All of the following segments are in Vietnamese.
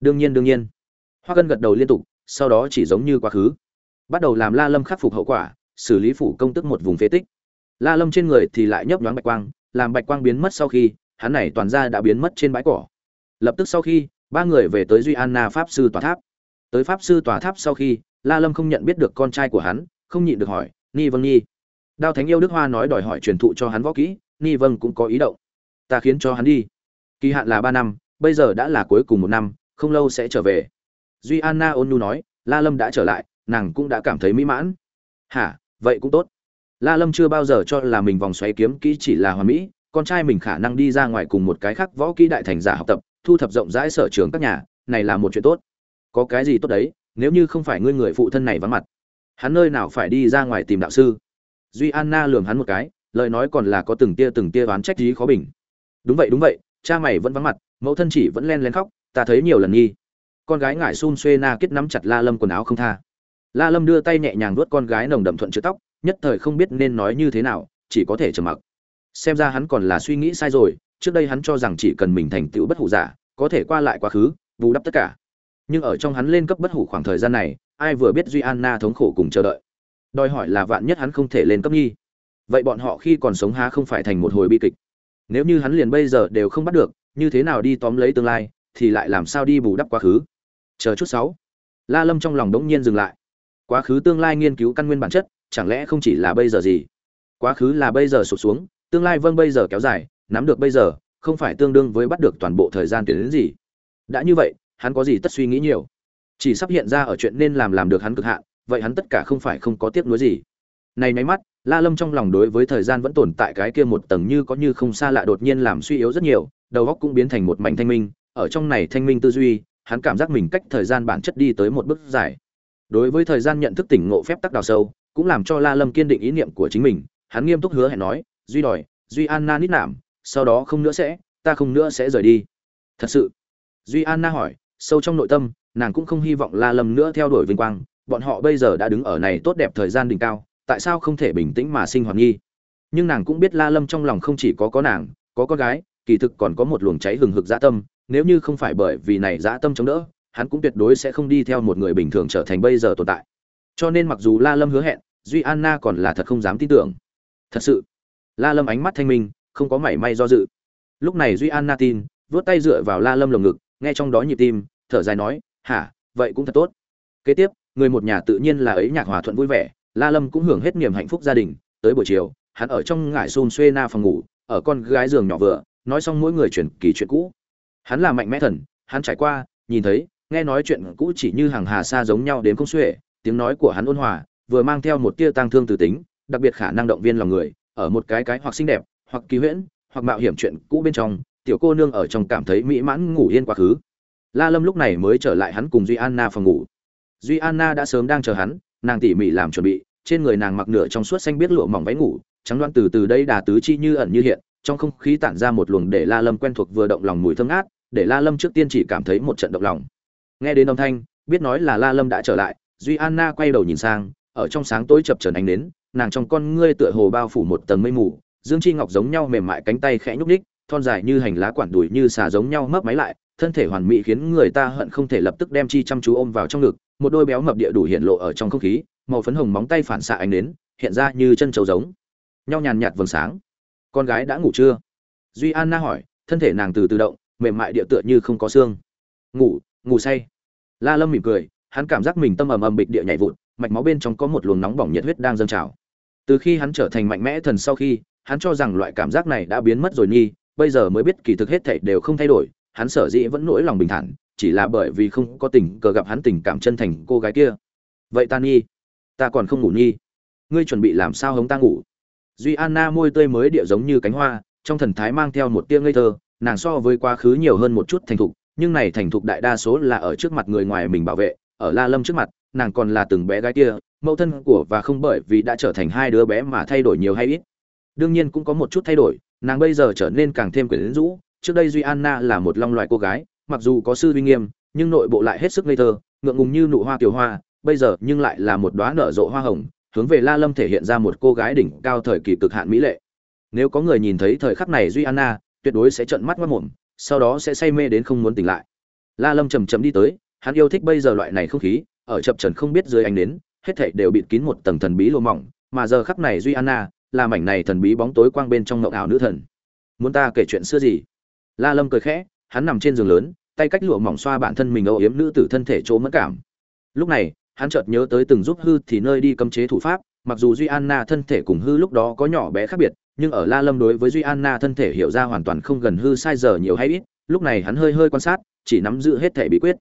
đương nhiên đương nhiên. Hoa cân gật đầu liên tục, sau đó chỉ giống như quá khứ. Bắt đầu làm la lâm khắc phục hậu quả, xử lý phủ công tức một vùng phế tích. La lâm trên người thì lại nhấp nhoáng bạch quang, làm bạch quang biến mất sau khi, hắn này toàn ra đã biến mất trên bãi cỏ. Lập tức sau khi, ba người về tới duy anna pháp sư tòa tháp. Tới pháp sư tòa tháp sau khi, la lâm không nhận biết được con trai của hắn, không nhịn được hỏi, ni vâng nhi? Đao thánh yêu đức hoa nói đòi hỏi truyền thụ cho hắn võ kỹ, ni vâng cũng có ý động. Ta khiến cho hắn đi. Kỳ hạn là ba năm, bây giờ đã là cuối cùng một năm không lâu sẽ trở về. Duy anna ôn nhu nói, la lâm đã trở lại, nàng cũng đã cảm thấy mỹ mãn. Hả, vậy cũng tốt. La lâm chưa bao giờ cho là mình vòng xoáy kiếm kỹ chỉ là hoàn mỹ, con trai mình khả năng đi ra ngoài cùng một cái khác võ kỹ đại thành giả học tập, thu thập rộng rãi sở trường các nhà, này là một chuyện tốt. Có cái gì tốt đấy, nếu như không phải ngươi người phụ thân này vắng mặt. Hắn nơi nào phải đi ra ngoài tìm đạo sư? Duy anna lường hắn một cái, lời nói còn là có từng tia từng tia oán trách trí khó bình. Đúng vậy đúng vậy, cha mày vẫn vắng mặt, mẫu thân chỉ vẫn len lén khóc ta thấy nhiều lần nghi. Con gái ngải xun xuê na kết nắm chặt la lâm quần áo không tha. La lâm đưa tay nhẹ nhàng vuốt con gái nồng đậm thuận chữ tóc, nhất thời không biết nên nói như thế nào, chỉ có thể trầm mặc. Xem ra hắn còn là suy nghĩ sai rồi, trước đây hắn cho rằng chỉ cần mình thành tựu bất hủ giả, có thể qua lại quá khứ, bù đắp tất cả. Nhưng ở trong hắn lên cấp bất hủ khoảng thời gian này, ai vừa biết duy anna thống khổ cùng chờ đợi? Đòi hỏi là vạn nhất hắn không thể lên cấp nghi. Vậy bọn họ khi còn sống há không phải thành một hồi bi kịch? Nếu như hắn liền bây giờ đều không bắt được, như thế nào đi tóm lấy tương lai thì lại làm sao đi bù đắp quá khứ? Chờ chút sáu. La lâm trong lòng đống nhiên dừng lại. Quá khứ tương lai nghiên cứu căn nguyên bản chất, chẳng lẽ không chỉ là bây giờ gì? Quá khứ là bây giờ sụt xuống, tương lai vâng bây giờ kéo dài, nắm được bây giờ, không phải tương đương với bắt được toàn bộ thời gian tuyển đến gì? Đã như vậy, hắn có gì tất suy nghĩ nhiều? Chỉ sắp hiện ra ở chuyện nên làm làm được hắn cực hạn, vậy hắn tất cả không phải không có tiếc nuối gì? Này nháy mắt, la lâm trong lòng đối với thời gian vẫn tồn tại cái kia một tầng như có như không xa lạ đột nhiên làm suy yếu rất nhiều, đầu óc cũng biến thành một mảnh thanh minh ở trong này thanh minh tư duy, hắn cảm giác mình cách thời gian bản chất đi tới một bước dài. Đối với thời gian nhận thức tỉnh ngộ phép tắc đào sâu, cũng làm cho la lâm kiên định ý niệm của chính mình, hắn nghiêm túc hứa hẹn nói, duy đòi, duy anna nít nạm, sau đó không nữa sẽ, ta không nữa sẽ rời đi. Thật sự, duy anna hỏi, sâu trong nội tâm, nàng cũng không hy vọng la lâm nữa theo đuổi vinh quang, bọn họ bây giờ đã đứng ở này tốt đẹp thời gian đỉnh cao, tại sao không thể bình tĩnh mà sinh hoạt nghi? Nhưng nàng cũng biết la lâm trong lòng không chỉ có có nàng, có con gái, kỳ thực còn có một luồng cháy hừng hực dã tâm nếu như không phải bởi vì này dã tâm chống đỡ, hắn cũng tuyệt đối sẽ không đi theo một người bình thường trở thành bây giờ tồn tại. Cho nên mặc dù la lâm hứa hẹn, duy anna còn là thật không dám tin tưởng. Thật sự, la lâm ánh mắt thanh minh, không có mảy may do dự. Lúc này duy anna tin vươn tay dựa vào la lâm lồng ngực, nghe trong đó nhịp tim, thở dài nói, hả, vậy cũng thật tốt. Kế tiếp, người một nhà tự nhiên là ấy nhạc hòa thuận vui vẻ, la lâm cũng hưởng hết niềm hạnh phúc gia đình. Tới buổi chiều, hắn ở trong ngải xôn xuê na phòng ngủ, ở con gái giường nhỏ vừa, nói xong mỗi người chuyển kỳ chuyện cũ hắn là mạnh mẽ thần, hắn trải qua, nhìn thấy, nghe nói chuyện cũ chỉ như hàng hà xa giống nhau đến không xuể, tiếng nói của hắn ôn hòa, vừa mang theo một tia tang thương từ tính, đặc biệt khả năng động viên lòng người, ở một cái cái hoặc xinh đẹp, hoặc kỳ huyễn, hoặc mạo hiểm chuyện cũ bên trong, tiểu cô nương ở trong cảm thấy mỹ mãn ngủ yên quá khứ. La lâm lúc này mới trở lại hắn cùng duy anna phòng ngủ. Duy anna đã sớm đang chờ hắn, nàng tỉ mỉ làm chuẩn bị, trên người nàng mặc nửa trong suốt xanh biết lụa mỏng váy ngủ, trắng đoan từ từ đây đà tứ chi như ẩn như hiện, trong không khí tản ra một luồng để la lâm quen thuộc vừa động lòng mùi thơm ngát để la lâm trước tiên chỉ cảm thấy một trận động lòng. Nghe đến âm thanh biết nói là la lâm đã trở lại duy anna quay đầu nhìn sang ở trong sáng tối chập chờn ánh đến nàng trong con ngươi tựa hồ bao phủ một tầng mây mù dương chi ngọc giống nhau mềm mại cánh tay khẽ nhúc nhích, thon dài như hành lá quản đùi như xà giống nhau mấp máy lại thân thể hoàn mỹ khiến người ta hận không thể lập tức đem chi chăm chú ôm vào trong ngực một đôi béo mập địa đủ hiện lộ ở trong không khí màu phấn hồng móng tay phản xạ ánh đến hiện ra như chân trâu giống. Nhau nhàn nhạt vầng sáng. Con gái đã ngủ chưa? Duy anna hỏi thân thể nàng từ tự động mềm mại địa tựa như không có xương. Ngủ ngủ say. La lâm mỉm cười, hắn cảm giác mình tâm ầm ầm bịch địa nhảy vụt, mạch máu bên trong có một luồng nóng bỏng nhiệt huyết đang dâng trào. Từ khi hắn trở thành mạnh mẽ thần sau khi, hắn cho rằng loại cảm giác này đã biến mất rồi nghi bây giờ mới biết kỳ thực hết thảy đều không thay đổi, hắn sở dĩ vẫn nỗi lòng bình thản, chỉ là bởi vì không có tình cờ gặp hắn tình cảm chân thành cô gái kia. Vậy ta nghi ta còn không ngủ nghi ngươi chuẩn bị làm sao hống ta ngủ? Duy anna môi tươi mới địa giống như cánh hoa, trong thần thái mang theo một tia ngây thơ nàng so với quá khứ nhiều hơn một chút thành thục, nhưng này thành thục đại đa số là ở trước mặt người ngoài mình bảo vệ, ở la lâm trước mặt, nàng còn là từng bé gái kia, mẫu thân của và không bởi vì đã trở thành hai đứa bé mà thay đổi nhiều hay ít. Đương nhiên cũng có một chút thay đổi, nàng bây giờ trở nên càng thêm quyển rũ, trước đây duy anna là một long loại cô gái, mặc dù có sư uy nghiêm, nhưng nội bộ lại hết sức ngây thơ, ngượng ngùng như nụ hoa kiều hoa, bây giờ nhưng lại là một đóa nở rộ hoa hồng, hướng về la lâm thể hiện ra một cô gái đỉnh cao thời kỳ cực hạn mỹ lệ. Nếu có người nhìn thấy thời khắc này duy anna tuyệt đối sẽ trợn mắt mắt mồm, sau đó sẽ say mê đến không muốn tỉnh lại. La lâm chầm chậm đi tới, hắn yêu thích bây giờ loại này không khí, ở chập trần không biết dưới ánh đến hết thảy đều bịt kín một tầng thần bí lô mỏng, mà giờ khắc này duy anna, là mảnh này thần bí bóng tối quang bên trong ngộng ảo nữ thần. Muốn ta kể chuyện xưa gì? La lâm cười khẽ, hắn nằm trên giường lớn, tay cách lụa mỏng xoa bản thân mình âu yếm nữ tử thân thể chỗ mất cảm. Lúc này, hắn chợt nhớ tới từng giúp hư thì nơi đi cấm chế thủ pháp, mặc dù duy anna thân thể cùng hư lúc đó có nhỏ bé khác biệt nhưng ở la lâm đối với duy anna thân thể hiểu ra hoàn toàn không gần hư sai giờ nhiều hay ít, lúc này hắn hơi hơi quan sát, chỉ nắm giữ hết thể bí quyết.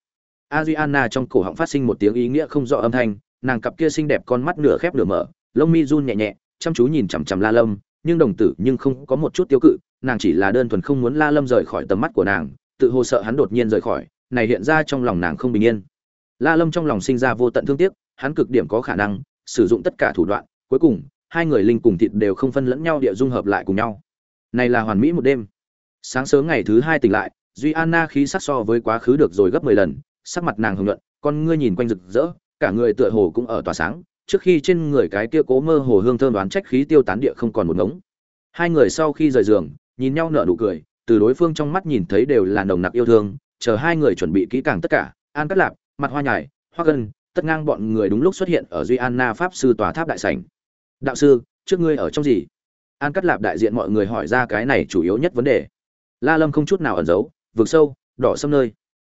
A duy anna trong cổ họng phát sinh một tiếng ý nghĩa không rõ âm thanh, nàng cặp kia xinh đẹp con mắt nửa khép nửa mở, lông mi run nhẹ nhẹ, chăm chú nhìn chằm chằm la lâm, nhưng đồng tử nhưng không có một chút tiêu cự, nàng chỉ là đơn thuần không muốn la lâm rời khỏi tầm mắt của nàng, tự hồ sợ hắn đột nhiên rời khỏi, này hiện ra trong lòng nàng không bình yên. La lâm trong lòng sinh ra vô tận thương tiếc, hắn cực điểm có khả năng sử dụng tất cả thủ đoạn, cuối cùng hai người linh cùng thịt đều không phân lẫn nhau địa dung hợp lại cùng nhau. Này là hoàn mỹ một đêm. Sáng sớm ngày thứ hai tỉnh lại, duy anna khí sắc so với quá khứ được rồi gấp mười lần, sắc mặt nàng hồng nhuận, con ngươi nhìn quanh rực rỡ, cả người tựa hồ cũng ở tỏa sáng, trước khi trên người cái kia cố mơ hồ hương thơm đoán trách khí tiêu tán địa không còn một ngống. Hai người sau khi rời giường, nhìn nhau nở nụ cười, từ đối phương trong mắt nhìn thấy đều là nồng nặc yêu thương, chờ hai người chuẩn bị kỹ càng tất cả, an cắt lạp, mặt hoa nhải hoa gân, tất ngang bọn người đúng lúc xuất hiện ở duy anna pháp sư tòa tháp đại sảnh đạo sư, trước ngươi ở trong gì? An cắt lạp đại diện mọi người hỏi ra cái này chủ yếu nhất vấn đề. La lâm không chút nào ẩn giấu, vực sâu, đỏ sâm nơi.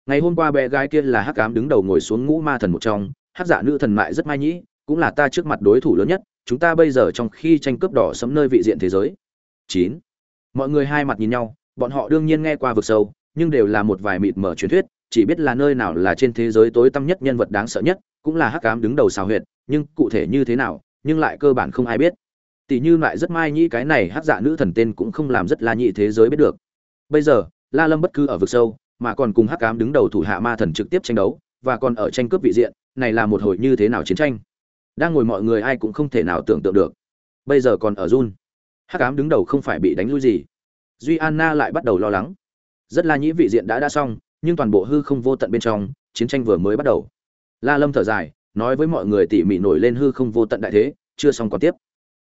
Ngày hôm qua bé gái kia là hắc ám đứng đầu ngồi xuống ngũ ma thần một trong, hắc giả nữ thần mại rất mai nhĩ, cũng là ta trước mặt đối thủ lớn nhất, chúng ta bây giờ trong khi tranh cướp đỏ sấm nơi vị diện thế giới. Chín. Mọi người hai mặt nhìn nhau, bọn họ đương nhiên nghe qua vực sâu, nhưng đều là một vài mịt mở truyền thuyết, chỉ biết là nơi nào là trên thế giới tối tăm nhất nhân vật đáng sợ nhất, cũng là hắc ám đứng đầu xào huyệt, nhưng cụ thể như thế nào nhưng lại cơ bản không ai biết. Tỷ như lại rất mai nhĩ cái này hắc dạ nữ thần tên cũng không làm rất la nhị thế giới biết được. Bây giờ, la lâm bất cứ ở vực sâu, mà còn cùng hắc ám đứng đầu thủ hạ ma thần trực tiếp tranh đấu, và còn ở tranh cướp vị diện, này là một hồi như thế nào chiến tranh? Đang ngồi mọi người ai cũng không thể nào tưởng tượng được. Bây giờ còn ở run. Hắc ám đứng đầu không phải bị đánh lui gì. Duy anna lại bắt đầu lo lắng. Rất la nhĩ vị diện đã đã xong, nhưng toàn bộ hư không vô tận bên trong, chiến tranh vừa mới bắt đầu. La lâm thở dài nói với mọi người tỉ mỉ nổi lên hư không vô tận đại thế chưa xong còn tiếp.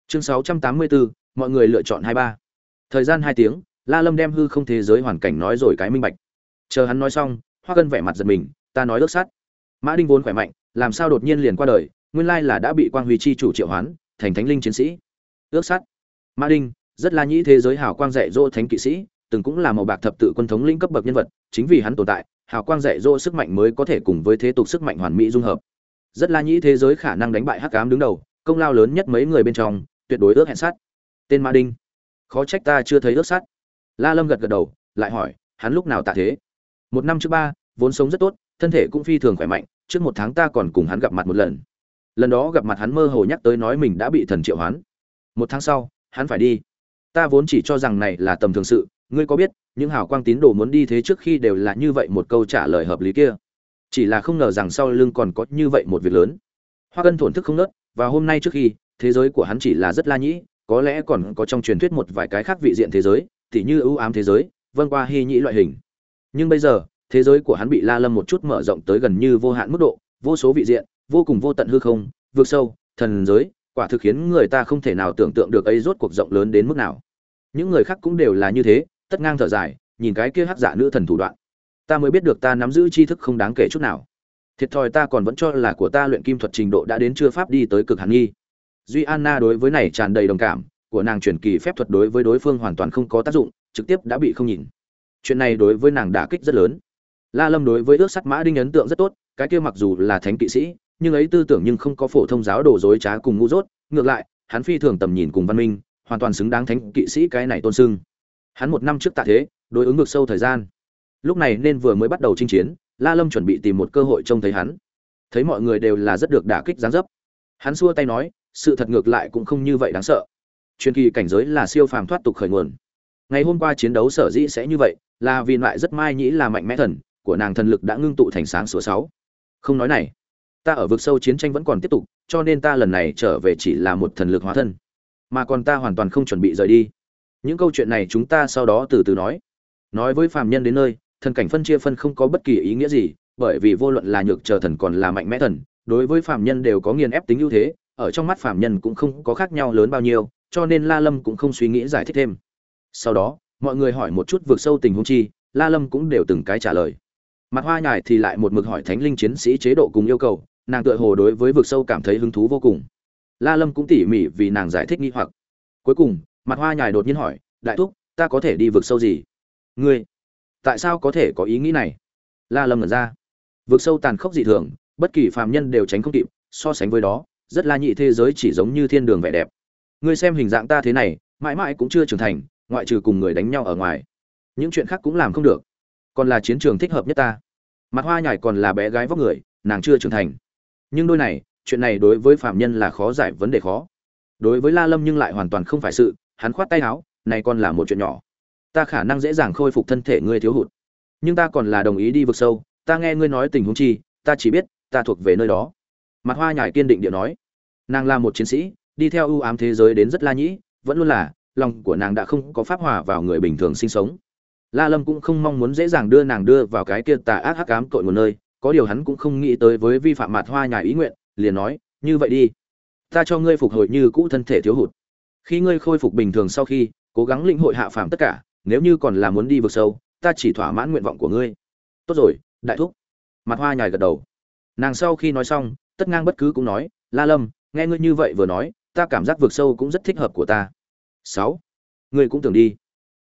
Chương 684, mọi người lựa chọn hai ba. Thời gian hai tiếng la lâm đem hư không thế giới hoàn cảnh nói rồi cái minh bạch. Chờ hắn nói xong hoa cân vẻ mặt giật mình ta nói ước sát. Mã đinh vốn khỏe mạnh làm sao đột nhiên liền qua đời nguyên lai là đã bị quang huy chi chủ triệu hoán thành thánh linh chiến sĩ. Ước sát. Mã đinh rất là nhĩ thế giới hào quang dạy dỗ thánh kỵ sĩ từng cũng là màu bạc thập tự quân thống lĩnh cấp bậc nhân vật chính vì hắn tồn tại hào quang dạy dỗ sức mạnh mới có thể cùng với thế tục sức mạnh hoàn mỹ dung hợp rất là nhĩ thế giới khả năng đánh bại hắc ám đứng đầu, công lao lớn nhất mấy người bên trong, tuyệt đối ước hẹn sát. Tên ma đinh. Khó trách ta chưa thấy ước sát. La lâm gật gật đầu, lại hỏi, hắn lúc nào tạ thế? Một năm trước ba, vốn sống rất tốt, thân thể cũng phi thường khỏe mạnh, trước một tháng ta còn cùng hắn gặp mặt một lần. Lần đó gặp mặt hắn mơ hồ nhắc tới nói mình đã bị thần triệu hoán. Một tháng sau, hắn phải đi. Ta vốn chỉ cho rằng này là tầm thường sự, ngươi có biết, những hào quang tín đồ muốn đi thế trước khi đều là như vậy một câu trả lời hợp lý kia chỉ là không ngờ rằng sau lưng còn có như vậy một việc lớn. Hoa cân thổn thức không nớt, và hôm nay trước khi, thế giới của hắn chỉ là rất la nhĩ, có lẽ còn có trong truyền thuyết một vài cái khác vị diện thế giới, tỉ như ưu ám thế giới vân qua hy nhĩ loại hình. Nhưng bây giờ, thế giới của hắn bị la lâm một chút mở rộng tới gần như vô hạn mức độ, vô số vị diện, vô cùng vô tận hư không vượt sâu, thần giới, quả thực khiến người ta không thể nào tưởng tượng được ấy rốt cuộc rộng lớn đến mức nào. Những người khác cũng đều là như thế, tất ngang thở dài, nhìn cái kia hắc giả nữ thần thủ đoạn ta mới biết được ta nắm giữ tri thức không đáng kể chút nào. Thiệt thòi ta còn vẫn cho là của ta luyện kim thuật trình độ đã đến chưa pháp đi tới cực hàn nghi. Duy anna đối với này tràn đầy đồng cảm, của nàng truyền kỳ phép thuật đối với đối phương hoàn toàn không có tác dụng, trực tiếp đã bị không nhìn. Chuyện này đối với nàng đả kích rất lớn. La lâm đối với ước sắt mã đinh ấn tượng rất tốt, cái kia mặc dù là thánh kỵ sĩ, nhưng ấy tư tưởng nhưng không có phổ thông giáo đồ dối trá cùng ngu dốt, ngược lại, hắn phi thường tầm nhìn cùng văn minh, hoàn toàn xứng đáng thánh kỵ sĩ cái này tôn sưng. Hắn một năm trước tạ thế, đối ứng ngược sâu thời gian lúc này nên vừa mới bắt đầu chinh chiến, la lâm chuẩn bị tìm một cơ hội trông thấy hắn. Thấy mọi người đều là rất được đả kích gián dấp. Hắn xua tay nói, sự thật ngược lại cũng không như vậy đáng sợ. Truyền kỳ cảnh giới là siêu phàm thoát tục khởi nguồn. Ngày hôm qua chiến đấu sở dĩ sẽ như vậy, là vì lại rất mai nhĩ là mạnh mẽ thần của nàng thần lực đã ngưng tụ thành sáng sủa sáu. Không nói này, ta ở vực sâu chiến tranh vẫn còn tiếp tục, cho nên ta lần này trở về chỉ là một thần lực hóa thân. Mà còn ta hoàn toàn không chuẩn bị rời đi. Những câu chuyện này chúng ta sau đó từ từ nói. Nói với phàm nhân đến nơi thần cảnh phân chia phân không có bất kỳ ý nghĩa gì, bởi vì vô luận là nhược chờ thần còn là mạnh mẽ thần, đối với phàm nhân đều có nghiền ép tính ưu thế, ở trong mắt phàm nhân cũng không có khác nhau lớn bao nhiêu, cho nên la lâm cũng không suy nghĩ giải thích thêm. Sau đó, mọi người hỏi một chút vượt sâu tình huống chi, la lâm cũng đều từng cái trả lời. Mặt hoa nhài thì lại một mực hỏi thánh linh chiến sĩ chế độ cùng yêu cầu, nàng tựa hồ đối với vực sâu cảm thấy hứng thú vô cùng. La lâm cũng tỉ mỉ vì nàng giải thích nghi hoặc. Cuối cùng, mặt hoa nhài đột nhiên hỏi, đại thúc, ta có thể đi vực sâu gì? Ngươi tại sao có thể có ý nghĩ này? La lâm ngẩn ra. Vực sâu tàn khốc dị thường, bất kỳ phàm nhân đều tránh không kịp, so sánh với đó, rất la nhị thế giới chỉ giống như thiên đường vẻ đẹp. Ngươi xem hình dạng ta thế này, mãi mãi cũng chưa trưởng thành, ngoại trừ cùng người đánh nhau ở ngoài. Những chuyện khác cũng làm không được. Còn là chiến trường thích hợp nhất ta. Mặt hoa nhải còn là bé gái vóc người, nàng chưa trưởng thành. Nhưng đôi này, chuyện này đối với phạm nhân là khó giải vấn đề khó. Đối với la lâm nhưng lại hoàn toàn không phải sự, hắn khoát tay áo, này còn là một chuyện nhỏ ta khả năng dễ dàng khôi phục thân thể ngươi thiếu hụt. Nhưng ta còn là đồng ý đi vực sâu, ta nghe ngươi nói tình huống chi, ta chỉ biết, ta thuộc về nơi đó. Mặt hoa nhải kiên định điệu nói. Nàng là một chiến sĩ, đi theo ưu ám thế giới đến rất la nhĩ, vẫn luôn là, lòng của nàng đã không có pháp hòa vào người bình thường sinh sống. La lâm cũng không mong muốn dễ dàng đưa nàng đưa vào cái kia tà ác hắc ám tội một nơi, có điều hắn cũng không nghĩ tới với vi phạm mặt hoa nhải ý nguyện, liền nói, như vậy đi, ta cho ngươi phục hồi như cũ thân thể thiếu hụt. Khi ngươi khôi phục bình thường sau khi, cố gắng lĩnh hội hạ phàm tất cả nếu như còn là muốn đi vực sâu, ta chỉ thỏa mãn nguyện vọng của ngươi. Tốt rồi, đại thúc. Mặt hoa nhài gật đầu. Nàng sau khi nói xong, tất ngang bất cứ cũng nói, la lâm, nghe ngươi như vậy vừa nói, ta cảm giác vực sâu cũng rất thích hợp của ta. Sáu. Ngươi cũng tưởng đi.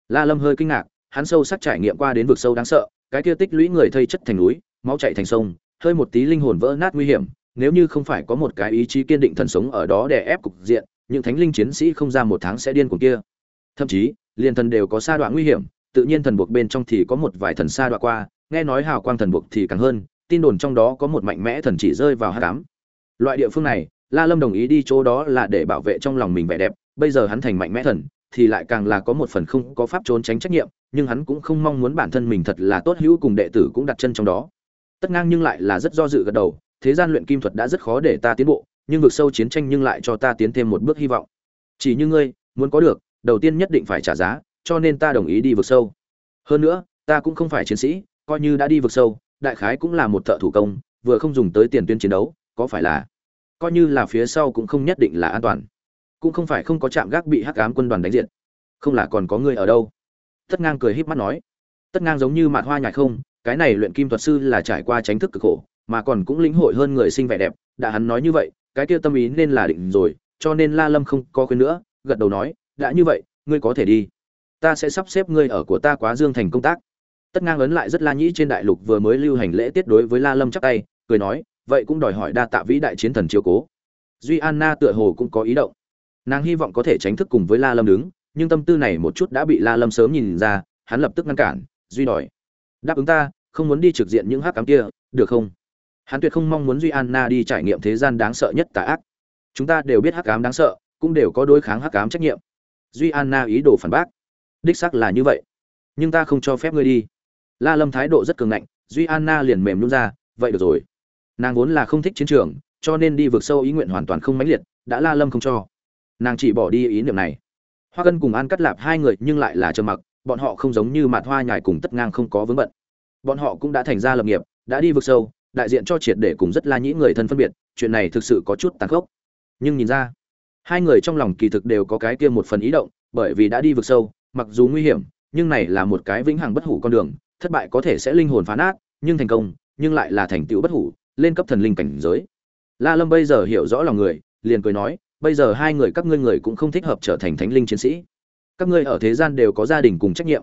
La lâm hơi kinh ngạc, hắn sâu sắc trải nghiệm qua đến vực sâu đáng sợ, cái kia tích lũy người thây chất thành núi, máu chảy thành sông, hơi một tí linh hồn vỡ nát nguy hiểm, nếu như không phải có một cái ý chí kiên định thần sống ở đó để ép cục diện, những thánh linh chiến sĩ không ra một tháng sẽ điên cuồng kia. Thậm chí liền thần đều có sa đoạn nguy hiểm, tự nhiên thần buộc bên trong thì có một vài thần sa đoạn qua, nghe nói hào quang thần buộc thì càng hơn, tin đồn trong đó có một mạnh mẽ thần chỉ rơi vào hát cám loại địa phương này, la lâm đồng ý đi chỗ đó là để bảo vệ trong lòng mình vẻ đẹp, bây giờ hắn thành mạnh mẽ thần, thì lại càng là có một phần không có pháp trốn tránh trách nhiệm, nhưng hắn cũng không mong muốn bản thân mình thật là tốt hữu cùng đệ tử cũng đặt chân trong đó. Tất ngang nhưng lại là rất do dự gật đầu, thế gian luyện kim thuật đã rất khó để ta tiến bộ, nhưng vực sâu chiến tranh nhưng lại cho ta tiến thêm một bước hy vọng. Chỉ như ngươi, muốn có được đầu tiên nhất định phải trả giá, cho nên ta đồng ý đi vực sâu. Hơn nữa, ta cũng không phải chiến sĩ, coi như đã đi vực sâu, đại khái cũng là một thợ thủ công, vừa không dùng tới tiền tuyến chiến đấu, có phải là, coi như là phía sau cũng không nhất định là an toàn. Cũng không phải không có chạm gác bị hắc ám quân đoàn đánh diện không là còn có người ở đâu? Tất ngang cười híp mắt nói. Tất ngang giống như mạt hoa nhài không, cái này luyện kim thuật sư là trải qua tránh thức cực khổ, mà còn cũng lĩnh hội hơn người sinh vẻ đẹp, đã hắn nói như vậy, cái kia tâm ý nên là định rồi, cho nên la lâm không có khuyên nữa, gật đầu nói đã như vậy, ngươi có thể đi. Ta sẽ sắp xếp ngươi ở của ta quá dương thành công tác. Tất ngang ấn lại rất la nhĩ trên đại lục vừa mới lưu hành lễ tiết đối với la lâm chắc tay, cười nói, vậy cũng đòi hỏi đa tạ vĩ đại chiến thần chiếu cố. Duy anna tựa hồ cũng có ý động. Nàng hy vọng có thể tránh thức cùng với la lâm đứng, nhưng tâm tư này một chút đã bị la lâm sớm nhìn ra, hắn lập tức ngăn cản, duy đòi. Đáp ứng ta, không muốn đi trực diện những hắc cám kia, được không? Hắn tuyệt không mong muốn duy anna đi trải nghiệm thế gian đáng sợ nhất tà ác. Chúng ta đều biết hắc ám đáng sợ, cũng đều có đối kháng hắc ám trách nhiệm duy anna ý đồ phản bác. Đích xác là như vậy. Nhưng ta không cho phép ngươi đi. La lâm thái độ rất cường ngạnh, duy anna liền mềm nhún ra, vậy được rồi. Nàng vốn là không thích chiến trường, cho nên đi vượt sâu ý nguyện hoàn toàn không mãnh liệt, đã la lâm không cho. Nàng chỉ bỏ đi ý niệm này. Hoa cân cùng an cắt lạp hai người nhưng lại là trầm mặc, bọn họ không giống như mặt hoa nhài cùng tất ngang không có vướng bận. Bọn họ cũng đã thành ra lập nghiệp, đã đi vượt sâu, đại diện cho triệt để cùng rất la nhĩ người thân phân biệt, chuyện này thực sự có chút tàn khốc. Nhưng nhìn ra hai người trong lòng kỳ thực đều có cái kia một phần ý động, bởi vì đã đi vượt sâu, mặc dù nguy hiểm, nhưng này là một cái vĩnh hằng bất hủ con đường, thất bại có thể sẽ linh hồn phá nát nhưng thành công, nhưng lại là thành tựu bất hủ, lên cấp thần linh cảnh giới. La lâm bây giờ hiểu rõ lòng người, liền cười nói, bây giờ hai người các ngươi người cũng không thích hợp trở thành thánh linh chiến sĩ. Các ngươi ở thế gian đều có gia đình cùng trách nhiệm.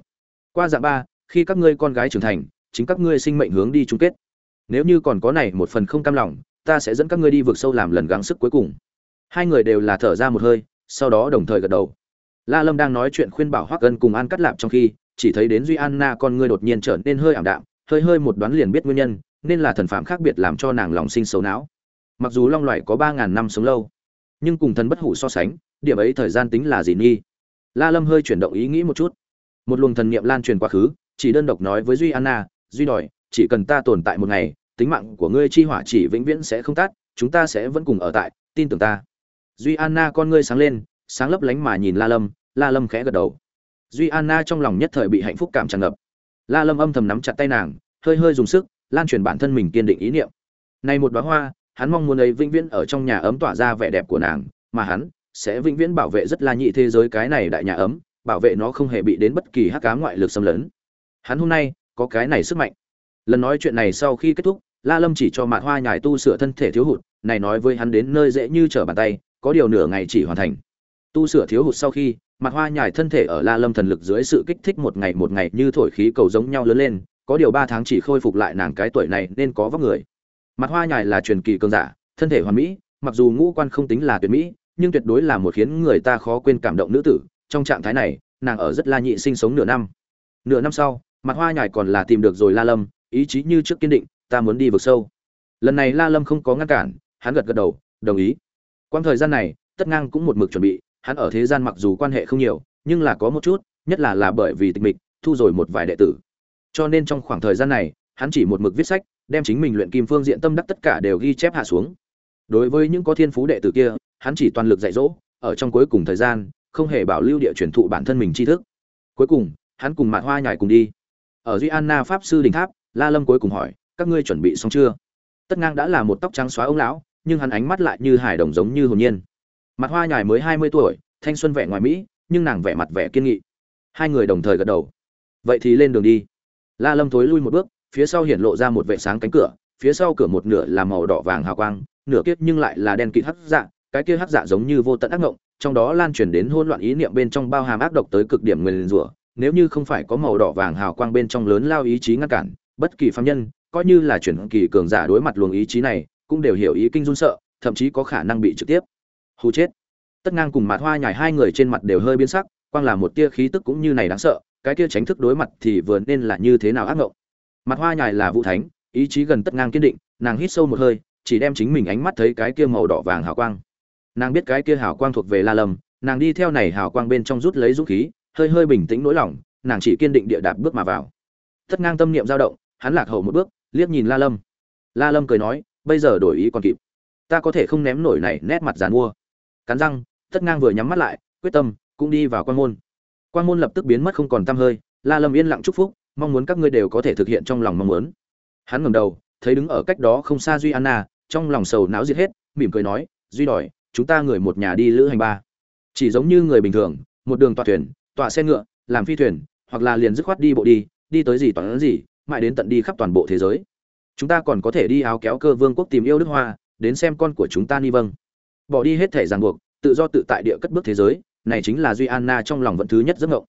Qua dạng ba, khi các ngươi con gái trưởng thành, chính các ngươi sinh mệnh hướng đi chung kết. Nếu như còn có này một phần không cam lòng, ta sẽ dẫn các ngươi đi vượt sâu làm lần gắng sức cuối cùng hai người đều là thở ra một hơi, sau đó đồng thời gật đầu. La lâm đang nói chuyện khuyên bảo hoắc ân cùng an cắt lạp trong khi, chỉ thấy đến duy anna con ngươi đột nhiên trở nên hơi ảm đạm, hơi hơi một đoán liền biết nguyên nhân, nên là thần phạm khác biệt làm cho nàng lòng sinh xấu não. Mặc dù long loại có ba ngàn năm sống lâu, nhưng cùng thần bất hủ so sánh, điểm ấy thời gian tính là gì nghi? La lâm hơi chuyển động ý nghĩ một chút. Một luồng thần niệm lan truyền quá khứ, chỉ đơn độc nói với duy anna, duy đòi, chỉ cần ta tồn tại một ngày, tính mạng của ngươi chi hỏa chỉ vĩnh viễn sẽ không tắt, chúng ta sẽ vẫn cùng ở tại, tin tưởng ta duy anna con ngươi sáng lên, sáng lấp lánh mà nhìn la lâm la lâm khẽ gật đầu. Duy anna trong lòng nhất thời bị hạnh phúc cảm tràn ngập. La lâm âm thầm nắm chặt tay nàng, hơi hơi dùng sức, lan truyền bản thân mình kiên định ý niệm. Này một đóa hoa, hắn mong muốn ấy vĩnh viễn ở trong nhà ấm tỏa ra vẻ đẹp của nàng, mà hắn sẽ vĩnh viễn bảo vệ rất la nhị thế giới cái này đại nhà ấm, bảo vệ nó không hề bị đến bất kỳ hắc ám ngoại lực xâm lấn. Hắn hôm nay có cái này sức mạnh. Lần nói chuyện này sau khi kết thúc, la lâm chỉ cho mạt hoa nhài tu sửa thân thể thiếu hụt, này nói với hắn đến nơi dễ như trở bàn tay có điều nửa ngày chỉ hoàn thành. Tu sửa thiếu hụt sau khi mặt hoa nhài thân thể ở la lâm thần lực dưới sự kích thích một ngày một ngày như thổi khí cầu giống nhau lớn lên, có điều ba tháng chỉ khôi phục lại nàng cái tuổi này nên có vóc người. Mặt hoa nhài là truyền kỳ cường giả, thân thể hoàn mỹ, mặc dù ngũ quan không tính là tuyệt mỹ, nhưng tuyệt đối là một khiến người ta khó quên cảm động nữ tử. Trong trạng thái này, nàng ở rất la nhị sinh sống nửa năm. Nửa năm sau mặt hoa nhài còn là tìm được rồi la lâm, ý chí như trước kiên định, ta muốn đi vực sâu. Lần này la lâm không có ngăn cản, hắn gật gật đầu, đồng ý quang thời gian này, tất ngang cũng một mực chuẩn bị, hắn ở thế gian mặc dù quan hệ không nhiều, nhưng là có một chút, nhất là là bởi vì tịch mịch, thu rồi một vài đệ tử. Cho nên trong khoảng thời gian này, hắn chỉ một mực viết sách, đem chính mình luyện kim phương diện tâm đắc tất cả đều ghi chép hạ xuống. Đối với những có thiên phú đệ tử kia, hắn chỉ toàn lực dạy dỗ, ở trong cuối cùng thời gian, không hề bảo lưu địa truyền thụ bản thân mình tri thức. Cuối cùng, hắn cùng mạn hoa nhảy cùng đi. Ở duy anna pháp sư đình tháp, la lâm cuối cùng hỏi, các ngươi chuẩn bị xong chưa? Tất ngang đã là một tóc trắng xóa ông lão nhưng hắn ánh mắt lại như hải đồng giống như hồn nhiên. Mặt hoa nhài mới hai mươi tuổi, thanh xuân vẻ ngoài mỹ, nhưng nàng vẻ mặt vẻ kiên nghị. Hai người đồng thời gật đầu. Vậy thì lên đường đi. La lâm thối lui một bước, phía sau hiện lộ ra một vệ sáng cánh cửa, phía sau cửa một nửa là màu đỏ vàng hào quang, nửa kia nhưng lại là đen kịt hắc dạ cái kia hắc dạ giống như vô tận ác ngộng, trong đó lan truyền đến hỗn loạn ý niệm bên trong bao hàm ác độc tới cực điểm nguyền rủa. Nếu như không phải có màu đỏ vàng hào quang bên trong lớn lao ý chí ngăn cản, bất kỳ phàm nhân, coi như là chuyển kỳ cường giả đối mặt luồng ý chí này cũng đều hiểu ý kinh run sợ, thậm chí có khả năng bị trực tiếp. Hù chết. Tất ngang cùng mạt hoa nhài hai người trên mặt đều hơi biến sắc, quang là một tia khí tức cũng như này đáng sợ, cái kia tránh thức đối mặt thì vừa nên là như thế nào ác ngộng. Mặt hoa nhài là vũ thánh, ý chí gần tất ngang kiên định, nàng hít sâu một hơi, chỉ đem chính mình ánh mắt thấy cái kia màu đỏ vàng hào quang. Nàng biết cái kia hào quang thuộc về la lâm, nàng đi theo này hào quang bên trong rút lấy dũng khí, hơi hơi bình tĩnh nỗi lòng, nàng chỉ kiên định địa đạp bước mà vào. Tất ngang tâm niệm dao động, hắn lạc hậu một bước, liếc nhìn la lâm. La lâm cười nói bây giờ đổi ý còn kịp. Ta có thể không ném nổi này nét mặt giàn mua. Cắn răng, tất ngang vừa nhắm mắt lại, quyết tâm, cũng đi vào quan môn. Quan môn lập tức biến mất không còn tăm hơi, la lâm yên lặng chúc phúc, mong muốn các ngươi đều có thể thực hiện trong lòng mong muốn. Hắn ngẩng đầu, thấy đứng ở cách đó không xa duy anna, trong lòng sầu não diệt hết, mỉm cười nói, duy đòi, chúng ta người một nhà đi lữ hành ba. Chỉ giống như người bình thường, một đường tọa thuyền tọa xe ngựa, làm phi thuyền, hoặc là liền dứt khoát đi bộ đi đi tới gì toàn gì, mãi đến tận đi khắp toàn bộ thế giới chúng ta còn có thể đi áo kéo cơ vương quốc tìm yêu đức hoa đến xem con của chúng ta ni vâng. Bỏ đi hết thể ràng buộc tự do tự tại địa cất bước thế giới này chính là duy anna trong lòng vận thứ nhất giấc ngộng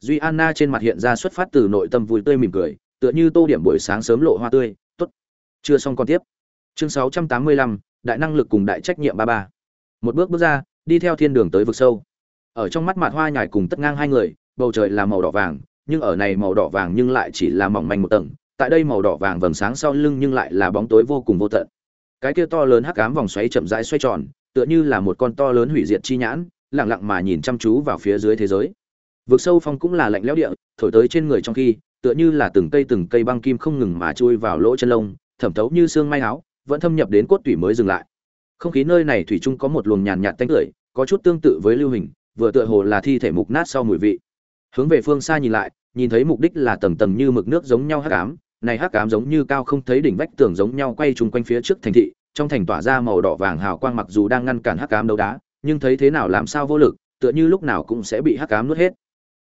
duy anna trên mặt hiện ra xuất phát từ nội tâm vui tươi mỉm cười tựa như tô điểm buổi sáng sớm lộ hoa tươi tốt. Chưa xong còn tiếp. Chương 685, đại năng lực cùng đại trách nhiệm ba ba. Một bước bước ra đi theo thiên đường tới vực sâu. Ở trong mắt mặt hoa nhài cùng tất ngang hai người bầu trời là màu đỏ vàng nhưng ở này màu đỏ vàng nhưng lại chỉ là mỏng manh một tầng tại đây màu đỏ vàng vầng sáng sau lưng nhưng lại là bóng tối vô cùng vô tận. Cái kia to lớn hắc ám vòng xoáy chậm rãi xoay tròn, tựa như là một con to lớn hủy diệt chi nhãn, lặng lặng mà nhìn chăm chú vào phía dưới thế giới. Vực sâu phong cũng là lạnh lẽo địa, thổi tới trên người trong khi, tựa như là từng cây từng cây băng kim không ngừng mà chui vào lỗ chân lông, thẩm thấu như xương may áo, vẫn thâm nhập đến cốt tủy mới dừng lại. Không khí nơi này thủy chung có một luồng nhàn nhạt tanh tưởi, có chút tương tự với lưu hình, vừa tựa hồ là thi thể mục nát sau mùi vị. Hướng về phương xa nhìn lại, nhìn thấy mục đích là tầng tầng như mực nước giống nhau hắc ám này hắc ám giống như cao không thấy đỉnh vách tường giống nhau quay chung quanh phía trước thành thị, trong thành tỏa ra màu đỏ vàng hào quang mặc dù đang ngăn cản hắc ám đấu đá, nhưng thấy thế nào làm sao vô lực, tựa như lúc nào cũng sẽ bị hắc ám nuốt hết.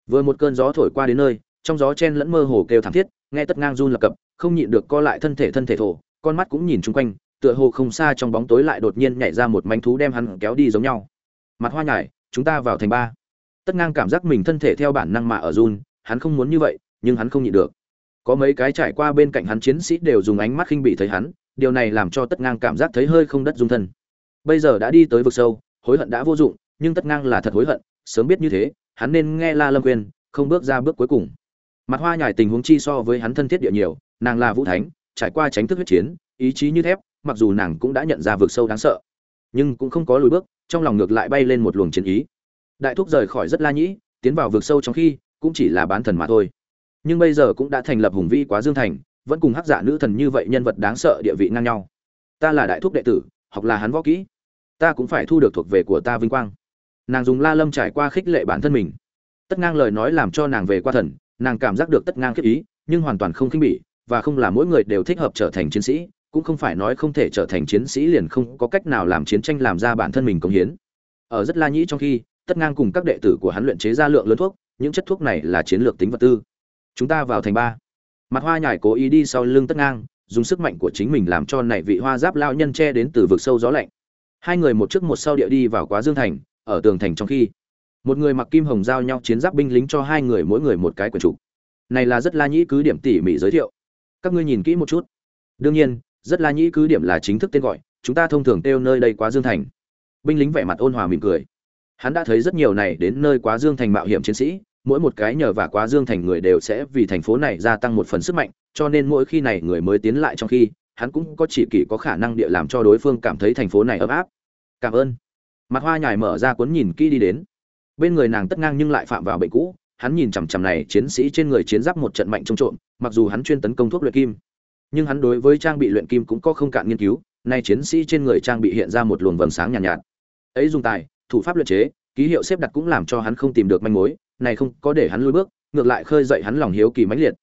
Vừa một cơn gió thổi qua đến nơi, trong gió chen lẫn mơ hồ kêu thảm thiết, nghe tất ngang run lập cập, không nhịn được co lại thân thể thân thể thổ, con mắt cũng nhìn chung quanh, tựa hồ không xa trong bóng tối lại đột nhiên nhảy ra một manh thú đem hắn kéo đi giống nhau. Mặt hoa nhải, chúng ta vào thành ba. Tất ngang cảm giác mình thân thể theo bản năng mà ở run, hắn không muốn như vậy, nhưng hắn không nhịn được có mấy cái trải qua bên cạnh hắn chiến sĩ đều dùng ánh mắt khinh bị thấy hắn, điều này làm cho tất ngang cảm giác thấy hơi không đất dung thân. Bây giờ đã đi tới vực sâu, hối hận đã vô dụng, nhưng tất ngang là thật hối hận, sớm biết như thế, hắn nên nghe la lâm quyên không bước ra bước cuối cùng. Mặt hoa nhải tình huống chi so với hắn thân thiết địa nhiều, nàng là vũ thánh, trải qua tránh thức huyết chiến, ý chí như thép, mặc dù nàng cũng đã nhận ra vực sâu đáng sợ, nhưng cũng không có lùi bước, trong lòng ngược lại bay lên một luồng chiến ý. Đại thúc rời khỏi rất la nhĩ, tiến vào vực sâu trong khi, cũng chỉ là bán thần mà thôi nhưng bây giờ cũng đã thành lập hùng vĩ quá dương thành, vẫn cùng hắc giả nữ thần như vậy nhân vật đáng sợ địa vị ngang nhau. Ta là đại thúc đệ tử, học là hắn võ kỹ. Ta cũng phải thu được thuộc về của ta vinh quang. Nàng dùng la lâm trải qua khích lệ bản thân mình. Tất ngang lời nói làm cho nàng về qua thần, nàng cảm giác được tất ngang khiết ý, nhưng hoàn toàn không khinh bỉ, và không là mỗi người đều thích hợp trở thành chiến sĩ, cũng không phải nói không thể trở thành chiến sĩ liền không có cách nào làm chiến tranh làm ra bản thân mình công hiến. Ở rất la nhĩ trong khi, tất ngang cùng các đệ tử của hắn luyện chế ra lượng lớn thuốc, những chất thuốc này là chiến lược tính vật tư chúng ta vào thành ba. Mặt hoa nhải cố ý đi sau lưng tất ngang, dùng sức mạnh của chính mình làm cho này vị hoa giáp lao nhân che đến từ vực sâu gió lạnh. Hai người một trước một sau địa đi vào quá dương thành, ở tường thành trong khi, một người mặc kim hồng giao nhau chiến giáp binh lính cho hai người mỗi người một cái quần trục. Này là rất la nhĩ cứ điểm tỉ mỉ giới thiệu. Các ngươi nhìn kỹ một chút. Đương nhiên, rất la nhĩ cứ điểm là chính thức tên gọi, chúng ta thông thường kêu nơi đây quá dương thành. Binh lính vẻ mặt ôn hòa mỉm cười. Hắn đã thấy rất nhiều này đến nơi quá dương thành mạo hiểm chiến sĩ mỗi một cái nhờ và quá dương thành người đều sẽ vì thành phố này gia tăng một phần sức mạnh cho nên mỗi khi này người mới tiến lại trong khi hắn cũng có chỉ kỷ có khả năng địa làm cho đối phương cảm thấy thành phố này ấm áp. Cảm ơn. Mặt hoa nhài mở ra cuốn nhìn kỹ đi đến. Bên người nàng tất ngang nhưng lại phạm vào bệnh cũ hắn nhìn chằm chằm này chiến sĩ trên người chiến giáp một trận mạnh trông trộm mặc dù hắn chuyên tấn công thuốc luyện kim nhưng hắn đối với trang bị luyện kim cũng có không cạn nghiên cứu nay chiến sĩ trên người trang bị hiện ra một luồng vầng sáng nhàn nhạt, nhạt. Ấy dùng tài thủ pháp luyện chế ký hiệu xếp đặt cũng làm cho hắn không tìm được manh mối này không có để hắn lùi bước ngược lại khơi dậy hắn lòng hiếu kỳ mãnh liệt.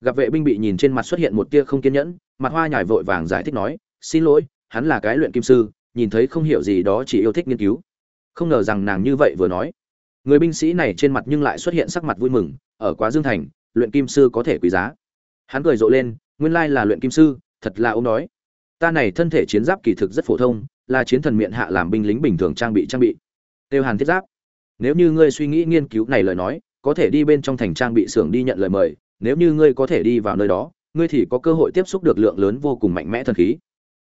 Gặp vệ binh bị nhìn trên mặt xuất hiện một tia không kiên nhẫn mặt hoa nhải vội vàng giải thích nói xin lỗi hắn là cái luyện kim sư nhìn thấy không hiểu gì đó chỉ yêu thích nghiên cứu. Không ngờ rằng nàng như vậy vừa nói. Người binh sĩ này trên mặt nhưng lại xuất hiện sắc mặt vui mừng ở quá dương thành luyện kim sư có thể quý giá. Hắn cười rộ lên nguyên lai là luyện kim sư thật là ôm nói, ta này thân thể chiến giáp kỳ thực rất phổ thông là chiến thần miệng hạ làm binh lính bình thường trang bị trang bị. Tiêu hàn thiết giáp nếu như ngươi suy nghĩ nghiên cứu này lời nói, có thể đi bên trong thành trang bị xưởng đi nhận lời mời, nếu như ngươi có thể đi vào nơi đó, ngươi thì có cơ hội tiếp xúc được lượng lớn vô cùng mạnh mẽ thần khí.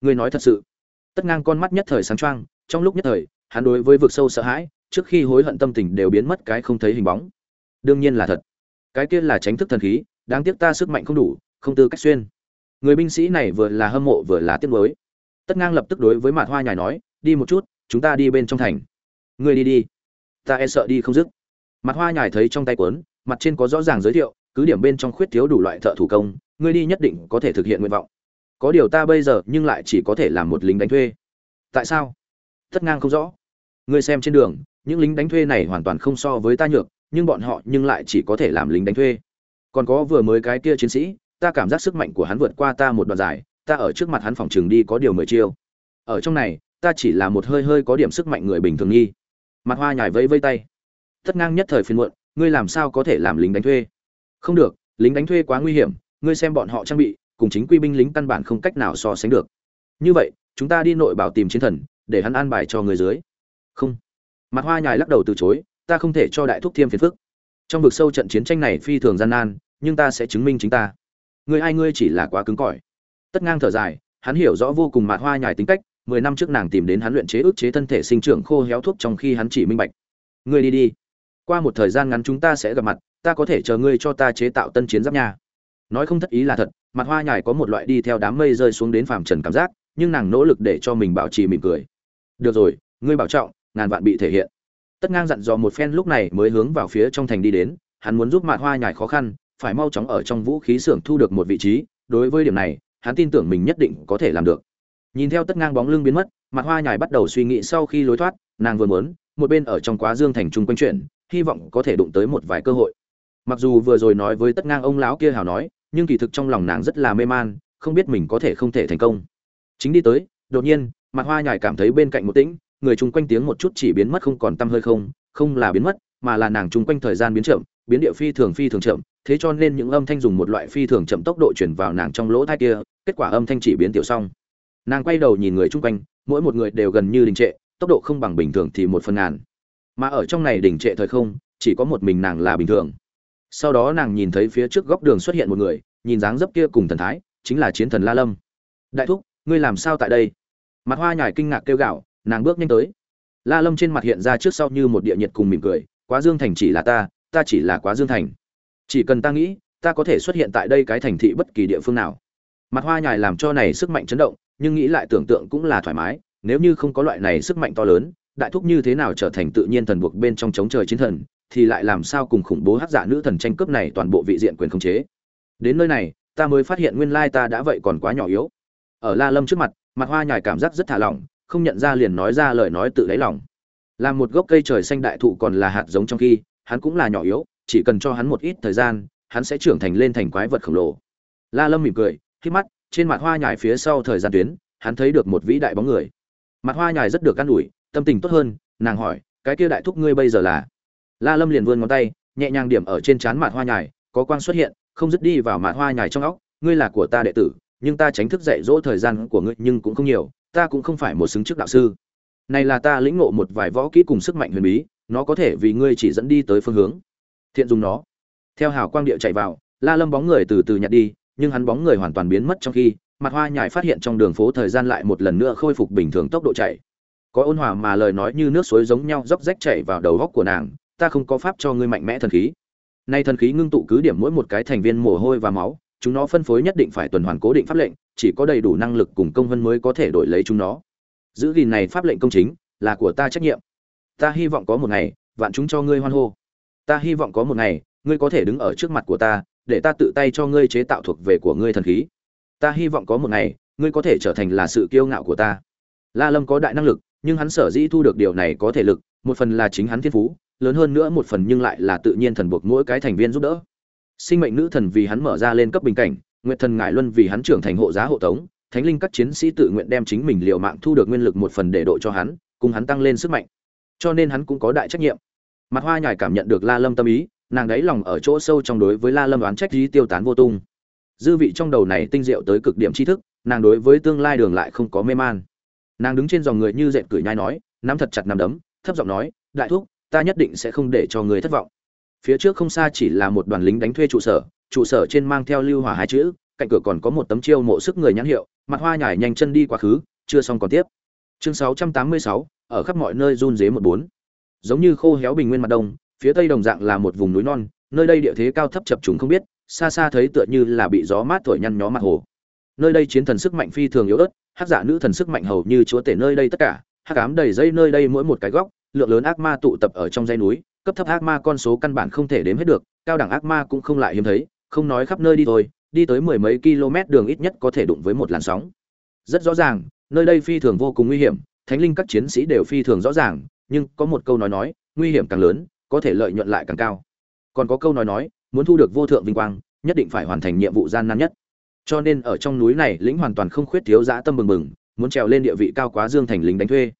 Ngươi nói thật sự. Tất ngang con mắt nhất thời sáng trang trong lúc nhất thời, hắn đối với vực sâu sợ hãi, trước khi hối hận tâm tình đều biến mất cái không thấy hình bóng. Đương nhiên là thật. Cái kia là tránh thức thần khí, đáng tiếc ta sức mạnh không đủ, không tư cách xuyên. Người binh sĩ này vừa là hâm mộ vừa là tiếc mới tất ngang lập tức đối với mạt hoa nhài nói, đi một chút, chúng ta đi bên trong thành. Ngươi đi đi ta e sợ đi không dứt. Mặt hoa nhài thấy trong tay cuốn, mặt trên có rõ ràng giới thiệu, cứ điểm bên trong khuyết thiếu đủ loại thợ thủ công, ngươi đi nhất định có thể thực hiện nguyện vọng. Có điều ta bây giờ nhưng lại chỉ có thể làm một lính đánh thuê. Tại sao? Tất ngang không rõ. Ngươi xem trên đường, những lính đánh thuê này hoàn toàn không so với ta nhược, nhưng bọn họ nhưng lại chỉ có thể làm lính đánh thuê. Còn có vừa mới cái kia chiến sĩ, ta cảm giác sức mạnh của hắn vượt qua ta một đoạn dài, ta ở trước mặt hắn phòng trường đi có điều mười chiêu. Ở trong này, ta chỉ là một hơi hơi có điểm sức mạnh người bình thường nghi mặt hoa nhải vẫy vây tay. Tất ngang nhất thời phiền muộn, ngươi làm sao có thể làm lính đánh thuê? Không được, lính đánh thuê quá nguy hiểm, ngươi xem bọn họ trang bị, cùng chính quy binh lính căn bản không cách nào so sánh được. Như vậy, chúng ta đi nội bảo tìm chiến thần, để hắn an bài cho người dưới. Không. Mặt hoa nhài lắc đầu từ chối, ta không thể cho đại thúc thiêm phiền phức. Trong vực sâu trận chiến tranh này phi thường gian nan, nhưng ta sẽ chứng minh chính ta. Người ai ngươi chỉ là quá cứng cỏi. Tất ngang thở dài, hắn hiểu rõ vô cùng mặt hoa nhài tính cách mười năm trước nàng tìm đến hắn luyện chế ức chế thân thể sinh trưởng khô héo thuốc trong khi hắn chỉ minh bạch. Ngươi đi đi. Qua một thời gian ngắn chúng ta sẽ gặp mặt, ta có thể chờ ngươi cho ta chế tạo tân chiến giáp nha. Nói không thất ý là thật, mặt hoa nhài có một loại đi theo đám mây rơi xuống đến phàm trần cảm giác, nhưng nàng nỗ lực để cho mình bảo trì mỉm cười. Được rồi, ngươi bảo trọng, ngàn vạn bị thể hiện. Tất ngang dặn dò một phen lúc này mới hướng vào phía trong thành đi đến, hắn muốn giúp mặt hoa nhài khó khăn, phải mau chóng ở trong vũ khí xưởng thu được một vị trí, đối với điểm này, hắn tin tưởng mình nhất định có thể làm được nhìn theo tất ngang bóng lưng biến mất mặt hoa nhài bắt đầu suy nghĩ sau khi lối thoát, nàng vừa muốn, một bên ở trong quá dương thành trung quanh chuyện, hy vọng có thể đụng tới một vài cơ hội. Mặc dù vừa rồi nói với tất ngang ông lão kia hào nói, nhưng kỳ thực trong lòng nàng rất là mê man, không biết mình có thể không thể thành công. Chính đi tới, đột nhiên mặt hoa nhài cảm thấy bên cạnh một tĩnh, người chung quanh tiếng một chút chỉ biến mất không còn tăm hơi không không là biến mất, mà là nàng chung quanh thời gian biến chậm, biến địa phi thường phi thường chậm, thế cho nên những âm thanh dùng một loại phi thường chậm tốc độ chuyển vào nàng trong lỗ tai kia, kết quả âm thanh chỉ biến tiểu xong nàng quay đầu nhìn người chung quanh, mỗi một người đều gần như đình trệ, tốc độ không bằng bình thường thì một phần ngàn. Mà ở trong này đình trệ thời không, chỉ có một mình nàng là bình thường. Sau đó nàng nhìn thấy phía trước góc đường xuất hiện một người, nhìn dáng dấp kia cùng thần thái, chính là chiến thần la lâm. Đại thúc, ngươi làm sao tại đây? Mặt hoa nhải kinh ngạc kêu gạo nàng bước nhanh tới. La lâm trên mặt hiện ra trước sau như một địa nhiệt cùng mỉm cười, quá dương thành chỉ là ta ta chỉ là quá dương thành. Chỉ cần ta nghĩ, ta có thể xuất hiện tại đây cái thành thị bất kỳ địa phương nào. Mặt hoa nhài làm cho này sức mạnh chấn động nhưng nghĩ lại tưởng tượng cũng là thoải mái, nếu như không có loại này sức mạnh to lớn, đại thúc như thế nào trở thành tự nhiên thần buộc bên trong chống trời chiến thần, thì lại làm sao cùng khủng bố hát giả dạ nữ thần tranh cướp này toàn bộ vị diện quyền khống chế. Đến nơi này, ta mới phát hiện nguyên lai ta đã vậy còn quá nhỏ yếu. Ở la lâm trước mặt mặt hoa nhài cảm giác rất thả lỏng, không nhận ra liền nói ra lời nói tự lấy lòng. Làm một gốc cây trời xanh đại thụ còn là hạt giống trong khi, hắn cũng là nhỏ yếu, chỉ cần cho hắn một ít thời gian, hắn sẽ trưởng thành lên thành quái vật khổng lồ. La lâm mỉm cười khi mắt trên mặt hoa nhài phía sau thời gian tuyến, hắn thấy được một vĩ đại bóng người. Mặt hoa nhài rất được an ủi, tâm tình tốt hơn, nàng hỏi, cái kia đại thúc ngươi bây giờ là? La lâm liền vươn ngón tay, nhẹ nhàng điểm ở trên trán mặt hoa nhài, có quang xuất hiện, không dứt đi vào mặt hoa nhài trong óc, ngươi là của ta đệ tử, nhưng ta tránh thức dạy dỗ thời gian của ngươi nhưng cũng không nhiều, ta cũng không phải một xứng chức đạo sư. Này là ta lĩnh ngộ một vài võ kỹ cùng sức mạnh huyền bí, nó có thể vì ngươi chỉ dẫn đi tới phương hướng. Thiện dùng nó. Theo hào quang địa chạy vào, la lâm bóng người từ từ nhặt đi nhưng hắn bóng người hoàn toàn biến mất trong khi, mặt hoa nhải phát hiện trong đường phố thời gian lại một lần nữa khôi phục bình thường tốc độ chạy. Có ôn hòa mà lời nói như nước suối giống nhau róc rách chảy vào đầu góc của nàng, ta không có pháp cho ngươi mạnh mẽ thần khí. Nay thần khí ngưng tụ cứ điểm mỗi một cái thành viên mồ hôi và máu, chúng nó phân phối nhất định phải tuần hoàn cố định pháp lệnh, chỉ có đầy đủ năng lực cùng công vân mới có thể đổi lấy chúng nó. Giữ gìn này pháp lệnh công chính, là của ta trách nhiệm. Ta hy vọng có một ngày, vạn chúng cho ngươi hoan hô. Ta hy vọng có một ngày, ngươi có thể đứng ở trước mặt của ta để ta tự tay cho ngươi chế tạo thuộc về của ngươi thần khí. Ta hy vọng có một ngày, ngươi có thể trở thành là sự kiêu ngạo của ta. La lâm có đại năng lực, nhưng hắn sở dĩ thu được điều này có thể lực, một phần là chính hắn thiên phú, lớn hơn nữa một phần nhưng lại là tự nhiên thần buộc mỗi cái thành viên giúp đỡ. Sinh mệnh nữ thần vì hắn mở ra lên cấp bình cảnh, nguyệt thần ngải luân vì hắn trưởng thành hộ giá hộ tống, thánh linh các chiến sĩ tự nguyện đem chính mình liều mạng thu được nguyên lực một phần để độ cho hắn, cùng hắn tăng lên sức mạnh. Cho nên hắn cũng có đại trách nhiệm. Mặt hoa nhài cảm nhận được la lâm tâm ý nàng đáy lòng ở chỗ sâu trong đối với la lâm oán trách dí tiêu tán vô tung. Dư vị trong đầu này tinh diệu tới cực điểm tri thức nàng đối với tương lai đường lại không có mê man. Nàng đứng trên dòng người như dệt cười nhai nói nắm thật chặt nắm đấm thấp giọng nói đại thúc ta nhất định sẽ không để cho người thất vọng. Phía trước không xa chỉ là một đoàn lính đánh thuê trụ sở trụ sở trên mang theo lưu hỏa hai chữ cạnh cửa còn có một tấm chiêu mộ sức người nhãn hiệu mặt hoa nhải nhanh chân đi quá khứ chưa xong còn tiếp. Chương 686, ở khắp mọi nơi run dế một bốn. Giống như khô héo bình nguyên mặt đông phía tây đồng dạng là một vùng núi non, nơi đây địa thế cao thấp chập trùng không biết, xa xa thấy tựa như là bị gió mát thổi nhăn nhó mặt hồ. Nơi đây chiến thần sức mạnh phi thường yếu ớt hát giả dạ nữ thần sức mạnh hầu như chúa tể nơi đây tất cả hát cám đầy dây nơi đây mỗi một cái góc, lượng lớn ác ma tụ tập ở trong dãy núi, cấp thấp ác ma con số căn bản không thể đếm hết được, cao đẳng ác ma cũng không lại hiếm thấy, không nói khắp nơi đi thôi, đi tới mười mấy km đường ít nhất có thể đụng với một làn sóng. Rất rõ ràng, nơi đây phi thường vô cùng nguy hiểm, thánh linh các chiến sĩ đều phi thường rõ ràng, nhưng có một câu nói nói, nguy hiểm càng lớn có thể lợi nhuận lại càng cao. Còn có câu nói nói, muốn thu được vô thượng vinh quang, nhất định phải hoàn thành nhiệm vụ gian nan nhất. Cho nên ở trong núi này, lĩnh hoàn toàn không khuyết thiếu dã tâm bừng bừng, muốn trèo lên địa vị cao quá dương thành lính đánh thuê.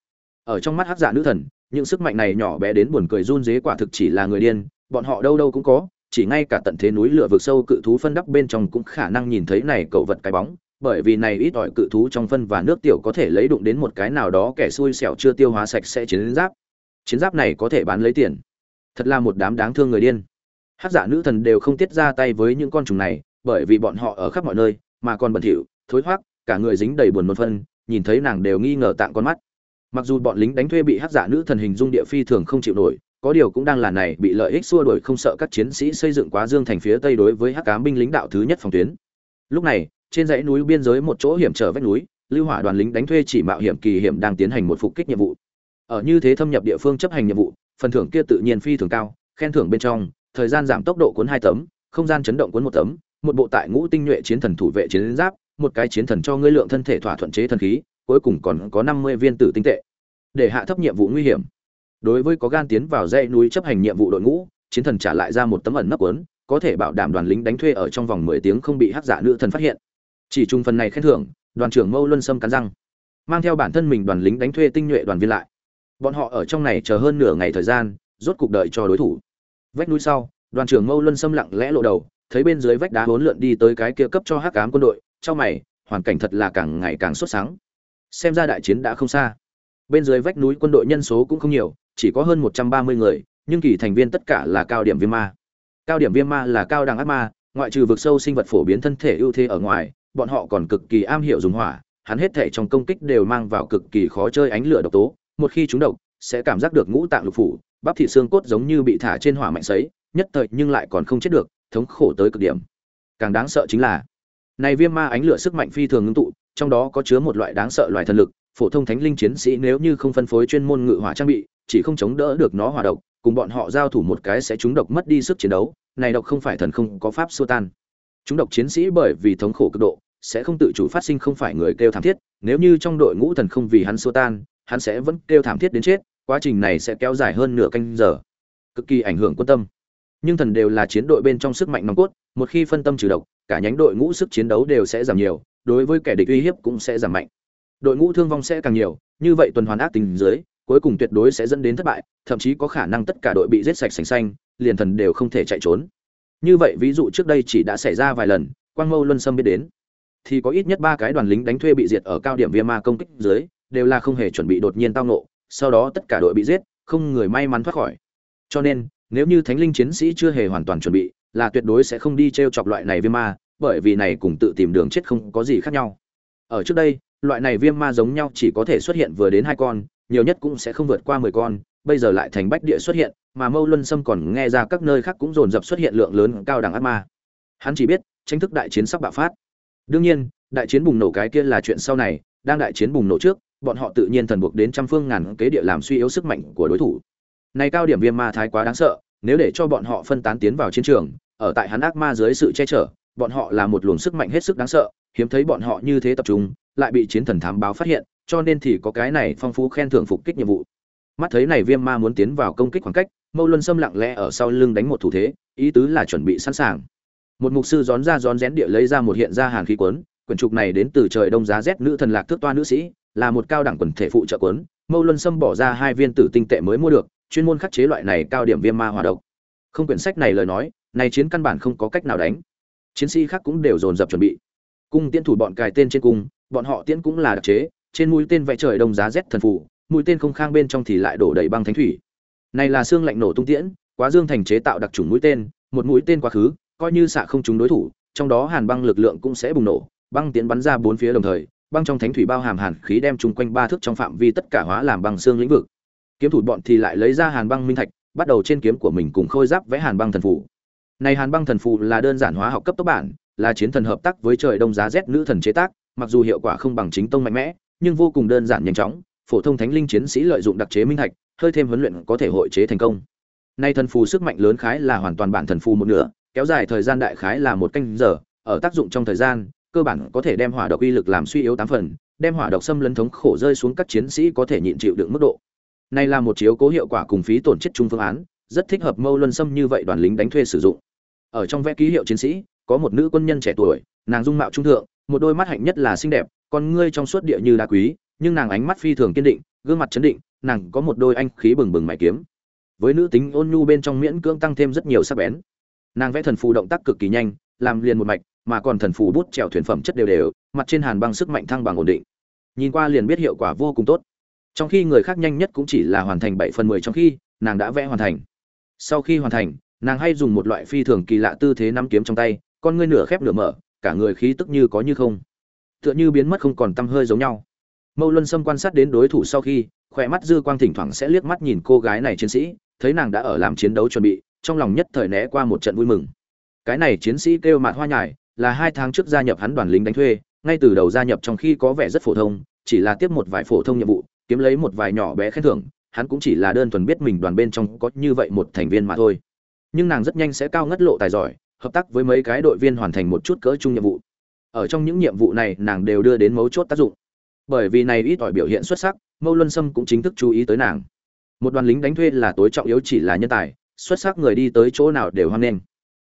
Ở trong mắt hắc dạ nữ thần, những sức mạnh này nhỏ bé đến buồn cười run dế quả thực chỉ là người điên, bọn họ đâu đâu cũng có, chỉ ngay cả tận thế núi lửa vực sâu cự thú phân đắp bên trong cũng khả năng nhìn thấy này cậu vật cái bóng, bởi vì này ít ỏi cự thú trong phân và nước tiểu có thể lấy đụng đến một cái nào đó kẻ xui xẻo chưa tiêu hóa sạch sẽ chiến giáp. Chiến giáp này có thể bán lấy tiền thật là một đám đáng thương người điên. Hát giả nữ thần đều không tiết ra tay với những con trùng này bởi vì bọn họ ở khắp mọi nơi mà còn bẩn thỉu thối hoác, cả người dính đầy buồn một phân nhìn thấy nàng đều nghi ngờ tạng con mắt. Mặc dù bọn lính đánh thuê bị hát giả nữ thần hình dung địa phi thường không chịu nổi có điều cũng đang là này bị lợi ích xua đuổi không sợ các chiến sĩ xây dựng quá dương thành phía tây đối với hắc cám binh lính đạo thứ nhất phòng tuyến. Lúc này trên dãy núi biên giới một chỗ hiểm trở vách núi lưu hỏa đoàn lính đánh thuê chỉ mạo hiểm kỳ hiểm đang tiến hành một phục kích nhiệm vụ. Ở như thế thâm nhập địa phương chấp hành nhiệm vụ phần thưởng kia tự nhiên phi thường cao khen thưởng bên trong thời gian giảm tốc độ cuốn hai tấm không gian chấn động cuốn một tấm một bộ tại ngũ tinh nhuệ chiến thần thủ vệ chiến giáp một cái chiến thần cho ngươi lượng thân thể thỏa thuận chế thần khí cuối cùng còn có năm mươi viên tử tinh tệ. Để hạ thấp nhiệm vụ nguy hiểm. Đối với có gan tiến vào dãy núi chấp hành nhiệm vụ đội ngũ chiến thần trả lại ra một tấm ẩn nấp cuốn, có thể bảo đảm đoàn lính đánh thuê ở trong vòng mười tiếng không bị hắc giả nữ thần phát hiện. Chỉ chung phần này khen thưởng đoàn trưởng mâu luân sâm cắn răng mang theo bản thân mình đoàn lính đánh thuê tinh nhuệ đoàn viên lại bọn họ ở trong này chờ hơn nửa ngày thời gian, rốt cục đợi cho đối thủ. Vách núi sau, đoàn trưởng mâu luân xâm lặng lẽ lộ đầu, thấy bên dưới vách đá hỗn lượn đi tới cái kia cấp cho hắc ám quân đội trong mày, hoàn cảnh thật là càng ngày càng xuất sáng. Xem ra đại chiến đã không xa. Bên dưới vách núi quân đội nhân số cũng không nhiều, chỉ có hơn một trăm ba mươi người, nhưng kỳ thành viên tất cả là cao điểm viêm ma. Cao điểm viêm ma là cao đẳng ác ma, ngoại trừ vực sâu sinh vật phổ biến thân thể ưu thế ở ngoài, bọn họ còn cực kỳ am hiểu dùng hỏa, hắn hết thể trong công kích đều mang vào cực kỳ khó chơi ánh lửa độc tố một khi chúng độc, sẽ cảm giác được ngũ tạng lục phủ, bắp thịt xương cốt giống như bị thả trên hỏa mạnh sấy, nhất thời nhưng lại còn không chết được, thống khổ tới cực điểm. Càng đáng sợ chính là, này viêm ma ánh lửa sức mạnh phi thường ngưng tụ, trong đó có chứa một loại đáng sợ loại thần lực, phổ thông thánh linh chiến sĩ nếu như không phân phối chuyên môn ngự hỏa trang bị, chỉ không chống đỡ được nó hỏa độc, cùng bọn họ giao thủ một cái sẽ chúng độc mất đi sức chiến đấu, này độc không phải thần không có pháp xua tan. Chúng độc chiến sĩ bởi vì thống khổ cực độ, sẽ không tự chủ phát sinh không phải người kêu thảm thiết, nếu như trong đội ngũ thần không vì hắn xua tan hắn sẽ vẫn kêu thảm thiết đến chết, quá trình này sẽ kéo dài hơn nửa canh giờ. Cực kỳ ảnh hưởng quân tâm. Nhưng thần đều là chiến đội bên trong sức mạnh nòng cốt, một khi phân tâm trừ độc, cả nhánh đội ngũ sức chiến đấu đều sẽ giảm nhiều, đối với kẻ địch uy hiếp cũng sẽ giảm mạnh. Đội ngũ thương vong sẽ càng nhiều, như vậy tuần hoàn ác tình dưới, cuối cùng tuyệt đối sẽ dẫn đến thất bại, thậm chí có khả năng tất cả đội bị giết sạch sành xanh, liền thần đều không thể chạy trốn. Như vậy ví dụ trước đây chỉ đã xảy ra vài lần, quang mâu luân sâm biết đến, thì có ít nhất ba cái đoàn lính đánh thuê bị diệt ở cao điểm viêm ma công kích dưới đều là không hề chuẩn bị đột nhiên tao ngộ, sau đó tất cả đội bị giết không người may mắn thoát khỏi. Cho nên nếu như thánh linh chiến sĩ chưa hề hoàn toàn chuẩn bị là tuyệt đối sẽ không đi trêu chọc loại này viêm ma bởi vì này cùng tự tìm đường chết không có gì khác nhau. Ở trước đây loại này viêm ma giống nhau chỉ có thể xuất hiện vừa đến hai con nhiều nhất cũng sẽ không vượt qua mười con bây giờ lại thành bách địa xuất hiện mà mâu luân sâm còn nghe ra các nơi khác cũng dồn dập xuất hiện lượng lớn cao đẳng ác ma. Hắn chỉ biết tranh thức đại chiến sắp bạo phát. Đương nhiên đại chiến bùng nổ cái kia là chuyện sau này đang đại chiến bùng nổ trước bọn họ tự nhiên thần buộc đến trăm phương ngàn kế địa làm suy yếu sức mạnh của đối thủ. Này cao điểm viêm ma thái quá đáng sợ, nếu để cho bọn họ phân tán tiến vào chiến trường, ở tại hắn ác ma dưới sự che chở, bọn họ là một luồng sức mạnh hết sức đáng sợ, hiếm thấy bọn họ như thế tập trung, lại bị chiến thần thám báo phát hiện, cho nên thì có cái này phong phú khen thưởng phục kích nhiệm vụ. Mắt thấy này viêm ma muốn tiến vào công kích khoảng cách, mâu luân xâm lặng lẽ ở sau lưng đánh một thủ thế, ý tứ là chuẩn bị sẵn sàng. Một mục sư rón ra rón rén địa lấy ra một hiện ra hàn khí quấn quyển trục này đến từ trời đông giá rét nữ thần lạc thước toa nữ sĩ là một cao đẳng quần thể phụ trợ quấn mâu luân sâm bỏ ra hai viên tử tinh tệ mới mua được, chuyên môn khắc chế loại này cao điểm viêm ma hòa độc. Không quyển sách này lời nói, này chiến căn bản không có cách nào đánh. Chiến sĩ khác cũng đều dồn dập chuẩn bị. Cung tiễn thủ bọn cài tên trên cung, bọn họ tiễn cũng là đặc chế, trên mũi tên vẽ trời đông giá rét thần phụ mũi tên không khang bên trong thì lại đổ đầy băng thánh thủy. Này là xương lạnh nổ tung tiễn, quá dương thành chế tạo đặc trùng mũi tên, một mũi tên quá khứ, coi như xạ không trúng đối thủ, trong đó hàn băng lực lượng cũng sẽ bùng nổ, băng tiễn bắn ra bốn phía đồng thời băng trong thánh thủy bao hàm hàn khí đem chung quanh ba thước trong phạm vi tất cả hóa làm băng xương lĩnh vực. Kiếm thủ bọn thì lại lấy ra hàn băng minh thạch, bắt đầu trên kiếm của mình cùng khôi giáp vẽ hàn băng thần phù. Này hàn băng thần phù là đơn giản hóa học cấp tốc bản, là chiến thần hợp tác với trời đông giá rét nữ thần chế tác, mặc dù hiệu quả không bằng chính tông mạnh mẽ, nhưng vô cùng đơn giản nhanh chóng, phổ thông thánh linh chiến sĩ lợi dụng đặc chế minh thạch, hơi thêm huấn luyện có thể hội chế thành công. Nay thần phù sức mạnh lớn khái là hoàn toàn bản thần phù một nửa, kéo dài thời gian đại khái là một canh giờ, ở tác dụng trong thời gian cơ bản có thể đem hỏa độc uy lực làm suy yếu tám phần, đem hỏa độc xâm lấn thống khổ rơi xuống các chiến sĩ có thể nhịn chịu đựng mức độ. Này là một chiếu cố hiệu quả cùng phí tổn chết chung phương án, rất thích hợp mâu luân xâm như vậy đoàn lính đánh thuê sử dụng. Ở trong vẽ ký hiệu chiến sĩ, có một nữ quân nhân trẻ tuổi, nàng dung mạo trung thượng, một đôi mắt hạnh nhất là xinh đẹp, con ngươi trong suốt địa như đá quý, nhưng nàng ánh mắt phi thường kiên định, gương mặt chấn định, nàng có một đôi anh khí bừng bừng mày kiếm. Với nữ tính ôn nhu bên trong miễn cưỡng tăng thêm rất nhiều sắc bén. Nàng vẽ thần phù động tác cực kỳ nhanh, làm liền một mạch mà còn thần phù bút trèo thuyền phẩm chất đều đều, mặt trên hàn băng sức mạnh thăng bằng ổn định. Nhìn qua liền biết hiệu quả vô cùng tốt. Trong khi người khác nhanh nhất cũng chỉ là hoàn thành bảy phần mười trong khi, nàng đã vẽ hoàn thành. Sau khi hoàn thành, nàng hay dùng một loại phi thường kỳ lạ tư thế nắm kiếm trong tay, con ngươi nửa khép nửa mở, cả người khí tức như có như không. Tựa như biến mất không còn tăm hơi giống nhau. Mâu luân sâm quan sát đến đối thủ sau khi, khỏe mắt dư quang thỉnh thoảng sẽ liếc mắt nhìn cô gái này chiến sĩ, thấy nàng đã ở làm chiến đấu chuẩn bị, trong lòng nhất thời né qua một trận vui mừng. Cái này chiến sĩ kêu mạt hoa nhải là hai tháng trước gia nhập hắn đoàn lính đánh thuê, ngay từ đầu gia nhập trong khi có vẻ rất phổ thông, chỉ là tiếp một vài phổ thông nhiệm vụ, kiếm lấy một vài nhỏ bé khen thưởng, hắn cũng chỉ là đơn thuần biết mình đoàn bên trong có như vậy một thành viên mà thôi. Nhưng nàng rất nhanh sẽ cao ngất lộ tài giỏi, hợp tác với mấy cái đội viên hoàn thành một chút cỡ chung nhiệm vụ. Ở trong những nhiệm vụ này, nàng đều đưa đến mấu chốt tác dụng. Bởi vì này ít ỏi biểu hiện xuất sắc, mâu luân sâm cũng chính thức chú ý tới nàng. Một đoàn lính đánh thuê là tối trọng yếu chỉ là nhân tài, xuất sắc người đi tới chỗ nào đều hoan nghênh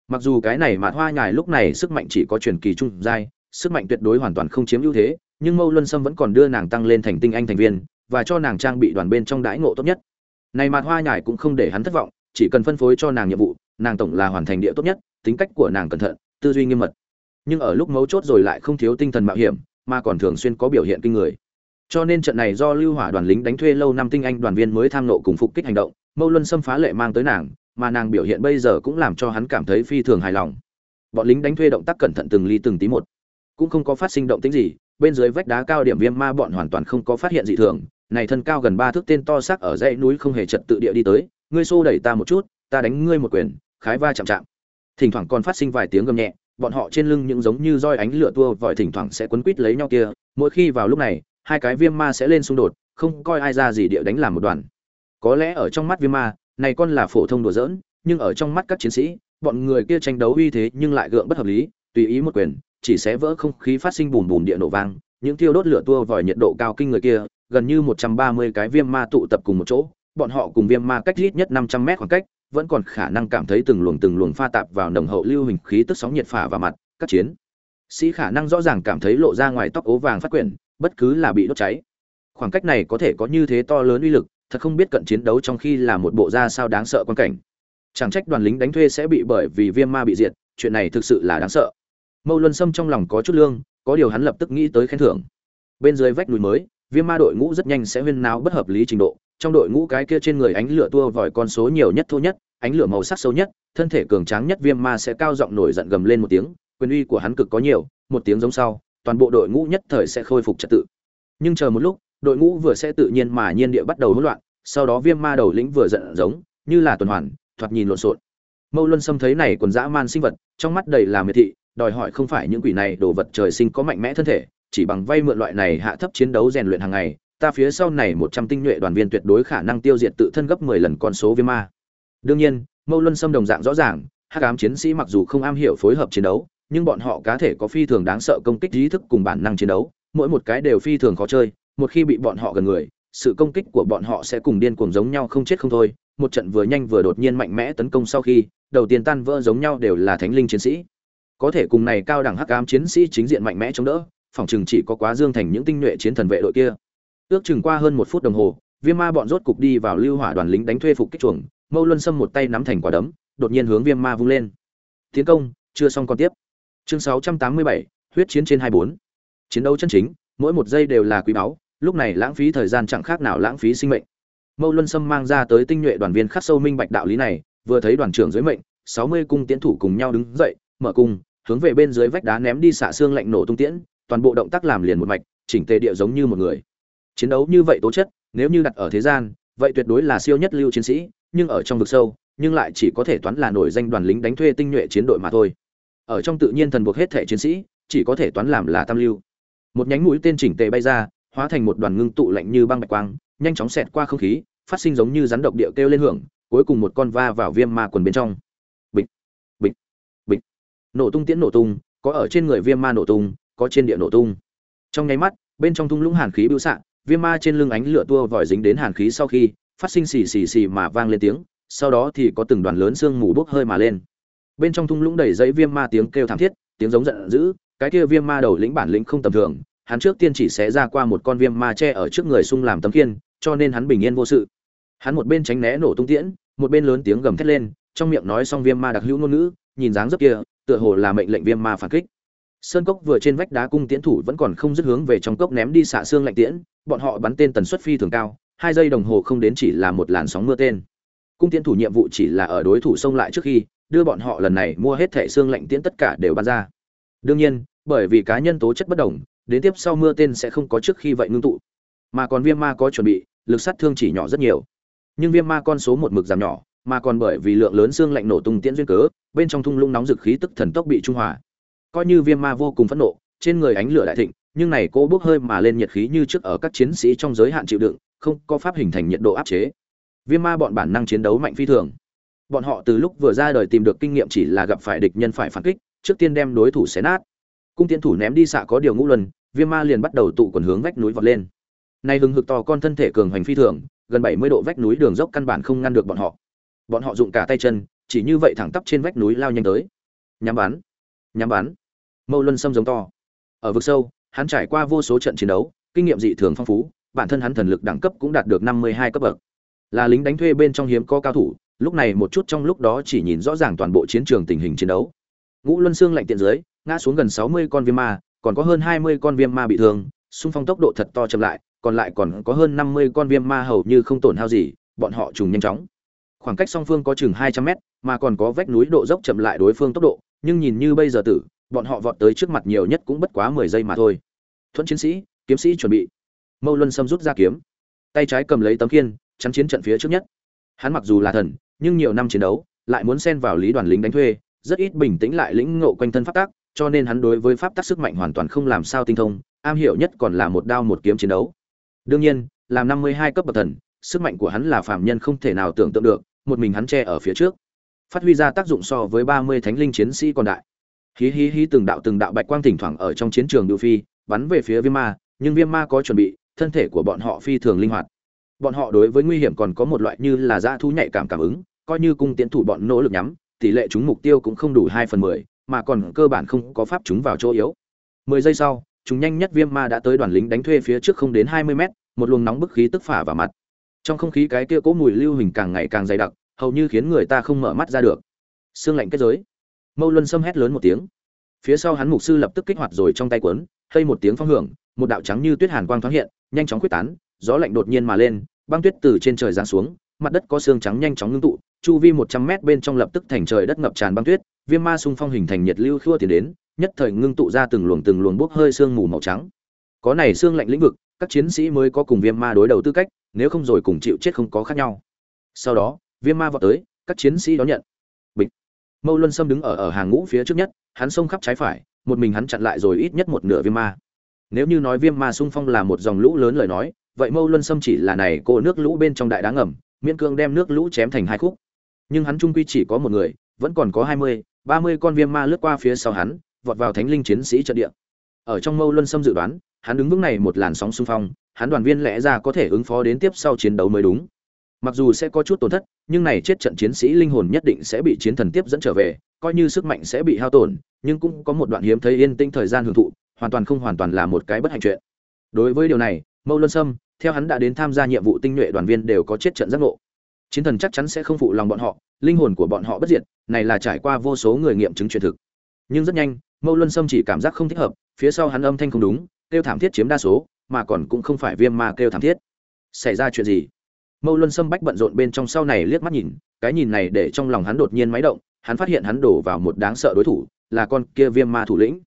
mặc dù cái này mà hoa nhài lúc này sức mạnh chỉ có truyền kỳ trung giai, sức mạnh tuyệt đối hoàn toàn không chiếm ưu thế, nhưng mâu luân sâm vẫn còn đưa nàng tăng lên thành tinh anh thành viên, và cho nàng trang bị đoàn bên trong đãi ngộ tốt nhất. Này mặt hoa nhài cũng không để hắn thất vọng, chỉ cần phân phối cho nàng nhiệm vụ, nàng tổng là hoàn thành địa tốt nhất, tính cách của nàng cẩn thận, tư duy nghiêm mật. Nhưng ở lúc mấu chốt rồi lại không thiếu tinh thần mạo hiểm, mà còn thường xuyên có biểu hiện kinh người. Cho nên trận này do lưu hỏa đoàn lính đánh thuê lâu năm tinh anh đoàn viên mới tham nộ cùng phục kích hành động, mâu luân xâm phá lệ mang tới nàng mà nàng biểu hiện bây giờ cũng làm cho hắn cảm thấy phi thường hài lòng. Bọn lính đánh thuê động tác cẩn thận từng ly từng tí một. Cũng không có phát sinh động tĩnh gì, bên dưới vách đá cao điểm viêm ma bọn hoàn toàn không có phát hiện dị thường. Này thân cao gần ba thước tên to xác ở dãy núi không hề trật tự địa đi tới, ngươi xô đẩy ta một chút, ta đánh ngươi một quyền, khái va chạm chạm. Thỉnh thoảng còn phát sinh vài tiếng gầm nhẹ, bọn họ trên lưng những giống như roi ánh lửa tua vòi thỉnh thoảng sẽ quấn quít lấy nhau kia. Mỗi khi vào lúc này, hai cái viêm ma sẽ lên xung đột, không coi ai ra gì địa đánh làm một đoàn. Có lẽ ở trong mắt viêm ma này con là phổ thông đùa giỡn, nhưng ở trong mắt các chiến sĩ, bọn người kia tranh đấu uy thế nhưng lại gượng bất hợp lý, tùy ý một quyền, chỉ sẽ vỡ không khí phát sinh bùm bùm địa nổ vang, những thiêu đốt lửa tua vòi nhiệt độ cao kinh người kia, gần như một trăm ba mươi cái viêm ma tụ tập cùng một chỗ, bọn họ cùng viêm ma cách ít nhất năm trăm mét khoảng cách, vẫn còn khả năng cảm thấy từng luồng từng luồng pha tạp vào nồng hậu lưu hình khí tức sóng nhiệt phả vào mặt, các chiến sĩ khả năng rõ ràng cảm thấy lộ ra ngoài tóc ố vàng phát quyển, bất cứ là bị đốt cháy. Khoảng cách này có thể có như thế to lớn uy lực thật không biết cận chiến đấu trong khi là một bộ da sao đáng sợ quan cảnh. Chẳng trách đoàn lính đánh thuê sẽ bị bởi vì viêm ma bị diệt, chuyện này thực sự là đáng sợ. Mâu luân sâm trong lòng có chút lương, có điều hắn lập tức nghĩ tới khen thưởng. Bên dưới vách núi mới, viêm ma đội ngũ rất nhanh sẽ huyên náo bất hợp lý trình độ, trong đội ngũ cái kia trên người ánh lửa tua vòi con số nhiều nhất thô nhất, ánh lửa màu sắc sâu nhất, thân thể cường tráng nhất viêm ma sẽ cao giọng nổi giận gầm lên một tiếng, quyền uy của hắn cực có nhiều, một tiếng giống sau, toàn bộ đội ngũ nhất thời sẽ khôi phục trật tự. Nhưng chờ một lúc đội ngũ vừa sẽ tự nhiên mà nhiên địa bắt đầu hỗn loạn, sau đó viêm ma đầu lĩnh vừa giận giống, như là tuần hoàn, thoạt nhìn lộn xộn. Mâu luân sâm thấy này quần dã man sinh vật, trong mắt đầy là miệt thị, đòi hỏi không phải những quỷ này đồ vật trời sinh có mạnh mẽ thân thể, chỉ bằng vay mượn loại này hạ thấp chiến đấu rèn luyện hàng ngày, ta phía sau này một trăm tinh nhuệ đoàn viên tuyệt đối khả năng tiêu diệt tự thân gấp mười lần con số viêm ma. Đương nhiên, mâu luân sâm đồng dạng rõ ràng, hắc ám chiến sĩ mặc dù không am hiểu phối hợp chiến đấu, nhưng bọn họ cá thể có phi thường đáng sợ công kích trí thức cùng bản năng chiến đấu, mỗi một cái đều phi thường khó chơi một khi bị bọn họ gần người sự công kích của bọn họ sẽ cùng điên cuồng giống nhau không chết không thôi. Một trận vừa nhanh vừa đột nhiên mạnh mẽ tấn công sau khi đầu tiên tan vỡ giống nhau đều là thánh linh chiến sĩ. Có thể cùng này cao đẳng hắc ám chiến sĩ chính diện mạnh mẽ chống đỡ phòng chừng chỉ có quá dương thành những tinh nhuệ chiến thần vệ đội kia. Ước chừng qua hơn một phút đồng hồ viêm ma bọn rốt cục đi vào lưu hỏa đoàn lính đánh thuê phục kích chuồng mâu luân sâm một tay nắm thành quả đấm đột nhiên hướng viêm ma vung lên. Tiến công chưa xong còn tiếp. Chương 687, huyết chiến trên 24. chiến đấu chân chính mỗi một giây đều là quý báu lúc này lãng phí thời gian chẳng khác nào lãng phí sinh mệnh. Mâu luân sâm mang ra tới tinh nhuệ đoàn viên khắc sâu minh bạch đạo lý này, vừa thấy đoàn trưởng dưới mệnh 60 cung tiến thủ cùng nhau đứng dậy, mở cung, hướng về bên dưới vách đá ném đi xạ xương lạnh nổ tung tiễn, toàn bộ động tác làm liền một mạch, chỉnh tề địa giống như một người. Chiến đấu như vậy tố chất, nếu như đặt ở thế gian, vậy tuyệt đối là siêu nhất lưu chiến sĩ, nhưng ở trong vực sâu, nhưng lại chỉ có thể toán là nổi danh đoàn lính đánh thuê tinh nhuệ chiến đội mà thôi. Ở trong tự nhiên thần buộc hết thể chiến sĩ, chỉ có thể toán làm là tam lưu. Một nhánh mũi tên chỉnh tề bay ra hóa thành một đoàn ngưng tụ lạnh như băng bạch quang, nhanh chóng xẹt qua không khí, phát sinh giống như rắn độc địa kêu lên hưởng, cuối cùng một con va vào viêm ma quần bên trong. Bịch bịch bịch. Nổ tung tiễn nổ tung, có ở trên người viêm ma nổ tung, có trên địa nổ tung. Trong nháy mắt, bên trong thung lũng hàn khí bưu xạ, viêm ma trên lưng ánh lửa tua vòi dính đến hàn khí sau khi, phát sinh xì xì xì mà vang lên tiếng, sau đó thì có từng đoàn lớn sương mù bốc hơi mà lên. Bên trong thung lũng đầy giấy viêm ma tiếng kêu thảm thiết, tiếng giống giận dữ, cái kia viêm ma đầu lĩnh bản lĩnh không tầm thường hắn trước tiên chỉ sẽ ra qua một con viêm ma che ở trước người sung làm tấm kiên cho nên hắn bình yên vô sự. Hắn một bên tránh né nổ tung tiễn, một bên lớn tiếng gầm thét lên, trong miệng nói xong viêm ma đặc hữu ngôn ngữ, nhìn dáng dấp kia, tựa hồ là mệnh lệnh viêm ma phản kích. Sơn cốc vừa trên vách đá cung tiễn thủ vẫn còn không dứt hướng về trong cốc ném đi xạ xương lạnh tiễn, bọn họ bắn tên tần suất phi thường cao, hai giây đồng hồ không đến chỉ là một làn sóng mưa tên. Cung tiễn thủ nhiệm vụ chỉ là ở đối thủ xông lại trước khi, đưa bọn họ lần này mua hết thẻ xương lạnh tiễn tất cả đều bắn ra. Đương nhiên, bởi vì cá nhân tố chất bất đồng đến tiếp sau mưa tên sẽ không có trước khi vậy ngưng tụ. Mà còn viêm ma có chuẩn bị, lực sát thương chỉ nhỏ rất nhiều. Nhưng viêm ma con số một mực giảm nhỏ, mà còn bởi vì lượng lớn xương lạnh nổ tung tiễn duyên cớ, bên trong thung lũng nóng dực khí tức thần tốc bị trung hòa. Coi như viêm ma vô cùng phẫn nộ, trên người ánh lửa đại thịnh, nhưng này cô bốc hơi mà lên nhiệt khí như trước ở các chiến sĩ trong giới hạn chịu đựng, không có pháp hình thành nhiệt độ áp chế. Viêm ma bọn bản năng chiến đấu mạnh phi thường. Bọn họ từ lúc vừa ra đời tìm được kinh nghiệm chỉ là gặp phải địch nhân phải phản kích, trước tiên đem đối thủ xé nát. Cung tiến thủ ném đi xạ có điều ngũ luân viêm ma liền bắt đầu tụ quần hướng vách núi vọt lên. Nay hừng hực to con thân thể cường hành phi thường, gần bảy mươi độ vách núi đường dốc căn bản không ngăn được bọn họ. Bọn họ dụng cả tay chân, chỉ như vậy thẳng tắp trên vách núi lao nhanh tới. Nhắm bắn nhắm bắn. Mâu luân sâm giống to. Ở vực sâu, hắn trải qua vô số trận chiến đấu, kinh nghiệm dị thường phong phú, bản thân hắn thần lực đẳng cấp cũng đạt được năm mươi hai cấp bậc. Là lính đánh thuê bên trong hiếm có cao thủ, lúc này một chút trong lúc đó chỉ nhìn rõ ràng toàn bộ chiến trường tình hình chiến đấu. Ngũ luân xương lạnh tiện dưới, ngã xuống gần sáu mươi con viêm ma còn có hơn hai mươi con viêm ma bị thương, xung phong tốc độ thật to chậm lại, còn lại còn có hơn năm mươi con viêm ma hầu như không tổn hao gì, bọn họ trùng nhanh chóng. Khoảng cách song phương có chừng hai trăm mét, mà còn có vách núi độ dốc chậm lại đối phương tốc độ, nhưng nhìn như bây giờ tử, bọn họ vọt tới trước mặt nhiều nhất cũng bất quá mười giây mà thôi. Thuẫn chiến sĩ, kiếm sĩ chuẩn bị. Mâu luân xâm rút ra kiếm. Tay trái cầm lấy tấm khiên, chắn chiến trận phía trước nhất. Hắn mặc dù là thần, nhưng nhiều năm chiến đấu, lại muốn xen vào lý đoàn lính đánh thuê, rất ít bình tĩnh lại lĩnh ngộ quanh thân pháp tác cho nên hắn đối với pháp tắc sức mạnh hoàn toàn không làm sao tinh thông, am hiểu nhất còn là một đao một kiếm chiến đấu. Đương nhiên, làm năm mươi hai cấp bậc thần, sức mạnh của hắn là phạm nhân không thể nào tưởng tượng được, một mình hắn che ở phía trước. Phát huy ra tác dụng so với ba mươi thánh linh chiến sĩ còn đại. Hí hí hí từng đạo từng đạo bạch quang thỉnh thoảng ở trong chiến trường điệu phi, bắn về phía viêm ma, nhưng viêm ma có chuẩn bị, thân thể của bọn họ phi thường linh hoạt. Bọn họ đối với nguy hiểm còn có một loại như là dã thú nhạy cảm cảm ứng, coi như cung tiến thủ bọn nỗ lực nhắm, tỷ lệ trúng mục tiêu cũng không đủ hai phần mười mà còn cơ bản không có pháp chúng vào chỗ yếu. Mười giây sau, chúng nhanh nhất viêm ma đã tới đoàn lính đánh thuê phía trước không đến hai mươi mét, một luồng nóng bức khí tức phả vào mặt. Trong không khí cái kia cố mùi lưu hình càng ngày càng dày đặc, hầu như khiến người ta không mở mắt ra được. Sương lạnh kết giới. Mâu luân sâm hét lớn một tiếng. Phía sau hắn mục sư lập tức kích hoạt rồi trong tay quấn hơi một tiếng phong hưởng, một đạo trắng như tuyết hàn quang thoáng hiện, nhanh chóng quyết tán, gió lạnh đột nhiên mà lên, băng tuyết từ trên trời giáng xuống, mặt đất có sương trắng nhanh chóng ngưng tụ, chu vi một trăm mét bên trong lập tức thành trời đất ngập tràn băng tuyết viêm ma xung phong hình thành nhiệt lưu khua tiến đến, nhất thời ngưng tụ ra từng luồng từng luồng bốc hơi sương mù màu trắng. Có này xương lạnh lĩnh vực, các chiến sĩ mới có cùng viêm ma đối đầu tư cách, nếu không rồi cùng chịu chết không có khác nhau. Sau đó, viêm ma vọt tới, các chiến sĩ đón nhận. Bịch. Mâu luân sâm đứng ở ở hàng ngũ phía trước nhất, hắn xông khắp trái phải, một mình hắn chặn lại rồi ít nhất một nửa viêm ma. Nếu như nói viêm ma xung phong là một dòng lũ lớn lời nói, vậy mâu luân sâm chỉ là này cô nước lũ bên trong đại đá ngầm, miễn cương đem nước lũ chém thành hai khúc. Nhưng hắn trung quy chỉ có một người, vẫn còn có hai mươi ba mươi con viêm ma lướt qua phía sau hắn, vọt vào thánh linh chiến sĩ trận địa. Ở trong mâu luân sâm dự đoán, hắn đứng vững này một làn sóng xung phong, hắn đoàn viên lẽ ra có thể ứng phó đến tiếp sau chiến đấu mới đúng. Mặc dù sẽ có chút tổn thất, nhưng này chết trận chiến sĩ linh hồn nhất định sẽ bị chiến thần tiếp dẫn trở về, coi như sức mạnh sẽ bị hao tổn, nhưng cũng có một đoạn hiếm thấy yên tĩnh thời gian hưởng thụ, hoàn toàn không hoàn toàn là một cái bất hạnh chuyện. Đối với điều này, mâu luân sâm, theo hắn đã đến tham gia nhiệm vụ tinh nhuệ đoàn viên đều có chết trận giác ngộ chiến thần chắc chắn sẽ không phụ lòng bọn họ, linh hồn của bọn họ bất diệt, này là trải qua vô số người nghiệm chứng truyền thực. Nhưng rất nhanh, mâu luân sâm chỉ cảm giác không thích hợp, phía sau hắn âm thanh không đúng, kêu thảm thiết chiếm đa số, mà còn cũng không phải viêm ma kêu thảm thiết. Xảy ra chuyện gì? Mâu luân sâm bách bận rộn bên trong sau này liếc mắt nhìn, cái nhìn này để trong lòng hắn đột nhiên máy động, hắn phát hiện hắn đổ vào một đáng sợ đối thủ, là con kia viêm ma thủ lĩnh.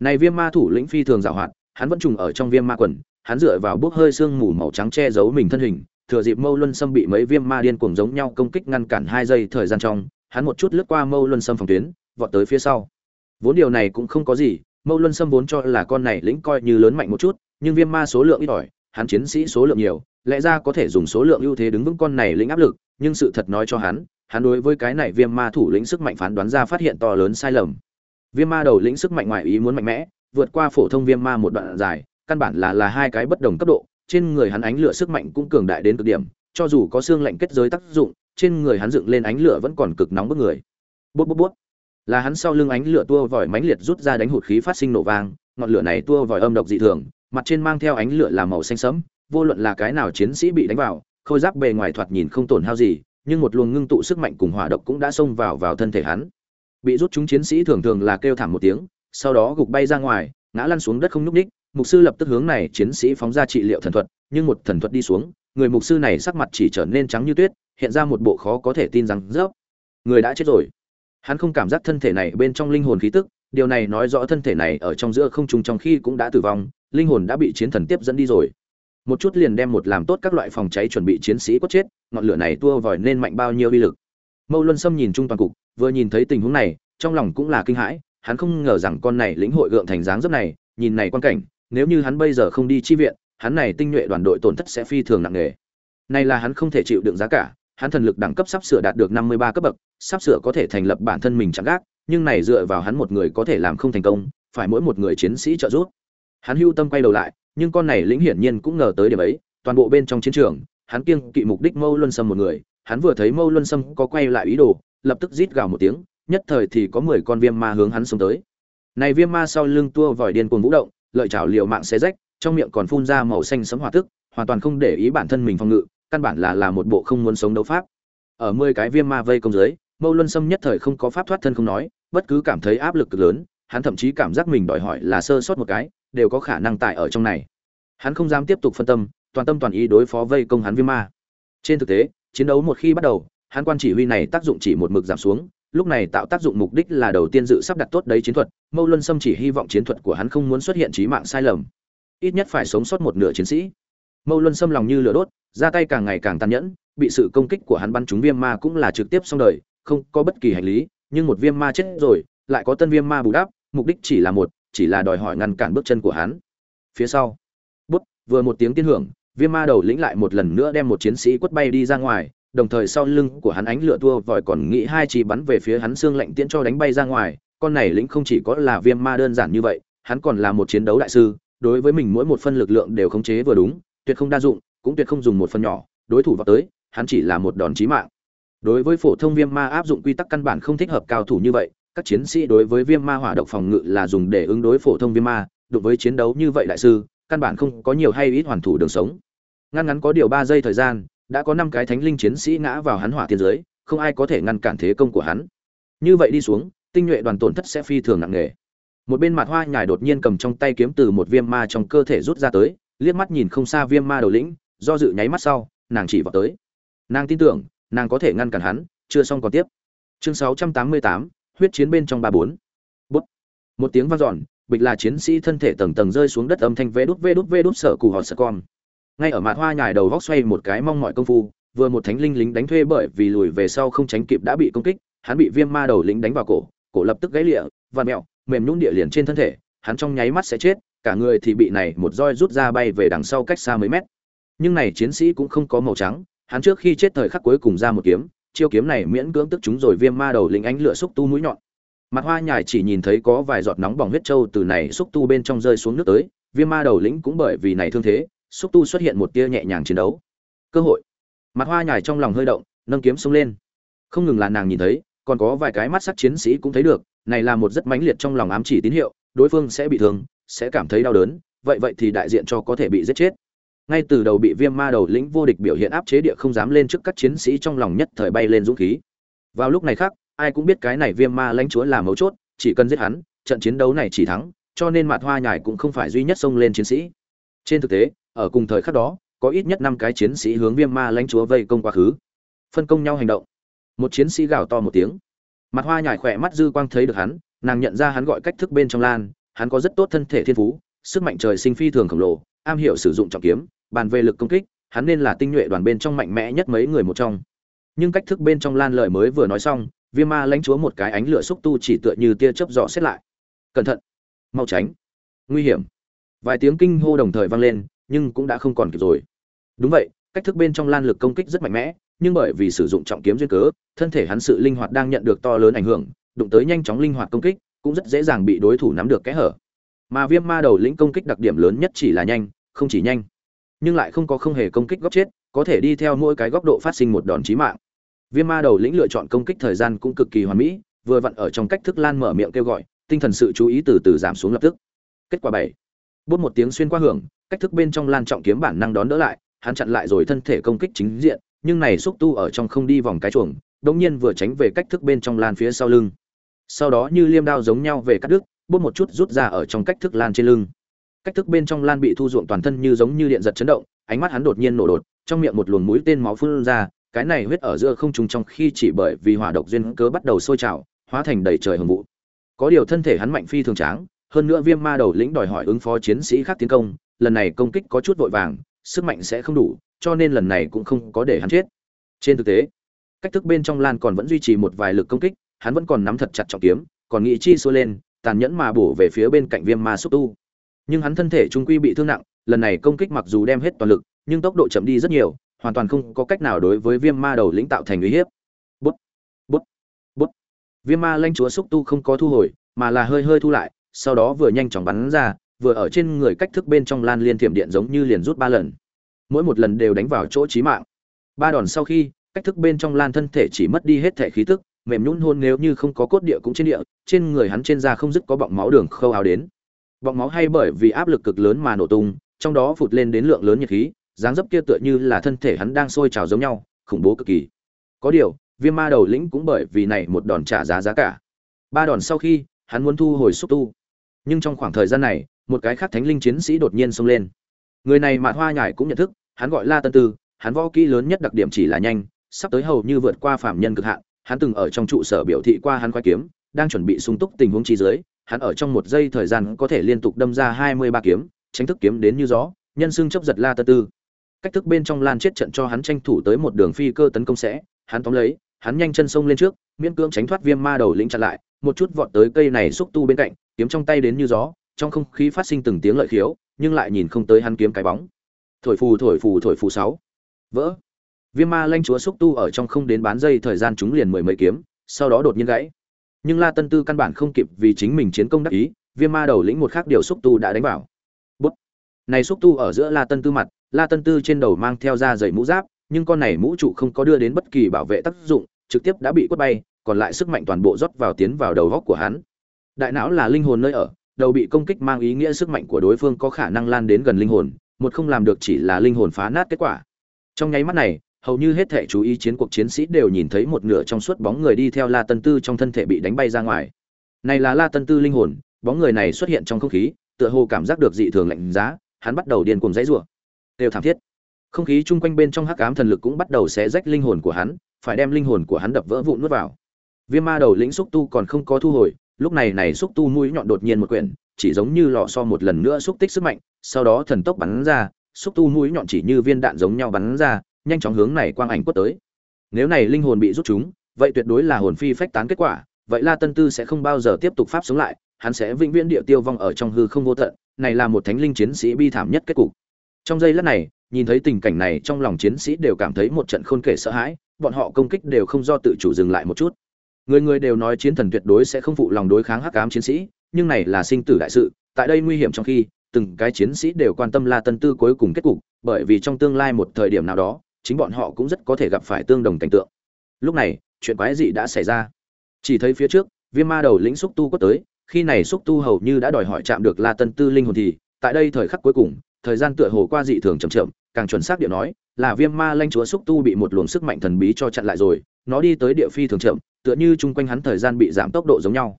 Này viêm ma thủ lĩnh phi thường giảo hoạt, hắn vẫn trùng ở trong viêm ma quần, hắn dựa vào bước hơi sương mù màu trắng che giấu mình thân hình thừa dịp mâu luân sâm bị mấy viêm ma điên cuồng giống nhau công kích ngăn cản hai giây thời gian trong, hắn một chút lướt qua mâu luân sâm phòng tuyến, vọt tới phía sau. Vốn điều này cũng không có gì, mâu luân sâm vốn cho là con này lĩnh coi như lớn mạnh một chút, nhưng viêm ma số lượng ít ỏi, hắn chiến sĩ số lượng nhiều, lẽ ra có thể dùng số lượng ưu thế đứng vững con này lĩnh áp lực, nhưng sự thật nói cho hắn hắn đối với cái này viêm ma thủ lĩnh sức mạnh phán đoán ra phát hiện to lớn sai lầm. Viêm ma đầu lĩnh sức mạnh ngoài ý muốn mạnh mẽ, vượt qua phổ thông viêm ma một đoạn dài, căn bản là là hai cái bất đồng cấp độ trên người hắn ánh lửa sức mạnh cũng cường đại đến cực điểm cho dù có xương lạnh kết giới tác dụng trên người hắn dựng lên ánh lửa vẫn còn cực nóng bức người. Bút bút bút. Là hắn sau lưng ánh lửa tua vòi mãnh liệt rút ra đánh hụt khí phát sinh nổ vang ngọn lửa này tua vòi âm độc dị thường mặt trên mang theo ánh lửa làm màu xanh sẫm vô luận là cái nào chiến sĩ bị đánh vào khôi giáp bề ngoài thoạt nhìn không tổn hao gì nhưng một luồng ngưng tụ sức mạnh cùng hỏa độc cũng đã xông vào vào thân thể hắn. Bị rút chúng chiến sĩ thường thường là kêu thảm một tiếng sau đó gục bay ra ngoài ngã lăn xuống đất không nhúc nhích, mục sư lập tức hướng này chiến sĩ phóng ra trị liệu thần thuật, nhưng một thần thuật đi xuống, người mục sư này sắc mặt chỉ trở nên trắng như tuyết, hiện ra một bộ khó có thể tin rằng rớp. Người đã chết rồi. Hắn không cảm giác thân thể này bên trong linh hồn khí tức, điều này nói rõ thân thể này ở trong giữa không trùng trong khi cũng đã tử vong, linh hồn đã bị chiến thần tiếp dẫn đi rồi. Một chút liền đem một làm tốt các loại phòng cháy chuẩn bị chiến sĩ quất chết, ngọn lửa này tua vòi nên mạnh bao nhiêu uy lực. Mâu luân sâm nhìn chung toàn cục, vừa nhìn thấy tình huống này, trong lòng cũng là kinh hãi, hắn không ngờ rằng con này lĩnh hội gượng thành dáng dấp này, nhìn này quan cảnh nếu như hắn bây giờ không đi chi viện, hắn này tinh nhuệ đoàn đội tổn thất sẽ phi thường nặng nề. Này là hắn không thể chịu đựng giá cả, hắn thần lực đẳng cấp sắp sửa đạt được năm mươi ba cấp bậc, sắp sửa có thể thành lập bản thân mình chẳng gác, nhưng này dựa vào hắn một người có thể làm không thành công, phải mỗi một người chiến sĩ trợ giúp. Hắn hưu tâm quay đầu lại, nhưng con này lĩnh hiển nhiên cũng ngờ tới điểm ấy, toàn bộ bên trong chiến trường, hắn kiêng kỵ mục đích mâu luân sâm một người, hắn vừa thấy mâu luân sâm có quay lại ý đồ, lập tức rít gào một tiếng, nhất thời thì có mười con viêm ma hướng hắn xông tới. Này viêm ma sau lưng tua vòi điên cuồng vũ động lợi chảo liều mạng xé rách, trong miệng còn phun ra màu xanh sấm hỏa tức, hoàn toàn không để ý bản thân mình phòng ngự, căn bản là là một bộ không muốn sống đấu pháp. Ở mười cái viêm ma vây công dưới, mâu luân sâm nhất thời không có pháp thoát thân không nói, bất cứ cảm thấy áp lực cực lớn, hắn thậm chí cảm giác mình đòi hỏi là sơ sót một cái, đều có khả năng tại ở trong này. Hắn không dám tiếp tục phân tâm, toàn tâm toàn ý đối phó vây công hắn viêm ma. Trên thực tế, chiến đấu một khi bắt đầu, hắn quan chỉ huy này tác dụng chỉ một mực giảm xuống lúc này tạo tác dụng mục đích là đầu tiên dự sắp đặt tốt đấy chiến thuật, mâu luân sâm chỉ hy vọng chiến thuật của hắn không muốn xuất hiện trí mạng sai lầm. Ít nhất phải sống sót một nửa chiến sĩ. Mâu luân sâm lòng như lửa đốt, ra tay càng ngày càng tàn nhẫn, bị sự công kích của hắn bắn trúng viêm ma cũng là trực tiếp xong đời, không có bất kỳ hành lý, nhưng một viêm ma chết rồi, lại có tân viêm ma bù đắp, mục đích chỉ là một, chỉ là đòi hỏi ngăn cản bước chân của hắn. Phía sau, bút, vừa một tiếng tiên hưởng, viêm ma đầu lĩnh lại một lần nữa đem một chiến sĩ quất bay đi ra ngoài đồng thời sau lưng của hắn ánh lửa tua vòi còn nghĩ hai chỉ bắn về phía hắn xương lạnh tiễn cho đánh bay ra ngoài. Con này lĩnh không chỉ có là viêm ma đơn giản như vậy, hắn còn là một chiến đấu đại sư, đối với mình mỗi một phân lực lượng đều khống chế vừa đúng, tuyệt không đa dụng, cũng tuyệt không dùng một phần nhỏ, đối thủ vào tới, hắn chỉ là một đòn chí mạng. Đối với phổ thông viêm ma áp dụng quy tắc căn bản không thích hợp cao thủ như vậy, các chiến sĩ đối với viêm ma hỏa độc phòng ngự là dùng để ứng đối phổ thông viêm ma đối với chiến đấu như vậy đại sư, căn bản không có nhiều hay ít hoàn thủ đường sống. Ngăn ngắn có điều ba giây thời gian đã có năm cái thánh linh chiến sĩ ngã vào hắn hỏa thiên giới không ai có thể ngăn cản thế công của hắn. Như vậy đi xuống tinh nhuệ đoàn tổn thất sẽ phi thường nặng nề. Một bên mặt hoa nhài đột nhiên cầm trong tay kiếm từ một viêm ma trong cơ thể rút ra tới liếc mắt nhìn không xa viêm ma đầu lĩnh do dự nháy mắt sau nàng chỉ vào tới. Nàng tin tưởng nàng có thể ngăn cản hắn chưa xong còn tiếp. Chương 688, huyết chiến bên trong ba bốn. Bút. Một tiếng vang dọn bịch là chiến sĩ thân thể tầng tầng rơi xuống đất âm thanh vê đút vê đút vê đút sợ cù họ sợ con ngay ở mạt hoa nhài đầu vóc xoay một cái mong mọi công phu, vừa một thánh linh lính đánh thuê bởi vì lùi về sau không tránh kịp đã bị công kích, hắn bị viêm ma đầu lính đánh vào cổ cổ lập tức gãy lịa và mẹo, mềm nhũn địa liền trên thân thể, hắn trong nháy mắt sẽ chết, cả người thì bị này một roi rút ra bay về đằng sau cách xa mấy mét. Nhưng này chiến sĩ cũng không có màu trắng, hắn trước khi chết thời khắc cuối cùng ra một kiếm, chiêu kiếm này miễn cưỡng tức chúng rồi viêm ma đầu lính ánh lửa xúc tu mũi nhọn. Mặt hoa nhài chỉ nhìn thấy có vài giọt nóng bỏng huyết trâu từ này xúc tu bên trong rơi xuống nước tới, viêm ma đầu lĩnh cũng bởi vì này thương thế xúc tu xuất hiện một tia nhẹ nhàng chiến đấu. Cơ hội. Mặt hoa nhài trong lòng hơi động, nâng kiếm xông lên. Không ngừng là nàng nhìn thấy, còn có vài cái mắt sắc chiến sĩ cũng thấy được, này là một rất mãnh liệt trong lòng ám chỉ tín hiệu, đối phương sẽ bị thương, sẽ cảm thấy đau đớn, vậy vậy thì đại diện cho có thể bị giết chết. Ngay từ đầu bị viêm ma đầu lĩnh vô địch biểu hiện áp chế địa không dám lên trước các chiến sĩ trong lòng nhất thời bay lên dũng khí. Vào lúc này khác, ai cũng biết cái này viêm ma lãnh chúa là mấu chốt, chỉ cần giết hắn, trận chiến đấu này chỉ thắng, cho nên mạt hoa nhài cũng không phải duy nhất xông lên chiến sĩ. Trên thực tế ở cùng thời khắc đó, có ít nhất năm cái chiến sĩ hướng viêm ma lãnh chúa vây công quá khứ. Phân công nhau hành động. Một chiến sĩ gào to một tiếng. Mặt hoa nhải khỏe mắt dư quang thấy được hắn, nàng nhận ra hắn gọi cách thức bên trong lan, hắn có rất tốt thân thể thiên phú, sức mạnh trời sinh phi thường khổng lồ, am hiểu sử dụng trọng kiếm, bàn về lực công kích, hắn nên là tinh nhuệ đoàn bên trong mạnh mẽ nhất mấy người một trong. Nhưng cách thức bên trong lan lời mới vừa nói xong, viêm ma lãnh chúa một cái ánh lửa xúc tu chỉ tựa như tia chớp dọ xét lại. Cẩn thận. Mau tránh. Nguy hiểm. Vài tiếng kinh hô đồng thời vang lên nhưng cũng đã không còn kịp rồi. Đúng vậy, cách thức bên trong lan lực công kích rất mạnh mẽ, nhưng bởi vì sử dụng trọng kiếm duyên cớ, thân thể hắn sự linh hoạt đang nhận được to lớn ảnh hưởng, đụng tới nhanh chóng linh hoạt công kích, cũng rất dễ dàng bị đối thủ nắm được kẽ hở. Mà viêm ma đầu lĩnh công kích đặc điểm lớn nhất chỉ là nhanh, không chỉ nhanh, nhưng lại không có không hề công kích góc chết, có thể đi theo mỗi cái góc độ phát sinh một đòn chí mạng. Viêm ma đầu lĩnh lựa chọn công kích thời gian cũng cực kỳ hoàn mỹ, vừa vặn ở trong cách thức lan mở miệng kêu gọi, tinh thần sự chú ý từ từ giảm xuống lập tức. Kết quả bảy. Bút một tiếng xuyên qua hưởng cách thức bên trong lan trọng kiếm bản năng đón đỡ lại, hắn chặn lại rồi thân thể công kích chính diện, nhưng này xúc tu ở trong không đi vòng cái chuồng đống nhiên vừa tránh về cách thức bên trong lan phía sau lưng. Sau đó như liêm đao giống nhau về cắt đứt bút một chút rút ra ở trong cách thức lan trên lưng. Cách thức bên trong lan bị thu ruộng toàn thân như giống như điện giật chấn động, ánh mắt hắn đột nhiên nổ đột, trong miệng một luồng mũi tên máu phun ra, cái này huyết ở giữa không trùng trong khi chỉ bởi vì hỏa độc duyên cớ bắt đầu sôi trào, hóa thành đầy trời hồng vụ. Có điều thân thể hắn mạnh phi thường tráng, hơn nữa viêm ma đầu lĩnh đòi hỏi ứng phó chiến sĩ khác tiến công lần này công kích có chút vội vàng, sức mạnh sẽ không đủ, cho nên lần này cũng không có để hắn chết. Trên thực tế, cách thức bên trong lan còn vẫn duy trì một vài lực công kích, hắn vẫn còn nắm thật chặt trọng kiếm, còn nghĩ chi xua lên, tàn nhẫn mà bổ về phía bên cạnh viêm ma xúc tu. Nhưng hắn thân thể trung quy bị thương nặng, lần này công kích mặc dù đem hết toàn lực, nhưng tốc độ chậm đi rất nhiều, hoàn toàn không có cách nào đối với viêm ma đầu lĩnh tạo thành uy hiếp. Bút bút bút. Viêm ma lanh chúa xúc tu không có thu hồi, mà là hơi hơi thu lại, sau đó vừa nhanh chóng bắn ra vừa ở trên người cách thức bên trong lan liên thiểm điện giống như liền rút ba lần. Mỗi một lần đều đánh vào chỗ chí mạng. Ba đòn sau khi, cách thức bên trong lan thân thể chỉ mất đi hết thể khí tức, mềm nhũn hôn nếu như không có cốt địa cũng trên địa, trên người hắn trên da không dứt có bọng máu đường khâu áo đến. Bọng máu hay bởi vì áp lực cực lớn mà nổ tung, trong đó phụt lên đến lượng lớn nhiệt khí, dáng dấp kia tựa như là thân thể hắn đang sôi trào giống nhau, khủng bố cực kỳ. Có điều, viêm ma đầu lĩnh cũng bởi vì này một đòn trả giá giá cả. Ba đòn sau khi, hắn muốn thu hồi xúc tu. Nhưng trong khoảng thời gian này một cái khác thánh linh chiến sĩ đột nhiên xông lên. Người này mạn hoa nhải cũng nhận thức, hắn gọi la tân tư, hắn võ kỹ lớn nhất đặc điểm chỉ là nhanh, sắp tới hầu như vượt qua phạm nhân cực hạn, hắn từng ở trong trụ sở biểu thị qua hắn khoái kiếm, đang chuẩn bị sung túc tình huống chi dưới, hắn ở trong một giây thời gian có thể liên tục đâm ra hai mươi ba kiếm, tránh thức kiếm đến như gió, nhân xưng chấp giật la tân tư. Cách thức bên trong lan chết trận cho hắn tranh thủ tới một đường phi cơ tấn công sẽ, hắn tóm lấy, hắn nhanh chân sông lên trước, miễn cưỡng tránh thoát viêm ma đầu lĩnh chặn lại, một chút vọt tới cây này xúc tu bên cạnh, kiếm trong tay đến như gió trong không khí phát sinh từng tiếng lợi khiếu, nhưng lại nhìn không tới hắn kiếm cái bóng. Thổi phù thổi phù thổi phù sáu. Vỡ. Viêm ma lanh chúa xúc tu ở trong không đến bán dây thời gian chúng liền mười mấy kiếm, sau đó đột nhiên gãy. Nhưng la tân tư căn bản không kịp vì chính mình chiến công đắc ý, viêm ma đầu lĩnh một khác điều xúc tu đã đánh vào. Bút. Này xúc tu ở giữa la tân tư mặt, la tân tư trên đầu mang theo da dày mũ giáp, nhưng con này mũ trụ không có đưa đến bất kỳ bảo vệ tác dụng, trực tiếp đã bị quất bay, còn lại sức mạnh toàn bộ rót vào tiến vào đầu góc của hắn. Đại não là linh hồn nơi ở đầu bị công kích mang ý nghĩa sức mạnh của đối phương có khả năng lan đến gần linh hồn một không làm được chỉ là linh hồn phá nát kết quả trong nháy mắt này hầu như hết thể chú ý chiến cuộc chiến sĩ đều nhìn thấy một nửa trong suốt bóng người đi theo La Tân Tư trong thân thể bị đánh bay ra ngoài. Này là La Tân Tư linh hồn, bóng người này xuất hiện trong không khí, tựa hồ cảm giác được dị thường lạnh giá, hắn bắt đầu điên cuồng dãy rủa. Đều thảm thiết. Không khí chung quanh bên trong hắc ám thần lực cũng bắt đầu xé rách linh hồn của hắn, phải đem linh hồn của hắn đập vỡ vụn nuốt vào. Viêm ma đầu lĩnh xúc tu còn không có thu hồi, lúc này này xúc tu mũi nhọn đột nhiên một quyển, chỉ giống như lò so một lần nữa xúc tích sức mạnh, sau đó thần tốc bắn ra, xúc tu mũi nhọn chỉ như viên đạn giống nhau bắn ra, nhanh chóng hướng này quang ảnh quất tới. Nếu này linh hồn bị rút chúng, vậy tuyệt đối là hồn phi phách tán kết quả, vậy La Tân Tư sẽ không bao giờ tiếp tục pháp sống lại, hắn sẽ vĩnh viễn địa tiêu vong ở trong hư không vô tận, này là một thánh linh chiến sĩ bi thảm nhất kết cục. Trong giây lát này, nhìn thấy tình cảnh này trong lòng chiến sĩ đều cảm thấy một trận khôn kể sợ hãi, bọn họ công kích đều không do tự chủ dừng lại một chút. Người người đều nói chiến thần tuyệt đối sẽ không phụ lòng đối kháng hắc ám chiến sĩ, nhưng này là sinh tử đại sự, tại đây nguy hiểm trong khi, từng cái chiến sĩ đều quan tâm La Tân Tư cuối cùng kết cục, bởi vì trong tương lai một thời điểm nào đó, chính bọn họ cũng rất có thể gặp phải tương đồng cảnh tượng. Lúc này, chuyện quái dị đã xảy ra. Chỉ thấy phía trước, Viêm Ma đầu lĩnh xúc tu quất tới, khi này xúc tu hầu như đã đòi hỏi chạm được La Tân Tư linh hồn thì, tại đây thời khắc cuối cùng, thời gian tựa hồ qua dị thường chậm chậm, càng chuẩn xác địa nói, là Viêm Ma lanh chúa xúc tu bị một luồng sức mạnh thần bí cho chặn lại rồi, nó đi tới địa phi thường chậm, tựa như chung quanh hắn thời gian bị giảm tốc độ giống nhau.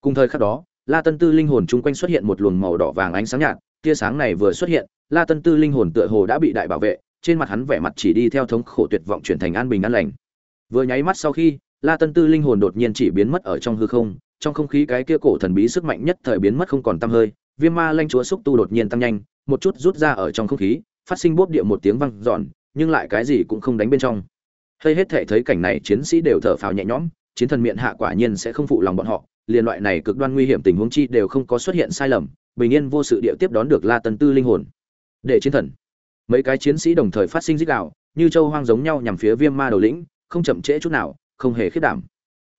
Cùng thời khắc đó, La Tân Tư linh hồn chung quanh xuất hiện một luồng màu đỏ vàng ánh sáng nhạt, tia sáng này vừa xuất hiện, La Tân Tư linh hồn tựa hồ đã bị đại bảo vệ, trên mặt hắn vẻ mặt chỉ đi theo thống khổ tuyệt vọng chuyển thành an bình an lành. Vừa nháy mắt sau khi, La Tân Tư linh hồn đột nhiên chỉ biến mất ở trong hư không, trong không khí cái kia cổ thần bí sức mạnh nhất thời biến mất không còn tăm hơi, Viêm Ma Lanh Chúa xúc tu đột nhiên tăng nhanh, một chút rút ra ở trong không khí, phát sinh bốp địa một tiếng vang dọn, nhưng lại cái gì cũng không đánh bên trong thấy hết thể thấy cảnh này, chiến sĩ đều thở phào nhẹ nhõm, chiến thần miệng hạ quả nhiên sẽ không phụ lòng bọn họ, liên loại này cực đoan nguy hiểm tình huống chi đều không có xuất hiện sai lầm, bình yên vô sự địa tiếp đón được La Tân Tư linh hồn. Để chiến thần. Mấy cái chiến sĩ đồng thời phát sinh dích đạo như châu hoang giống nhau nhằm phía Viêm Ma đầu lĩnh, không chậm trễ chút nào, không hề khiết đảm.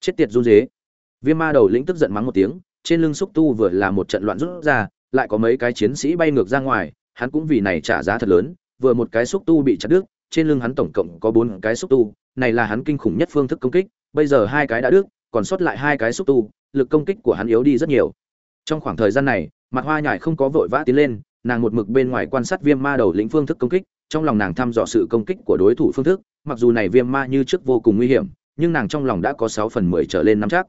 Chết tiệt run dế Viêm Ma đầu lĩnh tức giận mắng một tiếng, trên lưng xúc tu vừa là một trận loạn rút ra, lại có mấy cái chiến sĩ bay ngược ra ngoài, hắn cũng vì này trả giá thật lớn, vừa một cái xúc tu bị chặt đứt, trên lưng hắn tổng cộng có bốn cái xúc tu, này là hắn kinh khủng nhất phương thức công kích, bây giờ hai cái đã đứt, còn sót lại hai cái xúc tu, lực công kích của hắn yếu đi rất nhiều. Trong khoảng thời gian này, Mặt Hoa Nhải không có vội vã tiến lên, nàng một mực bên ngoài quan sát Viêm Ma đầu lĩnh phương thức công kích, trong lòng nàng thăm dò sự công kích của đối thủ phương thức, mặc dù này Viêm Ma như trước vô cùng nguy hiểm, nhưng nàng trong lòng đã có 6 phần 10 trở lên nắm chắc.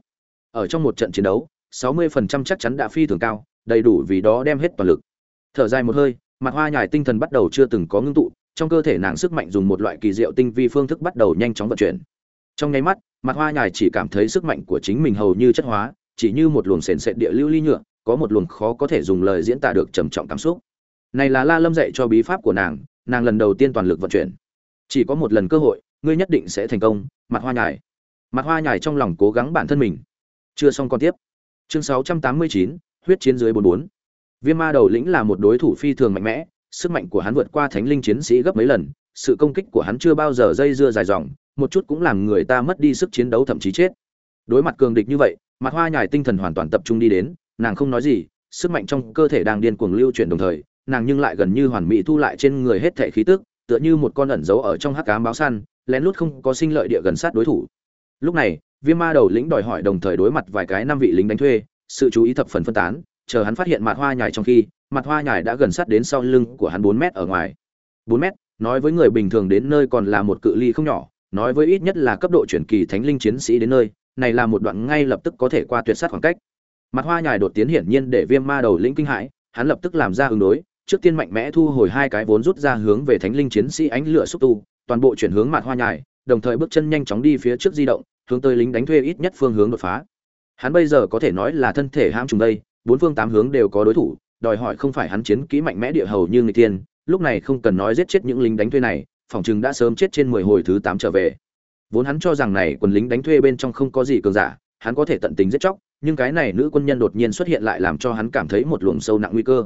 Ở trong một trận chiến đấu, 60% chắc chắn đã phi thường cao, đầy đủ vì đó đem hết toàn lực. Thở dài một hơi, Mặt Hoa Nhải tinh thần bắt đầu chưa từng có ngưng tụ, trong cơ thể nàng sức mạnh dùng một loại kỳ diệu tinh vi phương thức bắt đầu nhanh chóng vận chuyển. Trong nháy mắt, Mặt Hoa Nhài chỉ cảm thấy sức mạnh của chính mình hầu như chất hóa, chỉ như một luồng sền sệt địa lưu ly nhựa, có một luồng khó có thể dùng lời diễn tả được trầm trọng cảm xúc. Này là La Lâm dạy cho bí pháp của nàng, nàng lần đầu tiên toàn lực vận chuyển. Chỉ có một lần cơ hội, ngươi nhất định sẽ thành công, Mặt Hoa Nhài. Mặt Hoa Nhài trong lòng cố gắng bản thân mình. Chưa xong con tiếp. Chương 689, huyết chiến dưới 44. Viêm Ma đầu lĩnh là một đối thủ phi thường mạnh mẽ, sức mạnh của hắn vượt qua thánh linh chiến sĩ gấp mấy lần, sự công kích của hắn chưa bao giờ dây dưa dài dòng, một chút cũng làm người ta mất đi sức chiến đấu thậm chí chết. Đối mặt cường địch như vậy, Mặt Hoa nhài tinh thần hoàn toàn tập trung đi đến, nàng không nói gì, sức mạnh trong cơ thể đang điên cuồng lưu chuyển đồng thời, nàng nhưng lại gần như hoàn mỹ thu lại trên người hết thể khí tức, tựa như một con ẩn giấu ở trong hắc ám báo săn, lén lút không có sinh lợi địa gần sát đối thủ. Lúc này, Viêm Ma đầu lĩnh đòi hỏi đồng thời đối mặt vài cái năm vị lính đánh thuê, sự chú ý thập phần phân tán, chờ hắn phát hiện Mạt hoa nhài trong khi, mặt hoa nhài đã gần sát đến sau lưng của hắn 4 mét ở ngoài. 4 mét, nói với người bình thường đến nơi còn là một cự ly không nhỏ, nói với ít nhất là cấp độ chuyển kỳ thánh linh chiến sĩ đến nơi, này là một đoạn ngay lập tức có thể qua tuyệt sát khoảng cách. Mặt hoa nhài đột tiến hiển nhiên để Viêm Ma đầu lĩnh kinh hãi, hắn lập tức làm ra ứng đối, trước tiên mạnh mẽ thu hồi hai cái vốn rút ra hướng về thánh linh chiến sĩ ánh lửa xúc tu, toàn bộ chuyển hướng mặt hoa nhài, đồng thời bước chân nhanh chóng đi phía trước di động, hướng tới lính đánh thuê ít nhất phương hướng đột phá. Hắn bây giờ có thể nói là thân thể ham trùng đây, bốn phương tám hướng đều có đối thủ, đòi hỏi không phải hắn chiến kỹ mạnh mẽ địa hầu như người tiên, lúc này không cần nói giết chết những lính đánh thuê này, phòng trừng đã sớm chết trên 10 hồi thứ 8 trở về. Vốn hắn cho rằng này quần lính đánh thuê bên trong không có gì cường giả, hắn có thể tận tình giết chóc, nhưng cái này nữ quân nhân đột nhiên xuất hiện lại làm cho hắn cảm thấy một luồng sâu nặng nguy cơ.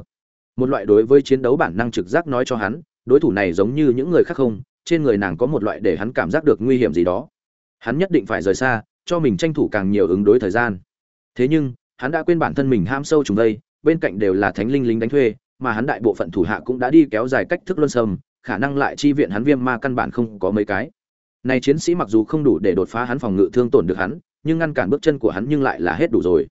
Một loại đối với chiến đấu bản năng trực giác nói cho hắn, đối thủ này giống như những người khác không, trên người nàng có một loại để hắn cảm giác được nguy hiểm gì đó. Hắn nhất định phải rời xa, cho mình tranh thủ càng nhiều ứng đối thời gian. Thế nhưng, hắn đã quên bản thân mình ham sâu trùng đây, bên cạnh đều là thánh linh lính đánh thuê, mà hắn đại bộ phận thủ hạ cũng đã đi kéo dài cách thức luân sâm, khả năng lại chi viện hắn viêm ma căn bản không có mấy cái. Này chiến sĩ mặc dù không đủ để đột phá hắn phòng ngự thương tổn được hắn, nhưng ngăn cản bước chân của hắn nhưng lại là hết đủ rồi.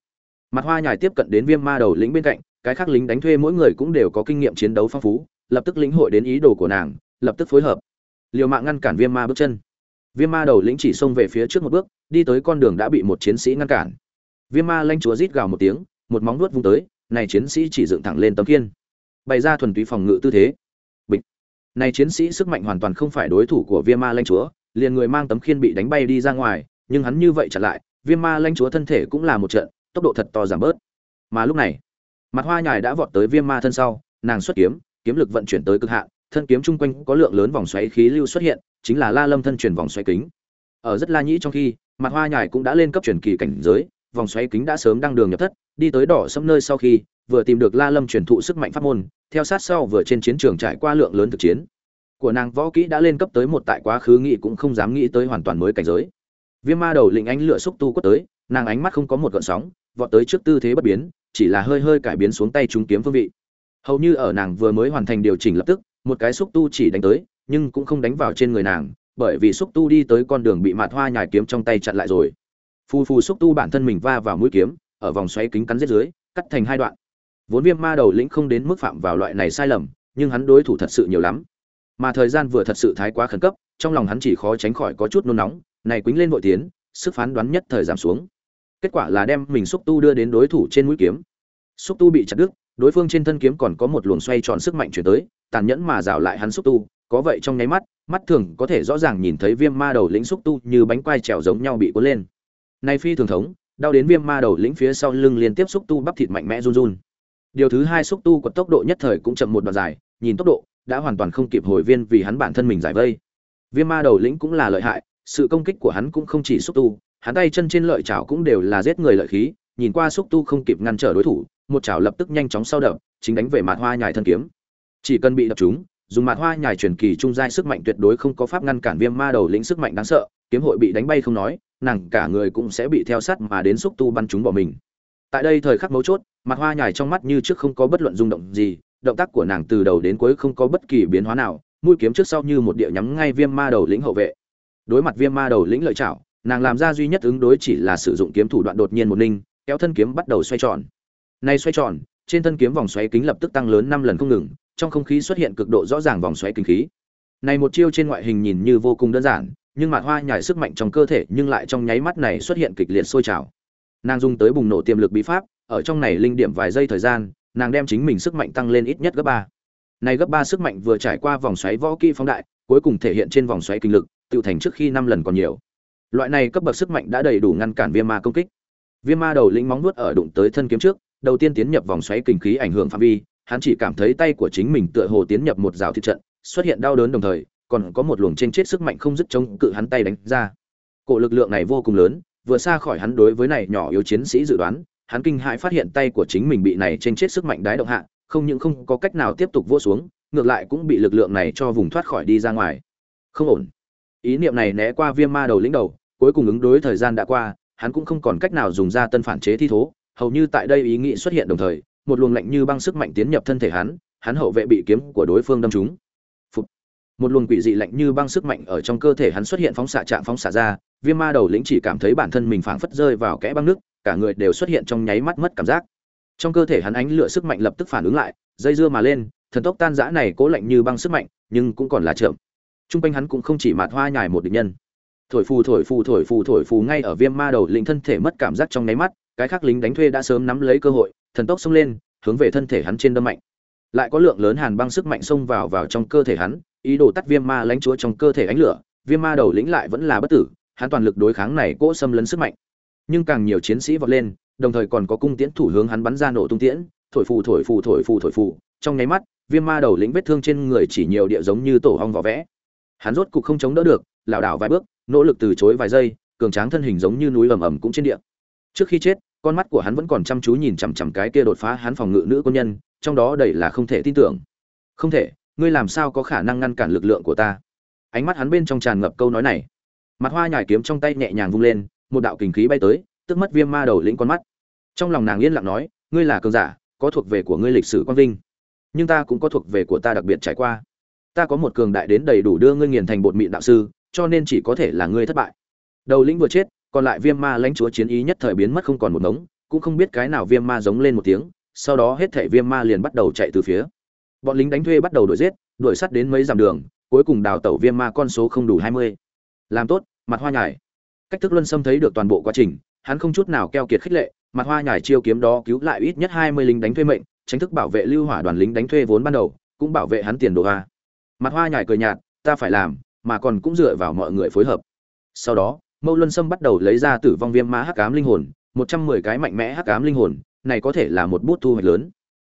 Mặt Hoa nhài tiếp cận đến viêm ma đầu lĩnh bên cạnh, cái khác lính đánh thuê mỗi người cũng đều có kinh nghiệm chiến đấu phong phú, lập tức lĩnh hội đến ý đồ của nàng, lập tức phối hợp. liều mạng ngăn cản viêm ma bước chân viêm ma đầu lĩnh chỉ xông về phía trước một bước đi tới con đường đã bị một chiến sĩ ngăn cản viêm ma lanh chúa rít gào một tiếng một móng nuốt vung tới này chiến sĩ chỉ dựng thẳng lên tấm khiên, bày ra thuần túy phòng ngự tư thế. Bịch. Này chiến sĩ sức mạnh hoàn toàn không phải đối thủ của viêm ma lanh chúa liền người mang tấm khiên bị đánh bay đi ra ngoài nhưng hắn như vậy chặn lại viêm ma lanh chúa thân thể cũng là một trận tốc độ thật to giảm bớt. Mà lúc này mặt hoa nhài đã vọt tới viêm ma thân sau nàng xuất kiếm kiếm lực vận chuyển tới cực hạn thân kiếm chung quanh có lượng lớn vòng xoáy khí lưu xuất hiện chính là la lâm thân chuyển vòng xoáy kính. Ở rất la nhĩ trong khi mặt hoa nhài cũng đã lên cấp truyền kỳ cảnh giới vòng xoáy kính đã sớm đăng đường nhập thất, đi tới đỏ sẫm nơi sau khi, vừa tìm được la lâm truyền thụ sức mạnh pháp môn, theo sát sau vừa trên chiến trường trải qua lượng lớn thực chiến. Của nàng võ kỹ đã lên cấp tới một tại quá khứ nghĩ cũng không dám nghĩ tới hoàn toàn mới cảnh giới. Viêm ma đầu lĩnh ánh lửa xúc tu quất tới, nàng ánh mắt không có một gợn sóng, vọt tới trước tư thế bất biến, chỉ là hơi hơi cải biến xuống tay trúng kiếm phương vị. Hầu như ở nàng vừa mới hoàn thành điều chỉnh lập tức, một cái xúc tu chỉ đánh tới, nhưng cũng không đánh vào trên người nàng, bởi vì xúc tu đi tới con đường bị mạt hoa nhài kiếm trong tay chặn lại rồi phù phù xúc tu bản thân mình va vào mũi kiếm, ở vòng xoáy kính cắn giết dưới, cắt thành hai đoạn. Vốn viêm ma đầu lĩnh không đến mức phạm vào loại này sai lầm, nhưng hắn đối thủ thật sự nhiều lắm. Mà thời gian vừa thật sự thái quá khẩn cấp, trong lòng hắn chỉ khó tránh khỏi có chút nôn nóng, này quýnh lên vội tiến, sức phán đoán nhất thời giảm xuống. Kết quả là đem mình xúc tu đưa đến đối thủ trên mũi kiếm. Xúc tu bị chặt đứt, đối phương trên thân kiếm còn có một luồng xoay tròn sức mạnh chuyển tới, tàn nhẫn mà rào lại hắn xúc tu, có vậy trong nháy mắt mắt thường có thể rõ ràng nhìn thấy viêm ma đầu lĩnh xúc tu như bánh quai trèo giống nhau bị cuốn lên nay phi thường thống, đau đến viêm ma đầu lĩnh phía sau lưng liên tiếp xúc tu bắp thịt mạnh mẽ run run. Điều thứ hai xúc tu của tốc độ nhất thời cũng chậm một đoạn dài, nhìn tốc độ, đã hoàn toàn không kịp hồi viên vì hắn bản thân mình giải vây. Viêm ma đầu lĩnh cũng là lợi hại, sự công kích của hắn cũng không chỉ xúc tu, hắn tay chân trên lợi chảo cũng đều là giết người lợi khí, nhìn qua xúc tu không kịp ngăn trở đối thủ, một chảo lập tức nhanh chóng sau đập, chính đánh về mặt hoa nhài thân kiếm. Chỉ cần bị đập trúng, dùng mặt hoa nhài truyền kỳ trung giai sức mạnh tuyệt đối không có pháp ngăn cản viêm ma đầu lĩnh sức mạnh đáng sợ, kiếm hội bị đánh bay không nói nàng cả người cũng sẽ bị theo sát mà đến xúc tu bắn chúng bỏ mình. Tại đây thời khắc mấu chốt, mặt hoa nhài trong mắt như trước không có bất luận rung động gì, động tác của nàng từ đầu đến cuối không có bất kỳ biến hóa nào, mũi kiếm trước sau như một địa nhắm ngay viêm ma đầu lĩnh hậu vệ. Đối mặt viêm ma đầu lĩnh lợi chảo nàng làm ra duy nhất ứng đối chỉ là sử dụng kiếm thủ đoạn đột nhiên một ninh kéo thân kiếm bắt đầu xoay tròn. Nay xoay tròn, trên thân kiếm vòng xoáy kính lập tức tăng lớn năm lần không ngừng, trong không khí xuất hiện cực độ rõ ràng vòng xoáy kinh khí. Này một chiêu trên ngoại hình nhìn như vô cùng đơn giản nhưng mạt hoa nhảy sức mạnh trong cơ thể nhưng lại trong nháy mắt này xuất hiện kịch liệt sôi trào. Nàng dùng tới bùng nổ tiềm lực bí pháp, ở trong này linh điểm vài giây thời gian, nàng đem chính mình sức mạnh tăng lên ít nhất gấp ba. Này gấp ba sức mạnh vừa trải qua vòng xoáy võ kỹ phóng đại, cuối cùng thể hiện trên vòng xoáy kinh lực, tự thành trước khi năm lần còn nhiều. Loại này cấp bậc sức mạnh đã đầy đủ ngăn cản viêm ma công kích. Viêm ma đầu lĩnh móng nuốt ở đụng tới thân kiếm trước, đầu tiên tiến nhập vòng xoáy kinh khí ảnh hưởng phạm vi, hắn chỉ cảm thấy tay của chính mình tựa hồ tiến nhập một rào thị trận, xuất hiện đau đớn đồng thời còn có một luồng trên chết sức mạnh không dứt chống cự hắn tay đánh ra. Cổ lực lượng này vô cùng lớn, vừa xa khỏi hắn đối với này nhỏ yếu chiến sĩ dự đoán, hắn kinh hãi phát hiện tay của chính mình bị này trên chết sức mạnh đái động hạ, không những không có cách nào tiếp tục vô xuống, ngược lại cũng bị lực lượng này cho vùng thoát khỏi đi ra ngoài. Không ổn. Ý niệm này né qua viêm ma đầu lĩnh đầu, cuối cùng ứng đối thời gian đã qua, hắn cũng không còn cách nào dùng ra tân phản chế thi thố, hầu như tại đây ý nghĩ xuất hiện đồng thời, một luồng lạnh như băng sức mạnh tiến nhập thân thể hắn hắn hậu vệ bị kiếm của đối phương đâm trúng một luồng quỷ dị lạnh như băng sức mạnh ở trong cơ thể hắn xuất hiện phóng xạ trạng phóng xạ ra, viêm ma đầu lĩnh chỉ cảm thấy bản thân mình phảng phất rơi vào kẽ băng nước, cả người đều xuất hiện trong nháy mắt mất cảm giác. Trong cơ thể hắn ánh lửa sức mạnh lập tức phản ứng lại, dây dưa mà lên, thần tốc tan rã này cố lạnh như băng sức mạnh, nhưng cũng còn là chậm. Trung quanh hắn cũng không chỉ mạt hoa nhài một địch nhân. Thổi phù thổi phù thổi phù thổi phù ngay ở viêm ma đầu lĩnh thân thể mất cảm giác trong nháy mắt, cái khác lính đánh thuê đã sớm nắm lấy cơ hội, thần tốc xông lên, hướng về thân thể hắn trên đâm mạnh lại có lượng lớn hàn băng sức mạnh xông vào vào trong cơ thể hắn, ý đồ tắt viêm ma lãnh chúa trong cơ thể ánh lửa, viêm ma đầu lĩnh lại vẫn là bất tử, hắn toàn lực đối kháng này cỗ xâm lấn sức mạnh. Nhưng càng nhiều chiến sĩ vọt lên, đồng thời còn có cung tiễn thủ hướng hắn bắn ra nổ tung tiễn, thổi phù thổi phù thổi phù thổi phù. Trong nháy mắt, viêm ma đầu lĩnh vết thương trên người chỉ nhiều địa giống như tổ hong vỏ vẽ. Hắn rốt cục không chống đỡ được, lảo đảo vài bước, nỗ lực từ chối vài giây, cường tráng thân hình giống như núi ầm ầm cũng trên địa. Trước khi chết con mắt của hắn vẫn còn chăm chú nhìn chằm chằm cái kia đột phá hắn phòng ngự nữ quân nhân, trong đó đầy là không thể tin tưởng. Không thể, ngươi làm sao có khả năng ngăn cản lực lượng của ta? Ánh mắt hắn bên trong tràn ngập câu nói này. Mặt hoa nhải kiếm trong tay nhẹ nhàng vung lên, một đạo kình khí bay tới, tức mất viêm ma đầu lĩnh con mắt. Trong lòng nàng yên lặng nói, ngươi là cường giả, có thuộc về của ngươi lịch sử quang vinh. Nhưng ta cũng có thuộc về của ta đặc biệt trải qua. Ta có một cường đại đến đầy đủ đưa ngươi nghiền thành bột mịn đạo sư, cho nên chỉ có thể là ngươi thất bại. Đầu lĩnh vừa chết còn lại viêm ma lãnh chúa chiến ý nhất thời biến mất không còn một ngống, cũng không biết cái nào viêm ma giống lên một tiếng, sau đó hết thảy viêm ma liền bắt đầu chạy từ phía. Bọn lính đánh thuê bắt đầu đuổi giết, đuổi sắt đến mấy dặm đường, cuối cùng đào tẩu viêm ma con số không đủ hai mươi. Làm tốt, mặt hoa nhải cách thức luân xâm thấy được toàn bộ quá trình, hắn không chút nào keo kiệt khích lệ, mặt hoa nhải chiêu kiếm đó cứu lại ít nhất hai mươi lính đánh thuê mệnh tránh thức bảo vệ lưu hỏa đoàn lính đánh thuê vốn ban đầu, cũng bảo vệ hắn tiền đồ a. Mặt hoa nhải cười nhạt, ta phải làm, mà còn cũng dựa vào mọi người phối hợp. Sau đó mâu luân sâm bắt đầu lấy ra tử vong viêm ma hắc ám linh hồn, một trăm mười cái mạnh mẽ hắc ám linh hồn, này có thể là một bút thu hoạch lớn.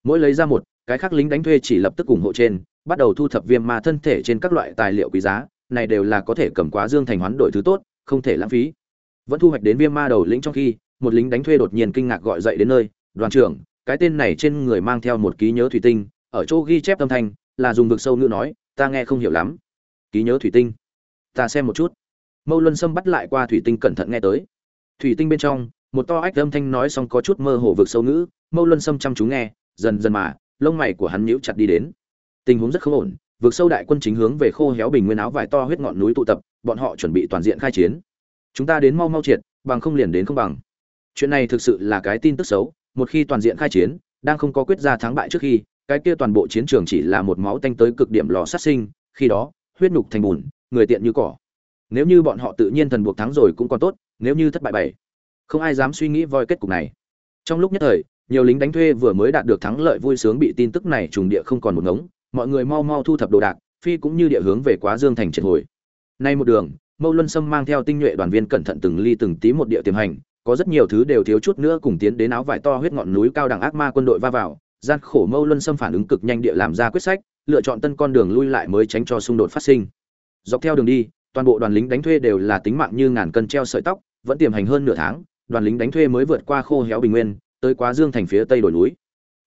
Mỗi lấy ra một, cái khác lính đánh thuê chỉ lập tức ủng hộ trên, bắt đầu thu thập viêm ma thân thể trên các loại tài liệu quý giá, này đều là có thể cầm quá dương thành hoán đổi thứ tốt, không thể lãng phí. Vẫn thu hoạch đến viêm ma đầu lĩnh trong khi, một lính đánh thuê đột nhiên kinh ngạc gọi dậy đến nơi, đoàn trưởng, cái tên này trên người mang theo một ký nhớ thủy tinh, ở chỗ ghi chép âm thanh, là dùng vực sâu ngữ nói, ta nghe không hiểu lắm. Ký nhớ thủy tinh. Ta xem một chút mâu luân sâm bắt lại qua thủy tinh cẩn thận nghe tới. Thủy tinh bên trong, một to ách âm thanh nói xong có chút mơ hồ vực sâu ngữ, mâu luân sâm chăm chú nghe, dần dần mà, lông mày của hắn nhíu chặt đi đến. Tình huống rất không ổn, vực sâu đại quân chính hướng về khô héo bình nguyên áo vải to huyết ngọn núi tụ tập, bọn họ chuẩn bị toàn diện khai chiến. Chúng ta đến mau mau triệt, bằng không liền đến không bằng. Chuyện này thực sự là cái tin tức xấu, một khi toàn diện khai chiến, đang không có quyết ra thắng bại trước khi, cái kia toàn bộ chiến trường chỉ là một máu tanh tới cực điểm lò sát sinh, khi đó, huyết nhục thành bùn, người tiện như cỏ nếu như bọn họ tự nhiên thần buộc thắng rồi cũng còn tốt, nếu như thất bại bảy. Không ai dám suy nghĩ voi kết cục này. Trong lúc nhất thời, nhiều lính đánh thuê vừa mới đạt được thắng lợi vui sướng bị tin tức này trùng địa không còn một ngống, mọi người mau mau thu thập đồ đạc, phi cũng như địa hướng về quá dương thành triệt hồi. Nay một đường, mâu luân sâm mang theo tinh nhuệ đoàn viên cẩn thận từng ly từng tí một địa tiềm hành, có rất nhiều thứ đều thiếu chút nữa cùng tiến đến áo vải to huyết ngọn núi cao đẳng ác ma quân đội va vào, gian khổ mâu luân xâm phản ứng cực nhanh địa làm ra quyết sách, lựa chọn tân con đường lui lại mới tránh cho xung đột phát sinh. Dọc theo đường đi toàn bộ đoàn lính đánh thuê đều là tính mạng như ngàn cân treo sợi tóc vẫn tiềm hành hơn nửa tháng đoàn lính đánh thuê mới vượt qua khô héo bình nguyên tới quá dương thành phía tây đồi núi.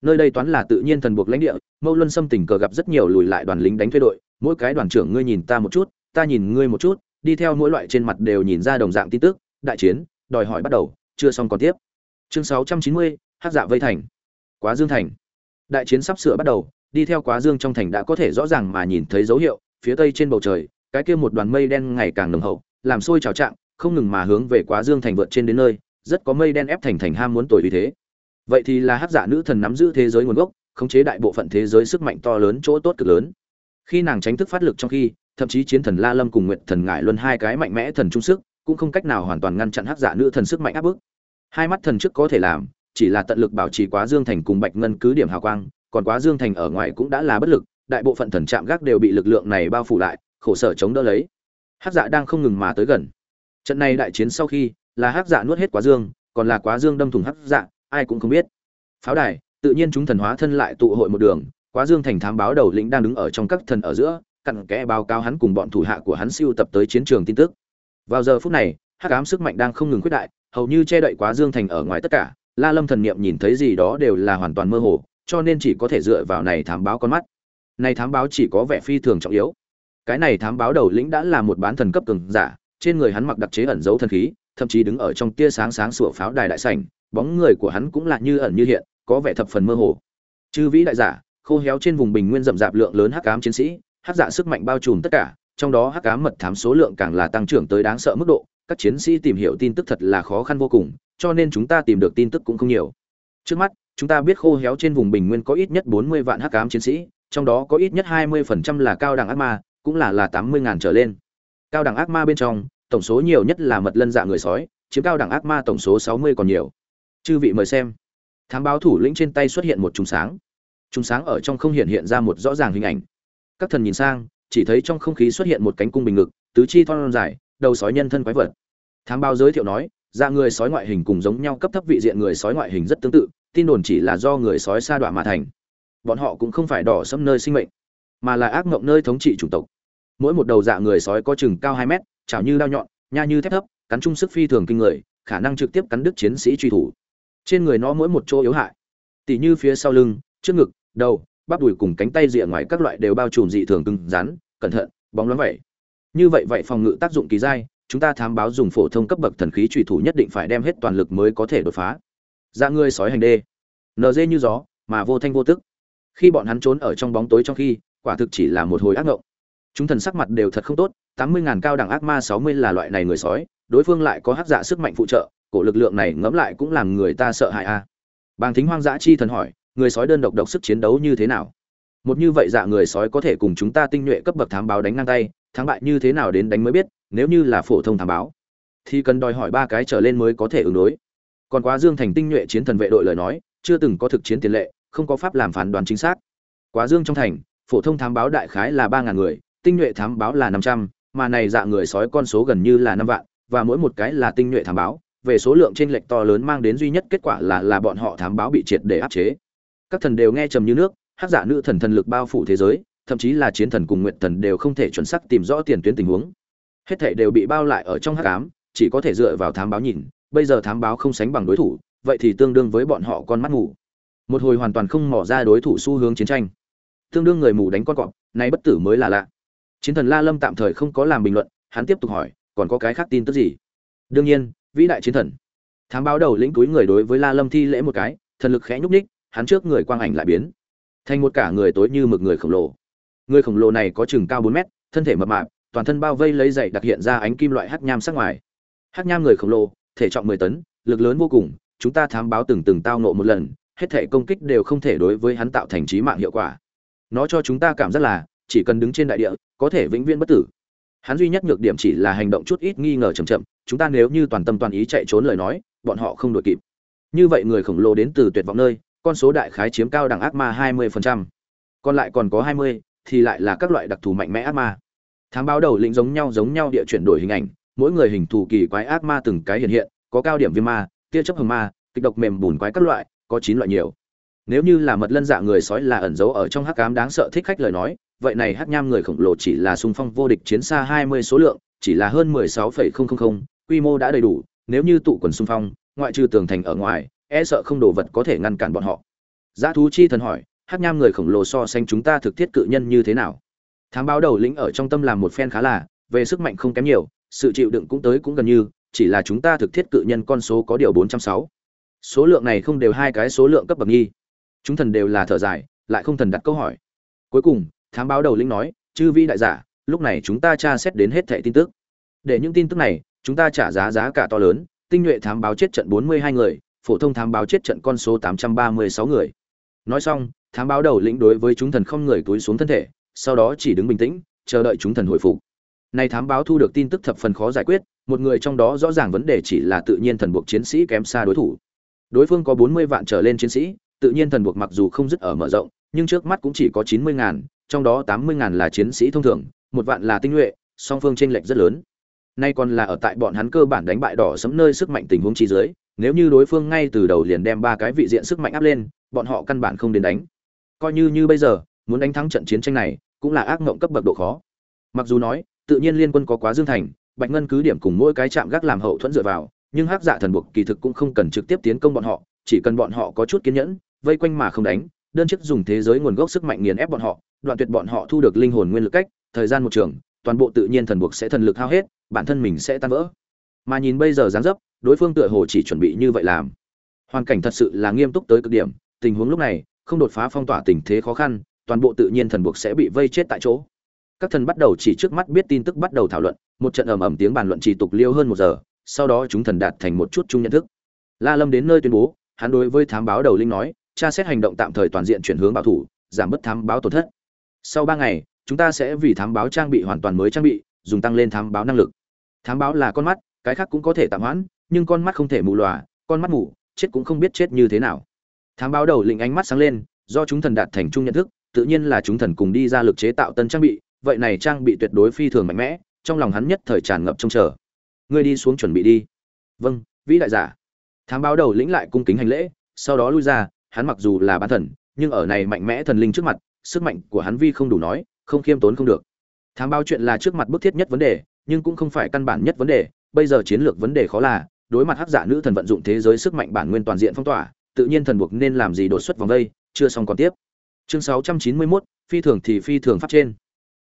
Nơi đây toán là tự nhiên thần buộc lãnh địa mâu luân xâm tình cờ gặp rất nhiều lùi lại đoàn lính đánh thuê đội mỗi cái đoàn trưởng ngươi nhìn ta một chút ta nhìn ngươi một chút đi theo mỗi loại trên mặt đều nhìn ra đồng dạng tin tức đại chiến đòi hỏi bắt đầu chưa xong còn tiếp. Chương 690, hắc dạ vây thành. Quá dương thành. Đại chiến sắp sửa bắt đầu đi theo quá dương trong thành đã có thể rõ ràng mà nhìn thấy dấu hiệu phía tây trên bầu trời cái kia một đoàn mây đen ngày càng nồng hậu, làm sôi trào trạng, không ngừng mà hướng về quá dương thành vượt trên đến nơi, rất có mây đen ép thành thành ham muốn tuổi vì thế. Vậy thì là hắc dạ nữ thần nắm giữ thế giới nguồn gốc, khống chế đại bộ phận thế giới sức mạnh to lớn chỗ tốt cực lớn. Khi nàng tránh thức phát lực trong khi, thậm chí chiến thần la lâm cùng nguyện thần ngại luân hai cái mạnh mẽ thần trung sức, cũng không cách nào hoàn toàn ngăn chặn hắc dạ nữ thần sức mạnh áp bức. Hai mắt thần trước có thể làm, chỉ là tận lực bảo trì quá dương thành cùng bạch ngân cứ điểm hào quang, còn quá dương thành ở ngoài cũng đã là bất lực, đại bộ phận thần trạm gác đều bị lực lượng này bao phủ lại khổ sở chống đỡ lấy. Hắc dạ đang không ngừng mà tới gần. Trận này đại chiến sau khi, là hắc dạ nuốt hết quá dương, còn là quá dương đâm thủng hắc dạ ai cũng không biết. Pháo đài, tự nhiên chúng thần hóa thân lại tụ hội một đường quá dương thành thám báo đầu lĩnh đang đứng ở trong các thần ở giữa, cặn kẽ báo cáo hắn cùng bọn thủ hạ của hắn siêu tập tới chiến trường tin tức. Vào giờ phút này, hắc ám sức mạnh đang không ngừng quyết đại, hầu như che đậy quá dương thành ở ngoài tất cả, la lâm thần niệm nhìn thấy gì đó đều là hoàn toàn mơ hồ, cho nên chỉ có thể dựa vào này thám báo con mắt. Này thám báo chỉ có vẻ phi thường trọng yếu cái này thám báo đầu lĩnh đã là một bán thần cấp cường giả, trên người hắn mặc đặc chế ẩn dấu thần khí, thậm chí đứng ở trong tia sáng sáng sủa pháo đài đại sảnh, bóng người của hắn cũng là như ẩn như hiện, có vẻ thập phần mơ hồ. Chư vĩ đại giả, khô héo trên vùng bình nguyên rậm rạp lượng lớn hắc ám chiến sĩ, hắc dạ sức mạnh bao trùm tất cả, trong đó hắc ám mật thám số lượng càng là tăng trưởng tới đáng sợ mức độ, các chiến sĩ tìm hiểu tin tức thật là khó khăn vô cùng, cho nên chúng ta tìm được tin tức cũng không nhiều. Trước mắt, chúng ta biết khô héo trên vùng bình nguyên có ít nhất bốn mươi vạn hắc ám chiến sĩ, trong đó có ít nhất hai mươi phần trăm là cao đẳng ác ma cũng là là tám mươi ngàn trở lên. Cao đẳng ác ma bên trong, tổng số nhiều nhất là mật lân dạ người sói, chiếm cao đẳng ác ma tổng số sáu mươi còn nhiều. Chư vị mời xem. Thám báo thủ lĩnh trên tay xuất hiện một trùng sáng. Trùng sáng ở trong không hiện hiện ra một rõ ràng hình ảnh. Các thần nhìn sang, chỉ thấy trong không khí xuất hiện một cánh cung bình ngực, tứ chi thon dài, đầu sói nhân thân quái vật. Thám báo giới thiệu nói dạ người sói ngoại hình cùng giống nhau cấp thấp vị diện người sói ngoại hình rất tương tự, tin đồn chỉ là do người sói sa đoạn mà thành. Bọn họ cũng không phải đỏ sẫm nơi sinh mệnh mà là ác mộng nơi thống trị chủng tộc. Mỗi một đầu dạ người sói có chừng cao hai mét, chảo như đao nhọn, nha như thép thấp, cắn chung sức phi thường kinh người, khả năng trực tiếp cắn đứt chiến sĩ truy thủ. Trên người nó mỗi một chỗ yếu hại. Tỉ như phía sau lưng, trước ngực, đầu, bắp đùi cùng cánh tay rìa ngoài các loại đều bao trùm dị thường cứng rắn, cẩn thận, bóng loáng vậy. Như vậy vậy phòng ngự tác dụng kỳ dai, chúng ta thám báo dùng phổ thông cấp bậc thần khí truy thủ nhất định phải đem hết toàn lực mới có thể đột phá. Dạ ngươi sói hành đê. Nd như gió, mà vô thanh vô tức. Khi bọn hắn trốn ở trong bóng tối trong khi quả thực chỉ là một hồi ác ngộng. Chúng thần sắc mặt đều thật không tốt, tám mươi ngàn cao đẳng ác ma sáu mươi là loại này người sói, đối phương lại có hắc dạ sức mạnh phụ trợ, cổ lực lượng này ngẫm lại cũng làm người ta sợ hãi a. À. bàng thính hoang dã chi thần hỏi, người sói đơn độc độc sức chiến đấu như thế nào? Một như vậy dạ người sói có thể cùng chúng ta tinh nhuệ cấp bậc thám báo đánh ngang tay, thắng bại như thế nào đến đánh mới biết, nếu như là phổ thông thám báo, thì cần đòi hỏi ba cái trở lên mới có thể ứng đối. Còn quá dương thành tinh nhuệ chiến thần vệ đội lời nói, chưa từng có thực chiến tiền lệ, không có pháp làm phán đoán chính xác. Quá dương trong thành phổ thông thám báo đại khái là ba ngàn người tinh nhuệ thám báo là năm trăm mà này dạ người sói con số gần như là năm vạn và mỗi một cái là tinh nhuệ thám báo về số lượng trên lệch to lớn mang đến duy nhất kết quả là là bọn họ thám báo bị triệt để áp chế. Các thần đều nghe trầm như nước hắc giả dạ nữ thần thần lực bao phủ thế giới thậm chí là chiến thần cùng nguyện thần đều không thể chuẩn xác tìm rõ tiền tuyến tình huống. Hết thảy đều bị bao lại ở trong hắc ám chỉ có thể dựa vào thám báo nhìn bây giờ thám báo không sánh bằng đối thủ vậy thì tương đương với bọn họ con mắt ngủ, một hồi hoàn toàn không mỏ ra đối thủ xu hướng chiến tranh tương đương người mù đánh con cọp, nay bất tử mới là lạ. Chiến thần la lâm tạm thời không có làm bình luận, hắn tiếp tục hỏi, còn có cái khác tin tức gì? Đương nhiên, vĩ đại chiến thần. Thám báo đầu lĩnh túi người đối với la lâm thi lễ một cái, thần lực khẽ nhúc ních hắn trước người quang ảnh lại biến. Thành một cả người tối như mực người khổng lồ. Người khổng lồ này có chừng cao bốn mét, thân thể mập mạp, toàn thân bao vây lấy dày đặc hiện ra ánh kim loại hắc nham sắc ngoài. Hắc nham người khổng lồ, thể trọng mười tấn, lực lớn vô cùng, chúng ta thám báo từng từng tao nộ một lần, hết thể công kích đều không thể đối với hắn tạo thành trí mạng hiệu quả nó cho chúng ta cảm giác là chỉ cần đứng trên đại địa có thể vĩnh viễn bất tử. Hắn duy nhất nhược điểm chỉ là hành động chút ít nghi ngờ chậm chậm chúng ta nếu như toàn tâm toàn ý chạy trốn lời nói bọn họ không đuổi kịp. Như vậy người khổng lồ đến từ tuyệt vọng nơi con số đại khái chiếm cao đẳng ác ma 20%. còn lại còn có 20, thì lại là các loại đặc thù mạnh mẽ ác ma. Thám báo đầu lĩnh giống nhau giống nhau địa chuyển đổi hình ảnh mỗi người hình thù kỳ quái ác ma từng cái hiện hiện có cao điểm viêm ma tia chấp hồng ma kịch độc mềm bùn quái các loại có chín loại nhiều nếu như là mật lân dạ người sói là ẩn giấu ở trong hắc cám đáng sợ thích khách lời nói vậy này hắc nham người khổng lồ chỉ là xung phong vô địch chiến xa 20 số lượng chỉ là hơn 16,000, quy mô đã đầy đủ nếu như tụ quần xung phong ngoại trừ tường thành ở ngoài e sợ không đồ vật có thể ngăn cản bọn họ. Giá thú chi thần hỏi hắc nham người khổng lồ so sánh chúng ta thực thiết cự nhân như thế nào? Thám báo đầu lĩnh ở trong tâm làm một phen khá là về sức mạnh không kém nhiều sự chịu đựng cũng tới cũng gần như chỉ là chúng ta thực thiết cự nhân con số có điều 406 số lượng này không đều hai cái số lượng cấp bậc nghi chúng thần đều là thở dài, lại không thần đặt câu hỏi. Cuối cùng, thám báo đầu lĩnh nói, chư vi đại giả, lúc này chúng ta tra xét đến hết thẻ tin tức. Để những tin tức này, chúng ta trả giá giá cả to lớn, tinh nhuệ thám báo chết trận 42 người, phổ thông thám báo chết trận con số 836 người. Nói xong, thám báo đầu lĩnh đối với chúng thần không người túi xuống thân thể, sau đó chỉ đứng bình tĩnh, chờ đợi chúng thần hồi phục. Nay thám báo thu được tin tức thập phần khó giải quyết, một người trong đó rõ ràng vấn đề chỉ là tự nhiên thần buộc chiến sĩ kém xa đối thủ. Đối phương có 40 vạn trở lên chiến sĩ tự nhiên thần buộc mặc dù không dứt ở mở rộng, nhưng trước mắt cũng chỉ có 90 ngàn, trong đó 80 ngàn là chiến sĩ thông thường, một vạn là tinh nhuệ, song phương chênh lệch rất lớn. Nay còn là ở tại bọn hắn cơ bản đánh bại đỏ sấm nơi sức mạnh tình huống chi dưới, nếu như đối phương ngay từ đầu liền đem ba cái vị diện sức mạnh áp lên, bọn họ căn bản không đến đánh. Coi như như bây giờ, muốn đánh thắng trận chiến tranh này, cũng là ác mộng cấp bậc độ khó. Mặc dù nói, tự nhiên liên quân có quá dương thành, bạch ngân cứ điểm cùng mỗi cái chạm gác làm hậu thuẫn dựa vào, nhưng hắc dạ thần buộc kỳ thực cũng không cần trực tiếp tiến công bọn họ chỉ cần bọn họ có chút kiên nhẫn, vây quanh mà không đánh, đơn chức dùng thế giới nguồn gốc sức mạnh nghiền ép bọn họ, đoạn tuyệt bọn họ thu được linh hồn nguyên lực cách, thời gian một trường, toàn bộ tự nhiên thần buộc sẽ thần lực hao hết, bản thân mình sẽ tan vỡ. Mà nhìn bây giờ dáng dấp, đối phương tựa hồ chỉ chuẩn bị như vậy làm. Hoàn cảnh thật sự là nghiêm túc tới cực điểm, tình huống lúc này, không đột phá phong tỏa tình thế khó khăn, toàn bộ tự nhiên thần buộc sẽ bị vây chết tại chỗ. Các thần bắt đầu chỉ trước mắt biết tin tức bắt đầu thảo luận, một trận ầm ầm tiếng bàn luận trì tục liêu hơn một giờ, sau đó chúng thần đạt thành một chút chung nhận thức. La lâm đến nơi tuyên bố hắn đối với thám báo đầu linh nói, tra xét hành động tạm thời toàn diện chuyển hướng bảo thủ, giảm bớt thám báo tổn thất. Sau ba ngày, chúng ta sẽ vì thám báo trang bị hoàn toàn mới trang bị, dùng tăng lên thám báo năng lực. Thám báo là con mắt, cái khác cũng có thể tạm hoãn, nhưng con mắt không thể mù lòa, con mắt mù, chết cũng không biết chết như thế nào. Thám báo đầu lĩnh ánh mắt sáng lên, do chúng thần đạt thành chung nhận thức, tự nhiên là chúng thần cùng đi ra lực chế tạo tân trang bị, vậy này trang bị tuyệt đối phi thường mạnh mẽ, trong lòng hắn nhất thời tràn ngập trông chờ. Ngươi đi xuống chuẩn bị đi. Vâng vĩ đại giả thám báo đầu lĩnh lại cung kính hành lễ sau đó lui ra hắn mặc dù là bán thần nhưng ở này mạnh mẽ thần linh trước mặt sức mạnh của hắn vi không đủ nói không khiêm tốn không được. Thám báo chuyện là trước mặt bức thiết nhất vấn đề nhưng cũng không phải căn bản nhất vấn đề bây giờ chiến lược vấn đề khó là đối mặt hắc giả nữ thần vận dụng thế giới sức mạnh bản nguyên toàn diện phong tỏa tự nhiên thần buộc nên làm gì đột xuất vòng đây chưa xong còn tiếp. Chương 691, phi thường thì phi thường pháp trên.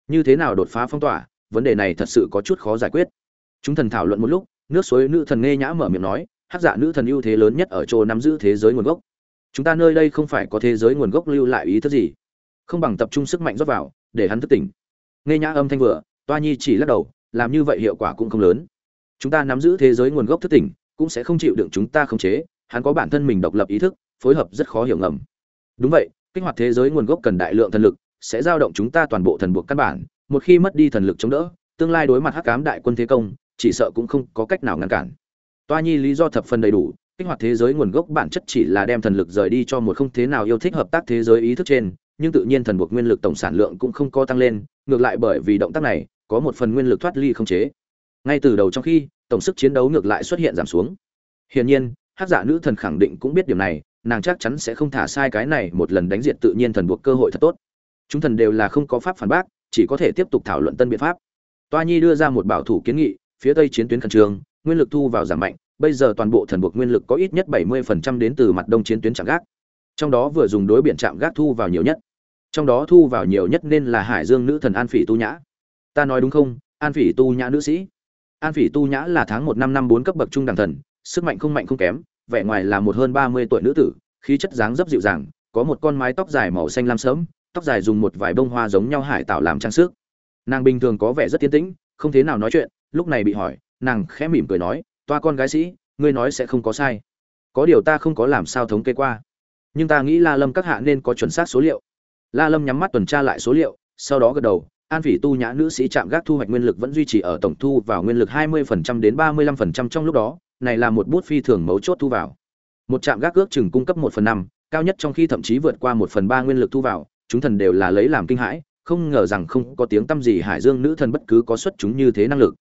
Như thế nào đột phá phong tỏa vấn đề này thật sự có chút khó giải quyết. Chúng thần thảo luận một lúc nước suối nữ thần nghe nhã mở miệng nói hắc Dạ nữ thần ưu thế lớn nhất ở chỗ nắm giữ thế giới nguồn gốc. Chúng ta nơi đây không phải có thế giới nguồn gốc lưu lại ý thức gì. Không bằng tập trung sức mạnh rót vào, để hắn thức tỉnh. Nghe nhã âm thanh vừa, toa nhi chỉ lắc đầu, làm như vậy hiệu quả cũng không lớn. Chúng ta nắm giữ thế giới nguồn gốc thức tỉnh, cũng sẽ không chịu đựng chúng ta khống chế, hắn có bản thân mình độc lập ý thức, phối hợp rất khó hiểu ngầm. Đúng vậy, kích hoạt thế giới nguồn gốc cần đại lượng thần lực, sẽ giao động chúng ta toàn bộ thần buộc căn bản, một khi mất đi thần lực chống đỡ, tương lai đối mặt hắc cám đại quân thế công, chỉ sợ cũng không có cách nào ngăn cản toa nhi lý do thập phần đầy đủ, kích hoạt thế giới nguồn gốc bản chất chỉ là đem thần lực rời đi cho một không thế nào yêu thích hợp tác thế giới ý thức trên, nhưng tự nhiên thần buộc nguyên lực tổng sản lượng cũng không có tăng lên, ngược lại bởi vì động tác này, có một phần nguyên lực thoát ly không chế. Ngay từ đầu trong khi, tổng sức chiến đấu ngược lại xuất hiện giảm xuống. Hiển nhiên, hát giả nữ thần khẳng định cũng biết điểm này, nàng chắc chắn sẽ không thả sai cái này một lần đánh diệt tự nhiên thần buộc cơ hội thật tốt. Chúng thần đều là không có pháp phản bác, chỉ có thể tiếp tục thảo luận tân biện pháp. Toa nhi đưa ra một bảo thủ kiến nghị, phía tây chiến tuyến khẩn trương nguyên lực thu vào giảm mạnh, bây giờ toàn bộ thần buộc nguyên lực có ít nhất 70% đến từ mặt đông chiến tuyến trạm gác. Trong đó vừa dùng đối biển trạm gác thu vào nhiều nhất. Trong đó thu vào nhiều nhất nên là hải dương nữ thần an phỉ tu nhã. Ta nói đúng không? An phỉ tu nhã nữ sĩ. An phỉ tu nhã là tháng một năm năm bốn cấp bậc trung đẳng thần, sức mạnh không mạnh không kém, vẻ ngoài là một hơn ba mươi tuổi nữ tử, khí chất dáng dấp dịu dàng, có một con mái tóc dài màu xanh lam sớm tóc dài dùng một vài bông hoa giống nhau hải tạo làm trang sức. Nàng bình thường có vẻ rất tiến tĩnh, không thế nào nói chuyện, lúc này bị hỏi nàng khẽ mỉm cười nói, toa con gái sĩ, ngươi nói sẽ không có sai. Có điều ta không có làm sao thống kê qua. Nhưng ta nghĩ la lâm các hạ nên có chuẩn xác số liệu. La lâm nhắm mắt tuần tra lại số liệu, sau đó gật đầu, an phỉ tu nhã nữ sĩ chạm gác thu hoạch nguyên lực vẫn duy trì ở tổng thu vào nguyên lực 20% đến 35% trong lúc đó, này là một bút phi thường mấu chốt thu vào. Một trạm gác ước chừng cung cấp một phần năm, cao nhất trong khi thậm chí vượt qua một phần ba nguyên lực thu vào, chúng thần đều là lấy làm kinh hãi, không ngờ rằng không có tiếng tăm gì hải dương nữ thần bất cứ có xuất chúng như thế năng lực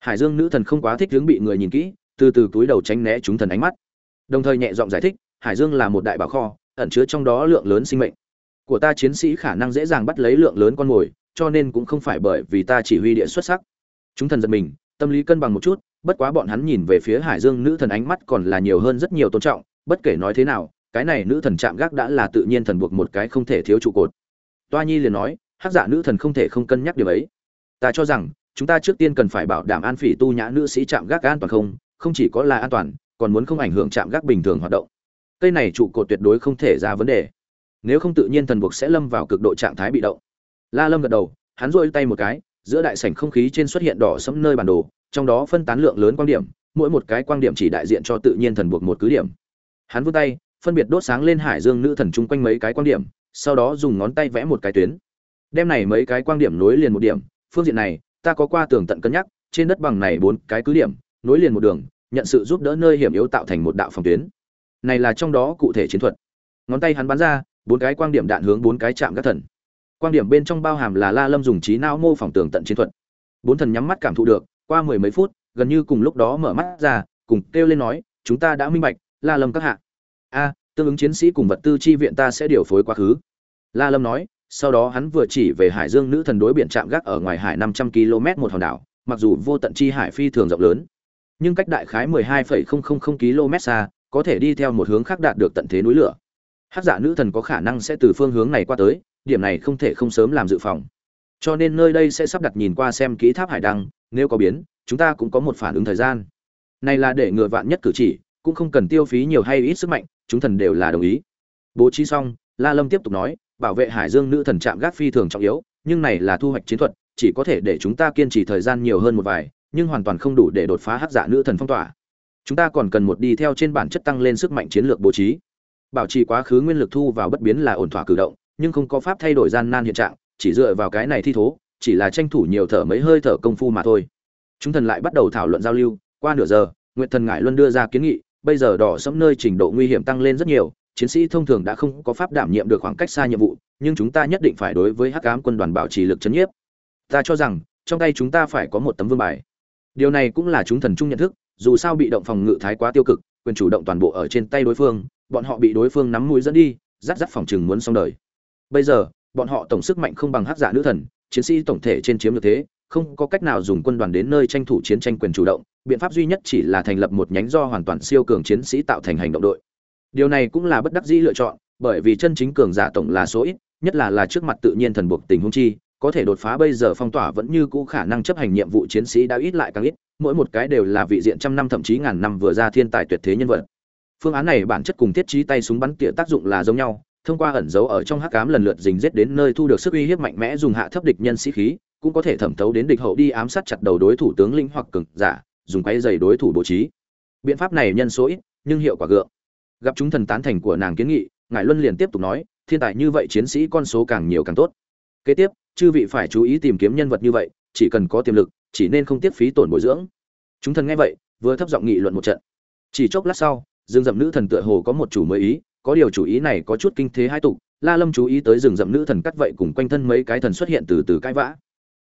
hải dương nữ thần không quá thích hướng bị người nhìn kỹ, từ từ túi đầu tránh né chúng thần ánh mắt. Đồng thời nhẹ giọng giải thích, hải dương là một đại bảo kho, ẩn chứa trong đó lượng lớn sinh mệnh. Của ta chiến sĩ khả năng dễ dàng bắt lấy lượng lớn con mồi, cho nên cũng không phải bởi vì ta chỉ huy địa xuất sắc. Chúng thần giật mình, tâm lý cân bằng một chút, bất quá bọn hắn nhìn về phía hải dương nữ thần ánh mắt còn là nhiều hơn rất nhiều tôn trọng, bất kể nói thế nào, cái này nữ thần chạm gác đã là tự nhiên thần buộc một cái không thể thiếu trụ cột. Toa nhi liền nói, hắc giả nữ thần không thể không cân nhắc điều ấy. Ta cho rằng chúng ta trước tiên cần phải bảo đảm an phỉ tu nhã nữ sĩ chạm gác an toàn không không chỉ có là an toàn, còn muốn không ảnh hưởng chạm gác bình thường hoạt động. Cây này trụ cột tuyệt đối không thể ra vấn đề. Nếu không tự nhiên thần buộc sẽ lâm vào cực độ trạng thái bị động. La lâm gật đầu, hắn rôi tay một cái, giữa đại sảnh không khí trên xuất hiện đỏ sẫm nơi bản đồ, trong đó phân tán lượng lớn quan điểm, mỗi một cái quan điểm chỉ đại diện cho tự nhiên thần buộc một cứ điểm. Hắn vươn tay, phân biệt đốt sáng lên hải dương nữ thần chung quanh mấy cái quan điểm, sau đó dùng ngón tay vẽ một cái tuyến. Đem này mấy cái quan điểm nối liền một điểm, phương diện này ta có qua tường tận cân nhắc, trên đất bằng này bốn cái cứ điểm, nối liền một đường, nhận sự giúp đỡ nơi hiểm yếu tạo thành một đạo phòng tuyến. Này là trong đó cụ thể chiến thuật. Ngón tay hắn bắn ra, bốn cái quan điểm đạn hướng bốn cái chạm các thần. Quan điểm bên trong bao hàm là la lâm dùng trí não mô phỏng tường tận chiến thuật. Bốn thần nhắm mắt cảm thụ được, qua mười mấy phút, gần như cùng lúc đó mở mắt ra, cùng kêu lên nói, chúng ta đã minh bạch, la lâm các hạ. A, tương ứng chiến sĩ cùng vật tư chi viện ta sẽ điều phối quá khứ. La lâm nói sau đó hắn vừa chỉ về hải dương nữ thần đối biển chạm gác ở ngoài hải năm trăm km một hòn đảo, mặc dù vô tận chi hải phi thường rộng lớn, nhưng cách đại khái mười hai phẩy không không không km xa, có thể đi theo một hướng khác đạt được tận thế núi lửa. Hắc giả nữ thần có khả năng sẽ từ phương hướng này qua tới, điểm này không thể không sớm làm dự phòng. Cho nên nơi đây sẽ sắp đặt nhìn qua xem kỹ tháp hải đăng, nếu có biến, chúng ta cũng có một phản ứng thời gian. Này là để ngừa vạn nhất cử chỉ, cũng không cần tiêu phí nhiều hay ít sức mạnh, chúng thần đều là đồng ý. Bố trí xong, la lâm tiếp tục nói bảo vệ hải dương nữ thần trạm gác phi thường trọng yếu, nhưng này là thu hoạch chiến thuật, chỉ có thể để chúng ta kiên trì thời gian nhiều hơn một vài, nhưng hoàn toàn không đủ để đột phá hắc giả nữ thần phong tỏa. Chúng ta còn cần một đi theo trên bản chất tăng lên sức mạnh chiến lược bố trí. Bảo trì quá khứ nguyên lực thu vào bất biến là ổn thỏa cử động, nhưng không có pháp thay đổi gian nan hiện trạng, chỉ dựa vào cái này thi thố, chỉ là tranh thủ nhiều thở mấy hơi thở công phu mà thôi. Chúng thần lại bắt đầu thảo luận giao lưu, qua nửa giờ nguyện thần ngại luân đưa ra kiến nghị, bây giờ đỏ sẫm nơi trình độ nguy hiểm tăng lên rất nhiều chiến sĩ thông thường đã không có pháp đảm nhiệm được khoảng cách xa nhiệm vụ, nhưng chúng ta nhất định phải đối với hắc ám quân đoàn bảo trì lực chấn nhiếp. Ta cho rằng, trong tay chúng ta phải có một tấm vương bài. Điều này cũng là chúng thần chung nhận thức, dù sao bị động phòng ngự thái quá tiêu cực, quyền chủ động toàn bộ ở trên tay đối phương, bọn họ bị đối phương nắm mũi dẫn đi dắt dắt phòng chừng muốn xong đời. Bây giờ, bọn họ tổng sức mạnh không bằng hắc giả nữ thần, chiến sĩ tổng thể trên chiếm được thế, không có cách nào dùng quân đoàn đến nơi tranh thủ chiến tranh quyền chủ động, biện pháp duy nhất chỉ là thành lập một nhánh do hoàn toàn siêu cường chiến sĩ tạo thành hành động đội điều này cũng là bất đắc dĩ lựa chọn, bởi vì chân chính cường giả tổng là số ít, nhất là là trước mặt tự nhiên thần buộc tình huống chi, có thể đột phá bây giờ phong tỏa vẫn như cũ khả năng chấp hành nhiệm vụ chiến sĩ đã ít lại càng ít, mỗi một cái đều là vị diện trăm năm thậm chí ngàn năm vừa ra thiên tài tuyệt thế nhân vật. Phương án này bản chất cùng thiết trí tay súng bắn tỉa tác dụng là giống nhau, thông qua ẩn dấu ở trong hắc cám lần lượt dình rết đến nơi thu được sức uy hiếp mạnh mẽ dùng hạ thấp địch nhân sĩ khí, cũng có thể thẩm thấu đến địch hậu đi ám sát chặt đầu đối thủ tướng lĩnh hoặc cường giả, dùng quay dày đối thủ bố trí. Biện pháp này nhân số ít, nhưng hiệu quả gượng gặp chúng thần tán thành của nàng kiến nghị ngài luân liền tiếp tục nói, thiên tài như vậy chiến sĩ con số càng nhiều càng tốt. Kế tiếp, chư vị phải chú ý tìm kiếm nhân vật như vậy, chỉ cần có tiềm lực, chỉ nên không tiếp phí tổn bồi dưỡng. Chúng thần nghe vậy, vừa thấp giọng nghị luận một trận. Chỉ chốc lát sau, rừng rậm nữ thần tựa hồ có một chủ mới ý, có điều chủ ý này có chút kinh thế hai tục, la lâm chú ý tới rừng rậm nữ thần cắt vậy cùng quanh thân mấy cái thần xuất hiện từ từ cãi vã.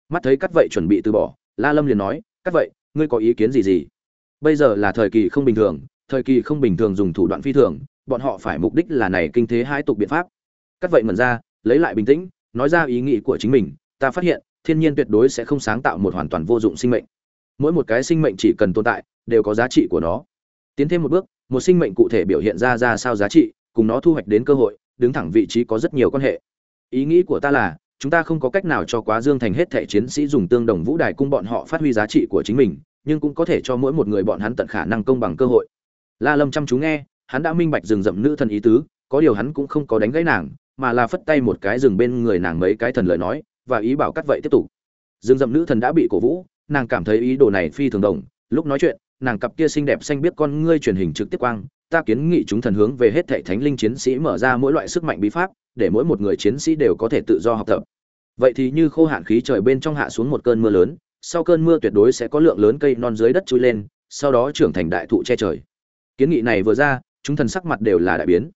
Mắt thấy cắt vậy chuẩn bị từ bỏ, la lâm liền nói, cắt vậy, ngươi có ý kiến gì gì? Bây giờ là thời kỳ không bình thường thời kỳ không bình thường dùng thủ đoạn phi thường, bọn họ phải mục đích là này kinh thế hai tục biện pháp. Cắt vậy mẩn ra, lấy lại bình tĩnh, nói ra ý nghĩ của chính mình, ta phát hiện, thiên nhiên tuyệt đối sẽ không sáng tạo một hoàn toàn vô dụng sinh mệnh. Mỗi một cái sinh mệnh chỉ cần tồn tại, đều có giá trị của nó. Tiến thêm một bước, một sinh mệnh cụ thể biểu hiện ra ra sao giá trị, cùng nó thu hoạch đến cơ hội, đứng thẳng vị trí có rất nhiều quan hệ. Ý nghĩ của ta là, chúng ta không có cách nào cho quá dương thành hết thể chiến sĩ dùng tương đồng vũ đài cung bọn họ phát huy giá trị của chính mình, nhưng cũng có thể cho mỗi một người bọn hắn tận khả năng công bằng cơ hội la lâm chăm chú nghe, hắn đã minh bạch rừng rậm nữ thần ý tứ, có điều hắn cũng không có đánh gãy nàng, mà là phất tay một cái rừng bên người nàng mấy cái thần lời nói, và ý bảo cắt vậy tiếp tục. Rừng rậm nữ thần đã bị cổ vũ, nàng cảm thấy ý đồ này phi thường đồng, lúc nói chuyện, nàng cặp kia xinh đẹp xanh biết con ngươi truyền hình trực tiếp quang, ta kiến nghị chúng thần hướng về hết thảy thánh linh chiến sĩ mở ra mỗi loại sức mạnh bí pháp, để mỗi một người chiến sĩ đều có thể tự do học tập. Vậy thì như khô hạn khí trời bên trong hạ xuống một cơn mưa lớn, sau cơn mưa tuyệt đối sẽ có lượng lớn cây non dưới đất chui lên, sau đó trưởng thành đại thụ che trời kiến nghị này vừa ra, chúng thần sắc mặt đều là đại biến.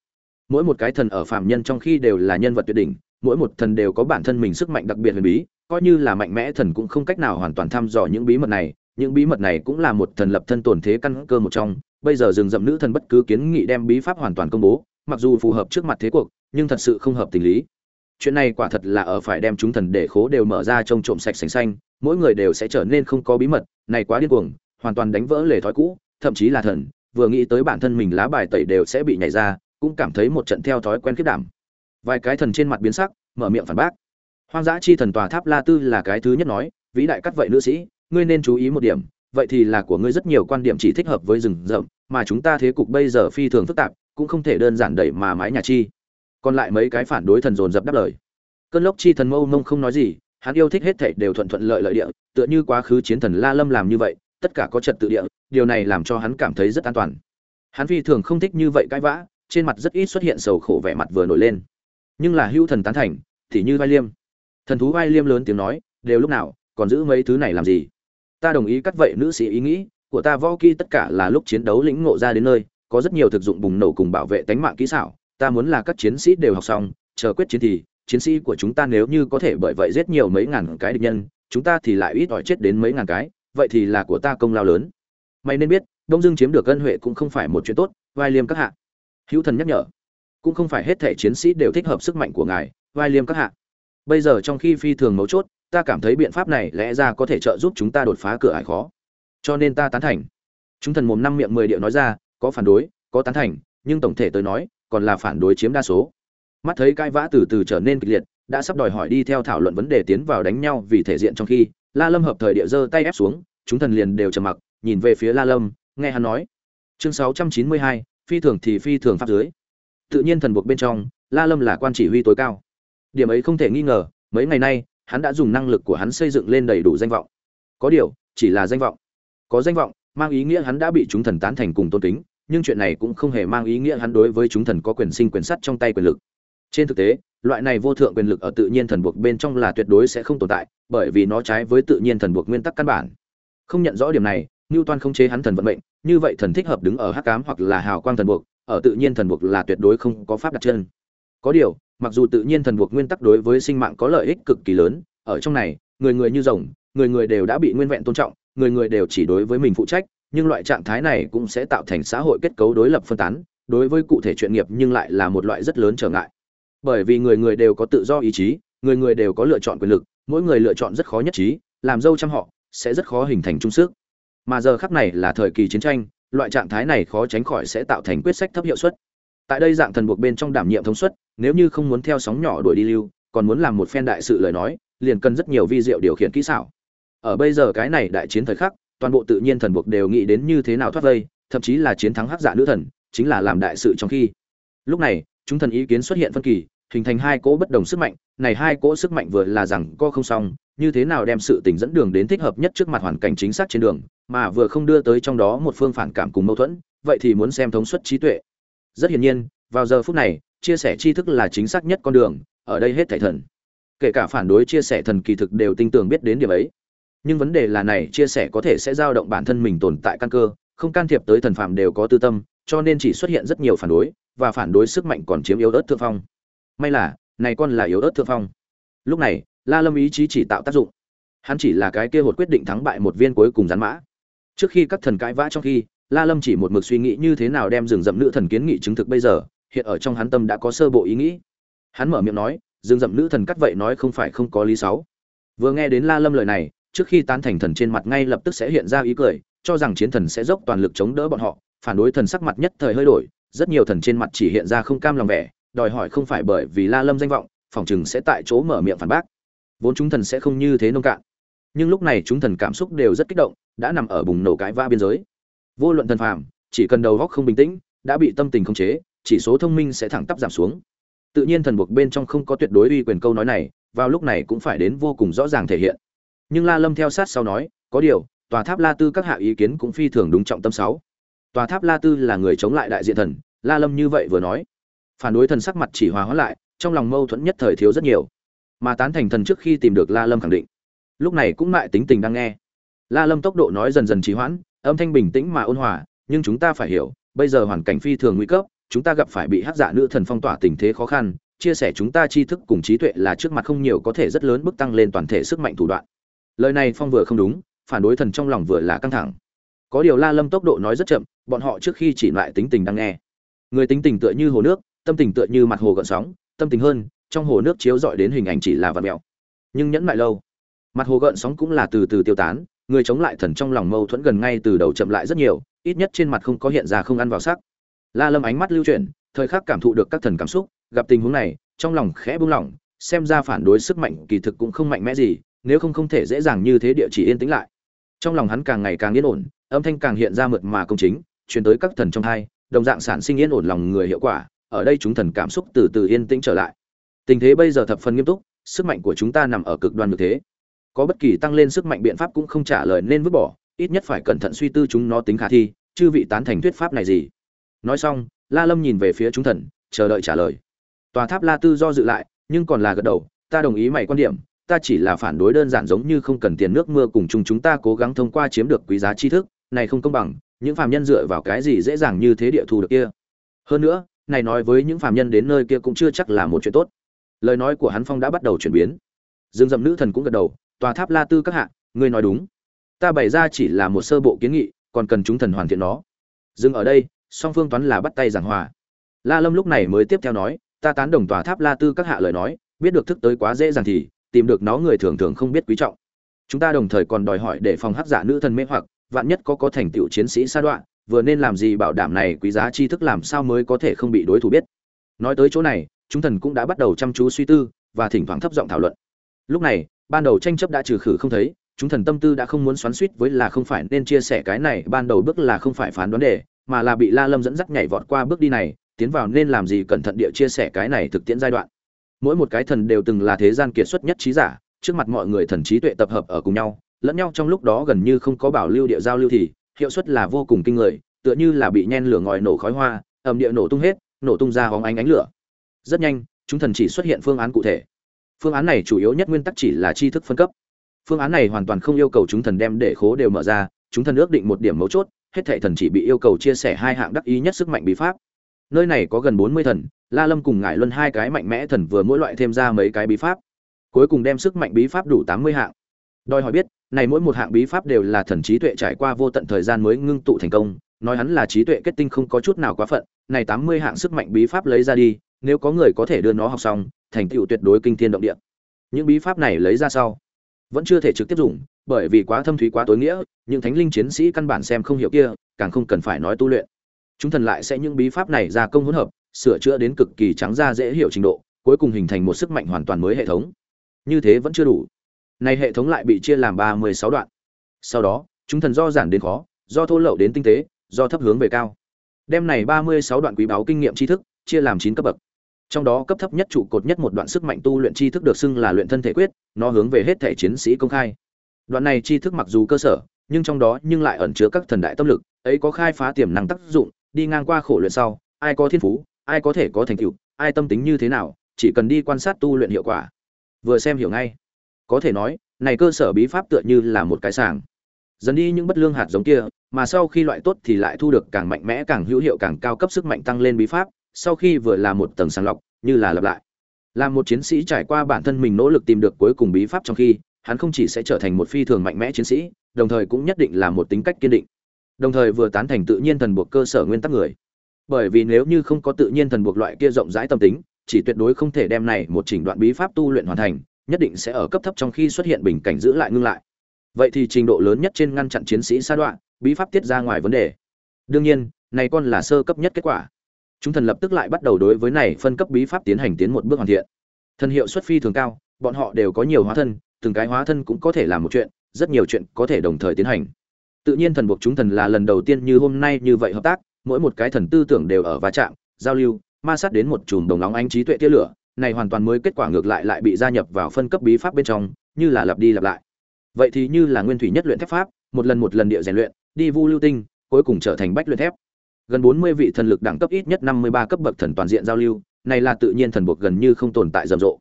Mỗi một cái thần ở phạm nhân trong khi đều là nhân vật tuyệt đỉnh, mỗi một thần đều có bản thân mình sức mạnh đặc biệt huyền bí, coi như là mạnh mẽ thần cũng không cách nào hoàn toàn thăm dò những bí mật này, những bí mật này cũng là một thần lập thân tổn thế căn cơ một trong. Bây giờ rừng rậm nữ thần bất cứ kiến nghị đem bí pháp hoàn toàn công bố, mặc dù phù hợp trước mặt thế cuộc, nhưng thật sự không hợp tình lý. Chuyện này quả thật là ở phải đem chúng thần để khố đều mở ra trông trộm sạch sành xanh, mỗi người đều sẽ trở nên không có bí mật, này quá điên cuồng, hoàn toàn đánh vỡ lề thói cũ, thậm chí là thần vừa nghĩ tới bản thân mình lá bài tẩy đều sẽ bị nhảy ra, cũng cảm thấy một trận theo thói quen khiết đảm. Vài cái thần trên mặt biến sắc, mở miệng phản bác. Hoang dã chi thần tòa tháp la tư là cái thứ nhất nói, vĩ đại cắt vậy nữ sĩ, ngươi nên chú ý một điểm, vậy thì là của ngươi rất nhiều quan điểm chỉ thích hợp với rừng rậm, mà chúng ta thế cục bây giờ phi thường phức tạp, cũng không thể đơn giản đẩy mà mái nhà chi. Còn lại mấy cái phản đối thần dồn dập đáp lời. Cơn lốc chi thần mâu mông không nói gì, hắn yêu thích hết thảy đều thuận thuận lợi lợi địa, tựa như quá khứ chiến thần la lâm làm như vậy tất cả có trật tự địa, điều này làm cho hắn cảm thấy rất an toàn. Hắn phi thường không thích như vậy cãi vã, trên mặt rất ít xuất hiện sầu khổ vẻ mặt vừa nổi lên. Nhưng là hữu thần tán thành, thì như vai liêm. Thần thú vai liêm lớn tiếng nói, đều lúc nào, còn giữ mấy thứ này làm gì? Ta đồng ý cắt vậy nữ sĩ ý nghĩ, của ta võ kỹ tất cả là lúc chiến đấu lĩnh ngộ ra đến nơi, có rất nhiều thực dụng bùng nổ cùng bảo vệ tánh mạng kỹ xảo, ta muốn là các chiến sĩ đều học xong, chờ quyết chiến thì, chiến sĩ của chúng ta nếu như có thể bởi vậy giết nhiều mấy ngàn cái địch nhân, chúng ta thì lại ít ỏi chết đến mấy ngàn cái vậy thì là của ta công lao lớn. Mày nên biết, đông dương chiếm được ân huệ cũng không phải một chuyện tốt, vai liêm các hạ. Hữu thần nhắc nhở, cũng không phải hết thể chiến sĩ đều thích hợp sức mạnh của ngài, vai liêm các hạ. Bây giờ trong khi phi thường mấu chốt, ta cảm thấy biện pháp này lẽ ra có thể trợ giúp chúng ta đột phá cửa ải khó. Cho nên ta tán thành. Chúng thần mồm năm miệng mười điệu nói ra, có phản đối, có tán thành, nhưng tổng thể tới nói, còn là phản đối chiếm đa số. Mắt thấy cãi vã từ từ trở nên kịch liệt, đã sắp đòi hỏi đi theo thảo luận vấn đề tiến vào đánh nhau vì thể diện trong khi la lâm hợp thời địa giơ tay ép xuống chúng thần liền đều trầm mặc nhìn về phía la lâm nghe hắn nói. Chương 692, phi thường thì phi thường pháp dưới tự nhiên thần buộc bên trong la lâm là quan chỉ huy tối cao. Điểm ấy không thể nghi ngờ mấy ngày nay hắn đã dùng năng lực của hắn xây dựng lên đầy đủ danh vọng. Có điều chỉ là danh vọng. Có danh vọng mang ý nghĩa hắn đã bị chúng thần tán thành cùng tôn kính nhưng chuyện này cũng không hề mang ý nghĩa hắn đối với chúng thần có quyền sinh quyền sắt trong tay quyền lực. Trên thực tế loại này vô thượng quyền lực ở tự nhiên thần buộc bên trong là tuyệt đối sẽ không tồn tại bởi vì nó trái với tự nhiên thần buộc nguyên tắc căn bản không nhận rõ điểm này Newton không chế hắn thần vận mệnh, như vậy thần thích hợp đứng ở hắc ám hoặc là hào quang thần buộc, ở tự nhiên thần buộc là tuyệt đối không có pháp đặt chân. Có điều, mặc dù tự nhiên thần buộc nguyên tắc đối với sinh mạng có lợi ích cực kỳ lớn, ở trong này, người người như rồng, người người đều đã bị nguyên vẹn tôn trọng, người người đều chỉ đối với mình phụ trách, nhưng loại trạng thái này cũng sẽ tạo thành xã hội kết cấu đối lập phân tán, đối với cụ thể chuyện nghiệp nhưng lại là một loại rất lớn trở ngại. Bởi vì người người đều có tự do ý chí, người người đều có lựa chọn quyền lực, mỗi người lựa chọn rất khó nhất trí, làm dâu trăm họ sẽ rất khó hình thành trung sức. Mà giờ khắc này là thời kỳ chiến tranh loại trạng thái này khó tránh khỏi sẽ tạo thành quyết sách thấp hiệu suất. Tại đây dạng thần buộc bên trong đảm nhiệm thống suất nếu như không muốn theo sóng nhỏ đuổi đi lưu còn muốn làm một phen đại sự lời nói liền cần rất nhiều vi diệu điều khiển kỹ xảo. Ở bây giờ cái này đại chiến thời khắc toàn bộ tự nhiên thần buộc đều nghĩ đến như thế nào thoát vây thậm chí là chiến thắng hắc giả nữ thần chính là làm đại sự trong khi. Lúc này chúng thần ý kiến xuất hiện phân kỳ hình thành hai cỗ bất đồng sức mạnh, này hai cỗ sức mạnh vừa là rằng co không xong, như thế nào đem sự tình dẫn đường đến thích hợp nhất trước mặt hoàn cảnh chính xác trên đường, mà vừa không đưa tới trong đó một phương phản cảm cùng mâu thuẫn, vậy thì muốn xem thống suất trí tuệ. Rất hiển nhiên, vào giờ phút này, chia sẻ tri thức là chính xác nhất con đường, ở đây hết thảy thần. Kể cả phản đối chia sẻ thần kỳ thực đều tin tưởng biết đến điểm ấy. Nhưng vấn đề là này, chia sẻ có thể sẽ dao động bản thân mình tồn tại căn cơ, không can thiệp tới thần phạm đều có tư tâm, cho nên chỉ xuất hiện rất nhiều phản đối, và phản đối sức mạnh còn chiếm yếu ớt thượng phong may là, này con là yếu ớt thượng phong. Lúc này, la lâm ý chí chỉ tạo tác dụng. Hắn chỉ là cái kia hột quyết định thắng bại một viên cuối cùng rắn mã. Trước khi các thần cãi vã trong khi, la lâm chỉ một mực suy nghĩ như thế nào đem rừng rậm nữ thần kiến nghị chứng thực bây giờ, hiện ở trong hắn tâm đã có sơ bộ ý nghĩ. Hắn mở miệng nói, rừng rậm nữ thần cắt vậy nói không phải không có lý sáu. Vừa nghe đến la lâm lời này, trước khi tán thành thần trên mặt ngay lập tức sẽ hiện ra ý cười, cho rằng chiến thần sẽ dốc toàn lực chống đỡ bọn họ, phản đối thần sắc mặt nhất thời hơi đổi, rất nhiều thần trên mặt chỉ hiện ra không cam lòng vẻ đòi hỏi không phải bởi vì la lâm danh vọng, phòng chừng sẽ tại chỗ mở miệng phản bác. Vốn chúng thần sẽ không như thế nông cạn. Nhưng lúc này chúng thần cảm xúc đều rất kích động, đã nằm ở bùng nổ cãi va biên giới. Vô luận thần phàm, chỉ cần đầu óc không bình tĩnh, đã bị tâm tình khống chế, chỉ số thông minh sẽ thẳng tắp giảm xuống. Tự nhiên thần buộc bên trong không có tuyệt đối uy quyền câu nói này, vào lúc này cũng phải đến vô cùng rõ ràng thể hiện. Nhưng la lâm theo sát sau nói, có điều, tòa tháp la tư các hạ ý kiến cũng phi thường đúng trọng tâm sáu. Tòa tháp la tư là người chống lại đại diện thần, la lâm như vậy vừa nói phản đối thần sắc mặt chỉ hòa hóa lại, trong lòng mâu thuẫn nhất thời thiếu rất nhiều. Mà tán thành thần trước khi tìm được la lâm khẳng định. Lúc này cũng lại tính tình đang nghe. La lâm tốc độ nói dần dần trì hoãn, âm thanh bình tĩnh mà ôn hòa, nhưng chúng ta phải hiểu, bây giờ hoàn cảnh phi thường nguy cấp, chúng ta gặp phải bị hát dạ nữ thần phong tỏa tình thế khó khăn, chia sẻ chúng ta tri thức cùng trí tuệ là trước mặt không nhiều có thể rất lớn bức tăng lên toàn thể sức mạnh thủ đoạn. Lời này phong vừa không đúng, phản đối thần trong lòng vừa là căng thẳng. Có điều la lâm tốc độ nói rất chậm, bọn họ trước khi chỉ lại tính tình đang nghe. Người tính tình tựa như hồ nước tâm tình tựa như mặt hồ gợn sóng, tâm tình hơn, trong hồ nước chiếu dọi đến hình ảnh chỉ là vật mèo. Nhưng nhẫn lại lâu, mặt hồ gợn sóng cũng là từ từ tiêu tán, người chống lại thần trong lòng mâu thuẫn gần ngay từ đầu chậm lại rất nhiều, ít nhất trên mặt không có hiện ra không ăn vào sắc. La lâm ánh mắt lưu chuyển, thời khắc cảm thụ được các thần cảm xúc, gặp tình huống này, trong lòng khẽ buông lỏng, xem ra phản đối sức mạnh kỳ thực cũng không mạnh mẽ gì, nếu không không thể dễ dàng như thế địa chỉ yên tĩnh lại. Trong lòng hắn càng ngày càng yên ổn, âm thanh càng hiện ra mượt mà công chính, truyền tới các thần trong hai, đồng dạng sản sinh yên ổn lòng người hiệu quả ở đây chúng thần cảm xúc từ từ yên tĩnh trở lại. Tình thế bây giờ thập phần nghiêm túc, sức mạnh của chúng ta nằm ở cực đoan như thế. Có bất kỳ tăng lên sức mạnh biện pháp cũng không trả lời nên vứt bỏ, ít nhất phải cẩn thận suy tư chúng nó tính khả thi, chư vị tán thành thuyết pháp này gì. Nói xong, la lâm nhìn về phía chúng thần, chờ đợi trả lời. Tòa tháp la tư do dự lại, nhưng còn là gật đầu, ta đồng ý mày quan điểm, ta chỉ là phản đối đơn giản giống như không cần tiền nước mưa cùng chung chúng ta cố gắng thông qua chiếm được quý giá tri thức, này không công bằng, những phàm nhân dựa vào cái gì dễ dàng như thế địa thu được kia? Hơn nữa này nói với những phàm nhân đến nơi kia cũng chưa chắc là một chuyện tốt. Lời nói của hắn phong đã bắt đầu chuyển biến. Dương dậm nữ thần cũng gật đầu, tòa tháp la tư các hạ, ngươi nói đúng. Ta bày ra chỉ là một sơ bộ kiến nghị, còn cần chúng thần hoàn thiện nó. Dừng ở đây, song phương toán là bắt tay giảng hòa. La lâm lúc này mới tiếp theo nói, ta tán đồng tòa tháp la tư các hạ lời nói, biết được thức tới quá dễ dàng thì tìm được nó người thường thường không biết quý trọng. Chúng ta đồng thời còn đòi hỏi để phòng hắc giả nữ thần mê hoặc, vạn nhất có có thành tựu chiến sĩ sa đoạn vừa nên làm gì bảo đảm này quý giá tri thức làm sao mới có thể không bị đối thủ biết. Nói tới chỗ này, chúng thần cũng đã bắt đầu chăm chú suy tư và thỉnh thoảng thấp giọng thảo luận. Lúc này, ban đầu tranh chấp đã trừ khử không thấy, chúng thần tâm tư đã không muốn xoắn suýt với là không phải nên chia sẻ cái này, ban đầu bước là không phải phán đoán đề, mà là bị la lâm dẫn dắt nhảy vọt qua bước đi này, tiến vào nên làm gì cẩn thận địa chia sẻ cái này thực tiễn giai đoạn. Mỗi một cái thần đều từng là thế gian kiệt xuất nhất trí giả, trước mặt mọi người thần trí tuệ tập hợp ở cùng nhau, lẫn nhau trong lúc đó gần như không có bảo lưu địa giao lưu thì hiệu suất là vô cùng kinh người, tựa như là bị nhen lửa ngòi nổ khói hoa, ầm địa nổ tung hết, nổ tung ra hóng ánh ánh lửa. Rất nhanh, chúng thần chỉ xuất hiện phương án cụ thể. Phương án này chủ yếu nhất nguyên tắc chỉ là tri thức phân cấp. Phương án này hoàn toàn không yêu cầu chúng thần đem để khố đều mở ra, chúng thần ước định một điểm mấu chốt, hết thệ thần chỉ bị yêu cầu chia sẻ hai hạng đắc ý nhất sức mạnh bí pháp. Nơi này có gần bốn mươi thần, la lâm cùng ngải luân hai cái mạnh mẽ thần vừa mỗi loại thêm ra mấy cái bí pháp. Cuối cùng đem sức mạnh bí pháp đủ tám mươi hạng. Đòi hỏi biết này mỗi một hạng bí pháp đều là thần trí tuệ trải qua vô tận thời gian mới ngưng tụ thành công, nói hắn là trí tuệ kết tinh không có chút nào quá phận, này tám mươi hạng sức mạnh bí pháp lấy ra đi, nếu có người có thể đưa nó học xong, thành tựu tuyệt đối kinh thiên động địa. Những bí pháp này lấy ra sau, vẫn chưa thể trực tiếp dùng, bởi vì quá thâm thúy quá tối nghĩa, những thánh linh chiến sĩ căn bản xem không hiểu kia, càng không cần phải nói tu luyện. Chúng thần lại sẽ những bí pháp này ra công hỗn hợp, sửa chữa đến cực kỳ trắng ra dễ hiểu trình độ, cuối cùng hình thành một sức mạnh hoàn toàn mới hệ thống. Như thế vẫn chưa đủ này hệ thống lại bị chia làm ba mươi sáu đoạn. Sau đó, chúng thần do giản đến khó, do thô lậu đến tinh tế, do thấp hướng về cao. Đem này ba mươi sáu đoạn quý báu kinh nghiệm tri thức chia làm chín cấp bậc. Trong đó cấp thấp nhất trụ cột nhất một đoạn sức mạnh tu luyện tri thức được xưng là luyện thân thể quyết, nó hướng về hết thể chiến sĩ công khai. Đoạn này tri thức mặc dù cơ sở, nhưng trong đó nhưng lại ẩn chứa các thần đại tâm lực, ấy có khai phá tiềm năng tác dụng, đi ngang qua khổ luyện sau, ai có thiên phú, ai có thể có thành tựu, ai tâm tính như thế nào, chỉ cần đi quan sát tu luyện hiệu quả. Vừa xem hiểu ngay có thể nói, này cơ sở bí pháp tựa như là một cái sàng. Dần đi những bất lương hạt giống kia, mà sau khi loại tốt thì lại thu được càng mạnh mẽ, càng hữu hiệu, càng cao cấp sức mạnh tăng lên bí pháp, sau khi vừa là một tầng sàng lọc, như là lặp lại. Là một chiến sĩ trải qua bản thân mình nỗ lực tìm được cuối cùng bí pháp trong khi, hắn không chỉ sẽ trở thành một phi thường mạnh mẽ chiến sĩ, đồng thời cũng nhất định là một tính cách kiên định. Đồng thời vừa tán thành tự nhiên thần buộc cơ sở nguyên tắc người. Bởi vì nếu như không có tự nhiên thần buộc loại kia rộng rãi tâm tính, chỉ tuyệt đối không thể đem này một chỉnh đoạn bí pháp tu luyện hoàn thành nhất định sẽ ở cấp thấp trong khi xuất hiện bình cảnh giữ lại ngưng lại. Vậy thì trình độ lớn nhất trên ngăn chặn chiến sĩ sa đoạn bí pháp tiết ra ngoài vấn đề. Đương nhiên, này còn là sơ cấp nhất kết quả. Chúng thần lập tức lại bắt đầu đối với này phân cấp bí pháp tiến hành tiến một bước hoàn thiện. Thần hiệu xuất phi thường cao, bọn họ đều có nhiều hóa thân, từng cái hóa thân cũng có thể làm một chuyện, rất nhiều chuyện có thể đồng thời tiến hành. Tự nhiên thần buộc chúng thần là lần đầu tiên như hôm nay như vậy hợp tác, mỗi một cái thần tư tưởng đều ở va chạm, giao lưu, ma sát đến một chùm đồng nóng ánh trí tuệ tia lửa này hoàn toàn mới kết quả ngược lại lại bị gia nhập vào phân cấp bí pháp bên trong, như là lặp đi lặp lại. Vậy thì như là nguyên thủy nhất luyện thép pháp, một lần một lần địa rèn luyện, đi vu lưu tinh, cuối cùng trở thành bách luyện thép. Gần bốn mươi vị thần lực đẳng cấp ít nhất năm mươi ba cấp bậc thần toàn diện giao lưu, này là tự nhiên thần buộc gần như không tồn tại rầm rộ.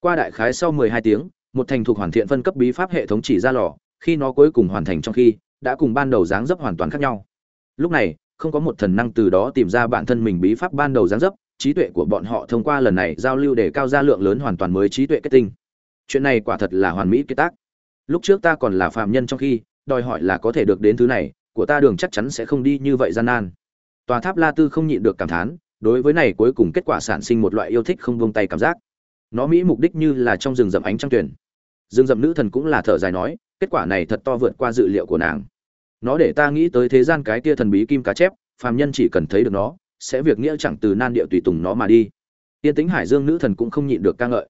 Qua đại khái sau mười hai tiếng, một thành thuộc hoàn thiện phân cấp bí pháp hệ thống chỉ ra lò, khi nó cuối cùng hoàn thành trong khi, đã cùng ban đầu dáng dấp hoàn toàn khác nhau. Lúc này, không có một thần năng từ đó tìm ra bản thân mình bí pháp ban đầu dáng dấp trí tuệ của bọn họ thông qua lần này giao lưu để cao ra lượng lớn hoàn toàn mới trí tuệ kết tinh. Chuyện này quả thật là hoàn mỹ kết tác. Lúc trước ta còn là phàm nhân trong khi, đòi hỏi là có thể được đến thứ này, của ta đường chắc chắn sẽ không đi như vậy gian nan. Tòa tháp la tư không nhịn được cảm thán, đối với này cuối cùng kết quả sản sinh một loại yêu thích không buông tay cảm giác. Nó mỹ mục đích như là trong rừng rậm ánh trăng tuyển. Rừng rậm nữ thần cũng là thở dài nói, kết quả này thật to vượt qua dự liệu của nàng. Nó để ta nghĩ tới thế gian cái kia thần bí kim cá chép, phàm nhân chỉ cần thấy được nó sẽ việc nghĩa chẳng từ nan địa tùy tùng nó mà đi. Tiên tính hải dương nữ thần cũng không nhịn được ca ngợi.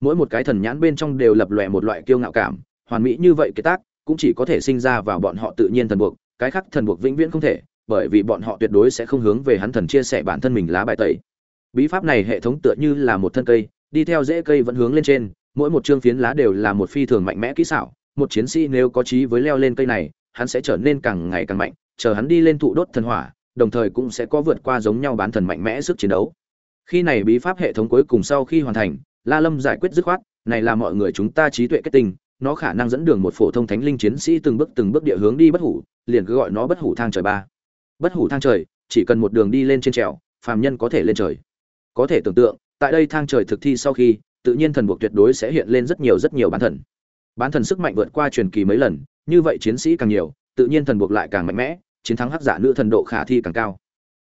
Mỗi một cái thần nhãn bên trong đều lập lòe một loại kiêu ngạo cảm, hoàn mỹ như vậy kế tác cũng chỉ có thể sinh ra vào bọn họ tự nhiên thần buộc, cái khác thần buộc vĩnh viễn không thể, bởi vì bọn họ tuyệt đối sẽ không hướng về hắn thần chia sẻ bản thân mình lá bài tẩy. Bí pháp này hệ thống tựa như là một thân cây, đi theo rễ cây vẫn hướng lên trên, mỗi một chương phiến lá đều là một phi thường mạnh mẽ kỹ xảo, một chiến sĩ nếu có trí với leo lên cây này, hắn sẽ trở nên càng ngày càng mạnh, chờ hắn đi lên thụ đốt thần hỏa đồng thời cũng sẽ có vượt qua giống nhau bán thần mạnh mẽ sức chiến đấu. Khi này bí pháp hệ thống cuối cùng sau khi hoàn thành, la lâm giải quyết dứt khoát, này là mọi người chúng ta trí tuệ kết tinh, nó khả năng dẫn đường một phổ thông thánh linh chiến sĩ từng bước từng bước địa hướng đi bất hủ, liền cứ gọi nó bất hủ thang trời ba. Bất hủ thang trời, chỉ cần một đường đi lên trên trèo, phàm nhân có thể lên trời. Có thể tưởng tượng, tại đây thang trời thực thi sau khi, tự nhiên thần buộc tuyệt đối sẽ hiện lên rất nhiều rất nhiều bán thần. Bán thần sức mạnh vượt qua truyền kỳ mấy lần, như vậy chiến sĩ càng nhiều, tự nhiên thần buộc lại càng mạnh mẽ chiến thắng hắc giả nữ thần độ khả thi càng cao.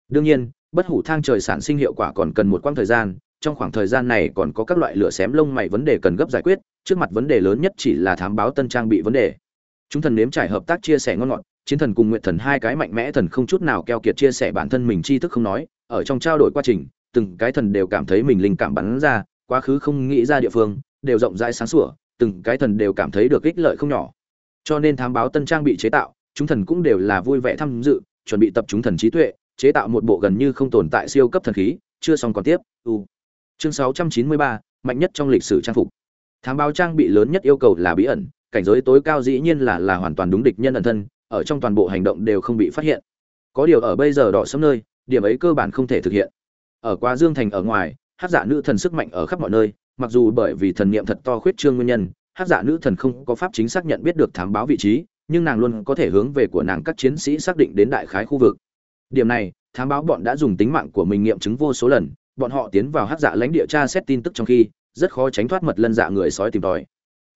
Đương nhiên, bất hủ thang trời sản sinh hiệu quả còn cần một quãng thời gian, trong khoảng thời gian này còn có các loại lửa xém lông mày vấn đề cần gấp giải quyết, trước mặt vấn đề lớn nhất chỉ là thám báo tân trang bị vấn đề. Chúng thần nếm trải hợp tác chia sẻ ngon ngọt, chiến thần cùng nguyện thần hai cái mạnh mẽ thần không chút nào keo kiệt chia sẻ bản thân mình tri thức không nói, ở trong trao đổi quá trình, từng cái thần đều cảm thấy mình linh cảm bắn ra, quá khứ không nghĩ ra địa phương, đều rộng rãi sáng sủa, từng cái thần đều cảm thấy được ích lợi không nhỏ. Cho nên thám báo tân trang bị chế tạo chúng thần cũng đều là vui vẻ tham dự chuẩn bị tập chúng thần trí tuệ chế tạo một bộ gần như không tồn tại siêu cấp thần khí chưa xong còn tiếp u. Chương 693, mạnh nhất trong lịch sử trang phục. Thám báo trang bị lớn nhất yêu cầu là bí ẩn cảnh giới tối cao dĩ nhiên là là hoàn toàn đúng địch nhân ẩn thân ở trong toàn bộ hành động đều không bị phát hiện. Có điều ở bây giờ đỏ sớm nơi điểm ấy cơ bản không thể thực hiện. Ở qua dương thành ở ngoài Hắc giả nữ thần sức mạnh ở khắp mọi nơi mặc dù bởi vì thần niệm thật to khuyết trương nguyên nhân Hắc giả nữ thần không có pháp chính xác nhận biết được thám báo vị trí nhưng nàng luôn có thể hướng về của nàng các chiến sĩ xác định đến đại khái khu vực. Điểm này, thám báo bọn đã dùng tính mạng của mình nghiệm chứng vô số lần, bọn họ tiến vào hát dạ lãnh địa tra xét tin tức trong khi, rất khó tránh thoát mật lân dạ người sói tìm tòi.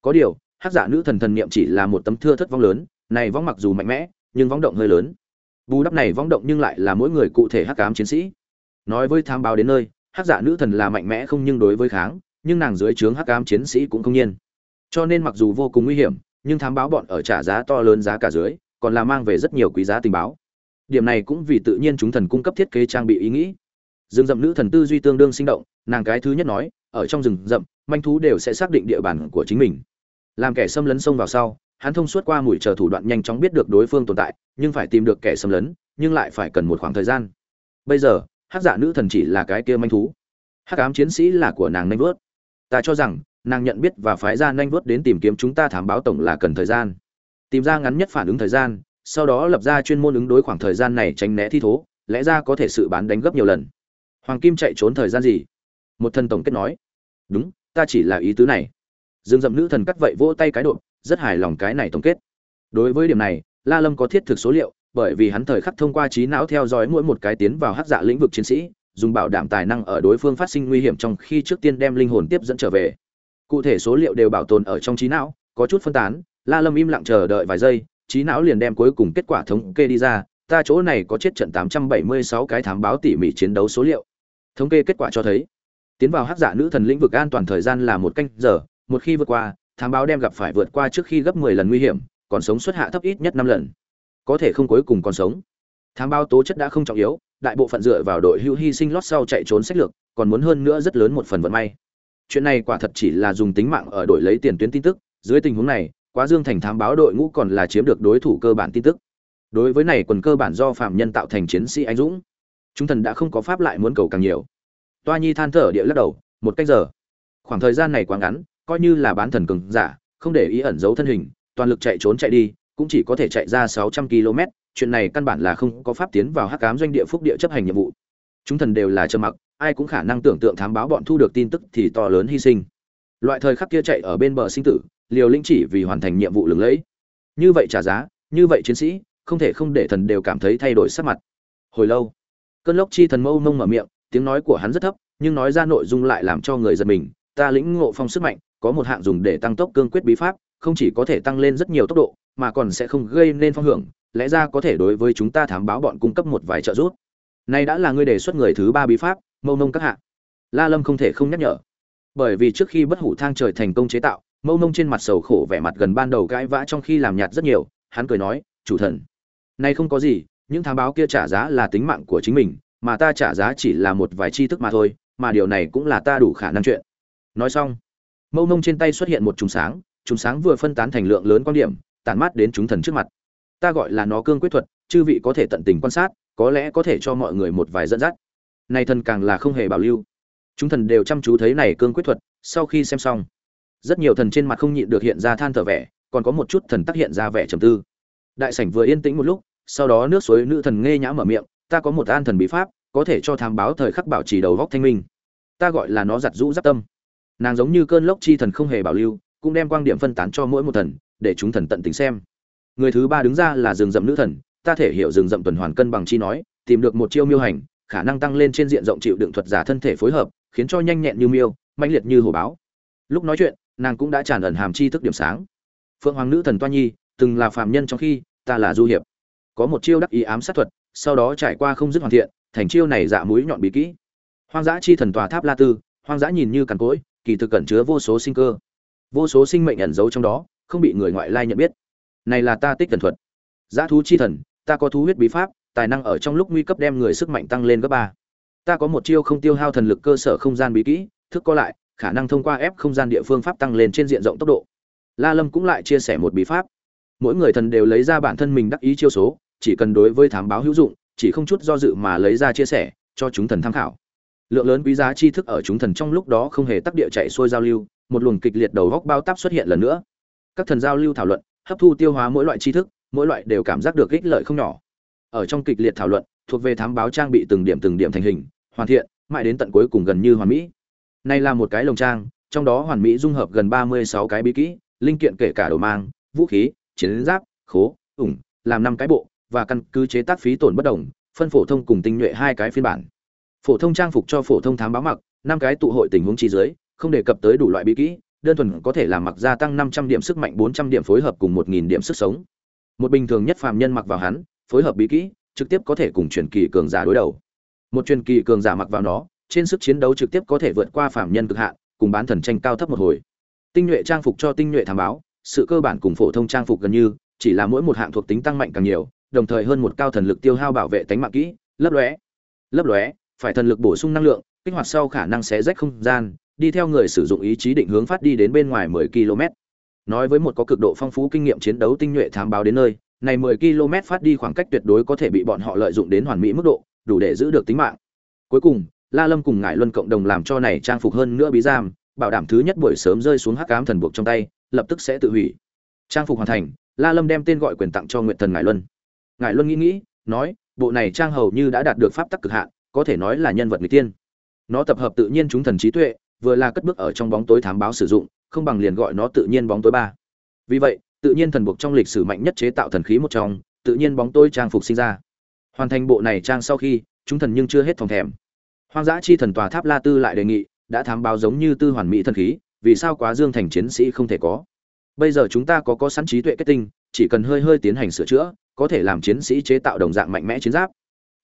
Có điều hát dạ nữ thần thần niệm chỉ là một tấm thưa thất vong lớn, này vong mặc dù mạnh mẽ, nhưng vong động hơi lớn. Bù đắp này vong động nhưng lại là mỗi người cụ thể hắc ám chiến sĩ. Nói với thám báo đến nơi, hắc dạ nữ thần là mạnh mẽ không nhưng đối với kháng, nhưng nàng dưới trướng hắc ám chiến sĩ cũng không nhiên. Cho nên mặc dù vô cùng nguy hiểm nhưng thám báo bọn ở trả giá to lớn giá cả dưới, còn là mang về rất nhiều quý giá tình báo. Điểm này cũng vì tự nhiên chúng thần cung cấp thiết kế trang bị ý nghĩ. Rừng rậm nữ thần tư duy tương đương sinh động, nàng cái thứ nhất nói, ở trong rừng rậm, manh thú đều sẽ xác định địa bàn của chính mình. Làm kẻ xâm lấn xông vào sau, hắn thông suốt qua mùi chờ thủ đoạn nhanh chóng biết được đối phương tồn tại, nhưng phải tìm được kẻ xâm lấn, nhưng lại phải cần một khoảng thời gian. Bây giờ hát giả dạ nữ thần chỉ là cái kia manh thú. Hát cám chiến sĩ là của nàng nanh vớt ta cho rằng nàng nhận biết và phái ra nhanh vớt đến tìm kiếm chúng ta thám báo tổng là cần thời gian. Tìm ra ngắn nhất phản ứng thời gian, sau đó lập ra chuyên môn ứng đối khoảng thời gian này tránh né thi thố, lẽ ra có thể sự bán đánh gấp nhiều lần. Hoàng kim chạy trốn thời gian gì? Một thần tổng kết nói. Đúng, ta chỉ là ý tứ này. Dương dậm nữ thần cắt vậy vỗ tay cái độ, rất hài lòng cái này tổng kết. Đối với điểm này, la lâm có thiết thực số liệu, bởi vì hắn thời khắc thông qua trí não theo dõi mỗi một cái tiến vào hắc dạ lĩnh vực chiến sĩ, dùng bảo đảm tài năng ở đối phương phát sinh nguy hiểm trong khi trước tiên đem linh hồn tiếp dẫn trở về cụ thể số liệu đều bảo tồn ở trong trí não, có chút phân tán, la lâm im lặng chờ đợi vài giây, trí não liền đem cuối cùng kết quả thống kê đi ra, ta chỗ này có chết trận 876 cái thám báo tỉ mỉ chiến đấu số liệu. Thống kê kết quả cho thấy, tiến vào hắc giả nữ thần lĩnh vực an toàn thời gian là một canh giờ, một khi vượt qua, thám báo đem gặp phải vượt qua trước khi gấp 10 lần nguy hiểm, còn sống xuất hạ thấp ít nhất 5 lần. Có thể không cuối cùng còn sống. Thám báo tố chất đã không trọng yếu, đại bộ phận dựa vào đội hữu hy sinh lót sau chạy trốn sách lược, còn muốn hơn nữa rất lớn một phần vận may chuyện này quả thật chỉ là dùng tính mạng ở đổi lấy tiền tuyến tin tức, dưới tình huống này, quá dương thành thám báo đội ngũ còn là chiếm được đối thủ cơ bản tin tức. Đối với này quần cơ bản do phạm nhân tạo thành chiến sĩ anh dũng, chúng thần đã không có pháp lại muốn cầu càng nhiều. Toa nhi than thở địa lắc đầu, một cách giờ. Khoảng thời gian này quá ngắn, coi như là bán thần cường giả, không để ý ẩn giấu thân hình, toàn lực chạy trốn chạy đi, cũng chỉ có thể chạy ra 600 km, chuyện này căn bản là không có pháp tiến vào hắc ám doanh địa phúc địa chấp hành nhiệm vụ. Chúng thần đều là trơ mặc ai cũng khả năng tưởng tượng thám báo bọn thu được tin tức thì to lớn hy sinh. Loại thời khắc kia chạy ở bên bờ sinh tử, liều linh chỉ vì hoàn thành nhiệm vụ lừng lẫy. Như vậy trả giá, như vậy chiến sĩ, không thể không để thần đều cảm thấy thay đổi sắc mặt. Hồi lâu, cơn lốc chi thần mâu mông mở miệng, tiếng nói của hắn rất thấp, nhưng nói ra nội dung lại làm cho người giật mình. Ta lĩnh ngộ phong sức mạnh, có một hạng dùng để tăng tốc cương quyết bí pháp, không chỉ có thể tăng lên rất nhiều tốc độ, mà còn sẽ không gây nên phong hưởng, lẽ ra có thể đối với chúng ta thám báo bọn cung cấp một vài trợ giúp. Nay đã là ngươi đề xuất người thứ ba bí pháp mâu nông các hạ. La lâm không thể không nhắc nhở. Bởi vì trước khi bất hủ thang trời thành công chế tạo, mâu nông trên mặt sầu khổ vẻ mặt gần ban đầu cãi vã trong khi làm nhạt rất nhiều, hắn cười nói, chủ thần, nay không có gì, những thám báo kia trả giá là tính mạng của chính mình, mà ta trả giá chỉ là một vài tri thức mà thôi, mà điều này cũng là ta đủ khả năng chuyện. Nói xong, mâu nông trên tay xuất hiện một trùng sáng trùng sáng vừa phân tán thành lượng lớn quan điểm, tản mát đến chúng thần trước mặt. Ta gọi là nó cương quyết thuật, chư vị có thể tận tình quan sát, có lẽ có thể cho mọi người một vài dẫn dắt này thần càng là không hề bảo lưu. Chúng thần đều chăm chú thấy này cương quyết thuật, sau khi xem xong, rất nhiều thần trên mặt không nhịn được hiện ra than thở vẻ, còn có một chút thần tác hiện ra vẻ trầm tư. Đại sảnh vừa yên tĩnh một lúc, sau đó nước suối nữ thần nghe nhã mở miệng, ta có một an thần bí pháp, có thể cho tham báo thời khắc bảo trì đầu góc thanh minh. Ta gọi là nó giặt rũ giáp tâm. Nàng giống như cơn lốc chi thần không hề bảo lưu, cũng đem quang điểm phân tán cho mỗi một thần, để chúng thần tận tình xem. Người thứ ba đứng ra là rừng rậm nữ thần, ta thể hiểu rừng rậm tuần hoàn cân bằng chi nói, tìm được một chiêu miêu hành khả năng tăng lên trên diện rộng chịu đựng thuật giả thân thể phối hợp, khiến cho nhanh nhẹn như miêu, mãnh liệt như hổ báo. Lúc nói chuyện, nàng cũng đã tràn ẩn hàm chi thức điểm sáng. Phượng hoàng nữ thần toa nhi, từng là phạm nhân trong khi, ta là du hiệp. Có một chiêu đắc ý ám sát thuật, sau đó trải qua không dứt hoàn thiện, thành chiêu này dạ mũi nhọn bí kỹ. Hoang dã chi thần tòa tháp la tư, hoang dã nhìn như cằn cỗi, kỳ thực cẩn chứa vô số sinh cơ. Vô số sinh mệnh ẩn giấu trong đó, không bị người ngoại lai nhận biết. Này là ta tích thần thuật. Dã thú chi thần, ta có thú huyết bí pháp tài năng ở trong lúc nguy cấp đem người sức mạnh tăng lên gấp ba. Ta có một chiêu không tiêu hao thần lực cơ sở không gian bí kỹ, thức có lại, khả năng thông qua ép không gian địa phương pháp tăng lên trên diện rộng tốc độ. La lâm cũng lại chia sẻ một bí pháp. Mỗi người thần đều lấy ra bản thân mình đắc ý chiêu số, chỉ cần đối với thám báo hữu dụng, chỉ không chút do dự mà lấy ra chia sẻ, cho chúng thần tham khảo. Lượng lớn quý giá tri thức ở chúng thần trong lúc đó không hề tắc địa chạy xuôi giao lưu, một luồng kịch liệt đầu góc bao táp xuất hiện lần nữa. Các thần giao lưu thảo luận, hấp thu tiêu hóa mỗi loại tri thức, mỗi loại đều cảm giác được ích lợi không nhỏ ở trong kịch liệt thảo luận thuộc về thám báo trang bị từng điểm từng điểm thành hình hoàn thiện mãi đến tận cuối cùng gần như hoàn mỹ này là một cái lồng trang trong đó hoàn mỹ dung hợp gần ba mươi sáu cái bí kỹ linh kiện kể cả đồ mang vũ khí chiến giáp khố ủng làm năm cái bộ và căn cứ chế tác phí tổn bất đồng phân phổ thông cùng tinh nhuệ hai cái phiên bản phổ thông trang phục cho phổ thông thám báo mặc năm cái tụ hội tình huống chi dưới không đề cập tới đủ loại bí kỹ đơn thuần có thể làm mặc gia tăng 500 điểm sức mạnh 400 điểm phối hợp cùng 1000 điểm sức sống. Một bình thường nhất phàm nhân mặc vào hắn, phối hợp bí kỹ, trực tiếp có thể cùng truyền kỳ cường giả đối đầu. Một truyền kỳ cường giả mặc vào nó, trên sức chiến đấu trực tiếp có thể vượt qua phàm nhân cực hạn, cùng bán thần tranh cao thấp một hồi. Tinh nhuệ trang phục cho tinh nhuệ thám báo, sự cơ bản cùng phổ thông trang phục gần như, chỉ là mỗi một hạng thuộc tính tăng mạnh càng nhiều, đồng thời hơn một cao thần lực tiêu hao bảo vệ tính mạng kỹ, lấp lóe. Lấp lóe, phải thần lực bổ sung năng lượng, kích hoạt sau khả năng xé rách không gian, đi theo người sử dụng ý chí định hướng phát đi đến bên ngoài 10 km. Nói với một có cực độ phong phú kinh nghiệm chiến đấu tinh nhuệ thám báo đến nơi, này 10 km phát đi khoảng cách tuyệt đối có thể bị bọn họ lợi dụng đến hoàn mỹ mức độ, đủ để giữ được tính mạng. Cuối cùng, La Lâm cùng Ngải Luân cộng đồng làm cho này trang phục hơn nữa bí giam, bảo đảm thứ nhất buổi sớm rơi xuống hắc ám thần buộc trong tay, lập tức sẽ tự hủy. Trang phục hoàn thành, La Lâm đem tên gọi quyền tặng cho Nguyệt Thần Ngải Luân. Ngải Luân nghĩ nghĩ, nói, bộ này trang hầu như đã đạt được pháp tắc cực hạn, có thể nói là nhân vật người tiên. Nó tập hợp tự nhiên chúng thần trí tuệ, vừa là cất bước ở trong bóng tối thám báo sử dụng, không bằng liền gọi nó tự nhiên bóng tối ba vì vậy tự nhiên thần buộc trong lịch sử mạnh nhất chế tạo thần khí một trong, tự nhiên bóng tôi trang phục sinh ra. Hoàn thành bộ này trang sau khi, chúng thần nhưng chưa hết phòng thèm. Hoang dã chi thần tòa tháp la tư lại đề nghị, đã thám báo giống như tư hoàn mỹ thần khí, vì sao quá dương thành chiến sĩ không thể có? Bây giờ chúng ta có có sẵn trí tuệ kết tinh, chỉ cần hơi hơi tiến hành sửa chữa, có thể làm chiến sĩ chế tạo đồng dạng mạnh mẽ chiến giáp.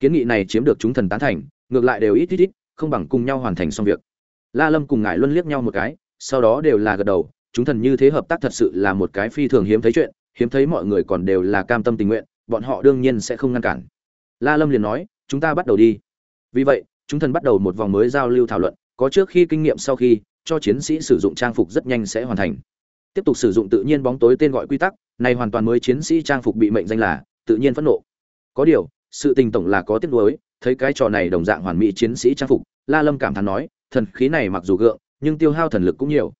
Kiến nghị này chiếm được chúng thần tán thành, ngược lại đều ít ít ít, không bằng cùng nhau hoàn thành xong việc. La lâm cùng ngài luân liếc nhau một cái, sau đó đều là gật đầu chúng thần như thế hợp tác thật sự là một cái phi thường hiếm thấy chuyện, hiếm thấy mọi người còn đều là cam tâm tình nguyện, bọn họ đương nhiên sẽ không ngăn cản. La lâm liền nói, chúng ta bắt đầu đi. Vì vậy, chúng thần bắt đầu một vòng mới giao lưu thảo luận, có trước khi kinh nghiệm sau khi, cho chiến sĩ sử dụng trang phục rất nhanh sẽ hoàn thành. Tiếp tục sử dụng tự nhiên bóng tối tên gọi quy tắc, này hoàn toàn mới chiến sĩ trang phục bị mệnh danh là tự nhiên phẫn nộ. Có điều, sự tình tổng là có tiếc nuối, thấy cái trò này đồng dạng hoàn mỹ chiến sĩ trang phục, la lâm cảm thán nói, thần khí này mặc dù gượng, nhưng tiêu hao thần lực cũng nhiều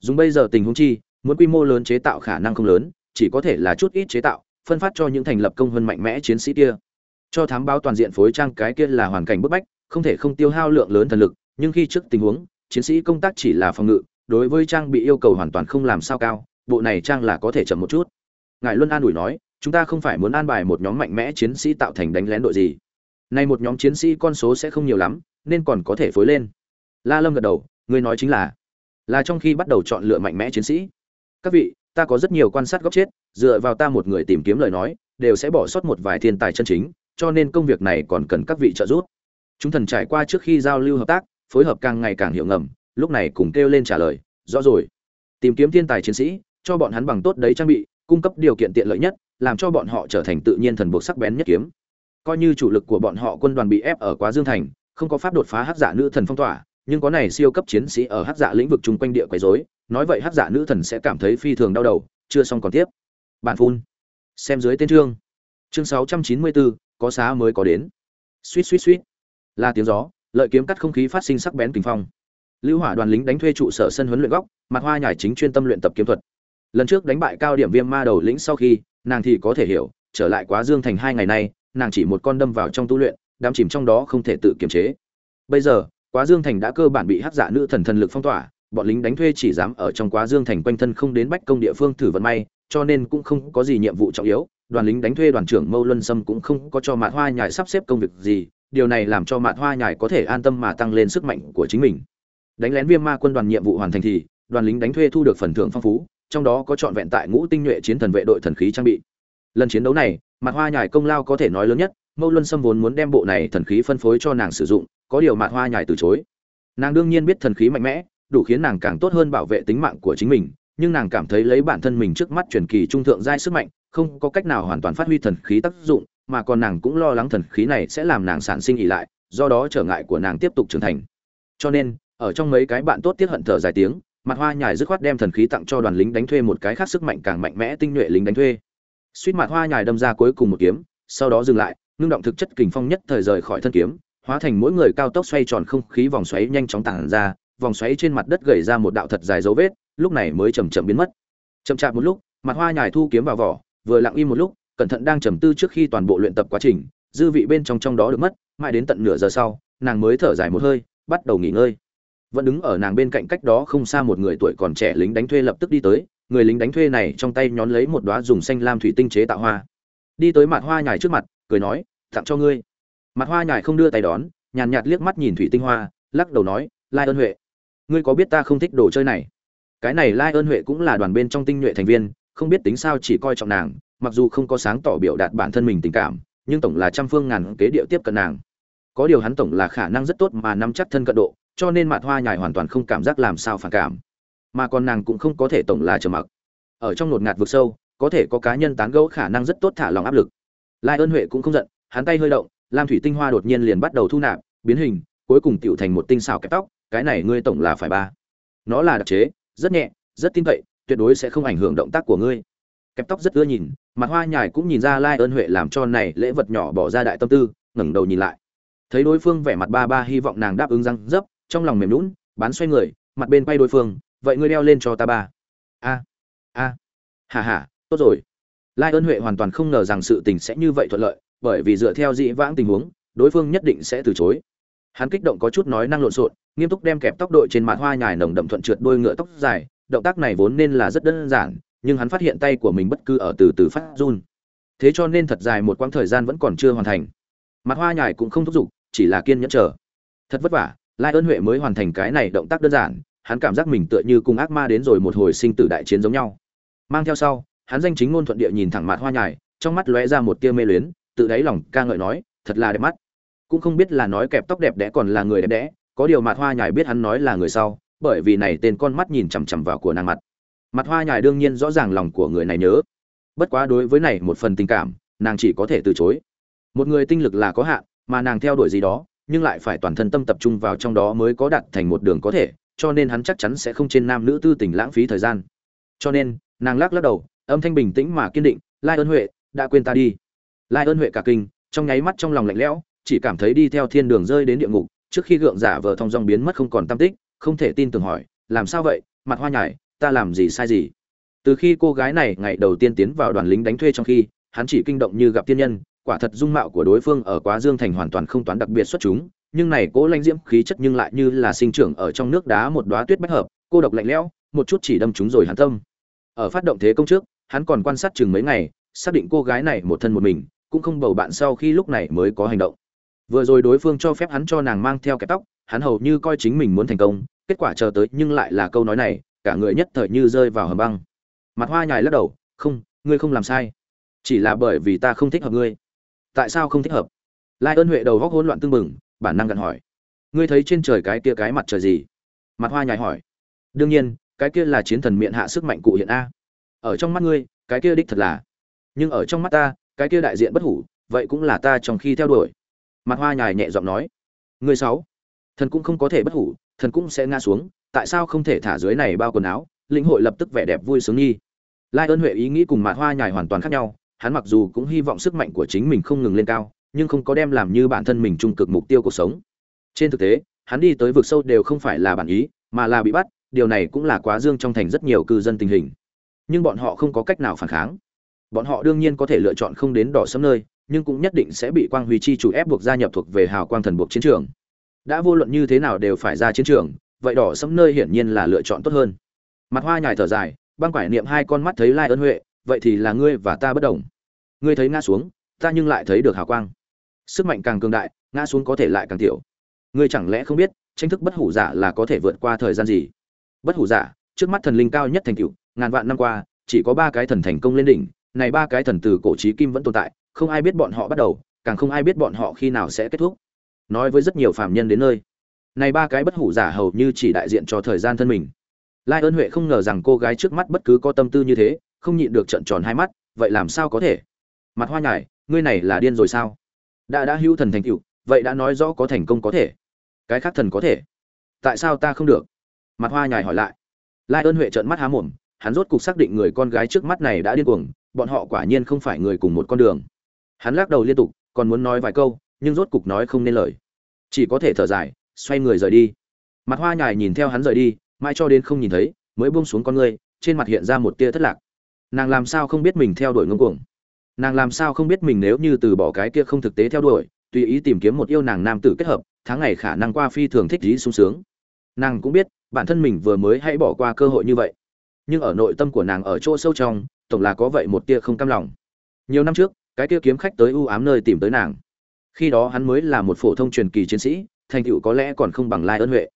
dùng bây giờ tình huống chi, muốn quy mô lớn chế tạo khả năng không lớn, chỉ có thể là chút ít chế tạo, phân phát cho những thành lập công hơn mạnh mẽ chiến sĩ kia. Cho thám báo toàn diện phối trang cái kia là hoàn cảnh bức bách, không thể không tiêu hao lượng lớn thần lực, nhưng khi trước tình huống, chiến sĩ công tác chỉ là phòng ngự, đối với trang bị yêu cầu hoàn toàn không làm sao cao, bộ này trang là có thể chậm một chút. Ngài luân an ủi nói, chúng ta không phải muốn an bài một nhóm mạnh mẽ chiến sĩ tạo thành đánh lén đội gì. Nay một nhóm chiến sĩ con số sẽ không nhiều lắm, nên còn có thể phối lên. La lâm gật đầu, ngươi nói chính là là trong khi bắt đầu chọn lựa mạnh mẽ chiến sĩ. Các vị, ta có rất nhiều quan sát góc chết, dựa vào ta một người tìm kiếm lời nói, đều sẽ bỏ sót một vài thiên tài chân chính, cho nên công việc này còn cần các vị trợ giúp. Chúng thần trải qua trước khi giao lưu hợp tác, phối hợp càng ngày càng hiệu ngầm, lúc này cùng kêu lên trả lời, rõ rồi. Tìm kiếm thiên tài chiến sĩ, cho bọn hắn bằng tốt đấy trang bị, cung cấp điều kiện tiện lợi nhất, làm cho bọn họ trở thành tự nhiên thần buộc sắc bén nhất kiếm. Coi như chủ lực của bọn họ quân đoàn bị ép ở quá dương thành, không có pháp đột phá hắc giả nữ thần phong tỏa nhưng có này siêu cấp chiến sĩ ở hắc dạ lĩnh vực chung quanh địa quấy rối nói vậy hắc dạ nữ thần sẽ cảm thấy phi thường đau đầu chưa xong còn tiếp. Bản phun. Xem dưới tên chương. Chương 694, có xá mới có đến. Suýt suýt suýt. Là tiếng gió lợi kiếm cắt không khí phát sinh sắc bén kinh phong. Lưu hỏa đoàn lính đánh thuê trụ sở sân huấn luyện góc mặt hoa nhải chính chuyên tâm luyện tập kiếm thuật. Lần trước đánh bại cao điểm viêm ma đầu lĩnh sau khi nàng thì có thể hiểu trở lại quá dương thành hai ngày nay nàng chỉ một con đâm vào trong tu luyện đám chìm trong đó không thể tự kiềm chế. Bây giờ quá dương thành đã cơ bản bị hắc giả nữ thần thần lực phong tỏa, bọn lính đánh thuê chỉ dám ở trong quá dương thành quanh thân không đến bách công địa phương thử vận may, cho nên cũng không có gì nhiệm vụ trọng yếu, đoàn lính đánh thuê đoàn trưởng mâu luân sâm cũng không có cho mạt hoa nhài sắp xếp công việc gì, điều này làm cho mạt hoa nhài có thể an tâm mà tăng lên sức mạnh của chính mình. Đánh lén viêm ma quân đoàn nhiệm vụ hoàn thành thì, đoàn lính đánh thuê thu được phần thưởng phong phú, trong đó có trọn vẹn tại ngũ tinh nhuệ chiến thần vệ đội thần khí trang bị. Lần chiến đấu này, mạt hoa nhài công lao có thể nói lớn nhất mâu luân sâm vốn muốn đem bộ này thần khí phân phối cho nàng sử dụng, có điều mạt hoa nhài từ chối. Nàng đương nhiên biết thần khí mạnh mẽ, đủ khiến nàng càng tốt hơn bảo vệ tính mạng của chính mình, nhưng nàng cảm thấy lấy bản thân mình trước mắt truyền kỳ trung thượng giai sức mạnh, không có cách nào hoàn toàn phát huy thần khí tác dụng, mà còn nàng cũng lo lắng thần khí này sẽ làm nàng sản sinh ỉ lại, do đó trở ngại của nàng tiếp tục trưởng thành. Cho nên, ở trong mấy cái bạn tốt tiết hận thở dài tiếng mặt hoa nhài dứt khoát đem thần khí tặng cho đoàn lính đánh thuê một cái khác sức mạnh càng mạnh mẽ tinh nhuệ lính đánh thuê. Suýt mặt hoa nhài đâm ra cuối cùng một kiếm, sau đó dừng lại ngưng động thực chất kình phong nhất thời rời khỏi thân kiếm hóa thành mỗi người cao tốc xoay tròn không khí vòng xoáy nhanh chóng tản ra, vòng xoáy trên mặt đất gầy ra một đạo thật dài dấu vết, lúc này mới chậm chậm biến mất. Chậm chạp một lúc, mặt hoa nhài thu kiếm vào vỏ, vừa lặng im một lúc, cẩn thận đang trầm tư trước khi toàn bộ luyện tập quá trình, dư vị bên trong trong đó được mất, mãi đến tận nửa giờ sau, nàng mới thở dài một hơi, bắt đầu nghỉ ngơi. Vẫn đứng ở nàng bên cạnh cách đó không xa một người tuổi còn trẻ lính đánh thuê lập tức đi tới, người lính đánh thuê này trong tay nhón lấy một đóa dùng xanh lam thủy tinh chế tạo hoa. Đi tới mặt hoa nhài trước mặt, cười nói, "Tặng cho ngươi." mặt hoa nhài không đưa tay đón, nhàn nhạt liếc mắt nhìn thủy tinh hoa, lắc đầu nói, lai ơn huệ, ngươi có biết ta không thích đồ chơi này? Cái này lai ơn huệ cũng là đoàn bên trong tinh nhuệ thành viên, không biết tính sao chỉ coi trọng nàng, mặc dù không có sáng tỏ biểu đạt bản thân mình tình cảm, nhưng tổng là trăm phương ngàn kế điệu tiếp cận nàng. Có điều hắn tổng là khả năng rất tốt mà nắm chắc thân cận độ, cho nên mặt hoa nhài hoàn toàn không cảm giác làm sao phản cảm. Mà còn nàng cũng không có thể tổng là trầm mặc. Ở trong nột ngạt vực sâu, có thể có cá nhân tán gẫu khả năng rất tốt thả lòng áp lực. Lai ơn huệ cũng không giận hắn tay hơi động, lam thủy tinh hoa đột nhiên liền bắt đầu thu nạp, biến hình, cuối cùng tựu thành một tinh xảo kẹp tóc, cái này ngươi tổng là phải ba. Nó là đặc chế, rất nhẹ, rất tin cậy, tuyệt đối sẽ không ảnh hưởng động tác của ngươi. Kẹp tóc rất ưa nhìn, mặt hoa nhài cũng nhìn ra lai ơn huệ làm cho này lễ vật nhỏ bỏ ra đại tâm tư, ngẩng đầu nhìn lại. Thấy đối phương vẻ mặt ba ba hy vọng nàng đáp ứng răng dấp, trong lòng mềm lún bán xoay người, mặt bên quay đối phương, vậy ngươi đeo lên cho ta ba. A a hà hà tốt rồi. Lai ơn huệ hoàn toàn không ngờ rằng sự tình sẽ như vậy thuận lợi bởi vì dựa theo dị vãng tình huống, đối phương nhất định sẽ từ chối. Hắn kích động có chút nói năng lộn xộn, nghiêm túc đem kẹp tóc đội trên mặt hoa nhài nồng đậm thuận trượt đôi ngựa tóc dài, động tác này vốn nên là rất đơn giản, nhưng hắn phát hiện tay của mình bất cứ ở từ từ phát run. Thế cho nên thật dài một quãng thời gian vẫn còn chưa hoàn thành. Mặt hoa nhài cũng không thúc giục, chỉ là kiên nhẫn chờ. Thật vất vả, lai ơn huệ mới hoàn thành cái này động tác đơn giản, hắn cảm giác mình tựa như cùng ác ma đến rồi một hồi sinh tử đại chiến giống nhau. Mang theo sau, hắn danh chính ngôn thuận địa nhìn thẳng mặt hoa nhài, trong mắt lóe ra một tia mê luyến tự đáy lòng ca ngợi nói, thật là đẹp mắt. Cũng không biết là nói kẹp tóc đẹp đẽ còn là người đẹp đẽ, có điều mặt hoa nhài biết hắn nói là người sau, bởi vì này tên con mắt nhìn chằm chằm vào của nàng mặt. Mặt hoa nhài đương nhiên rõ ràng lòng của người này nhớ. Bất quá đối với này một phần tình cảm, nàng chỉ có thể từ chối. Một người tinh lực là có hạn, mà nàng theo đuổi gì đó, nhưng lại phải toàn thân tâm tập trung vào trong đó mới có đạt thành một đường có thể, cho nên hắn chắc chắn sẽ không trên nam nữ tư tình lãng phí thời gian. Cho nên, nàng lắc lắc đầu, âm thanh bình tĩnh mà kiên định, lai ơn huệ, đã quên ta đi lai ơn huệ cả kinh, trong nháy mắt trong lòng lạnh lẽo, chỉ cảm thấy đi theo thiên đường rơi đến địa ngục, trước khi gượng giả vờ thong dong biến mất không còn tâm tích, không thể tin tưởng hỏi, làm sao vậy? Mặt hoa nhải, ta làm gì sai gì? Từ khi cô gái này ngày đầu tiên tiến vào đoàn lính đánh thuê trong khi, hắn chỉ kinh động như gặp tiên nhân, quả thật dung mạo của đối phương ở quá dương thành hoàn toàn không toán đặc biệt xuất chúng, nhưng này cố lanh diễm khí chất nhưng lại như là sinh trưởng ở trong nước đá một đóa tuyết bách hợp, cô độc lạnh lẽo, một chút chỉ đâm chúng rồi hắn tâm. Ở phát động thế công trước, hắn còn quan sát chừng mấy ngày, xác định cô gái này một thân một mình cũng không bầu bạn sau khi lúc này mới có hành động. Vừa rồi đối phương cho phép hắn cho nàng mang theo kẹp tóc, hắn hầu như coi chính mình muốn thành công, kết quả chờ tới nhưng lại là câu nói này, cả người nhất thời như rơi vào hầm băng. Mặt hoa nhài lắc đầu, không, ngươi không làm sai. Chỉ là bởi vì ta không thích hợp ngươi. Tại sao không thích hợp? Lai ơn huệ đầu góc hỗn loạn tương mừng bản năng gặn hỏi. Ngươi thấy trên trời cái kia cái mặt trời gì? Mặt hoa nhài hỏi. Đương nhiên, cái kia là chiến thần miệng hạ sức mạnh cụ hiện a. Ở trong mắt ngươi, cái kia đích thật là. Nhưng ở trong mắt ta cái kia đại diện bất hủ, vậy cũng là ta trong khi theo đuổi. Mặt hoa nhài nhẹ giọng nói. Người sáu, thần cũng không có thể bất hủ, thần cũng sẽ ngã xuống, tại sao không thể thả dưới này bao quần áo? Lĩnh hội lập tức vẻ đẹp vui sướng nghi. Lai ơn huệ ý nghĩ cùng mặt hoa nhài hoàn toàn khác nhau, hắn mặc dù cũng hy vọng sức mạnh của chính mình không ngừng lên cao, nhưng không có đem làm như bản thân mình trung cực mục tiêu cuộc sống. Trên thực tế, hắn đi tới vực sâu đều không phải là bản ý, mà là bị bắt, điều này cũng là quá dương trong thành rất nhiều cư dân tình hình. Nhưng bọn họ không có cách nào phản kháng bọn họ đương nhiên có thể lựa chọn không đến đỏ sấm nơi, nhưng cũng nhất định sẽ bị quang huy chi chủ ép buộc gia nhập thuộc về hào quang thần buộc chiến trường. Đã vô luận như thế nào đều phải ra chiến trường, vậy đỏ sấm nơi hiển nhiên là lựa chọn tốt hơn. Mặt hoa nhài thở dài, băng quải niệm hai con mắt thấy lai ơn huệ, vậy thì là ngươi và ta bất đồng. Ngươi thấy ngã xuống, ta nhưng lại thấy được hào quang. Sức mạnh càng cường đại, ngã xuống có thể lại càng tiểu. Ngươi chẳng lẽ không biết, tranh thức bất hủ giả là có thể vượt qua thời gian gì? Bất hủ giả, trước mắt thần linh cao nhất thành cựu ngàn vạn năm qua, chỉ có ba cái thần thành công lên đỉnh này ba cái thần từ cổ trí kim vẫn tồn tại, không ai biết bọn họ bắt đầu, càng không ai biết bọn họ khi nào sẽ kết thúc. Nói với rất nhiều phàm nhân đến nơi, này ba cái bất hủ giả hầu như chỉ đại diện cho thời gian thân mình. Lai ơn huệ không ngờ rằng cô gái trước mắt bất cứ có tâm tư như thế, không nhịn được trận tròn hai mắt, vậy làm sao có thể? Mặt hoa nhải ngươi này là điên rồi sao? Đã đã hữu thần thành cựu vậy đã nói rõ có thành công có thể. Cái khác thần có thể. Tại sao ta không được? Mặt hoa nhải hỏi lại. Lai ơn huệ trợn mắt há mồm, hắn rốt cục xác định người con gái trước mắt này đã điên cuồng bọn họ quả nhiên không phải người cùng một con đường. Hắn lắc đầu liên tục, còn muốn nói vài câu, nhưng rốt cục nói không nên lời. Chỉ có thể thở dài, xoay người rời đi. Mặt hoa nhài nhìn theo hắn rời đi, mãi cho đến không nhìn thấy, mới buông xuống con ngươi, trên mặt hiện ra một tia thất lạc. Nàng làm sao không biết mình theo đuổi ngông cuồng? Nàng làm sao không biết mình nếu như từ bỏ cái kia không thực tế theo đuổi, tùy ý tìm kiếm một yêu nàng nam tử kết hợp, tháng ngày khả năng qua phi thường thích lý sung sướng. Nàng cũng biết, bản thân mình vừa mới hãy bỏ qua cơ hội như vậy. Nhưng ở nội tâm của nàng ở chỗ sâu trong tổng là có vậy một tia không cam lòng. Nhiều năm trước, cái tia kiếm khách tới u ám nơi tìm tới nàng. Khi đó hắn mới là một phổ thông truyền kỳ chiến sĩ, thành tựu có lẽ còn không bằng lai Ân huệ.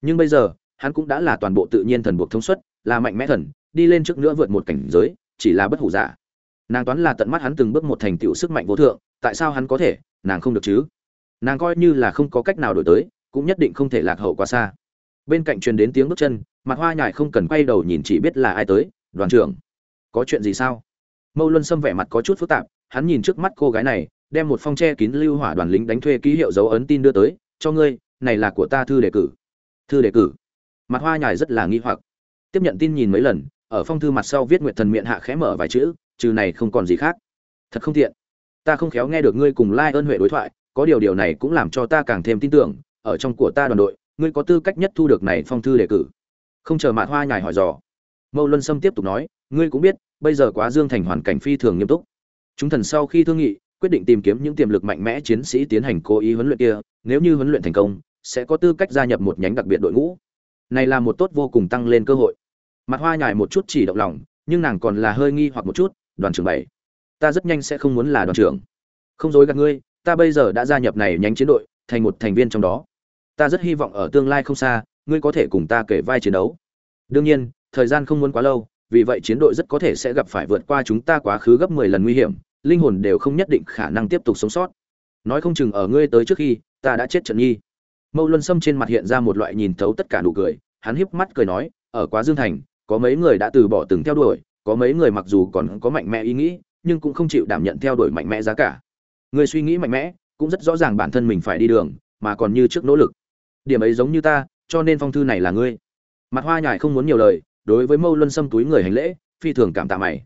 Nhưng bây giờ, hắn cũng đã là toàn bộ tự nhiên thần buộc thông suất, là mạnh mẽ thần, đi lên trước nữa vượt một cảnh giới, chỉ là bất hủ giả. Nàng toán là tận mắt hắn từng bước một thành tựu sức mạnh vô thượng, tại sao hắn có thể, nàng không được chứ? Nàng coi như là không có cách nào đổi tới, cũng nhất định không thể lạc hậu quá xa. Bên cạnh truyền đến tiếng bước chân, mặt hoa nhài không cần quay đầu nhìn chỉ biết là ai tới, đoàn trưởng có chuyện gì sao? Mâu luân sâm vẻ mặt có chút phức tạp, hắn nhìn trước mắt cô gái này, đem một phong tre kín lưu hỏa đoàn lính đánh thuê ký hiệu dấu ấn tin đưa tới, cho ngươi, này là của ta thư đề cử. Thư đề cử? Mặt hoa nhài rất là nghi hoặc. Tiếp nhận tin nhìn mấy lần, ở phong thư mặt sau viết nguyệt thần miệng hạ khẽ mở vài chữ, trừ này không còn gì khác. Thật không thiện ta không khéo nghe được ngươi cùng lai ơn huệ đối thoại, có điều điều này cũng làm cho ta càng thêm tin tưởng, ở trong của ta đoàn đội, ngươi có tư cách nhất thu được này phong thư đề cử. Không chờ mạt hoa nhài hỏi dò mâu luân sâm tiếp tục nói, ngươi cũng biết, bây giờ quá dương thành hoàn cảnh phi thường nghiêm túc. Chúng thần sau khi thương nghị, quyết định tìm kiếm những tiềm lực mạnh mẽ chiến sĩ tiến hành cố ý huấn luyện kia, nếu như huấn luyện thành công, sẽ có tư cách gia nhập một nhánh đặc biệt đội ngũ. Này là một tốt vô cùng tăng lên cơ hội. Mặt hoa nhảy một chút chỉ động lòng, nhưng nàng còn là hơi nghi hoặc một chút, đoàn trưởng bảy, ta rất nhanh sẽ không muốn là đoàn trưởng. Không dối gạt ngươi, ta bây giờ đã gia nhập này nhánh chiến đội, thành một thành viên trong đó. Ta rất hy vọng ở tương lai không xa, ngươi có thể cùng ta kể vai chiến đấu. Đương nhiên thời gian không muốn quá lâu, vì vậy chiến đội rất có thể sẽ gặp phải vượt qua chúng ta quá khứ gấp mười lần nguy hiểm, linh hồn đều không nhất định khả năng tiếp tục sống sót. Nói không chừng ở ngươi tới trước khi, ta đã chết trận nhi. Mâu luân sâm trên mặt hiện ra một loại nhìn thấu tất cả nụ cười, hắn híp mắt cười nói, ở quá dương thành, có mấy người đã từ bỏ từng theo đuổi, có mấy người mặc dù còn có mạnh mẽ ý nghĩ, nhưng cũng không chịu đảm nhận theo đuổi mạnh mẽ giá cả. Người suy nghĩ mạnh mẽ, cũng rất rõ ràng bản thân mình phải đi đường, mà còn như trước nỗ lực. Điểm ấy giống như ta, cho nên phong thư này là ngươi. Mặt hoa nhải không muốn nhiều lời đối với mâu luân sâm túi người hành lễ, phi thường cảm tạ mày.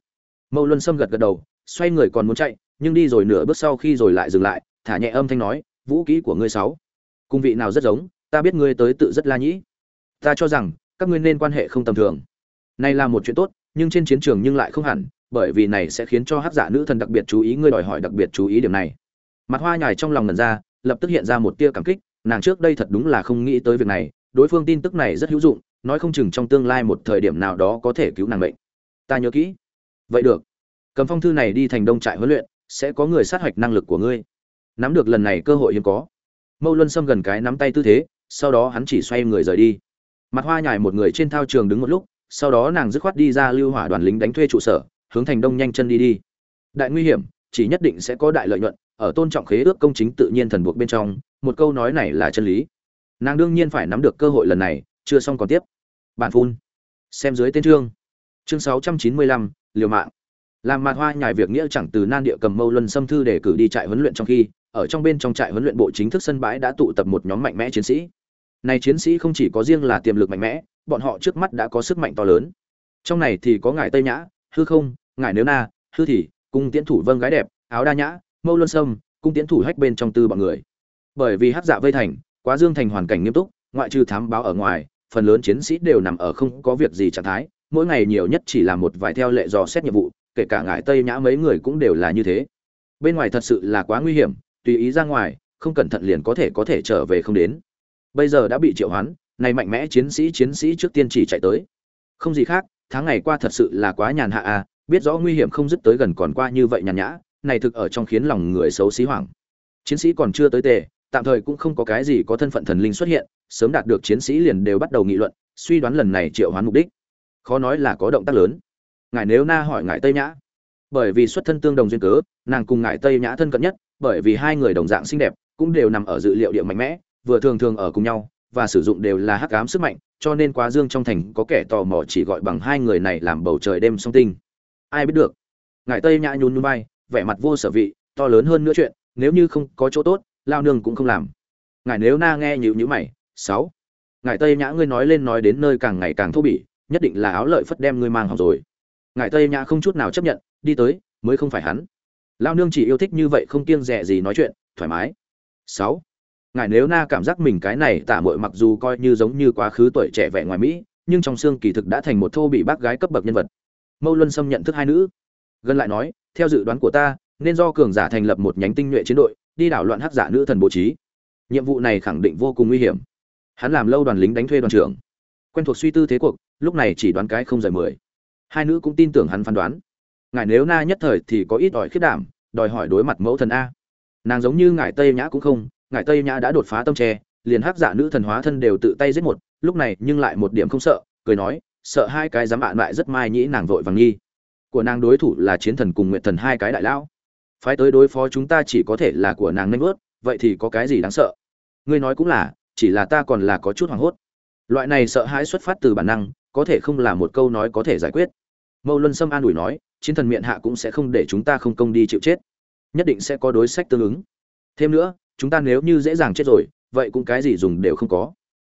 Mâu luân sâm gật gật đầu, xoay người còn muốn chạy, nhưng đi rồi nửa bước sau khi rồi lại dừng lại, thả nhẹ âm thanh nói, vũ kỹ của ngươi sáu cung vị nào rất giống, ta biết ngươi tới tự rất la nhĩ. Ta cho rằng, các ngươi nên quan hệ không tầm thường. Này là một chuyện tốt, nhưng trên chiến trường nhưng lại không hẳn, bởi vì này sẽ khiến cho hát giả nữ thần đặc biệt chú ý ngươi đòi hỏi đặc biệt chú ý điểm này. Mặt hoa nhài trong lòng ngần ra, lập tức hiện ra một tia cảm kích, nàng trước đây thật đúng là không nghĩ tới việc này, đối phương tin tức này rất hữu dụng nói không chừng trong tương lai một thời điểm nào đó có thể cứu nàng bệnh ta nhớ kỹ. Vậy được. Cầm phong thư này đi thành đông trại huấn luyện, sẽ có người sát hạch năng lực của ngươi. Nắm được lần này cơ hội hiếm có. Mâu luân xâm gần cái nắm tay tư thế, sau đó hắn chỉ xoay người rời đi. Mặt hoa nhảy một người trên thao trường đứng một lúc, sau đó nàng dứt khoát đi ra lưu hỏa đoàn lính đánh thuê trụ sở, hướng thành đông nhanh chân đi đi. Đại nguy hiểm, chỉ nhất định sẽ có đại lợi nhuận, ở tôn trọng khế ước công chính tự nhiên thần buộc bên trong, một câu nói này là chân lý. Nàng đương nhiên phải nắm được cơ hội lần này, chưa xong còn tiếp bản phun. Xem dưới tên chương. Chương 695, liều mạng. Làm mạt hoa nhài việc nghĩa chẳng từ nan địa cầm mâu luân xâm thư để cử đi trại huấn luyện trong khi ở trong bên trong trại huấn luyện bộ chính thức sân bãi đã tụ tập một nhóm mạnh mẽ chiến sĩ. Này chiến sĩ không chỉ có riêng là tiềm lực mạnh mẽ bọn họ trước mắt đã có sức mạnh to lớn. Trong này thì có ngài tây nhã hư không ngài nếu na hư thì cung tiễn thủ vâng gái đẹp áo đa nhã mâu luân sâm cung tiễn thủ hách bên trong tư bọn người. Bởi vì hát dạ vây thành quá dương thành hoàn cảnh nghiêm túc ngoại trừ thám báo ở ngoài phần lớn chiến sĩ đều nằm ở không có việc gì trạng thái, mỗi ngày nhiều nhất chỉ làm một vài theo lệ dò xét nhiệm vụ, kể cả ngải tây nhã mấy người cũng đều là như thế. Bên ngoài thật sự là quá nguy hiểm, tùy ý ra ngoài, không cẩn thận liền có thể có thể trở về không đến. Bây giờ đã bị triệu hoán này mạnh mẽ chiến sĩ chiến sĩ trước tiên chỉ chạy tới. Không gì khác, tháng ngày qua thật sự là quá nhàn hạ à biết rõ nguy hiểm không dứt tới gần còn qua như vậy nhàn nhã, này thực ở trong khiến lòng người xấu xí hoảng. Chiến sĩ còn chưa tới tề, tạm thời cũng không có cái gì có thân phận thần linh xuất hiện sớm đạt được chiến sĩ liền đều bắt đầu nghị luận, suy đoán lần này triệu hoán mục đích. Khó nói là có động tác lớn. Ngài nếu na hỏi ngài tây nhã. Bởi vì xuất thân tương đồng duyên cớ, nàng cùng ngài tây nhã thân cận nhất, bởi vì hai người đồng dạng xinh đẹp, cũng đều nằm ở dự liệu địa mạnh mẽ, vừa thường thường ở cùng nhau, và sử dụng đều là hắc ám sức mạnh, cho nên quá dương trong thành có kẻ tò mò chỉ gọi bằng hai người này làm bầu trời đêm song tinh. Ai biết được? Ngài tây nhã nhún nhún vai, vẻ mặt vô sở vị, to lớn hơn nữa chuyện, nếu như không có chỗ tốt, lao nương cũng không làm. Ngài nếu na nghe nhịu nhữ mày sáu. Ngài tây nhã ngươi nói lên nói đến nơi càng ngày càng thô bỉ, nhất định là áo lợi phất đem ngươi mang học rồi. Ngài tây nhã không chút nào chấp nhận, đi tới, mới không phải hắn. Lao nương chỉ yêu thích như vậy không kiêng rẻ gì nói chuyện, thoải mái. Sáu. Ngài nếu na cảm giác mình cái này tả mội mặc dù coi như giống như quá khứ tuổi trẻ vẻ ngoài mỹ, nhưng trong xương kỳ thực đã thành một thô bị bác gái cấp bậc nhân vật. Mâu luân xâm nhận thức hai nữ. Gần lại nói, theo dự đoán của ta, nên do cường giả thành lập một nhánh tinh nhuệ chiến đội, đi đảo loạn hắc giả nữ thần bố trí. Nhiệm vụ này khẳng định vô cùng nguy hiểm hắn làm lâu đoàn lính đánh thuê đoàn trưởng. Quen thuộc suy tư thế cuộc, lúc này chỉ đoán cái không rời mười. Hai nữ cũng tin tưởng hắn phán đoán. Ngài nếu na nhất thời thì có ít ỏi khiết đảm, đòi hỏi đối mặt mẫu thần a. Nàng giống như ngài tây nhã cũng không, ngài tây nhã đã đột phá tâm tre, liền hắc giả nữ thần hóa thân đều tự tay giết một, lúc này nhưng lại một điểm không sợ, cười nói, sợ hai cái dám bạn lại rất mai nhĩ nàng vội vàng nghi. Của nàng đối thủ là chiến thần cùng nguyện thần hai cái đại lão. Phái tới đối phó chúng ta chỉ có thể là của nàng nanh vớt, vậy thì có cái gì đáng sợ? Ngươi nói cũng là chỉ là ta còn là có chút hoảng hốt. Loại này sợ hãi xuất phát từ bản năng, có thể không là một câu nói có thể giải quyết. Mâu luân sâm an ủi nói, chiến thần miệng hạ cũng sẽ không để chúng ta không công đi chịu chết. Nhất định sẽ có đối sách tương ứng. Thêm nữa, chúng ta nếu như dễ dàng chết rồi, vậy cũng cái gì dùng đều không có.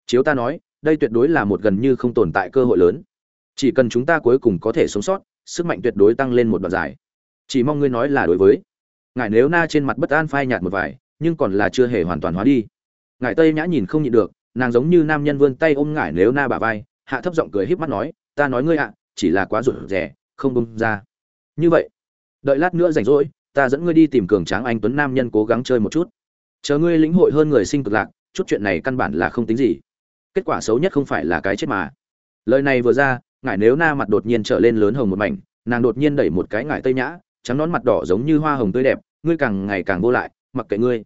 Chiếu ta nói, đây tuyệt đối là một gần như không tồn tại cơ hội lớn. Chỉ cần chúng ta cuối cùng có thể sống sót, sức mạnh tuyệt đối tăng lên một đoạn dài. Chỉ mong ngươi nói là đối với. Ngài nếu na trên mặt bất an phai nhạt một vài, nhưng còn là chưa hề hoàn toàn hóa đi. Ngải tây nhã nhìn không nhịn được, nàng giống như nam nhân vươn tay ôm ngải nếu na bà vai, hạ thấp giọng cười híp mắt nói, ta nói ngươi ạ, chỉ là quá rủi rẻ không bông ra. Như vậy, đợi lát nữa rảnh rỗi, ta dẫn ngươi đi tìm cường tráng anh tuấn nam nhân cố gắng chơi một chút. Chờ ngươi lĩnh hội hơn người sinh cực lạc, chút chuyện này căn bản là không tính gì. Kết quả xấu nhất không phải là cái chết mà. Lời này vừa ra, ngải nếu na mặt đột nhiên trở lên lớn hồng một mảnh, nàng đột nhiên đẩy một cái ngải tây nhã, trắng nón mặt đỏ giống như hoa hồng tươi đẹp, ngươi càng ngày càng vô lại, mặc kệ ngươi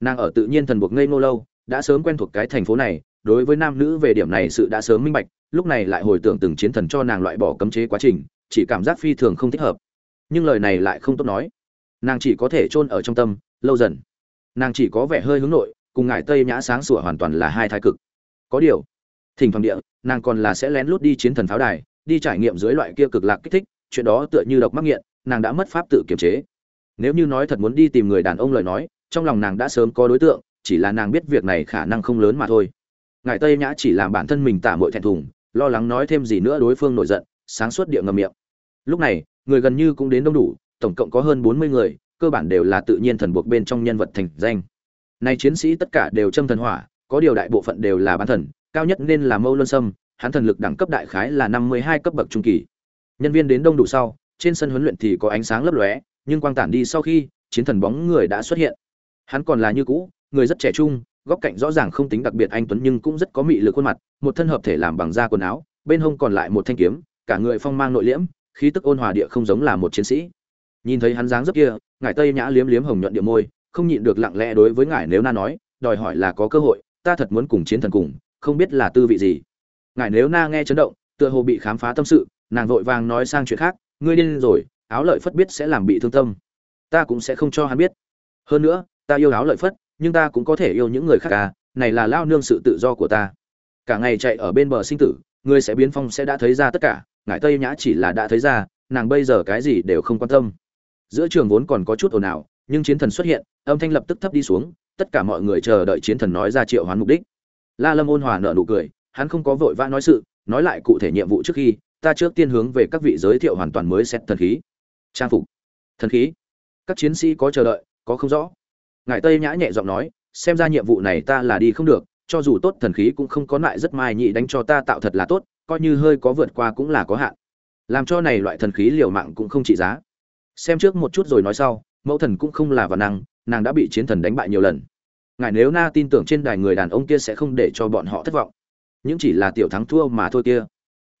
nàng ở tự nhiên thần buộc ngây ngô lâu, đã sớm quen thuộc cái thành phố này, đối với nam nữ về điểm này sự đã sớm minh bạch, lúc này lại hồi tưởng từng chiến thần cho nàng loại bỏ cấm chế quá trình, chỉ cảm giác phi thường không thích hợp. Nhưng lời này lại không tốt nói. Nàng chỉ có thể chôn ở trong tâm, lâu dần. Nàng chỉ có vẻ hơi hướng nội, cùng ngải tây nhã sáng sủa hoàn toàn là hai thái cực. Có điều, thỉnh thoảng địa, nàng còn là sẽ lén lút đi chiến thần pháo đài, đi trải nghiệm dưới loại kia cực lạc kích thích, chuyện đó tựa như độc mắc nghiện, nàng đã mất pháp tự kiềm chế. Nếu như nói thật muốn đi tìm người đàn ông lời nói trong lòng nàng đã sớm có đối tượng, chỉ là nàng biết việc này khả năng không lớn mà thôi. Ngài tây nhã chỉ làm bản thân mình tả mội thẹn thùng, lo lắng nói thêm gì nữa đối phương nổi giận, sáng suốt địa ngầm miệng. Lúc này, người gần như cũng đến đông đủ, tổng cộng có hơn bốn mươi người, cơ bản đều là tự nhiên thần buộc bên trong nhân vật thành danh. Nay chiến sĩ tất cả đều châm thần hỏa, có điều đại bộ phận đều là bán thần, cao nhất nên là mâu luân sâm, hắn thần lực đẳng cấp đại khái là năm mươi hai cấp bậc trung kỳ. Nhân viên đến đông đủ sau, trên sân huấn luyện thì có ánh sáng lấp lóe, nhưng quang tản đi sau khi, chiến thần bóng người đã xuất hiện hắn còn là như cũ, người rất trẻ trung, góc cạnh rõ ràng không tính đặc biệt anh tuấn nhưng cũng rất có mị lực khuôn mặt, một thân hợp thể làm bằng da quần áo, bên hông còn lại một thanh kiếm, cả người phong mang nội liễm, khí tức ôn hòa địa không giống là một chiến sĩ. Nhìn thấy hắn dáng dấp kia, ngải tây nhã liếm liếm hồng nhuận địa môi, không nhịn được lặng lẽ đối với ngải nếu na nói, đòi hỏi là có cơ hội, ta thật muốn cùng chiến thần cùng, không biết là tư vị gì. Ngải nếu na nghe chấn động, tựa hồ bị khám phá tâm sự, nàng vội vàng nói sang chuyện khác, ngươi điên rồi, áo lợi phất biết sẽ làm bị thương tâm. Ta cũng sẽ không cho hắn biết. Hơn nữa ta yêu áo lợi phất, nhưng ta cũng có thể yêu những người khác à này là lao nương sự tự do của ta. Cả ngày chạy ở bên bờ sinh tử ngươi sẽ biến phong sẽ đã thấy ra tất cả, ngải tây nhã chỉ là đã thấy ra, nàng bây giờ cái gì đều không quan tâm. Giữa trường vốn còn có chút ồn ào, nhưng chiến thần xuất hiện, âm thanh lập tức thấp đi xuống, tất cả mọi người chờ đợi chiến thần nói ra triệu hoán mục đích. La lâm ôn hòa nở nụ cười, hắn không có vội vã nói sự, nói lại cụ thể nhiệm vụ trước khi, ta trước tiên hướng về các vị giới thiệu hoàn toàn mới xét thần khí. Trang phục. Thần khí. Các chiến sĩ có chờ đợi, có không rõ ngài tây nhã nhẹ giọng nói, xem ra nhiệm vụ này ta là đi không được, cho dù tốt thần khí cũng không có lại rất mai nhị đánh cho ta tạo thật là tốt, coi như hơi có vượt qua cũng là có hạn. Làm cho này loại thần khí liều mạng cũng không trị giá. Xem trước một chút rồi nói sau, mẫu thần cũng không là văn năng, nàng đã bị chiến thần đánh bại nhiều lần. Ngài nếu na tin tưởng trên đài người đàn ông kia sẽ không để cho bọn họ thất vọng. Những chỉ là tiểu thắng thua mà thôi kia.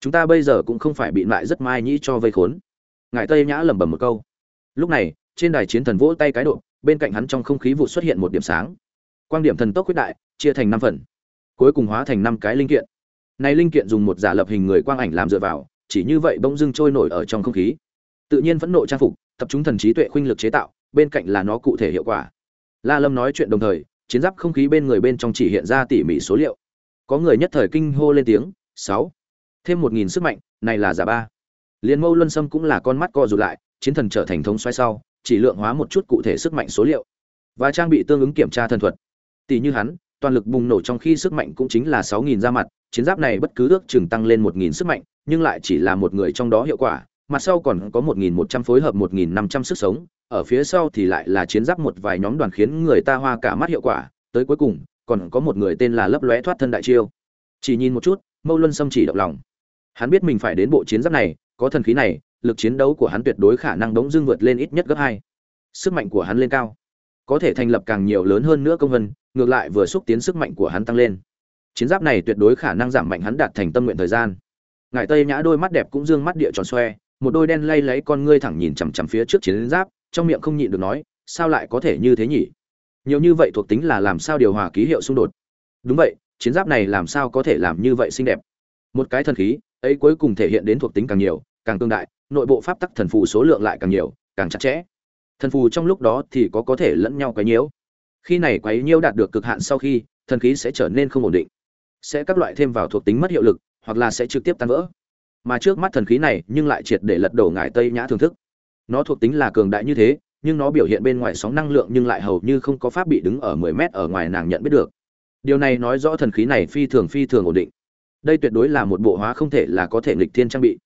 Chúng ta bây giờ cũng không phải bị lại rất mai nhĩ cho vây khốn. Ngài tây nhã lẩm bẩm một câu. Lúc này trên đài chiến thần vỗ tay cái độ, bên cạnh hắn trong không khí vụ xuất hiện một điểm sáng. Quan điểm thần tốc quyết đại, chia thành năm phần. Cuối cùng hóa thành năm cái linh kiện. Này linh kiện dùng một giả lập hình người quang ảnh làm dựa vào, chỉ như vậy bỗng dưng trôi nổi ở trong không khí. Tự nhiên phẫn nộ trang phục, tập trung thần trí tuệ khuynh lực chế tạo, bên cạnh là nó cụ thể hiệu quả. La lâm nói chuyện đồng thời, chiến giáp không khí bên người bên trong chỉ hiện ra tỉ mỉ số liệu. Có người nhất thời kinh hô lên tiếng, sáu. Thêm một nghìn sức mạnh, này là giả ba. Liên mâu luân sâm cũng là con mắt co rụt lại, chiến thần trở thành thống xoay sau chỉ lượng hóa một chút cụ thể sức mạnh số liệu và trang bị tương ứng kiểm tra thần thuật. Tỷ như hắn, toàn lực bùng nổ trong khi sức mạnh cũng chính là sáu nghìn ra mặt, chiến giáp này bất cứ ước chừng tăng lên một nghìn sức mạnh, nhưng lại chỉ là một người trong đó hiệu quả, mặt sau còn có một nghìn một trăm phối hợp một nghìn năm trăm sức sống, ở phía sau thì lại là chiến giáp một vài nhóm đoàn khiến người ta hoa cả mắt hiệu quả, tới cuối cùng, còn có một người tên là lấp lóe thoát thân đại chiêu. Chỉ nhìn một chút, mâu luân xâm chỉ động lòng. Hắn biết mình phải đến bộ chiến giáp này, có thần khí này lực chiến đấu của hắn tuyệt đối khả năng đống dưng vượt lên ít nhất gấp hai. Sức mạnh của hắn lên cao, có thể thành lập càng nhiều lớn hơn nữa công vân, ngược lại vừa xúc tiến sức mạnh của hắn tăng lên. Chiến giáp này tuyệt đối khả năng giảm mạnh hắn đạt thành tâm nguyện thời gian. Ngài tây nhã đôi mắt đẹp cũng dương mắt địa tròn xoe, một đôi đen lay lấy con ngươi thẳng nhìn chằm chằm phía trước chiến giáp, trong miệng không nhịn được nói, sao lại có thể như thế nhỉ? Nhiều như vậy thuộc tính là làm sao điều hòa ký hiệu xung đột? Đúng vậy, chiến giáp này làm sao có thể làm như vậy xinh đẹp? Một cái thần khí, ấy cuối cùng thể hiện đến thuộc tính càng nhiều, càng tương đại nội bộ pháp tắc thần phù số lượng lại càng nhiều, càng chặt chẽ. Thần phù trong lúc đó thì có có thể lẫn nhau quấy nhiễu. Khi này quấy nhiễu đạt được cực hạn sau khi, thần khí sẽ trở nên không ổn định. Sẽ các loại thêm vào thuộc tính mất hiệu lực, hoặc là sẽ trực tiếp tan vỡ. Mà trước mắt thần khí này nhưng lại triệt để lật đổ ngải tây nhã thưởng thức. Nó thuộc tính là cường đại như thế, nhưng nó biểu hiện bên ngoài sóng năng lượng nhưng lại hầu như không có pháp bị đứng ở 10 mét ở ngoài nàng nhận biết được. Điều này nói rõ thần khí này phi thường phi thường ổn định. Đây tuyệt đối là một bộ hóa không thể là có thể nghịch thiên trang bị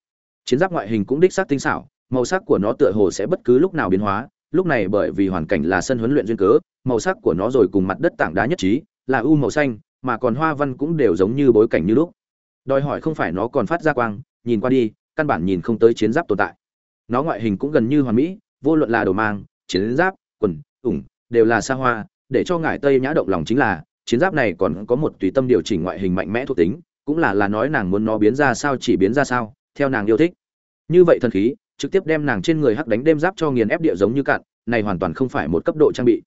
chiến giáp ngoại hình cũng đích xác tinh xảo, màu sắc của nó tựa hồ sẽ bất cứ lúc nào biến hóa, lúc này bởi vì hoàn cảnh là sân huấn luyện duyên cớ, màu sắc của nó rồi cùng mặt đất tảng đá nhất trí, là u màu xanh, mà còn hoa văn cũng đều giống như bối cảnh như lúc. Đòi hỏi không phải nó còn phát ra quang, nhìn qua đi, căn bản nhìn không tới chiến giáp tồn tại. Nó ngoại hình cũng gần như hoàn mỹ, vô luận là đồ mang, chiến giáp, quần, ủng, đều là xa hoa, để cho ngải tây nhã động lòng chính là, chiến giáp này còn có một tùy tâm điều chỉnh ngoại hình mạnh mẽ thuộc tính, cũng là là nói nàng muốn nó biến ra sao chỉ biến ra sao theo nàng yêu thích. Như vậy thần khí, trực tiếp đem nàng trên người hắc đánh đêm giáp cho nghiền ép địa giống như cạn, này hoàn toàn không phải một cấp độ trang bị.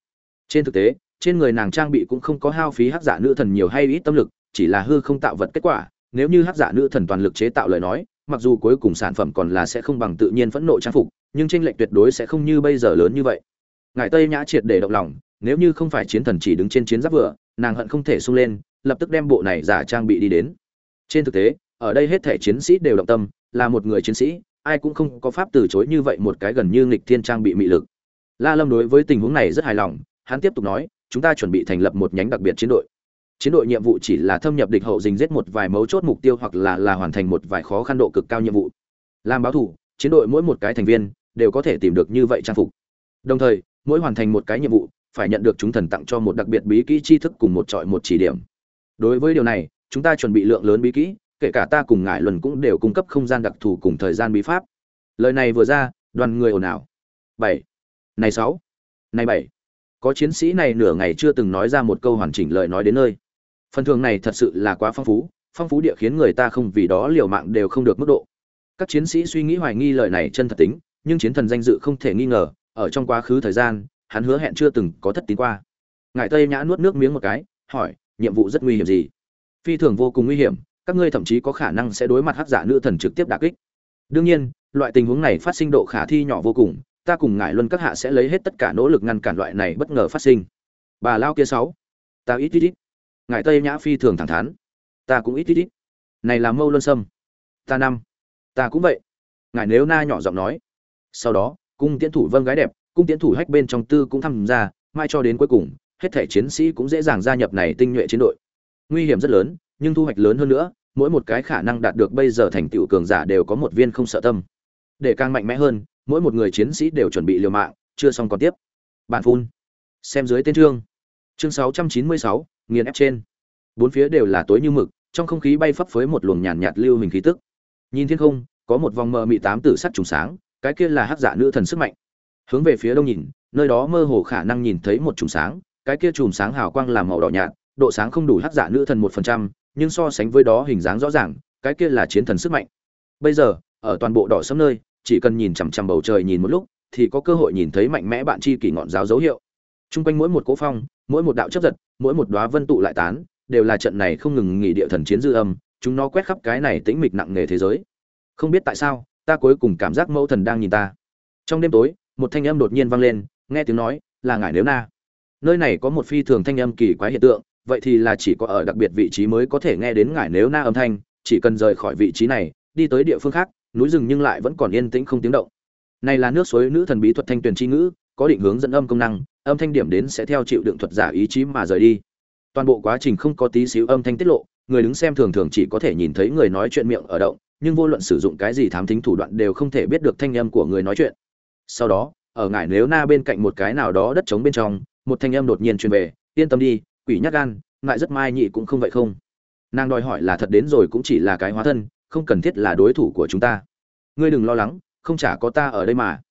Trên thực tế, trên người nàng trang bị cũng không có hao phí hắc giả nữ thần nhiều hay ít tâm lực, chỉ là hư không tạo vật kết quả, nếu như hắc giả nữ thần toàn lực chế tạo lời nói, mặc dù cuối cùng sản phẩm còn là sẽ không bằng tự nhiên phẫn nộ trang phục, nhưng tranh lệch tuyệt đối sẽ không như bây giờ lớn như vậy. Ngài tây nhã triệt để động lòng, nếu như không phải chiến thần chỉ đứng trên chiến giáp vừa, nàng hận không thể sung lên, lập tức đem bộ này giả trang bị đi đến. Trên thực tế ở đây hết thể chiến sĩ đều động tâm, là một người chiến sĩ, ai cũng không có pháp từ chối như vậy một cái gần như nghịch thiên trang bị mị lực. La lâm đối với tình huống này rất hài lòng, hắn tiếp tục nói, chúng ta chuẩn bị thành lập một nhánh đặc biệt chiến đội. Chiến đội nhiệm vụ chỉ là thâm nhập địch hậu dình giết một vài mấu chốt mục tiêu hoặc là là hoàn thành một vài khó khăn độ cực cao nhiệm vụ. Làm báo thủ, chiến đội mỗi một cái thành viên đều có thể tìm được như vậy trang phục. Đồng thời, mỗi hoàn thành một cái nhiệm vụ, phải nhận được chúng thần tặng cho một đặc biệt bí kỹ tri thức cùng một trọi một chỉ điểm. Đối với điều này, chúng ta chuẩn bị lượng lớn bí kỹ kể cả ta cùng ngải luân cũng đều cung cấp không gian đặc thù cùng thời gian bí pháp. Lời này vừa ra, đoàn người ồn ào. Bảy. Này sáu. Này bảy. Có chiến sĩ này nửa ngày chưa từng nói ra một câu hoàn chỉnh lời nói đến nơi. Phần thường này thật sự là quá phong phú phong phú địa khiến người ta không vì đó liều mạng đều không được mức độ. Các chiến sĩ suy nghĩ hoài nghi lời này chân thật tính, nhưng chiến thần danh dự không thể nghi ngờ, ở trong quá khứ thời gian, hắn hứa hẹn chưa từng có thất tín qua. Ngài tây nhã nuốt nước miếng một cái, hỏi, nhiệm vụ rất nguy hiểm gì? Phi thường vô cùng nguy hiểm các ngươi thậm chí có khả năng sẽ đối mặt hắc giả nữ thần trực tiếp đả kích. Đương nhiên, loại tình huống này phát sinh độ khả thi nhỏ vô cùng, ta cùng ngài luân các hạ sẽ lấy hết tất cả nỗ lực ngăn cản loại này bất ngờ phát sinh. Bà lao kia sáu, ta ít ít ít. Ngài tây nhã phi thường thẳng thắn. Ta cũng ít ít ít. Này là mâu luân sâm. Ta năm, ta cũng vậy. Ngài nếu na nhỏ giọng nói. Sau đó, cung tiễn thủ vâng gái đẹp, cung tiễn thủ hách bên trong tư cũng tham gia mai cho đến cuối cùng, hết thể chiến sĩ cũng dễ dàng gia nhập này tinh nhuệ chiến đội. Nguy hiểm rất lớn nhưng thu hoạch lớn hơn nữa mỗi một cái khả năng đạt được bây giờ thành tựu cường giả đều có một viên không sợ tâm. Để càng mạnh mẽ hơn mỗi một người chiến sĩ đều chuẩn bị liều mạng chưa xong còn tiếp. Bản phun. Xem dưới tên chương. Chương 696, nghiền ép trên. Bốn phía đều là tối như mực trong không khí bay phấp phới một luồng nhàn nhạt, nhạt lưu hình khí tức. Nhìn thiên không có một vòng mờ mị tám tử sắc trùng sáng cái kia là hắc giả nữ thần sức mạnh. Hướng về phía đông nhìn nơi đó mơ hồ khả năng nhìn thấy một trùng sáng cái kia trùng sáng hào quang làm màu đỏ nhạt độ sáng không đủ hắc giả nữ thần một phần trăm nhưng so sánh với đó hình dáng rõ ràng, cái kia là chiến thần sức mạnh. Bây giờ, ở toàn bộ đỏ sẫm nơi, chỉ cần nhìn chằm chằm bầu trời nhìn một lúc, thì có cơ hội nhìn thấy mạnh mẽ bạn chi kỷ ngọn giáo dấu hiệu. Trung quanh mỗi một cỗ phong, mỗi một đạo chấp giật, mỗi một đóa vân tụ lại tán, đều là trận này không ngừng nghỉ địa thần chiến dư âm, chúng nó quét khắp cái này tĩnh mịch nặng nề thế giới. Không biết tại sao, ta cuối cùng cảm giác mẫu thần đang nhìn ta. Trong đêm tối, một thanh âm đột nhiên vang lên, nghe tiếng nói, là ngài nếu na. Nơi này có một phi thường thanh âm kỳ quái hiện tượng vậy thì là chỉ có ở đặc biệt vị trí mới có thể nghe đến ngải nếu na âm thanh, chỉ cần rời khỏi vị trí này, đi tới địa phương khác, núi rừng nhưng lại vẫn còn yên tĩnh không tiếng động. Này là nước suối nữ thần bí thuật thanh tuyền chi ngữ, có định hướng dẫn âm công năng, âm thanh điểm đến sẽ theo chịu đựng thuật giả ý chí mà rời đi. Toàn bộ quá trình không có tí xíu âm thanh tiết lộ, người đứng xem thường thường chỉ có thể nhìn thấy người nói chuyện miệng ở động, nhưng vô luận sử dụng cái gì thám thính thủ đoạn đều không thể biết được thanh âm của người nói chuyện. Sau đó, ở ngải nếu na bên cạnh một cái nào đó đất trống bên trong, một thanh âm đột nhiên truyền về, yên tâm đi quỷ nhát gan, ngại rất mai nhị cũng không vậy không. Nàng đòi hỏi là thật đến rồi cũng chỉ là cái hóa thân, không cần thiết là đối thủ của chúng ta. Ngươi đừng lo lắng, không chả có ta ở đây mà.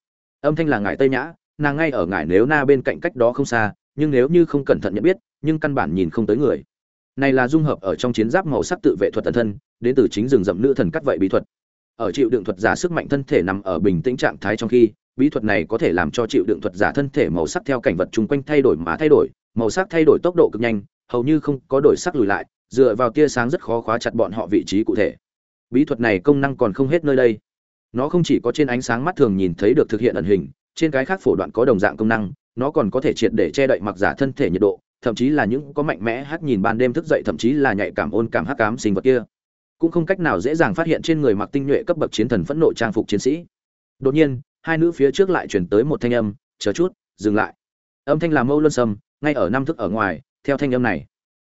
Âm thanh là ngải tây nhã, nàng ngay ở ngải nếu na bên cạnh cách đó không xa, nhưng nếu như không cẩn thận nhận biết, nhưng căn bản nhìn không tới người. Này là dung hợp ở trong chiến giáp màu sắc tự vệ thuật tần thân, đến từ chính rừng rậm nữ thần cắt vậy bí thuật. Ở chịu đựng thuật giả sức mạnh thân thể nằm ở bình tĩnh trạng thái trong khi, bí thuật này có thể làm cho chịu đựng thuật giả thân thể màu sắc theo cảnh vật chung quanh thay đổi mà thay đổi màu sắc thay đổi tốc độ cực nhanh, hầu như không có đổi sắc lùi lại, dựa vào tia sáng rất khó khóa chặt bọn họ vị trí cụ thể. Bí thuật này công năng còn không hết nơi đây. Nó không chỉ có trên ánh sáng mắt thường nhìn thấy được thực hiện ẩn hình, trên cái khác phổ đoạn có đồng dạng công năng, nó còn có thể triệt để che đậy mặc giả thân thể nhiệt độ, thậm chí là những có mạnh mẽ hát nhìn ban đêm thức dậy thậm chí là nhạy cảm ôn cảm hắc cám sinh vật kia. Cũng không cách nào dễ dàng phát hiện trên người mặc tinh nhuệ cấp bậc chiến thần phẫn nộ trang phục chiến sĩ. Đột nhiên, hai nữ phía trước lại chuyển tới một thanh âm, chờ chút, dừng lại. Âm thanh làm mâu luân sâm ngay ở năm thức ở ngoài, theo thanh âm này.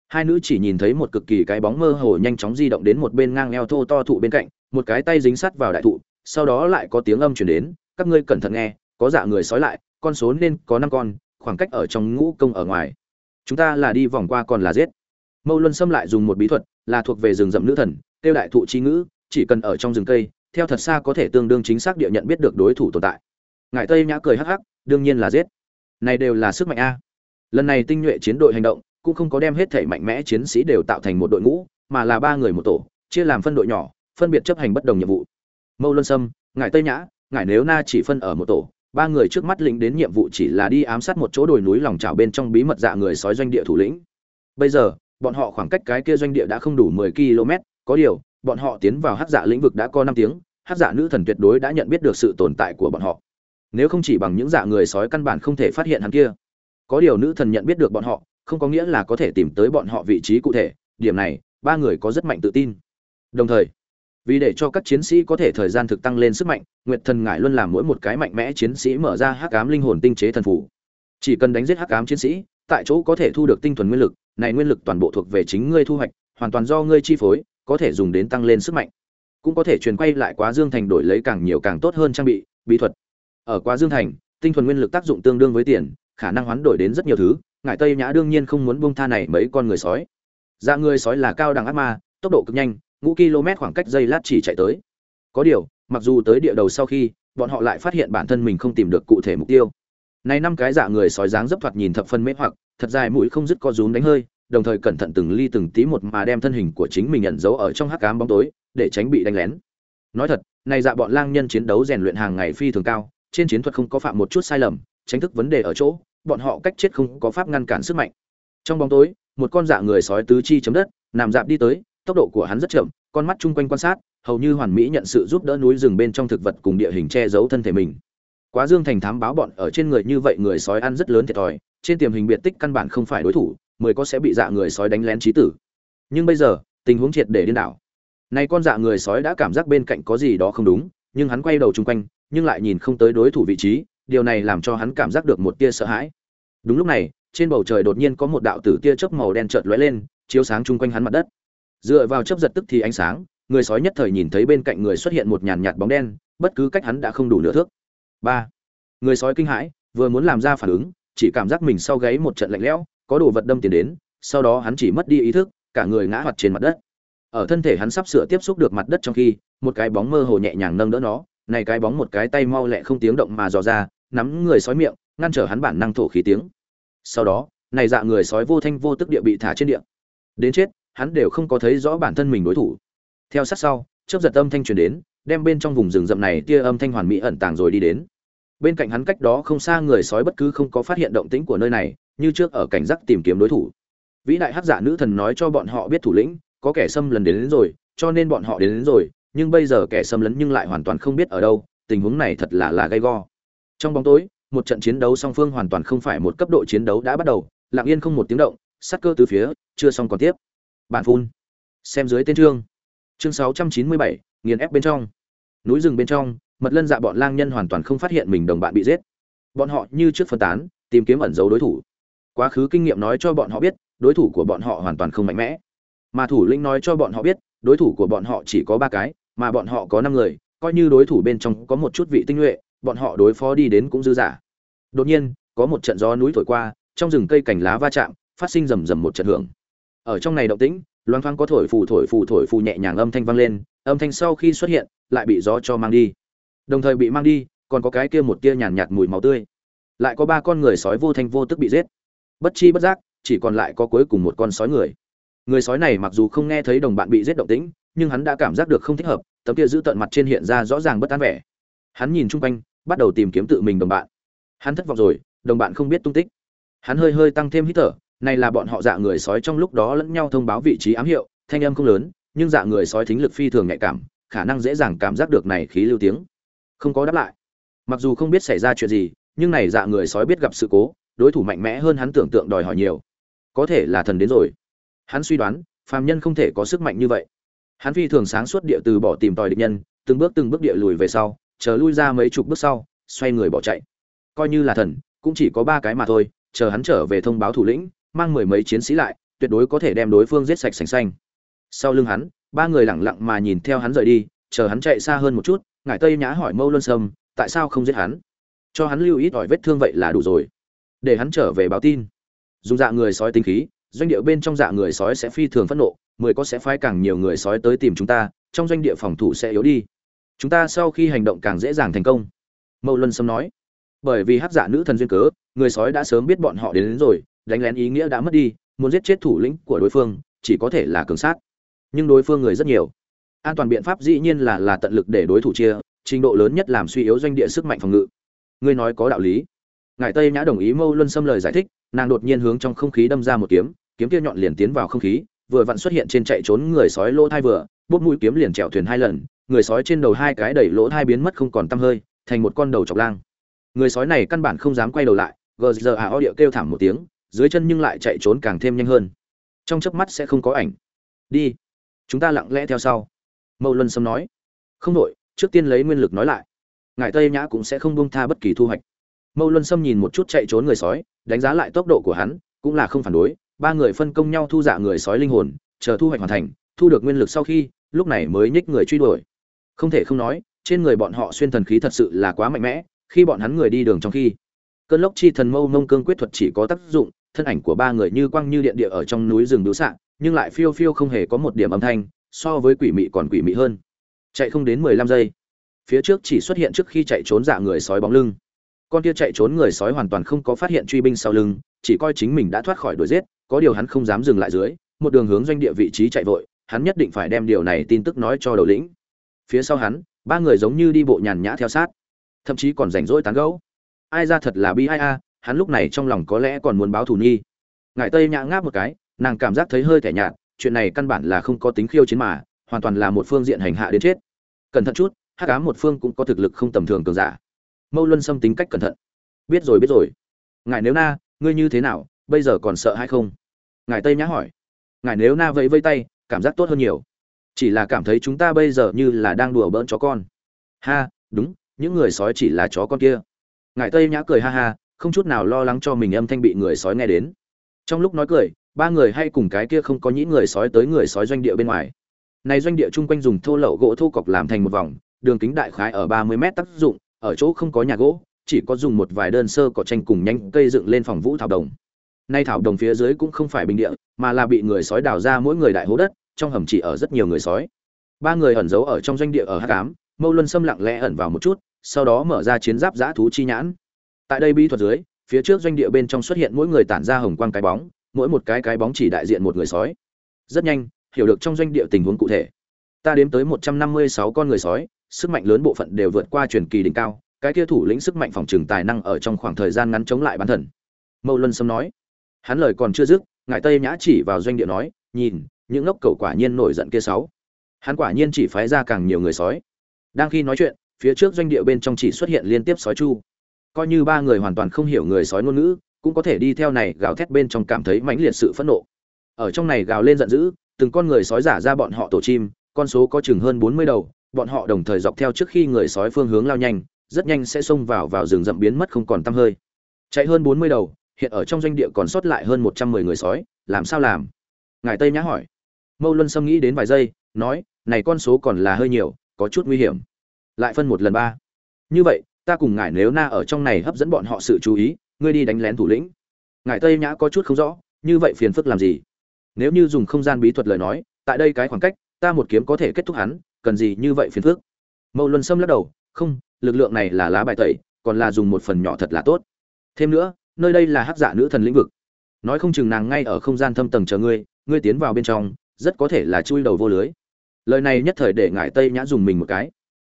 Hai nữ chỉ nhìn thấy một cực kỳ cái bóng mơ hồ nhanh chóng di động đến một bên ngang eo thô to thụ bên cạnh, một cái tay dính sát vào đại thụ, sau đó lại có tiếng âm chuyển đến, các ngươi cẩn thận nghe, có dạ người sói lại, con số nên có năm con, khoảng cách ở trong ngũ công ở ngoài. Chúng ta là đi vòng qua còn là giết. Mâu luân xâm lại dùng một bí thuật, là thuộc về rừng rậm nữ thần, tiêu đại thụ chi ngữ, chỉ cần ở trong rừng cây, theo thật xa có thể tương đương chính xác địa nhận biết được đối thủ tồn tại. Ngải tây nhã cười hắc hắc, đương nhiên là giết. Này đều là sức mạnh a lần này tinh nhuệ chiến đội hành động cũng không có đem hết thể mạnh mẽ chiến sĩ đều tạo thành một đội ngũ, mà là ba người một tổ, chia làm phân đội nhỏ, phân biệt chấp hành bất đồng nhiệm vụ. Mâu luân sâm ngài tây nhã ngài nếu na chỉ phân ở một tổ, ba người trước mắt lĩnh đến nhiệm vụ chỉ là đi ám sát một chỗ đồi núi lòng trào bên trong bí mật dạ người sói doanh địa thủ lĩnh. Bây giờ, bọn họ khoảng cách cái kia doanh địa đã không đủ mười km, có điều, bọn họ tiến vào hắc dạ lĩnh vực đã có năm tiếng, hắc dạ nữ thần tuyệt đối đã nhận biết được sự tồn tại của bọn họ. Nếu không chỉ bằng những dạ người sói căn bản không thể phát hiện hắn kia có điều nữ thần nhận biết được bọn họ, không có nghĩa là có thể tìm tới bọn họ vị trí cụ thể, điểm này, ba người có rất mạnh tự tin. Đồng thời, vì để cho các chiến sĩ có thể thời gian thực tăng lên sức mạnh, nguyệt thần ngải luôn làm mỗi một cái mạnh mẽ chiến sĩ mở ra hắc ám linh hồn tinh chế thần phủ. Chỉ cần đánh giết hắc ám chiến sĩ, tại chỗ có thể thu được tinh thuần nguyên lực, này nguyên lực toàn bộ thuộc về chính ngươi thu hoạch, hoàn toàn do ngươi chi phối, có thể dùng đến tăng lên sức mạnh. Cũng có thể truyền quay lại quá dương thành đổi lấy càng nhiều càng tốt hơn trang bị, bí thuật. Ở quá dương thành, tinh thuần nguyên lực tác dụng tương đương với tiền khả năng hoán đổi đến rất nhiều thứ, ngải tây nhã đương nhiên không muốn buông tha này mấy con người sói. Dạ người sói là cao đẳng ác ma, tốc độ cực nhanh, ngũ km khoảng cách giây lát chỉ chạy tới. Có điều, mặc dù tới địa đầu sau khi, bọn họ lại phát hiện bản thân mình không tìm được cụ thể mục tiêu. Này năm cái dạ người sói dáng dấp thoạt nhìn thập phân mễ hoặc, thật dài mũi không dứt co rúm đánh hơi, đồng thời cẩn thận từng ly từng tí một mà đem thân hình của chính mình nhận dấu ở trong hắc ám bóng tối, để tránh bị đánh lén. Nói thật, này dạ bọn lang nhân chiến đấu rèn luyện hàng ngày phi thường cao, trên chiến thuật không có phạm một chút sai lầm tránh thức vấn đề ở chỗ, bọn họ cách chết không có pháp ngăn cản sức mạnh. Trong bóng tối, một con dạ người sói tứ chi chấm đất, nằm dạp đi tới, tốc độ của hắn rất chậm, con mắt chung quanh quan sát, hầu như hoàn mỹ nhận sự giúp đỡ núi rừng bên trong thực vật cùng địa hình che giấu thân thể mình. Quá dương thành thám báo bọn ở trên người như vậy người sói ăn rất lớn thiệt thòi, trên tiềm hình biệt tích căn bản không phải đối thủ, mười có sẽ bị dạ người sói đánh lén trí tử. Nhưng bây giờ, tình huống triệt để điên đảo. Này con dạ người sói đã cảm giác bên cạnh có gì đó không đúng, nhưng hắn quay đầu chung quanh, nhưng lại nhìn không tới đối thủ vị trí điều này làm cho hắn cảm giác được một tia sợ hãi. Đúng lúc này, trên bầu trời đột nhiên có một đạo tử tia chớp màu đen chợt lóe lên, chiếu sáng chung quanh hắn mặt đất. Dựa vào chớp giật tức thì ánh sáng, người sói nhất thời nhìn thấy bên cạnh người xuất hiện một nhàn nhạt bóng đen, bất cứ cách hắn đã không đủ nửa thước. Ba. Người sói kinh hãi, vừa muốn làm ra phản ứng, chỉ cảm giác mình sau gáy một trận lạnh lẽo, có đồ vật đâm tiền đến, sau đó hắn chỉ mất đi ý thức, cả người ngã hoạt trên mặt đất. Ở thân thể hắn sắp sửa tiếp xúc được mặt đất trong khi, một cái bóng mơ hồ nhẹ nhàng nâng đỡ nó, này cái bóng một cái tay mau lẹ không tiếng động mà dò ra nắm người sói miệng ngăn trở hắn bản năng thổ khí tiếng. Sau đó này dạ người sói vô thanh vô tức địa bị thả trên địa. Đến chết hắn đều không có thấy rõ bản thân mình đối thủ. Theo sát sau chớp giật âm thanh truyền đến đem bên trong vùng rừng rậm này tia âm thanh hoàn mỹ ẩn tàng rồi đi đến. Bên cạnh hắn cách đó không xa người sói bất cứ không có phát hiện động tĩnh của nơi này như trước ở cảnh giác tìm kiếm đối thủ. Vĩ đại hắc giả nữ thần nói cho bọn họ biết thủ lĩnh có kẻ xâm lấn đến, đến rồi cho nên bọn họ đến, đến rồi nhưng bây giờ kẻ xâm lấn nhưng lại hoàn toàn không biết ở đâu tình huống này thật là là gay go trong bóng tối một trận chiến đấu song phương hoàn toàn không phải một cấp độ chiến đấu đã bắt đầu lặng yên không một tiếng động sát cơ từ phía chưa xong còn tiếp. Bản phun. Xem dưới tên chương. Chương 697, nghiền ép bên trong. Núi rừng bên trong mật lân dạ bọn lang nhân hoàn toàn không phát hiện mình đồng bạn bị giết. Bọn họ như trước phân tán tìm kiếm ẩn dấu đối thủ. Quá khứ kinh nghiệm nói cho bọn họ biết đối thủ của bọn họ hoàn toàn không mạnh mẽ. Mà thủ lĩnh nói cho bọn họ biết đối thủ của bọn họ chỉ có ba cái mà bọn họ có năm người coi như đối thủ bên trong có một chút vị tinh nhuệ bọn họ đối phó đi đến cũng dư giả đột nhiên, có một trận gió núi thổi qua, trong rừng cây cành lá va chạm, phát sinh rầm rầm một trận hưởng. Ở trong này động tĩnh loan thoáng có thổi phù thổi phù thổi phù nhẹ nhàng âm thanh vang lên, âm thanh sau khi xuất hiện, lại bị gió cho mang đi. Đồng thời bị mang đi, còn có cái kia một tia nhàn nhạt mùi máu tươi. Lại có ba con người sói vô thanh vô tức bị giết. Bất chi bất giác, chỉ còn lại có cuối cùng một con sói người. Người sói này mặc dù không nghe thấy đồng bạn bị giết động tĩnh, nhưng hắn đã cảm giác được không thích hợp, tấm kia giữ tận mặt trên hiện ra rõ ràng bất an vẻ. Hắn nhìn chung quanh bắt đầu tìm kiếm tự mình đồng bạn. Hắn thất vọng rồi, đồng bạn không biết tung tích. Hắn hơi hơi tăng thêm hít thở, này là bọn họ dạ người sói trong lúc đó lẫn nhau thông báo vị trí ám hiệu, thanh âm không lớn, nhưng dạ người sói thính lực phi thường nhạy cảm, khả năng dễ dàng cảm giác được này khí lưu tiếng. Không có đáp lại. Mặc dù không biết xảy ra chuyện gì, nhưng này dạ người sói biết gặp sự cố, đối thủ mạnh mẽ hơn hắn tưởng tượng đòi hỏi nhiều. Có thể là thần đến rồi. Hắn suy đoán, phàm nhân không thể có sức mạnh như vậy. Hắn phi thường sáng suốt địa từ bỏ tìm tòi địch nhân, từng bước từng bước địa lùi về sau chờ lui ra mấy chục bước sau, xoay người bỏ chạy. Coi như là thần, cũng chỉ có ba cái mà thôi, chờ hắn trở về thông báo thủ lĩnh, mang mười mấy chiến sĩ lại, tuyệt đối có thể đem đối phương giết sạch sành xanh. Sau lưng hắn, ba người lẳng lặng mà nhìn theo hắn rời đi, chờ hắn chạy xa hơn một chút, ngải tây nhã hỏi mâu luân sâm, tại sao không giết hắn? Cho hắn lưu ít ỏi vết thương vậy là đủ rồi. Để hắn trở về báo tin. Dùng dạ người sói tinh khí, doanh địa bên trong dạ người sói sẽ phi thường phẫn nộ, mười có sẽ phái càng nhiều người sói tới tìm chúng ta, trong doanh địa phòng thủ sẽ yếu đi chúng ta sau khi hành động càng dễ dàng thành công. Mâu luân sâm nói. Bởi vì hát giả nữ thần duyên cớ người sói đã sớm biết bọn họ đến, đến rồi đánh lén ý nghĩa đã mất đi muốn giết chết thủ lĩnh của đối phương chỉ có thể là cường sát. Nhưng đối phương người rất nhiều. An toàn biện pháp dĩ nhiên là là tận lực để đối thủ chia trình độ lớn nhất làm suy yếu doanh địa sức mạnh phòng ngự. Ngươi nói có đạo lý. Ngài tây nhã đồng ý mâu luân xâm lời giải thích nàng đột nhiên hướng trong không khí đâm ra một kiếm kiếm kia nhọn liền tiến vào không khí vừa vặn xuất hiện trên chạy trốn người sói lỗ thai vừa bốc mũi kiếm liền trèo thuyền hai lần người sói trên đầu hai cái đẩy lỗ hai biến mất không còn tăm hơi, thành một con đầu chọc lang. Người sói này căn bản không dám quay đầu lại, gờ giờ à o địa kêu thảm một tiếng, dưới chân nhưng lại chạy trốn càng thêm nhanh hơn. Trong chớp mắt sẽ không có ảnh. Đi, chúng ta lặng lẽ theo sau. Mậu luân sâm nói. Không đội trước tiên lấy nguyên lực nói lại. Ngài tây nhã cũng sẽ không bông tha bất kỳ thu hoạch. Mâu luân sâm nhìn một chút chạy trốn người sói, đánh giá lại tốc độ của hắn, cũng là không phản đối. Ba người phân công nhau thu dạ người sói linh hồn, chờ thu hoạch hoàn thành, thu được nguyên lực sau khi, lúc này mới nhích người truy đuổi không thể không nói, trên người bọn họ xuyên thần khí thật sự là quá mạnh mẽ, khi bọn hắn người đi đường trong khi, cơn lốc chi thần mâu nông cương quyết thuật chỉ có tác dụng, thân ảnh của ba người như quang như điện địa ở trong núi rừng đứa sạn nhưng lại phiêu phiêu không hề có một điểm âm thanh, so với quỷ mị còn quỷ mị hơn. Chạy không đến mười lăm giây, phía trước chỉ xuất hiện trước khi chạy trốn dạ người sói bóng lưng. Con kia chạy trốn người sói hoàn toàn không có phát hiện truy binh sau lưng, chỉ coi chính mình đã thoát khỏi đuổi giết, có điều hắn không dám dừng lại dưới, một đường hướng doanh địa vị trí chạy vội, hắn nhất định phải đem điều này tin tức nói cho đầu lĩnh phía sau hắn, ba người giống như đi bộ nhàn nhã theo sát, thậm chí còn rảnh rỗi tán gẫu. Ai ra thật là bi ai a, hắn lúc này trong lòng có lẽ còn muốn báo thù nhi ngải tây nhã ngáp một cái, nàng cảm giác thấy hơi thẻ nhạt, chuyện này căn bản là không có tính khiêu chiến mà, hoàn toàn là một phương diện hành hạ đến chết. Cẩn thận chút, hắc ám một phương cũng có thực lực không tầm thường cường giả. Mâu luân xâm tính cách cẩn thận. Biết rồi biết rồi. Ngài nếu na, ngươi như thế nào, bây giờ còn sợ hay không? Ngài tây nhã hỏi. Ngài nếu na vẫy vây tay, cảm giác tốt hơn nhiều chỉ là cảm thấy chúng ta bây giờ như là đang đùa bỡn chó con. Ha, đúng, những người sói chỉ là chó con kia. Ngài tây nhã cười ha ha, không chút nào lo lắng cho mình âm thanh bị người sói nghe đến. Trong lúc nói cười, ba người hay cùng cái kia không có những người sói tới người sói doanh địa bên ngoài. Này doanh địa chung quanh dùng thô lậu gỗ thô cọc làm thành một vòng, đường kính đại khái ở ba mươi mét tác dụng, ở chỗ không có nhà gỗ, chỉ có dùng một vài đơn sơ cỏ tranh cùng nhanh cây dựng lên phòng vũ thảo đồng. Nay thảo đồng phía dưới cũng không phải bình địa, mà là bị người sói đào ra mỗi người đại hố đất trong hầm chỉ ở rất nhiều người sói. Ba người ẩn giấu ở trong doanh địa ở hắc ám, mâu luân xâm lặng lẽ ẩn vào một chút, sau đó mở ra chiến giáp giã thú chi nhãn. Tại đây bí thuật dưới, phía trước doanh địa bên trong xuất hiện mỗi người tản ra hồng quang cái bóng, mỗi một cái cái bóng chỉ đại diện một người sói. Rất nhanh, hiểu được trong doanh địa tình huống cụ thể. Ta đếm tới một trăm năm mươi sáu con người sói, sức mạnh lớn bộ phận đều vượt qua truyền kỳ đỉnh cao, cái kia thủ lĩnh sức mạnh phòng trừng tài năng ở trong khoảng thời gian ngắn chống lại bán thần. Mâu luân sâm nói. Hắn lời còn chưa dứt ngài tây nhã chỉ vào doanh địa nói, nhìn những ngốc cầu quả nhiên nổi giận kia sáu. Hắn quả nhiên chỉ phái ra càng nhiều người sói. Đang khi nói chuyện, phía trước doanh địa bên trong chỉ xuất hiện liên tiếp sói chu. Coi như ba người hoàn toàn không hiểu người sói ngôn ngữ, cũng có thể đi theo này gào thét bên trong cảm thấy mãnh liệt sự phẫn nộ. Ở trong này gào lên giận dữ, từng con người sói giả ra bọn họ tổ chim, con số có chừng hơn bốn mươi đầu, bọn họ đồng thời dọc theo trước khi người sói phương hướng lao nhanh, rất nhanh sẽ xông vào vào rừng rậm biến mất không còn tăm hơi. Chạy hơn bốn mươi đầu, hiện ở trong doanh địa còn sót lại hơn một trăm mười người sói, làm sao làm? Ngài tây nhã hỏi mâu luân sâm nghĩ đến vài giây, nói, này con số còn là hơi nhiều, có chút nguy hiểm. Lại phân một lần ba. Như vậy, ta cùng ngài nếu na ở trong này hấp dẫn bọn họ sự chú ý, ngươi đi đánh lén thủ lĩnh. Ngài tây nhã có chút không rõ, như vậy phiền phức làm gì? Nếu như dùng không gian bí thuật lời nói, tại đây cái khoảng cách, ta một kiếm có thể kết thúc hắn, cần gì như vậy phiền phức? Mâu luân sâm lắc đầu, không, lực lượng này là lá bài tẩy, còn là dùng một phần nhỏ thật là tốt. Thêm nữa, nơi đây là hắc giả nữ thần lĩnh vực. Nói không chừng nàng ngay ở không gian thâm tầng chờ ngươi ngươi tiến vào bên trong rất có thể là chui đầu vô lưới. Lời này nhất thời để ngải tây nhã dùng mình một cái.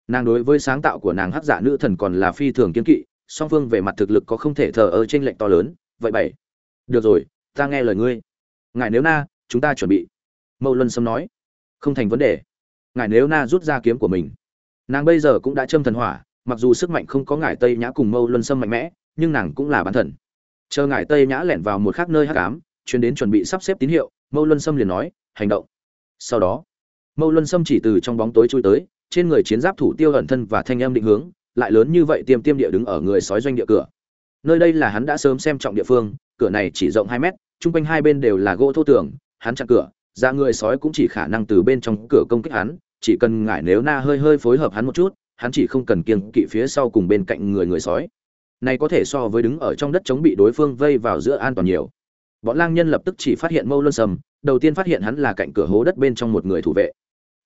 Nàng đối với sáng tạo của nàng hắc giả nữ thần còn là phi thường kiên kỵ, song phương về mặt thực lực có không thể thờ ơ trên lệnh to lớn, vậy bảy. Được rồi, ta nghe lời ngươi. Ngài nếu na, chúng ta chuẩn bị. Mâu luân sâm nói. Không thành vấn đề. Ngài nếu na rút ra kiếm của mình. Nàng bây giờ cũng đã châm thần hỏa, mặc dù sức mạnh không có ngài tây nhã cùng mâu luân sâm mạnh mẽ, nhưng nàng cũng là bán thần. Chờ ngài tây nhã lẻn vào một khác nơi hắc ám chuyến đến chuẩn bị sắp xếp tín hiệu, mâu luân sâm liền nói hành động. Sau đó, mâu luân sâm chỉ từ trong bóng tối chui tới, trên người chiến giáp thủ tiêu ẩn thân và thanh em định hướng, lại lớn như vậy tiêm tiêm địa đứng ở người sói doanh địa cửa. Nơi đây là hắn đã sớm xem trọng địa phương, cửa này chỉ rộng hai mét, chung quanh hai bên đều là gỗ thô tường, hắn chặn cửa, ra người sói cũng chỉ khả năng từ bên trong cửa công kích hắn, chỉ cần ngại nếu na hơi hơi phối hợp hắn một chút, hắn chỉ không cần kiêng kỵ phía sau cùng bên cạnh người người sói. Này có thể so với đứng ở trong đất chống bị đối phương vây vào giữa an toàn nhiều bọn lang nhân lập tức chỉ phát hiện mâu luân sầm đầu tiên phát hiện hắn là cạnh cửa hố đất bên trong một người thủ vệ.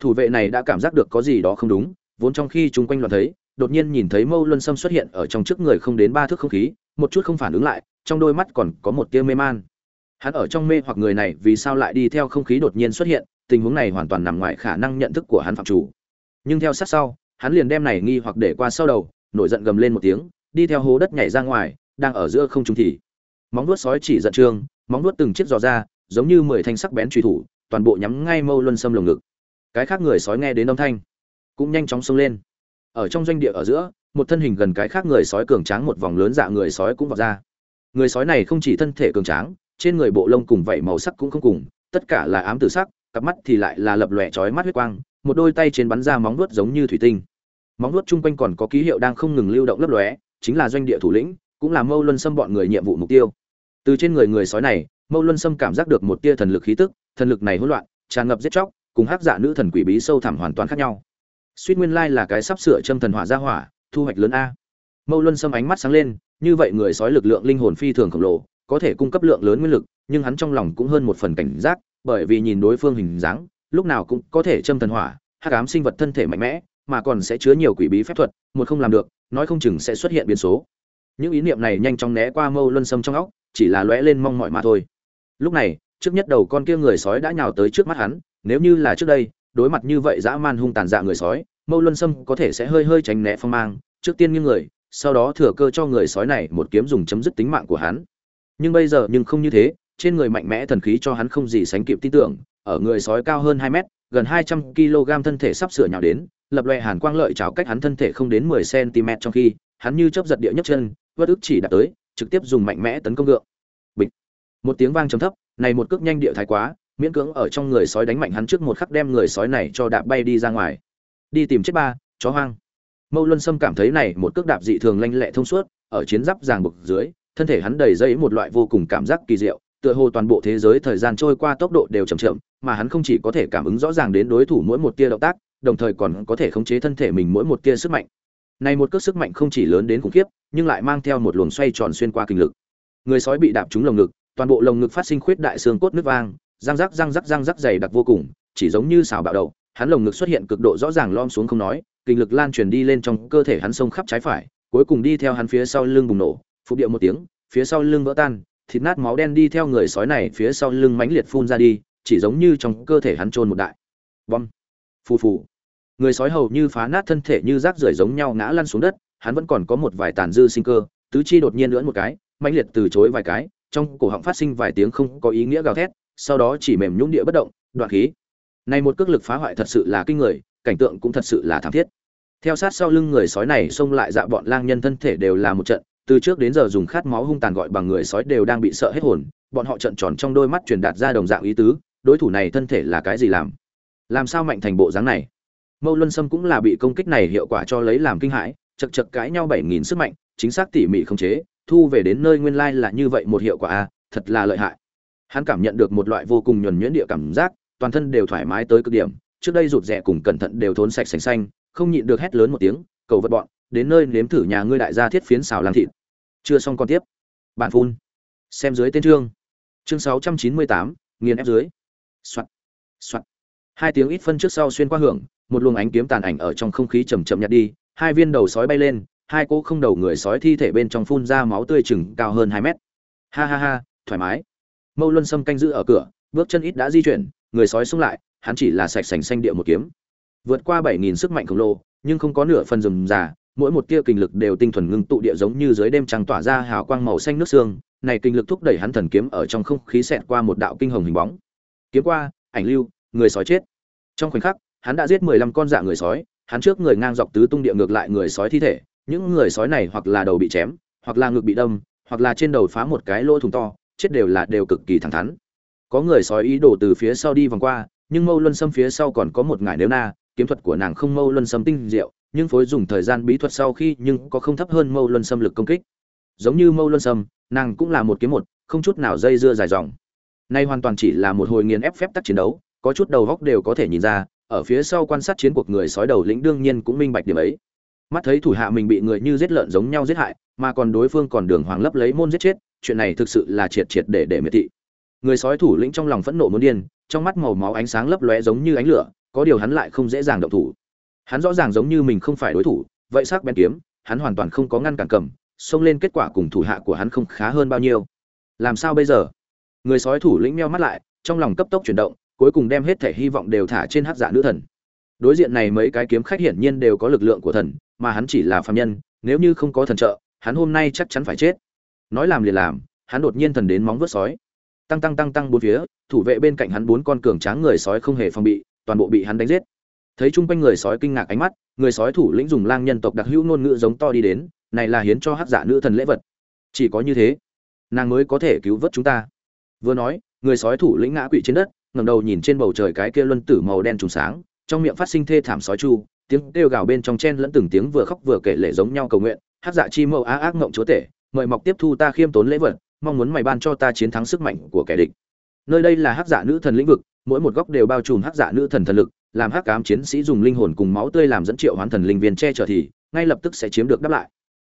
Thủ vệ này đã cảm giác được có gì đó không đúng, vốn trong khi chung quanh loạn thấy, đột nhiên nhìn thấy mâu luân sâm xuất hiện ở trong trước người không đến ba thước không khí, một chút không phản ứng lại, trong đôi mắt còn có một tia mê man. Hắn ở trong mê hoặc người này vì sao lại đi theo không khí đột nhiên xuất hiện, tình huống này hoàn toàn nằm ngoài khả năng nhận thức của hắn phạm chủ. Nhưng theo sát sau, hắn liền đem này nghi hoặc để qua sau đầu, nổi giận gầm lên một tiếng, đi theo hố đất nhảy ra ngoài, đang ở giữa không trung thì. Móng vuốt sói chỉ giận trương móng nuốt từng chiếc giò ra, giống như mười thanh sắc bén truy thủ, toàn bộ nhắm ngay mâu luân xâm lồng ngực. Cái khác người sói nghe đến âm thanh, cũng nhanh chóng xông lên. Ở trong doanh địa ở giữa, một thân hình gần cái khác người sói cường tráng một vòng lớn dạ người sói cũng vọt ra. Người sói này không chỉ thân thể cường tráng, trên người bộ lông cùng vảy màu sắc cũng không cùng, tất cả là ám tử sắc, cặp mắt thì lại là lập lòe chói mắt huyết quang, một đôi tay trên bắn ra móng nuốt giống như thủy tinh. Móng nuốt chung quanh còn có ký hiệu đang không ngừng lưu động lấp lóe, chính là doanh địa thủ lĩnh, cũng là mâu luân xâm bọn người nhiệm vụ mục tiêu từ trên người người sói này, mâu luân Sâm cảm giác được một tia thần lực khí tức, thần lực này hỗn loạn, tràn ngập giết chóc, cùng hắc dạ nữ thần quỷ bí sâu thẳm hoàn toàn khác nhau. Suýt nguyên lai là cái sắp sửa châm thần hỏa ra hỏa, thu hoạch lớn a. Mâu luân Sâm ánh mắt sáng lên, như vậy người sói lực lượng linh hồn phi thường khổng lồ, có thể cung cấp lượng lớn nguyên lực, nhưng hắn trong lòng cũng hơn một phần cảnh giác, bởi vì nhìn đối phương hình dáng, lúc nào cũng có thể châm thần hỏa, hắc ám sinh vật thân thể mạnh mẽ, mà còn sẽ chứa nhiều quỷ bí phép thuật, một không làm được, nói không chừng sẽ xuất hiện biến số. Những ý niệm này nhanh chóng né qua mâu luân sâm trong óc chỉ là lóe lên mong mỏi mà thôi. Lúc này, trước nhất đầu con kia người sói đã nhào tới trước mắt hắn, nếu như là trước đây, đối mặt như vậy dã man hung tàn dạ người sói, mâu luân sâm có thể sẽ hơi hơi tránh né phong mang, trước tiên nghiêng người, sau đó thừa cơ cho người sói này một kiếm dùng chấm dứt tính mạng của hắn. Nhưng bây giờ nhưng không như thế, trên người mạnh mẽ thần khí cho hắn không gì sánh kịp tin tưởng, ở người sói cao hơn hai mét, gần hai trăm kg thân thể sắp sửa nhào đến, lập loè hàn quang lợi cháo cách hắn thân thể không đến mười cm trong khi, hắn như chớp giật địa nhấc chân vất ức chỉ đạt tới trực tiếp dùng mạnh mẽ tấn công gượng. Bịch. Một tiếng vang trầm thấp, này một cước nhanh địa thái quá, miễn cưỡng ở trong người sói đánh mạnh hắn trước một khắc đem người sói này cho đạp bay đi ra ngoài. Đi tìm chết ba, chó hoang. Mâu luân sâm cảm thấy này một cước đạp dị thường lanh lẹ thông suốt, ở chiến giáp ràng buộc dưới, thân thể hắn đầy dây một loại vô cùng cảm giác kỳ diệu, tựa hồ toàn bộ thế giới thời gian trôi qua tốc độ đều chậm chậm, mà hắn không chỉ có thể cảm ứng rõ ràng đến đối thủ mỗi một tia động tác, đồng thời còn có thể khống chế thân thể mình mỗi một tia sức mạnh này một cước sức mạnh không chỉ lớn đến khủng khiếp, nhưng lại mang theo một luồng xoay tròn xuyên qua kinh lực. Người sói bị đạp trúng lồng ngực, toàn bộ lồng ngực phát sinh khuyết đại xương cốt nước vang, răng rắc răng rắc răng rắc dày đặc vô cùng, chỉ giống như xào bạo đầu hắn lồng ngực xuất hiện cực độ rõ ràng lom xuống không nói, kinh lực lan truyền đi lên trong cơ thể hắn sông khắp trái phải, cuối cùng đi theo hắn phía sau lưng bùng nổ phục điệu một tiếng, phía sau lưng vỡ tan, thịt nát máu đen đi theo người sói này phía sau lưng mãnh liệt phun ra đi, chỉ giống như trong cơ thể hắn trôn một đại. Bom. Phù phù người sói hầu như phá nát thân thể như rác rưởi giống nhau ngã lăn xuống đất, hắn vẫn còn có một vài tàn dư sinh cơ, tứ chi đột nhiên lưỡn một cái mạnh liệt từ chối vài cái, trong cổ họng phát sinh vài tiếng không có ý nghĩa gào thét, sau đó chỉ mềm nhũng địa bất động, đoạn khí. Này một cước lực phá hoại thật sự là kinh người, cảnh tượng cũng thật sự là thảm thiết. Theo sát sau lưng người sói này xông lại dạ bọn lang nhân thân thể đều là một trận, từ trước đến giờ dùng khát máu hung tàn gọi bằng người sói đều đang bị sợ hết hồn, bọn họ trận tròn trong đôi mắt truyền đạt ra đồng dạng ý tứ, đối thủ này thân thể là cái gì làm? Làm sao mạnh thành bộ dáng này? Mâu luân sâm cũng là bị công kích này hiệu quả cho lấy làm kinh hãi, chật chật cãi nhau bảy nghìn sức mạnh, chính xác tỉ mỉ không chế, thu về đến nơi nguyên lai là như vậy một hiệu quả a, thật là lợi hại. Hắn cảm nhận được một loại vô cùng nhuần nhuyễn địa cảm giác, toàn thân đều thoải mái tới cực điểm, trước đây rụt rè cùng cẩn thận đều thốn sạch sành xanh, không nhịn được hét lớn một tiếng, cầu vật bọn, đến nơi nếm thử nhà ngươi đại gia thiết phiến xào làm thịt. Chưa xong còn tiếp. Bạn phun. Xem dưới tên chương. Chương sáu trăm chín mươi tám, nghiền ép dưới. Soạt soạt hai tiếng ít phân trước sau xuyên qua hưởng một luồng ánh kiếm tàn ảnh ở trong không khí chầm chậm nhạt đi, hai viên đầu sói bay lên, hai cỗ không đầu người sói thi thể bên trong phun ra máu tươi chừng cao hơn hai mét. Ha ha ha, thoải mái. Mâu luân sâm canh giữ ở cửa, bước chân ít đã di chuyển, người sói xuống lại, hắn chỉ là sạch sành xanh địa một kiếm. Vượt qua bảy nghìn sức mạnh khổng lồ, nhưng không có nửa phần rừng già, mỗi một tia kinh lực đều tinh thuần ngưng tụ địa giống như dưới đêm trăng tỏa ra hào quang màu xanh nước xương. Này kinh lực thúc đẩy hắn thần kiếm ở trong không khí xẹt qua một đạo kinh hồng hình bóng. Kiếm qua, ảnh lưu, người sói chết. Trong khoảnh khắc hắn đã giết mười lăm con dạ người sói hắn trước người ngang dọc tứ tung địa ngược lại người sói thi thể những người sói này hoặc là đầu bị chém hoặc là ngực bị đâm hoặc là trên đầu phá một cái lỗ thùng to chết đều là đều cực kỳ thẳng thắn. Có người sói ý đồ từ phía sau đi vòng qua nhưng mâu luân Sâm phía sau còn có một ngải nếu na kiếm thuật của nàng không mâu luân Sâm tinh diệu nhưng phối dùng thời gian bí thuật sau khi nhưng có không thấp hơn mâu luân Sâm lực công kích. Giống như mâu luân Sâm, nàng cũng là một kiếm một không chút nào dây dưa dài dòng. Nay hoàn toàn chỉ là một hồi nghiền ép phép tắc chiến đấu có chút đầu góc đều có thể nhìn ra ở phía sau quan sát chiến cuộc người sói đầu lĩnh đương nhiên cũng minh bạch điểm ấy. Mắt thấy thủ hạ mình bị người như giết lợn giống nhau giết hại, mà còn đối phương còn đường hoàng lấp lấy môn giết chết, chuyện này thực sự là triệt triệt để để miệt thị. Người sói thủ lĩnh trong lòng phẫn nộ muốn điên, trong mắt màu máu ánh sáng lấp lóe giống như ánh lửa, có điều hắn lại không dễ dàng động thủ. Hắn rõ ràng giống như mình không phải đối thủ, vậy sắc bén kiếm, hắn hoàn toàn không có ngăn cản cầm, xông lên kết quả cùng thủ hạ của hắn không khá hơn bao nhiêu. Làm sao bây giờ? Người sói thủ lĩnh meo mắt lại, trong lòng cấp tốc chuyển động cuối cùng đem hết thể hy vọng đều thả trên hắc dạ nữ thần. Đối diện này mấy cái kiếm khách hiển nhiên đều có lực lượng của thần, mà hắn chỉ là phàm nhân, nếu như không có thần trợ, hắn hôm nay chắc chắn phải chết. Nói làm liền làm, hắn đột nhiên thần đến móng vớt sói. Tăng tăng tăng tăng bốn phía, thủ vệ bên cạnh hắn bốn con cường tráng người sói không hề phòng bị, toàn bộ bị hắn đánh giết. Thấy chung quanh người sói kinh ngạc ánh mắt, người sói thủ lĩnh dùng lang nhân tộc đặc hữu ngôn ngữ giống to đi đến, này là hiến cho hắc giả nữ thần lễ vật. Chỉ có như thế, nàng mới có thể cứu vớt chúng ta. Vừa nói, người sói thủ lĩnh ngã quỵ trên đất ngẩng đầu nhìn trên bầu trời cái kia luân tử màu đen trùng sáng, trong miệng phát sinh thê thảm sói chu, tiếng kêu gào bên trong chen lẫn từng tiếng vừa khóc vừa kể lệ giống nhau cầu nguyện hắc dạ chi mâu á ác ngộng chúa tể, mời mọc tiếp thu ta khiêm tốn lễ vật, mong muốn mày ban cho ta chiến thắng sức mạnh của kẻ địch. Nơi đây là hắc dạ nữ thần lĩnh vực, mỗi một góc đều bao trùm hắc dạ nữ thần thần lực, làm hắc ám chiến sĩ dùng linh hồn cùng máu tươi làm dẫn triệu hoán thần linh viên che chở thì, ngay lập tức sẽ chiếm được đáp lại.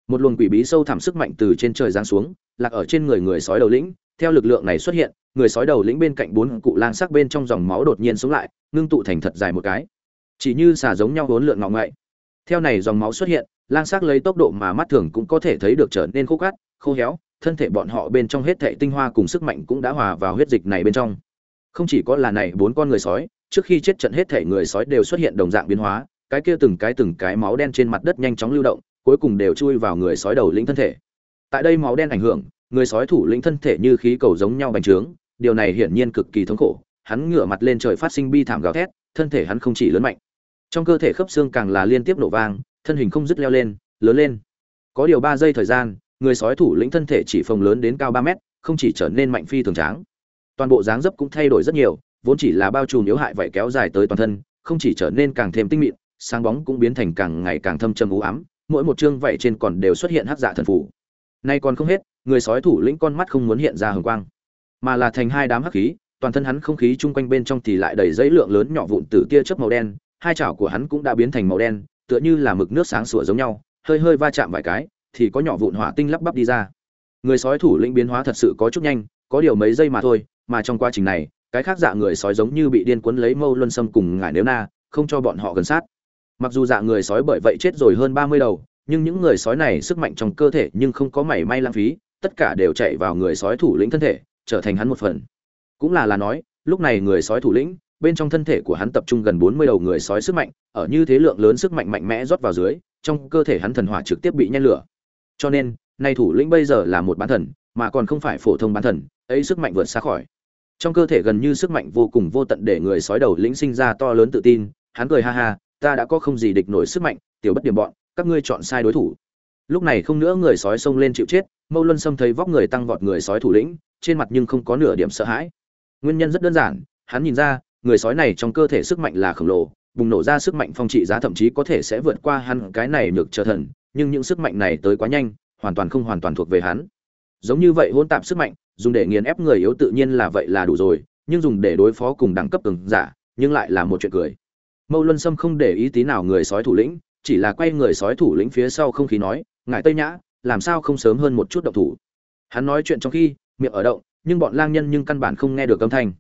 Một luồng quỷ bí sâu thẳm sức mạnh từ trên trời giáng xuống, lạc ở trên người người sói đầu lĩnh theo lực lượng này xuất hiện, người sói đầu lĩnh bên cạnh bốn cụ lang sắc bên trong dòng máu đột nhiên sống lại, ngưng tụ thành thật dài một cái. Chỉ như xả giống nhau hốn lượng ngọ ngậy. Theo này dòng máu xuất hiện, lang sắc lấy tốc độ mà mắt thường cũng có thể thấy được trở nên khô cát khô héo, thân thể bọn họ bên trong hết thệ tinh hoa cùng sức mạnh cũng đã hòa vào huyết dịch này bên trong. Không chỉ có là này bốn con người sói, trước khi chết trận hết thể người sói đều xuất hiện đồng dạng biến hóa, cái kia từng cái từng cái máu đen trên mặt đất nhanh chóng lưu động, cuối cùng đều chui vào người sói đầu lĩnh thân thể. Tại đây máu đen ảnh hưởng người sói thủ lĩnh thân thể như khí cầu giống nhau bành trướng, điều này hiển nhiên cực kỳ thống khổ, hắn ngửa mặt lên trời phát sinh bi thảm gào thét, thân thể hắn không chỉ lớn mạnh, trong cơ thể khớp xương càng là liên tiếp nổ vang, thân hình không dứt leo lên, lớn lên. Có điều ba giây thời gian, người sói thủ lĩnh thân thể chỉ phồng lớn đến cao ba mét, không chỉ trở nên mạnh phi thường tráng. Toàn bộ dáng dấp cũng thay đổi rất nhiều, vốn chỉ là bao trùm yếu hại vậy kéo dài tới toàn thân, không chỉ trở nên càng thêm tinh mịn, sáng bóng cũng biến thành càng ngày càng thâm trầm u ám, mỗi một chương vậy trên còn đều xuất hiện hắc dạ thần phủ nay còn không hết người sói thủ lĩnh con mắt không muốn hiện ra hồng quang, mà là thành hai đám hắc khí, toàn thân hắn không khí chung quanh bên trong thì lại đầy giấy lượng lớn nhỏ vụn tử tia chớp màu đen, hai chảo của hắn cũng đã biến thành màu đen, tựa như là mực nước sáng sủa giống nhau, hơi hơi va chạm vài cái, thì có nhỏ vụn hỏa tinh lắp bắp đi ra. Người sói thủ lĩnh biến hóa thật sự có chút nhanh, có điều mấy giây mà thôi, mà trong quá trình này, cái khác dạ người sói giống như bị điên cuốn lấy mâu luân sâm cùng ngải nếu na, không cho bọn họ gần sát. Mặc dù dạ người sói bởi vậy chết rồi hơn ba mươi đầu, nhưng những người sói này sức mạnh trong cơ thể nhưng không có mảy may lãng phí tất cả đều chạy vào người sói thủ lĩnh thân thể, trở thành hắn một phần. Cũng là là nói, lúc này người sói thủ lĩnh, bên trong thân thể của hắn tập trung gần bốn mươi đầu người sói sức mạnh, ở như thế lượng lớn sức mạnh mạnh mẽ rót vào dưới, trong cơ thể hắn thần hỏa trực tiếp bị nhen lửa. Cho nên, nay thủ lĩnh bây giờ là một bán thần, mà còn không phải phổ thông bán thần, ấy sức mạnh vượt xa khỏi. Trong cơ thể gần như sức mạnh vô cùng vô tận để người sói đầu lĩnh sinh ra to lớn tự tin, hắn cười ha ha, ta đã có không gì địch nổi sức mạnh, tiểu bất điểm bọn, các ngươi chọn sai đối thủ. Lúc này không nữa người sói xông lên chịu chết mâu luân sâm thấy vóc người tăng vọt người sói thủ lĩnh, trên mặt nhưng không có nửa điểm sợ hãi. Nguyên nhân rất đơn giản, hắn nhìn ra, người sói này trong cơ thể sức mạnh là khổng lồ, bùng nổ ra sức mạnh phong trị giá thậm chí có thể sẽ vượt qua hắn, cái này được trở thần, nhưng những sức mạnh này tới quá nhanh, hoàn toàn không hoàn toàn thuộc về hắn. Giống như vậy hỗn tạp sức mạnh, dùng để nghiền ép người yếu tự nhiên là vậy là đủ rồi, nhưng dùng để đối phó cùng đẳng cấp từng giả, nhưng lại là một chuyện cười. Mâu luân sâm không để ý tí nào người sói thủ lĩnh, chỉ là quay người sói thủ lĩnh phía sau không khí nói ngại tây nhã làm sao không sớm hơn một chút động thủ? Hắn nói chuyện trong khi, miệng ở động, nhưng bọn lang nhân nhưng căn bản không nghe được âm thanh.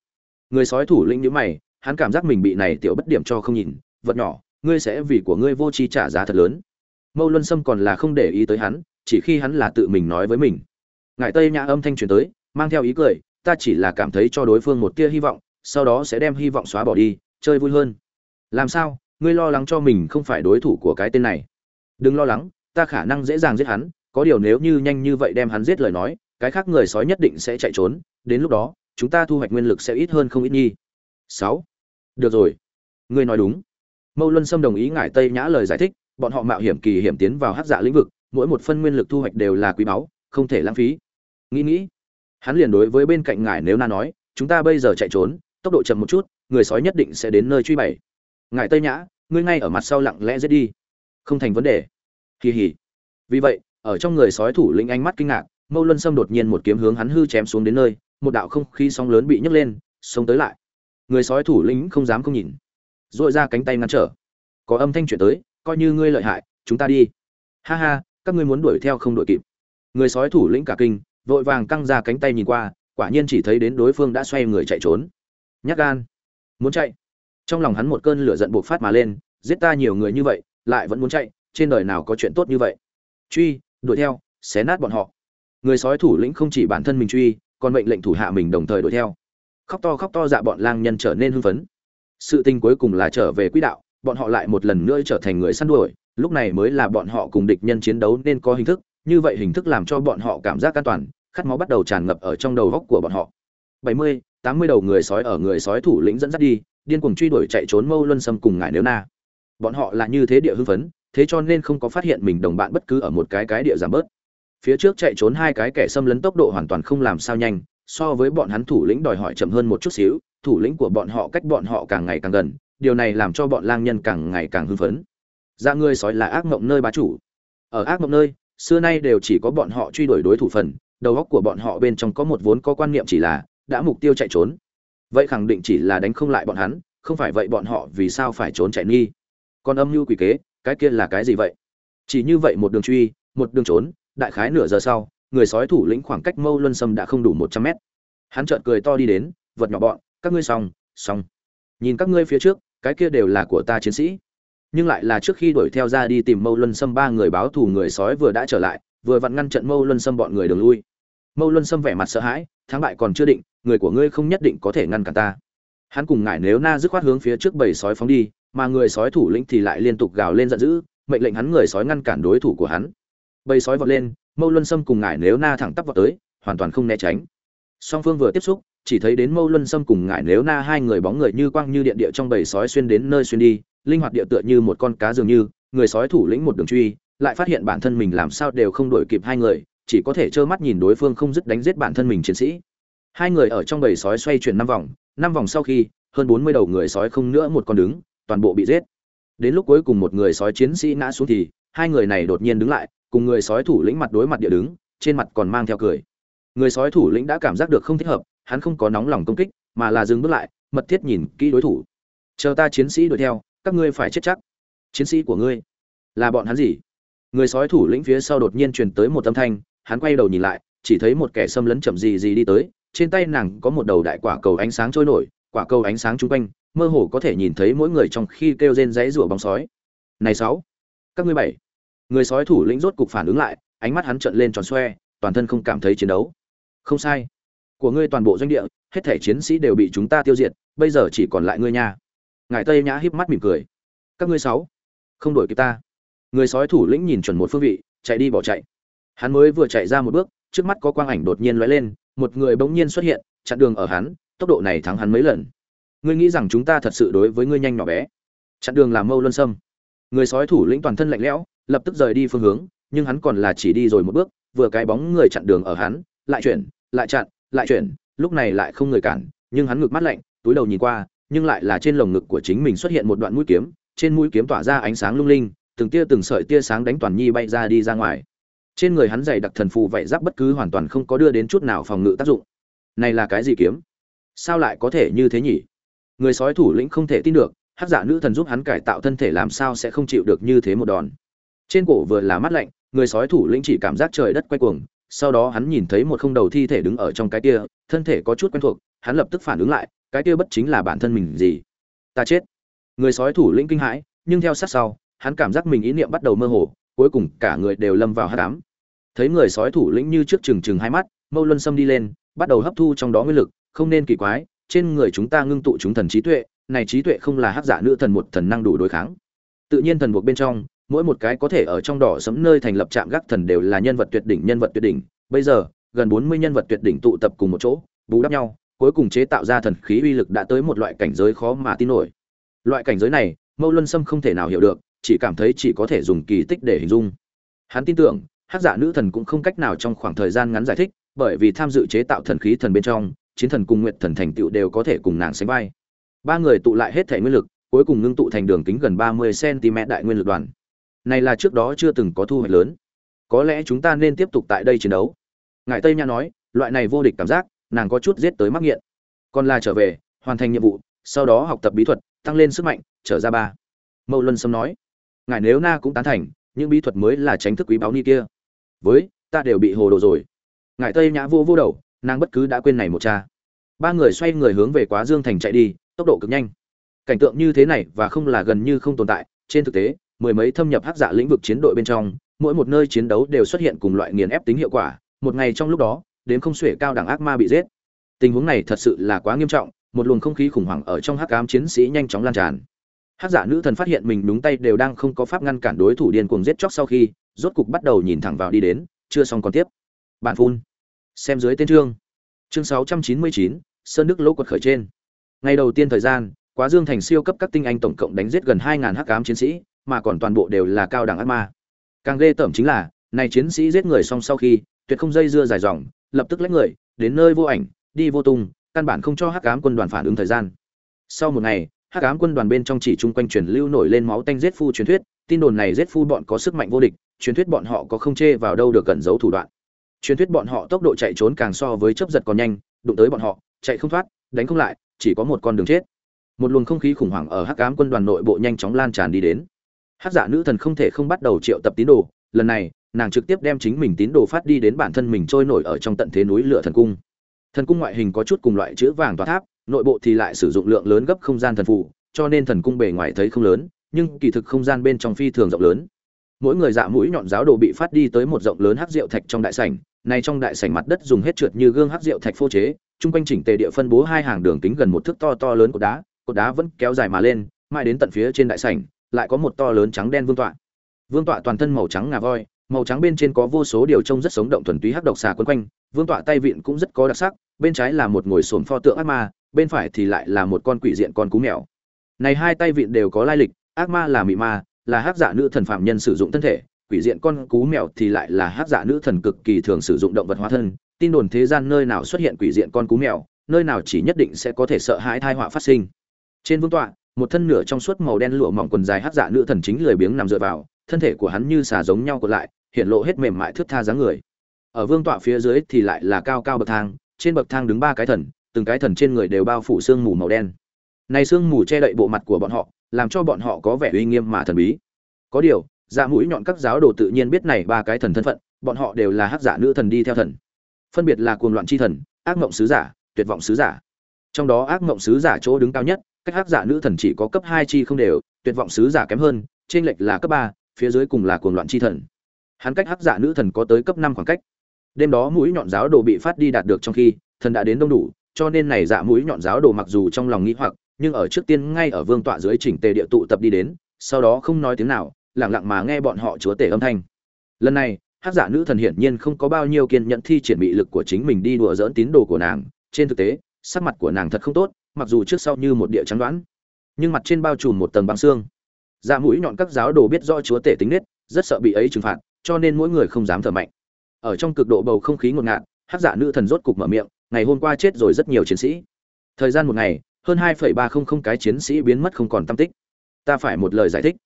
Người sói thủ lĩnh nhíu mày, hắn cảm giác mình bị này tiểu bất điểm cho không nhìn. Vật nhỏ, ngươi sẽ vì của ngươi vô tri trả giá thật lớn. Mâu luân sâm còn là không để ý tới hắn, chỉ khi hắn là tự mình nói với mình. Ngại tây nhã âm thanh truyền tới, mang theo ý cười, ta chỉ là cảm thấy cho đối phương một tia hy vọng, sau đó sẽ đem hy vọng xóa bỏ đi, chơi vui hơn. Làm sao? Ngươi lo lắng cho mình không phải đối thủ của cái tên này. Đừng lo lắng, ta khả năng dễ dàng giết hắn có điều nếu như nhanh như vậy đem hắn giết lời nói, cái khác người sói nhất định sẽ chạy trốn, đến lúc đó, chúng ta thu hoạch nguyên lực sẽ ít hơn không ít nhi. Sáu. Được rồi. Ngươi nói đúng. Mâu luân sâm đồng ý ngải tây nhã lời giải thích, bọn họ mạo hiểm kỳ hiểm tiến vào hát dạ lĩnh vực, mỗi một phân nguyên lực thu hoạch đều là quý báu, không thể lãng phí. Nghĩ nghĩ, hắn liền đối với bên cạnh ngải nếu na nói, chúng ta bây giờ chạy trốn, tốc độ chậm một chút, người sói nhất định sẽ đến nơi truy bày. Ngải tây nhã, ngươi ngay ở mặt sau lặng lẽ giết đi. Không thành vấn đề. Kỳ hỉ vì vậy ở trong người sói thủ lĩnh ánh mắt kinh ngạc, mâu luân sâm đột nhiên một kiếm hướng hắn hư chém xuống đến nơi, một đạo không khí sóng lớn bị nhấc lên, xông tới lại. Người sói thủ lĩnh không dám không nhìn. Dội ra cánh tay ngăn trở. Có âm thanh chuyển tới, coi như ngươi lợi hại, chúng ta đi. Ha ha, các ngươi muốn đuổi theo không đuổi kịp. Người sói thủ lĩnh cả kinh, vội vàng căng ra cánh tay nhìn qua, quả nhiên chỉ thấy đến đối phương đã xoay người chạy trốn. Nhát gan. Muốn chạy. Trong lòng hắn một cơn lửa giận buộc phát mà lên, giết ta nhiều người như vậy, lại vẫn muốn chạy, trên đời nào có chuyện tốt như vậy. Truy đuổi theo, xé nát bọn họ. Người sói thủ lĩnh không chỉ bản thân mình truy, còn mệnh lệnh thủ hạ mình đồng thời đuổi theo. Khóc to khóc to dạ bọn lang nhân trở nên hưng phấn. Sự tình cuối cùng là trở về quỹ đạo, bọn họ lại một lần nữa trở thành người săn đuổi, lúc này mới là bọn họ cùng địch nhân chiến đấu nên có hình thức, như vậy hình thức làm cho bọn họ cảm giác an toàn, khát máu bắt đầu tràn ngập ở trong đầu góc của bọn họ. Bảy mươi, tám mươi đầu người sói ở người sói thủ lĩnh dẫn dắt đi, điên cuồng truy đuổi chạy trốn mâu luân sâm cùng ngải nếu na. Bọn họ là như thế địa hưng phấn thế cho nên không có phát hiện mình đồng bạn bất cứ ở một cái cái địa giảm bớt. Phía trước chạy trốn hai cái kẻ xâm lấn tốc độ hoàn toàn không làm sao nhanh, so với bọn hắn thủ lĩnh đòi hỏi chậm hơn một chút xíu, thủ lĩnh của bọn họ cách bọn họ càng ngày càng gần, điều này làm cho bọn lang nhân càng ngày càng hưng phấn. Ra dạ sói là ác mộng nơi bá chủ. Ở ác mộng nơi, xưa nay đều chỉ có bọn họ truy đuổi đối thủ phần, đầu óc của bọn họ bên trong có một vốn có quan niệm chỉ là, đã mục tiêu chạy trốn. Vậy khẳng định chỉ là đánh không lại bọn hắn, không phải vậy bọn họ vì sao phải trốn chạy nghi. Còn âm mưu quỷ kế cái kia là cái gì vậy? Chỉ như vậy một đường truy, một đường trốn, đại khái nửa giờ sau, người sói thủ lĩnh khoảng cách mâu luân sâm đã không đủ một trăm mét. Hắn trợn cười to đi đến, vật nhỏ bọn, các ngươi xong xong. Nhìn các ngươi phía trước, cái kia đều là của ta chiến sĩ. Nhưng lại là trước khi đuổi theo ra đi tìm mâu luân sâm ba người báo thù người sói vừa đã trở lại, vừa vặn ngăn trận mâu luân sâm bọn người đường lui. Mâu luân sâm vẻ mặt sợ hãi, thắng bại còn chưa định, người của ngươi không nhất định có thể ngăn cản ta. Hắn cùng ngại nếu na dứt khoát hướng phía trước bầy sói phóng đi mà người sói thủ lĩnh thì lại liên tục gào lên giận dữ, mệnh lệnh hắn người sói ngăn cản đối thủ của hắn. Bầy sói vọt lên, mâu luân sâm cùng ngải nếu na thẳng tắp vọt tới, hoàn toàn không né tránh. Song phương vừa tiếp xúc, chỉ thấy đến mâu luân sâm cùng ngải nếu na hai người bóng người như quang như điện địa trong bầy sói xuyên đến nơi xuyên đi, linh hoạt địa tựa như một con cá dường như, người sói thủ lĩnh một đường truy, lại phát hiện bản thân mình làm sao đều không đuổi kịp hai người, chỉ có thể trơ mắt nhìn đối phương không dứt đánh giết bản thân mình chiến sĩ. Hai người ở trong bầy sói xoay chuyển năm vòng năm vòng sau khi, hơn bốn mươi đầu người sói không nữa một con đứng toàn bộ bị giết. Đến lúc cuối cùng một người sói chiến sĩ ngã xuống thì, hai người này đột nhiên đứng lại, cùng người sói thủ lĩnh mặt đối mặt địa đứng, trên mặt còn mang theo cười. Người sói thủ lĩnh đã cảm giác được không thích hợp, hắn không có nóng lòng công kích, mà là dừng bước lại, mật thiết nhìn kỹ đối thủ. Chờ ta chiến sĩ đuổi theo, các ngươi phải chết chắc. Chiến sĩ của ngươi? Là bọn hắn gì? Người sói thủ lĩnh phía sau đột nhiên truyền tới một âm thanh, hắn quay đầu nhìn lại, chỉ thấy một kẻ xâm lấn chậm gì gì đi tới, trên tay nàng có một đầu đại quả cầu ánh sáng trôi nổi quả cầu ánh sáng chung quanh, mơ hồ có thể nhìn thấy mỗi người trong khi kêu rên rẫy rủa bóng sói. Này sáu, các ngươi bảy. Người sói thủ lĩnh rốt cục phản ứng lại, ánh mắt hắn trợn lên tròn xoe, toàn thân không cảm thấy chiến đấu. Không sai. Của ngươi toàn bộ doanh địa, hết thể chiến sĩ đều bị chúng ta tiêu diệt, bây giờ chỉ còn lại ngươi nha. Ngài tây nhã híp mắt mỉm cười. Các ngươi sáu, không đổi kịp ta. Người sói thủ lĩnh nhìn chuẩn một phương vị, chạy đi bỏ chạy. Hắn mới vừa chạy ra một bước, trước mắt có quang ảnh đột nhiên lóe lên, một người bỗng nhiên xuất hiện, chặn đường ở hắn tốc độ này thắng hắn mấy lần. Ngươi nghĩ rằng chúng ta thật sự đối với ngươi nhanh nhỏ bé? Chặn đường làm mâu luân sâm. Người sói thủ lĩnh toàn thân lạnh lẽo, lập tức rời đi phương hướng, nhưng hắn còn là chỉ đi rồi một bước, vừa cái bóng người chặn đường ở hắn, lại chuyển, lại chặn, lại chuyển, lúc này lại không người cản, nhưng hắn ngực mắt lạnh, túi đầu nhìn qua, nhưng lại là trên lồng ngực của chính mình xuất hiện một đoạn mũi kiếm, trên mũi kiếm tỏa ra ánh sáng lung linh, từng tia từng sợi tia sáng đánh toàn nhi bay ra đi ra ngoài. Trên người hắn dày đặc thần phù vậy giáp bất cứ hoàn toàn không có đưa đến chút nào phòng ngự tác dụng. Này là cái gì kiếm? Sao lại có thể như thế nhỉ? Người sói thủ lĩnh không thể tin được hát giả nữ thần giúp hắn cải tạo thân thể làm sao sẽ không chịu được như thế một đòn. Trên cổ vừa là mắt lạnh, người sói thủ lĩnh chỉ cảm giác trời đất quay cuồng, sau đó hắn nhìn thấy một không đầu thi thể đứng ở trong cái kia, thân thể có chút quen thuộc, hắn lập tức phản ứng lại, cái kia bất chính là bản thân mình gì? Ta chết. Người sói thủ lĩnh kinh hãi, nhưng theo sát sau, hắn cảm giác mình ý niệm bắt đầu mơ hồ, cuối cùng cả người đều lâm vào hát đám thấy người sói thủ lĩnh như trước chừng chừng hai mắt, mâu luân xâm đi lên, bắt đầu hấp thu trong đó nguyên lực không nên kỳ quái, trên người chúng ta ngưng tụ chúng thần trí tuệ, này trí tuệ không là hắc giả nữ thần một thần năng đủ đối kháng. Tự nhiên thần buộc bên trong, mỗi một cái có thể ở trong đỏ sấm nơi thành lập trạm gác thần đều là nhân vật tuyệt đỉnh, nhân vật tuyệt đỉnh. Bây giờ, gần bốn mươi nhân vật tuyệt đỉnh tụ tập cùng một chỗ, bù đắp nhau, cuối cùng chế tạo ra thần khí uy lực đã tới một loại cảnh giới khó mà tin nổi. Loại cảnh giới này, mâu luân sâm không thể nào hiểu được, chỉ cảm thấy chỉ có thể dùng kỳ tích để hình dung. Hắn tin tưởng, hắc giả nữ thần cũng không cách nào trong khoảng thời gian ngắn giải thích, bởi vì tham dự chế tạo thần khí thần bên trong chiến thần cùng nguyệt thần thành tựu đều có thể cùng nàng sánh vai. Ba người tụ lại hết thể nguyên lực, cuối cùng ngưng tụ thành đường kính gần ba mươi cm đại nguyên lực đoàn. Này là trước đó chưa từng có thu hoạch lớn. Có lẽ chúng ta nên tiếp tục tại đây chiến đấu. Ngài tây nha nói, loại này vô địch cảm giác, nàng có chút giết tới mắc nghiện. Còn là trở về, hoàn thành nhiệm vụ, sau đó học tập bí thuật, tăng lên sức mạnh, trở ra ba. Mâu luân sâm nói, ngài nếu na cũng tán thành, những bí thuật mới là tránh thức quý báo ni kia. Với, ta đều bị hồ đồ rồi. Ngài tây nhã vô vô đầu nàng bất cứ đã quên này một cha. Ba người xoay người hướng về quá dương thành chạy đi, tốc độ cực nhanh. Cảnh tượng như thế này và không là gần như không tồn tại, trên thực tế, mười mấy thâm nhập hắc dạ lĩnh vực chiến đội bên trong, mỗi một nơi chiến đấu đều xuất hiện cùng loại nghiền ép tính hiệu quả, một ngày trong lúc đó đến không xuể cao đẳng ác ma bị giết. Tình huống này thật sự là quá nghiêm trọng, một luồng không khí khủng hoảng ở trong hắc ám chiến sĩ nhanh chóng lan tràn. Hắc giả nữ thần phát hiện mình đúng tay đều đang không có pháp ngăn cản đối thủ điên cuồng giết chóc sau khi, rốt cục bắt đầu nhìn thẳng vào đi đến, chưa xong còn tiếp. Bạn phun xem dưới tên chương. Chương 699, sơn đức lỗ quật khởi trên. Ngày đầu tiên thời gian quá dương thành siêu cấp các tinh anh tổng cộng đánh giết gần 2.000 hắc ám chiến sĩ mà còn toàn bộ đều là cao đẳng ác ma. Càng ghê tởm chính là này chiến sĩ giết người xong sau khi tuyệt không dây dưa dài dòng lập tức lách người đến nơi vô ảnh đi vô tung căn bản không cho hắc ám quân đoàn phản ứng thời gian. Sau một ngày hắc ám quân đoàn bên trong chỉ chung quanh truyền lưu nổi lên máu tanh giết phu truyền thuyết tin đồn này giết phu bọn có sức mạnh vô địch truyền thuyết bọn họ có không chê vào đâu được cẩn giấu thủ đoạn truyền thuyết bọn họ tốc độ chạy trốn càng so với chớp giật còn nhanh, đụng tới bọn họ, chạy không thoát, đánh không lại, chỉ có một con đường chết. Một luồng không khí khủng hoảng ở hắc ám quân đoàn nội bộ nhanh chóng lan tràn đi đến. Hắc giả nữ thần không thể không bắt đầu triệu tập tín đồ, lần này, nàng trực tiếp đem chính mình tín đồ phát đi đến bản thân mình trôi nổi ở trong tận thế núi lửa thần cung. Thần cung ngoại hình có chút cùng loại chữ vàng tòa tháp, nội bộ thì lại sử dụng lượng lớn gấp không gian thần phụ cho nên thần cung bề ngoài thấy không lớn, nhưng kỳ thực không gian bên trong phi thường rộng lớn. Mỗi người dạ mũi nhọn giáo đồ bị phát đi tới một rộng lớn hắc rượu thạch trong đại sảnh này trong đại sảnh mặt đất dùng hết trượt như gương hắc rượu thạch phô chế, chung quanh chỉnh tề địa phân bố hai hàng đường kính gần một thước to to lớn của đá, cột đá vẫn kéo dài mà lên, mãi đến tận phía trên đại sảnh, lại có một to lớn trắng đen vương tọa. Vương tọa toàn thân màu trắng ngà voi, màu trắng bên trên có vô số điều trông rất sống động thuần túy hắc độc xà quấn quanh, vương tọa tay vịn cũng rất có đặc sắc, bên trái là một ngồi sồn pho tượng ác ma, bên phải thì lại là một con quỷ diện con cú mèo. Này hai tay vịn đều có lai lịch, ác ma là mị ma, là hắc dạ nữ thần phạm nhân sử dụng thân thể quỷ diện con cú mèo thì lại là hắc dạ nữ thần cực kỳ thường sử dụng động vật hóa thân. Tin đồn thế gian nơi nào xuất hiện quỷ diện con cú mèo, nơi nào chỉ nhất định sẽ có thể sợ hãi thai họa phát sinh. Trên vương tọa, một thân nửa trong suốt màu đen lụa mỏng quần dài hắc dạ nữ thần chính lười biếng nằm dựa vào, thân thể của hắn như xà giống nhau còn lại, hiện lộ hết mềm mại thước tha dáng người. Ở vương tọa phía dưới thì lại là cao cao bậc thang, trên bậc thang đứng ba cái thần, từng cái thần trên người đều bao phủ sương mù màu đen. Này sương mù che đậy bộ mặt của bọn họ, làm cho bọn họ có vẻ uy nghiêm mà thần bí. Có điều dạ mũi nhọn các giáo đồ tự nhiên biết này ba cái thần thân phận, bọn họ đều là hắc giả nữ thần đi theo thần. Phân biệt là cuồng loạn chi thần, ác mộng sứ giả, tuyệt vọng sứ giả. Trong đó ác mộng sứ giả chỗ đứng cao nhất, cách hắc giả nữ thần chỉ có cấp hai chi không đều, tuyệt vọng sứ giả kém hơn trên lệch là cấp ba, phía dưới cùng là cuồng loạn chi thần. Hắn cách hắc giả nữ thần có tới cấp năm khoảng cách. Đêm đó mũi nhọn giáo đồ bị phát đi đạt được trong khi, thần đã đến đông đủ, cho nên này dạ mũi nhọn giáo đồ mặc dù trong lòng nghĩ hoặc, nhưng ở trước tiên ngay ở vương tọa dưới chỉnh tề địa tụ tập đi đến, sau đó không nói tiếng nào lặng lặng mà nghe bọn họ chúa tể âm thanh. Lần này, hát giả nữ thần hiển nhiên không có bao nhiêu kiên nhẫn thi triển bị lực của chính mình đi đùa dỡn tín đồ của nàng. Trên thực tế, sắc mặt của nàng thật không tốt, mặc dù trước sau như một địa trắng đoán, nhưng mặt trên bao trùm một tầng băng xương. Dạ mũi nhọn các giáo đồ biết rõ chúa tể tính nết, rất sợ bị ấy trừng phạt, cho nên mỗi người không dám thở mạnh. Ở trong cực độ bầu không khí ngột ngạt, hát giả nữ thần rốt cục mở miệng, ngày hôm qua chết rồi rất nhiều chiến sĩ. Thời gian một ngày, hơn hai ba không không cái chiến sĩ biến mất không còn tâm tích. Ta phải một lời giải thích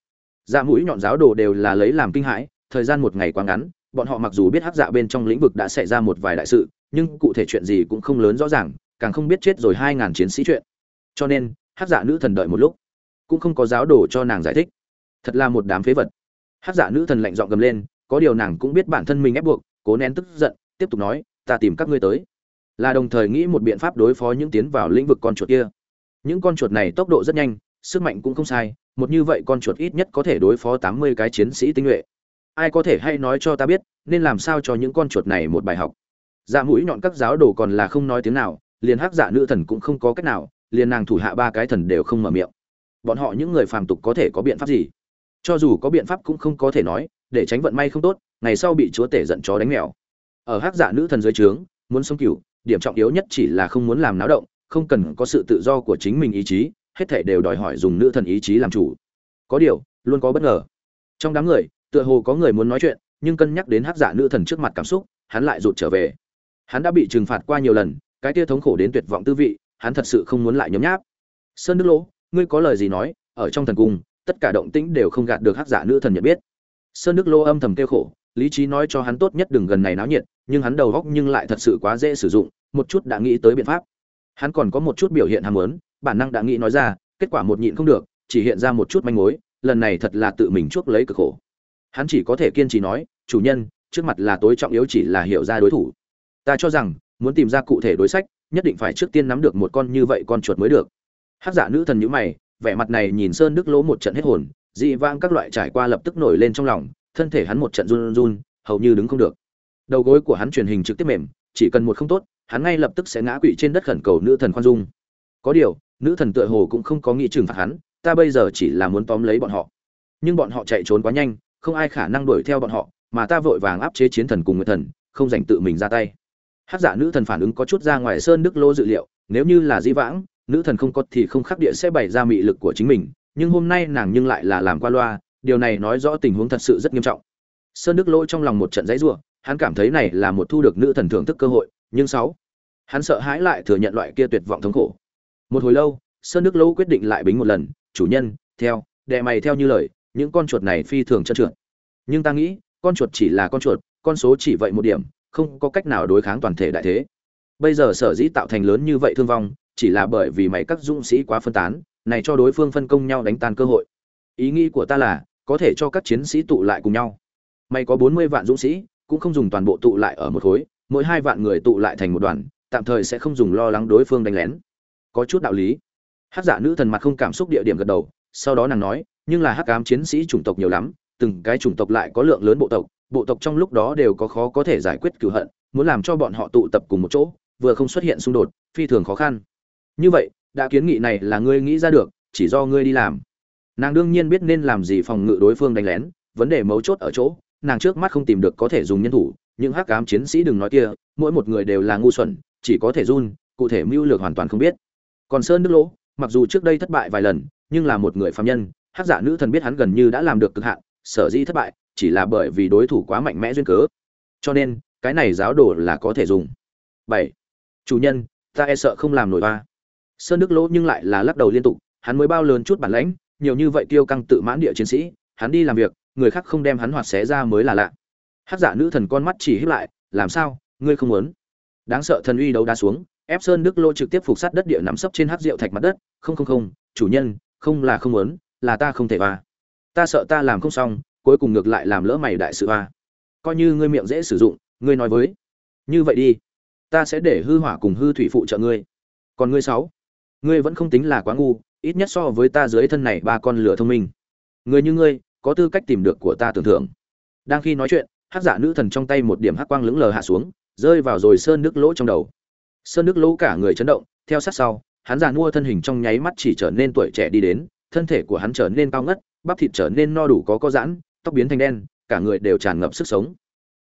dạ mũi nhọn giáo đồ đều là lấy làm kinh hãi, thời gian một ngày quá ngắn, bọn họ mặc dù biết hắc dạ bên trong lĩnh vực đã xảy ra một vài đại sự, nhưng cụ thể chuyện gì cũng không lớn rõ ràng, càng không biết chết rồi hai ngàn chiến sĩ chuyện. Cho nên, hắc dạ nữ thần đợi một lúc, cũng không có giáo đồ cho nàng giải thích. Thật là một đám phế vật. Hắc dạ nữ thần lạnh giọng gầm lên, có điều nàng cũng biết bản thân mình ép buộc, cố nén tức giận, tiếp tục nói, ta tìm các ngươi tới. Là đồng thời nghĩ một biện pháp đối phó những tiến vào lĩnh vực con chuột kia. Những con chuột này tốc độ rất nhanh sức mạnh cũng không sai, một như vậy con chuột ít nhất có thể đối phó tám mươi cái chiến sĩ tinh nhuệ. Ai có thể hay nói cho ta biết, nên làm sao cho những con chuột này một bài học? Dạ mũi nhọn các giáo đồ còn là không nói tiếng nào, liền hắc dạ nữ thần cũng không có cách nào, liền nàng thủ hạ ba cái thần đều không mở miệng. Bọn họ những người phàm tục có thể có biện pháp gì? Cho dù có biện pháp cũng không có thể nói, để tránh vận may không tốt, ngày sau bị chúa tể giận chó đánh mèo. Ở hắc dạ nữ thần dưới trướng, muốn sống cửu điểm trọng yếu nhất chỉ là không muốn làm náo động, không cần có sự tự do của chính mình ý chí hết thảy đều đòi hỏi dùng nữ thần ý chí làm chủ. Có điều, luôn có bất ngờ. Trong đám người, tựa hồ có người muốn nói chuyện, nhưng cân nhắc đến hắc giả nữ thần trước mặt cảm xúc, hắn lại rụt trở về. Hắn đã bị trừng phạt qua nhiều lần, cái tia thống khổ đến tuyệt vọng tư vị, hắn thật sự không muốn lại nhấm nháp. Sơn đức lỗ, ngươi có lời gì nói? Ở trong thần cung, tất cả động tĩnh đều không gạt được hắc giả nữ thần nhận biết. Sơn đức lỗ âm thầm kêu khổ, lý trí nói cho hắn tốt nhất đừng gần này náo nhiệt, nhưng hắn đầu góc nhưng lại thật sự quá dễ sử dụng, một chút đã nghĩ tới biện pháp hắn còn có một chút biểu hiện ham muốn, bản năng đã nghĩ nói ra, kết quả một nhịn không được, chỉ hiện ra một chút manh mối, lần này thật là tự mình chuốc lấy cực khổ. Hắn chỉ có thể kiên trì nói, chủ nhân, trước mặt là tối trọng yếu chỉ là hiểu ra đối thủ. Ta cho rằng, muốn tìm ra cụ thể đối sách, nhất định phải trước tiên nắm được một con như vậy con chuột mới được. Hát giả nữ thần nhữ mày, vẻ mặt này nhìn sơn đức lỗ một trận hết hồn, dị vang các loại trải qua lập tức nổi lên trong lòng, thân thể hắn một trận run run, hầu như đứng không được. Đầu gối của hắn truyền hình trực tiếp mềm chỉ cần một không tốt, hắn ngay lập tức sẽ ngã quỵ trên đất khẩn cầu nữ thần khoan dung. Có điều, nữ thần tựa hồ cũng không có nghĩ trừng phạt hắn, ta bây giờ chỉ là muốn tóm lấy bọn họ. Nhưng bọn họ chạy trốn quá nhanh, không ai khả năng đuổi theo bọn họ, mà ta vội vàng áp chế chiến thần cùng người thần, không dành tự mình ra tay. Hát giả nữ thần phản ứng có chút ra ngoài sơn đức lô dự liệu, nếu như là di vãng, nữ thần không có thì không khắc địa sẽ bày ra mị lực của chính mình, nhưng hôm nay nàng nhưng lại là làm qua loa, điều này nói rõ tình huống thật sự rất nghiêm trọng. Sơn đức lô trong lòng một trận dãy rủa hắn cảm thấy này là một thu được nữ thần thưởng thức cơ hội, nhưng sáu, hắn sợ hãi lại thừa nhận loại kia tuyệt vọng thống khổ. Một hồi lâu, sơn đức Lâu quyết định lại bính một lần, chủ nhân, theo đệ mày theo như lời, những con chuột này phi thường chân trượt. Nhưng ta nghĩ, con chuột chỉ là con chuột, con số chỉ vậy một điểm, không có cách nào đối kháng toàn thể đại thế. Bây giờ sở dĩ tạo thành lớn như vậy thương vong, chỉ là bởi vì mày các dũng sĩ quá phân tán, này cho đối phương phân công nhau đánh tan cơ hội. Ý nghĩ của ta là, có thể cho các chiến sĩ tụ lại cùng nhau. Mày có bốn mươi vạn dũng sĩ cũng không dùng toàn bộ tụ lại ở một khối, mỗi hai vạn người tụ lại thành một đoàn, tạm thời sẽ không dùng lo lắng đối phương đánh lén. Có chút đạo lý. Hát giả nữ thần mặt không cảm xúc địa điểm gật đầu, sau đó nàng nói, nhưng là hắc ám chiến sĩ chủng tộc nhiều lắm, từng cái chủng tộc lại có lượng lớn bộ tộc bộ tộc trong lúc đó đều có khó có thể giải quyết cửu hận, muốn làm cho bọn họ tụ tập cùng một chỗ, vừa không xuất hiện xung đột, phi thường khó khăn. Như vậy, đã kiến nghị này là ngươi nghĩ ra được, chỉ do ngươi đi làm. Nàng đương nhiên biết nên làm gì phòng ngự đối phương đánh lén, vấn đề mấu chốt ở chỗ nàng trước mắt không tìm được có thể dùng nhân thủ, những hắc ám chiến sĩ đừng nói kia, mỗi một người đều là ngu xuẩn, chỉ có thể run, cụ thể mưu lược hoàn toàn không biết. Còn sơn đức lỗ, mặc dù trước đây thất bại vài lần, nhưng là một người phạm nhân, hắc giả nữ thần biết hắn gần như đã làm được cực hạn, sở dĩ thất bại, chỉ là bởi vì đối thủ quá mạnh mẽ duyên cớ. Cho nên, cái này giáo đồ là có thể dùng. Bảy. Chủ nhân, ta e sợ không làm nổi ba. Sơn đức lỗ nhưng lại là lắc đầu liên tục, hắn mới bao lớn chút bản lãnh, nhiều như vậy tiêu căng tự mãn địa chiến sĩ, hắn đi làm việc người khác không đem hắn hoạt xé ra mới là lạ. Hát giả nữ thần con mắt chỉ hiếp lại, làm sao? Ngươi không muốn? Đáng sợ thần uy đấu đá xuống, ép sơn đức lô trực tiếp phục sát đất địa nắm sấp trên hát rượu thạch mặt đất, không không không, chủ nhân, không là không muốn, là ta không thể va ta sợ ta làm không xong, cuối cùng ngược lại làm lỡ mày đại sự va coi như ngươi miệng dễ sử dụng, ngươi nói với. Như vậy đi, ta sẽ để hư hỏa cùng hư thủy phụ trợ ngươi. Còn ngươi sáu, ngươi vẫn không tính là quá ngu, ít nhất so với ta dưới thân này ba con lửa thông minh. Người như ngươi có tư cách tìm được của ta tưởng thưởng. Đang khi nói chuyện, hát giả nữ thần trong tay một điểm hắc quang lững lờ hạ xuống, rơi vào rồi sơn nước lỗ trong đầu. Sơn nước lỗ cả người chấn động, theo sát sau, hắn già mua thân hình trong nháy mắt chỉ trở nên tuổi trẻ đi đến, thân thể của hắn trở nên cao ngất, bắp thịt trở nên no đủ có có giãn, tóc biến thành đen, cả người đều tràn ngập sức sống.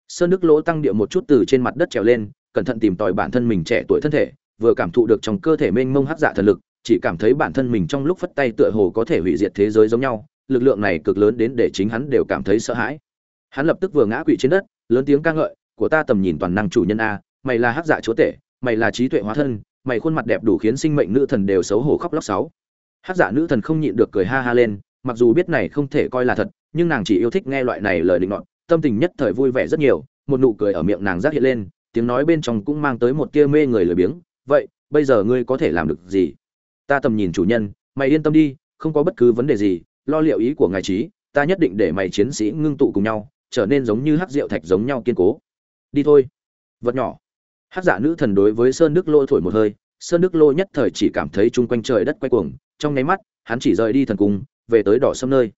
Sơn nước lỗ tăng điệu một chút từ trên mặt đất trèo lên, cẩn thận tìm tòi bản thân mình trẻ tuổi thân thể, vừa cảm thụ được trong cơ thể mênh mông hắc dạ thần lực, chỉ cảm thấy bản thân mình trong lúc phất tay tựa hồ có thể hủy diệt thế giới giống nhau lực lượng này cực lớn đến để chính hắn đều cảm thấy sợ hãi. Hắn lập tức vừa ngã quỵ trên đất, lớn tiếng ca ngợi, của ta tầm nhìn toàn năng chủ nhân a, mày là hắc dạ chúa tể, mày là trí tuệ hóa thân, mày khuôn mặt đẹp đủ khiến sinh mệnh nữ thần đều xấu hổ khóc lóc sáu. Hắc dạ nữ thần không nhịn được cười ha ha lên, mặc dù biết này không thể coi là thật, nhưng nàng chỉ yêu thích nghe loại này lời định luận tâm tình nhất thời vui vẻ rất nhiều, một nụ cười ở miệng nàng giác hiện lên, tiếng nói bên trong cũng mang tới một tia mê người lười biếng, vậy, bây giờ ngươi có thể làm được gì? Ta tầm nhìn chủ nhân, mày yên tâm đi, không có bất cứ vấn đề gì lo liệu ý của ngài trí, ta nhất định để mày chiến sĩ ngưng tụ cùng nhau, trở nên giống như hắc rượu thạch giống nhau kiên cố. Đi thôi. Vật nhỏ. Hắc giả nữ thần đối với sơn đức lô thổi một hơi, sơn đức lô nhất thời chỉ cảm thấy chung quanh trời đất quay cuồng, trong nháy mắt, hắn chỉ rời đi thần cung, về tới đỏ sâm nơi.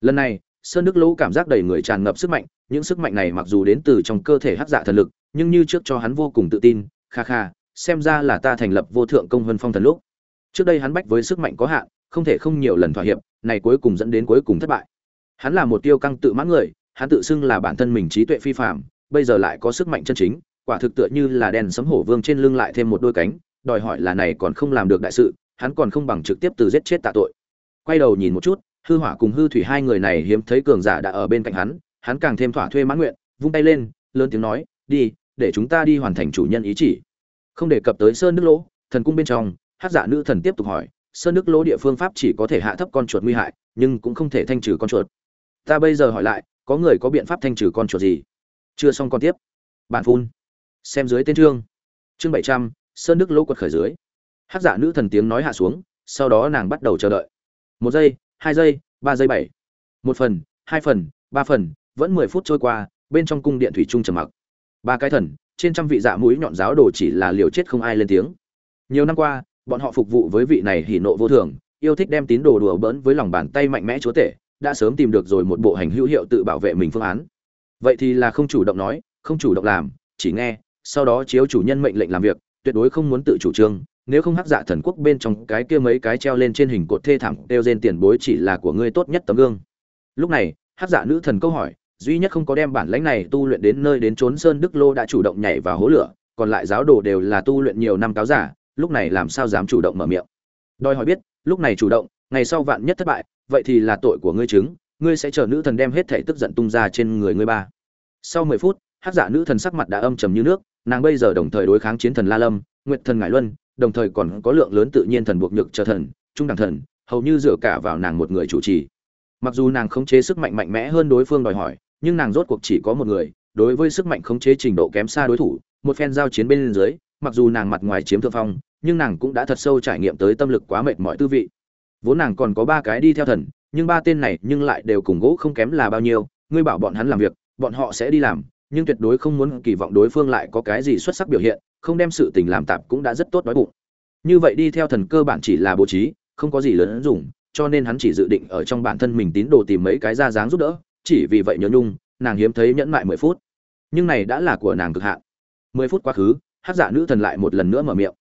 Lần này, sơn đức lô cảm giác đầy người tràn ngập sức mạnh, những sức mạnh này mặc dù đến từ trong cơ thể hắc dạ thần lực, nhưng như trước cho hắn vô cùng tự tin, kha kha, xem ra là ta thành lập vô thượng công vân phong thần lúc. Trước đây hắn bách với sức mạnh có hạn, không thể không nhiều lần thỏa hiệp này cuối cùng dẫn đến cuối cùng thất bại. Hắn là một tiêu căng tự mãn người, hắn tự xưng là bản thân mình trí tuệ phi phạm bây giờ lại có sức mạnh chân chính, quả thực tựa như là đèn sấm hổ vương trên lưng lại thêm một đôi cánh, đòi hỏi là này còn không làm được đại sự, hắn còn không bằng trực tiếp từ giết chết tạ tội. Quay đầu nhìn một chút, hư hỏa cùng hư thủy hai người này hiếm thấy cường giả đã ở bên cạnh hắn hắn càng thêm thỏa thuê mãn nguyện, vung tay lên, lớn tiếng nói, đi, để chúng ta đi hoàn thành chủ nhân ý chỉ. Không đề cập tới sơn nước lỗ, thần cung bên trong, hát giả nữ thần tiếp tục hỏi sơn nước lỗ địa phương pháp chỉ có thể hạ thấp con chuột nguy hại, nhưng cũng không thể thanh trừ con chuột. Ta bây giờ hỏi lại, có người có biện pháp thanh trừ con chuột gì? Chưa xong con tiếp. Bản phun. Xem dưới tên chương. Chương bảy trăm, sơn nước lỗ quật khởi dưới. Hát giả nữ thần tiếng nói hạ xuống, sau đó nàng bắt đầu chờ đợi. Một giây, hai giây, ba giây bảy. Một phần, hai phần, ba phần, vẫn mười phút trôi qua, bên trong cung điện thủy trung trầm mặc. Ba cái thần, trên trăm vị dạ mũi nhọn giáo đồ chỉ là liều chết không ai lên tiếng. Nhiều năm qua bọn họ phục vụ với vị này hỉ nộ vô thường, yêu thích đem tín đồ đùa bỡn với lòng bàn tay mạnh mẽ chúa tể, đã sớm tìm được rồi một bộ hành hữu hiệu tự bảo vệ mình phương án. Vậy thì là không chủ động nói, không chủ động làm, chỉ nghe, sau đó chiếu chủ nhân mệnh lệnh làm việc, tuyệt đối không muốn tự chủ trương, nếu không hắc dạ thần quốc bên trong cái kia mấy cái treo lên trên hình cột thê thảm đeo trên tiền bối chỉ là của ngươi tốt nhất tấm gương. Lúc này, hắc dạ nữ thần câu hỏi, duy nhất không có đem bản lãnh này tu luyện đến nơi đến trốn sơn đức lô đã chủ động nhảy vào hố lửa, còn lại giáo đồ đều là tu luyện nhiều năm cáo giả lúc này làm sao dám chủ động mở miệng? Đòi hỏi biết, lúc này chủ động, ngày sau vạn nhất thất bại, vậy thì là tội của ngươi chứng, ngươi sẽ chờ nữ thần đem hết thể tức giận tung ra trên người ngươi ba. Sau mười phút, hát giả nữ thần sắc mặt đã âm trầm như nước, nàng bây giờ đồng thời đối kháng chiến thần la lâm, nguyệt thần ngải luân, đồng thời còn có lượng lớn tự nhiên thần buộc nhược chờ thần, trung đẳng thần, hầu như dựa cả vào nàng một người chủ trì. Mặc dù nàng khống chế sức mạnh mạnh mẽ hơn đối phương đòi hỏi, nhưng nàng rốt cuộc chỉ có một người, đối với sức mạnh khống chế trình độ kém xa đối thủ, một phen giao chiến bên dưới, mặc dù nàng mặt ngoài chiếm thượng phong nhưng nàng cũng đã thật sâu trải nghiệm tới tâm lực quá mệt mỏi tư vị. Vốn nàng còn có ba cái đi theo thần, nhưng ba tên này nhưng lại đều cùng gỗ không kém là bao nhiêu, ngươi bảo bọn hắn làm việc, bọn họ sẽ đi làm, nhưng tuyệt đối không muốn kỳ vọng đối phương lại có cái gì xuất sắc biểu hiện, không đem sự tình làm tạp cũng đã rất tốt đói bụng. Như vậy đi theo thần cơ bản chỉ là bố trí, không có gì lớn dùng, cho nên hắn chỉ dự định ở trong bản thân mình tín đồ tìm mấy cái ra dáng giúp đỡ, chỉ vì vậy nhớ nhung, nàng hiếm thấy nhẫn mại mười phút. Nhưng này đã là của nàng cực hạn. Mười phút quá khứ, hát dạ nữ thần lại một lần nữa mở miệng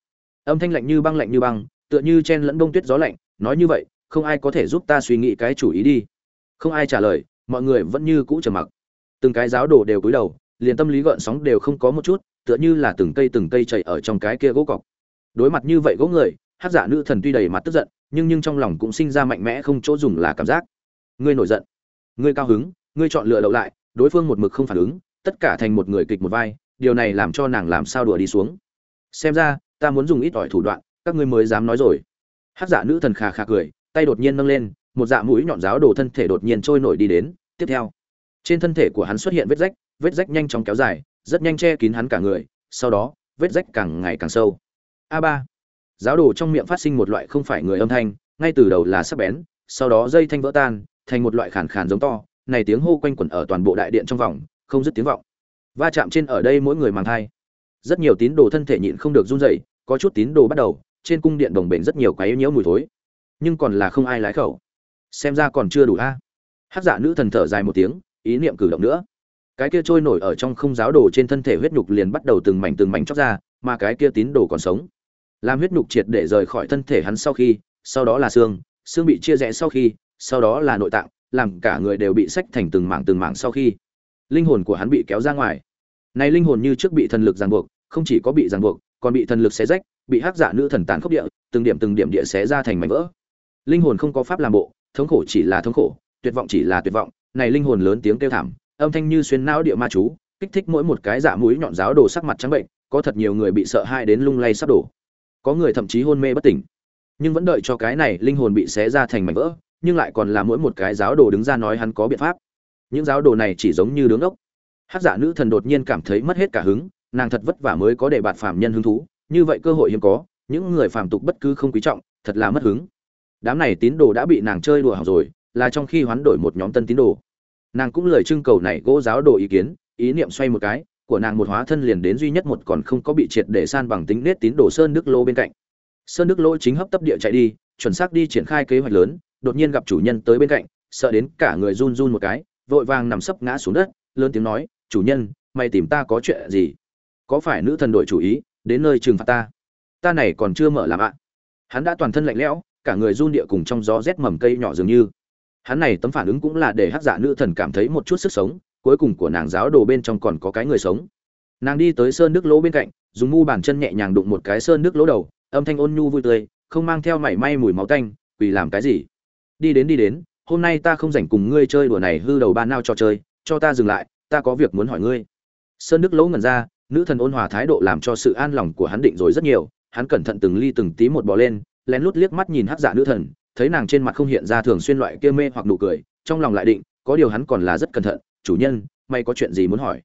âm thanh lạnh như băng lạnh như băng, tựa như chen lẫn bông tuyết gió lạnh, nói như vậy, không ai có thể giúp ta suy nghĩ cái chủ ý đi. Không ai trả lời, mọi người vẫn như cũ trầm mặc. Từng cái giáo đồ đều cúi đầu, liền tâm lý gợn sóng đều không có một chút, tựa như là từng cây từng cây chạy ở trong cái kia gỗ cọc. Đối mặt như vậy gỗ người, hát giả nữ thần tuy đầy mặt tức giận, nhưng nhưng trong lòng cũng sinh ra mạnh mẽ không chỗ dùng là cảm giác. Ngươi nổi giận. Ngươi cao hứng, ngươi chọn lựa đậu lại, đối phương một mực không phản ứng, tất cả thành một người kịch một vai, điều này làm cho nàng làm sao đùa đi xuống. Xem ra ta muốn dùng ít ỏi thủ đoạn, các ngươi mới dám nói rồi. Hát giả nữ thần khà khà cười, tay đột nhiên nâng lên, một dạ mũi nhọn giáo đồ thân thể đột nhiên trôi nổi đi đến, tiếp theo. Trên thân thể của hắn xuất hiện vết rách vết rách nhanh chóng kéo dài, rất nhanh che kín hắn cả người, sau đó, vết rách càng ngày càng sâu. A ba. Giáo đồ trong miệng phát sinh một loại không phải người âm thanh, ngay từ đầu là sắc bén, sau đó dây thanh vỡ tan, thành một loại khàn khàn giống to, này tiếng hô quanh quẩn ở toàn bộ đại điện trong vòng, không dứt tiếng vọng. Va chạm trên ở đây mỗi người mang thai rất nhiều tín đồ thân thể nhịn không được run rẩy, có chút tín đồ bắt đầu, trên cung điện đồng bền rất nhiều quái nhiễu mùi thối. Nhưng còn là không ai lái khẩu. Xem ra còn chưa đủ a. Hát giả nữ thần thở dài một tiếng, ý niệm cử động nữa. Cái kia trôi nổi ở trong không giáo đồ trên thân thể huyết nhục liền bắt đầu từng mảnh từng mảnh chóc ra, mà cái kia tín đồ còn sống. Làm huyết nhục triệt để rời khỏi thân thể hắn sau khi, sau đó là xương xương bị chia rẽ sau khi, sau đó là nội tạng, làm cả người đều bị sách thành từng mảng từng mảng sau khi. Linh hồn của hắn bị kéo ra ngoài. Này linh hồn như trước bị thần lực ràng buộc không chỉ có bị ràng buộc, còn bị thần lực xé rách, bị hắc giả nữ thần tàn khốc địa, từng điểm từng điểm địa xé ra thành mảnh vỡ. Linh hồn không có pháp làm bộ, thống khổ chỉ là thống khổ, tuyệt vọng chỉ là tuyệt vọng. Này linh hồn lớn tiếng kêu thảm, âm thanh như xuyên não địa ma chú, kích thích mỗi một cái giả mũi nhọn giáo đồ sắc mặt trắng bệnh, có thật nhiều người bị sợ hãi đến lung lay sắp đổ. Có người thậm chí hôn mê bất tỉnh. Nhưng vẫn đợi cho cái này linh hồn bị xé ra thành mảnh vỡ, nhưng lại còn là mỗi một cái giáo đồ đứng ra nói hắn có biện pháp. Những giáo đồ này chỉ giống như đứng ốc. Hát giả nữ thần đột nhiên cảm thấy mất hết cả hứng nàng thật vất vả mới có để bạt phạm nhân hứng thú, như vậy cơ hội hiếm có, những người phàm tục bất cứ không quý trọng, thật là mất hứng. Đám này tín đồ đã bị nàng chơi đùa hỏng rồi, là trong khi hoán đổi một nhóm tân tín đồ. Nàng cũng lời trưng cầu này gỗ giáo đồ ý kiến, ý niệm xoay một cái, của nàng một hóa thân liền đến duy nhất một còn không có bị triệt để san bằng tính nết tín đồ sơn đức lô bên cạnh. Sơn đức lô chính hấp tấp địa chạy đi, chuẩn xác đi triển khai kế hoạch lớn, đột nhiên gặp chủ nhân tới bên cạnh, sợ đến cả người run run một cái, vội vàng nằm sấp ngã xuống đất, lớn tiếng nói, chủ nhân, mày tìm ta có chuyện gì? Có phải nữ thần đổi chủ ý, đến nơi trừng phạt ta? Ta này còn chưa mở làm ạ. Hắn đã toàn thân lạnh lẽo, cả người run địa cùng trong gió rét mầm cây nhỏ dường như. Hắn này tấm phản ứng cũng là để hát giả nữ thần cảm thấy một chút sức sống, cuối cùng của nàng giáo đồ bên trong còn có cái người sống. Nàng đi tới sơn nước lỗ bên cạnh, dùng mu bàn chân nhẹ nhàng đụng một cái sơn nước lỗ đầu, âm thanh ôn nhu vui tươi, không mang theo mảy may mùi máu tanh vì làm cái gì? Đi đến đi đến, hôm nay ta không rảnh cùng ngươi chơi đùa này hư đầu ba nao cho chơi, cho ta dừng lại, ta có việc muốn hỏi ngươi. Sơn đức lỗ ngẩn ra nữ thần ôn hòa thái độ làm cho sự an lòng của hắn định rồi rất nhiều, hắn cẩn thận từng ly từng tí một bò lên, lén lút liếc mắt nhìn hắc giả nữ thần, thấy nàng trên mặt không hiện ra thường xuyên loại kia mê hoặc nụ cười, trong lòng lại định, có điều hắn còn là rất cẩn thận, chủ nhân, may có chuyện gì muốn hỏi?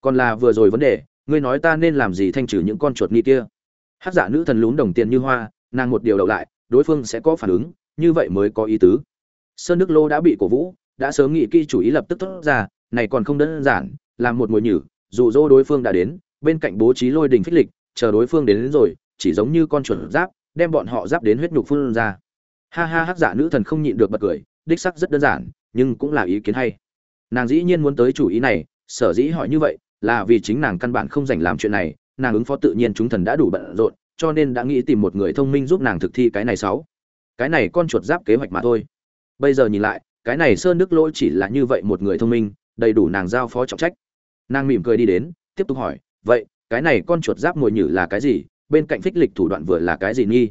Còn là vừa rồi vấn đề, ngươi nói ta nên làm gì thanh trừ những con chuột nghi kia? Hắc giả nữ thần lún đồng tiền như hoa, nàng một điều đậu lại, đối phương sẽ có phản ứng, như vậy mới có ý tứ. Sơn đức lô đã bị cổ vũ, đã sớm nghĩ kỹ chủ ý lập tức thốt ra, này còn không đơn giản, làm một mồi nhử dụ dỗ đối phương đã đến bên cạnh bố trí lôi đình phích lịch chờ đối phương đến, đến rồi chỉ giống như con chuột giáp đem bọn họ giáp đến huyết nhục phun ra. Ha ha hắc giả nữ thần không nhịn được bật cười đích sắc rất đơn giản nhưng cũng là ý kiến hay. Nàng dĩ nhiên muốn tới chủ ý này sở dĩ hỏi như vậy là vì chính nàng căn bản không dành làm chuyện này nàng ứng phó tự nhiên chúng thần đã đủ bận rộn cho nên đã nghĩ tìm một người thông minh giúp nàng thực thi cái này sáu. Cái này con chuột giáp kế hoạch mà thôi. Bây giờ nhìn lại cái này sơn đức lỗi chỉ là như vậy một người thông minh đầy đủ nàng giao phó trọng trách nàng mỉm cười đi đến, tiếp tục hỏi, vậy, cái này con chuột giáp mồi nhử là cái gì? Bên cạnh phích lịch thủ đoạn vừa là cái gì nghi?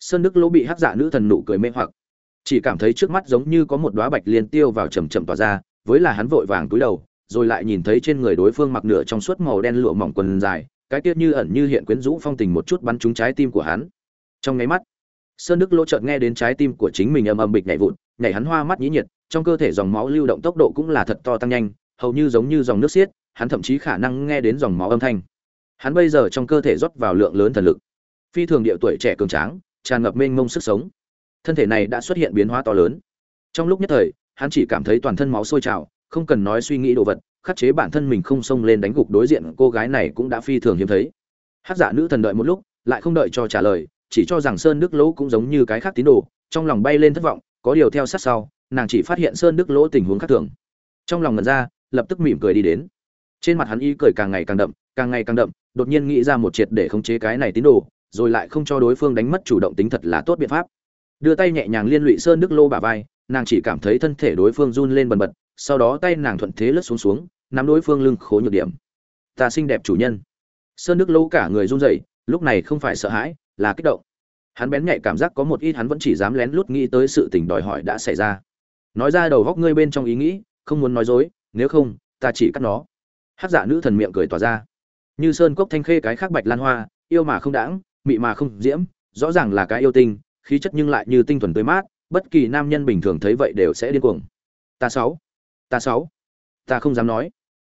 Sơn đức lỗ bị hắc dạ nữ thần nụ cười mê hoặc. Chỉ cảm thấy trước mắt giống như có một đóa bạch liên tiêu vào chầm chậm tỏa ra, với là hắn vội vàng túi đầu, rồi lại nhìn thấy trên người đối phương mặc nửa trong suốt màu đen lụa mỏng quần dài, cái tiết như ẩn như hiện quyến rũ phong tình một chút bắn trúng trái tim của hắn. Trong nháy mắt, sơn đức lỗ chợt nghe đến trái tim của chính mình âm âm bịch nhảy vụn nhảy hắn hoa mắt nhĩ nhiệt, trong cơ thể dòng máu lưu động tốc độ cũng là thật to tăng nhanh, hầu như giống như dòng nước xiết hắn thậm chí khả năng nghe đến dòng máu âm thanh. Hắn bây giờ trong cơ thể rót vào lượng lớn thần lực. Phi thường địa tuổi trẻ cường tráng, tràn ngập mênh mông sức sống. Thân thể này đã xuất hiện biến hóa to lớn. Trong lúc nhất thời, hắn chỉ cảm thấy toàn thân máu sôi trào, không cần nói suy nghĩ đồ vật, khắc chế bản thân mình không xông lên đánh gục đối diện cô gái này cũng đã phi thường hiếm thấy. Hát giả nữ thần đợi một lúc, lại không đợi cho trả lời, chỉ cho rằng sơn đức lỗ cũng giống như cái khác tín đồ, trong lòng bay lên thất vọng, có điều theo sát sau, nàng chỉ phát hiện sơn đức lỗ tình huống khác thường. Trong lòng ngần ra, lập tức mỉm cười đi đến trên mặt hắn y cười càng ngày càng đậm, càng ngày càng đậm, đột nhiên nghĩ ra một triệt để khống chế cái này tín đồ, rồi lại không cho đối phương đánh mất chủ động tính thật là tốt biện pháp. Đưa tay nhẹ nhàng liên lụy sơn đức lô bả vai, nàng chỉ cảm thấy thân thể đối phương run lên bần bật, sau đó tay nàng thuận thế lướt xuống xuống, nắm đối phương lưng khố nhược điểm. Ta xinh đẹp chủ nhân. Sơn đức lô cả người run rẩy, lúc này không phải sợ hãi, là kích động. Hắn bén nhạy cảm giác có một ít hắn vẫn chỉ dám lén lút nghĩ tới sự tình đòi hỏi đã xảy ra. Nói ra đầu góc ngươi bên trong ý nghĩ, không muốn nói dối, nếu không, ta chỉ cắt nó hát giả nữ thần miệng cười tỏa ra. Như sơn cốc thanh khê cái khác bạch lan hoa, yêu mà không đãng, mị mà không diễm, rõ ràng là cái yêu tinh, khí chất nhưng lại như tinh thuần tươi mát, bất kỳ nam nhân bình thường thấy vậy đều sẽ điên cuồng. Ta sáu ta sáu. Ta không dám nói.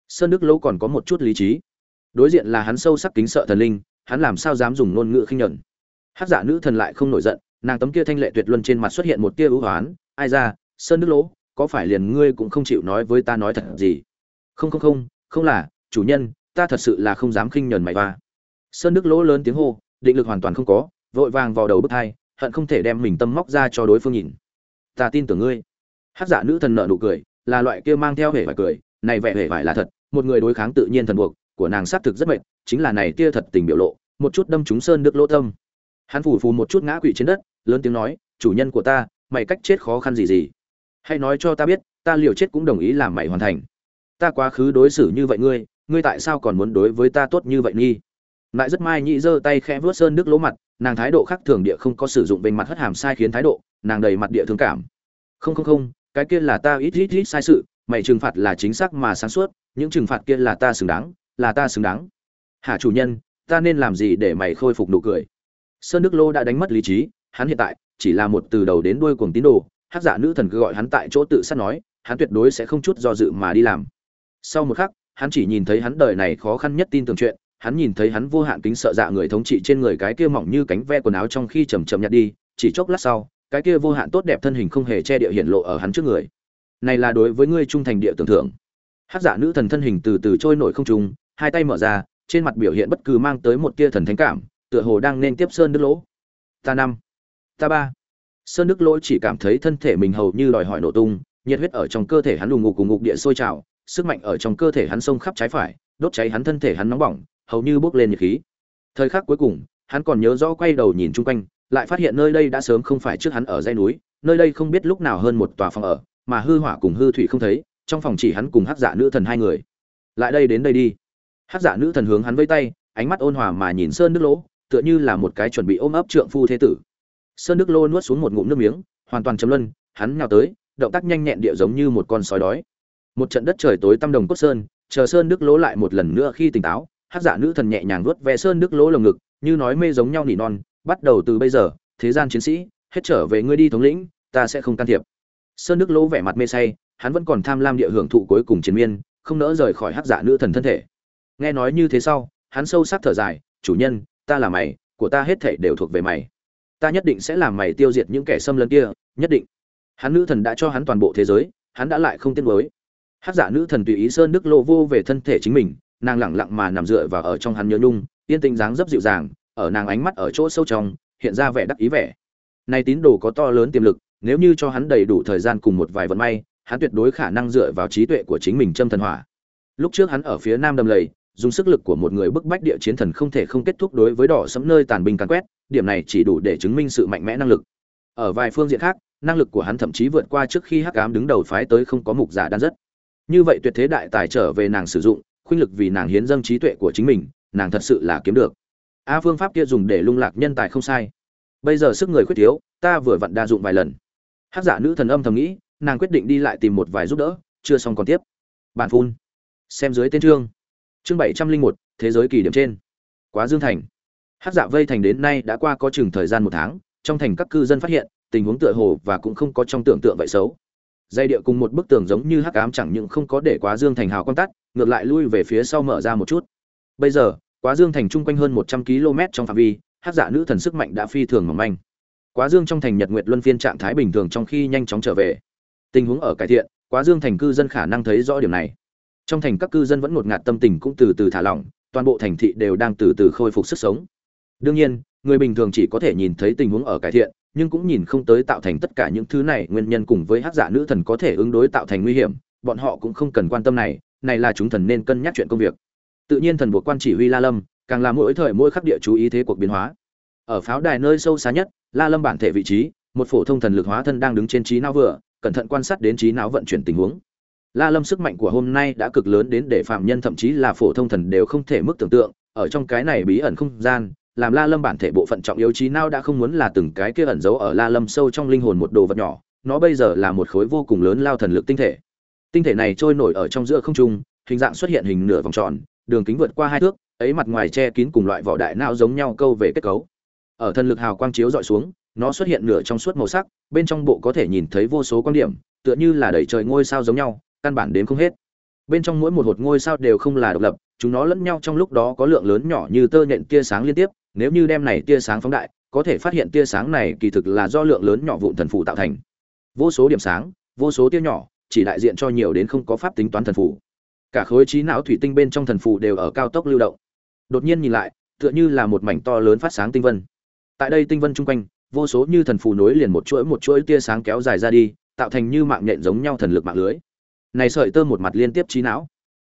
Sơn đức lâu còn có một chút lý trí. Đối diện là hắn sâu sắc kính sợ thần linh, hắn làm sao dám dùng ngôn ngữ khinh nhẫn hát giả nữ thần lại không nổi giận, nàng tấm kia thanh lệ tuyệt luân trên mặt xuất hiện một tia ưu hoán. Ai ra, sơn đức lỗ, có phải liền ngươi cũng không chịu nói với ta nói thật gì? Không không không không là, chủ nhân, ta thật sự là không dám khinh nhờn mày va sơn đức lỗ lớn tiếng hô, định lực hoàn toàn không có, vội vàng vào đầu bức thai hận không thể đem mình tâm móc ra cho đối phương nhìn. Ta tin tưởng ngươi. Hát giả nữ thần nợ nụ cười, là loại kia mang theo hề phải cười, này vẻ hề phải là thật, một người đối kháng tự nhiên thần buộc, của nàng xác thực rất mệt, chính là này tia thật tình biểu lộ, một chút đâm trúng sơn đức lỗ tâm. Hắn phủ phù một chút ngã quỵ trên đất, lớn tiếng nói, chủ nhân của ta, mày cách chết khó khăn gì gì. Hãy nói cho ta biết, ta liều chết cũng đồng ý làm mày hoàn thành ta quá khứ đối xử như vậy ngươi ngươi tại sao còn muốn đối với ta tốt như vậy nghi? Lại rất mai nhị giơ tay khẽ vớt sơn đức lỗ mặt, nàng thái độ khác thường địa không có sử dụng bên mặt hất hàm sai khiến thái độ, nàng đầy mặt địa thương cảm. Không không không, cái kia là ta ít ít ít sai sự, mày trừng phạt là chính xác mà sáng suốt, những trừng phạt kia là ta xứng đáng, là ta xứng đáng. Hả chủ nhân, ta nên làm gì để mày khôi phục nụ cười? Sơn đức lô đã đánh mất lý trí, hắn hiện tại chỉ là một từ đầu đến đuôi cuồng tín đồ hát giả dạ nữ thần cứ gọi hắn tại chỗ tự sát nói, hắn tuyệt đối sẽ không chút do dự mà đi làm sau một khắc, hắn chỉ nhìn thấy hắn đời này khó khăn nhất tin tưởng chuyện, hắn nhìn thấy hắn vô hạn kính sợ dạ người thống trị trên người cái kia mỏng như cánh ve quần áo trong khi chầm chậm nhặt đi, chỉ chốc lát sau, cái kia vô hạn tốt đẹp thân hình không hề che địa hiện lộ ở hắn trước người. Này là đối với ngươi trung thành địa tưởng thưởng. Hát giả dạ nữ thần thân hình từ từ trôi nổi không trung, hai tay mở ra, trên mặt biểu hiện bất cứ mang tới một tia thần thánh cảm, tựa hồ đang nên tiếp sơn đức lỗ. Ta năm, ta ba. Sơn đức lỗ chỉ cảm thấy thân thể mình hầu như đòi hỏi nổ tung, nhiệt huyết ở trong cơ thể hắn đùng ngục cùng ngục địa sôi trào sức mạnh ở trong cơ thể hắn sông khắp trái phải, đốt cháy hắn thân thể hắn nóng bỏng, hầu như bốc lên nhiệt khí. Thời khắc cuối cùng, hắn còn nhớ rõ quay đầu nhìn chung quanh, lại phát hiện nơi đây đã sớm không phải trước hắn ở dãy núi, nơi đây không biết lúc nào hơn một tòa phòng ở, mà hư hỏa cùng hư thủy không thấy, trong phòng chỉ hắn cùng hắc dạ nữ thần hai người. Lại đây đến đây đi. Hắc dạ nữ thần hướng hắn vây tay, ánh mắt ôn hòa mà nhìn sơn đức lỗ, tựa như là một cái chuẩn bị ôm ấp trượng phu thế tử. Sơn đức lô nuốt xuống một ngụm nước miếng, hoàn toàn chấm luân, hắn nhào tới, động tác nhanh nhẹn địa giống như một con sói đói một trận đất trời tối tăm đồng cốt sơn, chờ sơn đức lỗ lại một lần nữa khi tỉnh táo, hát giả nữ thần nhẹ nhàng vuốt ve sơn đức lỗ lồng ngực, như nói mê giống nhau nỉ non, bắt đầu từ bây giờ, thế gian chiến sĩ, hết trở về ngươi đi thống lĩnh, ta sẽ không can thiệp. Sơn đức lỗ vẻ mặt mê say, hắn vẫn còn tham lam địa hưởng thụ cuối cùng chiến miên, không nỡ rời khỏi hát giả nữ thần thân thể. Nghe nói như thế sau, hắn sâu sắc thở dài, chủ nhân, ta là mày, của ta hết thể đều thuộc về mày. Ta nhất định sẽ làm mày tiêu diệt những kẻ xâm lấn kia, nhất định. Hắn nữ thần đã cho hắn toàn bộ thế giới, hắn đã lại không tiếc nuối hát giả nữ thần tùy ý sơn đức lô vô về thân thể chính mình, nàng lẳng lặng mà nằm dựa vào ở trong hắn nhớ nhung, yên tĩnh dáng dấp dịu dàng, ở nàng ánh mắt ở chỗ sâu trong, hiện ra vẻ đắc ý vẻ. Này tín đồ có to lớn tiềm lực, nếu như cho hắn đầy đủ thời gian cùng một vài vận may, hắn tuyệt đối khả năng dựa vào trí tuệ của chính mình châm thần hỏa. Lúc trước hắn ở phía nam đầm lầy, dùng sức lực của một người bức bách địa chiến thần không thể không kết thúc đối với đỏ sẫm nơi tàn binh càn quét, điểm này chỉ đủ để chứng minh sự mạnh mẽ năng lực. Ở vài phương diện khác, năng lực của hắn thậm chí vượt qua trước khi hắc ám đứng đầu phái tới không có mục giả đan rất như vậy tuyệt thế đại tài trở về nàng sử dụng, khuynh lực vì nàng hiến dâng trí tuệ của chính mình, nàng thật sự là kiếm được. A phương pháp kia dùng để lung lạc nhân tài không sai. Bây giờ sức người khuyết thiếu, ta vừa vặn đa dụng vài lần. Hát giả nữ thần âm thầm nghĩ, nàng quyết định đi lại tìm một vài giúp đỡ, chưa xong còn tiếp. Bản phun. Xem dưới tên chương. Chương bảy trăm linh một, thế giới kỳ điểm trên. Quá dương thành. Hát dạ vây thành đến nay đã qua có chừng thời gian một tháng, trong thành các cư dân phát hiện, tình huống tựa hồ và cũng không có trong tưởng tượng vậy xấu dây địa cùng một bức tường giống như hắc ám chẳng những không có để quá dương thành hào quan tắt, ngược lại lui về phía sau mở ra một chút. Bây giờ, quá dương thành chung quanh hơn một trăm km trong phạm vi, hắc giả nữ thần sức mạnh đã phi thường mỏng manh. Quá dương trong thành nhật nguyệt luân phiên trạng thái bình thường trong khi nhanh chóng trở về. Tình huống ở cải thiện, quá dương thành cư dân khả năng thấy rõ điểm này. Trong thành các cư dân vẫn ngột ngạt tâm tình cũng từ từ thả lỏng, toàn bộ thành thị đều đang từ từ khôi phục sức sống đương nhiên, người bình thường chỉ có thể nhìn thấy tình huống ở cải thiện, nhưng cũng nhìn không tới tạo thành tất cả những thứ này nguyên nhân cùng với hắc giả nữ thần có thể ứng đối tạo thành nguy hiểm, bọn họ cũng không cần quan tâm này này là chúng thần nên cân nhắc chuyện công việc. Tự nhiên thần buộc quan chỉ huy la lâm, càng là mỗi thời mỗi khắc địa chú ý thế cuộc biến hóa. Ở pháo đài nơi sâu xa nhất, la lâm bản thể vị trí, một phổ thông thần lực hóa thân đang đứng trên trí não vừa, cẩn thận quan sát đến trí não vận chuyển tình huống. La lâm sức mạnh của hôm nay đã cực lớn đến để phạm nhân thậm chí là phổ thông thần đều không thể mức tưởng tượng, ở trong cái này bí ẩn không gian làm La Lâm bản thể bộ phận trọng yếu trí não đã không muốn là từng cái kia ẩn giấu ở La Lâm sâu trong linh hồn một đồ vật nhỏ, nó bây giờ là một khối vô cùng lớn lao thần lực tinh thể. Tinh thể này trôi nổi ở trong giữa không trung, hình dạng xuất hiện hình nửa vòng tròn, đường kính vượt qua hai thước, ấy mặt ngoài che kín cùng loại vỏ đại não giống nhau câu về kết cấu. Ở thần lực hào quang chiếu dọi xuống, nó xuất hiện nửa trong suốt màu sắc, bên trong bộ có thể nhìn thấy vô số quan điểm, tựa như là đầy trời ngôi sao giống nhau, căn bản đến không hết. Bên trong mỗi một hột ngôi sao đều không là độc lập, chúng nó lẫn nhau trong lúc đó có lượng lớn nhỏ như tơ nhện tia sáng liên tiếp, nếu như đem này tia sáng phóng đại, có thể phát hiện tia sáng này kỳ thực là do lượng lớn nhỏ vụn thần phủ tạo thành. Vô số điểm sáng, vô số tia nhỏ, chỉ đại diện cho nhiều đến không có pháp tính toán thần phủ. Cả khối trí não thủy tinh bên trong thần phủ đều ở cao tốc lưu động. Đột nhiên nhìn lại, tựa như là một mảnh to lớn phát sáng tinh vân. Tại đây tinh vân chung quanh, vô số như thần phù nối liền một chuỗi một chuỗi tia sáng kéo dài ra đi, tạo thành như mạng nhện giống nhau thần lực mạng lưới. Này sợi tơ một mặt liên tiếp trí não.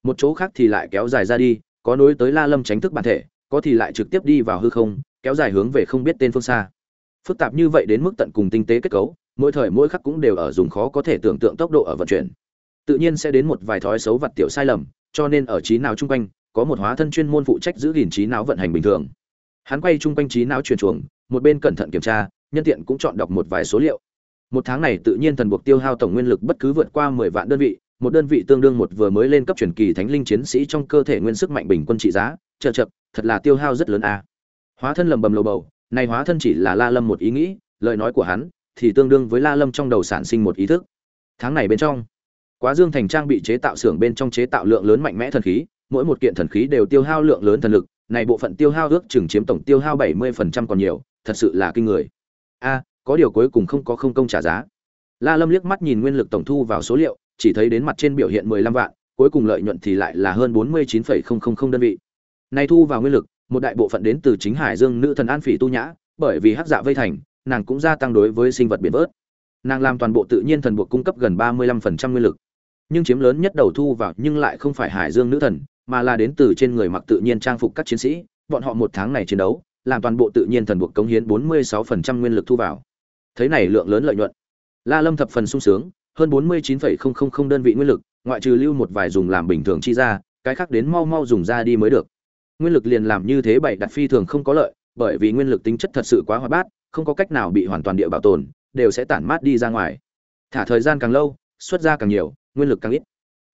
Một chỗ khác thì lại kéo dài ra đi, có nối tới la lâm tránh thức bản thể có thì lại trực tiếp đi vào hư không, kéo dài hướng về không biết tên phương xa. Phức tạp như vậy đến mức tận cùng tinh tế kết cấu, mỗi thời mỗi khắc cũng đều ở dùng khó có thể tưởng tượng tốc độ ở vận chuyển. Tự nhiên sẽ đến một vài thói xấu vật tiểu sai lầm, cho nên ở trí não chung quanh, có một hóa thân chuyên môn phụ trách giữ gìn trí não vận hành bình thường. Hắn quay chung quanh trí não truyền chuồng, một bên cẩn thận kiểm tra, nhân tiện cũng chọn đọc một vài số liệu. Một tháng này tự nhiên thần buộc tiêu hao tổng nguyên lực bất cứ vượt qua mười vạn đơn vị, một đơn vị tương đương một vừa mới lên cấp truyền kỳ thánh linh chiến sĩ trong cơ thể nguyên sức mạnh bình quân trị giá chợ chậm thật là tiêu hao rất lớn a à. hóa thân lầm bầm lầu bầu này hóa thân chỉ là la lâm một ý nghĩ lời nói của hắn thì tương đương với la lâm trong đầu sản sinh một ý thức. Tháng này bên trong quá dương thành trang bị chế tạo xưởng bên trong chế tạo lượng lớn mạnh mẽ thần khí mỗi một kiện thần khí đều tiêu hao lượng lớn thần lực này bộ phận tiêu hao ước chừng chiếm tổng tiêu hao 70% còn nhiều thật sự là kinh người. A có điều cuối cùng không có không công trả giá. La lâm liếc mắt nhìn nguyên lực tổng thu vào số liệu chỉ thấy đến mặt trên biểu hiện 15 vạn cuối cùng lợi nhuận thì lại là hơn 49,000 đơn vị. Nay thu vào nguyên lực, một đại bộ phận đến từ chính Hải Dương nữ thần An Phỉ Tu Nhã, bởi vì hắc dạ vây thành, nàng cũng gia tăng đối với sinh vật biển vớt. Nàng làm toàn bộ tự nhiên thần buộc cung cấp gần 35% nguyên lực. Nhưng chiếm lớn nhất đầu thu vào nhưng lại không phải Hải Dương nữ thần, mà là đến từ trên người mặc tự nhiên trang phục các chiến sĩ, bọn họ một tháng này chiến đấu, làm toàn bộ tự nhiên thần buộc cống hiến 46% nguyên lực thu vào. Thấy này lượng lớn lợi nhuận, La Lâm thập phần sung sướng, hơn 49,000 đơn vị nguyên lực, ngoại trừ lưu một vài dùng làm bình thường chi ra, cái khác đến mau mau dùng ra đi mới được nguyên lực liền làm như thế bảy đặt phi thường không có lợi, bởi vì nguyên lực tính chất thật sự quá hoạt bát, không có cách nào bị hoàn toàn địa bảo tồn, đều sẽ tản mát đi ra ngoài. Thả thời gian càng lâu, xuất ra càng nhiều, nguyên lực càng ít.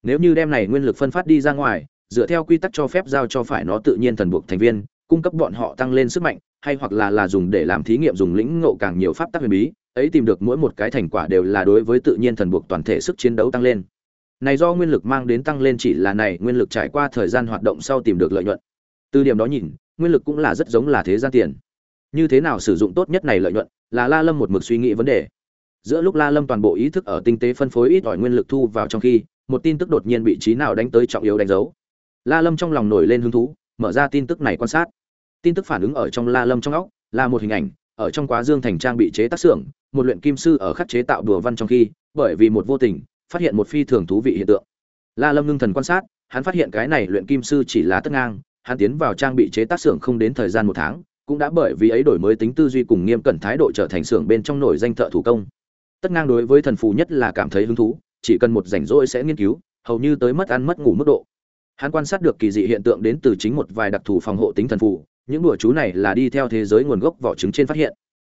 Nếu như đem này nguyên lực phân phát đi ra ngoài, dựa theo quy tắc cho phép giao cho phải nó tự nhiên thần buộc thành viên, cung cấp bọn họ tăng lên sức mạnh, hay hoặc là là dùng để làm thí nghiệm dùng lĩnh ngộ càng nhiều pháp tắc huyền bí, ấy tìm được mỗi một cái thành quả đều là đối với tự nhiên thần buộc toàn thể sức chiến đấu tăng lên. Này do nguyên lực mang đến tăng lên chỉ là này, nguyên lực trải qua thời gian hoạt động sau tìm được lợi nhuận từ điểm đó nhìn, nguyên lực cũng là rất giống là thế gian tiền. Như thế nào sử dụng tốt nhất này lợi nhuận, là la lâm một mực suy nghĩ vấn đề. Giữa lúc la lâm toàn bộ ý thức ở tinh tế phân phối ít ỏi nguyên lực thu vào trong khi, một tin tức đột nhiên bị trí nào đánh tới trọng yếu đánh dấu. La lâm trong lòng nổi lên hứng thú, mở ra tin tức này quan sát. Tin tức phản ứng ở trong la lâm trong óc, là một hình ảnh, ở trong quá dương thành trang bị chế tác xưởng, một luyện kim sư ở khắc chế tạo đùa văn trong khi, bởi vì một vô tình, phát hiện một phi thường thú vị hiện tượng. La lâm ngưng thần quan sát, hắn phát hiện cái này luyện kim sư chỉ là tất ngang hắn tiến vào trang bị chế tác xưởng không đến thời gian một tháng, cũng đã bởi vì ấy đổi mới tính tư duy cùng nghiêm cẩn thái độ trở thành xưởng bên trong nổi danh thợ thủ công. Tất ngang đối với thần phù nhất là cảm thấy hứng thú, chỉ cần một rảnh rỗi sẽ nghiên cứu, hầu như tới mất ăn mất ngủ mức độ. Hắn quan sát được kỳ dị hiện tượng đến từ chính một vài đặc thù phòng hộ tính thần phù, những đùa chú này là đi theo thế giới nguồn gốc vỏ trứng trên phát hiện.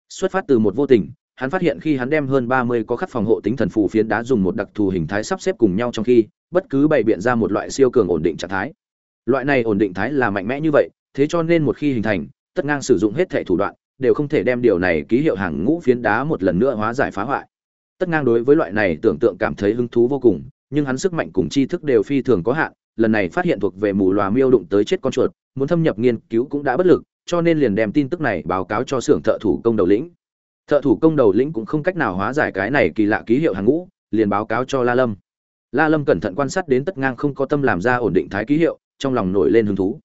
Xuất phát từ một vô tình, hắn phát hiện khi hắn đem hơn ba mươi có khắc phòng hộ tính thần phù phiến đá dùng một đặc thù hình thái sắp xếp cùng nhau trong khi, bất cứ bày biện ra một loại siêu cường ổn định trạng thái loại này ổn định thái là mạnh mẽ như vậy, thế cho nên một khi hình thành, tất ngang sử dụng hết thể thủ đoạn, đều không thể đem điều này ký hiệu hàng ngũ phiến đá một lần nữa hóa giải phá hoại. Tất ngang đối với loại này tưởng tượng cảm thấy hứng thú vô cùng, nhưng hắn sức mạnh cùng tri thức đều phi thường có hạn, lần này phát hiện thuộc về mù loà miêu đụng tới chết con chuột, muốn thâm nhập nghiên cứu cũng đã bất lực, cho nên liền đem tin tức này báo cáo cho xưởng thợ thủ công đầu lĩnh. Thợ thủ công đầu lĩnh cũng không cách nào hóa giải cái này kỳ lạ ký hiệu hàng ngũ, liền báo cáo cho la lâm. La lâm cẩn thận quan sát đến tất ngang không có tâm làm ra ổn định thái ký hiệu trong lòng nổi lên hứng thú.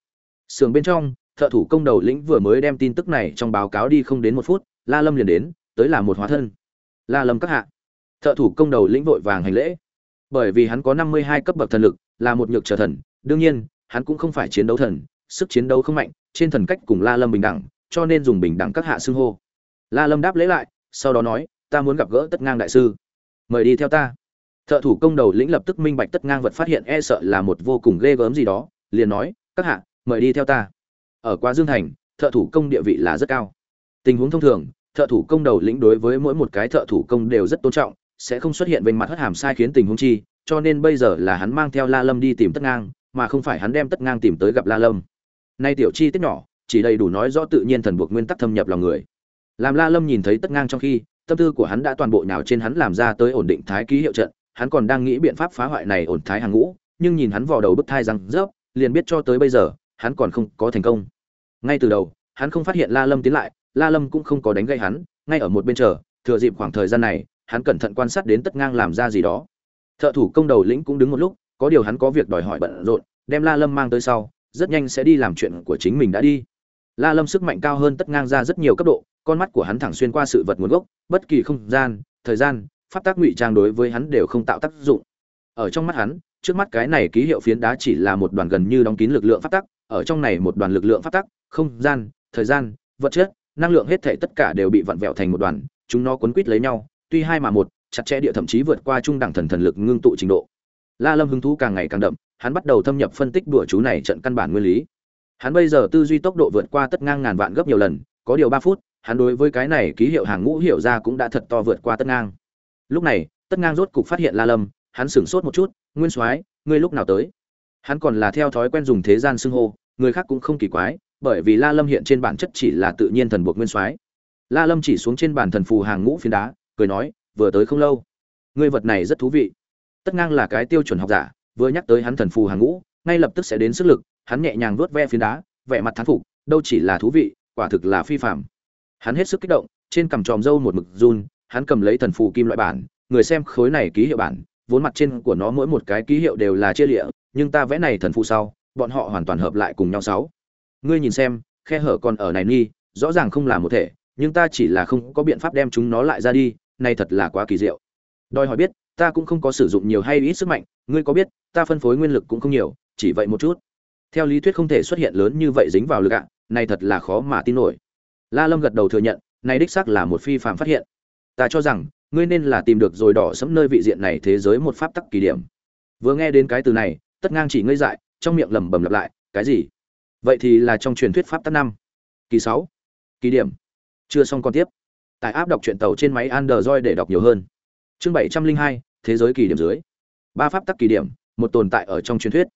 Sưởng bên trong, thợ thủ công đầu lĩnh vừa mới đem tin tức này trong báo cáo đi không đến một phút, la lâm liền đến, tới là một hóa thân. La lâm các hạ. Thợ thủ công đầu lĩnh vội vàng hành lễ. Bởi vì hắn có năm mươi hai cấp bậc thần lực, là một nhược trở thần, đương nhiên, hắn cũng không phải chiến đấu thần, sức chiến đấu không mạnh, trên thần cách cùng la lâm bình đẳng, cho nên dùng bình đẳng các hạ xưng hô. La lâm đáp lễ lại, sau đó nói, ta muốn gặp gỡ tất ngang đại sư. Mời đi theo ta. Thợ thủ công đầu lĩnh lập tức minh bạch tất ngang vật phát hiện e sợ là một vô cùng ghê gớm gì đó liền nói, các hạ, mời đi theo ta. Ở quá dương thành, thợ thủ công địa vị là rất cao. Tình huống thông thường, thợ thủ công đầu lĩnh đối với mỗi một cái thợ thủ công đều rất tôn trọng, sẽ không xuất hiện bên mặt hất hàm sai khiến tình huống chi, cho nên bây giờ là hắn mang theo la lâm đi tìm tất ngang, mà không phải hắn đem tất ngang tìm tới gặp la lâm. Nay tiểu chi tiết nhỏ, chỉ đầy đủ nói rõ tự nhiên thần buộc nguyên tắc thâm nhập lòng người. Làm la lâm nhìn thấy tất ngang trong khi, tâm tư của hắn đã toàn bộ nhào trên hắn làm ra tới ổn định thái ký hiệu trận, hắn còn đang nghĩ biện pháp phá hoại này ổn thái hàng ngũ, nhưng nhìn hắn vò đầu bức thai răng rớp liền biết cho tới bây giờ, hắn còn không có thành công. Ngay từ đầu, hắn không phát hiện la lâm tiến lại, la lâm cũng không có đánh gây hắn, ngay ở một bên chờ, thừa dịp khoảng thời gian này, hắn cẩn thận quan sát đến tất ngang làm ra gì đó. Thợ thủ công đầu lĩnh cũng đứng một lúc, có điều hắn có việc đòi hỏi bận rộn, đem la lâm mang tới sau, rất nhanh sẽ đi làm chuyện của chính mình đã đi. La lâm sức mạnh cao hơn tất ngang ra rất nhiều cấp độ, con mắt của hắn thẳng xuyên qua sự vật nguồn gốc, bất kỳ không gian, thời gian, pháp tác ngụy trang đối với hắn đều không tạo tác dụng ở trong mắt hắn, trước mắt cái này ký hiệu phiến đá chỉ là một đoàn gần như đóng kín lực lượng phát tắc, ở trong này một đoàn lực lượng phát tắc, không gian, thời gian, vật chất, năng lượng hết thể tất cả đều bị vặn vẹo thành một đoàn, chúng nó quấn quít lấy nhau, tuy hai mà một, chặt chẽ địa thậm chí vượt qua trung đẳng thần thần lực ngưng tụ trình độ. La lâm hứng thú càng ngày càng đậm, hắn bắt đầu thâm nhập phân tích đùa chú này trận căn bản nguyên lý. Hắn bây giờ tư duy tốc độ vượt qua tất ngang ngàn vạn gấp nhiều lần, có điều ba phút, hắn đối với cái này ký hiệu hàng ngũ hiểu ra cũng đã thật to vượt qua tất ngang. Lúc này, tất ngang rốt cục phát hiện la lâm hắn sửng sốt một chút, nguyên soái, ngươi lúc nào tới? Hắn còn là theo thói quen dùng thế gian xưng hô, người khác cũng không kỳ quái, bởi vì la lâm hiện trên bản chất chỉ là tự nhiên thần buộc nguyên soái. La lâm chỉ xuống trên bàn thần phù hàng ngũ phiến đá, cười nói, vừa tới không lâu. Ngươi vật này rất thú vị. Tất ngang là cái tiêu chuẩn học giả, vừa nhắc tới hắn thần phù hàng ngũ, ngay lập tức sẽ đến sức lực, hắn nhẹ nhàng vuốt ve phiến đá, vẻ mặt thán phục, đâu chỉ là thú vị, quả thực là phi phạm hắn hết sức kích động, trên cằm tròm râu một mực run, hắn cầm lấy thần phù kim loại bản, người xem khối này ký hiệu bản vốn mặt trên của nó mỗi một cái ký hiệu đều là chia lịa, nhưng ta vẽ này thần phụ sau, bọn họ hoàn toàn hợp lại cùng nhau sáu. Ngươi nhìn xem, khe hở còn ở này nghi, rõ ràng không là một thể, nhưng ta chỉ là không có biện pháp đem chúng nó lại ra đi, này thật là quá kỳ diệu. Đòi hỏi biết, ta cũng không có sử dụng nhiều hay ít sức mạnh, ngươi có biết, ta phân phối nguyên lực cũng không nhiều, chỉ vậy một chút. Theo lý thuyết không thể xuất hiện lớn như vậy dính vào lực ạ, này thật là khó mà tin nổi. La lâm gật đầu thừa nhận, này đích xác là một phi phạm phát hiện. Ta cho rằng ngươi nên là tìm được rồi đỏ sẫm nơi vị diện này thế giới một pháp tắc kỳ điểm. Vừa nghe đến cái từ này, tất ngang chỉ ngây dại, trong miệng lẩm bẩm lặp lại, cái gì? Vậy thì là trong truyền thuyết pháp tắc năm. Kỳ sáu. Kỳ điểm. Chưa xong còn tiếp. Tại áp đọc truyện tàu trên máy android để đọc nhiều hơn. Chương bảy trăm linh hai, thế giới kỳ điểm dưới. Ba pháp tắc kỳ điểm, một tồn tại ở trong truyền thuyết.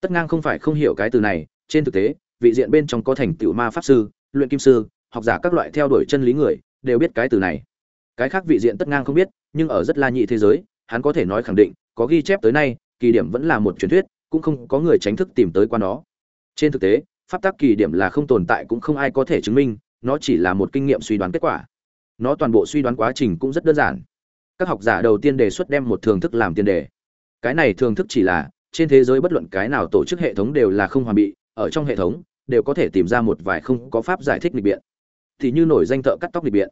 Tất ngang không phải không hiểu cái từ này, trên thực tế, vị diện bên trong có thành tựu ma pháp sư, luyện kim sư, học giả các loại theo đuổi chân lý người, đều biết cái từ này cái khác vị diện tất ngang không biết, nhưng ở rất la nhị thế giới, hắn có thể nói khẳng định, có ghi chép tới nay, kỳ điểm vẫn là một truyền thuyết, cũng không có người tránh thức tìm tới qua nó. Trên thực tế, pháp tắc kỳ điểm là không tồn tại cũng không ai có thể chứng minh, nó chỉ là một kinh nghiệm suy đoán kết quả. Nó toàn bộ suy đoán quá trình cũng rất đơn giản. Các học giả đầu tiên đề xuất đem một thường thức làm tiền đề. Cái này thường thức chỉ là, trên thế giới bất luận cái nào tổ chức hệ thống đều là không hoàn bị, ở trong hệ thống, đều có thể tìm ra một vài không có pháp giải thích lịch biện. Thì như nổi danh thợ cắt tóc lịch biện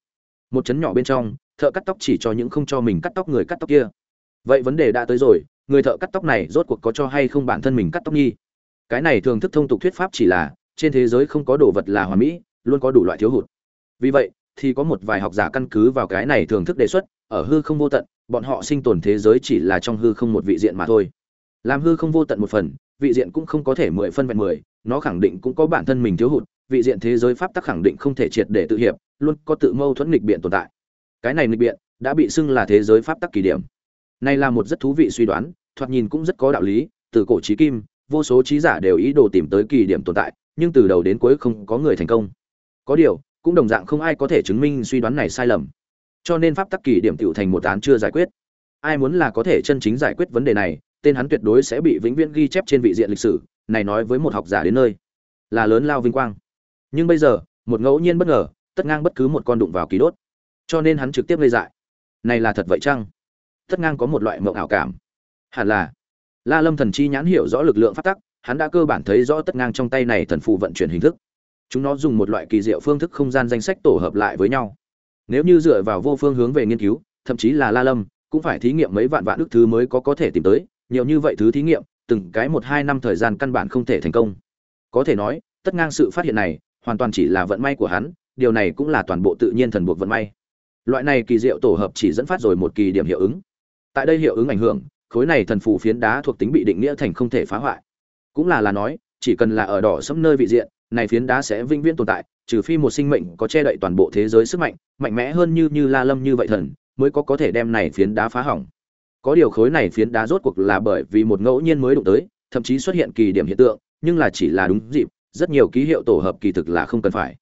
một chấn nhỏ bên trong, thợ cắt tóc chỉ cho những không cho mình cắt tóc người cắt tóc kia. Vậy vấn đề đã tới rồi, người thợ cắt tóc này rốt cuộc có cho hay không bản thân mình cắt tóc nhi cái này thường thức thông tục thuyết pháp chỉ là, trên thế giới không có đồ vật là hoàn mỹ, luôn có đủ loại thiếu hụt. Vì vậy, thì có một vài học giả căn cứ vào cái này thường thức đề xuất, ở hư không vô tận, bọn họ sinh tồn thế giới chỉ là trong hư không một vị diện mà thôi. Làm hư không vô tận một phần, vị diện cũng không có thể mười phân vẹn mười, nó khẳng định cũng có bản thân mình thiếu hụt, vị diện thế giới pháp tắc khẳng định không thể triệt để tự hiệp luôn có tự mâu thuẫn nghịch biện tồn tại. Cái này nghịch biện đã bị xưng là thế giới pháp tắc kỳ điểm. Này là một rất thú vị suy đoán, thoạt nhìn cũng rất có đạo lý, từ cổ trí kim, vô số trí giả đều ý đồ tìm tới kỳ điểm tồn tại, nhưng từ đầu đến cuối không có người thành công. Có điều, cũng đồng dạng không ai có thể chứng minh suy đoán này sai lầm. Cho nên pháp tắc kỳ điểm tựu thành một án chưa giải quyết. Ai muốn là có thể chân chính giải quyết vấn đề này, tên hắn tuyệt đối sẽ bị vĩnh viễn ghi chép trên vị diện lịch sử, này nói với một học giả đến nơi, là lớn lao vinh quang. Nhưng bây giờ, một ngẫu nhiên bất ngờ tất ngang bất cứ một con đụng vào ký đốt. Cho nên hắn trực tiếp gây dại. Này là thật vậy chăng? Tất ngang có một loại mộng ảo cảm. Hẳn là. La lâm thần chi nhãn hiểu rõ lực lượng phát tắc, hắn đã cơ bản thấy rõ tất ngang trong tay này thần phù vận chuyển hình thức. Chúng nó dùng một loại kỳ diệu phương thức không gian danh sách tổ hợp lại với nhau. Nếu như dựa vào vô phương hướng về nghiên cứu, thậm chí là la lâm, cũng phải thí nghiệm mấy vạn vạn ước thứ mới có có thể tìm tới. Nhiều như vậy thứ thí nghiệm, từng cái một hai năm thời gian căn bản không thể thành công. Có thể nói, tất ngang sự phát hiện này, hoàn toàn chỉ là vận may của hắn điều này cũng là toàn bộ tự nhiên thần buộc vận may. Loại này kỳ diệu tổ hợp chỉ dẫn phát rồi một kỳ điểm hiệu ứng. Tại đây hiệu ứng ảnh hưởng, khối này thần phù phiến đá thuộc tính bị định nghĩa thành không thể phá hoại. Cũng là là nói, chỉ cần là ở đỏ sẫm nơi vị diện, này phiến đá sẽ vĩnh viễn tồn tại, trừ phi một sinh mệnh có che đậy toàn bộ thế giới sức mạnh mạnh mẽ hơn như như la lâm như vậy thần, mới có có thể đem này phiến đá phá hỏng. Có điều khối này phiến đá rốt cuộc là bởi vì một ngẫu nhiên mới đụng tới, thậm chí xuất hiện kỳ điểm hiện tượng, nhưng là chỉ là đúng dịp, rất nhiều ký hiệu tổ hợp kỳ thực là không cần phải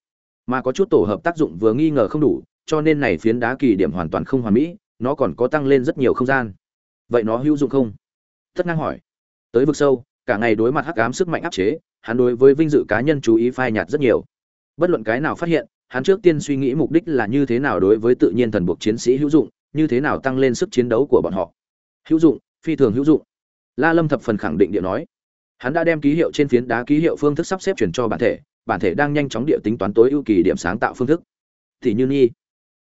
mà có chút tổ hợp tác dụng vừa nghi ngờ không đủ, cho nên này phiến đá kỳ điểm hoàn toàn không hoàn mỹ, nó còn có tăng lên rất nhiều không gian. Vậy nó hữu dụng không? Tất ngang hỏi. Tới vực sâu, cả ngày đối mặt hắc ám sức mạnh áp chế, hắn đối với vinh dự cá nhân chú ý phai nhạt rất nhiều. Bất luận cái nào phát hiện, hắn trước tiên suy nghĩ mục đích là như thế nào đối với tự nhiên thần buộc chiến sĩ hữu dụng, như thế nào tăng lên sức chiến đấu của bọn họ. Hữu dụng, phi thường hữu dụng. La lâm thập phần khẳng định địa nói. Hắn đã đem ký hiệu trên phiến đá ký hiệu phương thức sắp xếp chuyển cho bản thể bản thể đang nhanh chóng địa tính toán tối ưu kỳ điểm sáng tạo phương thức. Thì như nhi,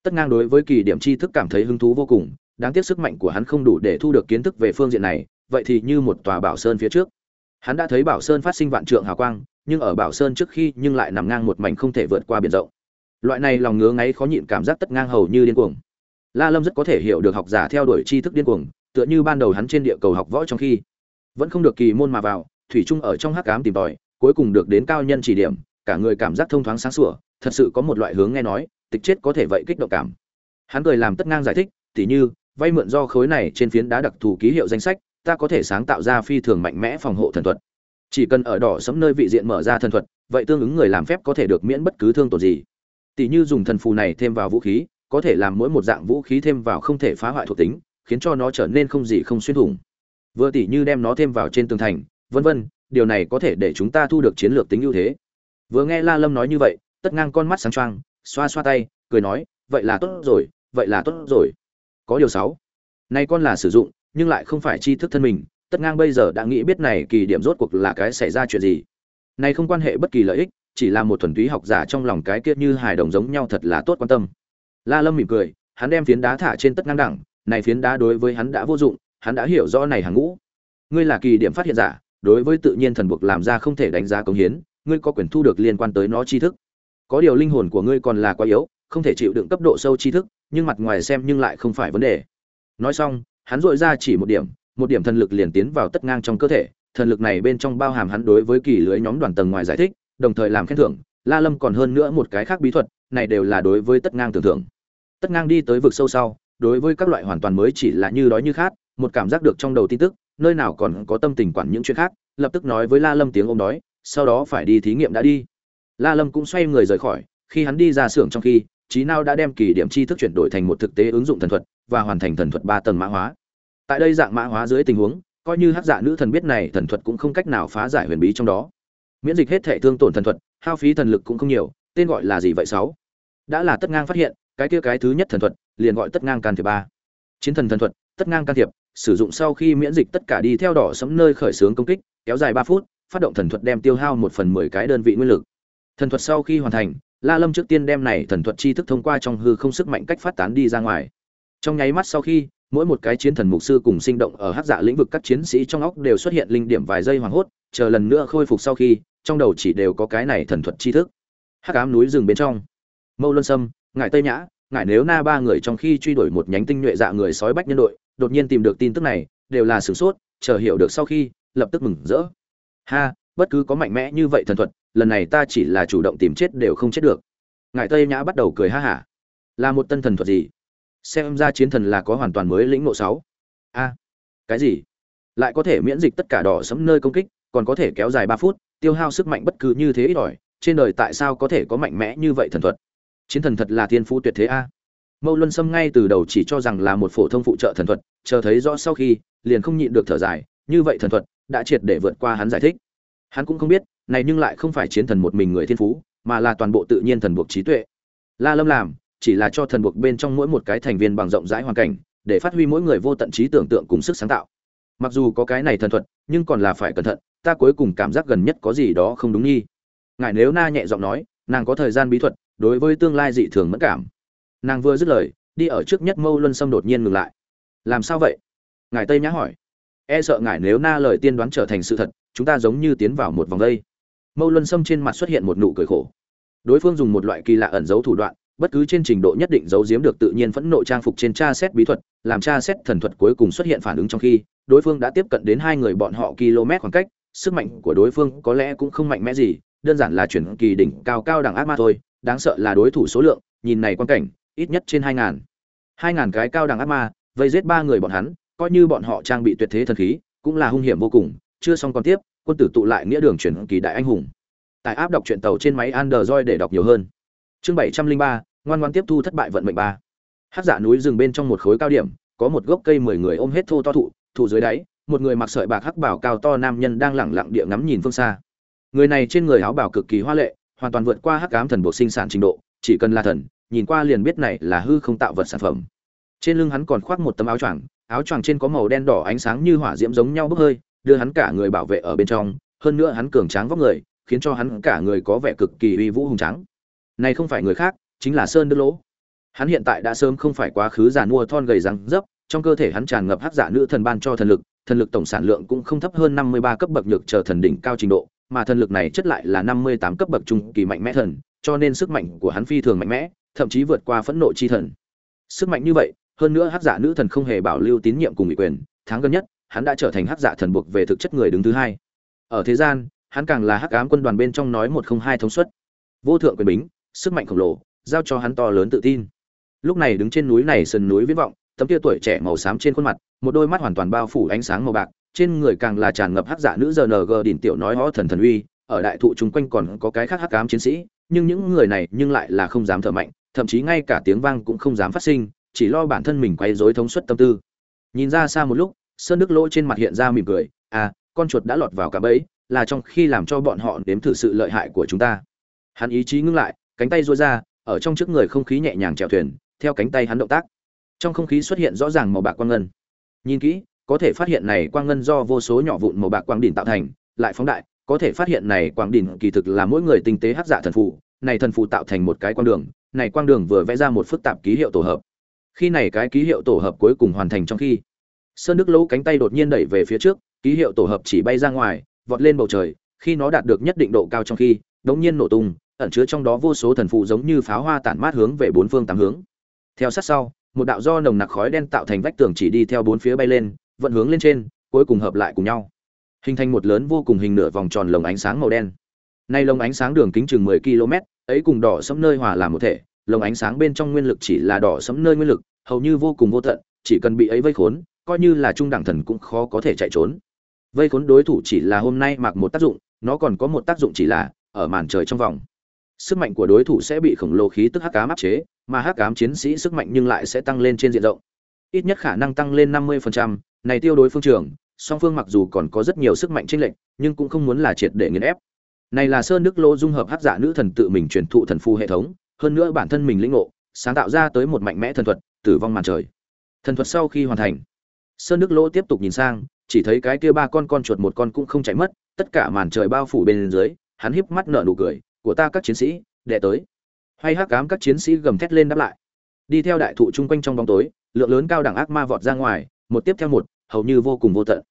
tất ngang đối với kỳ điểm tri thức cảm thấy hứng thú vô cùng, đáng tiếc sức mạnh của hắn không đủ để thu được kiến thức về phương diện này, vậy thì như một tòa bảo sơn phía trước. Hắn đã thấy bảo sơn phát sinh vạn trượng hào quang, nhưng ở bảo sơn trước khi nhưng lại nằm ngang một mảnh không thể vượt qua biển rộng. Loại này lòng ngứa ngáy khó nhịn cảm giác tất ngang hầu như điên cuồng. La lâm rất có thể hiểu được học giả theo đuổi tri thức điên cuồng, tựa như ban đầu hắn trên địa cầu học võ trong khi vẫn không được kỳ môn mà vào, thủy chung ở trong hắc ám tìm tòi, cuối cùng được đến cao nhân chỉ điểm cả người cảm giác thông thoáng sáng sủa, thật sự có một loại hướng nghe nói, tịch chết có thể vậy kích động cảm. Hắn cười làm tất ngang giải thích, tỉ như, vay mượn do khối này trên phiến đá đặc thù ký hiệu danh sách, ta có thể sáng tạo ra phi thường mạnh mẽ phòng hộ thần thuật. Chỉ cần ở đỏ sẫm nơi vị diện mở ra thần thuật, vậy tương ứng người làm phép có thể được miễn bất cứ thương tổn gì. Tỷ như dùng thần phù này thêm vào vũ khí, có thể làm mỗi một dạng vũ khí thêm vào không thể phá hoại thuộc tính, khiến cho nó trở nên không gì không xuyên thủng. Vừa tỷ như đem nó thêm vào trên tường thành, vân vân, điều này có thể để chúng ta thu được chiến lược tính ưu thế vừa nghe la lâm nói như vậy, tất ngang con mắt sáng choang, xoa xoa tay, cười nói, vậy là tốt rồi, vậy là tốt rồi. Có điều sáu, nay con là sử dụng, nhưng lại không phải tri thức thân mình. Tất ngang bây giờ đã nghĩ biết này kỳ điểm rốt cuộc là cái xảy ra chuyện gì. Này không quan hệ bất kỳ lợi ích, chỉ là một thuần túy học giả trong lòng cái kia như hài đồng giống nhau thật là tốt quan tâm. La lâm mỉm cười, hắn đem phiến đá thả trên tất ngang đẳng, này phiến đá đối với hắn đã vô dụng, hắn đã hiểu rõ này hàng ngũ. Ngươi là kỳ điểm phát hiện giả, đối với tự nhiên thần buộc làm ra không thể đánh giá công hiến ngươi có quyền thu được liên quan tới nó tri thức. Có điều linh hồn của ngươi còn là quá yếu, không thể chịu đựng cấp độ sâu tri thức, nhưng mặt ngoài xem nhưng lại không phải vấn đề. Nói xong, hắn dội ra chỉ một điểm một điểm thần lực liền tiến vào tất ngang trong cơ thể. Thần lực này bên trong bao hàm hắn đối với kỳ lưới nhóm đoàn tầng ngoài giải thích, đồng thời làm khen thưởng. La lâm còn hơn nữa một cái khác bí thuật, này đều là đối với tất ngang tưởng thưởng tất ngang đi tới vực sâu sau, đối với các loại hoàn toàn mới chỉ là như đói như khát, một cảm giác được trong đầu tin tức, nơi nào còn có tâm tình quản những chuyện khác, lập tức nói với la lâm tiếng ôm đói sau đó phải đi thí nghiệm đã đi. La lâm cũng xoay người rời khỏi, khi hắn đi ra xưởng trong khi trí nào đã đem kỳ điểm tri thức chuyển đổi thành một thực tế ứng dụng thần thuật và hoàn thành thần thuật ba tầng mã hóa. Tại đây dạng mã hóa dưới tình huống, coi như hắc dạ nữ thần biết này thần thuật cũng không cách nào phá giải huyền bí trong đó. Miễn dịch hết thể thương tổn thần thuật, hao phí thần lực cũng không nhiều, tên gọi là gì vậy sáu? Đã là tất ngang phát hiện, cái kia cái thứ nhất thần thuật, liền gọi tất ngang can thiệp ba. Chiến thần thần thuật, tất ngang can thiệp, sử dụng sau khi miễn dịch tất cả đi theo đỏ sẫm nơi khởi xướng công kích, kéo dài ba phút phát động thần thuật đem tiêu hao một phần mười cái đơn vị nguyên lực. Thần thuật sau khi hoàn thành, la lâm trước tiên đem này thần thuật chi thức thông qua trong hư không sức mạnh cách phát tán đi ra ngoài. Trong nháy mắt sau khi, mỗi một cái chiến thần mục sư cùng sinh động ở hắc dạ lĩnh vực các chiến sĩ trong óc đều xuất hiện linh điểm vài giây hoảng hốt, chờ lần nữa khôi phục sau khi, trong đầu chỉ đều có cái này thần thuật tri thức. Hắc ám núi rừng bên trong. Mâu luân sâm, ngải tây nhã, ngải nếu na ba người trong khi truy đuổi một nhánh tinh nhuệ dạ người sói bách nhân đội, đột nhiên tìm được tin tức này, đều là sửng sốt, chờ hiểu được sau khi, lập tức mừng rỡ ha, bất cứ có mạnh mẽ như vậy thần thuật, lần này ta chỉ là chủ động tìm chết đều không chết được. Ngải tây nhã bắt đầu cười ha hả. Là một tân thần thuật gì? Xem ra chiến thần là có hoàn toàn mới lĩnh ngộ sáu. A, cái gì? Lại có thể miễn dịch tất cả đỏ sẫm nơi công kích, còn có thể kéo dài ba phút, tiêu hao sức mạnh bất cứ như thế ít ỏi, trên đời tại sao có thể có mạnh mẽ như vậy thần thuật? Chiến thần thật là thiên phú tuyệt thế a. Mâu luân sâm ngay từ đầu chỉ cho rằng là một phổ thông phụ trợ thần thuật, chờ thấy rõ sau khi, liền không nhịn được thở dài, như vậy thần thuật đã triệt để vượt qua hắn giải thích. Hắn cũng không biết, này nhưng lại không phải chiến thần một mình người thiên phú, mà là toàn bộ tự nhiên thần buộc trí tuệ. La lâm làm, chỉ là cho thần buộc bên trong mỗi một cái thành viên bằng rộng rãi hoàn cảnh, để phát huy mỗi người vô tận trí tưởng tượng cùng sức sáng tạo. Mặc dù có cái này thần thuật, nhưng còn là phải cẩn thận, ta cuối cùng cảm giác gần nhất có gì đó không đúng nghi. Ngài nếu na nhẹ giọng nói, nàng có thời gian bí thuật, đối với tương lai dị thường mất cảm. Nàng vừa dứt lời, đi ở trước nhất mâu luân sâm đột nhiên ngừng lại. Làm sao vậy? Ngài tây nhã hỏi e sợ ngài nếu na lời tiên đoán trở thành sự thật, chúng ta giống như tiến vào một vòng đây. Mâu luân sâm trên mặt xuất hiện một nụ cười khổ. Đối phương dùng một loại kỳ lạ ẩn giấu thủ đoạn, bất cứ trên trình độ nhất định giấu giếm được tự nhiên phẫn nộ trang phục trên tra xét bí thuật, làm tra xét thần thuật cuối cùng xuất hiện phản ứng trong khi, đối phương đã tiếp cận đến hai người bọn họ km khoảng cách, sức mạnh của đối phương có lẽ cũng không mạnh mẽ gì, đơn giản là chuyển kỳ đỉnh cao cao đẳng ác ma thôi, đáng sợ là đối thủ số lượng, nhìn này quan cảnh, ít nhất trên hai ngàn. Hai ngàn cái cao đẳng ác ma, vây giết ba người bọn hắn coi như bọn họ trang bị tuyệt thế thần khí, cũng là hung hiểm vô cùng. Chưa xong còn tiếp, quân tử tụ lại nghĩa đường chuyển kỳ đại anh hùng. Tại áp đọc truyện tàu trên máy android để đọc nhiều hơn. Chương bảy trăm linh ba, ngoan ngoãn tiếp thu thất bại vận mệnh ba. Hát giả núi rừng bên trong một khối cao điểm, có một gốc cây mười người ôm hết thô to thụ thụ dưới đáy, một người mặc sợi bạc hắc bảo cao to nam nhân đang lẳng lặng địa ngắm nhìn phương xa. Người này trên người áo bảo cực kỳ hoa lệ, hoàn toàn vượt qua hắc ám thần bộ sinh sản trình độ, chỉ cần là thần, nhìn qua liền biết này là hư không tạo vật sản phẩm. Trên lưng hắn còn khoác một tấm áo choàng áo choàng trên có màu đen đỏ ánh sáng như hỏa diễm giống nhau bốc hơi, đưa hắn cả người bảo vệ ở bên trong, hơn nữa hắn cường tráng vóc người, khiến cho hắn cả người có vẻ cực kỳ uy vũ hùng tráng. Này không phải người khác, chính là sơn đức lỗ. Hắn hiện tại đã sớm không phải quá khứ giàn mua thon gầy răng dấp, trong cơ thể hắn tràn ngập hắc giả nữ thần ban cho thần lực thần lực tổng sản lượng cũng không thấp hơn năm mươi ba cấp bậc nhược chờ thần đỉnh cao trình độ, mà thần lực này chất lại là năm mươi tám cấp bậc trung kỳ mạnh mẽ thần, cho nên sức mạnh của hắn phi thường mạnh mẽ, thậm chí vượt qua phẫn nộ chi thần. Sức mạnh như vậy hơn nữa hắc giả nữ thần không hề bảo lưu tín nhiệm cùng ủy quyền, tháng gần nhất, hắn đã trở thành hắc giả thần buộc về thực chất người đứng thứ hai. Ở thế gian, hắn càng là hắc ám quân đoàn bên trong nói một không hai thống suất. Vô thượng quyền bính, sức mạnh khổng lồ, giao cho hắn to lớn tự tin. Lúc này đứng trên núi này sườn núi viễn vọng, tấm kia tuổi trẻ màu xám trên khuôn mặt, một đôi mắt hoàn toàn bao phủ ánh sáng màu bạc, trên người càng là tràn ngập hắc giả nữ giờ ng đỉnh tiểu nói ho thần thần uy, ở đại thụ chúng quanh còn có cái khác hắc ám chiến sĩ, nhưng những người này nhưng lại là không dám thở mạnh, thậm chí ngay cả tiếng vang cũng không dám phát sinh chỉ lo bản thân mình quay rối thống suất tâm tư. Nhìn ra xa một lúc, sơn đức lỗ trên mặt hiện ra mỉm cười à con chuột đã lọt vào cả bẫy, là trong khi làm cho bọn họ nếm thử sự lợi hại của chúng ta. Hắn ý chí ngưng lại, cánh tay duỗi ra, ở trong trước người không khí nhẹ nhàng chèo thuyền, theo cánh tay hắn động tác. Trong không khí xuất hiện rõ ràng màu bạc quang ngân. Nhìn kỹ, có thể phát hiện này quang ngân do vô số nhỏ vụn màu bạc quang đỉnh tạo thành, lại phóng đại, có thể phát hiện này quang đỉnh kỳ thực là mỗi người tinh tế hắc dạ thần phụ này thần phụ tạo thành một cái quang đường, này quang đường vừa vẽ ra một phức tạp ký hiệu tổ hợp khi này cái ký hiệu tổ hợp cuối cùng hoàn thành trong khi, sơn đức lỗ cánh tay đột nhiên đẩy về phía trước, ký hiệu tổ hợp chỉ bay ra ngoài, vọt lên bầu trời, khi nó đạt được nhất định độ cao trong khi, đống nhiên nổ tung, ẩn chứa trong đó vô số thần phụ giống như pháo hoa tản mát hướng về bốn phương tám hướng. Theo sát sau, một đạo do nồng nặc khói đen tạo thành vách tường chỉ đi theo bốn phía bay lên, vận hướng lên trên, cuối cùng hợp lại cùng nhau. Hình thành một lớn vô cùng hình nửa vòng tròn lồng ánh sáng màu đen. Nay lồng ánh sáng đường kính chừng 10 km ấy cùng đỏ sẫm nơi hòa làm một thể lồng ánh sáng bên trong nguyên lực chỉ là đỏ sẫm nơi nguyên lực hầu như vô cùng vô tận chỉ cần bị ấy vây khốn coi như là trung đẳng thần cũng khó có thể chạy trốn. Vây khốn đối thủ chỉ là hôm nay mặc một tác dụng nó còn có một tác dụng chỉ là ở màn trời trong vòng. Sức mạnh của đối thủ sẽ bị khổng lồ khí tức hắc ám áp chế mà hắc ám chiến sĩ sức mạnh nhưng lại sẽ tăng lên trên diện rộng. Ít nhất khả năng tăng lên 50%, này tiêu đối phương trưởng, song phương mặc dù còn có rất nhiều sức mạnh chênh lệch nhưng cũng không muốn là triệt để nghiền ép. Này là sơn đức lô dung hợp hắc giả nữ thần tự mình truyền thụ thần phù hệ thống hơn nữa bản thân mình lĩnh ngộ, sáng tạo ra tới một mạnh mẽ thần thuật, tử vong màn trời. Thần thuật sau khi hoàn thành, sơn đức lỗ tiếp tục nhìn sang, chỉ thấy cái kia ba con con chuột một con cũng không chạy mất, tất cả màn trời bao phủ bên dưới, hắn híp mắt nở nụ cười, của ta các chiến sĩ, đệ tới. Hay hắc cám các chiến sĩ gầm thét lên đáp lại. Đi theo đại thụ chung quanh trong bóng tối, lượng lớn cao đẳng ác ma vọt ra ngoài, một tiếp theo một, hầu như vô cùng vô tận.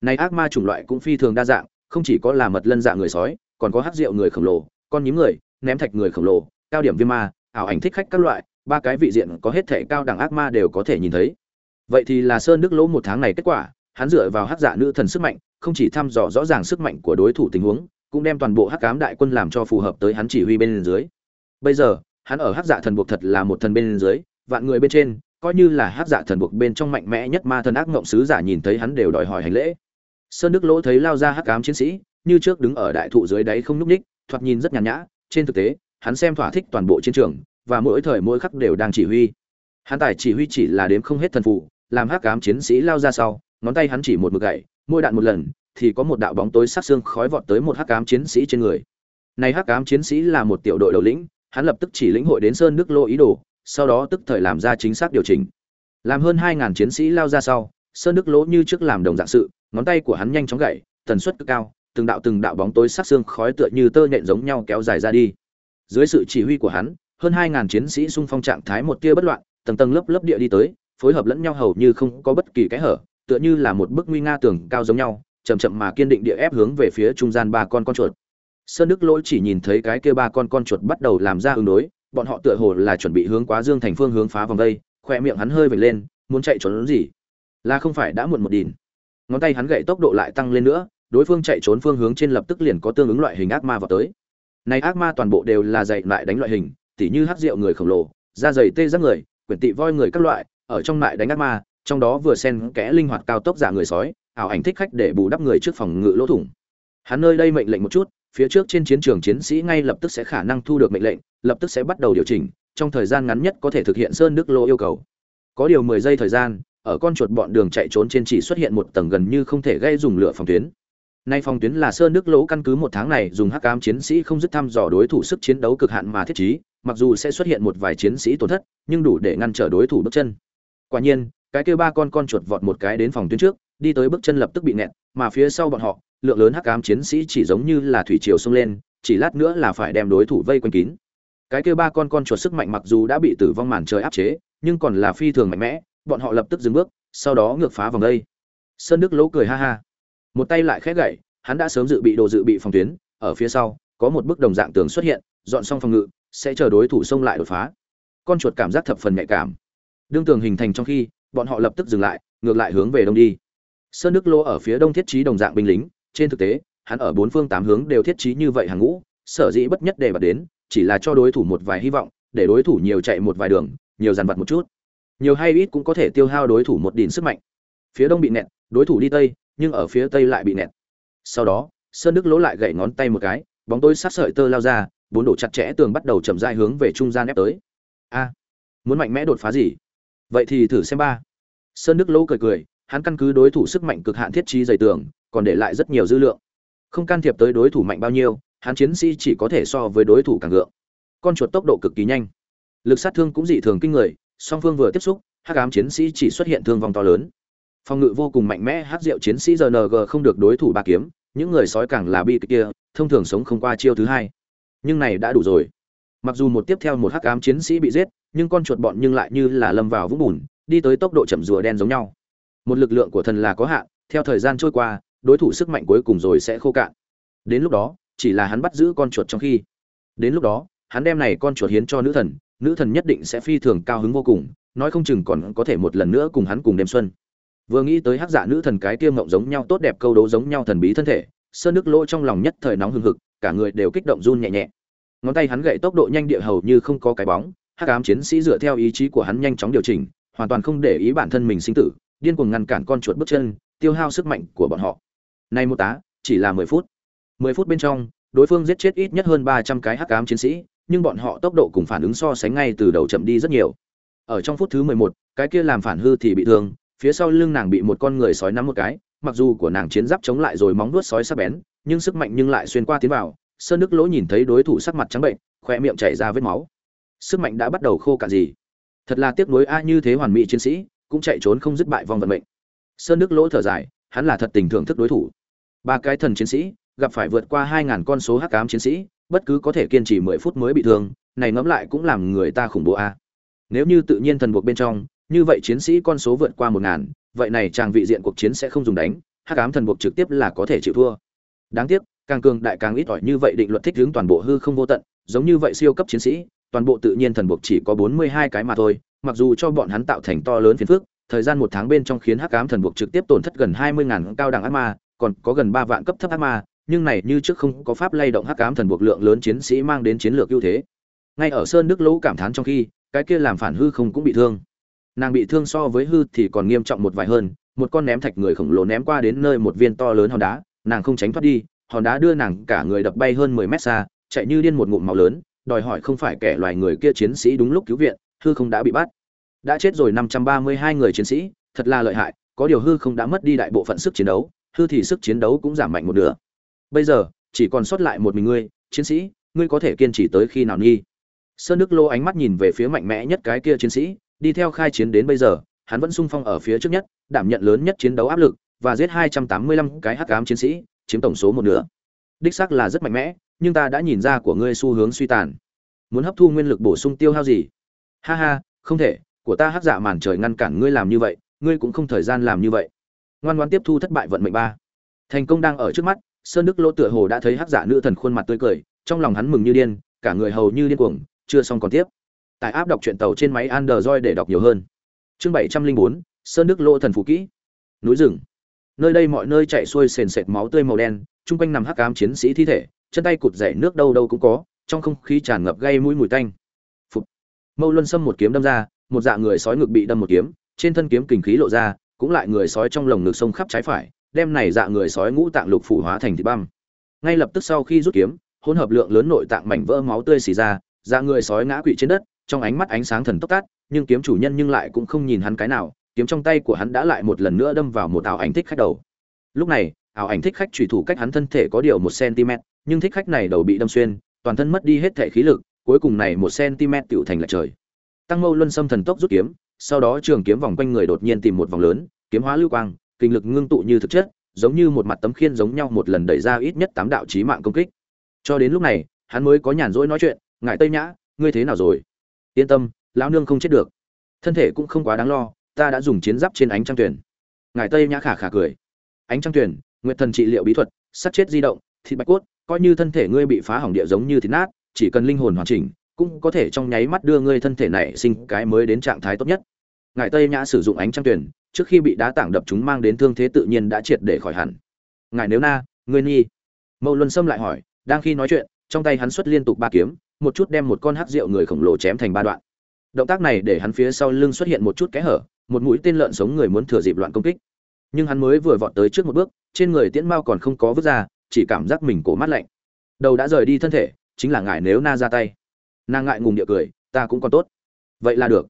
Này ác ma chủng loại cũng phi thường đa dạng, không chỉ có là mật lân dạng người sói, còn có hát rượu người khổng lồ, con nhím người, ném thạch người khổng lồ cao điểm viêm ma, ảo ảnh thích khách các loại, ba cái vị diện có hết thể cao đẳng ác ma đều có thể nhìn thấy. Vậy thì là sơn đức lỗ một tháng này kết quả, hắn dựa vào hắc giả nữ thần sức mạnh, không chỉ thăm dò rõ ràng sức mạnh của đối thủ tình huống, cũng đem toàn bộ hắc cám đại quân làm cho phù hợp tới hắn chỉ huy bên dưới. Bây giờ, hắn ở hắc giả thần buộc thật là một thần bên dưới, vạn người bên trên, coi như là hắc giả thần buộc bên trong mạnh mẽ nhất ma thần ác ngộng sứ giả nhìn thấy hắn đều đòi hỏi hành lễ. Sơn đức lỗ thấy lao ra hắc cám chiến sĩ, như trước đứng ở đại thụ dưới đáy không nhúc ních thoạt nhìn rất nhàn nhã, trên thực tế hắn xem thỏa thích toàn bộ chiến trường, và mỗi thời mỗi khắc đều đang chỉ huy. Hắn tài chỉ huy chỉ là đếm không hết thần phụ làm hắc cám chiến sĩ lao ra sau, ngón tay hắn chỉ một mực gậy, mỗi đạn một lần, thì có một đạo bóng tối sắc xương khói vọt tới một hắc ám chiến sĩ trên người. Này hắc ám chiến sĩ là một tiểu đội đầu lĩnh, hắn lập tức chỉ lĩnh hội đến sơn đức lô ý đồ, sau đó tức thời làm ra chính xác điều chỉnh. Làm hơn hai ngàn chiến sĩ lao ra sau, sơn đức lỗ như trước làm đồng dạng sự, ngón tay của hắn nhanh chóng gậy, tần suất cực cao, từng đạo từng đạo bóng tối sắc xương khói tựa như tơ nhện giống nhau kéo dài ra đi dưới sự chỉ huy của hắn, hơn hai ngàn chiến sĩ xung phong trạng thái một tia bất loạn, tầng tầng lớp lớp địa đi tới, phối hợp lẫn nhau hầu như không có bất kỳ cái hở, tựa như là một bức nguy nga tường cao giống nhau, chậm chậm mà kiên định địa ép hướng về phía trung gian ba con con chuột. Sơn đức lỗi chỉ nhìn thấy cái kia ba con con chuột bắt đầu làm ra ứng đối, bọn họ tựa hồ là chuẩn bị hướng quá dương thành phương hướng phá vòng đây, khoe miệng hắn hơi vệt lên, muốn chạy trốn gì? Là không phải đã muộn một đìn ngón tay hắn gậy tốc độ lại tăng lên nữa, đối phương chạy trốn phương hướng trên lập tức liền có tương ứng loại hình ác ma vào tới này ác ma toàn bộ đều là dạy lại đánh loại hình, tỉ như hắc rượu người khổng lồ, da dày tê giác người, quyển tị voi người các loại, ở trong lại đánh ác ma, trong đó vừa xen kẽ linh hoạt cao tốc giả người sói, ảo ảnh thích khách để bù đắp người trước phòng ngự lỗ thủng. Hắn nơi đây mệnh lệnh một chút, phía trước trên chiến trường chiến sĩ ngay lập tức sẽ khả năng thu được mệnh lệnh, lập tức sẽ bắt đầu điều chỉnh, trong thời gian ngắn nhất có thể thực hiện sơn đức lô yêu cầu. Có điều mười giây thời gian, ở con chuột bọn đường chạy trốn trên chỉ xuất hiện một tầng gần như không thể gây dùng lửa phòng tuyến nay phòng tuyến là sơn đức lỗ căn cứ một tháng này dùng hắc ám chiến sĩ không dứt thăm dò đối thủ sức chiến đấu cực hạn mà thiết trí, mặc dù sẽ xuất hiện một vài chiến sĩ tổn thất, nhưng đủ để ngăn trở đối thủ bước chân. Quả nhiên, cái kia ba con con chuột vọt một cái đến phòng tuyến trước, đi tới bước chân lập tức bị nẹt mà phía sau bọn họ, lượng lớn hắc ám chiến sĩ chỉ giống như là thủy triều xông lên, chỉ lát nữa là phải đem đối thủ vây quanh kín. Cái kia ba con con chuột sức mạnh mặc dù đã bị tử vong màn trời áp chế, nhưng còn là phi thường mạnh mẽ, bọn họ lập tức dừng bước, sau đó ngược phá vòng đây. Sơn đức lỗ cười ha ha một tay lại khẽ gậy, hắn đã sớm dự bị đồ dự bị phòng tuyến, ở phía sau, có một bức đồng dạng tường xuất hiện, dọn xong phòng ngự, sẽ chờ đối thủ xông lại đột phá. Con chuột cảm giác thập phần nhạy cảm. Đương tường hình thành trong khi, bọn họ lập tức dừng lại, ngược lại hướng về đông đi. Sơn đức lô ở phía đông thiết trí đồng dạng binh lính, trên thực tế, hắn ở bốn phương tám hướng đều thiết trí như vậy hàng ngũ, sở dĩ bất nhất để bật đến, chỉ là cho đối thủ một vài hy vọng, để đối thủ nhiều chạy một vài đường, nhiều dàn vặt một chút. Nhiều hay ít cũng có thể tiêu hao đối thủ một đỉnh sức mạnh. Phía đông bị nẹt, đối thủ đi tây nhưng ở phía tây lại bị nẹt. Sau đó, sơn đức lỗ lại gậy ngón tay một cái, bóng tối sát sợi tơ lao ra, bốn đổ chặt chẽ tường bắt đầu chậm rãi hướng về trung gian ép tới. A, muốn mạnh mẽ đột phá gì? Vậy thì thử xem ba. Sơn đức lỗ cười cười, hắn căn cứ đối thủ sức mạnh cực hạn thiết trí dày tường, còn để lại rất nhiều dư lượng. Không can thiệp tới đối thủ mạnh bao nhiêu, hắn chiến sĩ chỉ có thể so với đối thủ càng gượng con chuột tốc độ cực kỳ nhanh. Lực sát thương cũng dị thường kinh người, song phương vừa tiếp xúc, hắc ám chiến sĩ chỉ xuất hiện thương vong to lớn phòng ngự vô cùng mạnh mẽ, hát rượu chiến sĩ rng không được đối thủ ba kiếm, những người sói càng là bi kịch kia, thông thường sống không qua chiêu thứ hai. Nhưng này đã đủ rồi. Mặc dù một tiếp theo một hắc ám chiến sĩ bị giết, nhưng con chuột bọn nhưng lại như là lâm vào vũng bùn, đi tới tốc độ chậm rùa đen giống nhau. Một lực lượng của thần là có hạn, theo thời gian trôi qua, đối thủ sức mạnh cuối cùng rồi sẽ khô cạn. Đến lúc đó, chỉ là hắn bắt giữ con chuột trong khi. Đến lúc đó, hắn đem này con chuột hiến cho nữ thần nữ thần nhất định sẽ phi thường cao hứng vô cùng, nói không chừng còn có thể một lần nữa cùng hắn cùng đêm xuân vừa nghĩ tới hắc dạ nữ thần cái tiêm ngọng giống nhau tốt đẹp câu đố giống nhau thần bí thân thể, sơn nước lỗ trong lòng nhất thời nóng hừng hực, cả người đều kích động run nhẹ nhẹ. Ngón tay hắn gậy tốc độ nhanh địa hầu như không có cái bóng, hắc ám chiến sĩ dựa theo ý chí của hắn nhanh chóng điều chỉnh, hoàn toàn không để ý bản thân mình sinh tử, điên cuồng ngăn cản con chuột bước chân, tiêu hao sức mạnh của bọn họ. Nay một tá, chỉ là mười phút. Mười phút bên trong, đối phương giết chết ít nhất hơn ba trăm cái hắc ám chiến sĩ, nhưng bọn họ tốc độ cùng phản ứng so sánh ngay từ đầu chậm đi rất nhiều. Ở trong phút thứ mười một, cái kia làm phản hư thì bị thương phía sau lưng nàng bị một con người sói nắm một cái, mặc dù của nàng chiến giáp chống lại rồi móng vuốt sói sắc bén, nhưng sức mạnh nhưng lại xuyên qua tiến vào, sơn nước lỗ nhìn thấy đối thủ sắc mặt trắng bệnh khoe miệng chảy ra vết máu. Sức mạnh đã bắt đầu khô cạn gì? Thật là tiếc nuối a, như thế hoàn mỹ chiến sĩ, cũng chạy trốn không dứt bại vong vận mệnh. Sơn nước lỗ thở dài, hắn là thật tình thưởng thức đối thủ. Ba cái thần chiến sĩ, gặp phải vượt qua hai ngàn con số hắc cám chiến sĩ, bất cứ có thể kiên trì mười phút mới bị thương, này ngẫm lại cũng làm người ta khủng bố a. Nếu như tự nhiên thần buộc bên trong như vậy chiến sĩ con số vượt qua một ngàn, vậy này chàng vị diện cuộc chiến sẽ không dùng đánh, hắc ám thần buộc trực tiếp là có thể chịu thua. Đáng tiếc, càng cường đại càng ít ỏi như vậy định luật thích hướng toàn bộ hư không vô tận, giống như vậy siêu cấp chiến sĩ, toàn bộ tự nhiên thần buộc chỉ có bốn mươi hai cái mà thôi, mặc dù cho bọn hắn tạo thành to lớn phiền phức, thời gian một tháng bên trong khiến hắc ám thần buộc trực tiếp tổn thất gần hai mươi ngàn cao đẳng ác ma, còn có gần ba vạn cấp thấp ác ma, nhưng này như trước không có pháp lay động hắc ám thần buộc lượng lớn chiến sĩ mang đến chiến lược ưu thế. Ngay ở sơn đức lỗ cảm thán trong khi, cái kia làm phản hư không cũng bị thương nàng bị thương so với hư thì còn nghiêm trọng một vài hơn, một con ném thạch người khổng lồ ném qua đến nơi một viên to lớn hòn đá, nàng không tránh thoát đi, hòn đá đưa nàng cả người đập bay hơn mười mét xa, chạy như điên một ngụm máu lớn, đòi hỏi không phải kẻ loài người kia chiến sĩ đúng lúc cứu viện, hư không đã bị bắt. Đã chết rồi năm trăm ba mươi hai người chiến sĩ, thật là lợi hại, có điều hư không đã mất đi đại bộ phận sức chiến đấu, hư thì sức chiến đấu cũng giảm mạnh một nửa. Bây giờ, chỉ còn sót lại một mình ngươi, chiến sĩ, ngươi có thể kiên trì tới khi nào nghi? Sơn đức lô ánh mắt nhìn về phía mạnh mẽ nhất cái kia chiến sĩ đi theo khai chiến đến bây giờ, hắn vẫn sung phong ở phía trước nhất, đảm nhận lớn nhất chiến đấu áp lực, và giết 285 cái hắc ám chiến sĩ, chiếm tổng số một nửa. Đích xác là rất mạnh mẽ, nhưng ta đã nhìn ra của ngươi xu hướng suy tàn. Muốn hấp thu nguyên lực bổ sung tiêu hao gì? Ha ha, không thể, của ta hắc dạ màn trời ngăn cản ngươi làm như vậy, ngươi cũng không thời gian làm như vậy. Ngoan ngoan tiếp thu thất bại vận mệnh ba. Thành công đang ở trước mắt, sơn đức lỗ tựa hồ đã thấy hắc dạ nữ thần khuôn mặt tươi cười, trong lòng hắn mừng như điên, cả người hầu như điên cuồng, chưa xong còn tiếp tại áp đọc truyện tàu trên máy android để đọc nhiều hơn. Chương bảy trăm linh bốn, sơn đức lộ thần phú kỹ. Núi rừng. Nơi đây mọi nơi chạy xuôi sền sệt máu tươi màu đen, chung quanh nằm hắc ám chiến sĩ thi thể, chân tay cụt dậy nước đâu đâu cũng có, trong không khí tràn ngập gây mũi mùi tanh. Phục. mâu luân xâm một kiếm đâm ra, một dạ người sói ngực bị đâm một kiếm, trên thân kiếm kình khí lộ ra, cũng lại người sói trong lồng ngực sông khắp trái phải, đem này dạ người sói ngũ tạng lục phủ hóa thành thịt băm. Ngay lập tức sau khi rút kiếm, hỗn hợp lượng lớn nội tạng mảnh vỡ máu tươi xì ra dạ người sói ngã quỵ trên đất trong ánh mắt ánh sáng thần tốc tát nhưng kiếm chủ nhân nhưng lại cũng không nhìn hắn cái nào, kiếm trong tay của hắn đã lại một lần nữa đâm vào một ảo ảnh thích khách đầu. Lúc này, ảo ảnh thích khách trùy thủ cách hắn thân thể có điều một cm nhưng thích khách này đầu bị đâm xuyên, toàn thân mất đi hết thể khí lực, cuối cùng này một cm tựu thành lại trời. Tăng mâu luân xâm thần tốc rút kiếm, sau đó trường kiếm vòng quanh người đột nhiên tìm một vòng lớn, kiếm hóa lưu quang, kinh lực ngưng tụ như thực chất, giống như một mặt tấm khiên giống nhau một lần đẩy ra ít nhất tám đạo chí mạng công kích. Cho đến lúc này, hắn mới có nhàn rỗi nói chuyện ngại tây nhã, ngươi thế nào rồi? Yên tâm, lão nương không chết được. Thân thể cũng không quá đáng lo, ta đã dùng chiến giáp trên ánh trăng tuyển. Ngài tây nhã khả khả cười. Ánh trăng tuyển nguyện thần trị liệu bí thuật, sắt chết di động, thịt bạch cốt, coi như thân thể ngươi bị phá hỏng địa giống như thịt nát, chỉ cần linh hồn hoàn chỉnh, cũng có thể trong nháy mắt đưa ngươi thân thể này sinh cái mới đến trạng thái tốt nhất. Ngài tây nhã sử dụng ánh trăng tuyển, trước khi bị đá tảng đập chúng mang đến thương thế tự nhiên đã triệt để khỏi hẳn. Ngài nếu na, ngươi nhi. Mâu luân sâm lại hỏi, đang khi nói chuyện, trong tay hắn xuất liên tục ba kiếm một chút đem một con hắc rượu người khổng lồ chém thành ba đoạn. Động tác này để hắn phía sau lưng xuất hiện một chút kẽ hở, một mũi tên lợn sống người muốn thừa dịp loạn công kích. Nhưng hắn mới vừa vọt tới trước một bước, trên người tiễn mao còn không có vứt ra, chỉ cảm giác mình cổ mát lạnh. Đầu đã rời đi thân thể, chính là ngại nếu na ra tay. Nàng ngại ngùng địa cười, ta cũng còn tốt. Vậy là được.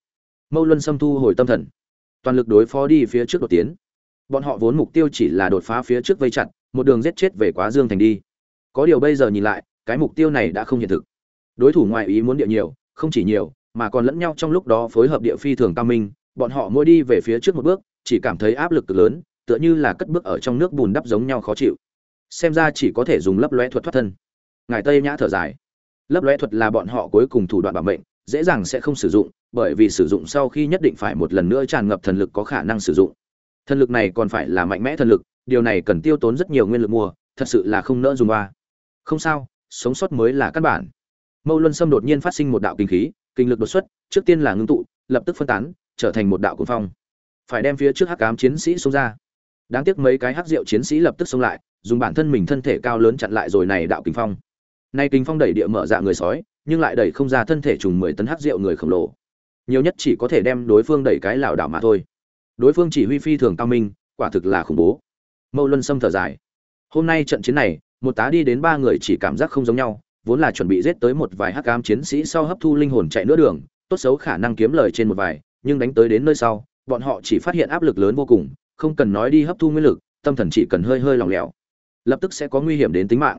Mâu luân xâm thu hồi tâm thần. Toàn lực đối phó đi phía trước đột tiến. Bọn họ vốn mục tiêu chỉ là đột phá phía trước vây chặt, một đường giết chết về quá dương thành đi. Có điều bây giờ nhìn lại, cái mục tiêu này đã không hiện thực đối thủ ngoại ý muốn địa nhiều, không chỉ nhiều, mà còn lẫn nhau trong lúc đó phối hợp địa phi thường cao minh, bọn họ mỗi đi về phía trước một bước, chỉ cảm thấy áp lực cực lớn, tựa như là cất bước ở trong nước bùn đắp giống nhau khó chịu. Xem ra chỉ có thể dùng lấp lóe thuật thoát thân. Ngài tây nhã thở dài. Lấp lóe thuật là bọn họ cuối cùng thủ đoạn bảo mệnh, dễ dàng sẽ không sử dụng, bởi vì sử dụng sau khi nhất định phải một lần nữa tràn ngập thần lực có khả năng sử dụng. Thần lực này còn phải là mạnh mẽ thần lực, điều này cần tiêu tốn rất nhiều nguyên lực mua, thật sự là không nỡ dùng qua không sao, sống sót mới là căn bản mâu luân sâm đột nhiên phát sinh một đạo kinh khí, kinh lực đột xuất, trước tiên là ngưng tụ, lập tức phân tán, trở thành một đạo cuồng phong. Phải đem phía trước hắc ám chiến sĩ xông ra. Đáng tiếc mấy cái hắc diệu chiến sĩ lập tức xông lại, dùng bản thân mình thân thể cao lớn chặn lại rồi này đạo kinh phong. Nay kinh phong đẩy địa mở dạ người sói, nhưng lại đẩy không ra thân thể trùng mười tấn hắc diệu người khổng lồ. Nhiều nhất chỉ có thể đem đối phương đẩy cái lảo đảo mà thôi. Đối phương chỉ huy phi thường cao minh, quả thực là khủng bố. Mâu luân sâm thở dài. Hôm nay trận chiến này, một tá đi đến ba người chỉ cảm giác không giống nhau vốn là chuẩn bị giết tới một vài hắc ám chiến sĩ sau hấp thu linh hồn chạy nửa đường, tốt xấu khả năng kiếm lời trên một vài, nhưng đánh tới đến nơi sau, bọn họ chỉ phát hiện áp lực lớn vô cùng, không cần nói đi hấp thu nguyên lực, tâm thần chỉ cần hơi hơi lỏng lẻo, lập tức sẽ có nguy hiểm đến tính mạng.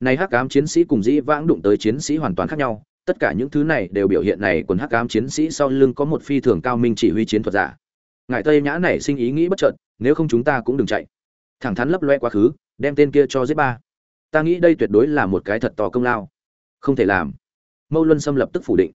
Này hắc ám chiến sĩ cùng dĩ vãng đụng tới chiến sĩ hoàn toàn khác nhau, tất cả những thứ này đều biểu hiện này quần hắc ám chiến sĩ sau lưng có một phi thường cao minh chỉ huy chiến thuật giả. Ngài tây nhã này sinh ý nghĩ bất chợt, nếu không chúng ta cũng đừng chạy. Thẳng thắn lấp loe quá khứ, đem tên kia cho giết ba ta nghĩ đây tuyệt đối là một cái thật to công lao. Không thể làm. Mâu luân xâm lập tức phủ định.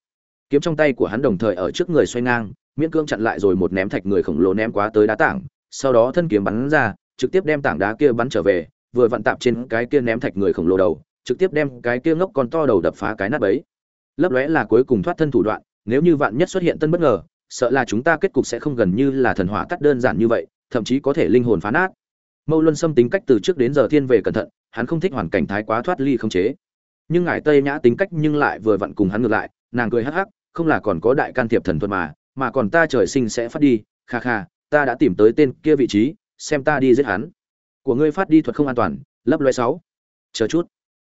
Kiếm trong tay của hắn đồng thời ở trước người xoay ngang, miễn cương chặn lại rồi một ném thạch người khổng lồ ném quá tới đá tảng, sau đó thân kiếm bắn ra, trực tiếp đem tảng đá kia bắn trở về, vừa vặn tạp trên cái kia ném thạch người khổng lồ đầu, trực tiếp đem cái kia ngốc con to đầu đập phá cái nát bấy. Lấp lóe là cuối cùng thoát thân thủ đoạn, nếu như vạn nhất xuất hiện tân bất ngờ, sợ là chúng ta kết cục sẽ không gần như là thần hỏa tắt đơn giản như vậy, thậm chí có thể linh hồn phá nát. Mâu luân xâm tính cách từ trước đến giờ thiên về cẩn thận hắn không thích hoàn cảnh thái quá thoát ly không chế. Nhưng ngài tây nhã tính cách nhưng lại vừa vặn cùng hắn ngược lại, nàng cười hắc hắc, không là còn có đại can thiệp thần thuật mà mà còn ta trời sinh sẽ phát đi, kha kha, ta đã tìm tới tên kia vị trí, xem ta đi giết hắn. Của ngươi phát đi thuật không an toàn, lấp loe sáu. Chờ chút.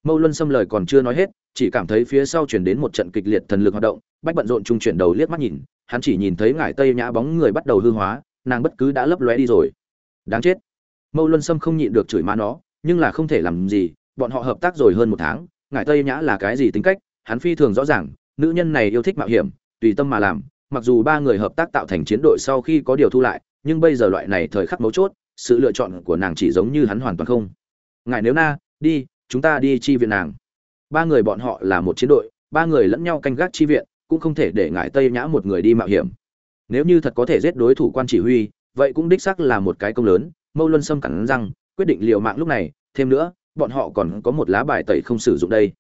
Mâu luân xâm lời còn chưa nói hết, chỉ cảm thấy phía sau chuyển đến một trận kịch liệt thần lực hoạt động, bách bận rộn trung chuyển đầu liếc mắt nhìn, hắn chỉ nhìn thấy ngải tây nhã bóng người bắt đầu hư hóa, nàng bất cứ đã lấp lóe đi rồi. Đáng chết. Mâu luân sâm không nhịn được chửi má nó nhưng là không thể làm gì, bọn họ hợp tác rồi hơn một tháng ngải tây nhã là cái gì tính cách, hắn phi thường rõ ràng, nữ nhân này yêu thích mạo hiểm, tùy tâm mà làm, mặc dù ba người hợp tác tạo thành chiến đội sau khi có điều thu lại, nhưng bây giờ loại này thời khắc mấu chốt, sự lựa chọn của nàng chỉ giống như hắn hoàn toàn không. Ngài nếu na, đi, chúng ta đi chi viện nàng. Ba người bọn họ là một chiến đội, ba người lẫn nhau canh gác chi viện, cũng không thể để ngài tây nhã một người đi mạo hiểm. Nếu như thật có thể giết đối thủ quan chỉ huy, vậy cũng đích xác là một cái công lớn, mâu luân sâm cẳng răng quyết định liều mạng lúc này, thêm nữa, bọn họ còn có một lá bài tẩy không sử dụng đây.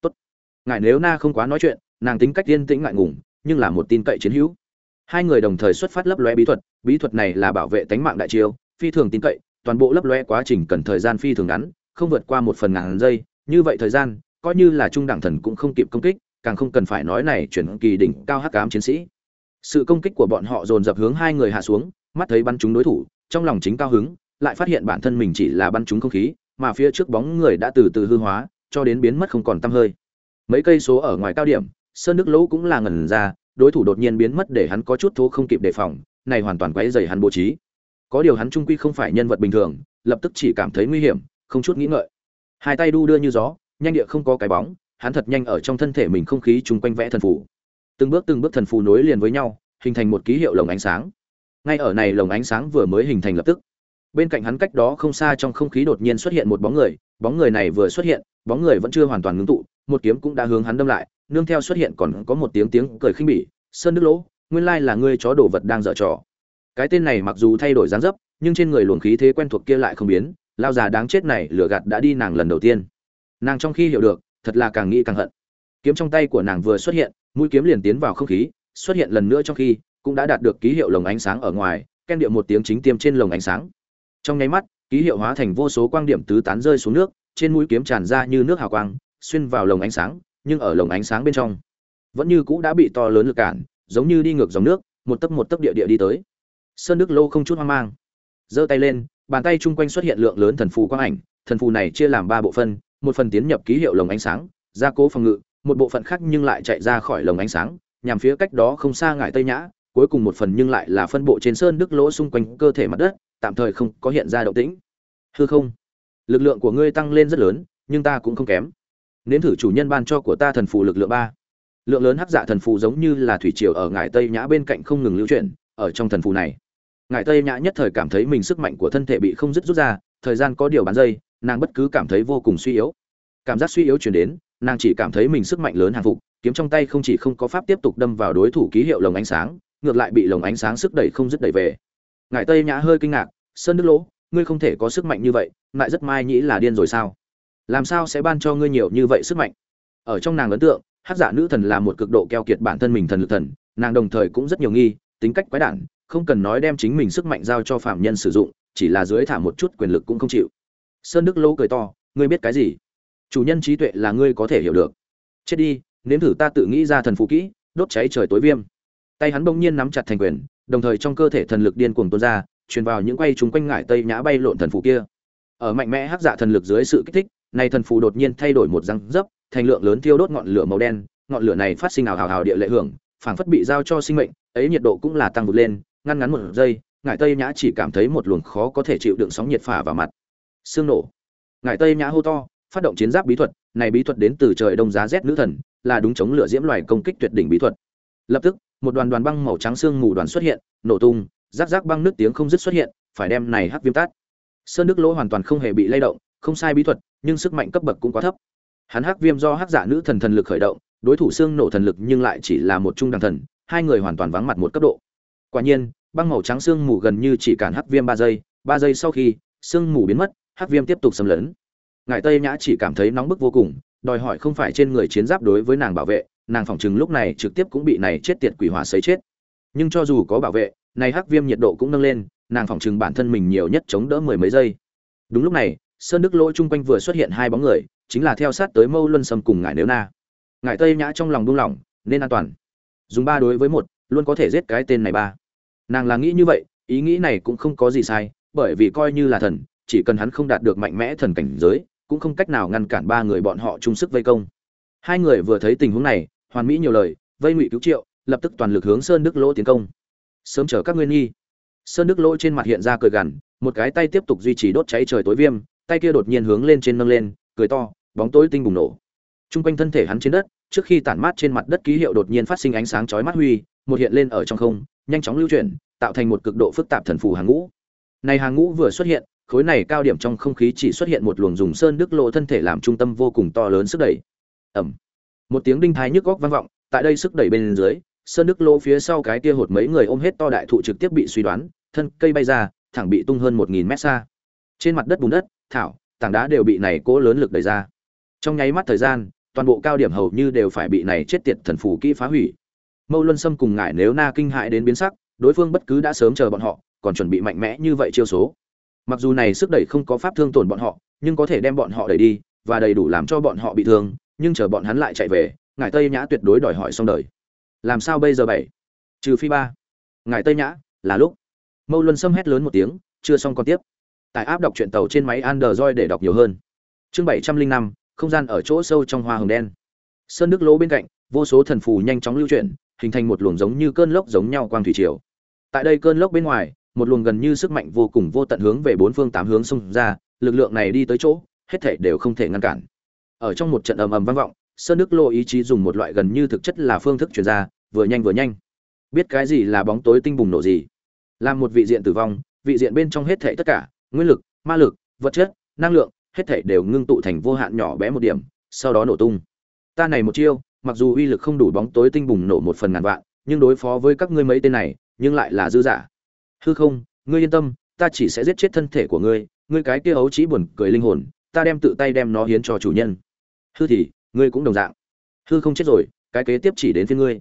Tốt. Ngài nếu na không quá nói chuyện, nàng tính cách yên tĩnh ngại ngùng, nhưng là một tin cậy chiến hữu. Hai người đồng thời xuất phát lấp lóe bí thuật bí thuật này là bảo vệ tánh mạng đại chiêu, phi thường tin cậy, toàn bộ lấp lóe quá trình cần thời gian phi thường ngắn, không vượt qua một phần ngàn giây, như vậy thời gian, coi như là trung đẳng thần cũng không kịp công kích, càng không cần phải nói này chuyển kỳ đỉnh cao hắc ám chiến sĩ. Sự công kích của bọn họ dồn dập hướng hai người hạ xuống, mắt thấy bắn chúng đối thủ, trong lòng chính cao hứng lại phát hiện bản thân mình chỉ là bắn chúng không khí, mà phía trước bóng người đã từ từ hư hóa, cho đến biến mất không còn tăm hơi. Mấy cây số ở ngoài cao điểm, sơn nước lỗ cũng là ngẩn ra, đối thủ đột nhiên biến mất để hắn có chút thố không kịp đề phòng, này hoàn toàn quấy dày hắn bố trí. Có điều hắn trung quy không phải nhân vật bình thường, lập tức chỉ cảm thấy nguy hiểm, không chút nghĩ ngợi. Hai tay đu đưa như gió, nhanh địa không có cái bóng, hắn thật nhanh ở trong thân thể mình không khí chung quanh vẽ thần phù. Từng bước từng bước thần phù nối liền với nhau, hình thành một ký hiệu lồng ánh sáng. Ngay ở này lồng ánh sáng vừa mới hình thành lập tức bên cạnh hắn cách đó không xa trong không khí đột nhiên xuất hiện một bóng người bóng người này vừa xuất hiện, bóng người vẫn chưa hoàn toàn ngưng tụ, một kiếm cũng đã hướng hắn đâm lại, nương theo xuất hiện còn có một tiếng tiếng cười khinh bỉ, sơn nước lỗ, nguyên lai là ngươi chó đồ vật đang dở trò. Cái tên này mặc dù thay đổi dáng dấp, nhưng trên người luồng khí thế quen thuộc kia lại không biến, lao già đáng chết này lửa gạt đã đi nàng lần đầu tiên. Nàng trong khi hiểu được, thật là càng nghĩ càng hận. Kiếm trong tay của nàng vừa xuất hiện, mũi kiếm liền tiến vào không khí, xuất hiện lần nữa trong khi, cũng đã đạt được ký hiệu lồng ánh sáng ở ngoài, ken điệu một tiếng chính tiêm trên lồng ánh sáng trong nháy mắt, ký hiệu hóa thành vô số quang điểm tứ tán rơi xuống nước, trên mũi kiếm tràn ra như nước hào quang, xuyên vào lồng ánh sáng, nhưng ở lồng ánh sáng bên trong, vẫn như cũ đã bị to lớn lực cản, giống như đi ngược dòng nước, một tấc một tấc địa địa đi tới. Sơn đức lô không chút hoang mang, giơ tay lên, bàn tay chung quanh xuất hiện lượng lớn thần phù quang ảnh, thần phù này chia làm ba bộ phân một phần tiến nhập ký hiệu lồng ánh sáng, gia cố phòng ngự, một bộ phận khác nhưng lại chạy ra khỏi lồng ánh sáng, nhằm phía cách đó không xa ngải tây nhã, cuối cùng một phần nhưng lại là phân bộ trên sơn đức lỗ xung quanh cơ thể mặt đất tạm thời không có hiện ra động tĩnh. Hư không? Lực lượng của ngươi tăng lên rất lớn, nhưng ta cũng không kém. Nếm thử chủ nhân ban cho của ta thần phù lực lượng ba. Lượng lớn hắc dạ thần phù giống như là thủy triều ở ngải tây nhã bên cạnh không ngừng lưu chuyển, ở trong thần phù này. Ngải tây nhã nhất thời cảm thấy mình sức mạnh của thân thể bị không dứt rút ra, thời gian có điều bán dây, nàng bất cứ cảm thấy vô cùng suy yếu. Cảm giác suy yếu chuyển đến, nàng chỉ cảm thấy mình sức mạnh lớn hàng phục, kiếm trong tay không chỉ không có pháp tiếp tục đâm vào đối thủ ký hiệu lồng ánh sáng, ngược lại bị lồng ánh sáng sức đẩy không dứt đẩy về. Ngại tây nhã hơi kinh ngạc, sơn đức lỗ, ngươi không thể có sức mạnh như vậy lại rất mai nhĩ là điên rồi sao? Làm sao sẽ ban cho ngươi nhiều như vậy sức mạnh? Ở trong nàng ấn tượng, hát giả nữ thần là một cực độ keo kiệt bản thân mình thần lực thần, nàng đồng thời cũng rất nhiều nghi, tính cách quái đản, không cần nói đem chính mình sức mạnh giao cho phạm nhân sử dụng, chỉ là dưới thả một chút quyền lực cũng không chịu. Sơn đức lỗ cười to, ngươi biết cái gì? Chủ nhân trí tuệ là ngươi có thể hiểu được. Chết đi, nếm thử ta tự nghĩ ra thần phú kỹ, đốt cháy trời tối viêm. Tay hắn bỗng nhiên nắm chặt thành quyền đồng thời trong cơ thể thần lực điên cuồng tuôn ra, truyền vào những quay chúng quanh ngải tây nhã bay lộn thần phù kia. Ở mạnh mẽ hắc dạ thần lực dưới sự kích thích, này thần phù đột nhiên thay đổi một răng dấp, thành lượng lớn thiêu đốt ngọn lửa màu đen, ngọn lửa này phát sinh ảo hào hào địa lệ hưởng, phảng phất bị giao cho sinh mệnh, ấy nhiệt độ cũng là tăng vụt lên, ngăn ngắn một giây, ngải tây nhã chỉ cảm thấy một luồng khó có thể chịu đựng sóng nhiệt phả vào mặt. Xương nổ. Ngải tây nhã hô to, phát động chiến giáp bí thuật, này bí thuật đến từ trời đông giá rét nữ thần, là đúng chống lửa diễm loài công kích tuyệt đỉnh bí thuật. Lập tức một đoàn đoàn băng màu trắng xương mù đoàn xuất hiện, nổ tung, rắc rắc băng nước tiếng không dứt xuất hiện, phải đem này hắc viêm tát. Sơn Đức lỗ hoàn toàn không hề bị lay động, không sai bí thuật, nhưng sức mạnh cấp bậc cũng quá thấp. Hắn hắc viêm do hắc giả nữ thần thần lực khởi động, đối thủ xương nổ thần lực nhưng lại chỉ là một trung đẳng thần, hai người hoàn toàn vắng mặt một cấp độ. Quả nhiên, băng màu trắng xương mù gần như chỉ cản hắc viêm ba giây ba giây sau khi, xương mù biến mất, hắc viêm tiếp tục xâm lấn. Ngải tây nhã chỉ cảm thấy nóng bức vô cùng, đòi hỏi không phải trên người chiến giáp đối với nàng bảo vệ nàng phỏng chừng lúc này trực tiếp cũng bị này chết tiệt quỷ hỏa sấy chết. Nhưng cho dù có bảo vệ, này hắc viêm nhiệt độ cũng nâng lên, nàng phỏng chừng bản thân mình nhiều nhất chống đỡ mười mấy giây. Đúng lúc này, sơn đức lỗ chung quanh vừa xuất hiện hai bóng người, chính là theo sát tới mâu luân sâm cùng ngải nếu na. Ngải tây nhã trong lòng buông lỏng, nên an toàn. Dùng ba đối với một, luôn có thể giết cái tên này ba. Nàng là nghĩ như vậy, ý nghĩ này cũng không có gì sai, bởi vì coi như là thần, chỉ cần hắn không đạt được mạnh mẽ thần cảnh giới, cũng không cách nào ngăn cản ba người bọn họ chung sức vây công hai người vừa thấy tình huống này hoàn mỹ nhiều lời vây ngụy cứu triệu lập tức toàn lực hướng sơn đức lỗ tiến công sớm chở các nguyên nghi sơn đức lỗ trên mặt hiện ra cười gằn một cái tay tiếp tục duy trì đốt cháy trời tối viêm tay kia đột nhiên hướng lên trên nâng lên cười to bóng tối tinh bùng nổ Trung quanh thân thể hắn trên đất, trước khi tản mát trên mặt đất ký hiệu đột nhiên phát sinh ánh sáng chói mắt huy, một hiện lên ở trong không, nhanh chóng lưu chuyển, tạo thành một cực độ phức tạp thần phù hàng ngũ. Này hàng ngũ vừa xuất hiện, khối này cao điểm trong không khí chỉ xuất hiện một luồng dùng sơn đức lộ thân thể làm trung tâm vô cùng to lớn sức đẩy ẩm Một tiếng đinh thái nhức góc vang vọng, tại đây sức đẩy bên dưới, sơn đức lỗ phía sau cái kia hột mấy người ôm hết to đại thụ trực tiếp bị suy đoán, thân cây bay ra, thẳng bị tung hơn một nghìn mét xa. Trên mặt đất bùn đất, thảo, tảng đá đều bị này cố lớn lực đẩy ra. Trong nháy mắt thời gian, toàn bộ cao điểm hầu như đều phải bị này chết tiệt thần phù kỹ phá hủy. Mâu Luân Sâm cùng ngại nếu na kinh hại đến biến sắc, đối phương bất cứ đã sớm chờ bọn họ, còn chuẩn bị mạnh mẽ như vậy chiêu số. Mặc dù này sức đẩy không có pháp thương tổn bọn họ, nhưng có thể đem bọn họ đẩy đi, và đầy đủ làm cho bọn họ bị thương, nhưng chờ bọn hắn lại chạy về, ngải Tây Nhã tuyệt đối đòi hỏi xong đời. Làm sao bây giờ bảy? Trừ phi ba. Ngải Tây Nhã, là lúc. Mâu Luân Sâm hét lớn một tiếng, chưa xong con tiếp. Tại áp đọc truyện tàu trên máy Android để đọc nhiều hơn. Chương bảy trăm linh năm không gian ở chỗ sâu trong hoa hồng đen sơn nước lỗ bên cạnh vô số thần phù nhanh chóng lưu chuyển hình thành một luồng giống như cơn lốc giống nhau quang thủy triều tại đây cơn lốc bên ngoài một luồng gần như sức mạnh vô cùng vô tận hướng về bốn phương tám hướng xung ra lực lượng này đi tới chỗ hết thảy đều không thể ngăn cản ở trong một trận ầm ầm vang vọng sơn nước lộ ý chí dùng một loại gần như thực chất là phương thức truyền ra vừa nhanh vừa nhanh biết cái gì là bóng tối tinh bùng nổ gì làm một vị diện tử vong vị diện bên trong hết thảy tất cả nguyên lực ma lực vật chất năng lượng hết thảy đều ngưng tụ thành vô hạn nhỏ bé một điểm, sau đó nổ tung. Ta này một chiêu, mặc dù uy lực không đủ bóng tối tinh bùng nổ một phần ngàn vạn, nhưng đối phó với các ngươi mấy tên này, nhưng lại là dư giả. Hư không, ngươi yên tâm, ta chỉ sẽ giết chết thân thể của ngươi, ngươi cái kia ấu trí buồn cười linh hồn, ta đem tự tay đem nó hiến cho chủ nhân. Hư thì, ngươi cũng đồng dạng. Hư không chết rồi, cái kế tiếp chỉ đến phía ngươi.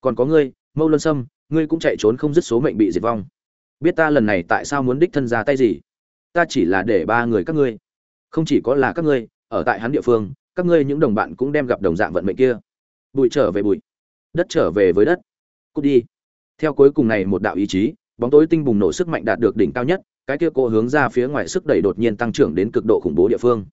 Còn có ngươi, Mâu Luân Sâm, ngươi cũng chạy trốn không dứt số mệnh bị diệt vong. Biết ta lần này tại sao muốn đích thân ra tay gì? Ta chỉ là để ba người các ngươi không chỉ có là các ngươi ở tại hắn địa phương các ngươi những đồng bạn cũng đem gặp đồng dạng vận mệnh kia bụi trở về bụi đất trở về với đất cút đi theo cuối cùng này một đạo ý chí bóng tối tinh bùng nổ sức mạnh đạt được đỉnh cao nhất cái kia cô hướng ra phía ngoài sức đẩy đột nhiên tăng trưởng đến cực độ khủng bố địa phương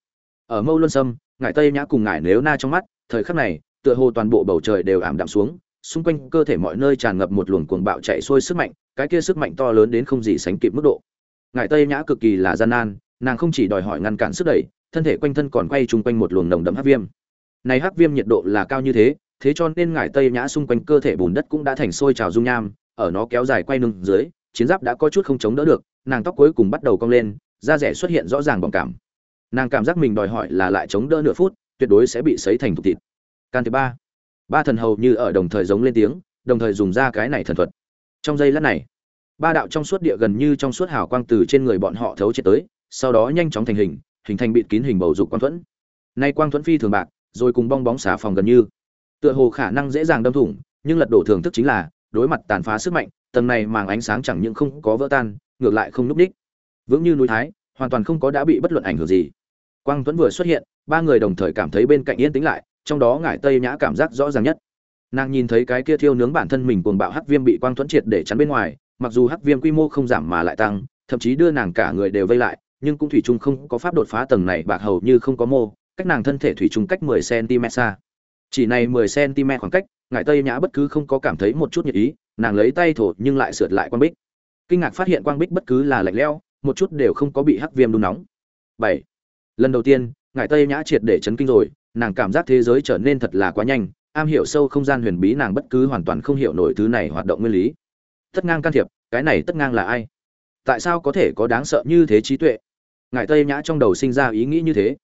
ở mâu luân sâm ngải tây nhã cùng ngải nếu na trong mắt, thời khắc này, tựa hồ toàn bộ bầu trời đều ảm đạm xuống, xung quanh cơ thể mọi nơi tràn ngập một luồng cuồng bạo chạy xuôi sức mạnh, cái kia sức mạnh to lớn đến không gì sánh kịp mức độ. Ngải tây nhã cực kỳ là gian nan, nàng không chỉ đòi hỏi ngăn cản sức đẩy, thân thể quanh thân còn quay chung quanh một luồng nồng đậm hắc viêm. Này hắc viêm nhiệt độ là cao như thế thế cho nên ngải tây nhã xung quanh cơ thể bùn đất cũng đã thành sôi trào dung nham, ở nó kéo dài quay nương dưới, chiến giáp đã có chút không chống đỡ được, nàng tóc cuối cùng bắt đầu cong lên, da rẻ xuất hiện rõ ràng bỏng cảm nàng cảm giác mình đòi hỏi là lại chống đỡ nửa phút, tuyệt đối sẽ bị sấy thành thục thịt. Can thứ ba. Ba thần hầu như ở đồng thời giống lên tiếng, đồng thời dùng ra cái này thần thuật. Trong giây lát này, ba đạo trong suốt địa gần như trong suốt hào quang từ trên người bọn họ thấu chết tới, sau đó nhanh chóng thành hình hình thành bịt kín hình bầu dục quang thuẫn. Nay quang thuẫn phi thường bạc, rồi cùng bong bóng xả phòng gần như. Tựa hồ khả năng dễ dàng đâm thủng, nhưng lật đổ thường thức chính là, đối mặt tàn phá sức mạnh, tầng này màng ánh sáng chẳng những không có vỡ tan, ngược lại không núp đích. Vững như núi thái, hoàn toàn không có đã bị bất luận ảnh hưởng gì quang Tuấn vừa xuất hiện ba người đồng thời cảm thấy bên cạnh yên tĩnh lại trong đó ngải tây nhã cảm giác rõ ràng nhất nàng nhìn thấy cái kia thiêu nướng bản thân mình cuồng bạo hắc viêm bị quang Tuấn triệt để chắn bên ngoài mặc dù hắc viêm quy mô không giảm mà lại tăng thậm chí đưa nàng cả người đều vây lại nhưng cũng thủy chung không có pháp đột phá tầng này bạc hầu như không có mô, cách nàng thân thể thủy chung cách 10 cm xa. Chỉ này 10 cm khoảng cách, ngải Tây Nhã bất cứ không có cảm thấy một chút nhiệt ý, nàng lấy tay thổ nhưng lại sượt lại quang bích. Kinh ngạc phát hiện quang bích bất cứ là lạnh lẽo, một chút đều không có bị hắc viêm đun nóng. 7. Lần đầu tiên, ngải Tây Nhã triệt để chấn kinh rồi, nàng cảm giác thế giới trở nên thật là quá nhanh, am hiểu sâu không gian huyền bí nàng bất cứ hoàn toàn không hiểu nổi thứ này hoạt động nguyên lý. Tất ngang can thiệp, cái này tất ngang là ai? Tại sao có thể có đáng sợ như thế trí tuệ? ngải tây nhã trong đầu sinh ra ý nghĩ như thế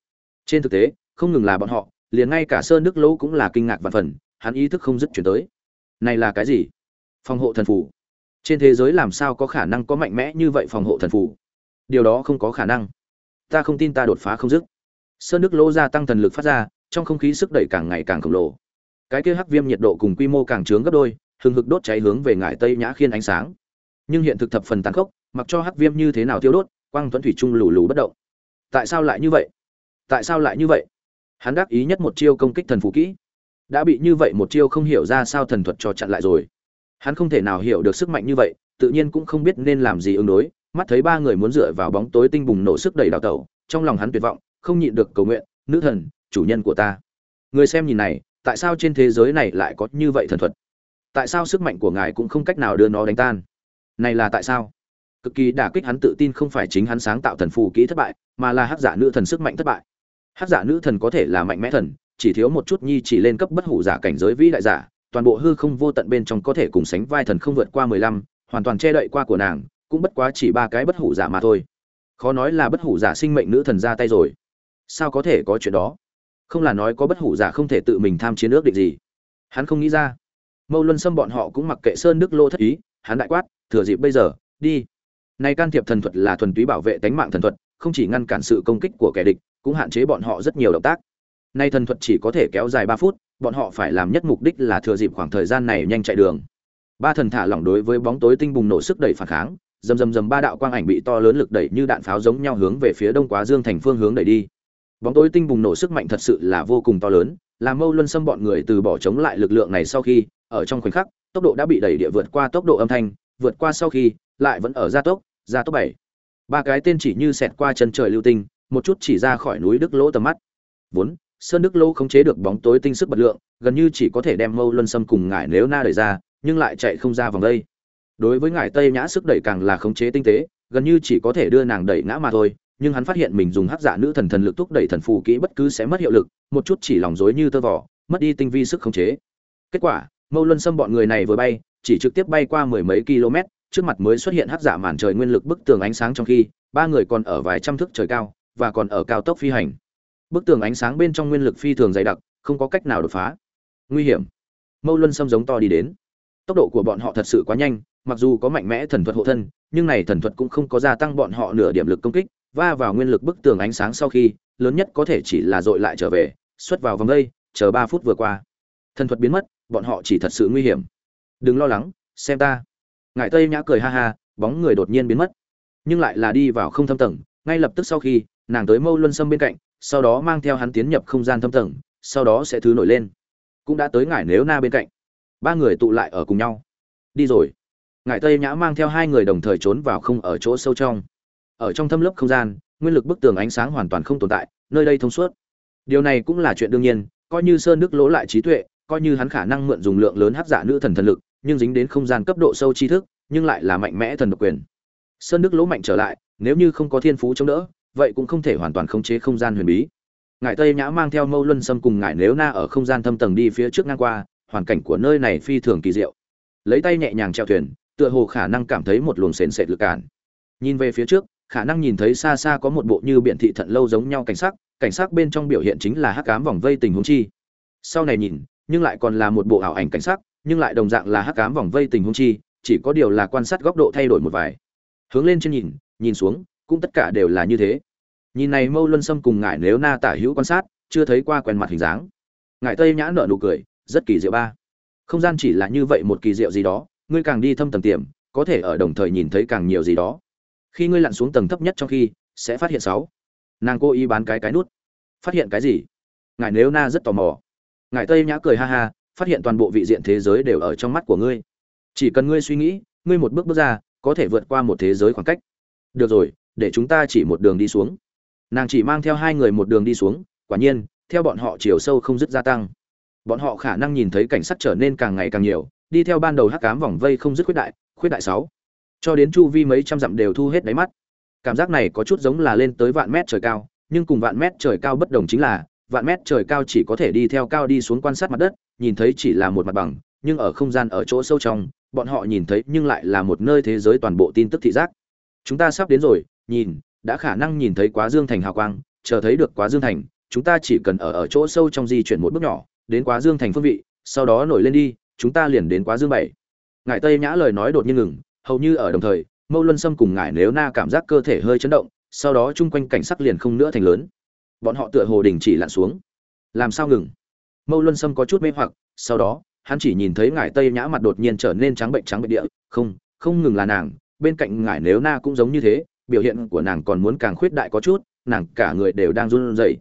trên thực tế không ngừng là bọn họ liền ngay cả sơn nước lỗ cũng là kinh ngạc và phần hắn ý thức không dứt chuyển tới này là cái gì phòng hộ thần phủ trên thế giới làm sao có khả năng có mạnh mẽ như vậy phòng hộ thần phủ điều đó không có khả năng ta không tin ta đột phá không dứt. Sơn đức lỗ gia tăng thần lực phát ra, trong không khí sức đẩy càng ngày càng khổng lồ. Cái kia hắc viêm nhiệt độ cùng quy mô càng trướng gấp đôi, hừng hực đốt cháy hướng về ngải tây nhã khiên ánh sáng. Nhưng hiện thực thập phần tàn khốc, mặc cho hắc viêm như thế nào tiêu đốt, quang tuấn thủy trung lù lù bất động. Tại sao lại như vậy? Tại sao lại như vậy? Hắn đắc ý nhất một chiêu công kích thần phù kỹ. Đã bị như vậy một chiêu không hiểu ra sao thần thuật cho chặn lại rồi. Hắn không thể nào hiểu được sức mạnh như vậy, tự nhiên cũng không biết nên làm gì ứng đối mắt thấy ba người muốn dựa vào bóng tối tinh bùng nổ sức đẩy đào tẩu, trong lòng hắn tuyệt vọng, không nhịn được cầu nguyện, nữ thần, chủ nhân của ta. Người xem nhìn này, tại sao trên thế giới này lại có như vậy thần thuật? Tại sao sức mạnh của ngài cũng không cách nào đưa nó đánh tan? Này là tại sao? Cực kỳ đả kích hắn tự tin không phải chính hắn sáng tạo thần phù kỹ thất bại, mà là hắc giả nữ thần sức mạnh thất bại. Hắc giả nữ thần có thể là mạnh mẽ thần, chỉ thiếu một chút nhi chỉ lên cấp bất hủ giả cảnh giới vĩ đại giả, toàn bộ hư không vô tận bên trong có thể cùng sánh vai thần không vượt qua mười lăm, hoàn toàn che đậy qua của nàng cũng bất quá chỉ ba cái bất hủ giả mà thôi. Khó nói là bất hủ giả sinh mệnh nữ thần ra tay rồi. Sao có thể có chuyện đó? Không là nói có bất hủ giả không thể tự mình tham chiến ước định gì. Hắn không nghĩ ra. Mâu luân xâm bọn họ cũng mặc kệ sơn đức lô thất ý, hắn đại quát, thừa dịp bây giờ, đi. Nay can thiệp thần thuật là thuần túy bảo vệ tánh mạng thần thuật, không chỉ ngăn cản sự công kích của kẻ địch, cũng hạn chế bọn họ rất nhiều động tác. Nay thần thuật chỉ có thể kéo dài ba phút, bọn họ phải làm nhất mục đích là thừa dịp khoảng thời gian này nhanh chạy đường. Ba thần thả lỏng đối với bóng tối tinh bùng nổ sức đẩy phản kháng dầm dầm dầm ba đạo quang ảnh bị to lớn lực đẩy như đạn pháo giống nhau hướng về phía đông quá dương thành phương hướng đẩy đi. Bóng tối tinh bùng nổ sức mạnh thật sự là vô cùng to lớn, làm mâu luân xâm bọn người từ bỏ chống lại lực lượng này sau khi, ở trong khoảnh khắc, tốc độ đã bị đẩy địa vượt qua tốc độ âm thanh, vượt qua sau khi, lại vẫn ở gia tốc gia tốc bảy. Ba cái tên chỉ như xẹt qua chân trời lưu tinh, một chút chỉ ra khỏi núi đức lỗ tầm mắt. Vốn sơn đức lỗ không chế được bóng tối tinh sức bật lượng, gần như chỉ có thể đem mâu luân xâm cùng ngải nếu na đẩy ra, nhưng lại chạy không ra vòng đây đối với ngải tây nhã sức đẩy càng là khống chế tinh tế, gần như chỉ có thể đưa nàng đẩy ngã mà thôi, nhưng hắn phát hiện mình dùng hắc giả nữ thần thần lực thúc đẩy thần phù kỹ bất cứ sẽ mất hiệu lực, một chút chỉ lòng dối như tơ vỏ mất đi tinh vi sức khống chế. Kết quả, mâu luân xâm bọn người này vừa bay, chỉ trực tiếp bay qua mười mấy km, trước mặt mới xuất hiện hắc giả màn trời nguyên lực bức tường ánh sáng trong khi, ba người còn ở vài trăm thước trời cao, và còn ở cao tốc phi hành. Bức tường ánh sáng bên trong nguyên lực phi thường dày đặc, không có cách nào đột phá. Nguy hiểm. Mâu luân xâm giống to đi đến. Tốc độ của bọn họ thật sự quá nhanh mặc dù có mạnh mẽ thần thuật hộ thân, nhưng này thần thuật cũng không có gia tăng bọn họ nửa điểm lực công kích, va vào nguyên lực bức tường ánh sáng sau khi, lớn nhất có thể chỉ là dội lại trở về, xuất vào vòng đây, chờ ba phút vừa qua. Thần thuật biến mất, bọn họ chỉ thật sự nguy hiểm. Đừng lo lắng, xem ta. Ngải tây nhã cười ha ha, bóng người đột nhiên biến mất. Nhưng lại là đi vào không thâm tầng, ngay lập tức sau khi, nàng tới mâu luân sâm bên cạnh, sau đó mang theo hắn tiến nhập không gian thâm tầng, sau đó sẽ thứ nổi lên. Cũng đã tới ngải nếu na bên cạnh. Ba người tụ lại ở cùng nhau. Đi rồi ngải tây nhã mang theo hai người đồng thời trốn vào không ở chỗ sâu trong. Ở trong thâm lớp không gian, nguyên lực bức tường ánh sáng hoàn toàn không tồn tại, nơi đây thông suốt. Điều này cũng là chuyện đương nhiên, coi như sơn đức lỗ lại trí tuệ, coi như hắn khả năng mượn dùng lượng lớn hắc giả nữ thần thần lực, nhưng dính đến không gian cấp độ sâu tri thức, nhưng lại là mạnh mẽ thần độc quyền. Sơn đức lỗ mạnh trở lại, nếu như không có thiên phú chống đỡ, vậy cũng không thể hoàn toàn khống chế không gian huyền bí. Ngải tây nhã mang theo mâu luân sâm cùng ngải nếu na ở không gian thâm tầng đi phía trước ngang qua, hoàn cảnh của nơi này phi thường kỳ diệu. Lấy tay nhẹ nhàng treo thuyền tựa hồ khả năng cảm thấy một luồng sền sệt lực cản. Nhìn về phía trước, khả năng nhìn thấy xa xa có một bộ như biển thị thận lâu giống nhau cảnh sắc cảnh sắc bên trong biểu hiện chính là hắc ám vòng vây tình huống chi. Sau này nhìn, nhưng lại còn là một bộ ảo ảnh cảnh sắc, nhưng lại đồng dạng là hắc ám vòng vây tình huống chi, chỉ có điều là quan sát góc độ thay đổi một vài. Hướng lên trên nhìn nhìn xuống, cũng tất cả đều là như thế. Nhìn này mâu luân sâm cùng ngải nếu na tả hữu quan sát, chưa thấy qua quen mặt hình dáng. Ngải tây nhã nở nụ cười, rất kỳ diệu ba. Không gian chỉ là như vậy một kỳ diệu gì đó ngươi càng đi thâm tầng tiềm có thể ở đồng thời nhìn thấy càng nhiều gì đó. Khi ngươi lặn xuống tầng thấp nhất trong khi, sẽ phát hiện sáu. Nàng cố ý bán cái cái nút. Phát hiện cái gì? Ngài nếu na rất tò mò. Ngài tây nhã cười ha ha, phát hiện toàn bộ vị diện thế giới đều ở trong mắt của ngươi. Chỉ cần ngươi suy nghĩ, ngươi một bước bước ra, có thể vượt qua một thế giới khoảng cách. Được rồi, để chúng ta chỉ một đường đi xuống. Nàng chỉ mang theo hai người một đường đi xuống, quả nhiên, theo bọn họ chiều sâu không dứt gia tăng. Bọn họ khả năng nhìn thấy cảnh sắc trở nên càng ngày càng nhiều đi theo ban đầu hắc cám vòng vây không dứt khuyết đại khuyết đại sáu. Cho đến chu vi mấy trăm dặm đều thu hết đáy mắt. Cảm giác này có chút giống là lên tới vạn mét trời cao, nhưng cùng vạn mét trời cao bất đồng chính là, vạn mét trời cao chỉ có thể đi theo cao đi xuống quan sát mặt đất, nhìn thấy chỉ là một mặt bằng, nhưng ở không gian ở chỗ sâu trong, bọn họ nhìn thấy nhưng lại là một nơi thế giới toàn bộ tin tức thị giác. Chúng ta sắp đến rồi, nhìn, đã khả năng nhìn thấy quá dương thành hào quang, chờ thấy được quá dương thành, chúng ta chỉ cần ở ở chỗ sâu trong di chuyển một bước nhỏ, đến quá dương thành phương vị, sau đó nổi lên đi chúng ta liền đến quá dương bảy. Ngải tây nhã lời nói đột nhiên ngừng, hầu như ở đồng thời, mâu luân sâm cùng ngải nếu na cảm giác cơ thể hơi chấn động, sau đó chung quanh cảnh sắc liền không nữa thành lớn. Bọn họ tựa hồ đình chỉ lặn xuống. Làm sao ngừng? Mâu luân sâm có chút mê hoặc, sau đó, hắn chỉ nhìn thấy ngải tây nhã mặt đột nhiên trở nên trắng bệnh trắng bệnh địa. Không không ngừng là nàng, bên cạnh ngải nếu na cũng giống như thế, biểu hiện của nàng còn muốn càng khuyết đại có chút, nàng cả người đều đang run rẩy.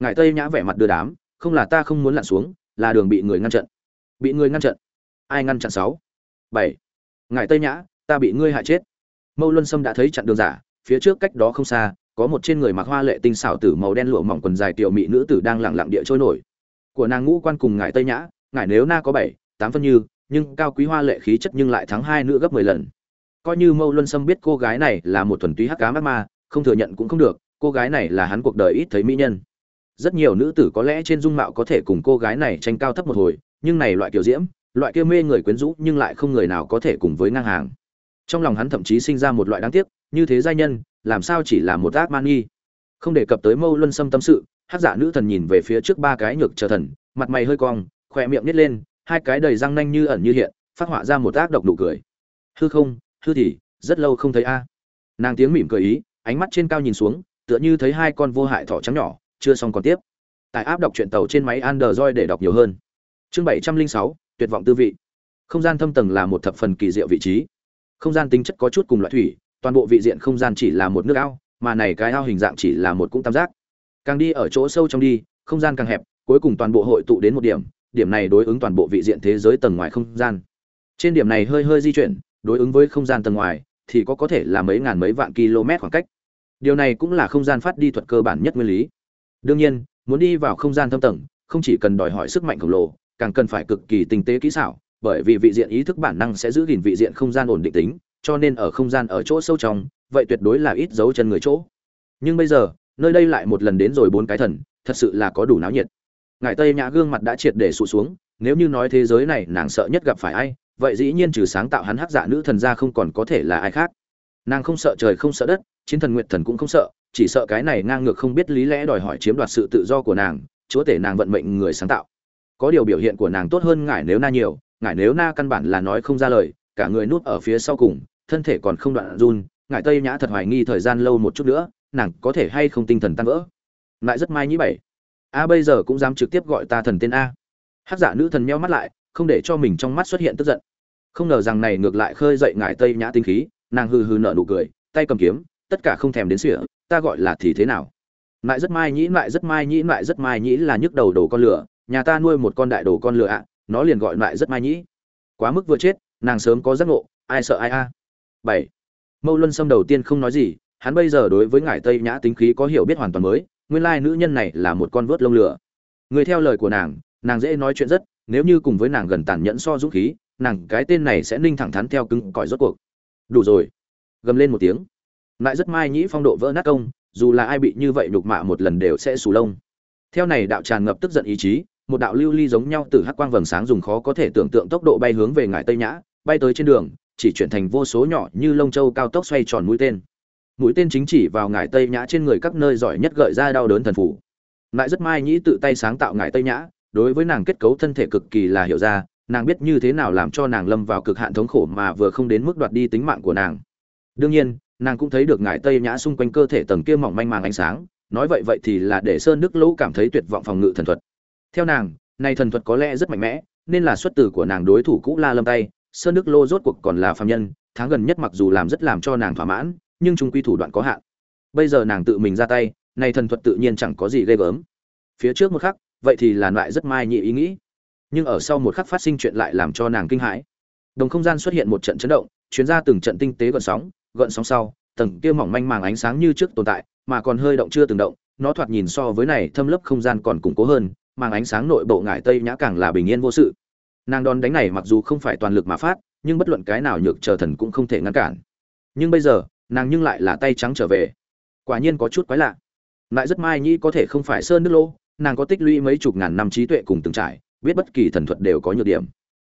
Ngải tây nhã vẻ mặt đưa đám, không là ta không muốn lặn xuống, là đường bị người ngăn chặn bị người ngăn chặn ai ngăn chặn sáu? Bảy. Ngải tây nhã, ta bị ngươi hại chết. Mâu luân sâm đã thấy chặn đường giả, phía trước cách đó không xa, có một trên người mặc hoa lệ tinh xảo tử màu đen lụa mỏng quần dài tiểu mỹ nữ tử đang lặng lặng địa trôi nổi. Của nàng ngũ quan cùng ngải tây nhã ngải nếu na có bảy, tám phân như, nhưng cao quý hoa lệ khí chất nhưng lại thắng hai nữ gấp mười lần. Coi như mâu luân sâm biết cô gái này là một thuần túy hắc cá mắt ma, không thừa nhận cũng không được, cô gái này là hắn cuộc đời ít thấy mỹ nhân. Rất nhiều nữ tử có lẽ trên dung mạo có thể cùng cô gái này tranh cao thấp một hồi nhưng này loại kiểu diễm, loại kia mê người quyến rũ nhưng lại không người nào có thể cùng với ngang hàng. Trong lòng hắn thậm chí sinh ra một loại đáng tiếc, như thế giai nhân, làm sao chỉ là một ác man nghi. Không đề cập tới mâu luân xâm tâm sự, hát giả nữ thần nhìn về phía trước ba cái nhược chờ thần, mặt mày hơi cong, khỏe miệng nít lên, hai cái đầy răng nanh như ẩn như hiện, phát họa ra một ác độc nụ cười. Hư không, hư thì, rất lâu không thấy a. Nàng tiếng mỉm cười ý, ánh mắt trên cao nhìn xuống, tựa như thấy hai con vô hại thỏ trắng nhỏ, chưa xong còn tiếp. Tại áp đọc truyện tàu trên máy android để đọc nhiều hơn chương bảy trăm linh sáu, tuyệt vọng tư vị. Không gian thâm tầng là một thập phần kỳ diệu vị trí. Không gian tính chất có chút cùng loại thủy, toàn bộ vị diện không gian chỉ là một nước ao, mà này cái ao hình dạng chỉ là một cũng tam giác. Càng đi ở chỗ sâu trong đi, không gian càng hẹp, cuối cùng toàn bộ hội tụ đến một điểm điểm này đối ứng toàn bộ vị diện thế giới tầng ngoài không gian. Trên điểm này hơi hơi di chuyển, đối ứng với không gian tầng ngoài, thì có có thể là mấy ngàn mấy vạn km khoảng cách. Điều này cũng là không gian phát đi thuật cơ bản nhất nguyên lý. Đương nhiên, muốn đi vào không gian thâm tầng, không chỉ cần đòi hỏi sức mạnh khổng lồ càng cần phải cực kỳ tinh tế kỹ xảo, bởi vì vị diện ý thức bản năng sẽ giữ gìn vị diện không gian ổn định tính, cho nên ở không gian ở chỗ sâu trong, vậy tuyệt đối là ít dấu chân người chỗ. Nhưng bây giờ, nơi đây lại một lần đến rồi bốn cái thần, thật sự là có đủ náo nhiệt. Ngải tây nhã gương mặt đã triệt để sụt xuống, nếu như nói thế giới này nàng sợ nhất gặp phải ai, vậy dĩ nhiên trừ sáng tạo hắn hắc dạ nữ thần ra không còn có thể là ai khác. Nàng không sợ trời không sợ đất, chiến thần nguyệt thần cũng không sợ, chỉ sợ cái này ngang ngược không biết lý lẽ đòi hỏi chiếm đoạt sự tự do của nàng, chúa tể nàng vận mệnh người sáng tạo có điều biểu hiện của nàng tốt hơn ngải nếu na nhiều, ngải nếu na căn bản là nói không ra lời, cả người nuốt ở phía sau cùng, thân thể còn không đoạn run, ngải tây nhã thật hoài nghi thời gian lâu một chút nữa, nàng có thể hay không tinh thần tan vỡ. Lại rất may nhĩ bảy. A, bây giờ cũng dám trực tiếp gọi ta thần tên a. Hát giả nữ thần meo mắt lại, không để cho mình trong mắt xuất hiện tức giận. Không ngờ rằng này ngược lại khơi dậy ngải tây nhã tinh khí, nàng hư hư nở nụ cười, tay cầm kiếm, tất cả không thèm đến sỉa, ta gọi là thì thế nào? Lại rất mai nhĩ lại rất mai nhĩ lại rất mai nhĩ là nhức đầu đồ con lửa nhà ta nuôi một con đại đồ con lừa ạ, nó liền gọi lại rất mai nhĩ. Quá mức vừa chết, nàng sớm có giác ngộ, ai sợ ai a. Bảy. Mâu luân sâm đầu tiên không nói gì, hắn bây giờ đối với ngải tây nhã tính khí có hiểu biết hoàn toàn mới, nguyên lai nữ nhân này là một con vớt lông lửa người theo lời của nàng nàng dễ nói chuyện rất, nếu như cùng với nàng gần tàn nhẫn so dũng khí, nàng cái tên này sẽ ninh thẳng thắn theo cứng cỏi rốt cuộc. Đủ rồi. Gầm lên một tiếng. Lại rất mai nhĩ phong độ vỡ nát công, dù là ai bị như vậy nhục mạ một lần đều sẽ sù lông. Theo này đạo tràn ngập tức giận ý chí một đạo lưu ly giống nhau từ hắc quang vầng sáng dùng khó có thể tưởng tượng tốc độ bay hướng về ngải tây nhã, bay tới trên đường, chỉ chuyển thành vô số nhỏ như lông châu cao tốc xoay tròn mũi tên. Mũi tên chính chỉ vào ngải tây nhã trên người các nơi giỏi nhất gợi ra đau đớn thần phủ. Lại rất mai nhĩ tự tay sáng tạo ngải tây nhã, đối với nàng kết cấu thân thể cực kỳ là hiểu ra, nàng biết như thế nào làm cho nàng lâm vào cực hạn thống khổ mà vừa không đến mức đoạt đi tính mạng của nàng. Đương nhiên, nàng cũng thấy được ngải tây nhã xung quanh cơ thể tầng kia mỏng manh màng ánh sáng, nói vậy vậy thì là để sơn đức lỗ cảm thấy tuyệt vọng phòng ngự thần thuật theo nàng, này thần thuật có lẽ rất mạnh mẽ, nên là xuất từ của nàng đối thủ cũ la lâm tay, sơn đức lô rốt cuộc còn là phạm nhân, tháng gần nhất mặc dù làm rất làm cho nàng thỏa mãn, nhưng trung quy thủ đoạn có hạn. Bây giờ nàng tự mình ra tay, này thần thuật tự nhiên chẳng có gì ghê gớm. Phía trước một khắc, vậy thì là loại rất mai nhị ý nghĩ. Nhưng ở sau một khắc phát sinh chuyện lại làm cho nàng kinh hãi. Đồng không gian xuất hiện một trận chấn động, chuyến ra từng trận tinh tế gợn sóng gợn sóng sau, tầng kia mỏng manh màng ánh sáng như trước tồn tại, mà còn hơi động chưa từng động, nó thoạt nhìn so với này thâm lớp không gian còn củng cố hơn màng ánh sáng nội bộ ngải tây nhã càng là bình yên vô sự. Nàng đòn đánh này mặc dù không phải toàn lực mà phát, nhưng bất luận cái nào nhược chờ thần cũng không thể ngăn cản. Nhưng bây giờ, nàng nhưng lại là tay trắng trở về. Quả nhiên có chút quái lạ. Lại rất mai nhĩ có thể không phải sơn nước lô nàng có tích lũy mấy chục ngàn năm trí tuệ cùng từng trải, biết bất kỳ thần thuật đều có nhược điểm.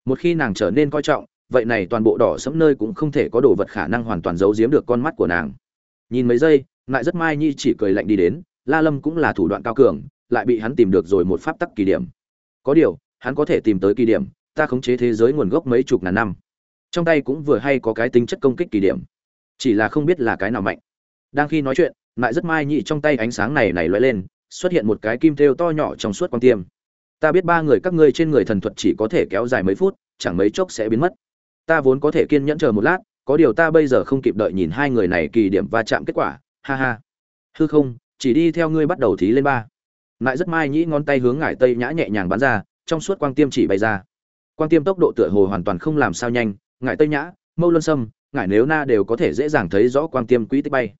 Một khi nàng trở nên coi trọng, vậy này toàn bộ đỏ sẫm nơi cũng không thể có đồ vật khả năng hoàn toàn giấu giếm được con mắt của nàng. Nhìn mấy giây, lại rất mai nhi chỉ cười lạnh đi đến, la lâm cũng là thủ đoạn cao cường lại bị hắn tìm được rồi một pháp tắc kỳ điểm. Có điều, hắn có thể tìm tới kỳ điểm, ta khống chế thế giới nguồn gốc mấy chục ngàn năm. Trong tay cũng vừa hay có cái tính chất công kích kỳ điểm. Chỉ là không biết là cái nào mạnh. Đang khi nói chuyện lại rất mai nhị trong tay ánh sáng này này lóe lên, xuất hiện một cái kim thêu to nhỏ trong suốt quan tiêm. Ta biết ba người các ngươi trên người thần thuật chỉ có thể kéo dài mấy phút, chẳng mấy chốc sẽ biến mất. Ta vốn có thể kiên nhẫn chờ một lát, có điều ta bây giờ không kịp đợi nhìn hai người này kỳ điểm va chạm kết quả, ha ha. Hư không, chỉ đi theo ngươi bắt đầu thí lên ba lại rất mai nhĩ ngón tay hướng ngải tây nhã nhẹ nhàng bắn ra, trong suốt quang tiêm chỉ bay ra. Quang tiêm tốc độ tựa hồ hoàn toàn không làm sao nhanh ngải tây nhã, mâu luân sâm ngải nếu na đều có thể dễ dàng thấy rõ quang tiêm quỹ tích bay.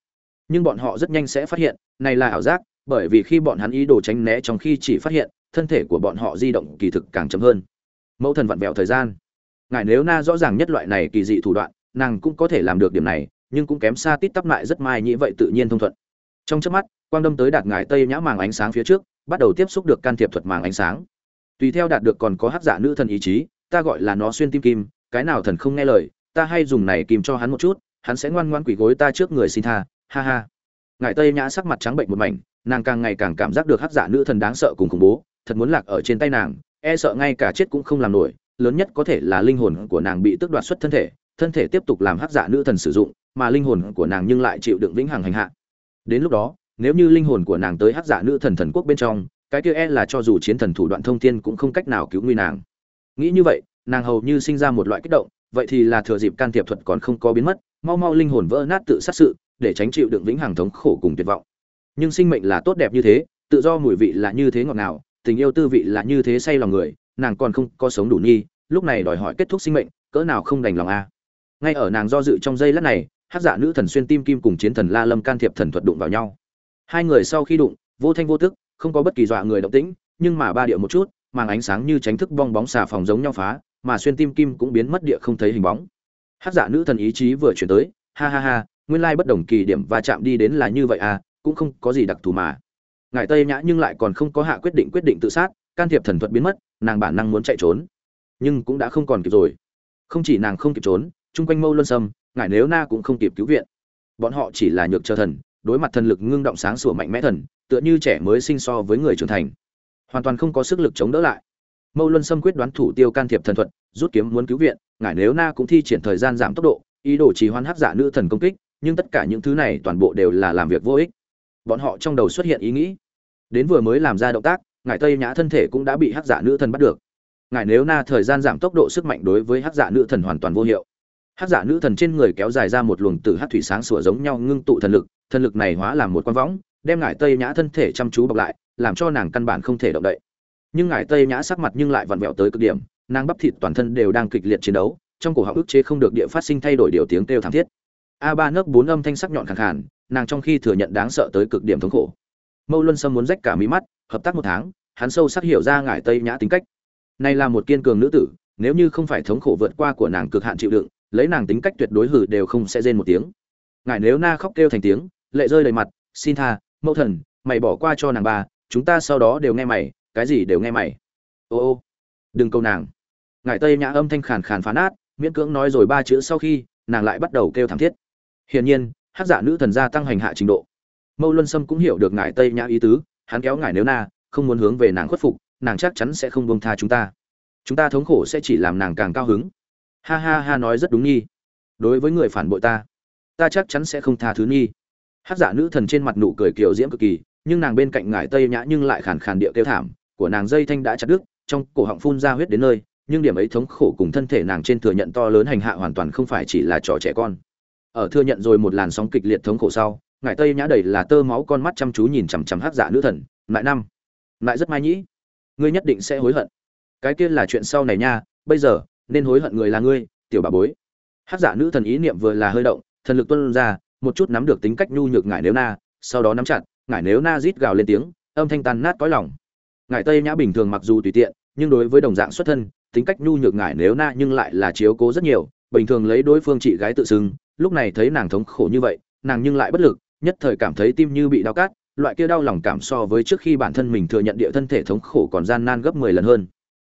Nhưng bọn họ rất nhanh sẽ phát hiện, này là ảo giác, bởi vì khi bọn hắn ý đồ tránh né trong khi chỉ phát hiện, thân thể của bọn họ di động kỳ thực càng chậm hơn. Mẫu thần vặn vẹo thời gian. Ngài nếu na rõ ràng nhất loại này kỳ dị thủ đoạn, nàng cũng có thể làm được điểm này, nhưng cũng kém xa tít tắp lại rất mai nhĩ vậy tự nhiên thông thuận. Trong trước mắt, quang đâm tới đạt ngài tây nhã màng ánh sáng phía trước bắt đầu tiếp xúc được can thiệp thuật màng ánh sáng. Tùy theo đạt được còn có hắc giả nữ thần ý chí, ta gọi là nó xuyên tim kim, cái nào thần không nghe lời, ta hay dùng này kìm cho hắn một chút, hắn sẽ ngoan ngoan quỳ gối ta trước người xin tha, ha ha. Ngải tây nhã sắc mặt trắng bệnh một mảnh, nàng càng ngày càng cảm giác được hắc giả nữ thần đáng sợ cùng khủng bố, thật muốn lạc ở trên tay nàng e sợ ngay cả chết cũng không làm nổi, lớn nhất có thể là linh hồn của nàng bị tước đoạt xuất thân thể thân thể tiếp tục làm hắc giả nữ thần sử dụng, mà linh hồn của nàng nhưng lại chịu đựng vĩnh hằng hành hạ. Đến lúc đó nếu như linh hồn của nàng tới hắc giả nữ thần thần quốc bên trong, cái kia e là cho dù chiến thần thủ đoạn thông thiên cũng không cách nào cứu nguy nàng. Nghĩ như vậy, nàng hầu như sinh ra một loại kích động, vậy thì là thừa dịp can thiệp thuật còn không có biến mất, mau mau linh hồn vỡ nát tự sát sự, để tránh chịu đựng vĩnh hằng thống khổ cùng tuyệt vọng. Nhưng sinh mệnh là tốt đẹp như thế, tự do mùi vị là như thế ngọt ngào, tình yêu tư vị là như thế say lòng người, nàng còn không có sống đủ nhi lúc này đòi hỏi kết thúc sinh mệnh, cỡ nào không đành lòng a. Ngay ở nàng do dự trong giây lát này hát giả nữ thần xuyên tim kim cùng chiến thần la lâm can thiệp thần thuật đụng vào nhau hai người sau khi đụng, vô thanh vô tức, không có bất kỳ dọa người động tĩnh, nhưng mà ba điệu một chút, màng ánh sáng như tránh thức bong bóng xà phòng giống nhau phá, mà xuyên tim kim cũng biến mất địa không thấy hình bóng. Hát giả nữ thần ý chí vừa chuyển tới, ha ha ha, nguyên lai bất đồng kỳ điểm và chạm đi đến là như vậy à cũng không có gì đặc thù mà. Ngài tây nhã nhưng lại còn không có hạ quyết định quyết định tự sát, can thiệp thần thuật biến mất, nàng bản năng muốn chạy trốn, nhưng cũng đã không còn kịp rồi. Không chỉ nàng không kịp trốn, chung quanh mâu luân sâm ngài nếu na cũng không kịp cứu viện. Bọn họ chỉ là nhược chờ thần đối mặt thần lực ngưng động sáng sủa mạnh mẽ thần, tựa như trẻ mới sinh so với người trưởng thành. Hoàn toàn không có sức lực chống đỡ lại. Mâu luân sâm quyết đoán thủ tiêu can thiệp thần thuật, rút kiếm muốn cứu viện, ngài nếu na cũng thi triển thời gian giảm tốc độ, ý đồ trì hoãn hắc giả nữ thần công kích, nhưng tất cả những thứ này toàn bộ đều là làm việc vô ích. Bọn họ trong đầu xuất hiện ý nghĩ. Đến vừa mới làm ra động tác, ngài tây nhã thân thể cũng đã bị hắc giả nữ thần bắt được. Ngài nếu na thời gian giảm tốc độ sức mạnh đối với hắc giả nữ thần hoàn toàn vô hiệu. Hát giả nữ thần trên người kéo dài ra một luồng từ hát thủy sáng sủa giống nhau ngưng tụ thần lực thần lực này hóa làm một con võng, đem ngải tây nhã thân thể chăm chú bọc lại, làm cho nàng căn bản không thể động đậy. Nhưng ngải tây nhã sắc mặt nhưng lại vặn vẹo tới cực điểm, nàng bắp thịt toàn thân đều đang kịch liệt chiến đấu, trong cổ họng ức chế không được địa phát sinh thay đổi điều tiếng kêu thảm thiết. A ba nấc bốn âm thanh sắc nhọn khẳng khàn, nàng trong khi thừa nhận đáng sợ tới cực điểm thống khổ. Mâu luân sâm muốn rách cả mí mắt, hợp tác một tháng, hắn sâu sắc hiểu ra ngải tây nhã tính cách. Này là một kiên cường nữ tử, nếu như không phải thống khổ vượt qua của nàng cực hạn chịu đựng lấy nàng tính cách tuyệt đối hử đều không sẽ rên một tiếng. Ngài nếu na khóc kêu thành tiếng, lệ rơi đầy mặt, xin tha, mẫu thần, mày bỏ qua cho nàng ba, chúng ta sau đó đều nghe mày, cái gì đều nghe mày. Ô ô, đừng câu nàng. Ngài tây nhã âm thanh khàn khàn phán át miễn cưỡng nói rồi ba chữ sau khi, nàng lại bắt đầu kêu thảm thiết. Hiển nhiên, hát giả nữ thần gia tăng hành hạ trình độ. Mâu luân sâm cũng hiểu được ngài tây nhã ý tứ, hắn kéo ngài nếu na, không muốn hướng về nàng khuất phục, nàng chắc chắn sẽ không bông tha chúng ta. Chúng ta thống khổ sẽ chỉ làm nàng càng cao hứng ha ha ha nói rất đúng nhi. Đối với người phản bội ta ta chắc chắn sẽ không tha thứ nhi. Hát giả nữ thần trên mặt nụ cười kiều diễm cực kỳ, nhưng nàng bên cạnh ngải tây nhã nhưng lại khàn khàn địa kêu thảm, của nàng dây thanh đã chặt đứt, trong cổ họng phun ra huyết đến nơi, nhưng điểm ấy thống khổ cùng thân thể nàng trên thừa nhận to lớn hành hạ hoàn toàn không phải chỉ là trò trẻ con. Ở thừa nhận rồi một làn sóng kịch liệt thống khổ sau, ngải tây nhã đầy là tơ máu con mắt chăm chú nhìn chằm chằm hát giả nữ thần lại năm lại rất mai nhĩ, ngươi nhất định sẽ hối hận. Cái kia là chuyện sau này nha, bây giờ nên hối hận người là ngươi, tiểu bà bối. Hát giả nữ thần ý niệm vừa là hơi động, thần lực tuân ra, một chút nắm được tính cách nhu nhược ngải nếu na, sau đó nắm chặt, ngải nếu na rít gào lên tiếng, âm thanh tan nát cõi lòng. Ngải tây nhã bình thường mặc dù tùy tiện, nhưng đối với đồng dạng xuất thân, tính cách nhu nhược ngải nếu na nhưng lại là chiếu cố rất nhiều, bình thường lấy đối phương chị gái tự xưng, lúc này thấy nàng thống khổ như vậy, nàng nhưng lại bất lực, nhất thời cảm thấy tim như bị đau cát loại kia đau lòng cảm so với trước khi bản thân mình thừa nhận địa thân thể thống khổ còn gian nan gấp mười lần hơn.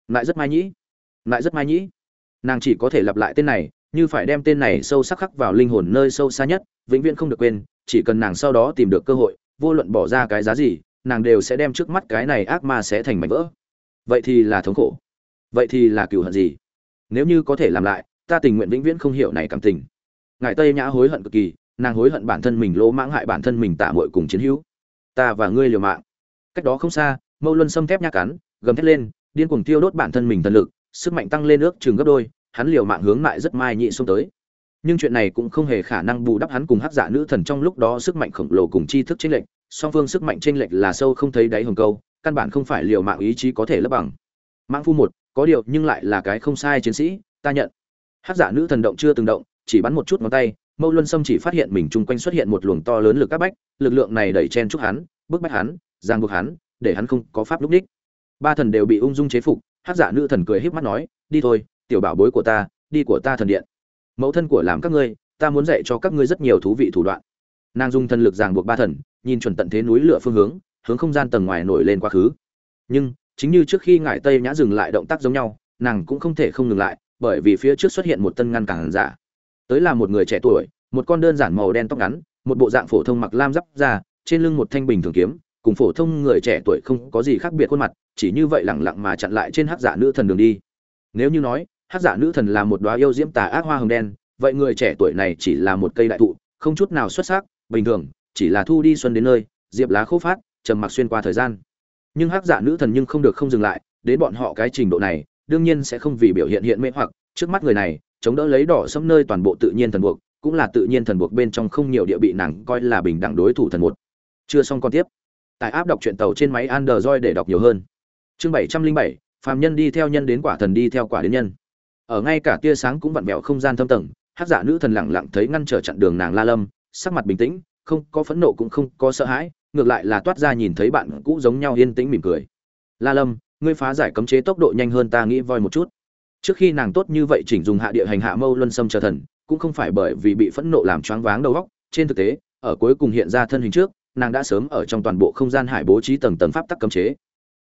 Lại rất mai nhĩ. Lại rất mai nhĩ nàng chỉ có thể lặp lại tên này, như phải đem tên này sâu sắc khắc vào linh hồn nơi sâu xa nhất, vĩnh viễn không được quên, chỉ cần nàng sau đó tìm được cơ hội, vô luận bỏ ra cái giá gì, nàng đều sẽ đem trước mắt cái này ác ma sẽ thành mảnh vỡ. Vậy thì là thống khổ. Vậy thì là cựu hận gì? Nếu như có thể làm lại, ta tình nguyện vĩnh viễn không hiểu này cảm tình. Ngài tây nhã hối hận cực kỳ, nàng hối hận bản thân mình lỗ mãng hại bản thân mình tạ mội cùng chiến hữu. Ta và ngươi liều mạng. Cách đó không xa, mâu luân xâm thép nhác cắn, gầm thét lên, điên cuồng tiêu đốt bản thân mình thần lực sức mạnh tăng lên ước chừng gấp đôi, hắn liều mạng hướng lại rất mai nhị xông tới. Nhưng chuyện này cũng không hề khả năng bù đắp hắn cùng hắc giả nữ thần trong lúc đó sức mạnh khổng lồ cùng chi thức chênh lệch, song phương sức mạnh chênh lệch là sâu không thấy đáy hồng câu, căn bản không phải liều mạng ý chí có thể lấp bằng. Mãng phu một, có điều nhưng lại là cái không sai chiến sĩ, ta nhận. Hắc giả nữ thần động chưa từng động, chỉ bắn một chút ngón tay, mâu luân sâm chỉ phát hiện mình chung quanh xuất hiện một luồng to lớn lực các bách, lực lượng này đẩy chen chúc hắn, bức bách hắn, giang buộc hắn, để hắn không có pháp lúc đích. Ba thần đều bị ung dung chế phục hát giả nữ thần cười híp mắt nói, đi thôi, tiểu bảo bối của ta, đi của ta thần điện. Mẫu thân của làm các ngươi, ta muốn dạy cho các ngươi rất nhiều thú vị thủ đoạn. Nàng dùng thần lực ràng buộc ba thần, nhìn chuẩn tận thế núi lửa phương hướng hướng không gian tầng ngoài nổi lên quá khứ. Nhưng, chính như trước khi ngải tây nhã dừng lại động tác giống nhau, nàng cũng không thể không ngừng lại, bởi vì phía trước xuất hiện một tân ngăn cản giả. Tới là một người trẻ tuổi, một con đơn giản màu đen tóc ngắn, một bộ dạng phổ thông mặc lam giáp ra trên lưng một thanh bình thường kiếm, cùng phổ thông người trẻ tuổi không có gì khác biệt khuôn mặt chỉ như vậy lẳng lặng mà chặn lại trên hắc giả nữ thần đường đi. Nếu như nói, hắc giả nữ thần là một đóa yêu diễm tà ác hoa hồng đen, vậy người trẻ tuổi này chỉ là một cây đại thụ, không chút nào xuất sắc, bình thường, chỉ là thu đi xuân đến nơi, diệp lá khô phát, trầm mặc xuyên qua thời gian. Nhưng hắc giả nữ thần nhưng không được không dừng lại, đến bọn họ cái trình độ này, đương nhiên sẽ không vì biểu hiện hiện mê hoặc, trước mắt người này, chống đỡ lấy đỏ sẫm nơi toàn bộ tự nhiên thần buộc, cũng là tự nhiên thần buộc bên trong không nhiều địa bị nàng coi là bình đẳng đối thủ thần một. Chưa xong con tiếp. Tại áp đọc truyện tàu trên máy android để đọc nhiều hơn chương bảy trăm linh bảy, phàm nhân đi theo nhân đến quả thần đi theo quả đến nhân. Ở ngay cả tia sáng cũng vặn vẹo không gian thâm tầng hát giả dạ nữ thần lẳng lặng thấy ngăn trở chặn đường nàng la lâm, sắc mặt bình tĩnh, không có phẫn nộ cũng không có sợ hãi, ngược lại là toát ra nhìn thấy bạn cũ giống nhau yên tĩnh mỉm cười. La lâm, ngươi phá giải cấm chế tốc độ nhanh hơn ta nghĩ voi một chút. Trước khi nàng tốt như vậy chỉnh dùng hạ địa hành hạ mâu luân sâm chờ thần, cũng không phải bởi vì bị phẫn nộ làm choáng váng đầu óc, trên thực tế, ở cuối cùng hiện ra thân hình trước, nàng đã sớm ở trong toàn bộ không gian hải bố trí tầng tầng pháp tắc cấm chế.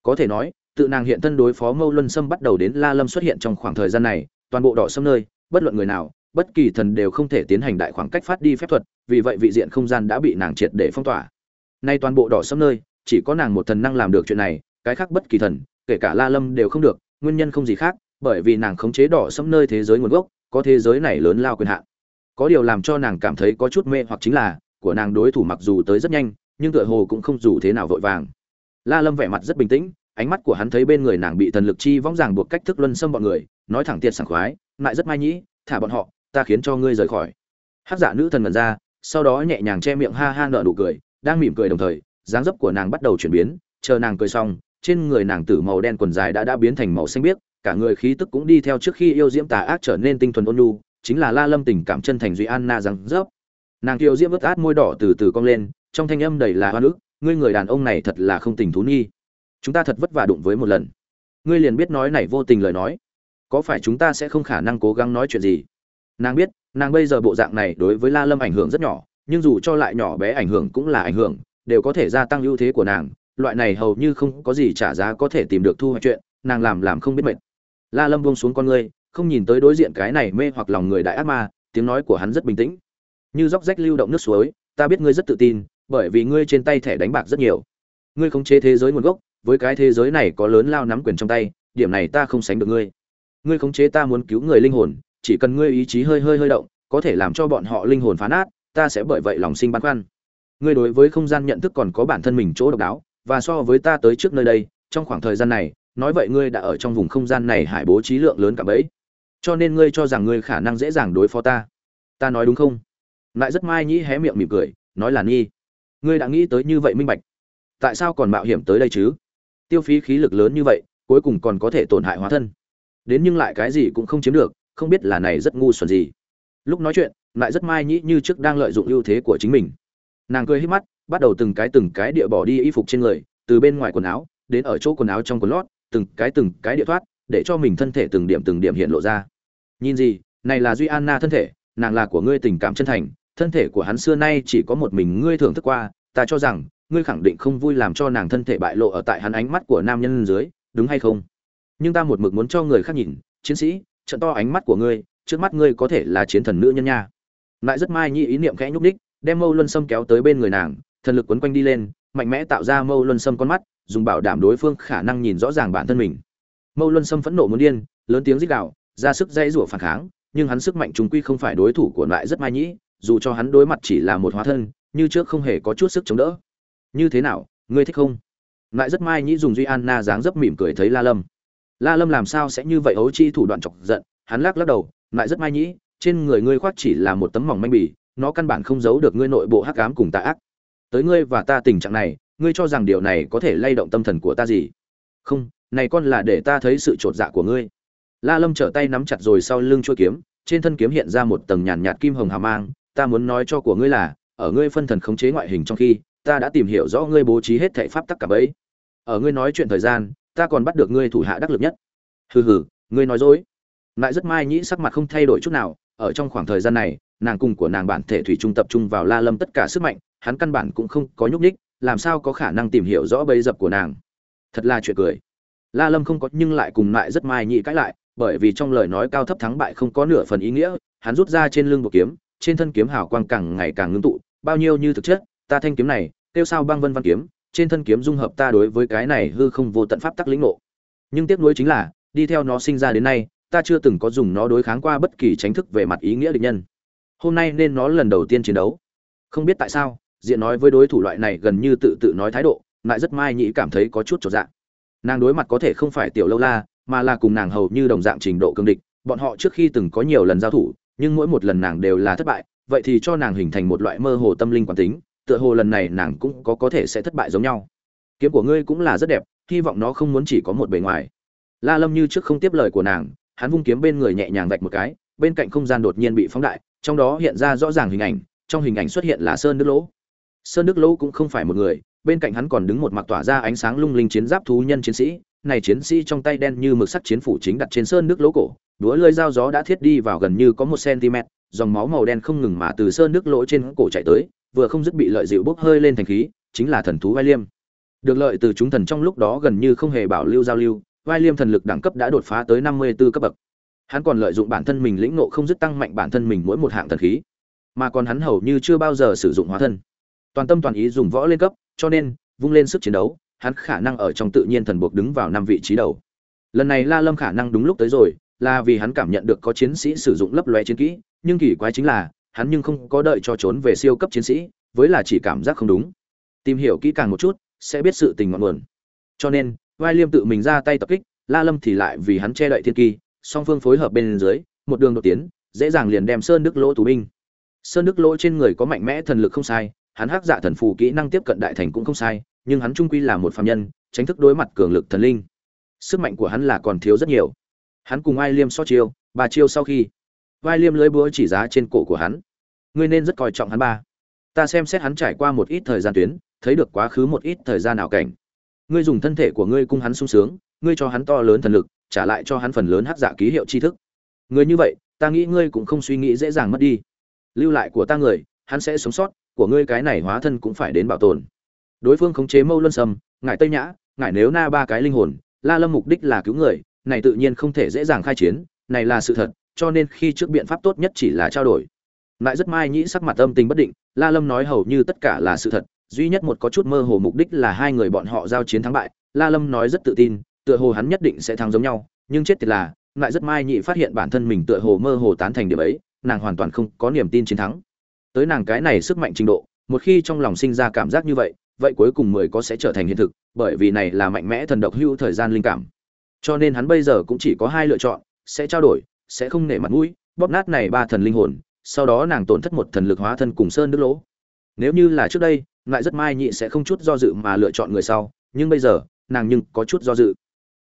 Có thể nói tự nàng hiện thân đối phó mâu luân sâm bắt đầu đến la lâm xuất hiện trong khoảng thời gian này, toàn bộ đỏ sâm nơi, bất luận người nào, bất kỳ thần đều không thể tiến hành đại khoảng cách phát đi phép thuật, vì vậy vị diện không gian đã bị nàng triệt để phong tỏa. Nay toàn bộ đỏ sâm nơi, chỉ có nàng một thần năng làm được chuyện này, cái khác bất kỳ thần, kể cả la lâm đều không được, nguyên nhân không gì khác, bởi vì nàng khống chế đỏ sâm nơi thế giới nguồn gốc, có thế giới này lớn lao quyền hạn. Có điều làm cho nàng cảm thấy có chút mê hoặc chính là, của nàng đối thủ mặc dù tới rất nhanh, nhưng tựa hồ cũng không dù thế nào vội vàng. La lâm vẻ mặt rất bình tĩnh ánh mắt của hắn thấy bên người nàng bị thần lực chi vong ràng buộc cách thức luân xâm bọn người, nói thẳng tiệt sảng khoái lại rất mai nhĩ, thả bọn họ, ta khiến cho ngươi rời khỏi. Hát giả nữ thần ngẩn ra, sau đó nhẹ nhàng che miệng ha ha nở nụ cười, đang mỉm cười đồng thời, dáng dấp của nàng bắt đầu chuyển biến, chờ nàng cười xong, trên người nàng tử màu đen quần dài đã đã biến thành màu xanh biếc, cả người khí tức cũng đi theo trước khi yêu diễm tà ác trở nên tinh thuần ôn nhu, chính là la lâm tình cảm chân thành duy anna rằng dốc nàng kiều diễm vớt át môi đỏ từ từ cong lên, trong thanh âm đầy là hoa nữ ngươi người đàn ông này thật là không tình thú nghi chúng ta thật vất vả đụng với một lần. Ngươi liền biết nói này vô tình lời nói. Có phải chúng ta sẽ không khả năng cố gắng nói chuyện gì? Nàng biết, nàng bây giờ bộ dạng này đối với la lâm ảnh hưởng rất nhỏ, nhưng dù cho lại nhỏ bé ảnh hưởng cũng là ảnh hưởng, đều có thể gia tăng ưu thế của nàng. Loại này hầu như không có gì trả giá có thể tìm được thu hoạch chuyện, nàng làm làm không biết mệt. La lâm buông xuống con ngươi, không nhìn tới đối diện cái này mê hoặc lòng người đại ác ma, tiếng nói của hắn rất bình tĩnh. Như róc rách lưu động nước suối, ta biết ngươi rất tự tin, bởi vì ngươi trên tay thẻ đánh bạc rất nhiều. Ngươi khống chế thế giới nguồn gốc với cái thế giới này có lớn lao nắm quyền trong tay, điểm này ta không sánh được ngươi. Ngươi khống chế ta muốn cứu người linh hồn, chỉ cần ngươi ý chí hơi hơi hơi động, có thể làm cho bọn họ linh hồn phá nát ta sẽ bởi vậy lòng sinh băn khoăn. Ngươi đối với không gian nhận thức còn có bản thân mình chỗ độc đáo, và so với ta tới trước nơi đây, trong khoảng thời gian này, nói vậy ngươi đã ở trong vùng không gian này hải bố trí lượng lớn cả bấy cho nên ngươi cho rằng ngươi khả năng dễ dàng đối phó ta. Ta nói đúng không? Lại rất mai nhĩ hé miệng mỉm cười, nói là nghi ngươi đã nghĩ tới như vậy minh bạch. Tại sao còn mạo hiểm tới đây chứ? Tiêu phí khí lực lớn như vậy, cuối cùng còn có thể tổn hại hóa thân. Đến nhưng lại cái gì cũng không chiếm được, không biết là này rất ngu xuẩn gì. Lúc nói chuyện, lại rất mai nhĩ như trước đang lợi dụng ưu thế của chính mình. Nàng cười hít mắt, bắt đầu từng cái từng cái địa bỏ đi y phục trên người, từ bên ngoài quần áo, đến ở chỗ quần áo trong quần lót, từng cái từng cái địa thoát, để cho mình thân thể từng điểm từng điểm hiện lộ ra. Nhìn gì, này là duy anna thân thể, nàng là của ngươi tình cảm chân thành, thân thể của hắn xưa nay chỉ có một mình ngươi thưởng thức qua, ta cho rằng ngươi khẳng định không vui làm cho nàng thân thể bại lộ ở tại hắn ánh mắt của nam nhân dưới, đúng hay không? Nhưng ta một mực muốn cho người khác nhìn, chiến sĩ, trận to ánh mắt của ngươi, trước mắt ngươi có thể là chiến thần nữ nhân nha. Lại rất mai nhi ý niệm khẽ nhúc đích đem mâu luân sâm kéo tới bên người nàng, thần lực quấn quanh đi lên, mạnh mẽ tạo ra mâu luân sâm con mắt, dùng bảo đảm đối phương khả năng nhìn rõ ràng bản thân mình. Mâu luân sâm phẫn nộ muốn điên, lớn tiếng rít gào, ra sức dây rủa phản kháng, nhưng hắn sức mạnh chúng quy không phải đối thủ của lại rất mai nhĩ dù cho hắn đối mặt chỉ là một hóa thân, như trước không hề có chút sức chống đỡ như thế nào, ngươi thích không? Lại rất mai nhĩ dùng duy an na dáng dấp mỉm cười thấy la lâm. La lâm làm sao sẽ như vậy ấu chi thủ đoạn chọc giận? Hắn lắc lắc đầu lại rất mai nhĩ, trên người ngươi khoác chỉ là một tấm mỏng manh bì, nó căn bản không giấu được ngươi nội bộ hắc ám cùng tà ác. Tới ngươi và ta tình trạng này, ngươi cho rằng điều này có thể lay động tâm thần của ta gì? Không, này con là để ta thấy sự trột dạ của ngươi. La lâm trở tay nắm chặt rồi sau lưng chuôi kiếm, trên thân kiếm hiện ra một tầng nhàn nhạt kim hồng hà mang, ta muốn nói cho của ngươi là, ở ngươi phân thần khống chế ngoại hình trong khi ta đã tìm hiểu rõ ngươi bố trí hết thảy pháp tắc cả bấy. Ở ngươi nói chuyện thời gian, ta còn bắt được ngươi thủ hạ đắc lực nhất. Hừ hừ, ngươi nói dối. Lại rất mai nhĩ sắc mặt không thay đổi chút nào, ở trong khoảng thời gian này, nàng cùng của nàng bản thể thủy trung tập trung vào la lâm tất cả sức mạnh, hắn căn bản cũng không có nhúc nhích, làm sao có khả năng tìm hiểu rõ bấy dập của nàng. Thật là chuyện cười. La lâm không có nhưng lại cùng lại rất mai nhị cãi lại, bởi vì trong lời nói cao thấp thắng bại không có nửa phần ý nghĩa, hắn rút ra trên lưng bộ kiếm, trên thân kiếm hào quang càng ngày càng ngưng tụ, bao nhiêu như thực chất ta thanh kiếm này tiêu sao băng vân văn kiếm, trên thân kiếm dung hợp ta đối với cái này hư không vô tận pháp tắc lĩnh ngộ. Nhưng tiếc nuối chính là, đi theo nó sinh ra đến nay, ta chưa từng có dùng nó đối kháng qua bất kỳ tránh thức về mặt ý nghĩa địch nhân. Hôm nay nên nó lần đầu tiên chiến đấu. Không biết tại sao, diện nói với đối thủ loại này gần như tự tự nói thái độ, lại rất mai nhĩ cảm thấy có chút trọn dạng nàng đối mặt có thể không phải tiểu lâu la, mà là cùng nàng hầu như đồng dạng trình độ cương địch, bọn họ trước khi từng có nhiều lần giao thủ, nhưng mỗi một lần nàng đều là thất bại, vậy thì cho nàng hình thành một loại mơ hồ tâm linh quán tính tựa hồ lần này nàng cũng có có thể sẽ thất bại giống nhau. Kiếm của ngươi cũng là rất đẹp, hy vọng nó không muốn chỉ có một bề ngoài. La lâm như trước không tiếp lời của nàng, hắn vung kiếm bên người nhẹ nhàng vạch một cái, bên cạnh không gian đột nhiên bị phóng đại, trong đó hiện ra rõ ràng hình ảnh, trong hình ảnh xuất hiện là sơn đức lỗ. Sơn đức lỗ cũng không phải một người, bên cạnh hắn còn đứng một mặc tỏa ra ánh sáng lung linh chiến giáp thú nhân chiến sĩ, này chiến sĩ trong tay đen như mực sắt chiến phủ chính đặt trên sơn đức lỗ cổ, đũa lưỡi dao gió đã thiết đi vào gần như có một cm dòng máu màu đen không ngừng mà từ sơn đức lỗ trên cổ chạy tới vừa không dứt bị lợi dịu bốc hơi lên thành khí, chính là thần thú vai liêm. Được lợi từ chúng thần trong lúc đó gần như không hề bảo lưu giao lưu, vai liêm thần lực đẳng cấp đã đột phá tới năm mươi 54 cấp bậc. Hắn còn lợi dụng bản thân mình lĩnh ngộ không dứt tăng mạnh bản thân mình mỗi một hạng thần khí, mà còn hắn hầu như chưa bao giờ sử dụng hóa thân. Toàn tâm toàn ý dùng võ lên cấp, cho nên, vung lên sức chiến đấu, hắn khả năng ở trong tự nhiên thần buộc đứng vào năm vị trí đầu. Lần này la lâm khả năng đúng lúc tới rồi, là vì hắn cảm nhận được có chiến sĩ sử dụng lấp lóe chiến kỹ, nhưng kỳ quái chính là hắn nhưng không có đợi cho trốn về siêu cấp chiến sĩ, với là chỉ cảm giác không đúng. Tìm hiểu kỹ càng một chút, sẽ biết sự tình ngọn nguồn. Cho nên, vai liêm tự mình ra tay tập kích, la lâm thì lại vì hắn che đậy thiên kỳ, song phương phối hợp bên dưới, một đường đột tiến, dễ dàng liền đem sơn đức lỗ tù binh. Sơn đức lỗ trên người có mạnh mẽ thần lực không sai, hắn hắc dạ thần phù kỹ năng tiếp cận đại thành cũng không sai, nhưng hắn trung quy là một phàm nhân, tránh thức đối mặt cường lực thần linh. Sức mạnh của hắn là còn thiếu rất nhiều. Hắn cùng ai liêm so chiêu, ba chiêu sau khi vai liêm lưới búa chỉ giá trên cổ của hắn. Ngươi nên rất coi trọng hắn ba. Ta xem xét hắn trải qua một ít thời gian tuyến, thấy được quá khứ một ít thời gian nào cảnh. Ngươi dùng thân thể của ngươi cung hắn sung sướng, ngươi cho hắn to lớn thần lực, trả lại cho hắn phần lớn hát dạ ký hiệu tri thức. Người như vậy, ta nghĩ ngươi cũng không suy nghĩ dễ dàng mất đi. Lưu lại của ta người, hắn sẽ sống sót, của ngươi cái này hóa thân cũng phải đến bảo tồn. Đối phương khống chế mâu luân sâm, ngải tây nhã, ngải nếu na ba cái linh hồn, la lâm mục đích là cứu người, này tự nhiên không thể dễ dàng khai chiến, này là sự thật cho nên khi trước biện pháp tốt nhất chỉ là trao đổi. Lại rất mai nhĩ sắc mặt âm tình bất định, la lâm nói hầu như tất cả là sự thật, duy nhất một có chút mơ hồ mục đích là hai người bọn họ giao chiến thắng bại. La lâm nói rất tự tin, tựa hồ hắn nhất định sẽ thắng giống nhau, nhưng chết thì là lại rất mai nhị phát hiện bản thân mình tựa hồ mơ hồ tán thành điểm ấy, nàng hoàn toàn không có niềm tin chiến thắng. Tới nàng cái này sức mạnh trình độ, một khi trong lòng sinh ra cảm giác như vậy vậy cuối cùng mười có sẽ trở thành hiện thực, bởi vì này là mạnh mẽ thần độc hưu thời gian linh cảm. Cho nên hắn bây giờ cũng chỉ có hai lựa chọn, sẽ trao đổi sẽ không nể mặt mũi, bóp nát này ba thần linh hồn, sau đó nàng tổn thất một thần lực hóa thân cùng sơn đức lỗ. Nếu như là trước đây lại rất mai nhị sẽ không chút do dự mà lựa chọn người sau, nhưng bây giờ, nàng nhưng có chút do dự.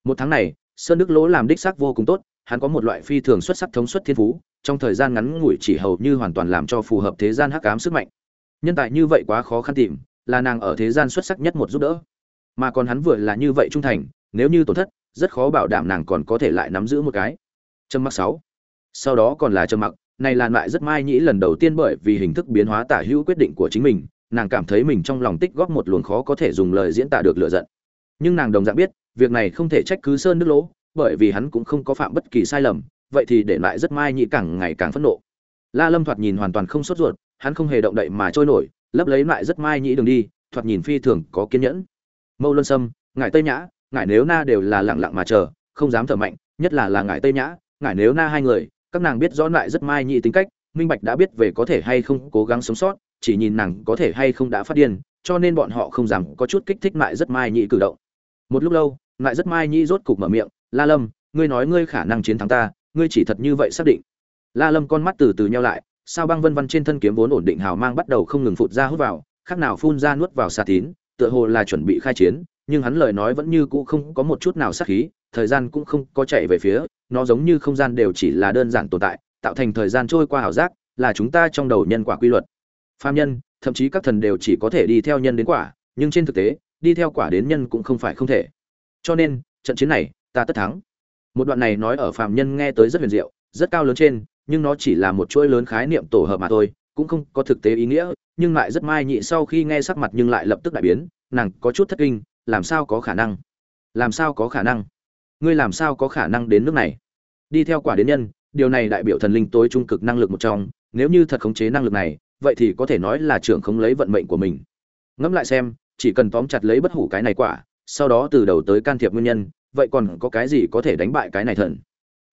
Một tháng này, sơn đức lỗ làm đích xác vô cùng tốt, hắn có một loại phi thường xuất sắc thống suất thiên phú, trong thời gian ngắn ngủi chỉ hầu như hoàn toàn làm cho phù hợp thế gian hắc ám sức mạnh. Nhân tài như vậy quá khó khăn tìm, là nàng ở thế gian xuất sắc nhất một giúp đỡ. Mà còn hắn vừa là như vậy trung thành, nếu như tổn thất, rất khó bảo đảm nàng còn có thể lại nắm giữ một cái trầm mặc sáu. Sau đó còn là trầm mặc, này là lại rất mai nhĩ lần đầu tiên bởi vì hình thức biến hóa tả hữu quyết định của chính mình, nàng cảm thấy mình trong lòng tích góp một luồng khó có thể dùng lời diễn tả được lựa giận. Nhưng nàng đồng dạng biết, việc này không thể trách cứ sơn nước lỗ, bởi vì hắn cũng không có phạm bất kỳ sai lầm, vậy thì để lại rất mai nhĩ càng ngày càng phẫn nộ. La lâm thoạt nhìn hoàn toàn không sốt ruột, hắn không hề động đậy mà trôi nổi, lấp lấy lại rất mai nhĩ đường đi, thoạt nhìn phi thường có kiên nhẫn. Mâu luân sâm ngải tây nhã ngải nếu na đều là lặng lặng mà chờ, không dám thở mạnh, nhất là là ngải tây nhã ngại nếu na hai người, các nàng biết rõ lại rất mai nhị tính cách, minh bạch đã biết về có thể hay không cố gắng sống sót, chỉ nhìn nàng có thể hay không đã phát điên, cho nên bọn họ không dám có chút kích thích lại rất mai nhị cử động. Một lúc lâu, lại rất mai nhị rốt cục mở miệng, la lâm, ngươi nói ngươi khả năng chiến thắng ta, ngươi chỉ thật như vậy xác định. La lâm con mắt từ từ nhau lại, sao băng vân vân trên thân kiếm vốn ổn định hào mang bắt đầu không ngừng phụt ra hút vào, khác nào phun ra nuốt vào xà tín, tựa hồ là chuẩn bị khai chiến, nhưng hắn lời nói vẫn như cũ không có một chút nào sát khí thời gian cũng không có chạy về phía, nó giống như không gian đều chỉ là đơn giản tồn tại, tạo thành thời gian trôi qua ảo giác, là chúng ta trong đầu nhân quả quy luật. Phàm nhân, thậm chí các thần đều chỉ có thể đi theo nhân đến quả, nhưng trên thực tế, đi theo quả đến nhân cũng không phải không thể. Cho nên, trận chiến này, ta tất thắng. Một đoạn này nói ở phàm nhân nghe tới rất huyền diệu, rất cao lớn trên, nhưng nó chỉ là một chuỗi lớn khái niệm tổ hợp mà thôi, cũng không có thực tế ý nghĩa, nhưng lại rất mai nhị sau khi nghe sắc mặt nhưng lại lập tức đại biến, nàng có chút thất kinh, làm sao có khả năng? Làm sao có khả năng? Ngươi làm sao có khả năng đến nước này? Đi theo quả đến nhân, điều này đại biểu thần linh tối trung cực năng lực một trong, nếu như thật khống chế năng lực này, vậy thì có thể nói là trưởng không lấy vận mệnh của mình. Ngẫm lại xem, chỉ cần tóm chặt lấy bất hủ cái này quả, sau đó từ đầu tới can thiệp nguyên nhân, vậy còn có cái gì có thể đánh bại cái này thần?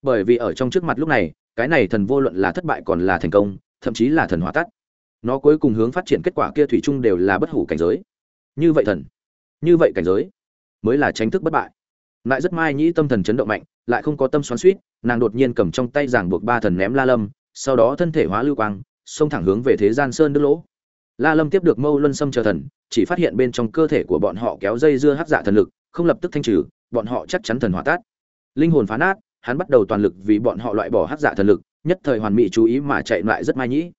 Bởi vì ở trong trước mặt lúc này, cái này thần vô luận là thất bại còn là thành công, thậm chí là thần hóa tắt. Nó cuối cùng hướng phát triển kết quả kia thủy chung đều là bất hủ cảnh giới. Như vậy thần, như vậy cảnh giới, mới là tránh thức bất bại lại rất mai nhĩ tâm thần chấn động mạnh, lại không có tâm xoắn suýt nàng đột nhiên cầm trong tay giảng buộc ba thần ném la lâm, sau đó thân thể hóa lưu quang, xông thẳng hướng về thế gian sơn đức lỗ. La lâm tiếp được mâu luân xâm chờ thần, chỉ phát hiện bên trong cơ thể của bọn họ kéo dây dưa hắc dạ thần lực, không lập tức thanh trừ, bọn họ chắc chắn thần hỏa tát. Linh hồn phá nát, hắn bắt đầu toàn lực vì bọn họ loại bỏ hắc dạ thần lực, nhất thời hoàn mỹ chú ý mà chạy lại rất mai nhĩ.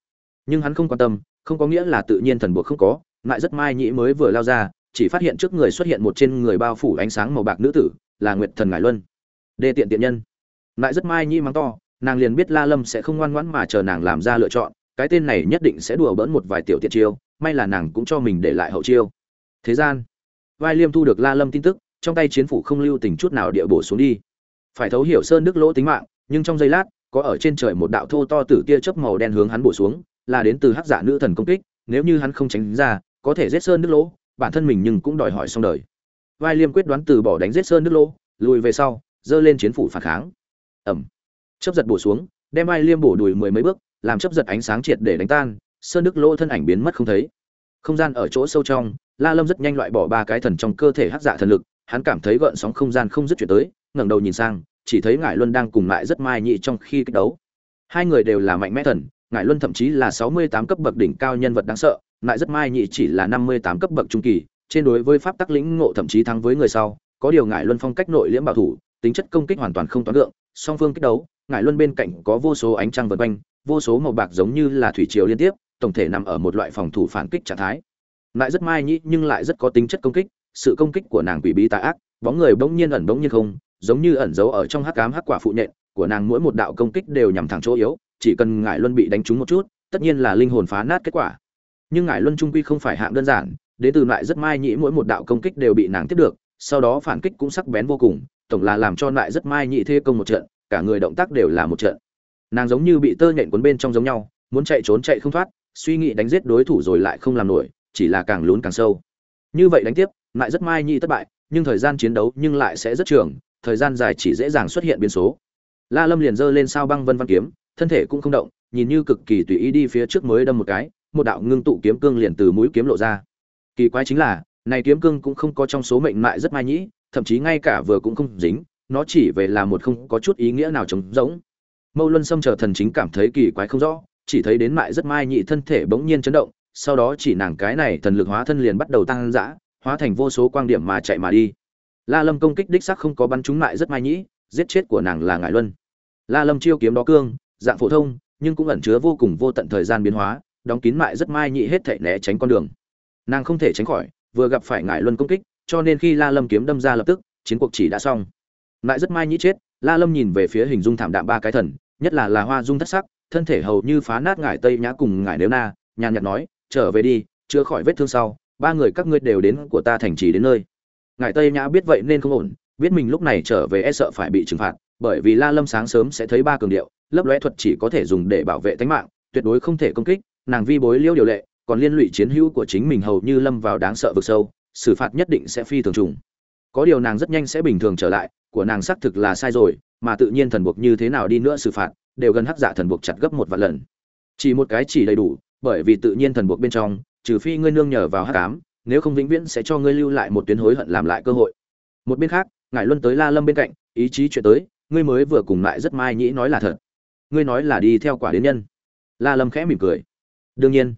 Nhưng hắn không quan tâm, không có nghĩa là tự nhiên thần buộc không có, lại rất mai nhĩ mới vừa lao ra, chỉ phát hiện trước người xuất hiện một trên người bao phủ ánh sáng màu bạc nữ tử là nguyệt thần ngải luân. Đê tiện tiện nhân. Lại rất mai nhĩ mắng to, nàng liền biết la lâm sẽ không ngoan ngoãn mà chờ nàng làm ra lựa chọn, cái tên này nhất định sẽ đùa bỡn một vài tiểu tiện chiêu, may là nàng cũng cho mình để lại hậu chiêu. Thế gian, vai liêm thu được la lâm tin tức, trong tay chiến phủ không lưu tình chút nào địa bổ xuống đi. Phải thấu hiểu sơn đức lỗ tính mạng, nhưng trong giây lát, có ở trên trời một đạo thô to tử tia chớp màu đen hướng hắn bổ xuống, là đến từ hắc giả nữ thần công kích, nếu như hắn không tránh ra, có thể giết sơn đức lỗ, bản thân mình nhưng cũng đòi hỏi xong đời vai liêm quyết đoán từ bỏ đánh giết sơn đức lỗ lùi về sau giơ lên chiến phủ phản kháng. Ẩm. Chấp giật bổ xuống, đem vai liêm bổ đùi mười mấy bước, làm chấp giật ánh sáng triệt để đánh tan, sơn đức lỗ thân ảnh biến mất không thấy. Không gian ở chỗ sâu trong, la lâm rất nhanh loại bỏ ba cái thần trong cơ thể hắc dạ thần lực, hắn cảm thấy gợn sóng không gian không dứt chuyển tới, ngẩng đầu nhìn sang, chỉ thấy ngải luân đang cùng lại rất mai nhị trong khi kích đấu. Hai người đều là mạnh mẽ thần, ngải luân thậm chí là sáu mươi tám cấp bậc đỉnh cao nhân vật đáng sợ, lại rất mai nhị chỉ là năm mươi tám cấp bậc trung kỳ trên đối với pháp tắc lĩnh ngộ thậm chí thắng với người sau, có điều ngải luân phong cách nội liễm bảo thủ, tính chất công kích hoàn toàn không toán lượng song phương kích đấu, ngải luân bên cạnh có vô số ánh trăng vần quanh, vô số màu bạc giống như là thủy triều liên tiếp, tổng thể nằm ở một loại phòng thủ phản kích trạng thái. Lại rất mai nhị nhưng lại rất có tính chất công kích, sự công kích của nàng quỷ bí tà ác, bóng người bỗng nhiên ẩn bỗng nhiên không, giống như ẩn giấu ở trong hắc ám hắc quả phụ nện của nàng mỗi một đạo công kích đều nhằm thẳng chỗ yếu, chỉ cần ngải luân bị đánh trúng một chút, tất nhiên là linh hồn phá nát kết quả. Nhưng ngải luân trung quy không phải hạng đơn giản đến từ lại rất mai nhĩ mỗi một đạo công kích đều bị nàng tiếp được, sau đó phản kích cũng sắc bén vô cùng, tổng là làm cho lại rất mai nhị thê công một trận, cả người động tác đều là một trận. Nàng giống như bị tơ nhện cuốn bên trong giống nhau, muốn chạy trốn chạy không thoát, suy nghĩ đánh giết đối thủ rồi lại không làm nổi, chỉ là càng lún càng sâu. Như vậy đánh tiếp lại rất mai nhị thất bại, nhưng thời gian chiến đấu nhưng lại sẽ rất trường, thời gian dài chỉ dễ dàng xuất hiện biến số. La lâm liền giơ lên sao băng vân văn kiếm, thân thể cũng không động, nhìn như cực kỳ tùy ý đi phía trước mới đâm một cái, một đạo ngưng tụ kiếm cương liền từ mũi kiếm lộ ra kỳ quái chính là, này kiếm cương cũng không có trong số mệnh mại rất mai nhĩ, thậm chí ngay cả vừa cũng không dính, nó chỉ về là một không có chút ý nghĩa nào trống rỗng. Mâu luân xâm chờ thần chính cảm thấy kỳ quái không rõ, chỉ thấy đến mại rất mai nhị thân thể bỗng nhiên chấn động, sau đó chỉ nàng cái này thần lực hóa thân liền bắt đầu tăng dã, hóa thành vô số quang điểm mà chạy mà đi. La lâm công kích đích sắc không có bắn trúng mại rất mai nhĩ, giết chết của nàng là ngải luân. La lâm chiêu kiếm đó cương, dạng phổ thông, nhưng cũng ẩn chứa vô cùng vô tận thời gian biến hóa, đóng kín mại rất mai nhị hết thể né tránh con đường nàng không thể tránh khỏi, vừa gặp phải ngải luân công kích, cho nên khi la lâm kiếm đâm ra lập tức, chiến cuộc chỉ đã xong. Lại rất mai nhĩ chết, la lâm nhìn về phía hình dung thảm đạm ba cái thần, nhất là là hoa dung thất sắc, thân thể hầu như phá nát ngải tây nhã cùng ngải nếu na, nhàn nhạt nói, trở về đi, chữa khỏi vết thương sau, ba người các ngươi đều đến của ta thành trì đến nơi. Ngải tây nhã biết vậy nên không ổn, biết mình lúc này trở về e sợ phải bị trừng phạt, bởi vì la lâm sáng sớm sẽ thấy ba cường điệu, lấp lóe thuật chỉ có thể dùng để bảo vệ tính mạng, tuyệt đối không thể công kích, nàng vi bối liêu điều lệ còn liên lụy chiến hữu của chính mình hầu như lâm vào đáng sợ vực sâu, xử phạt nhất định sẽ phi thường trùng. Có điều nàng rất nhanh sẽ bình thường trở lại, của nàng xác thực là sai rồi, mà tự nhiên thần buộc như thế nào đi nữa xử phạt, đều gần hắc dạ thần buộc chặt gấp một vạn lần. Chỉ một cái chỉ đầy đủ, bởi vì tự nhiên thần buộc bên trong, trừ phi ngươi nương nhờ vào hắc ám, nếu không vĩnh viễn sẽ cho ngươi lưu lại một tuyến hối hận làm lại cơ hội. Một bên khác ngài luân tới la lâm bên cạnh, ý chí chuyện tới, ngươi mới vừa cùng lại rất mai nhĩ nói là thật. Ngươi nói là đi theo quả đến nhân. La lâm khẽ mỉm cười. Đương nhiên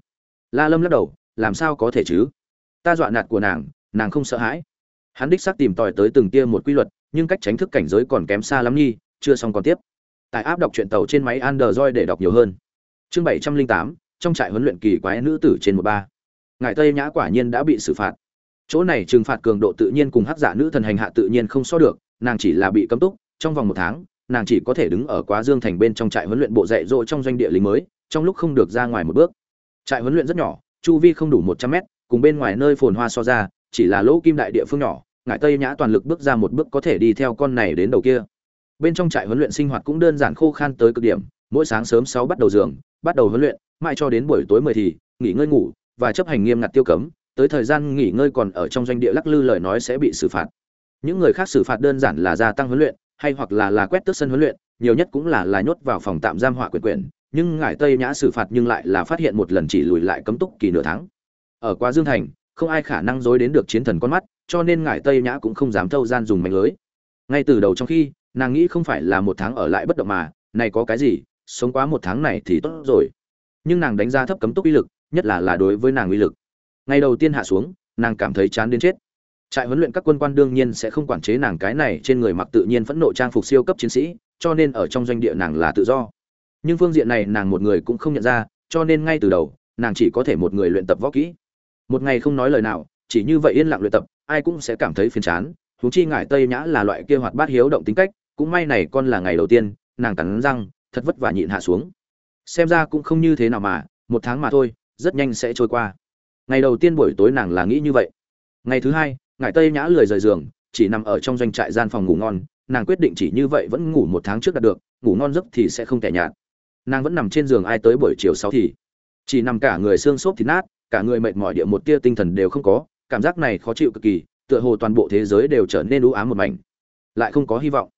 la lâm lắc đầu, làm sao có thể chứ? Ta dọa nạt của nàng nàng không sợ hãi. Hắn đích xác tìm tòi tới từng tia một quy luật, nhưng cách tránh thức cảnh giới còn kém xa lắm nhi chưa xong còn tiếp. Tại áp đọc truyện tàu trên máy android để đọc nhiều hơn. Chương bảy trăm linh tám, trong trại huấn luyện kỳ quái nữ tử trên một ba. Ngài tây nhã quả nhiên đã bị xử phạt. Chỗ này trừng phạt cường độ tự nhiên cùng hắc giả nữ thần hành hạ tự nhiên không so được, nàng chỉ là bị cấm túc, trong vòng một tháng, nàng chỉ có thể đứng ở quá dương thành bên trong trại huấn luyện bộ dạy dỗ trong doanh địa lính mới, trong lúc không được ra ngoài một bước trại huấn luyện rất nhỏ, chu vi không đủ một trăm mét, cùng bên ngoài nơi phồn hoa so ra, chỉ là lỗ kim đại địa phương nhỏ, ngải tây nhã toàn lực bước ra một bước có thể đi theo con này đến đầu kia. Bên trong trại huấn luyện sinh hoạt cũng đơn giản khô khan tới cực điểm, mỗi sáng sớm sáu bắt đầu giường, bắt đầu huấn luyện, mãi cho đến buổi tối mười thì, nghỉ ngơi ngủ, và chấp hành nghiêm ngặt tiêu cấm, tới thời gian nghỉ ngơi còn ở trong doanh địa lắc lư lời nói sẽ bị xử phạt. Những người khác xử phạt đơn giản là gia tăng huấn luyện, hay hoặc là là quét tước sân huấn luyện, nhiều nhất cũng là là nhốt vào phòng tạm giam hỏa quyền quyền nhưng ngải tây nhã xử phạt nhưng lại là phát hiện một lần chỉ lùi lại cấm túc kỳ nửa tháng. Ở quá dương thành, không ai khả năng dối đến được chiến thần con mắt, cho nên ngải tây nhã cũng không dám thâu gian dùng mạnh lưới. Ngay từ đầu trong khi, nàng nghĩ không phải là một tháng ở lại bất động mà, này có cái gì, sống quá một tháng này thì tốt rồi. Nhưng nàng đánh giá thấp cấm túc uy lực, nhất là là đối với nàng uy lực. Ngày đầu tiên hạ xuống, nàng cảm thấy chán đến chết. Trại huấn luyện các quân quan đương nhiên sẽ không quản chế nàng cái này, trên người mặc tự nhiên phẫn nộ trang phục siêu cấp chiến sĩ, cho nên ở trong doanh địa nàng là tự do nhưng phương diện này nàng một người cũng không nhận ra, cho nên ngay từ đầu, nàng chỉ có thể một người luyện tập võ kỹ. Một ngày không nói lời nào, chỉ như vậy yên lặng luyện tập, ai cũng sẽ cảm thấy phiền chán. Thú chi ngải tây nhã là loại kia hoạt bát hiếu động tính cách, cũng may này con là ngày đầu tiên, nàng cắn răng, thật vất vả nhịn hạ xuống. Xem ra cũng không như thế nào mà, một tháng mà thôi, rất nhanh sẽ trôi qua. Ngày đầu tiên buổi tối nàng là nghĩ như vậy. Ngày thứ hai, ngải tây nhã lười rời giường, chỉ nằm ở trong doanh trại gian phòng ngủ ngon, nàng quyết định chỉ như vậy vẫn ngủ một tháng trước đạt được, ngủ ngon giấc thì sẽ không tẻ nhạt nàng vẫn nằm trên giường ai tới buổi chiều sáu thì chỉ nằm cả người xương xốp thịt nát, cả người mệt mỏi địa một tia tinh thần đều không có, cảm giác này khó chịu cực kỳ, tựa hồ toàn bộ thế giới đều trở nên u ám một mảnh. Lại không có hy vọng.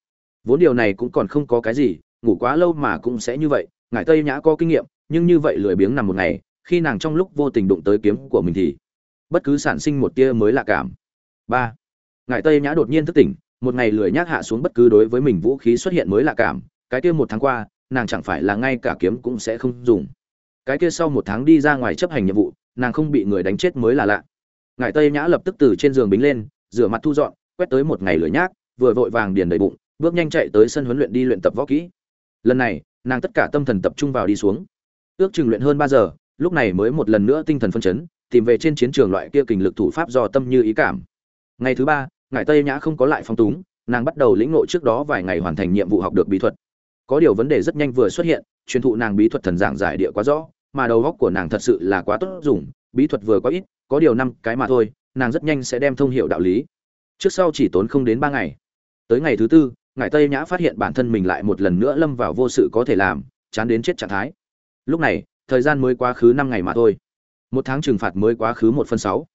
Vốn điều này cũng còn không có cái gì, ngủ quá lâu mà cũng sẽ như vậy, ngải tây nhã có kinh nghiệm, nhưng như vậy lười biếng nằm một ngày, khi nàng trong lúc vô tình đụng tới kiếm của mình thì bất cứ sản sinh một tia mới lạ cảm. Ba, ngải tây nhã đột nhiên thức tỉnh, một ngày lười nhác hạ xuống bất cứ đối với mình vũ khí xuất hiện mới lạ cảm, cái kia một tháng qua nàng chẳng phải là ngay cả kiếm cũng sẽ không dùng. Cái kia sau một tháng đi ra ngoài chấp hành nhiệm vụ, nàng không bị người đánh chết mới là lạ. Ngải tây nhã lập tức từ trên giường bính lên, rửa mặt thu dọn, quét tới một ngày lửa nhác, vừa vội vàng điền đầy bụng, bước nhanh chạy tới sân huấn luyện đi luyện tập võ kỹ. Lần này, nàng tất cả tâm thần tập trung vào đi xuống. Ước chừng luyện hơn ba giờ, lúc này mới một lần nữa tinh thần phân chấn, tìm về trên chiến trường loại kia kình lực thủ pháp do tâm như ý cảm. Ngày thứ ba, ngải tây nhã không có lại phong túng, nàng bắt đầu lĩnh ngộ trước đó vài ngày hoàn thành nhiệm vụ học được bí thuật có điều vấn đề rất nhanh vừa xuất hiện, truyền thụ nàng bí thuật thần giảng giải địa quá rõ, mà đầu góc của nàng thật sự là quá tốt dùng, bí thuật vừa có ít, có điều năm cái mà thôi, nàng rất nhanh sẽ đem thông hiệu đạo lý. Trước sau chỉ tốn không đến ba ngày. Tới ngày thứ tư, ngải tây nhã phát hiện bản thân mình lại một lần nữa lâm vào vô sự có thể làm, chán đến chết trạng thái. Lúc này, thời gian mới quá khứ năm ngày mà thôi. Một tháng trừng phạt mới quá khứ một phần sáu.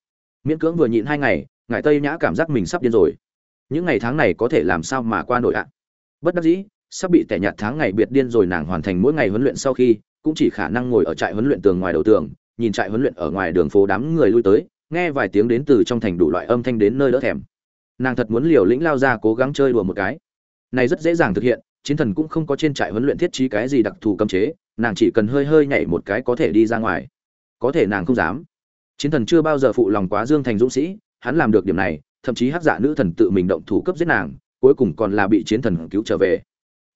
Miễn cưỡng vừa nhịn hai ngày, ngải tây nhã cảm giác mình sắp điên rồi. Những ngày tháng này có thể làm sao mà qua nổi ạ? Bất đắc dĩ sắp bị tẻ nhạt tháng ngày biệt điên rồi nàng hoàn thành mỗi ngày huấn luyện sau khi, cũng chỉ khả năng ngồi ở trại huấn luyện tường ngoài đầu tường, nhìn trại huấn luyện ở ngoài đường phố đám người lui tới, nghe vài tiếng đến từ trong thành đủ loại âm thanh đến nơi đỡ thèm. Nàng thật muốn liều lĩnh lao ra cố gắng chơi đùa một cái. Này rất dễ dàng thực hiện, chiến thần cũng không có trên trại huấn luyện thiết trí cái gì đặc thù cấm chế, nàng chỉ cần hơi hơi nhảy một cái có thể đi ra ngoài. Có thể nàng không dám. Chiến thần chưa bao giờ phụ lòng quá dương thành dũng sĩ, hắn làm được điểm này, thậm chí hát dạ nữ thần tự mình động thủ cấp giết nàng, cuối cùng còn là bị chiến thần cứu trở về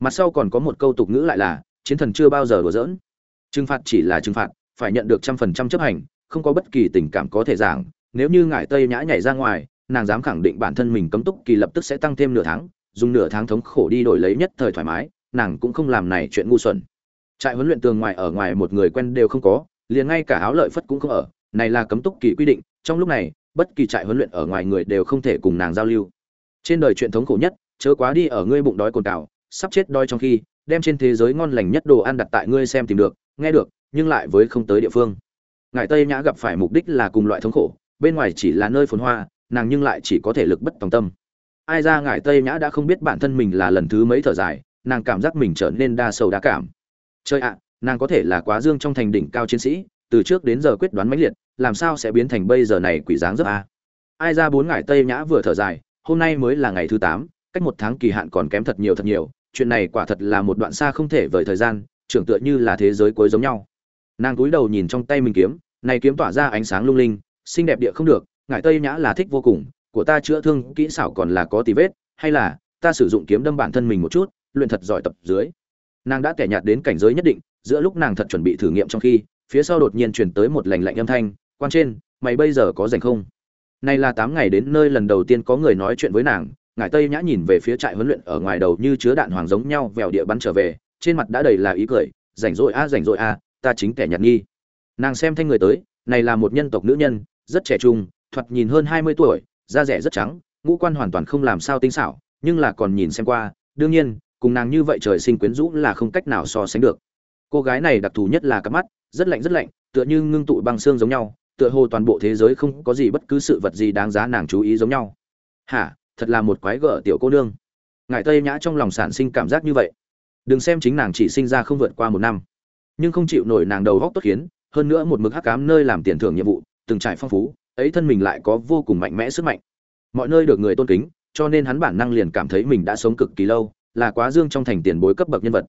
mặt sau còn có một câu tục ngữ lại là, chiến thần chưa bao giờ đùa giỡn. Trừng phạt chỉ là trừng phạt, phải nhận được trăm phần trăm chấp hành, không có bất kỳ tình cảm có thể giảng. Nếu như ngải tây nhã nhảy ra ngoài, nàng dám khẳng định bản thân mình cấm túc kỳ lập tức sẽ tăng thêm nửa tháng, dùng nửa tháng thống khổ đi đổi lấy nhất thời thoải mái, nàng cũng không làm này chuyện ngu xuẩn. Trại huấn luyện tường ngoài ở ngoài một người quen đều không có, liền ngay cả áo lợi phất cũng không ở, này là cấm túc kỳ quy định, trong lúc này, bất kỳ trại huấn luyện ở ngoài người đều không thể cùng nàng giao lưu. Trên đời chuyện thống khổ nhất, chớ quá đi ở ngươi bụng đói cồn cào sắp chết đói trong khi, đem trên thế giới ngon lành nhất đồ ăn đặt tại ngươi xem tìm được, nghe được, nhưng lại với không tới địa phương. Ngài tây nhã gặp phải mục đích là cùng loại thống khổ, bên ngoài chỉ là nơi phồn hoa, nàng nhưng lại chỉ có thể lực bất tòng tâm. Ai ra ngài tây nhã đã không biết bản thân mình là lần thứ mấy thở dài, nàng cảm giác mình trở nên đa sầu đa cảm. Chơi ạ, nàng có thể là quá dương trong thành đỉnh cao chiến sĩ, từ trước đến giờ quyết đoán mãnh liệt, làm sao sẽ biến thành bây giờ này quỷ dáng rất a? Ai ra bốn ngải tây nhã vừa thở dài, hôm nay mới là ngày thứ tám cách một tháng kỳ hạn còn kém thật nhiều thật nhiều, chuyện này quả thật là một đoạn xa không thể vời thời gian, trưởng tựa như là thế giới cuối giống nhau. Nàng cúi đầu nhìn trong tay mình kiếm, này kiếm tỏa ra ánh sáng lung linh, xinh đẹp địa không được, ngải tây nhã là thích vô cùng, của ta chữa thương kỹ xảo còn là có tí vết, hay là, ta sử dụng kiếm đâm bản thân mình một chút, luyện thật giỏi tập dưới. Nàng đã tẻ nhạt đến cảnh giới nhất định, giữa lúc nàng thật chuẩn bị thử nghiệm trong khi, phía sau đột nhiên truyền tới một lành lạnh âm thanh, quan trên, mày bây giờ có rảnh không? Này là tám ngày đến nơi lần đầu tiên có người nói chuyện với nàng ngải tây nhã nhìn về phía trại huấn luyện ở ngoài đầu như chứa đạn hoàng giống nhau vèo địa bắn trở về, trên mặt đã đầy là ý cười, rảnh rỗi a, rảnh rỗi a, ta chính kẻ nhạt nghi. Nàng xem thanh người tới, này là một nhân tộc nữ nhân, rất trẻ trung, thoạt nhìn hơn hai mươi tuổi, da rẻ rất trắng, ngũ quan hoàn toàn không làm sao tinh xảo, nhưng là còn nhìn xem qua, đương nhiên, cùng nàng như vậy trời sinh quyến rũ là không cách nào so sánh được. Cô gái này đặc thù nhất là cặp mắt, rất lạnh rất lạnh, tựa như ngưng tụ băng xương giống nhau, tựa hồ toàn bộ thế giới không có gì bất cứ sự vật gì đáng giá nàng chú ý giống nhau. Hả? Thật là một quái gở tiểu cô nương. Ngải tây nhã trong lòng sản sinh cảm giác như vậy. Đừng xem chính nàng chỉ sinh ra không vượt qua một năm, nhưng không chịu nổi nàng đầu góc tốt khiến, hơn nữa một mực hắc cám nơi làm tiền thưởng nhiệm vụ, từng trải phong phú, ấy thân mình lại có vô cùng mạnh mẽ sức mạnh. Mọi nơi được người tôn kính, cho nên hắn bản năng liền cảm thấy mình đã sống cực kỳ lâu, là quá dương trong thành tiền bối cấp bậc nhân vật.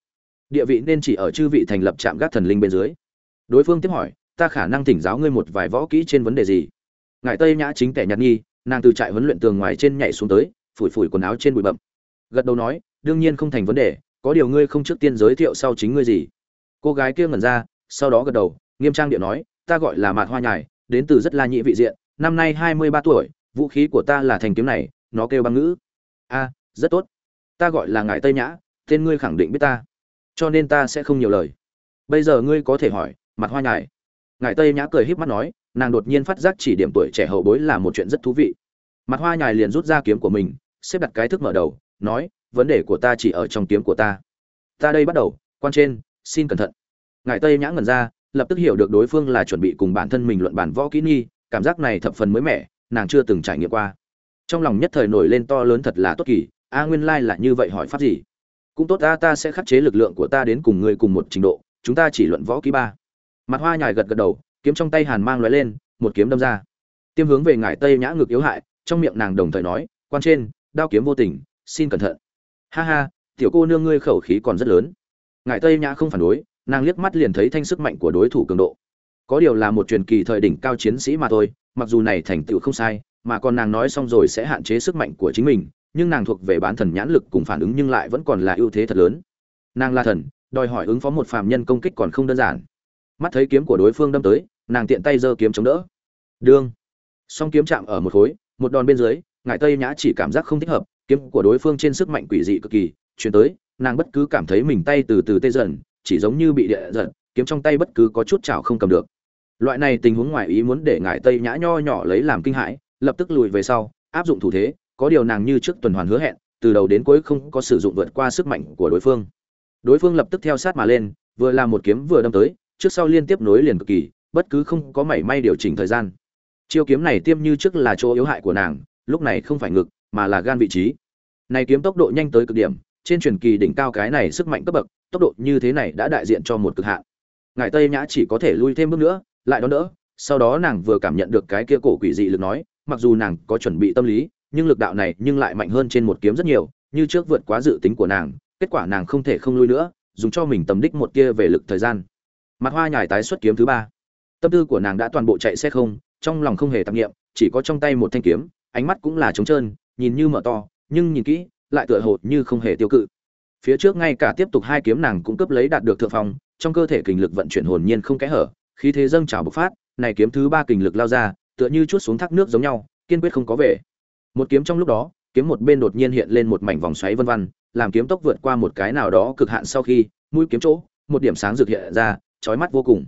Địa vị nên chỉ ở chư vị thành lập trạm gác thần linh bên dưới. Đối phương tiếp hỏi, ta khả năng thỉnh giáo ngươi một vài võ kỹ trên vấn đề gì? Ngài tây nhã chính tẻ nhạt nghi nàng từ trại huấn luyện tường ngoài trên nhảy xuống tới, phủi phủi quần áo trên bụi bậm gật đầu nói, đương nhiên không thành vấn đề, có điều ngươi không trước tiên giới thiệu sau chính ngươi gì. Cô gái kia ngẩn ra, sau đó gật đầu, nghiêm trang điệu nói, ta gọi là mạt hoa nhài, đến từ rất la nhị vị diện, năm nay hai mươi ba tuổi, vũ khí của ta là thành kiếm này, nó kêu băng ngữ. A, rất tốt. Ta gọi là ngài tây nhã, tên ngươi khẳng định biết ta, cho nên ta sẽ không nhiều lời. Bây giờ ngươi có thể hỏi mặt hoa nhài. Ngài tây nhã cười híp mắt nói nàng đột nhiên phát giác chỉ điểm tuổi trẻ hậu bối là một chuyện rất thú vị. Mặt hoa nhài liền rút ra kiếm của mình, xếp đặt cái thức mở đầu, nói, vấn đề của ta chỉ ở trong kiếm của ta. Ta đây bắt đầu, quan trên, xin cẩn thận. Ngài tây nhã ngẩn ra, lập tức hiểu được đối phương là chuẩn bị cùng bản thân mình luận bản võ kỹ nghi, cảm giác này thập phần mới mẻ, nàng chưa từng trải nghiệm qua. Trong lòng nhất thời nổi lên to lớn thật là tốt kỳ, a nguyên lai là như vậy hỏi pháp gì? Cũng tốt ta ta sẽ khắc chế lực lượng của ta đến cùng ngươi cùng một trình độ, chúng ta chỉ luận võ kỹ ba. Mặt hoa nhài gật gật đầu kiếm trong tay hàn mang lóe lên, một kiếm đâm ra. Tiêm hướng về ngải tây nhã ngực yếu hại, trong miệng nàng đồng thời nói, quan trên, đao kiếm vô tình, xin cẩn thận. Ha ha, tiểu cô nương ngươi khẩu khí còn rất lớn. Ngải tây nhã không phản đối, nàng liếc mắt liền thấy thanh sức mạnh của đối thủ cường độ. Có điều là một truyền kỳ thời đỉnh cao chiến sĩ mà thôi, mặc dù này thành tựu không sai, mà còn nàng nói xong rồi sẽ hạn chế sức mạnh của chính mình, nhưng nàng thuộc về bán thần nhãn lực cùng phản ứng nhưng lại vẫn còn là ưu thế thật lớn. Nàng là thần, đòi hỏi ứng phó một phàm nhân công kích còn không đơn giản. Mắt thấy kiếm của đối phương đâm tới nàng tiện tay giơ kiếm chống đỡ. Đương. Song kiếm chạm ở một khối, một đòn bên dưới, ngải tây nhã chỉ cảm giác không thích hợp, kiếm của đối phương trên sức mạnh quỷ dị cực kỳ, chuyển tới, nàng bất cứ cảm thấy mình tay từ từ tê dần, chỉ giống như bị địa giận, kiếm trong tay bất cứ có chút chảo không cầm được. Loại này tình huống ngoài ý muốn để ngải tây nhã nho nhỏ lấy làm kinh hãi, lập tức lùi về sau, áp dụng thủ thế, có điều nàng như trước tuần hoàn hứa hẹn, từ đầu đến cuối không có sử dụng vượt qua sức mạnh của đối phương. Đối phương lập tức theo sát mà lên, vừa làm một kiếm vừa đâm tới, trước sau liên tiếp nối liền cực kỳ bất cứ không có mảy may điều chỉnh thời gian. Chiêu kiếm này tiêm như trước là chỗ yếu hại của nàng, lúc này không phải ngực, mà là gan vị trí. Này kiếm tốc độ nhanh tới cực điểm, trên truyền kỳ đỉnh cao cái này sức mạnh cấp bậc, tốc độ như thế này đã đại diện cho một cực hạn. Ngài tây nhã chỉ có thể lui thêm bước nữa, lại đón đỡ, sau đó nàng vừa cảm nhận được cái kia cổ quỷ dị lực nói, mặc dù nàng có chuẩn bị tâm lý, nhưng lực đạo này nhưng lại mạnh hơn trên một kiếm rất nhiều, như trước vượt quá dự tính của nàng, kết quả nàng không thể không lui nữa, dùng cho mình tầm đích một kia về lực thời gian. Mặt hoa nhài tái xuất kiếm thứ ba tâm tư của nàng đã toàn bộ chạy xe không, trong lòng không hề tạp nghiệm chỉ có trong tay một thanh kiếm, ánh mắt cũng là trống trơn, nhìn như mở to, nhưng nhìn kỹ, lại tựa hồ như không hề tiêu cự. Phía trước ngay cả tiếp tục hai kiếm nàng cũng cướp lấy đạt được thượng phong, trong cơ thể kình lực vận chuyển hồn nhiên không kẽ hở, khí thế dâng trào bộc phát, này kiếm thứ ba kình lực lao ra, tựa như chút xuống thác nước giống nhau, kiên quyết không có về. Một kiếm trong lúc đó, kiếm một bên đột nhiên hiện lên một mảnh vòng xoáy vân vân, làm kiếm tốc vượt qua một cái nào đó cực hạn sau khi, mũi kiếm chỗ, một điểm sáng rực hiện ra, chói mắt vô cùng.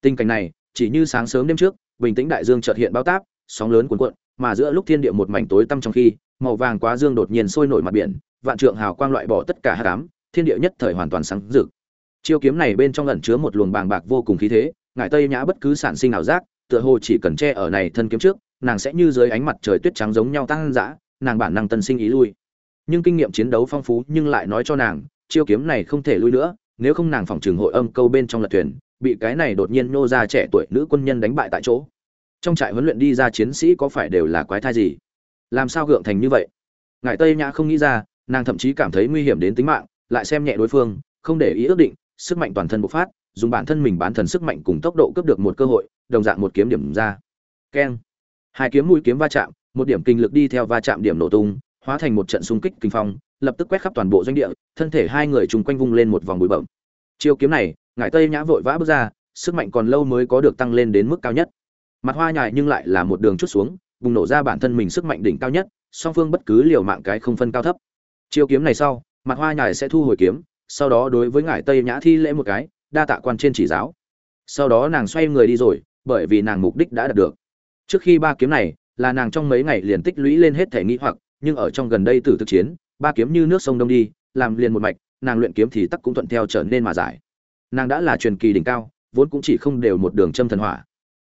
Tình cảnh này chỉ như sáng sớm đêm trước, bình tĩnh đại dương chợt hiện bao táp, sóng lớn cuồn cuộn, mà giữa lúc thiên địa một mảnh tối tăm trong khi, màu vàng quá dương đột nhiên sôi nổi mặt biển, vạn trượng hào quang loại bỏ tất cả hắc ám, thiên địa nhất thời hoàn toàn sáng rực. Chiêu kiếm này bên trong ẩn chứa một luồng bàng bạc vô cùng khí thế ngải tây nhã bất cứ sản sinh nào giác, tựa hồ chỉ cần che ở này thân kiếm trước, nàng sẽ như dưới ánh mặt trời tuyết trắng giống nhau tăng dã, nàng bản năng tân sinh ý lui. Nhưng kinh nghiệm chiến đấu phong phú nhưng lại nói cho nàng, chiêu kiếm này không thể lui nữa, nếu không nàng phòng trường hội âm câu bên trong lật thuyền bị cái này đột nhiên nô ra trẻ tuổi nữ quân nhân đánh bại tại chỗ. Trong trại huấn luyện đi ra chiến sĩ có phải đều là quái thai gì? Làm sao gượng thành như vậy? Ngài tây nhã không nghĩ ra, nàng thậm chí cảm thấy nguy hiểm đến tính mạng, lại xem nhẹ đối phương, không để ý ước định, sức mạnh toàn thân bộc phát, dùng bản thân mình bán thần sức mạnh cùng tốc độ cướp được một cơ hội, đồng dạng một kiếm điểm ra. Keng. Hai kiếm mũi kiếm va chạm, một điểm kinh lực đi theo va chạm điểm nổ tung, hóa thành một trận xung kích kinh phong, lập tức quét khắp toàn bộ doanh địa, thân thể hai người chung quanh vung lên một vòng bụi bậm chiêu kiếm này ngải tây nhã vội vã bước ra, sức mạnh còn lâu mới có được tăng lên đến mức cao nhất. Mặt hoa nhài nhưng lại là một đường chút xuống, bùng nổ ra bản thân mình sức mạnh đỉnh cao nhất, song phương bất cứ liều mạng cái không phân cao thấp. Chiêu kiếm này sau, mặt hoa nhài sẽ thu hồi kiếm, sau đó đối với ngải tây nhã thi lễ một cái, đa tạ quan trên chỉ giáo. Sau đó nàng xoay người đi rồi, bởi vì nàng mục đích đã đạt được. Trước khi ba kiếm này, là nàng trong mấy ngày liền tích lũy lên hết thể nghĩ hoặc, nhưng ở trong gần đây từ thực chiến, ba kiếm như nước sông đông đi, làm liền một mạch, nàng luyện kiếm thì tắc cũng thuận theo trở nên mà giải nàng đã là truyền kỳ đỉnh cao, vốn cũng chỉ không đều một đường châm thần hỏa.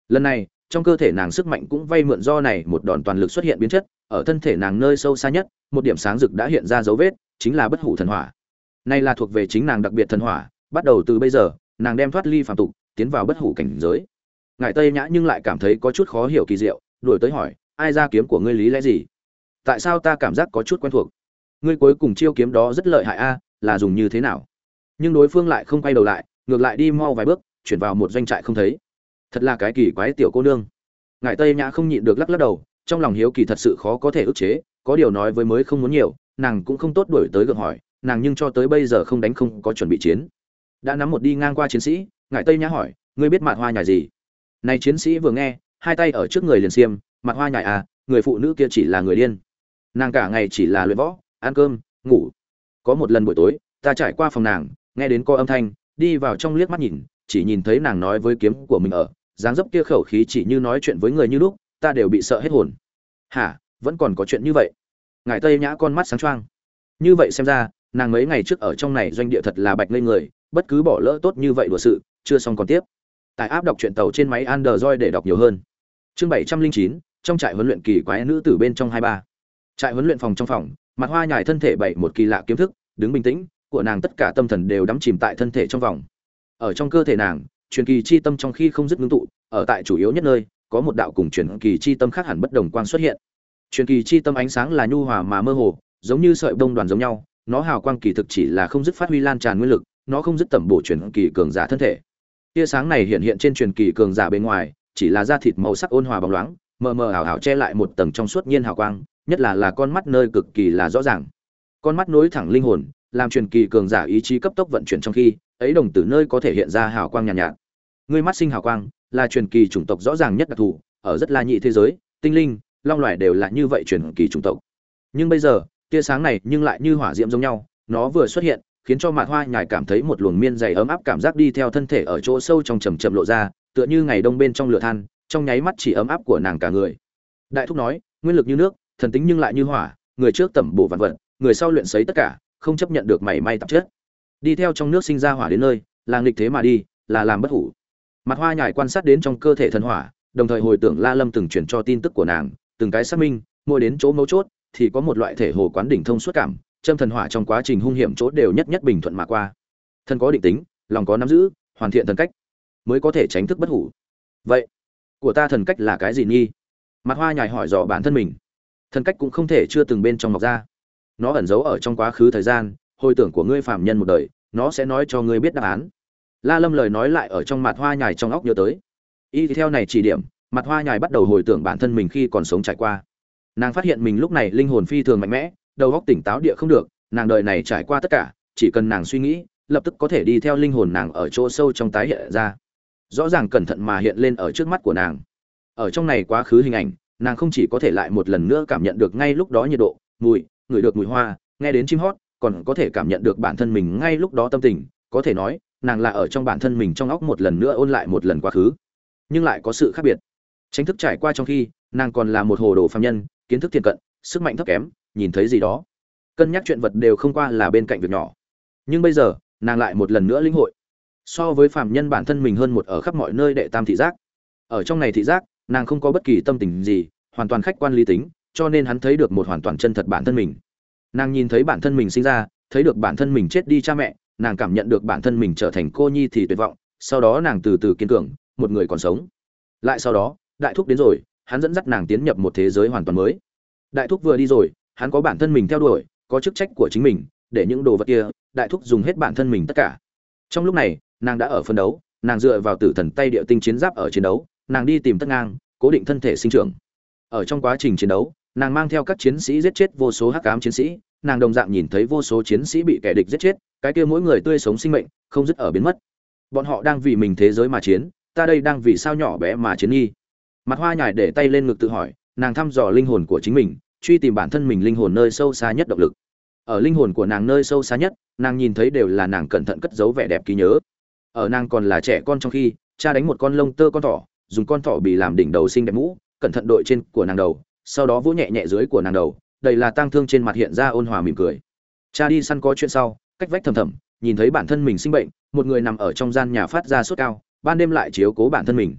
Lần này, trong cơ thể nàng sức mạnh cũng vay mượn do này một đòn toàn lực xuất hiện biến chất, ở thân thể nàng nơi sâu xa nhất, một điểm sáng rực đã hiện ra dấu vết, chính là bất hủ thần hỏa. Này là thuộc về chính nàng đặc biệt thần hỏa, bắt đầu từ bây giờ, nàng đem thoát ly phàm tục, tiến vào bất hủ cảnh giới. Ngài tây nhã nhưng lại cảm thấy có chút khó hiểu kỳ diệu, đuổi tới hỏi, ai ra kiếm của ngươi lý lẽ gì? Tại sao ta cảm giác có chút quen thuộc? Ngươi cuối cùng chiêu kiếm đó rất lợi hại a, là dùng như thế nào? Nhưng đối phương lại không quay đầu lại, ngược lại đi mau vài bước, chuyển vào một doanh trại không thấy. Thật là cái kỳ quái tiểu cô nương. Ngài tây nhã không nhịn được lắc lắc đầu, trong lòng hiếu kỳ thật sự khó có thể ức chế, có điều nói với mới không muốn nhiều, nàng cũng không tốt đuổi tới gượng hỏi, nàng nhưng cho tới bây giờ không đánh không có chuẩn bị chiến. Đã nắm một đi ngang qua chiến sĩ ngài tây nhã hỏi, ngươi biết mạt hoa nhài gì? Này chiến sĩ vừa nghe, hai tay ở trước người liền xiêm, mặt hoa nhài à người phụ nữ kia chỉ là người điên. Nàng cả ngày chỉ là luyện võ, ăn cơm, ngủ. Có một lần buổi tối, ta trải qua phòng nàng nghe đến co âm thanh, đi vào trong liếc mắt nhìn, chỉ nhìn thấy nàng nói với kiếm của mình ở, dáng dấp kia khẩu khí chỉ như nói chuyện với người như lúc, ta đều bị sợ hết hồn. Hả, vẫn còn có chuyện như vậy? Ngài tây nhã con mắt sáng choang. Như vậy xem ra, nàng mấy ngày trước ở trong này doanh địa thật là bạch ngây người, bất cứ bỏ lỡ tốt như vậy đùa sự, chưa xong còn tiếp. Tại áp đọc truyện tàu trên máy android để đọc nhiều hơn. Chương bảy trăm linh chín, trong trại huấn luyện kỳ quái nữ tử bên trong hai ba. Trại huấn luyện phòng trong phòng, mặt hoa nhài thân thể bảy một kỳ lạ kiếm thức, đứng bình tĩnh của nàng tất cả tâm thần đều đắm chìm tại thân thể trong vòng. Ở trong cơ thể nàng, truyền kỳ chi tâm trong khi không dứt ngưng tụ, ở tại chủ yếu nhất nơi, có một đạo cùng truyền kỳ chi tâm khác hẳn bất đồng quang xuất hiện. Truyền kỳ chi tâm ánh sáng là nhu hòa mà mơ hồ, giống như sợi bông đoàn giống nhau, nó hào quang kỳ thực chỉ là không dứt phát huy lan tràn nguyên lực, nó không dứt tẩm bổ truyền kỳ cường giả thân thể. Tia sáng này hiện hiện trên truyền kỳ cường giả bên ngoài, chỉ là da thịt màu sắc ôn hòa bóng loáng, mờ mờ ảo ảo che lại một tầng trong suốt nhiên hào quang, nhất là là con mắt nơi cực kỳ là rõ ràng. Con mắt nối thẳng linh hồn làm truyền kỳ cường giả ý chí cấp tốc vận chuyển trong khi ấy đồng tử nơi có thể hiện ra hào quang nhàn nhạt, nhạt. Ngươi mắt sinh hào quang là truyền kỳ chủng tộc rõ ràng nhất đặc thù ở rất la nhị thế giới tinh linh long loài đều là như vậy truyền kỳ chủng tộc. Nhưng bây giờ tia sáng này nhưng lại như hỏa diễm giống nhau nó vừa xuất hiện khiến cho mạt hoa nhài cảm thấy một luồng miên dày ấm áp cảm giác đi theo thân thể ở chỗ sâu trong trầm trầm lộ ra tựa như ngày đông bên trong lửa than trong nháy mắt chỉ ấm áp của nàng cả người. Đại thúc nói nguyên lực như nước thần tính nhưng lại như hỏa người trước tẩm bổ vạn vật người sau luyện sấy tất cả không chấp nhận được mảy may tạp chất. Đi theo trong nước sinh ra hỏa đến nơi, là nghịch thế mà đi, là làm bất hủ. Mặt hoa nhải quan sát đến trong cơ thể thần hỏa, đồng thời hồi tưởng la lâm từng chuyển cho tin tức của nàng, từng cái xác minh, mỗi đến chỗ mấu chốt, thì có một loại thể hồ quán đỉnh thông suốt cảm, châm thần hỏa trong quá trình hung hiểm chỗ đều nhất nhất bình thuận mà qua. Thân có định tính, lòng có nắm giữ, hoàn thiện thần cách, mới có thể tránh thức bất hủ. Vậy, của ta thần cách là cái gì nghi? Mặt hoa nhài hỏi dò bản thân mình. Thần cách cũng không thể chưa từng bên trong mọc ra nó ẩn giấu ở trong quá khứ thời gian, hồi tưởng của ngươi phạm nhân một đời, nó sẽ nói cho ngươi biết đáp án. La lâm lời nói lại ở trong mặt hoa nhài trong óc nhớ tới. Y theo này chỉ điểm, mặt hoa nhài bắt đầu hồi tưởng bản thân mình khi còn sống trải qua. Nàng phát hiện mình lúc này linh hồn phi thường mạnh mẽ, đầu óc tỉnh táo địa không được, nàng đời này trải qua tất cả, chỉ cần nàng suy nghĩ, lập tức có thể đi theo linh hồn nàng ở chỗ sâu trong tái hiện ra. Rõ ràng cẩn thận mà hiện lên ở trước mắt của nàng. Ở trong này quá khứ hình ảnh, nàng không chỉ có thể lại một lần nữa cảm nhận được ngay lúc đó nhiệt độ, mùi ngửi được mùi hoa, nghe đến chim hót, còn có thể cảm nhận được bản thân mình ngay lúc đó tâm tình, có thể nói, nàng là ở trong bản thân mình trong óc một lần nữa ôn lại một lần quá khứ. Nhưng lại có sự khác biệt. Tránh thức trải qua trong khi, nàng còn là một hồ đồ phạm nhân, kiến thức thiện cận, sức mạnh thấp kém, nhìn thấy gì đó. Cân nhắc chuyện vật đều không qua là bên cạnh việc nhỏ. Nhưng bây giờ, nàng lại một lần nữa lĩnh hội. So với phạm nhân bản thân mình hơn một ở khắp mọi nơi đệ tam thị giác. Ở trong này thị giác, nàng không có bất kỳ tâm tình gì, hoàn toàn khách quan lý tính cho nên hắn thấy được một hoàn toàn chân thật bản thân mình. Nàng nhìn thấy bản thân mình sinh ra, thấy được bản thân mình chết đi cha mẹ, nàng cảm nhận được bản thân mình trở thành cô nhi thì tuyệt vọng, sau đó nàng từ từ kiên cường, một người còn sống. Lại sau đó, đại thúc đến rồi, hắn dẫn dắt nàng tiến nhập một thế giới hoàn toàn mới. Đại thúc vừa đi rồi, hắn có bản thân mình theo đuổi, có chức trách của chính mình, để những đồ vật kia, đại thúc dùng hết bản thân mình tất cả. Trong lúc này, nàng đã ở phân đấu, nàng dựa vào tử thần tay địa tinh chiến giáp ở chiến đấu, nàng đi tìm tất ngang, cố định thân thể sinh trưởng. Ở trong quá trình chiến đấu nàng mang theo các chiến sĩ giết chết vô số hắc ám chiến sĩ, nàng đồng dạng nhìn thấy vô số chiến sĩ bị kẻ địch giết chết, cái kia mỗi người tươi sống sinh mệnh, không dứt ở biến mất. Bọn họ đang vì mình thế giới mà chiến, ta đây đang vì sao nhỏ bé mà chiến nghi. Mặt hoa nhải để tay lên ngực tự hỏi, nàng thăm dò linh hồn của chính mình, truy tìm bản thân mình linh hồn nơi sâu xa nhất động lực. Ở linh hồn của nàng nơi sâu xa nhất, nàng nhìn thấy đều là nàng cẩn thận cất giấu vẻ đẹp ký nhớ. Ở nàng còn là trẻ con trong khi, cha đánh một con lông tơ con thỏ, dùng con thỏ bị làm đỉnh đầu xinh đẹp mũ, cẩn thận đội trên của nàng đầu sau đó vỗ nhẹ nhẹ dưới của nàng đầu, đầy là tang thương trên mặt hiện ra ôn hòa mỉm cười. Cha đi săn có chuyện sau, cách vách thầm thầm, nhìn thấy bản thân mình sinh bệnh, một người nằm ở trong gian nhà phát ra sốt cao, ban đêm lại chiếu cố bản thân mình.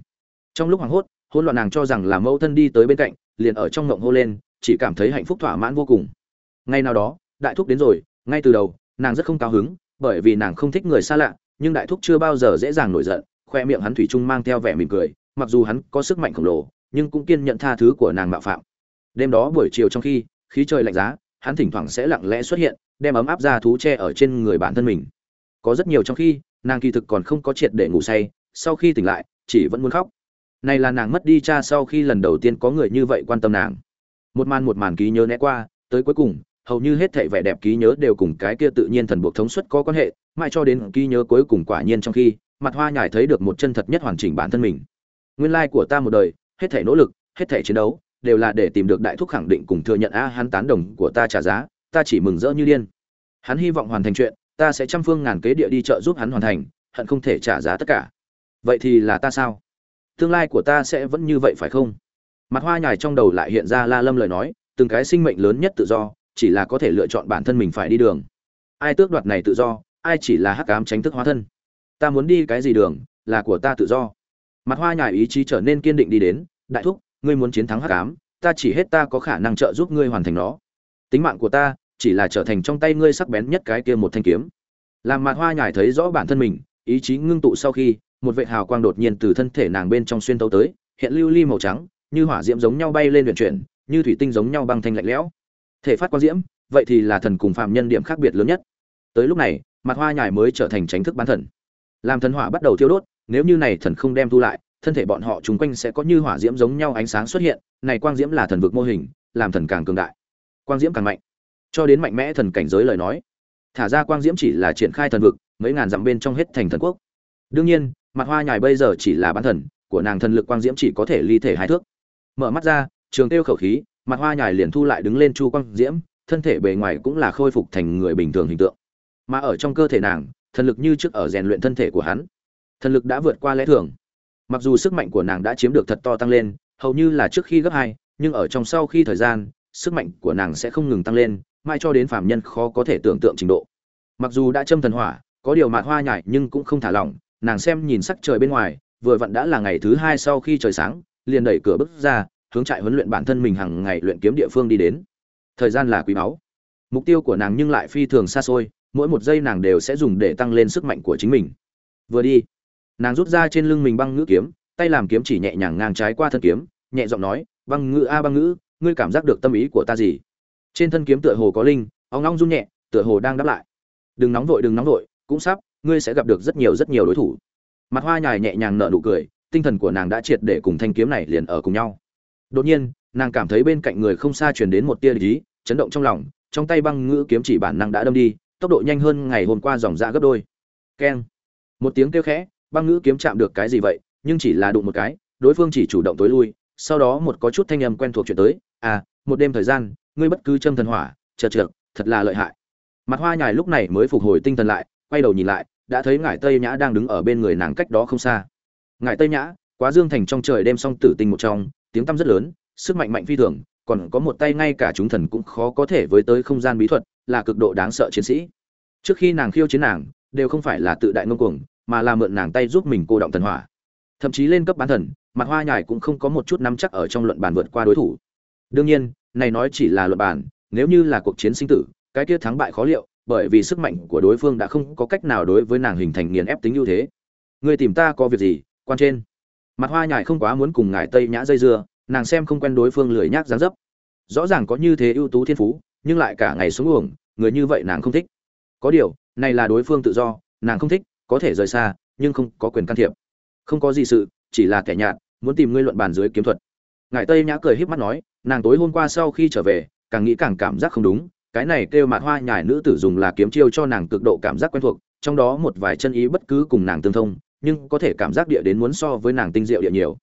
Trong lúc hoảng hốt hôn loạn nàng cho rằng là mẫu thân đi tới bên cạnh, liền ở trong ngộng hô lên, chỉ cảm thấy hạnh phúc thỏa mãn vô cùng. Ngay nào đó, đại thúc đến rồi, ngay từ đầu, nàng rất không cao hứng, bởi vì nàng không thích người xa lạ, nhưng đại thúc chưa bao giờ dễ dàng nổi giận, khoe miệng hắn thủy chung mang theo vẻ mỉm cười, mặc dù hắn có sức mạnh khổng lồ, nhưng cũng kiên nhận tha thứ của nàng mạo phạm đêm đó buổi chiều trong khi, khí trời lạnh giá, hắn thỉnh thoảng sẽ lặng lẽ xuất hiện, đem ấm áp ra thú tre ở trên người bản thân mình. Có rất nhiều trong khi, nàng kỳ thực còn không có triệt để ngủ say, sau khi tỉnh lại, chỉ vẫn muốn khóc. Này là nàng mất đi cha sau khi lần đầu tiên có người như vậy quan tâm nàng. Một màn một màn ký nhớ né qua, tới cuối cùng, hầu như hết thảy vẻ đẹp ký nhớ đều cùng cái kia tự nhiên thần buộc thống suất có quan hệ, mãi cho đến ký nhớ cuối cùng quả nhiên trong khi, mặt hoa nhải thấy được một chân thật nhất hoàn chỉnh bản thân mình. Nguyên lai của ta một đời, hết thảy nỗ lực, hết thảy chiến đấu đều là để tìm được đại thúc khẳng định cùng thừa nhận, a, hắn tán đồng của ta trả giá, ta chỉ mừng rỡ như điên. Hắn hy vọng hoàn thành chuyện, ta sẽ trăm phương ngàn kế địa đi chợ giúp hắn hoàn thành, hận không thể trả giá tất cả. Vậy thì là ta sao? Tương lai của ta sẽ vẫn như vậy phải không? Mặt hoa nhài trong đầu lại hiện ra la lâm lời nói, từng cái sinh mệnh lớn nhất tự do, chỉ là có thể lựa chọn bản thân mình phải đi đường. Ai tước đoạt này tự do, ai chỉ là hắc ám tránh thức hóa thân. Ta muốn đi cái gì đường, là của ta tự do. Mặt hoa nhài ý chí trở nên kiên định đi đến, đại thúc ngươi muốn chiến thắng hắc ám, ta chỉ hết ta có khả năng trợ giúp ngươi hoàn thành nó. Tính mạng của ta chỉ là trở thành trong tay ngươi sắc bén nhất cái kia một thanh kiếm. Làm mặt hoa nhải thấy rõ bản thân mình, ý chí ngưng tụ sau khi, một vệ hào quang đột nhiên từ thân thể nàng bên trong xuyên tấu tới, hiện lưu ly màu trắng, như hỏa diễm giống nhau bay lên luyện chuyển, như thủy tinh giống nhau băng thanh lạnh lẽo. Thể phát quang diễm, vậy thì là thần cùng phạm nhân điểm khác biệt lớn nhất. Tới lúc này mặt hoa nhải mới trở thành tránh thức bán thần. Làm thần hỏa bắt đầu thiêu đốt, nếu như này thần không đem thu lại thân thể bọn họ chung quanh sẽ có như hỏa diễm giống nhau ánh sáng xuất hiện, này quang diễm là thần vực mô hình, làm thần càng cường đại. Quang diễm càng mạnh. Cho đến mạnh mẽ thần cảnh giới lời nói, thả ra quang diễm chỉ là triển khai thần vực, mấy ngàn dặm bên trong hết thành thần quốc. Đương nhiên, mặt hoa nhài bây giờ chỉ là bán thần, của nàng thần lực quang diễm chỉ có thể ly thể hai thước. Mở mắt ra, trường tiêu khẩu khí, mặt hoa nhài liền thu lại đứng lên chu quang diễm, thân thể bề ngoài cũng là khôi phục thành người bình thường hình tượng. Mà ở trong cơ thể nàng, thần lực như trước ở rèn luyện thân thể của hắn. Thần lực đã vượt qua lẽ thường mặc dù sức mạnh của nàng đã chiếm được thật to tăng lên, hầu như là trước khi gấp hai, nhưng ở trong sau khi thời gian, sức mạnh của nàng sẽ không ngừng tăng lên mai cho đến phạm nhân khó có thể tưởng tượng trình độ. Mặc dù đã châm thần hỏa, có điều mạt hoa nhải nhưng cũng không thả lỏng, nàng xem nhìn sắc trời bên ngoài, vừa vặn đã là ngày thứ hai sau khi trời sáng, liền đẩy cửa bước ra, hướng trại huấn luyện bản thân mình hàng ngày luyện kiếm địa phương đi đến. Thời gian là quý báu. Mục tiêu của nàng nhưng lại phi thường xa xôi, mỗi một giây nàng đều sẽ dùng để tăng lên sức mạnh của chính mình. Vừa đi nàng rút ra trên lưng mình băng ngữ kiếm, tay làm kiếm chỉ nhẹ nhàng ngang trái qua thân kiếm, nhẹ giọng nói, băng ngữ a, băng ngữ, ngươi cảm giác được tâm ý của ta gì? Trên thân kiếm tựa hồ có linh óng long run nhẹ, tựa hồ đang đáp lại. Đừng nóng vội, đừng nóng vội, cũng sắp, ngươi sẽ gặp được rất nhiều rất nhiều đối thủ. Mặt hoa nhài nhẹ nhàng nở nụ cười, tinh thần của nàng đã triệt để cùng thanh kiếm này liền ở cùng nhau. Đột nhiên, nàng cảm thấy bên cạnh người không xa truyền đến một tia lý chấn động trong lòng, trong tay băng ngữ kiếm chỉ bản năng đã đâm đi, tốc độ nhanh hơn ngày hôm qua dòng ra gấp đôi. Keng. Một tiếng kêu khẽ băng ngữ kiếm chạm được cái gì vậy, nhưng chỉ là đụng một cái, đối phương chỉ chủ động tối lui, sau đó một có chút thanh âm quen thuộc chuyển tới à một đêm thời gian, ngươi bất cứ châm thần hỏa chật chật thật là lợi hại. Mặt hoa nhài lúc này mới phục hồi tinh thần lại, quay đầu nhìn lại, đã thấy ngải tây nhã đang đứng ở bên người nàng cách đó không xa. Ngải tây nhã, quá dương thành trong trời đêm xong tử tinh một trong, tiếng tăm rất lớn, sức mạnh mạnh phi thường, còn có một tay ngay cả chúng thần cũng khó có thể với tới không gian bí thuật, là cực độ đáng sợ chiến sĩ. Trước khi nàng khiêu chiến nàng, đều không phải là tự đại ngông cuồng mà là mượn nàng tay giúp mình cô động thần hỏa. Thậm chí lên cấp bán thần, mặt hoa nhải cũng không có một chút nắm chắc ở trong luận bàn vượt qua đối thủ. Đương nhiên, này nói chỉ là luận bàn, nếu như là cuộc chiến sinh tử, cái kia thắng bại khó liệu, bởi vì sức mạnh của đối phương đã không có cách nào đối với nàng hình thành nghiền ép tính ưu thế. Người tìm ta có việc gì, quan trên. Mặt hoa nhải không quá muốn cùng ngài tây nhã dây dưa, nàng xem không quen đối phương lười nhác dáng dấp. Rõ ràng có như thế ưu tú thiên phú, nhưng lại cả ngày xuống uổng, người như vậy nàng không thích. Có điều, này là đối phương tự do, nàng không thích có thể rời xa, nhưng không có quyền can thiệp. Không có gì sự, chỉ là kẻ nhạt, muốn tìm ngươi luận bàn dưới kiếm thuật. Ngài tây nhã cười híp mắt nói, nàng tối hôm qua sau khi trở về, càng nghĩ càng cảm giác không đúng, cái này kêu mạt hoa nhài nữ tử dùng là kiếm chiêu cho nàng cực độ cảm giác quen thuộc, trong đó một vài chân ý bất cứ cùng nàng tương thông, nhưng có thể cảm giác địa đến muốn so với nàng tinh diệu địa nhiều.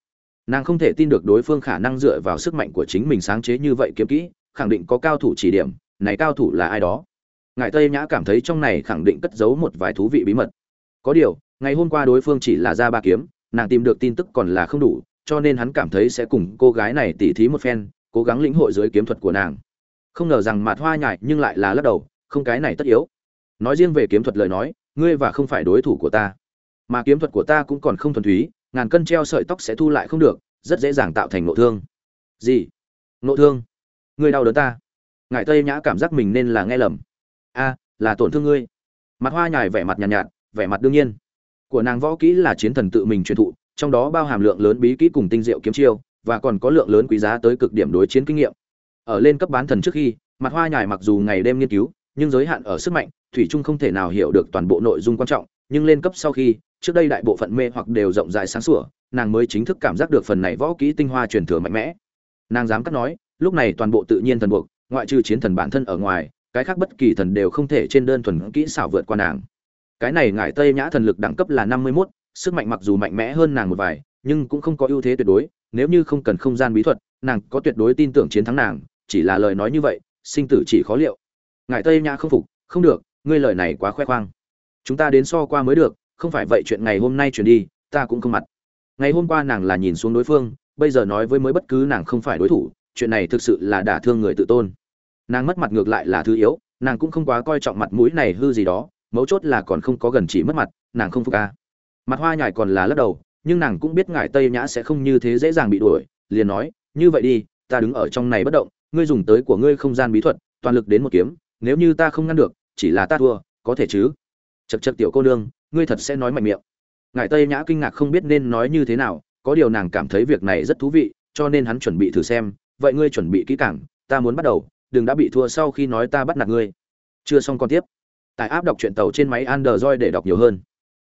Nàng không thể tin được đối phương khả năng dựa vào sức mạnh của chính mình sáng chế như vậy kiếm kỹ, khẳng định có cao thủ chỉ điểm, này cao thủ là ai đó? Ngài tây nhã cảm thấy trong này khẳng định cất giấu một vài thú vị bí mật có điều ngày hôm qua đối phương chỉ là ra ba kiếm nàng tìm được tin tức còn là không đủ cho nên hắn cảm thấy sẽ cùng cô gái này tỉ thí một phen cố gắng lĩnh hội dưới kiếm thuật của nàng. Không ngờ rằng mạt hoa nhại nhưng lại là lắc đầu không cái này tất yếu. Nói riêng về kiếm thuật lời nói ngươi và không phải đối thủ của ta. Mà kiếm thuật của ta cũng còn không thuần túy ngàn cân treo sợi tóc sẽ thu lại không được rất dễ dàng tạo thành nộ thương. Gì? Nộ thương? Ngươi đau đớn ta. Ngài tây nhã cảm giác mình nên là nghe lầm. A là tổn thương ngươi. Mặt hoa nhài vẻ mặt nhàn nhạt, nhạt vẻ mặt đương nhiên. Của nàng võ kỹ là chiến thần tự mình truyền thụ, trong đó bao hàm lượng lớn bí kỹ cùng tinh diệu kiếm chiêu, và còn có lượng lớn quý giá tới cực điểm đối chiến kinh nghiệm. Ở lên cấp bán thần trước khi, mặt hoa nhài mặc dù ngày đêm nghiên cứu, nhưng giới hạn ở sức mạnh, thủy trung không thể nào hiểu được toàn bộ nội dung quan trọng, nhưng lên cấp sau khi, trước đây đại bộ phận mê hoặc đều rộng rãi sáng sủa, nàng mới chính thức cảm giác được phần này võ kỹ tinh hoa truyền thừa mạnh mẽ. Nàng dám cắt nói, lúc này toàn bộ tự nhiên thần buộc, ngoại trừ chiến thần bản thân ở ngoài, cái khác bất kỳ thần đều không thể trên đơn thuần kỹ xảo vượt qua nàng cái này ngải tây nhã thần lực đẳng cấp là năm mươi 51, sức mạnh mặc dù mạnh mẽ hơn nàng một vài nhưng cũng không có ưu thế tuyệt đối nếu như không cần không gian bí thuật nàng có tuyệt đối tin tưởng chiến thắng nàng chỉ là lời nói như vậy sinh tử chỉ khó liệu. Ngải tây nhã không phục không được ngươi lời này quá khoe khoang. Chúng ta đến so qua mới được không phải vậy chuyện ngày hôm nay chuyển đi ta cũng không mặt. Ngày hôm qua nàng là nhìn xuống đối phương bây giờ nói với mới bất cứ nàng không phải đối thủ chuyện này thực sự là đả thương người tự tôn. Nàng mất mặt ngược lại là thứ yếu nàng cũng không quá coi trọng mặt mũi này hư gì đó mấu chốt là còn không có gần chỉ mất mặt, nàng không phục ca mặt hoa nhải còn là lắc đầu, nhưng nàng cũng biết ngài tây nhã sẽ không như thế dễ dàng bị đuổi, liền nói, như vậy đi, ta đứng ở trong này bất động, ngươi dùng tới của ngươi không gian bí thuật, toàn lực đến một kiếm, nếu như ta không ngăn được, chỉ là ta thua, có thể chứ? Chật chật tiểu cô nương, ngươi thật sẽ nói mạnh miệng. Ngài tây nhã kinh ngạc không biết nên nói như thế nào, có điều nàng cảm thấy việc này rất thú vị, cho nên hắn chuẩn bị thử xem, vậy ngươi chuẩn bị kỹ càng, ta muốn bắt đầu, đừng đã bị thua sau khi nói ta bắt nạt ngươi. Chưa xong còn tiếp tại áp đọc truyện tàu trên máy android để đọc nhiều hơn.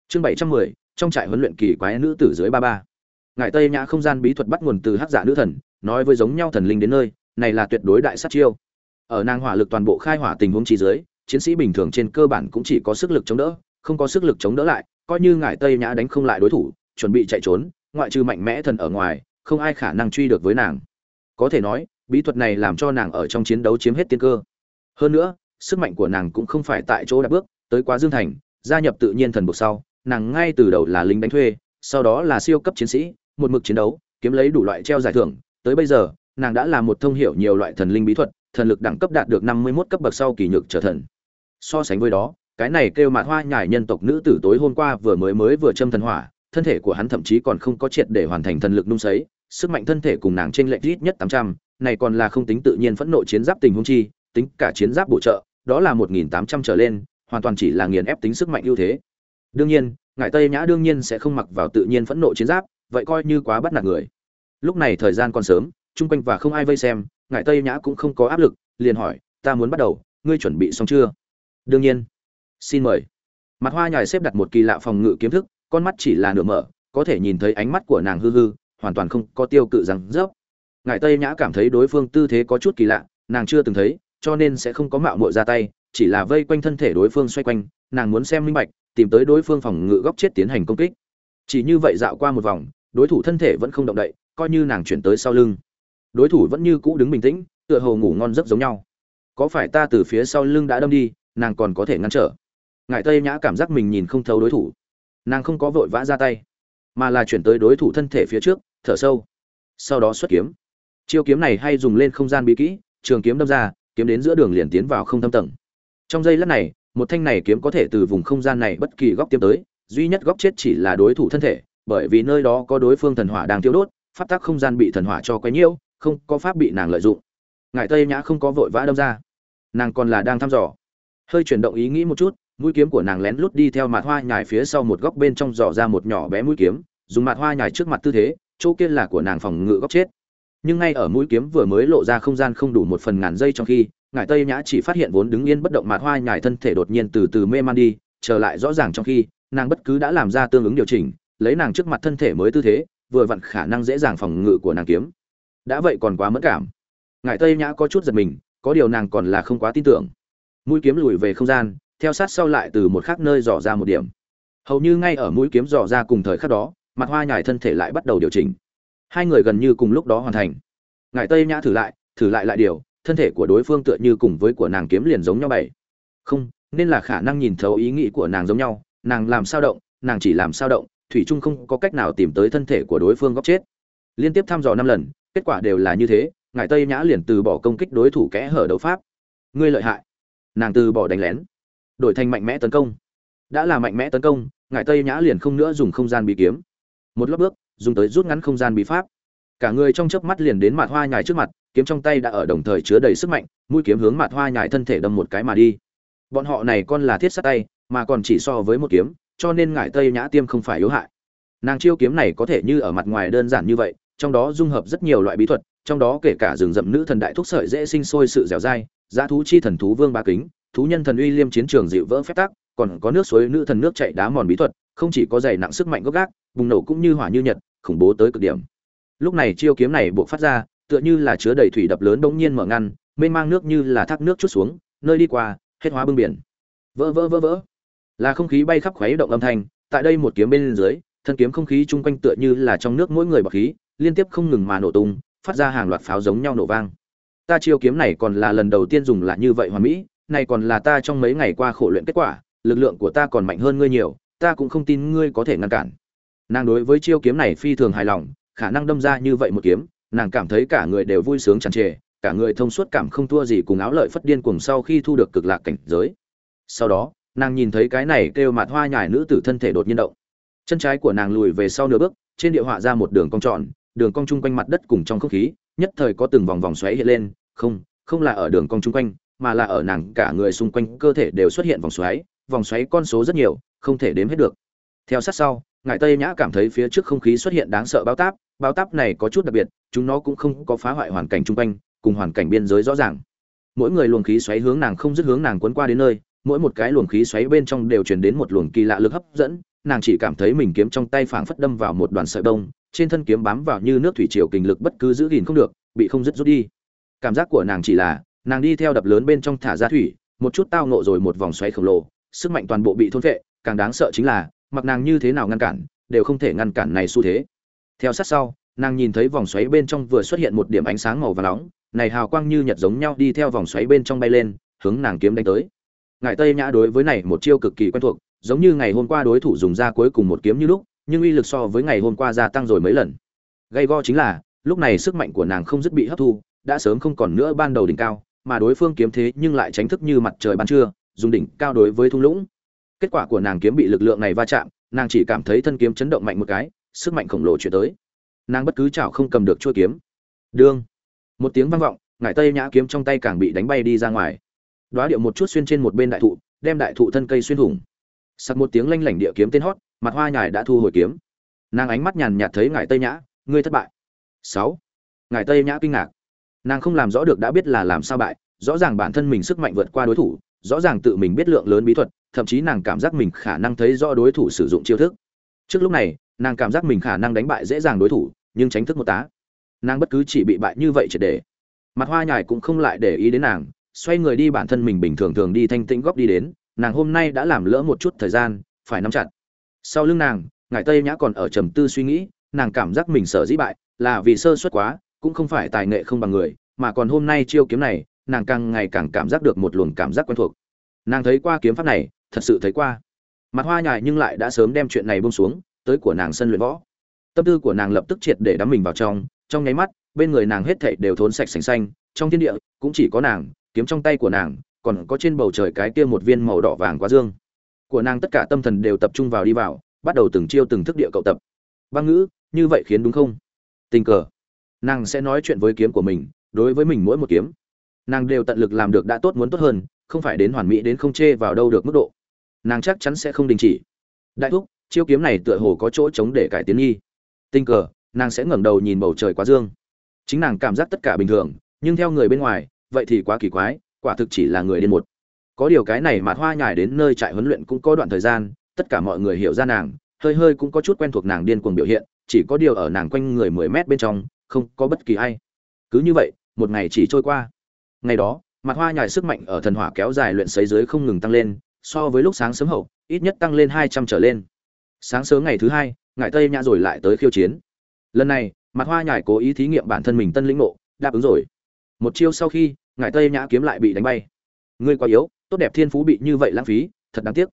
Chương bảy trăm mười, trong trại huấn luyện kỳ quái nữ tử dưới ba ba. Ngài tây nhã không gian bí thuật bắt nguồn từ hắc giả nữ thần, nói với giống nhau thần linh đến nơi, này là tuyệt đối đại sát chiêu. Ở nàng hỏa lực toàn bộ khai hỏa tình huống trí dưới, chiến sĩ bình thường trên cơ bản cũng chỉ có sức lực chống đỡ, không có sức lực chống đỡ lại, coi như ngài tây nhã đánh không lại đối thủ, chuẩn bị chạy trốn, ngoại trừ mạnh mẽ thần ở ngoài, không ai khả năng truy được với nàng. Có thể nói, bí thuật này làm cho nàng ở trong chiến đấu chiếm hết tiên cơ. Hơn nữa sức mạnh của nàng cũng không phải tại chỗ đã bước, tới quá dương thành, gia nhập tự nhiên thần buộc sau, nàng ngay từ đầu là lính đánh thuê, sau đó là siêu cấp chiến sĩ, một mực chiến đấu, kiếm lấy đủ loại treo giải thưởng. Tới bây giờ, nàng đã là một thông hiểu nhiều loại thần linh bí thuật, thần lực đẳng cấp đạt được năm mươi 51 cấp bậc sau kỳ nhược trở thần. So sánh với đó, cái này kêu mạt hoa nhải nhân tộc nữ tử tối hôm qua vừa mới mới vừa châm thần hỏa, thân thể của hắn thậm chí còn không có triệt để hoàn thành thần lực nung sấy, sức mạnh thân thể cùng nàng trên lệch ít nhất tám trăm, này còn là không tính tự nhiên phẫn nộ chiến giáp tình huống chi, tính cả chiến giáp bổ trợ đó là một nghìn tám trăm trở lên, hoàn toàn chỉ là nghiền ép tính sức mạnh ưu thế. Đương nhiên, ngải tây nhã đương nhiên sẽ không mặc vào tự nhiên phẫn nộ chiến giáp, vậy coi như quá bắt nạt người. Lúc này thời gian còn sớm, chung quanh và không ai vây xem, ngải tây nhã cũng không có áp lực, liền hỏi, ta muốn bắt đầu, ngươi chuẩn bị xong chưa? Đương nhiên. Xin mời. Mặt hoa nhài xếp đặt một kỳ lạ phòng ngự kiếm thức, con mắt chỉ là nửa mở, có thể nhìn thấy ánh mắt của nàng hư hư, hoàn toàn không có tiêu cự rằng rớp. Ngải tây nhã cảm thấy đối phương tư thế có chút kỳ lạ, nàng chưa từng thấy cho nên sẽ không có mạo muội ra tay, chỉ là vây quanh thân thể đối phương xoay quanh, nàng muốn xem minh bạch, tìm tới đối phương phòng ngự góc chết tiến hành công kích. Chỉ như vậy dạo qua một vòng, đối thủ thân thể vẫn không động đậy, coi như nàng chuyển tới sau lưng. Đối thủ vẫn như cũ đứng bình tĩnh, tựa hồ ngủ ngon giấc giống nhau. Có phải ta từ phía sau lưng đã đâm đi, nàng còn có thể ngăn trở? Ngải tây nhã cảm giác mình nhìn không thấu đối thủ. Nàng không có vội vã ra tay, mà là chuyển tới đối thủ thân thể phía trước, thở sâu. Sau đó xuất kiếm. Chiêu kiếm này hay dùng lên không gian bí kỹ, trường kiếm đâm ra kiếm đến giữa đường liền tiến vào không thâm tầng. Trong giây lát này, một thanh này kiếm có thể từ vùng không gian này bất kỳ góc tiếp tới, duy nhất góc chết chỉ là đối thủ thân thể, bởi vì nơi đó có đối phương thần hỏa đang tiêu đốt, pháp tắc không gian bị thần hỏa cho quấy nhiễu, không có pháp bị nàng lợi dụng. Ngải tây nhã không có vội vã đâm ra. Nàng còn là đang thăm dò. Hơi chuyển động ý nghĩ một chút, mũi kiếm của nàng lén lút đi theo mặt hoa nhài phía sau một góc bên trong dò ra một nhỏ bé mũi kiếm, dùng mặt hoa nhài trước mặt tư thế, chỗ kia là của nàng phòng ngự góc chết nhưng ngay ở mũi kiếm vừa mới lộ ra không gian không đủ một phần ngàn giây trong khi, ngải tây nhã chỉ phát hiện vốn đứng yên bất động mặt hoa nhải thân thể đột nhiên từ từ mê man đi, trở lại rõ ràng trong khi, nàng bất cứ đã làm ra tương ứng điều chỉnh, lấy nàng trước mặt thân thể mới tư thế, vừa vặn khả năng dễ dàng phòng ngự của nàng kiếm. Đã vậy còn quá mất cảm. Ngải tây nhã có chút giật mình, có điều nàng còn là không quá tin tưởng. Mũi kiếm lùi về không gian, theo sát sau lại từ một khác nơi dò ra một điểm. Hầu như ngay ở mũi kiếm dò ra cùng thời khắc đó, mặt hoa nhải thân thể lại bắt đầu điều chỉnh hai người gần như cùng lúc đó hoàn thành. Ngải tây nhã thử lại thử lại lại điều, thân thể của đối phương tựa như cùng với của nàng kiếm liền giống nhau bảy. Không, nên là khả năng nhìn thấu ý nghĩ của nàng giống nhau, nàng làm sao động, nàng chỉ làm sao động, thủy trung không có cách nào tìm tới thân thể của đối phương góc chết. Liên tiếp thăm dò năm lần, kết quả đều là như thế, ngải tây nhã liền từ bỏ công kích đối thủ kẽ hở đấu pháp. Ngươi lợi hại. Nàng từ bỏ đánh lén. Đổi thành mạnh mẽ tấn công. Đã là mạnh mẽ tấn công, ngải tây nhã liền không nữa dùng không gian bị kiếm. Một lớp bước dùng tới rút ngắn không gian bí pháp. Cả người trong chớp mắt liền đến mặt hoa nhài trước mặt, kiếm trong tay đã ở đồng thời chứa đầy sức mạnh, mũi kiếm hướng mặt hoa nhài thân thể đâm một cái mà đi. Bọn họ này con là thiết sát tay, mà còn chỉ so với một kiếm, cho nên ngải tây nhã tiêm không phải yếu hại. Nàng chiêu kiếm này có thể như ở mặt ngoài đơn giản như vậy, trong đó dung hợp rất nhiều loại bí thuật, trong đó kể cả rừng rậm nữ thần đại thúc sợi dễ sinh sôi sự dẻo dai giá thú chi thần thú vương ba kính, thú nhân thần uy liêm chiến trường dịu vỡ phép tắc, còn có nước suối nữ thần nước chạy đá mòn bí thuật, không chỉ có dày nặng sức mạnh gốc gác, bùng nổ cũng như hỏa như nhật khủng bố tới cực điểm. Lúc này chiêu kiếm này buộc phát ra, tựa như là chứa đầy thủy đập lớn bỗng nhiên mở ngăn, mênh mang nước như là thác nước chút xuống, nơi đi qua, hết hóa bưng biển. Vỡ vỡ vỡ vỡ. Là không khí bay khắp khuấy động âm thanh, tại đây một kiếm bên dưới, thân kiếm không khí chung quanh tựa như là trong nước mỗi người bọc khí, liên tiếp không ngừng mà nổ tung, phát ra hàng loạt pháo giống nhau nổ vang. Ta chiêu kiếm này còn là lần đầu tiên dùng là như vậy hoàn mỹ, này còn là ta trong mấy ngày qua khổ luyện kết quả, lực lượng của ta còn mạnh hơn ngươi nhiều, ta cũng không tin ngươi có thể ngăn cản nàng đối với chiêu kiếm này phi thường hài lòng, khả năng đâm ra như vậy một kiếm, nàng cảm thấy cả người đều vui sướng tràn trề, cả người thông suốt cảm không thua gì cùng áo lợi phất điên cùng sau khi thu được cực lạc cảnh giới. Sau đó, nàng nhìn thấy cái này kêu mặt hoa nhải nữ tử thân thể đột nhiên động. Chân trái của nàng lùi về sau nửa bước, trên địa họa ra một đường cong tròn, đường cong chung quanh mặt đất cùng trong không khí, nhất thời có từng vòng vòng xoáy hiện lên, không không là ở đường cong chung quanh, mà là ở nàng cả người xung quanh cơ thể đều xuất hiện vòng xoáy vòng xoáy con số rất nhiều, không thể đếm hết được. Theo sát sau ngài tây nhã cảm thấy phía trước không khí xuất hiện đáng sợ bao táp bao táp này có chút đặc biệt chúng nó cũng không có phá hoại hoàn cảnh chung quanh cùng hoàn cảnh biên giới rõ ràng. Mỗi người luồng khí xoáy hướng nàng không dứt hướng nàng cuốn qua đến nơi mỗi một cái luồng khí xoáy bên trong đều truyền đến một luồng kỳ lạ lực hấp dẫn nàng chỉ cảm thấy mình kiếm trong tay phảng phất đâm vào một đoàn sợi đông, trên thân kiếm bám vào như nước thủy triều kình lực bất cứ giữ gìn không được bị không dứt rút đi. Cảm giác của nàng chỉ là nàng đi theo đập lớn bên trong thả ra thủy một chút tao nộ rồi một vòng xoáy khổng lồ sức mạnh toàn bộ bị thôn vệ, càng đáng sợ chính là mặc nàng như thế nào ngăn cản, đều không thể ngăn cản này xu thế. Theo sát sau, nàng nhìn thấy vòng xoáy bên trong vừa xuất hiện một điểm ánh sáng màu vàng nóng, này hào quang như nhật giống nhau đi theo vòng xoáy bên trong bay lên, hướng nàng kiếm đánh tới. Ngài tây nhã đối với này một chiêu cực kỳ quen thuộc, giống như ngày hôm qua đối thủ dùng ra cuối cùng một kiếm như lúc, nhưng uy lực so với ngày hôm qua gia tăng rồi mấy lần. Gây go chính là, lúc này sức mạnh của nàng không dứt bị hấp thu, đã sớm không còn nữa ban đầu đỉnh cao, mà đối phương kiếm thế nhưng lại tránh thức như mặt trời ban trưa, dùng đỉnh cao đối với thung lũng kết quả của nàng kiếm bị lực lượng này va chạm, nàng chỉ cảm thấy thân kiếm chấn động mạnh một cái, sức mạnh khổng lồ chuyển tới. Nàng bất cứ chảo không cầm được chuôi kiếm. Đương. Một tiếng vang vọng, ngải tây nhã kiếm trong tay càng bị đánh bay đi ra ngoài. Đoá điệu một chút xuyên trên một bên đại thụ, đem đại thụ thân cây xuyên thủng. Sặc một tiếng lanh lảnh địa kiếm tên hót, mặt hoa nhài đã thu hồi kiếm. Nàng ánh mắt nhàn nhạt thấy ngải tây nhã, ngươi thất bại. Sáu. Ngải tây nhã kinh ngạc. Nàng không làm rõ được đã biết là làm sao bại, rõ ràng bản thân mình sức mạnh vượt qua đối thủ, rõ ràng tự mình biết lượng lớn bí thuật thậm chí nàng cảm giác mình khả năng thấy rõ đối thủ sử dụng chiêu thức. Trước lúc này, nàng cảm giác mình khả năng đánh bại dễ dàng đối thủ, nhưng tránh thức một tá. Nàng bất cứ chỉ bị bại như vậy triệt để. Mặt hoa nhài cũng không lại để ý đến nàng, xoay người đi bản thân mình bình thường thường đi thanh tĩnh góc đi đến, nàng hôm nay đã làm lỡ một chút thời gian, phải nắm chặt. Sau lưng nàng, ngải tây nhã còn ở trầm tư suy nghĩ, nàng cảm giác mình sợ dĩ bại là vì sơ suất quá, cũng không phải tài nghệ không bằng người, mà còn hôm nay chiêu kiếm này, nàng càng ngày càng cảm giác được một luồng cảm giác quen thuộc. Nàng thấy qua kiếm pháp này thật sự thấy qua. Mặt hoa nhài nhưng lại đã sớm đem chuyện này buông xuống, tới của nàng sân luyện võ. Tâm tư của nàng lập tức triệt để đắm mình vào trong trong nháy mắt, bên người nàng hết thảy đều thốn sạch sành xanh, trong thiên địa cũng chỉ có nàng, kiếm trong tay của nàng, còn có trên bầu trời cái kia một viên màu đỏ vàng quá dương. Của nàng tất cả tâm thần đều tập trung vào đi vào, bắt đầu từng chiêu từng thức địa cậu tập. Băng ngữ, như vậy khiến đúng không? Tình cờ. Nàng sẽ nói chuyện với kiếm của mình, đối với mình mỗi một kiếm. Nàng đều tận lực làm được đã tốt muốn tốt hơn, không phải đến hoàn mỹ đến không chê vào đâu được mức độ nàng chắc chắn sẽ không đình chỉ. Đại thúc, chiêu kiếm này tựa hồ có chỗ trống để cải tiến nghi. Tình cờ, nàng sẽ ngẩng đầu nhìn bầu trời quá dương. Chính nàng cảm giác tất cả bình thường, nhưng theo người bên ngoài, vậy thì quá kỳ quái, quả thực chỉ là người điên một. Có điều cái này mà hoa nhải đến nơi trại huấn luyện cũng có đoạn thời gian, tất cả mọi người hiểu ra nàng, hơi hơi cũng có chút quen thuộc nàng điên cuồng biểu hiện, chỉ có điều ở nàng quanh người mười mét bên trong, không có bất kỳ ai. Cứ như vậy, một ngày chỉ trôi qua. Ngày đó, mặt hoa nhài sức mạnh ở thần hỏa kéo dài luyện sấy dưới không ngừng tăng lên so với lúc sáng sớm hậu, ít nhất tăng lên hai trăm trở lên. Sáng sớm ngày thứ hai, ngải tây nhã rồi lại tới khiêu chiến. Lần này mặt hoa nhải cố ý thí nghiệm bản thân mình tân lĩnh ngộ, đáp ứng rồi. Một chiêu sau khi, ngải tây nhã kiếm lại bị đánh bay. Ngươi quá yếu, tốt đẹp thiên phú bị như vậy lãng phí, thật đáng tiếc.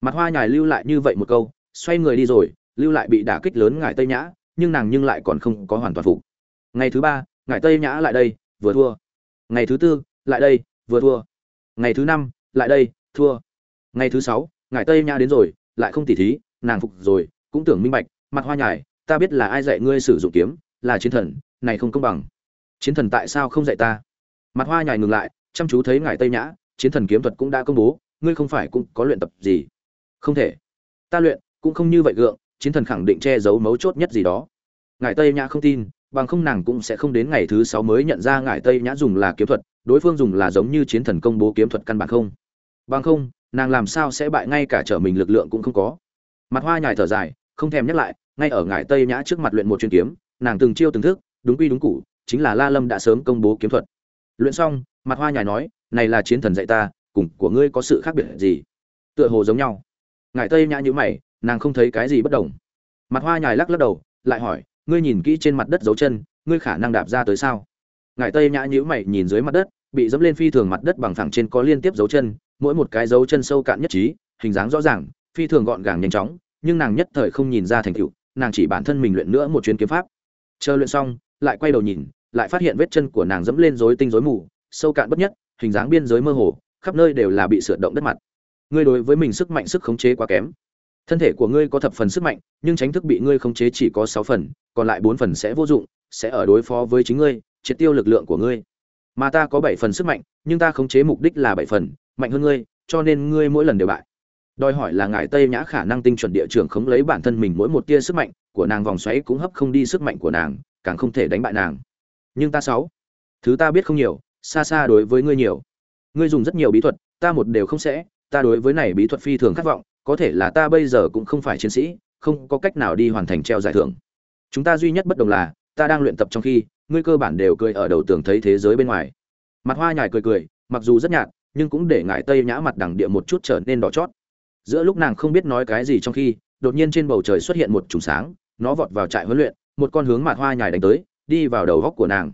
Mặt hoa nhải lưu lại như vậy một câu, xoay người đi rồi, lưu lại bị đả kích lớn ngải tây nhã, nhưng nàng nhưng lại còn không có hoàn toàn phục. Ngày thứ ba, ngải tây nhã lại đây, vừa thua. Ngày thứ tư, lại đây, vừa thua. Ngày thứ năm, lại đây, thua ngày thứ sáu ngải tây nhã đến rồi, lại không tỉ thí, nàng phục rồi, cũng tưởng minh bạch, mặt hoa nhải ta biết là ai dạy ngươi sử dụng kiếm, là chiến thần, này không công bằng. Chiến thần tại sao không dạy ta? Mặt hoa nhài ngừng lại, chăm chú thấy ngài tây nhã, chiến thần kiếm thuật cũng đã công bố, ngươi không phải cũng có luyện tập gì? Không thể. Ta luyện, cũng không như vậy gượng, chiến thần khẳng định che giấu mấu chốt nhất gì đó. Ngài tây nhã không tin, bằng không nàng cũng sẽ không đến ngày thứ sáu mới nhận ra ngài tây nhã dùng là kiếm thuật, đối phương dùng là giống như chiến thần công bố kiếm thuật căn bản không. Bằng không nàng làm sao sẽ bại ngay cả trở mình lực lượng cũng không có. Mặt hoa nhài thở dài, không thèm nhắc lại, ngay ở ngải tây nhã trước mặt luyện một chuyên kiếm, nàng từng chiêu từng thức, đúng quy đúng cụ chính là la lâm đã sớm công bố kiếm thuật. Luyện xong, mặt hoa nhài nói, này là chiến thần dạy ta, cùng của ngươi có sự khác biệt gì? Tựa hồ giống nhau. Ngải tây nhã nhữ mày, nàng không thấy cái gì bất đồng. Mặt hoa nhài lắc lắc đầu, lại hỏi, ngươi nhìn kỹ trên mặt đất dấu chân, ngươi khả năng đạp ra tới sao? Ngải tây nhã nhữ mày nhìn dưới mặt đất, bị dẫm lên phi thường mặt đất bằng thẳng trên có liên tiếp dấu chân mỗi một cái dấu chân sâu cạn nhất trí, hình dáng rõ ràng, phi thường gọn gàng nhanh chóng, nhưng nàng nhất thời không nhìn ra thành tựu, nàng chỉ bản thân mình luyện nữa một chuyến kiếm pháp. Chờ luyện xong, lại quay đầu nhìn, lại phát hiện vết chân của nàng dẫm lên rối tinh rối mù, sâu cạn bất nhất, hình dáng biên giới mơ hồ, khắp nơi đều là bị sượt động đất mặt. Ngươi đối với mình sức mạnh, sức khống chế quá kém. Thân thể của ngươi có thập phần sức mạnh, nhưng tránh thức bị ngươi khống chế chỉ có sáu phần, còn lại bốn phần sẽ vô dụng, sẽ ở đối phó với chính ngươi, triệt tiêu lực lượng của ngươi. Mà ta có bảy phần sức mạnh, nhưng ta khống chế mục đích là bảy phần mạnh hơn ngươi, cho nên ngươi mỗi lần đều bại. Đòi hỏi là ngài tây nhã khả năng tinh chuẩn địa trường khống lấy bản thân mình mỗi một tia sức mạnh của nàng vòng xoáy cũng hấp không đi sức mạnh của nàng, càng không thể đánh bại nàng. Nhưng ta sáu, thứ ta biết không nhiều, xa xa đối với ngươi nhiều. Ngươi dùng rất nhiều bí thuật, ta một đều không sẽ, ta đối với này bí thuật phi thường khát vọng, có thể là ta bây giờ cũng không phải chiến sĩ, không có cách nào đi hoàn thành treo giải thưởng. Chúng ta duy nhất bất đồng là, ta đang luyện tập trong khi, ngươi cơ bản đều cười ở đầu tường thấy thế giới bên ngoài. Mặt hoa nhài cười cười, mặc dù rất nhạt nhưng cũng để ngải tây nhã mặt đằng địa một chút trở nên đỏ chót. Giữa lúc nàng không biết nói cái gì trong khi, đột nhiên trên bầu trời xuất hiện một chùm sáng, nó vọt vào trại huấn luyện, một con hướng mặt hoa nhài đánh tới, đi vào đầu góc của nàng.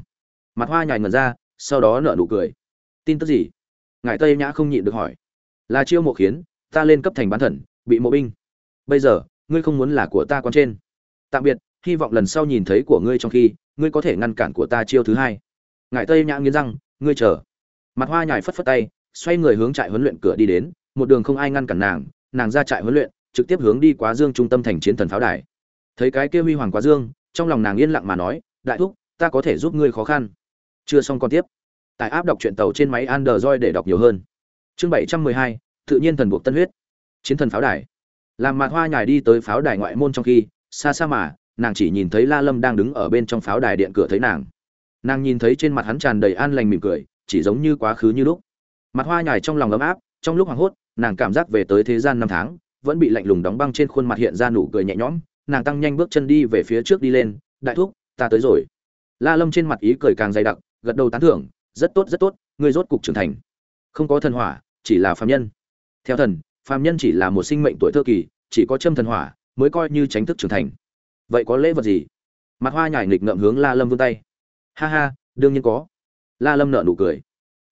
Mặt hoa nhài ngẩn ra, sau đó nở nụ cười. Tin tức gì? Ngải tây nhã không nhịn được hỏi. Là chiêu mộ khiến, ta lên cấp thành bán thần, bị mộ binh. Bây giờ, ngươi không muốn là của ta con trên. Tạm biệt, hy vọng lần sau nhìn thấy của ngươi trong khi, ngươi có thể ngăn cản của ta chiêu thứ hai. Ngải tây nhã nghiến răng, ngươi chờ. Mặt hoa nhài phất phất tay xoay người hướng trại huấn luyện cửa đi đến, một đường không ai ngăn cản nàng nàng ra trại huấn luyện, trực tiếp hướng đi quá dương trung tâm thành chiến thần pháo đài. Thấy cái kia huy hoàng quá dương, trong lòng nàng yên lặng mà nói, đại thúc, ta có thể giúp ngươi khó khăn. Chưa xong còn tiếp. Tại áp đọc truyện tàu trên máy android để đọc nhiều hơn. Chương bảy trăm mười hai, tự nhiên thần buộc tân huyết. Chiến thần pháo đài. Làm mặt hoa nhài đi tới pháo đài ngoại môn trong khi, xa xa mà, nàng chỉ nhìn thấy la lâm đang đứng ở bên trong pháo đài điện cửa thấy nàng. Nàng nhìn thấy trên mặt hắn tràn đầy an lành mỉm cười, chỉ giống như quá khứ như lúc mặt hoa nhài trong lòng ấm áp, trong lúc hoảng hốt, nàng cảm giác về tới thế gian năm tháng, vẫn bị lạnh lùng đóng băng trên khuôn mặt hiện ra nụ cười nhẹ nhõm, nàng tăng nhanh bước chân đi về phía trước đi lên, đại thúc, ta tới rồi. La lâm trên mặt ý cười càng dày đặc, gật đầu tán thưởng, rất tốt rất tốt, ngươi rốt cục trưởng thành. Không có thần hỏa, chỉ là phàm nhân. Theo thần, phàm nhân chỉ là một sinh mệnh tuổi thơ kỳ, chỉ có châm thần hỏa mới coi như tránh thức trưởng thành. Vậy có lễ vật gì? Mặt hoa nhải nghịch ngợm hướng la lâm vươn tay. Ha ha, đương nhiên có. La lâm nợ nụ cười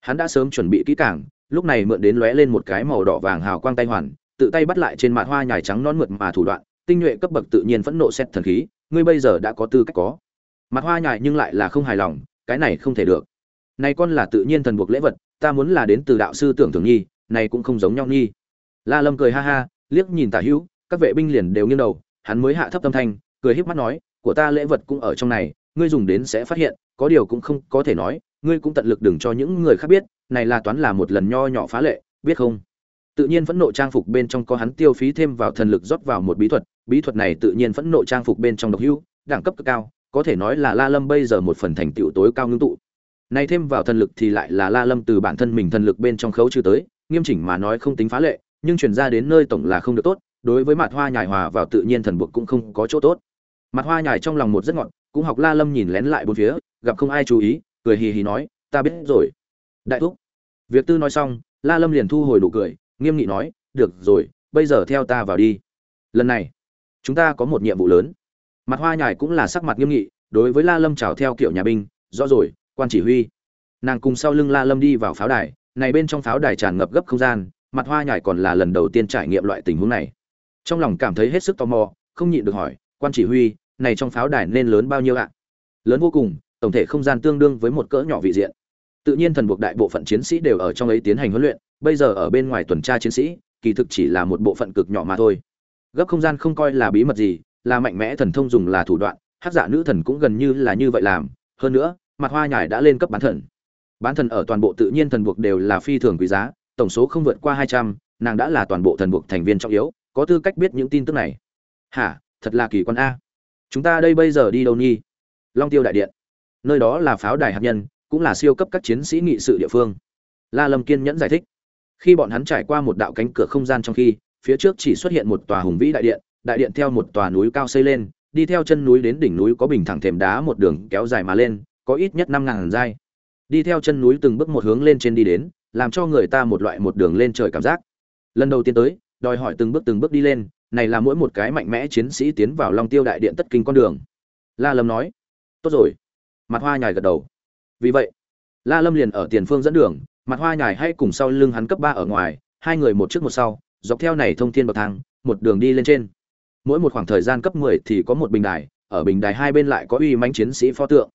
hắn đã sớm chuẩn bị kỹ càng, lúc này mượn đến lóe lên một cái màu đỏ vàng hào quang tay hoàn, tự tay bắt lại trên mặt hoa nhài trắng non mượt mà thủ đoạn, tinh nhuệ cấp bậc tự nhiên phẫn nộ xét thần khí, ngươi bây giờ đã có tư cách có. Mặt hoa nhài nhưng lại là không hài lòng, cái này không thể được. Này con là tự nhiên thần buộc lễ vật, ta muốn là đến từ đạo sư tưởng thường nhi này cũng không giống nhau nhi la lâm cười ha ha, liếc nhìn tả hữu, các vệ binh liền đều nghiêng đầu, hắn mới hạ thấp tâm thanh, cười híp mắt nói, của ta lễ vật cũng ở trong này ngươi dùng đến sẽ phát hiện, có điều cũng không có thể nói, ngươi cũng tận lực đừng cho những người khác biết, này là toán là một lần nho nhỏ phá lệ, biết không? Tự nhiên phẫn nộ trang phục bên trong có hắn tiêu phí thêm vào thần lực rót vào một bí thuật bí thuật này tự nhiên phẫn nộ trang phục bên trong độc hữu, đẳng cấp cực cao, có thể nói là la lâm bây giờ một phần thành tựu tối cao ngưng tụ. Này thêm vào thần lực thì lại là la lâm từ bản thân mình thần lực bên trong khấu trừ tới, nghiêm chỉnh mà nói không tính phá lệ, nhưng truyền ra đến nơi tổng là không được tốt, đối với mặt hoa nhài hòa vào tự nhiên thần buộc cũng không có chỗ tốt. Mặt hoa nhài trong lòng một rất ngọn cũng học la lâm nhìn lén lại bốn phía, gặp không ai chú ý, cười hì hì nói, ta biết rồi. Đại thúc. Việc tư nói xong, la lâm liền thu hồi nụ cười, nghiêm nghị nói, được rồi, bây giờ theo ta vào đi. Lần này, chúng ta có một nhiệm vụ lớn. Mặt hoa nhài cũng là sắc mặt nghiêm nghị, đối với la lâm chào theo kiểu nhà binh, rõ rồi, quan chỉ huy. Nàng cùng sau lưng la lâm đi vào pháo đài, này bên trong pháo đài tràn ngập gấp không gian, mặt hoa nhài còn là lần đầu tiên trải nghiệm loại tình huống này. Trong lòng cảm thấy hết sức tò mò, không nhịn được hỏi, quan chỉ huy này trong pháo đài nên lớn bao nhiêu ạ? Lớn vô cùng, tổng thể không gian tương đương với một cỡ nhỏ vị diện. Tự nhiên thần buộc đại bộ phận chiến sĩ đều ở trong ấy tiến hành huấn luyện, bây giờ ở bên ngoài tuần tra chiến sĩ, kỳ thực chỉ là một bộ phận cực nhỏ mà thôi. Gấp không gian không coi là bí mật gì, là mạnh mẽ thần thông dùng là thủ đoạn hắc giả dạ nữ thần cũng gần như là như vậy làm. Hơn nữa, mặt hoa nhải đã lên cấp bán thần. Bán thần ở toàn bộ tự nhiên thần buộc đều là phi thường quý giá, tổng số không vượt qua hai trăm, nàng đã là toàn bộ thần buộc thành viên trọng yếu, có tư cách biết những tin tức này. Hả, thật là kỳ quan a chúng ta đây bây giờ đi đâu nhi? Long tiêu đại điện. Nơi đó là pháo đài hạt nhân, cũng là siêu cấp các chiến sĩ nghị sự địa phương. La lâm kiên nhẫn giải thích. Khi bọn hắn trải qua một đạo cánh cửa không gian trong khi, phía trước chỉ xuất hiện một tòa hùng vĩ đại điện đại điện theo một tòa núi cao xây lên, đi theo chân núi đến đỉnh núi có bình thẳng thềm đá một đường kéo dài mà lên, có ít nhất năm ngàn giai đi theo chân núi từng bước một hướng lên trên đi đến, làm cho người ta một loại một đường lên trời cảm giác. Lần đầu tiên tới, đòi hỏi từng bước từng bước đi lên này là mỗi một cái mạnh mẽ chiến sĩ tiến vào long tiêu đại điện tất kinh con đường. La lâm nói, tốt rồi. Mặt hoa nhài gật đầu. Vì vậy, la lâm liền ở tiền phương dẫn đường mặt hoa nhài hay cùng sau lưng hắn cấp ba ở ngoài, hai người một trước một sau, dọc theo này thông thiên bậc thang, một đường đi lên trên. Mỗi một khoảng thời gian cấp 10 thì có một bình đài, ở bình đài hai bên lại có uy mãnh chiến sĩ pho tượng.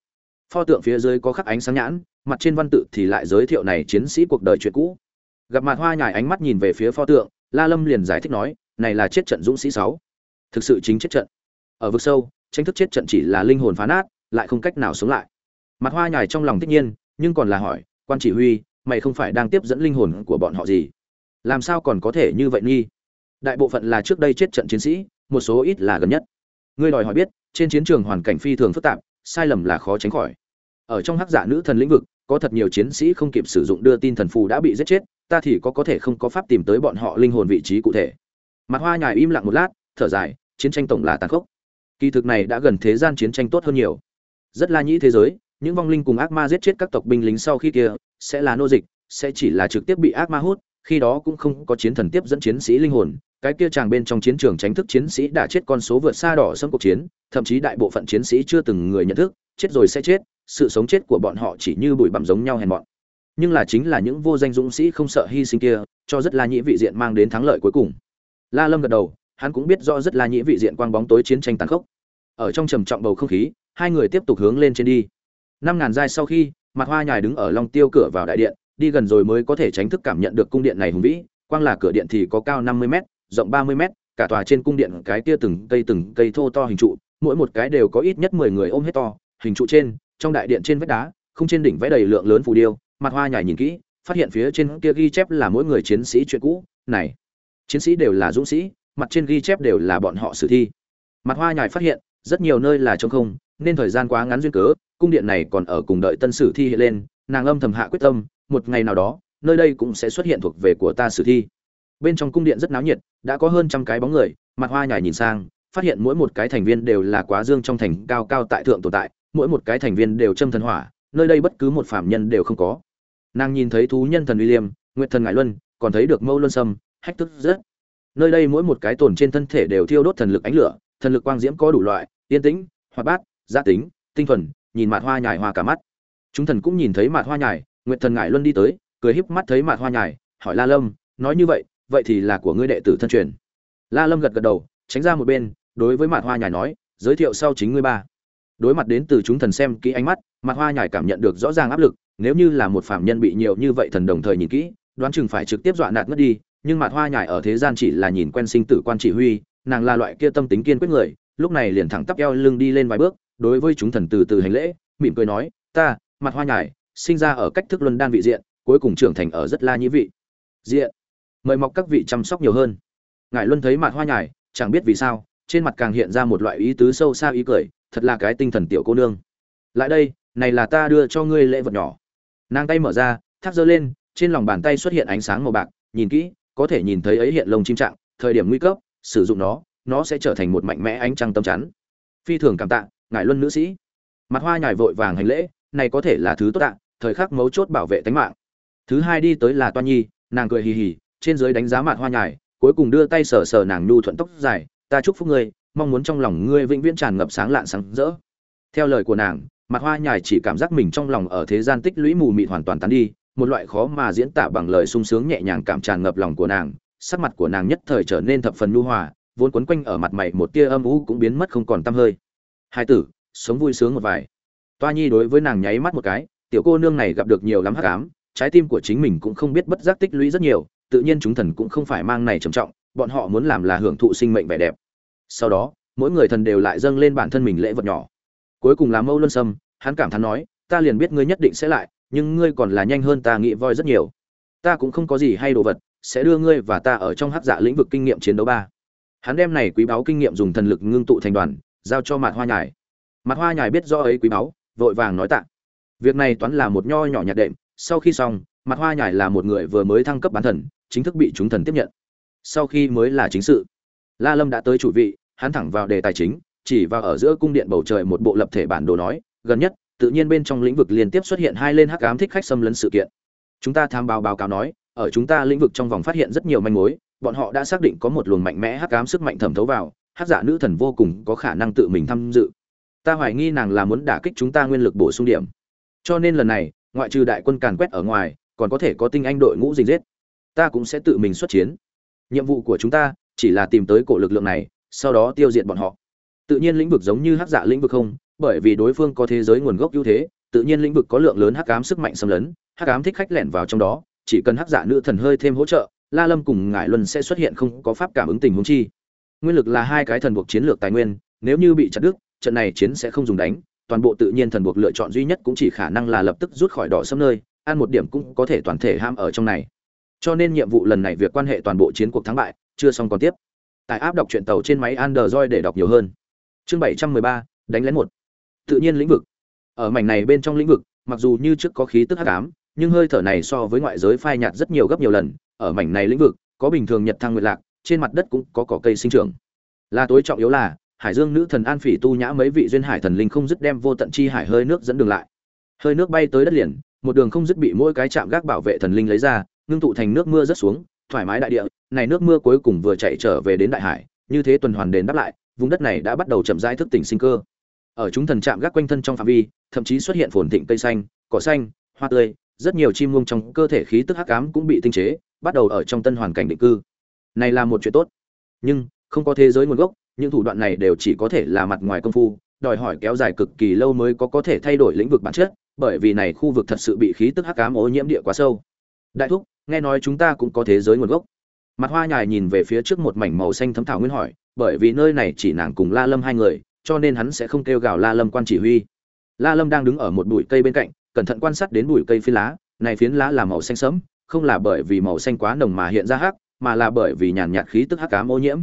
Pho tượng phía dưới có khắc ánh sáng nhãn, mặt trên văn tự thì lại giới thiệu này chiến sĩ cuộc đời chuyện cũ. Gặp mặt hoa nhài ánh mắt nhìn về phía pho tượng, la lâm liền giải thích nói này là chết trận dũng sĩ sáu. Thực sự chính chết trận. Ở vực sâu, tranh thức chết trận chỉ là linh hồn phá nát, lại không cách nào sống lại. Mặt hoa nhài trong lòng tất nhiên, nhưng còn là hỏi, quan chỉ huy, mày không phải đang tiếp dẫn linh hồn của bọn họ gì? Làm sao còn có thể như vậy nghi? Đại bộ phận là trước đây chết trận chiến sĩ, một số ít là gần nhất. Ngươi đòi hỏi biết, trên chiến trường hoàn cảnh phi thường phức tạp, sai lầm là khó tránh khỏi. Ở trong hắc giả nữ thần lĩnh vực, có thật nhiều chiến sĩ không kịp sử dụng đưa tin thần phù đã bị giết chết, ta thì có có thể không có pháp tìm tới bọn họ linh hồn vị trí cụ thể mặt hoa nhài im lặng một lát, thở dài, chiến tranh tổng là tàn khốc. Kỳ thực này đã gần thế gian chiến tranh tốt hơn nhiều. Rất la nhĩ thế giới, những vong linh cùng ác ma giết chết các tộc binh lính sau khi kia, sẽ là nô dịch, sẽ chỉ là trực tiếp bị ác ma hút, khi đó cũng không có chiến thần tiếp dẫn chiến sĩ linh hồn. Cái kia chàng bên trong chiến trường tránh thức chiến sĩ đã chết, con số vượt xa đỏ sâm cuộc chiến, thậm chí đại bộ phận chiến sĩ chưa từng người nhận thức, chết rồi sẽ chết, sự sống chết của bọn họ chỉ như bụi bặm giống nhau hèn mọn. Nhưng là chính là những vô danh dũng sĩ không sợ hy sinh kia, cho rất la nhĩ vị diện mang đến thắng lợi cuối cùng la lâm gật đầu, hắn cũng biết rõ rất là nhĩ vị diện quang bóng tối chiến tranh tàn khốc. Ở trong trầm trọng bầu không khí, hai người tiếp tục hướng lên trên đi. Năm ngàn giai sau khi, mặt hoa nhài đứng ở long tiêu cửa vào đại điện, đi gần rồi mới có thể tránh thức cảm nhận được cung điện này hùng vĩ. Quang là cửa điện thì có cao năm mươi m rộng ba mươi m cả tòa trên cung điện cái kia từng cây từng cây thô to hình trụ, mỗi một cái đều có ít nhất mười người ôm hết to, hình trụ trên, trong đại điện trên vách đá không trên đỉnh vẽ đầy lượng lớn phù điêu. Mặt hoa nhài nhìn kỹ, phát hiện phía trên kia ghi chép là mỗi người chiến sĩ chuyện cũ. Này chiến sĩ đều là dũng sĩ, mặt trên ghi chép đều là bọn họ sử thi. Mặt hoa nhài phát hiện, rất nhiều nơi là trống không, nên thời gian quá ngắn duyên cớ, cung điện này còn ở cùng đợi tân sử thi hiện lên, nàng âm thầm hạ quyết tâm, một ngày nào đó, nơi đây cũng sẽ xuất hiện thuộc về của ta sử thi. Bên trong cung điện rất náo nhiệt, đã có hơn trăm cái bóng người, mặt hoa nhài nhìn sang, phát hiện mỗi một cái thành viên đều là quá dương trong thành cao cao tại thượng tồn tại, mỗi một cái thành viên đều châm thần hỏa, nơi đây bất cứ một phạm nhân đều không có. Nàng nhìn thấy thú nhân thần uy liêm, nguyệt thần ngải luân, còn thấy được mâu luân sâm hách tức rất. Nơi đây mỗi một cái tồn trên thân thể đều thiêu đốt thần lực ánh lửa, thần lực quang diễm có đủ loại, yên tĩnh, hoạt bát, gia tính, tinh thuần, nhìn mạt hoa nhài hoa cả mắt. Chúng thần cũng nhìn thấy mạt hoa nhài, nguyệt thần ngải luân đi tới, cười híp mắt thấy mạt hoa nhài, hỏi la lâm, nói như vậy vậy thì là của ngươi đệ tử thân truyền. La lâm gật gật đầu, tránh ra một bên, đối với mạt hoa nhài nói, giới thiệu sau chính ngươi ba. Đối mặt đến từ chúng thần xem kỹ ánh mắt mạt hoa nhài cảm nhận được rõ ràng áp lực, nếu như là một phạm nhân bị nhiều như vậy thần đồng thời nhìn kỹ, đoán chừng phải trực tiếp dọa nạt ngất đi nhưng mặt hoa nhài ở thế gian chỉ là nhìn quen sinh tử quan chỉ huy, nàng là loại kia tâm tính kiên quyết người, lúc này liền thẳng tắp eo lưng đi lên vài bước, đối với chúng thần từ từ hành lễ, mỉm cười nói, ta, mặt hoa nhài, sinh ra ở cách thức luân đan vị diện, cuối cùng trưởng thành ở rất la nhĩ vị. Diện. Mời mọc các vị chăm sóc nhiều hơn. Ngài luân thấy mặt hoa nhài, chẳng biết vì sao, trên mặt càng hiện ra một loại ý tứ sâu xa ý cười, thật là cái tinh thần tiểu cô nương. Lại đây, này là ta đưa cho ngươi lễ vật nhỏ. Nàng tay mở ra thác giơ lên, trên lòng bàn tay xuất hiện ánh sáng màu bạc, nhìn kỹ có thể nhìn thấy ấy hiện lông chim trạng, thời điểm nguy cấp, sử dụng nó nó sẽ trở thành một mạnh mẽ ánh trăng tâm chắn. Phi thường cảm tạ, ngài luân nữ sĩ. Mặt hoa nhài vội vàng hành lễ, này có thể là thứ tốt tạ thời khắc mấu chốt bảo vệ tính mạng. Thứ hai đi tới là toa nhi, nàng cười hì hì, trên dưới đánh giá mặt hoa nhài, cuối cùng đưa tay sờ sờ nàng nhu thuận tóc dài, ta chúc phúc ngươi, mong muốn trong lòng ngươi vĩnh viễn tràn ngập sáng lạn sáng rỡ. Theo lời của nàng, mặt hoa nhài chỉ cảm giác mình trong lòng ở thế gian tích lũy mù mịt hoàn toàn tán đi một loại khó mà diễn tả bằng lời sung sướng nhẹ nhàng cảm tràn ngập lòng của nàng, sắc mặt của nàng nhất thời trở nên thập phần nhu hòa, vốn quấn quanh ở mặt mày một tia âm u cũng biến mất không còn tăm hơi. Hai tử, sống vui sướng một vài. Toa nhi đối với nàng nháy mắt một cái, tiểu cô nương này gặp được nhiều lắm hắc ám, trái tim của chính mình cũng không biết bất giác tích lũy rất nhiều, tự nhiên chúng thần cũng không phải mang này trầm trọng, bọn họ muốn làm là hưởng thụ sinh mệnh vẻ đẹp. Sau đó, mỗi người thần đều lại dâng lên bản thân mình lễ vật nhỏ. Cuối cùng là mâu luân sâm, hắn cảm thán nói, ta liền biết ngươi nhất định sẽ lại nhưng ngươi còn là nhanh hơn ta nghĩ voi rất nhiều. Ta cũng không có gì hay đồ vật, sẽ đưa ngươi và ta ở trong hắc dạ lĩnh vực kinh nghiệm chiến đấu ba. Hắn đem này quý báu kinh nghiệm dùng thần lực ngưng tụ thành đoàn, giao cho mặt hoa nhài mặt hoa nhài biết do ấy quý báu, vội vàng nói tạ. Việc này toán là một nho nhỏ nhặt đệm, sau khi xong mặt hoa nhài là một người vừa mới thăng cấp bán thần, chính thức bị chúng thần tiếp nhận. Sau khi mới là chính sự. La lâm đã tới chủ vị, hắn thẳng vào đề tài chính, chỉ vào ở giữa cung điện bầu trời một bộ lập thể bản đồ nói, gần nhất tự nhiên bên trong lĩnh vực liên tiếp xuất hiện hai lên hắc ám thích khách xâm lấn sự kiện. Chúng ta tham báo báo cáo nói, ở chúng ta lĩnh vực trong vòng phát hiện rất nhiều manh mối, bọn họ đã xác định có một luồng mạnh mẽ hắc ám sức mạnh thẩm thấu vào, hắc giả nữ thần vô cùng có khả năng tự mình tham dự. Ta hoài nghi nàng là muốn đả kích chúng ta nguyên lực bổ sung điểm. Cho nên lần này, ngoại trừ đại quân càn quét ở ngoài, còn có thể có tinh anh đội ngũ dình giết. Ta cũng sẽ tự mình xuất chiến. Nhiệm vụ của chúng ta chỉ là tìm tới cổ lực lượng này, sau đó tiêu diệt bọn họ. Tự nhiên lĩnh vực giống như hắc giả lĩnh vực không bởi vì đối phương có thế giới nguồn gốc ưu thế, tự nhiên lĩnh vực có lượng lớn hắc ám sức mạnh xâm lấn, hắc ám thích khách lẻn vào trong đó, chỉ cần hắc giả nữ thần hơi thêm hỗ trợ, la lâm cùng ngải luân sẽ xuất hiện không có pháp cảm ứng tình huống chi. Nguyên lực là hai cái thần buộc chiến lược tài nguyên, nếu như bị chặt đứt, trận này chiến sẽ không dùng đánh, toàn bộ tự nhiên thần buộc lựa chọn duy nhất cũng chỉ khả năng là lập tức rút khỏi đỏ sâm nơi, ăn một điểm cũng có thể toàn thể ham ở trong này. Cho nên nhiệm vụ lần này việc quan hệ toàn bộ chiến cuộc thắng bại, chưa xong còn tiếp. Tại áp đọc truyện tàu trên máy android để đọc nhiều hơn. Chương bảy trăm mười ba, đánh lén một tự nhiên lĩnh vực. Ở mảnh này bên trong lĩnh vực, mặc dù như trước có khí tức hắc ám, nhưng hơi thở này so với ngoại giới phai nhạt rất nhiều gấp nhiều lần. Ở mảnh này lĩnh vực, có bình thường nhật thăng nguyệt lạc, trên mặt đất cũng có cỏ cây sinh trưởng. Là tối trọng yếu là, hải dương nữ thần an phỉ tu nhã mấy vị duyên hải thần linh không dứt đem vô tận chi hải hơi nước dẫn đường lại. Hơi nước bay tới đất liền, một đường không dứt bị mỗi cái chạm gác bảo vệ thần linh lấy ra, ngưng tụ thành nước mưa rất xuống, thoải mái đại địa, này nước mưa cuối cùng vừa chạy trở về đến đại hải, như thế tuần hoàn đền đáp lại, vùng đất này đã bắt đầu chậm rãi thức tỉnh sinh cơ ở chúng thần chạm gác quanh thân trong phạm vi, thậm chí xuất hiện phồn thịnh cây xanh, cỏ xanh, hoa tươi, rất nhiều chim muông trong cơ thể khí tức hắc ám cũng bị tinh chế, bắt đầu ở trong tân hoàn cảnh định cư. Này là một chuyện tốt. Nhưng, không có thế giới nguồn gốc, những thủ đoạn này đều chỉ có thể là mặt ngoài công phu, đòi hỏi kéo dài cực kỳ lâu mới có có thể thay đổi lĩnh vực bản chất, bởi vì này khu vực thật sự bị khí tức hắc ám ô nhiễm địa quá sâu. Đại thúc, nghe nói chúng ta cũng có thế giới nguồn gốc. Mặt hoa nhài nhìn về phía trước một mảnh màu xanh thấm thảo nguyên hỏi, bởi vì nơi này chỉ nàng cùng la lâm hai người cho nên hắn sẽ không kêu gào la lâm quan chỉ huy. La lâm đang đứng ở một bụi cây bên cạnh, cẩn thận quan sát đến bụi cây phi lá. Này phiến lá là màu xanh sẫm, không là bởi vì màu xanh quá nồng mà hiện ra hắc, mà là bởi vì nhàn nhạt khí tức hắc ám ô nhiễm.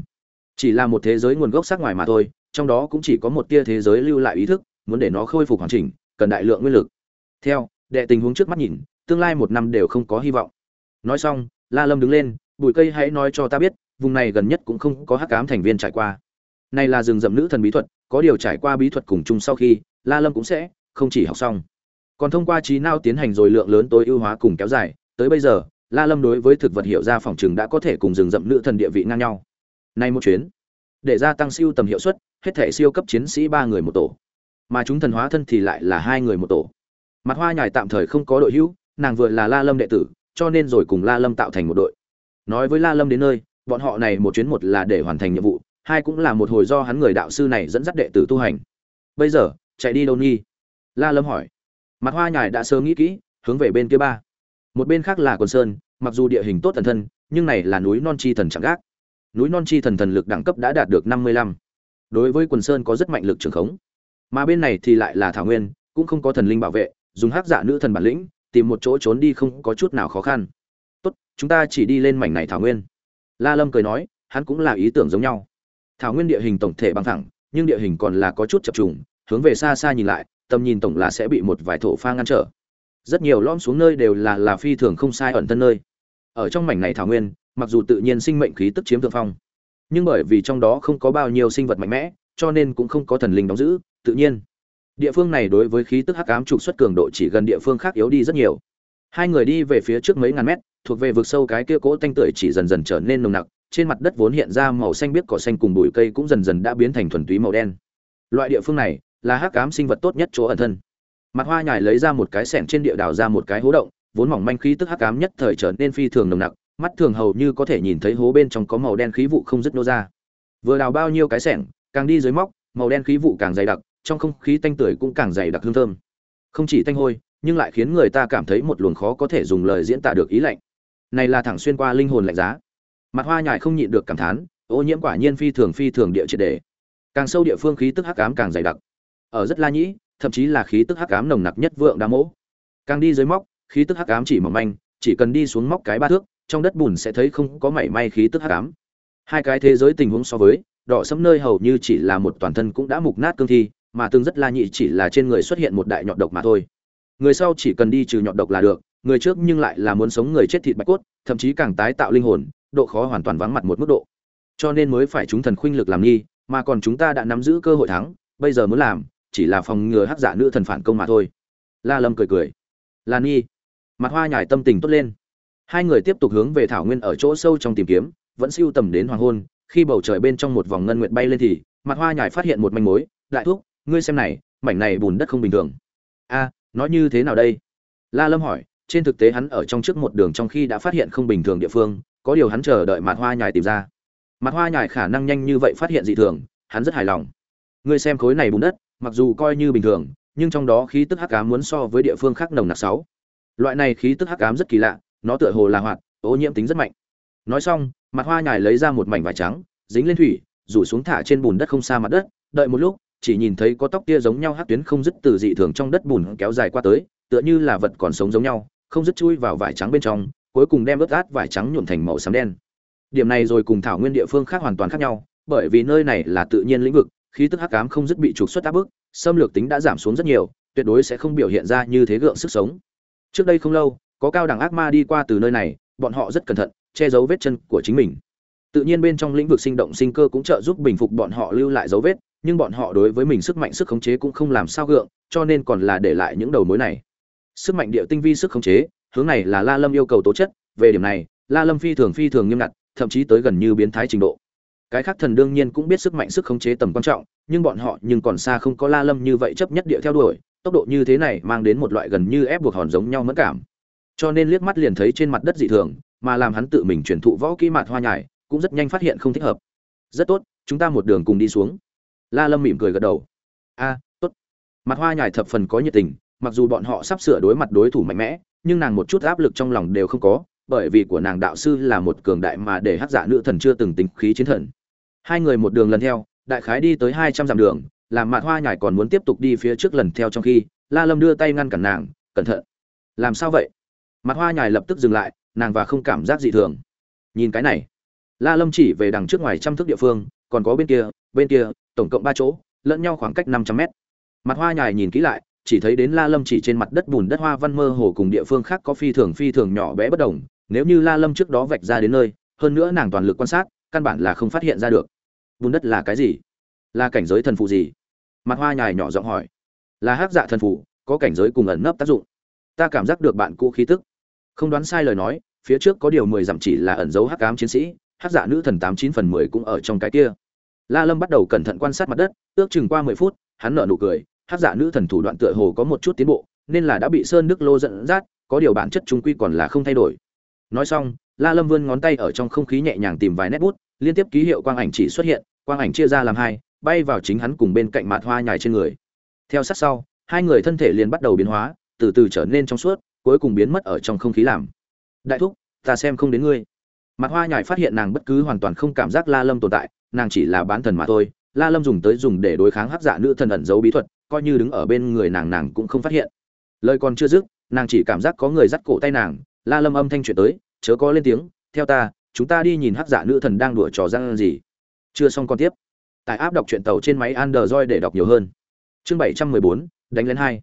Chỉ là một thế giới nguồn gốc sắc ngoài mà thôi, trong đó cũng chỉ có một tia thế giới lưu lại ý thức, muốn để nó khôi phục hoàn chỉnh, cần đại lượng nguyên lực. Theo, đệ tình huống trước mắt nhìn, tương lai một năm đều không có hy vọng. Nói xong, la lâm đứng lên, bụi cây hãy nói cho ta biết, vùng này gần nhất cũng không có hắc ám thành viên trải qua. Này là rừng rậm nữ thần bí thuật có điều trải qua bí thuật cùng chung sau khi, la lâm cũng sẽ không chỉ học xong. Còn thông qua trí não tiến hành rồi lượng lớn tối ưu hóa cùng kéo dài, tới bây giờ, la lâm đối với thực vật hiệu ra phòng trường đã có thể cùng rừng rậm nữ thần địa vị ngang nhau. Nay một chuyến, để gia tăng siêu tầm hiệu suất, hết thể siêu cấp chiến sĩ ba người một tổ. Mà chúng thần hóa thân thì lại là hai người một tổ. Mặt hoa nhài tạm thời không có đội hữu, nàng vừa là la lâm đệ tử, cho nên rồi cùng la lâm tạo thành một đội. Nói với la lâm đến nơi, bọn họ này một chuyến một là để hoàn thành nhiệm vụ hai cũng là một hồi do hắn người đạo sư này dẫn dắt đệ tử tu hành. Bây giờ, chạy đi đâu nghi la lâm hỏi. Mặt hoa nhài đã sớm nghĩ kỹ, hướng về bên kia ba. Một bên khác là quần sơn, mặc dù địa hình tốt thần thân, nhưng này là núi non chi thần chẳng gác. Núi non chi thần thần lực đẳng cấp đã đạt được năm mươi lăm. Đối với quần sơn có rất mạnh lực trường khống. Mà bên này thì lại là thảo nguyên, cũng không có thần linh bảo vệ, dùng hắc dạ nữ thần bản lĩnh, tìm một chỗ trốn đi không có chút nào khó khăn. Tốt, chúng ta chỉ đi lên mảnh này thảo nguyên. La lâm cười nói, hắn cũng là ý tưởng giống nhau thảo nguyên địa hình tổng thể bằng thẳng, nhưng địa hình còn là có chút chập trùng, hướng về xa xa nhìn lại, tầm nhìn tổng là sẽ bị một vài thổ pha ngăn trở. Rất nhiều lom xuống nơi đều là là phi thường không sai ẩn thân nơi. Ở trong mảnh này thảo nguyên, mặc dù tự nhiên sinh mệnh khí tức chiếm thượng phong, nhưng bởi vì trong đó không có bao nhiêu sinh vật mạnh mẽ, cho nên cũng không có thần linh đóng giữ, tự nhiên. Địa phương này đối với khí tức hắc ám trục xuất cường độ chỉ gần địa phương khác yếu đi rất nhiều. Hai người đi về phía trước mấy ngàn mét, thuộc về vực sâu cái kia cỗ tanh tưởi chỉ dần dần trở nên nồng nặc trên mặt đất vốn hiện ra màu xanh biếc cỏ xanh cùng bụi cây cũng dần dần đã biến thành thuần túy màu đen. Loại địa phương này là hắc ám sinh vật tốt nhất chỗ ẩn thân. Mặt hoa nhài lấy ra một cái xẻng trên địa đào ra một cái hố động vốn mỏng manh khí tức hắc ám nhất thời trở nên phi thường nồng nặc mắt thường hầu như có thể nhìn thấy hố bên trong có màu đen khí vụ không dứt nô ra. Vừa đào bao nhiêu cái xẻng, càng đi dưới móc màu đen khí vụ càng dày đặc trong không khí tanh tưởi cũng càng dày đặc hương thơm. Không chỉ tanh hôi nhưng lại khiến người ta cảm thấy một luồng khó có thể dùng lời diễn tả được ý lạnh. Này là thẳng xuyên qua linh hồn lạnh giá mặt hoa nhài không nhịn được cảm thán, ô nhiễm quả nhiên phi thường phi thường địa triệt đề. Càng sâu địa phương khí tức hắc ám càng dày đặc. Ở rất la nhĩ, thậm chí là khí tức hắc ám nồng nặc nhất vượng đa mỗ. Càng đi dưới móc, khí tức hắc ám chỉ mỏng manh, chỉ cần đi xuống móc cái ba thước, trong đất bùn sẽ thấy không có mảy may khí tức hắc ám. Hai cái thế giới tình huống so với, đỏ sẫm nơi hầu như chỉ là một toàn thân cũng đã mục nát cương thi, mà tương rất la nhị chỉ là trên người xuất hiện một đại nhọt độc mà thôi. Người sau chỉ cần đi trừ nhọt độc là được, người trước nhưng lại là muốn sống người chết thịt bạch cốt, thậm chí càng tái tạo linh hồn độ khó hoàn toàn vắng mặt một mức độ. Cho nên mới phải chúng thần khuynh lực làm nghi, mà còn chúng ta đã nắm giữ cơ hội thắng, bây giờ muốn làm, chỉ là phòng ngừa hắc giả nữ thần phản công mà thôi. La lâm cười cười. Lan nghi mặt hoa nhải tâm tình tốt lên. Hai người tiếp tục hướng về thảo nguyên ở chỗ sâu trong tìm kiếm, vẫn siêu tầm đến hoàng hôn, khi bầu trời bên trong một vòng ngân nguyệt bay lên thì, mặt hoa nhải phát hiện một manh mối, đại thuốc ngươi xem này, mảnh này bùn đất không bình thường. A nói như thế nào đây? La lâm hỏi, trên thực tế hắn ở trong trước một đường trong khi đã phát hiện không bình thường địa phương có điều hắn chờ đợi mặt hoa nhài tìm ra. Mặt hoa nhài khả năng nhanh như vậy phát hiện dị thường, hắn rất hài lòng. Ngươi xem khối này bùn đất, mặc dù coi như bình thường, nhưng trong đó khí tức hắc ám muốn so với địa phương khác nồng nặc sáu. Loại này khí tức hắc ám rất kỳ lạ, nó tựa hồ là hoạt, ô nhiễm tính rất mạnh. Nói xong mặt hoa nhài lấy ra một mảnh vải trắng, dính lên thủy, rủ xuống thả trên bùn đất không xa mặt đất, đợi một lúc, chỉ nhìn thấy có tóc tia giống nhau hắc tuyến không dứt từ dị thường trong đất bùn kéo dài qua tới, tựa như là vật còn sống giống nhau, không dứt chui vào vải trắng bên trong cuối cùng đem ướt át vải trắng nhuộm thành màu xám đen. Điểm này rồi cùng thảo nguyên địa phương khác hoàn toàn khác nhau, bởi vì nơi này là tự nhiên lĩnh vực, khí tức hắc ám không dứt bị trục xuất áp bức, xâm lược tính đã giảm xuống rất nhiều, tuyệt đối sẽ không biểu hiện ra như thế gượng sức sống. Trước đây không lâu, có cao đẳng ác ma đi qua từ nơi này, bọn họ rất cẩn thận, che giấu vết chân của chính mình. Tự nhiên bên trong lĩnh vực sinh động sinh cơ cũng trợ giúp bình phục bọn họ lưu lại dấu vết, nhưng bọn họ đối với mình sức mạnh sức khống chế cũng không làm sao gượng, cho nên còn là để lại những đầu mối này. Sức mạnh địa tinh vi sức khống chế hướng này là la lâm yêu cầu tố chất, về điểm này, la lâm phi thường phi thường nghiêm ngặt, thậm chí tới gần như biến thái trình độ. Cái khác thần đương nhiên cũng biết sức mạnh, sức khống chế tầm quan trọng, nhưng bọn họ nhưng còn xa không có la lâm như vậy chấp nhất địa theo đuổi, tốc độ như thế này mang đến một loại gần như ép buộc hòn giống nhau mẫn cảm. Cho nên liếc mắt liền thấy trên mặt đất dị thường, mà làm hắn tự mình truyền thụ võ kỹ mạt hoa nhải, cũng rất nhanh phát hiện không thích hợp. Rất tốt, chúng ta một đường cùng đi xuống. La lâm mỉm cười gật đầu. A, tốt. Mặt hoa nhải thập phần có nhiệt tình, mặc dù bọn họ sắp sửa đối mặt đối thủ mạnh mẽ nhưng nàng một chút áp lực trong lòng đều không có, bởi vì của nàng đạo sư là một cường đại mà để hát giả nữ thần chưa từng tính khí chiến thần. Hai người một đường lần theo, đại khái đi tới hai trăm dặm đường, làm mạt hoa nhải còn muốn tiếp tục đi phía trước lần theo trong khi, la lâm đưa tay ngăn cản nàng, cẩn thận. Làm sao vậy? Mặt hoa nhài lập tức dừng lại, nàng và không cảm giác gì thường. Nhìn cái này. La lâm chỉ về đằng trước ngoài trăm thước địa phương, còn có bên kia bên kia, tổng cộng ba chỗ, lẫn nhau khoảng cách năm trăm mét. Mặt hoa nhài nhìn kỹ lại chỉ thấy đến la lâm chỉ trên mặt đất bùn đất hoa văn mơ hồ cùng địa phương khác có phi thường phi thường nhỏ bé bất đồng. Nếu như la lâm trước đó vạch ra đến nơi, hơn nữa nàng toàn lực quan sát, căn bản là không phát hiện ra được. Bùn đất là cái gì? Là cảnh giới thần phụ gì? Mặt hoa nhài nhỏ giọng hỏi. Là hắc dạ thần phụ, có cảnh giới cùng ẩn nấp tác dụng. Ta cảm giác được bạn cũ khí tức. Không đoán sai lời nói, phía trước có điều mười dặm chỉ là ẩn dấu hắc ám chiến sĩ, hắc dạ nữ thần tám chín phần mười cũng ở trong cái kia. La lâm bắt đầu cẩn thận quan sát mặt đất, ước chừng qua mười phút, hắn nở nụ cười hắc dạ nữ thần thủ đoạn tựa hồ có một chút tiến bộ, nên là đã bị sơn nước lô dẫn dắt, có điều bản chất trung quy còn là không thay đổi. Nói xong, la lâm vươn ngón tay ở trong không khí nhẹ nhàng tìm vài nét bút, liên tiếp ký hiệu quang ảnh chỉ xuất hiện, quang ảnh chia ra làm hai, bay vào chính hắn cùng bên cạnh mạt hoa nhài trên người. Theo sát sau, hai người thân thể liền bắt đầu biến hóa, từ từ trở nên trong suốt, cuối cùng biến mất ở trong không khí làm. Đại thúc, ta xem không đến ngươi. Mặt hoa nhài phát hiện nàng bất cứ hoàn toàn không cảm giác la lâm tồn tại, nàng chỉ là bán thần mà thôi. La lâm dùng tới dùng để đối kháng hắc dạ nữ thần ẩn giấu bí thuật coi như đứng ở bên người nàng nàng cũng không phát hiện. Lời còn chưa dứt, nàng chỉ cảm giác có người dắt cổ tay nàng, la lâm âm thanh chuyện tới, chớ có lên tiếng, theo ta, chúng ta đi nhìn hắc giả nữ thần đang đùa trò răng gì. Chưa xong con tiếp. Tại áp đọc truyện tàu trên máy android để đọc nhiều hơn. Chương bảy trăm mười bốn, đánh lên hai.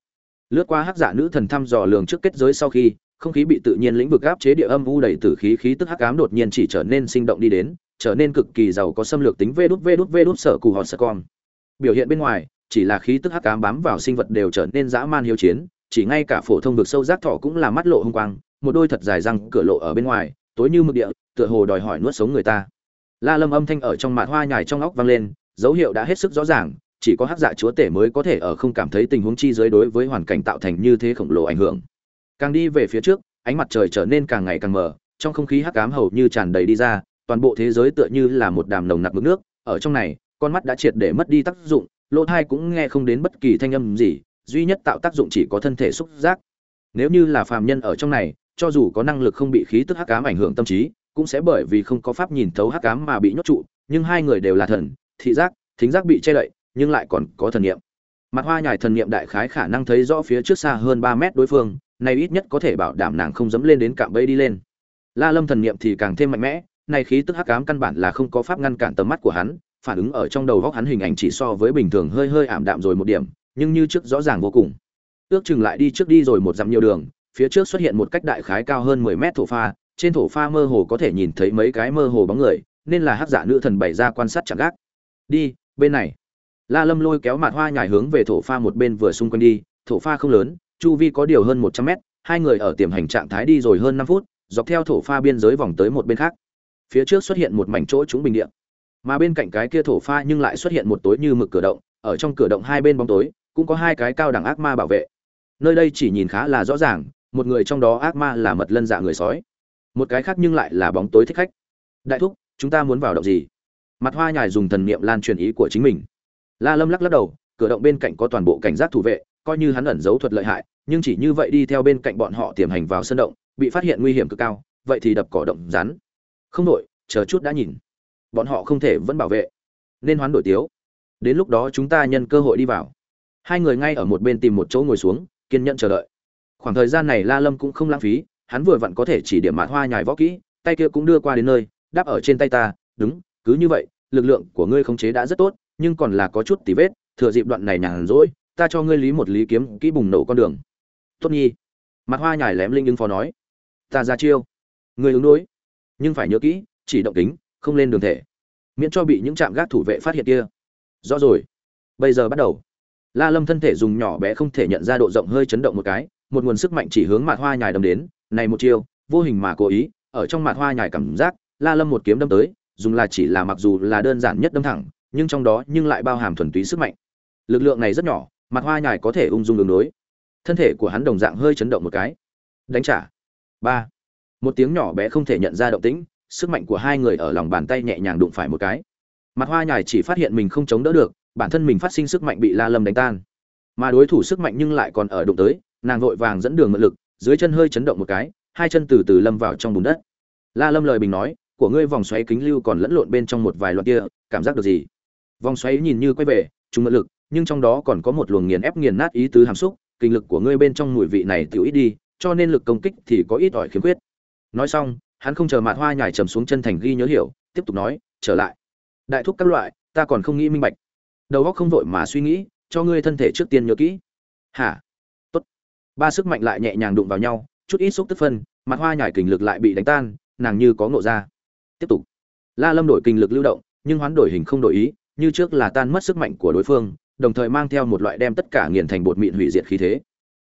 Lướt qua hắc giả nữ thần thăm dò lường trước kết giới sau khi, không khí bị tự nhiên lĩnh vực áp chế địa âm u đầy tử khí khí tức hắc ám đột nhiên chỉ trở nên sinh động đi đến, trở nên cực kỳ giàu có xâm lược tính vê đút vê đút vê đút sở cù hòn sở con. Biểu hiện bên ngoài chỉ là khí tức hắc ám bám vào sinh vật đều trở nên dã man hiếu chiến, chỉ ngay cả phổ thông vực sâu rác thọ cũng là mắt lộ hung quang, một đôi thật dài răng cửa lộ ở bên ngoài, tối như mực địa, tựa hồ đòi hỏi nuốt sống người ta. La lâm âm thanh ở trong mạt hoa nhài trong óc vang lên, dấu hiệu đã hết sức rõ ràng, chỉ có hắc dạ chúa tể mới có thể ở không cảm thấy tình huống chi dưới đối với hoàn cảnh tạo thành như thế khổng lồ ảnh hưởng. Càng đi về phía trước, ánh mặt trời trở nên càng ngày càng mờ, trong không khí hắc ám hầu như tràn đầy đi ra, toàn bộ thế giới tựa như là một đàm nồng nặc mực nước, ở trong này, con mắt đã triệt để mất đi tác dụng lỗ thai cũng nghe không đến bất kỳ thanh âm gì, duy nhất tạo tác dụng chỉ có thân thể xúc giác. Nếu như là phàm nhân ở trong này, cho dù có năng lực không bị khí tức hắc ám ảnh hưởng tâm trí, cũng sẽ bởi vì không có pháp nhìn thấu hắc ám mà bị nhốt trụ, nhưng hai người đều là thần, thị giác, thính giác bị che đậy, nhưng lại còn có thần niệm. Mặt hoa nhài thần niệm đại khái khả năng thấy rõ phía trước xa hơn ba mét đối phương, này ít nhất có thể bảo đảm nàng không dẫm lên đến cạm bẫy đi lên. La lâm thần niệm thì càng thêm mạnh mẽ, này khí tức hắc ám căn bản là không có pháp ngăn cản tầm mắt của hắn phản ứng ở trong đầu góc hắn hình ảnh chỉ so với bình thường hơi hơi ảm đạm rồi một điểm, nhưng như trước rõ ràng vô cùng. Ước chừng lại đi trước đi rồi một dặm nhiều đường, phía trước xuất hiện một cách đại khái cao hơn 10 mét thổ pha, trên thổ pha mơ hồ có thể nhìn thấy mấy cái mơ hồ bóng người, nên là hắc giả nữ thần bày ra quan sát chẳng gác. Đi, bên này. La lâm lôi kéo mạt hoa nhài hướng về thổ pha một bên vừa xung quanh đi, thổ pha không lớn, chu vi có điều hơn 100 mét, hai người ở tiềm hành trạng thái đi rồi hơn năm phút, dọc theo thổ pha biên giới vòng tới một bên khác. Phía trước xuất hiện một mảnh chỗ trúng bình điện mà bên cạnh cái kia thổ pha nhưng lại xuất hiện một tối như mực cửa động, ở trong cửa động hai bên bóng tối, cũng có hai cái cao đẳng ác ma bảo vệ. Nơi đây chỉ nhìn khá là rõ ràng, một người trong đó ác ma là mật lân dạ người sói, một cái khác nhưng lại là bóng tối thích khách. Đại thúc, chúng ta muốn vào động gì? Mặt hoa nhài dùng thần niệm lan truyền ý của chính mình. La lâm lắc lắc đầu, cửa động bên cạnh có toàn bộ cảnh giác thủ vệ, coi như hắn ẩn giấu thuật lợi hại, nhưng chỉ như vậy đi theo bên cạnh bọn họ tiềm hành vào sân động, bị phát hiện nguy hiểm cực cao, vậy thì đập cỏ động rắn. Không đổi, chờ chút đã nhìn bọn họ không thể vẫn bảo vệ. Nên hoán đổi tiếu. Đến lúc đó chúng ta nhân cơ hội đi vào. Hai người ngay ở một bên tìm một chỗ ngồi xuống, kiên nhẫn chờ đợi. Khoảng thời gian này la lâm cũng không lãng phí, hắn vừa vặn có thể chỉ điểm mạt hoa nhài võ kỹ, tay kia cũng đưa qua đến nơi, đáp ở trên tay ta, đúng, cứ như vậy, lực lượng của ngươi khống chế đã rất tốt, nhưng còn là có chút tì vết, thừa dịp đoạn này nhàn rỗi, ta cho ngươi lý một lý kiếm kỹ bùng nổ con đường. Tốt nhi. Mặt hoa nhài lém linh ứng phó nói. Ta ra chiêu. Ngươi ứng đối. Nhưng phải nhớ kỹ, chỉ động tính không lên đường thể. Miễn cho bị những trạm gác thủ vệ phát hiện kia. Rõ rồi. Bây giờ bắt đầu. La lâm thân thể dùng nhỏ bé không thể nhận ra độ rộng hơi chấn động một cái, một nguồn sức mạnh chỉ hướng mặt hoa nhài đâm đến, này một chiêu, vô hình mà cố ý, ở trong mặt hoa nhài cảm giác, la lâm một kiếm đâm tới, dùng là chỉ là mặc dù là đơn giản nhất đâm thẳng, nhưng trong đó nhưng lại bao hàm thuần túy sức mạnh. Lực lượng này rất nhỏ mặt hoa nhài có thể ung dung đường đối. Thân thể của hắn đồng dạng hơi chấn động một cái. Đánh trả. Ba. Một tiếng nhỏ bé không thể nhận ra động tĩnh sức mạnh của hai người ở lòng bàn tay nhẹ nhàng đụng phải một cái. Mặt hoa nhài chỉ phát hiện mình không chống đỡ được, bản thân mình phát sinh sức mạnh bị la lâm đánh tan. Mà đối thủ sức mạnh nhưng lại còn ở đụng tới, nàng vội vàng dẫn đường mượn lực, dưới chân hơi chấn động một cái, hai chân từ từ lâm vào trong bùn đất. La lâm lời bình nói, của ngươi vòng xoáy kính lưu còn lẫn lộn bên trong một vài loạt kia, cảm giác được gì? Vòng xoáy nhìn như quay về chúng mượn lực, nhưng trong đó còn có một luồng nghiền ép nghiền nát ý tứ hàm xúc, kinh lực của ngươi bên trong mùi vị này tiểu ít đi, cho nên lực công kích thì có ít ỏi khiếm khuyết. Nói xong hắn không chờ mạt hoa nhài trầm xuống chân thành ghi nhớ hiểu, tiếp tục nói, trở lại. Đại thúc các loại, ta còn không nghĩ minh bạch. Đầu óc không vội mà suy nghĩ, cho ngươi thân thể trước tiên nhớ kỹ. Hả? Tốt. Ba sức mạnh lại nhẹ nhàng đụng vào nhau, chút ít xúc tức phân mặt hoa nhải kình lực lại bị đánh tan, nàng như có ngộ ra. Tiếp tục. La lâm đổi kình lực lưu động, nhưng hoán đổi hình không đổi ý, như trước là tan mất sức mạnh của đối phương, đồng thời mang theo một loại đem tất cả nghiền thành bột mịn hủy diệt khí thế.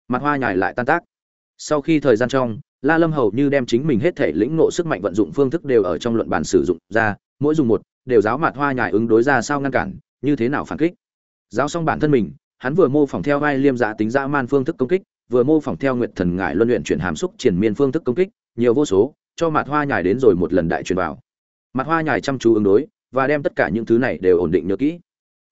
Mặt hoa nhải lại tan tác. Sau khi thời gian trong la lâm hầu như đem chính mình hết thể lĩnh ngộ sức mạnh vận dụng phương thức đều ở trong luận bàn sử dụng ra, mỗi dùng một, đều giáo mặt hoa nhài ứng đối ra sao ngăn cản, như thế nào phản kích. Giáo xong bản thân mình, hắn vừa mô phỏng theo vai liêm giá tính dã man phương thức công kích, vừa mô phỏng theo nguyệt thần ngải luân luyện chuyển hàm xúc triển miên phương thức công kích, nhiều vô số, cho mặt hoa nhài đến rồi một lần đại truyền vào. Mặt hoa nhài chăm chú ứng đối, và đem tất cả những thứ này đều ổn định nhớ kỹ.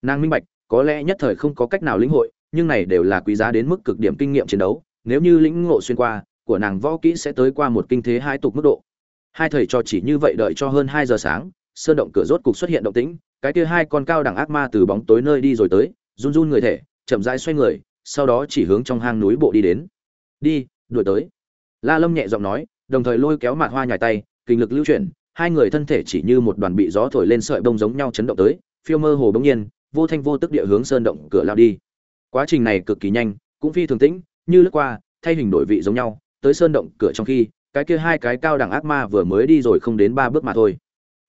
Nàng minh bạch, có lẽ nhất thời không có cách nào lĩnh hội, nhưng này đều là quý giá đến mức cực điểm kinh nghiệm chiến đấu, nếu như lĩnh ngộ xuyên qua của nàng võ kỹ sẽ tới qua một kinh thế hai tục mức độ. Hai thầy cho chỉ như vậy đợi cho hơn hai giờ sáng, sơn động cửa rốt cục xuất hiện động tĩnh, cái kia hai con cao đẳng ác ma từ bóng tối nơi đi rồi tới, run run người thể, chậm rãi xoay người, sau đó chỉ hướng trong hang núi bộ đi đến. Đi, đuổi tới. La lâm nhẹ giọng nói, đồng thời lôi kéo mạt hoa nhài tay, kinh lực lưu chuyển, hai người thân thể chỉ như một đoàn bị gió thổi lên sợi bông giống nhau chấn động tới, phiêu mơ hồ bỗng nhiên, vô thanh vô tức địa hướng sơn động cửa lao đi. Quá trình này cực kỳ nhanh, cũng phi thường tĩnh, như lướt qua, thay hình đổi vị giống nhau tới sơn động cửa trong khi, cái kia hai cái cao đẳng ác ma vừa mới đi rồi không đến ba bước mà thôi.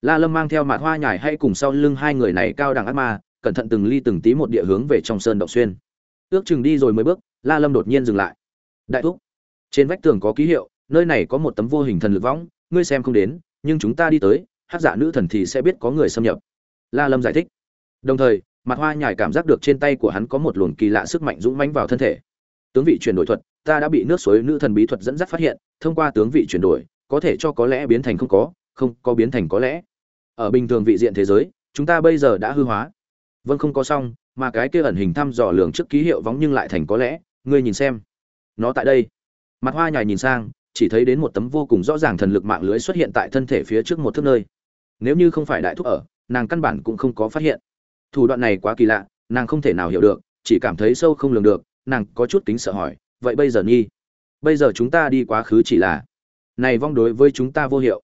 La lâm mang theo mạt hoa nhài hay cùng sau lưng hai người này cao đẳng ác ma, cẩn thận từng ly từng tí một địa hướng về trong sơn động xuyên. Ước chừng đi rồi mới bước, la lâm đột nhiên dừng lại. Đại thúc, trên vách tường có ký hiệu, nơi này có một tấm vô hình thần lực võng, ngươi xem không đến, nhưng chúng ta đi tới, hát giả nữ thần thì sẽ biết có người xâm nhập. La lâm giải thích. Đồng thời, mặt hoa nhài cảm giác được trên tay của hắn có một luồng kỳ lạ sức mạnh dũng mãnh vào thân thể. Tướng vị chuyển đổi thuật ta đã bị nước suối nữ thần bí thuật dẫn dắt phát hiện, thông qua tướng vị chuyển đổi, có thể cho có lẽ biến thành không có không có biến thành có lẽ. Ở bình thường vị diện thế giới, chúng ta bây giờ đã hư hóa. Vâng không có xong, mà cái kia ẩn hình thăm dò lường trước ký hiệu vóng nhưng lại thành có lẽ, ngươi nhìn xem. Nó tại đây. Mặt hoa nhài nhìn sang, chỉ thấy đến một tấm vô cùng rõ ràng thần lực mạng lưới xuất hiện tại thân thể phía trước một thước nơi. Nếu như không phải đại thúc ở, nàng căn bản cũng không có phát hiện. Thủ đoạn này quá kỳ lạ, nàng không thể nào hiểu được, chỉ cảm thấy sâu không lường được, nàng có chút kính sợ hỏi vậy bây giờ nghi bây giờ chúng ta đi quá khứ chỉ là này vong đối với chúng ta vô hiệu.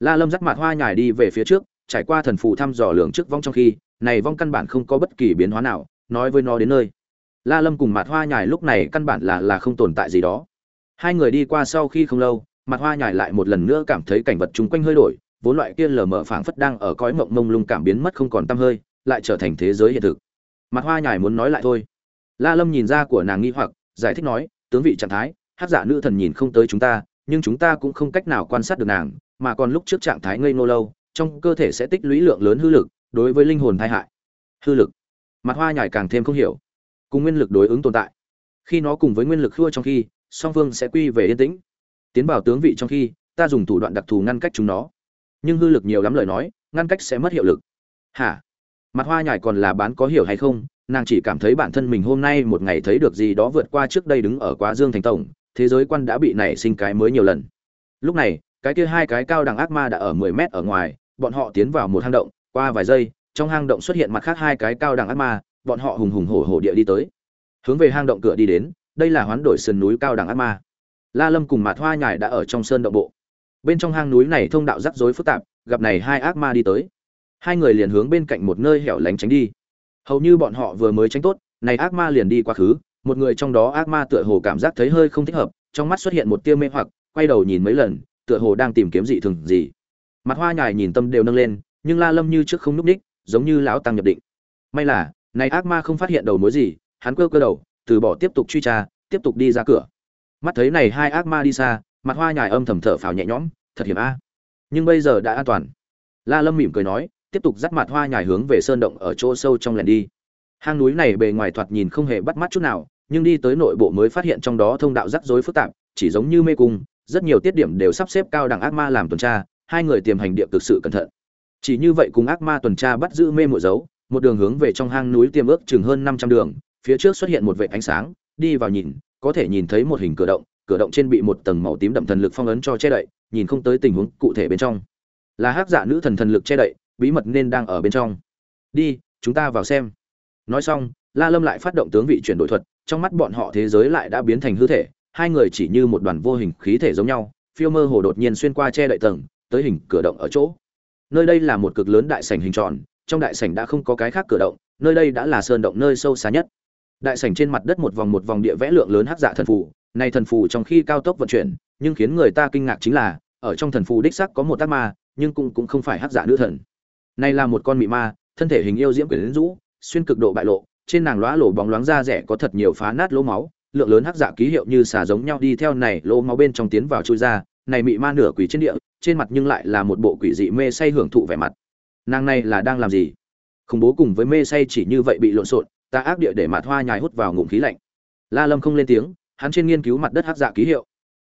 La lâm dắt mặt hoa nhài đi về phía trước, trải qua thần phù thăm dò lượng trước vong trong khi, này vong căn bản không có bất kỳ biến hóa nào, nói với nó đến nơi. La lâm cùng mặt hoa nhài lúc này căn bản là là không tồn tại gì đó. Hai người đi qua sau khi không lâu, mặt hoa nhài lại một lần nữa cảm thấy cảnh vật chung quanh hơi đổi, vốn loại kia lờ mờ phảng phất đang ở cõi mộng mông lung cảm biến mất không còn tăm hơi, lại trở thành thế giới hiện thực. Mặt hoa nhài muốn nói lại thôi. La lâm nhìn ra của nàng nghi hoặc, giải thích nói tướng vị trạng thái, hát giả nữ thần nhìn không tới chúng ta, nhưng chúng ta cũng không cách nào quan sát được nàng, mà còn lúc trước trạng thái ngây nô lâu, trong cơ thể sẽ tích lũy lượng lớn hư lực, đối với linh hồn tai hại. Hư lực. Mặt hoa nhải càng thêm không hiểu. Cùng nguyên lực đối ứng tồn tại. Khi nó cùng với nguyên lực khua trong khi, song phương sẽ quy về yên tĩnh. Tiến vào tướng vị trong khi, ta dùng thủ đoạn đặc thù ngăn cách chúng nó. Nhưng hư lực nhiều lắm lời nói, ngăn cách sẽ mất hiệu lực. Hả? Mặt hoa nhải còn là bán có hiểu hay không? Nàng chỉ cảm thấy bản thân mình hôm nay một ngày thấy được gì đó vượt qua trước đây đứng ở quá dương thành tổng, thế giới quan đã bị nảy sinh cái mới nhiều lần. Lúc này, cái kia hai cái cao đẳng ác ma đã ở mười mét ở ngoài, bọn họ tiến vào một hang động, qua vài giây, trong hang động xuất hiện mặt khác hai cái cao đẳng ác ma, bọn họ hùng hùng hổ hổ địa đi tới. Hướng về hang động cửa đi đến, đây là hoán đổi sườn núi cao đẳng ác ma. La lâm cùng mạt hoa nhài đã ở trong sơn động bộ. Bên trong hang núi này thông đạo rắc rối phức tạp, gặp này hai ác ma đi tới. Hai người liền hướng bên cạnh một nơi hẻo lánh tránh đi hầu như bọn họ vừa mới tránh tốt, này ác ma liền đi quá khứ, một người trong đó ác ma tựa hồ cảm giác thấy hơi không thích hợp, trong mắt xuất hiện một tia mê hoặc, quay đầu nhìn mấy lần, tựa hồ đang tìm kiếm dị thường gì. Mặt hoa nhài nhìn tâm đều nâng lên, nhưng la lâm như trước không núp ních, giống như lão tăng nhập định. May là, này ác ma không phát hiện đầu mối gì, hắn cơ cơ đầu, từ bỏ tiếp tục truy tra, tiếp tục đi ra cửa. Mắt thấy này hai ác ma đi xa, mặt hoa nhài âm thầm thở phào nhẹ nhõm, thật hiểm a. Nhưng bây giờ đã an toàn. La lâm mỉm cười nói tiếp tục dắt mặt hoa nhài hướng về sơn động ở chỗ sâu trong lẻn đi. Hang núi này bề ngoài thoạt nhìn không hề bắt mắt chút nào, nhưng đi tới nội bộ mới phát hiện trong đó thông đạo rắc rối phức tạp, chỉ giống như mê cung, rất nhiều tiết điểm đều sắp xếp cao đẳng ác ma làm tuần tra, hai người tiềm hành địa cực sự cẩn thận. Chỉ như vậy cùng ác ma tuần tra bắt giữ mê mộ dấu một đường hướng về trong hang núi tiêm ước chừng hơn năm trăm đường, phía trước xuất hiện một vệ ánh sáng, đi vào nhìn, có thể nhìn thấy một hình cửa động cửa động trên bị một tầng màu tím đậm thần lực phong ấn cho che đậy, nhìn không tới tình huống cụ thể bên trong. Là hắc dạ nữ thần thần lực che đậy bí mật nên đang ở bên trong. Đi, chúng ta vào xem. Nói xong, la lâm lại phát động tướng vị chuyển đổi thuật, trong mắt bọn họ thế giới lại đã biến thành hư thể, hai người chỉ như một đoàn vô hình khí thể giống nhau, phiêu mơ hồ đột nhiên xuyên qua che đậy tầng, tới hình cửa động ở chỗ. Nơi đây là một cực lớn đại sảnh hình tròn, trong đại sảnh đã không có cái khác cửa động, nơi đây đã là sơn động nơi sâu xa nhất. Đại sảnh trên mặt đất một vòng một vòng địa vẽ lượng lớn hắc dạ thần phù, này thần phù trong khi cao tốc vận chuyển, nhưng khiến người ta kinh ngạc chính là, ở trong thần phù đích sắc có một tác ma, nhưng cũng cũng không phải hắc dạ nữ thần này là một con mị ma, thân thể hình yêu diễm quyến rũ, xuyên cực độ bại lộ, trên nàng lóa lổ bóng loáng da rẻ có thật nhiều phá nát lỗ máu, lượng lớn hắc dạ ký hiệu như xà giống nhau đi theo này lỗ máu bên trong tiến vào chui ra. Này mị ma nửa quỷ trên địa, trên mặt nhưng lại là một bộ quỷ dị mê say hưởng thụ vẻ mặt. Nàng này là đang làm gì? Khủng bố cùng với mê say chỉ như vậy bị lộn xộn, ta ác địa để mạt hoa nhài hút vào ngụm khí lạnh. La lâm không lên tiếng, hắn trên nghiên cứu mặt đất hắc dạ ký hiệu.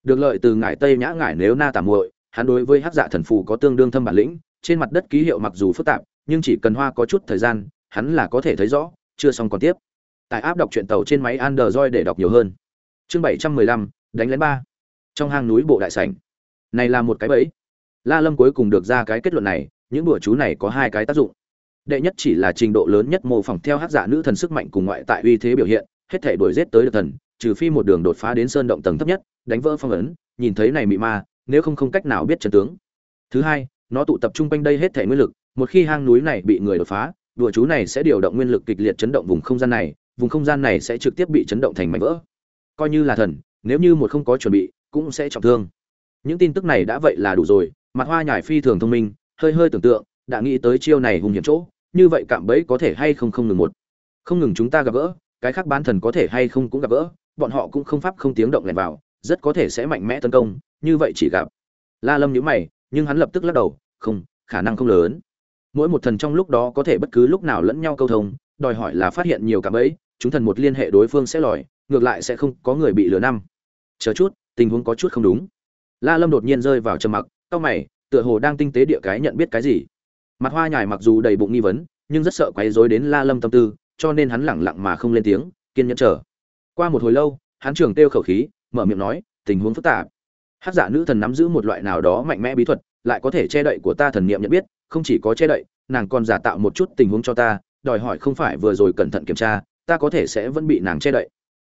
Được lợi từ ngải tây nhã ngải nếu na tạm muội, hắn đối với hắc dạ thần phù có tương đương thâm bản lĩnh trên mặt đất ký hiệu mặc dù phức tạp, nhưng chỉ cần hoa có chút thời gian, hắn là có thể thấy rõ, chưa xong còn tiếp. Tại áp đọc truyện tàu trên máy android để đọc nhiều hơn. Chương bảy trăm mười lăm, đánh lén ba. Trong hang núi bộ đại sảnh. Này là một cái bẫy. La lâm cuối cùng được ra cái kết luận này, những đùa chú này có hai cái tác dụng. Đệ nhất chỉ là trình độ lớn nhất mô phỏng theo hát giả dạ nữ thần sức mạnh cùng ngoại tại uy thế biểu hiện, hết thể đuổi giết tới được thần, trừ phi một đường đột phá đến sơn động tầng thấp nhất, đánh vỡ phong ấn, nhìn thấy này mị ma, nếu không không cách nào biết chân tướng. Thứ hai nó tụ tập trung quanh đây hết thể nguyên lực, một khi hang núi này bị người đột phá, đùa chú này sẽ điều động nguyên lực kịch liệt chấn động vùng không gian này, vùng không gian này sẽ trực tiếp bị chấn động thành mảnh vỡ. Coi như là thần, nếu như một không có chuẩn bị, cũng sẽ trọng thương. Những tin tức này đã vậy là đủ rồi, mặt hoa nhải phi thường thông minh, hơi hơi tưởng tượng, đã nghĩ tới chiêu này hùng hiểm chỗ, như vậy cạm bẫy có thể hay không không ngừng một. Không ngừng chúng ta gặp gỡ, cái khác bán thần có thể hay không cũng gặp gỡ, bọn họ cũng không pháp không tiếng động lẻn vào, rất có thể sẽ mạnh mẽ tấn công, như vậy chỉ gặp. La lâm nhíu mày nhưng hắn lập tức lắc đầu không khả năng không lớn. Mỗi một thần trong lúc đó có thể bất cứ lúc nào lẫn nhau câu thông đòi hỏi là phát hiện nhiều cảm ấy, chúng thần một liên hệ đối phương sẽ lòi ngược lại sẽ không có người bị lừa năm. Chờ chút tình huống có chút không đúng. La lâm đột nhiên rơi vào trầm mặc cau mày tựa hồ đang tinh tế địa cái nhận biết cái gì. Mặt hoa nhài mặc dù đầy bụng nghi vấn nhưng rất sợ quấy rối đến la lâm tâm tư cho nên hắn lẳng lặng mà không lên tiếng kiên nhẫn chờ. Qua một hồi lâu hắn trường tiêu khẩu khí mở miệng nói tình huống phức tạp hát giả nữ thần nắm giữ một loại nào đó mạnh mẽ bí thuật, lại có thể che đậy của ta thần niệm nhận biết, không chỉ có che đậy, nàng còn giả tạo một chút tình huống cho ta, đòi hỏi không phải vừa rồi cẩn thận kiểm tra, ta có thể sẽ vẫn bị nàng che đậy.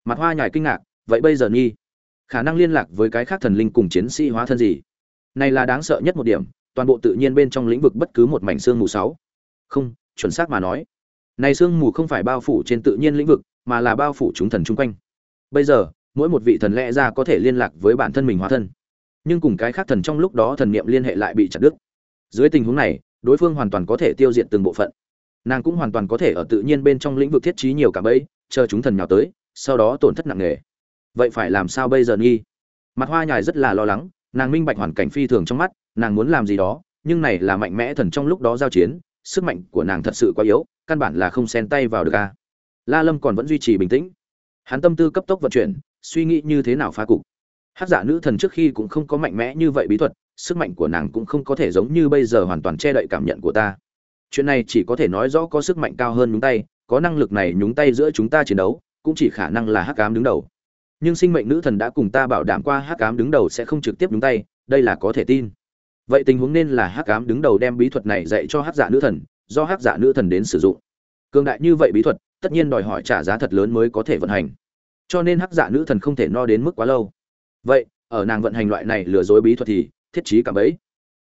Mặt hoa nhài kinh ngạc, vậy bây giờ nghi? Khả năng liên lạc với cái khác thần linh cùng chiến sĩ hóa thân gì? Này là đáng sợ nhất một điểm, toàn bộ tự nhiên bên trong lĩnh vực bất cứ một mảnh xương mù sáu. Không, chuẩn xác mà nói. Này xương mù không phải bao phủ trên tự nhiên lĩnh vực, mà là bao phủ chúng thần chung quanh. Bây giờ mỗi một vị thần lẽ ra có thể liên lạc với bản thân mình hóa thân. Nhưng cùng cái khác thần trong lúc đó thần niệm liên hệ lại bị chặt đứt. Dưới tình huống này, đối phương hoàn toàn có thể tiêu diệt từng bộ phận. Nàng cũng hoàn toàn có thể ở tự nhiên bên trong lĩnh vực thiết trí nhiều cả bẫy, chờ chúng thần nhào tới, sau đó tổn thất nặng nề. Vậy phải làm sao bây giờ nghi? Mặt hoa nhài rất là lo lắng, nàng minh bạch hoàn cảnh phi thường trong mắt, nàng muốn làm gì đó, nhưng này là mạnh mẽ thần trong lúc đó giao chiến, sức mạnh của nàng thật sự quá yếu, căn bản là không xen tay vào được a. La lâm còn vẫn duy trì bình tĩnh. Hắn tâm tư cấp tốc vận chuyển suy nghĩ như thế nào phá cục. Hát giả nữ thần trước khi cũng không có mạnh mẽ như vậy bí thuật, sức mạnh của nàng cũng không có thể giống như bây giờ hoàn toàn che đậy cảm nhận của ta. Chuyện này chỉ có thể nói rõ có sức mạnh cao hơn nhúng tay, có năng lực này nhúng tay giữa chúng ta chiến đấu, cũng chỉ khả năng là hắc cám đứng đầu. Nhưng sinh mệnh nữ thần đã cùng ta bảo đảm qua hắc cám đứng đầu sẽ không trực tiếp nhúng tay, đây là có thể tin. Vậy tình huống nên là hắc cám đứng đầu đem bí thuật này dạy cho hắc giả nữ thần, do hắc giả nữ thần đến sử dụng. Cường đại như vậy bí thuật, tất nhiên đòi hỏi trả giá thật lớn mới có thể vận hành cho nên hắc dạ nữ thần không thể no đến mức quá lâu. Vậy, ở nàng vận hành loại này lừa dối bí thuật thì thiết trí cảm bẫy.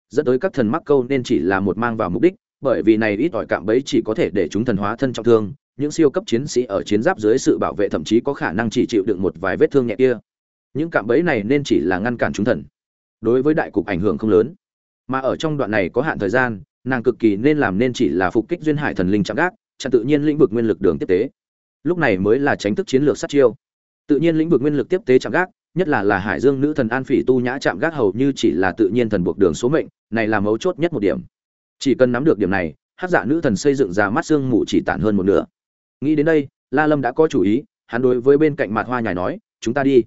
Dẫn tới các thần mắc câu nên chỉ là một mang vào mục đích, bởi vì này ít ỏi cạm bẫy chỉ có thể để chúng thần hóa thân trọng thương. Những siêu cấp chiến sĩ ở chiến giáp dưới sự bảo vệ thậm chí có khả năng chỉ chịu đựng một vài vết thương nhẹ kia. Những cạm bẫy này nên chỉ là ngăn cản chúng thần. Đối với đại cục ảnh hưởng không lớn. Mà ở trong đoạn này có hạn thời gian, nàng cực kỳ nên làm nên chỉ là phục kích duyên hải thần linh chạm gác, chặn tự nhiên lĩnh vực nguyên lực đường tiếp tế. Lúc này mới là tránh thức chiến lược sát chiêu tự nhiên lĩnh vực nguyên lực tiếp tế chạm gác, nhất là là hải dương nữ thần an phỉ tu nhã chạm gác hầu như chỉ là tự nhiên thần buộc đường số mệnh, này là mấu chốt nhất một điểm. Chỉ cần nắm được điểm này, hát dạ nữ thần xây dựng ra mắt xương mù chỉ tản hơn một nửa. Nghĩ đến đây, la lâm đã có chủ ý, hắn đối với bên cạnh mặt hoa nhài nói, chúng ta đi.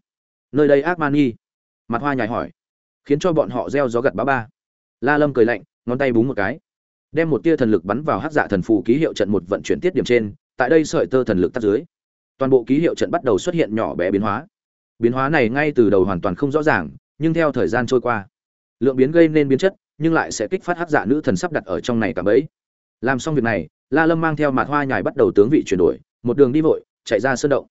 Nơi đây ác man nghi. Mặt hoa nhài hỏi. Khiến cho bọn họ gieo gió gặt bá ba. La lâm cười lạnh, ngón tay búng một cái. Đem một tia thần lực bắn vào hát dạ thần phù ký hiệu trận một vận chuyển tiết điểm trên, tại đây sợi tơ thần lực tắt dưới toàn bộ ký hiệu trận bắt đầu xuất hiện nhỏ bé biến hóa. Biến hóa này ngay từ đầu hoàn toàn không rõ ràng, nhưng theo thời gian trôi qua, lượng biến gây nên biến chất, nhưng lại sẽ kích phát hắc dạ nữ thần sắp đặt ở trong này cả bấy làm xong việc này, la lâm mang theo Mạt hoa nhài bắt đầu tướng vị chuyển đổi, một đường đi vội, chạy ra sơn động.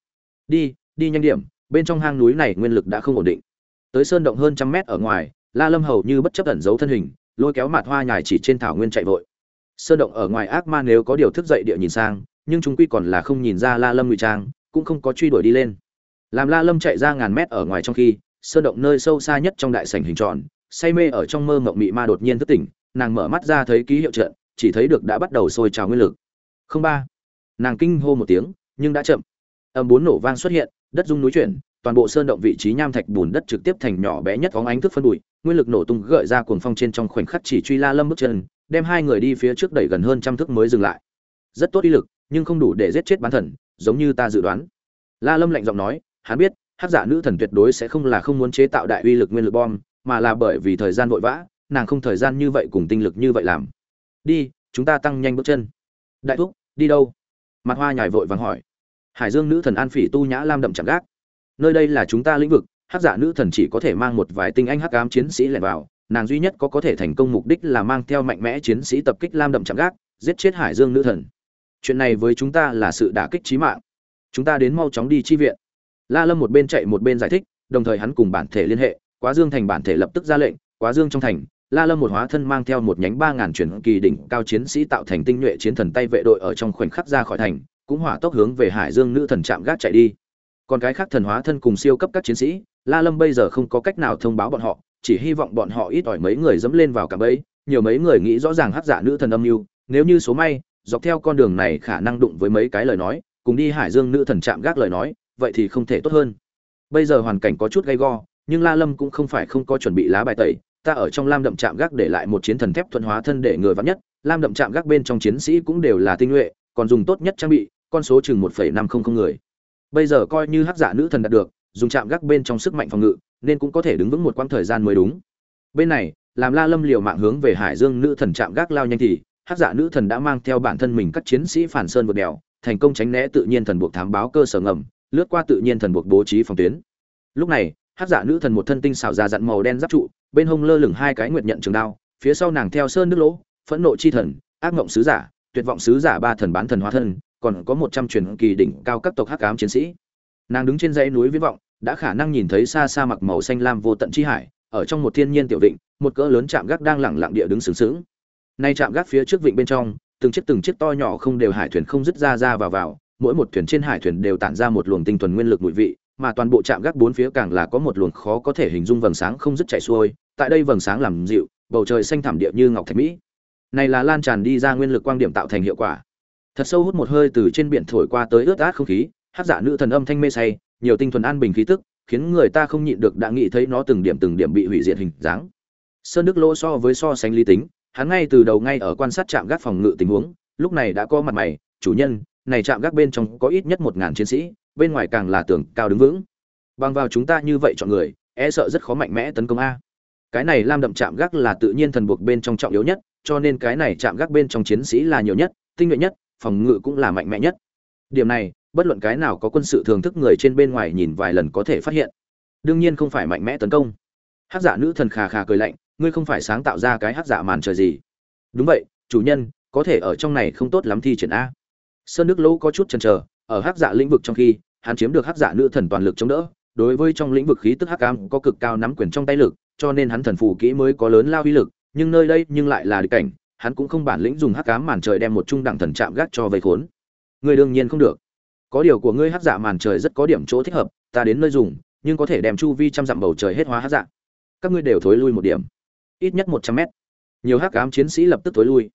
Đi đi nhanh điểm, bên trong hang núi này nguyên lực đã không ổn định. Tới sơn động hơn trăm mét ở ngoài, la lâm hầu như bất chấp ẩn giấu thân hình, lôi kéo Mạt hoa nhài chỉ trên thảo nguyên chạy vội. Sơn động ở ngoài ác ma nếu có điều thức dậy địa nhìn sang, nhưng chúng quy còn là không nhìn ra la lâm ngụy trang cũng không có truy đuổi đi lên. Làm la lâm chạy ra ngàn mét ở ngoài trong khi, sơn động nơi sâu xa nhất trong đại sảnh hình tròn, say mê ở trong mơ mộng mị ma đột nhiên thức tỉnh, nàng mở mắt ra thấy ký hiệu trận, chỉ thấy được đã bắt đầu sôi trào nguyên lực. Không ba. Nàng kinh hô một tiếng, nhưng đã chậm. Âm bốn nổ vang xuất hiện, đất rung núi chuyển, toàn bộ sơn động vị trí nham thạch bùn đất trực tiếp thành nhỏ bé nhất phóng ánh thức phân bụi, nguyên lực nổ tung gợi ra cuồng phong trên trong khoảnh khắc chỉ truy la lâm bước chân, đem hai người đi phía trước đẩy gần hơn trăm thước mới dừng lại. Rất tốt ý lực, nhưng không đủ để giết chết bán thần giống như ta dự đoán. La lâm lạnh giọng nói, hắn biết hắc giả nữ thần tuyệt đối sẽ không là không muốn chế tạo đại uy lực nguyên lực bom, mà là bởi vì thời gian vội vã, nàng không thời gian như vậy cùng tinh lực như vậy làm. Đi, chúng ta tăng nhanh bước chân. Đại thúc, đi đâu? Mặt hoa nhài vội vàng hỏi. Hải dương nữ thần an phỉ tu nhã lam đậm chạm gác. Nơi đây là chúng ta lĩnh vực hắc giả nữ thần chỉ có thể mang một vài tinh anh hắc ám chiến sĩ lẻn vào, nàng duy nhất có có thể thành công mục đích là mang theo mạnh mẽ chiến sĩ tập kích lam đậm chạm gác, giết chết hải dương nữ thần chuyện này với chúng ta là sự đả kích chí mạng. Chúng ta đến mau chóng đi chi viện. La lâm một bên chạy một bên giải thích, đồng thời hắn cùng bản thể liên hệ, quá dương thành bản thể lập tức ra lệnh, quá dương trong thành. La lâm một hóa thân mang theo một nhánh ba ngàn truyền kỳ đỉnh cao chiến sĩ tạo thành tinh nhuệ chiến thần tay vệ đội ở trong khoảnh khắc ra khỏi thành, cũng hỏa tốc hướng về hải dương nữ thần chạm gác chạy đi. Còn cái khác thần hóa thân cùng siêu cấp các chiến sĩ, la lâm bây giờ không có cách nào thông báo bọn họ, chỉ hy vọng bọn họ ít ỏi mấy người dẫm lên vào cả bẫy, nhiều mấy người nghĩ rõ ràng hắc giả nữ thần âm mưu, nếu như số may dọc theo con đường này khả năng đụng với mấy cái lời nói, cùng đi hải dương nữ thần chạm gác lời nói, vậy thì không thể tốt hơn. Bây giờ hoàn cảnh có chút gay go, nhưng la lâm cũng không phải không có chuẩn bị lá bài tẩy, ta ở trong lam đậm chạm gác để lại một chiến thần thép thuận hóa thân để người vắng nhất, lam đậm chạm gác bên trong chiến sĩ cũng đều là tinh nhuệ, còn dùng tốt nhất trang bị, con số chừng một năm không không người. Bây giờ coi như hắc giả nữ thần đạt được, dùng chạm gác bên trong sức mạnh phòng ngự, nên cũng có thể đứng vững một quãng thời gian mới đúng. Bên này, làm la lâm liều mạng hướng về hải dương nữ thần chạm gác lao nhanh thì hắc giả nữ thần đã mang theo bản thân mình các chiến sĩ phản sơn vượt đèo thành công tránh né tự nhiên thần buộc thám báo cơ sở ngầm lướt qua tự nhiên thần buộc bố trí phòng tuyến. Lúc này hắc giả nữ thần một thân tinh xảo ra dặn màu đen giáp trụ bên hông lơ lửng hai cái nguyệt nhận trường đao phía sau nàng theo sơn nước lỗ phẫn nộ chi thần ác ngộng sứ giả tuyệt vọng sứ giả ba thần bán thần hóa thân còn có một trăm truyền kỳ đỉnh cao các tộc hắc ám chiến sĩ. Nàng đứng trên dãy núi viễn vọng đã khả năng nhìn thấy xa xa mặc màu xanh lam vô tận chi hải ở trong một thiên nhiên tiểu định, một cỡ lớn chạm gác đang lẳng lặng địa đứng sướng sướng nay chạm gác phía trước vịnh bên trong, từng chiếc từng chiếc to nhỏ không đều hải thuyền không dứt ra ra vào vào, mỗi một thuyền trên hải thuyền đều tản ra một luồng tinh thuần nguyên lực mùi vị, mà toàn bộ trạm gác bốn phía càng là có một luồng khó có thể hình dung vầng sáng không dứt chảy xuôi, tại đây vầng sáng làm dịu, bầu trời xanh thảm địa như ngọc thạch mỹ. Này là lan tràn đi ra nguyên lực quang điểm tạo thành hiệu quả. Thật sâu hút một hơi từ trên biển thổi qua tới ướt át không khí, hát giả nữ thần âm thanh mê say, nhiều tinh thuần an bình khí tức, khiến người ta không nhịn được đã nghĩ thấy nó từng điểm từng điểm bị hủy diệt hình dáng. Sơn đức lỗ so với so sánh lý tính hắn ngay từ đầu ngay ở quan sát trạm gác phòng ngự tình huống, lúc này đã có mặt mày, chủ nhân, này trạm gác bên trong có ít nhất một ngàn chiến sĩ, bên ngoài càng là tường cao đứng vững. Bằng vào chúng ta như vậy chọn người e sợ rất khó mạnh mẽ tấn công a. Cái này lam đậm chạm gác là tự nhiên thần buộc bên trong trọng yếu nhất, cho nên cái này chạm gác bên trong chiến sĩ là nhiều nhất, tinh nhuệ nhất, phòng ngự cũng là mạnh mẽ nhất. Điểm này, bất luận cái nào có quân sự thường thức người trên bên ngoài nhìn vài lần có thể phát hiện. Đương nhiên không phải mạnh mẽ tấn công. Hắc giả nữ thần khà khà cười lạnh ngươi không phải sáng tạo ra cái hát giả màn trời gì. Đúng vậy, chủ nhân, có thể ở trong này không tốt lắm thi triển a. Sơn nước lỗ có chút chần chờ, ở hát dạ lĩnh vực trong khi, hắn chiếm được hát dạ nữ thần toàn lực chống đỡ, đối với trong lĩnh vực khí tức hắc cam có cực cao nắm quyền trong tay lực, cho nên hắn thần phù kỹ mới có lớn lao uy lực, nhưng nơi đây nhưng lại là địch cảnh, hắn cũng không bản lĩnh dùng hắc cám màn trời đem một trung đẳng thần chạm gác cho vây khốn. Người đương nhiên không được. Có điều của ngươi hắc dạ màn trời rất có điểm chỗ thích hợp, ta đến nơi dùng, nhưng có thể đem chu vi trăm dặm bầu trời hết hóa hắc dạ. Các ngươi đều thối lui một điểm ít nhất một trăm mét. Nhiều hắc ám chiến sĩ lập tức tối lui.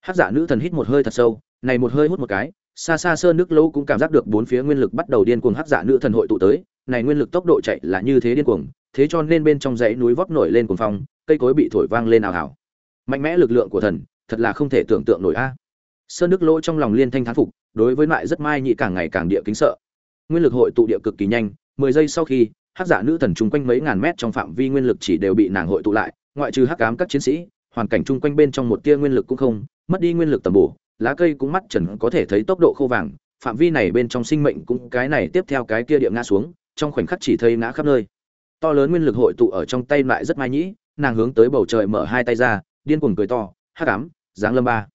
Hắc giả nữ thần hít một hơi thật sâu, này một hơi hút một cái, xa xa sơn nước lâu cũng cảm giác được bốn phía nguyên lực bắt đầu điên cuồng hắc giả nữ thần hội tụ tới, này nguyên lực tốc độ chạy là như thế điên cuồng, thế cho nên bên trong dãy núi vót nổi lên cuồng phong, cây cối bị thổi vang lên ảo ảo mạnh mẽ lực lượng của thần, thật là không thể tưởng tượng nổi a. Sơn nước lỗ trong lòng liên thanh thán phục, đối với loại rất mai nhị càng ngày càng địa kính sợ. Nguyên lực hội tụ địa cực kỳ nhanh, mười giây sau khi, hắc giả nữ thần chung quanh mấy ngàn mét trong phạm vi nguyên lực chỉ đều bị nàng hội tụ lại ngoại trừ hắc ám các chiến sĩ, hoàn cảnh chung quanh bên trong một tia nguyên lực cũng không, mất đi nguyên lực tầm bổ, lá cây cũng mắt trần có thể thấy tốc độ khô vàng, phạm vi này bên trong sinh mệnh cũng cái này tiếp theo cái kia địa ngã xuống, trong khoảnh khắc chỉ thấy ngã khắp nơi. To lớn nguyên lực hội tụ ở trong tay lại rất mai nhĩ, nàng hướng tới bầu trời mở hai tay ra, điên cuồng cười to, hắc ám, giáng lâm ba.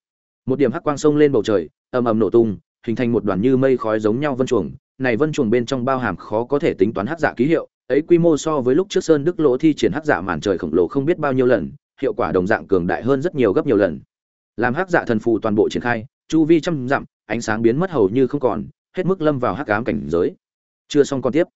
Một điểm hắc quang sông lên bầu trời, ầm ầm nổ tung, hình thành một đoàn như mây khói giống nhau vân chuồng, này vân chuồng bên trong bao hàm khó có thể tính toán hắc giả ký hiệu ấy quy mô so với lúc trước sơn đức lỗ thi triển hắc giả màn trời khổng lồ không biết bao nhiêu lần, hiệu quả đồng dạng cường đại hơn rất nhiều gấp nhiều lần. Làm hắc dạ thần phù toàn bộ triển khai, chu vi trăm dặm, ánh sáng biến mất hầu như không còn, hết mức lâm vào hắc ám cảnh giới. Chưa xong còn tiếp.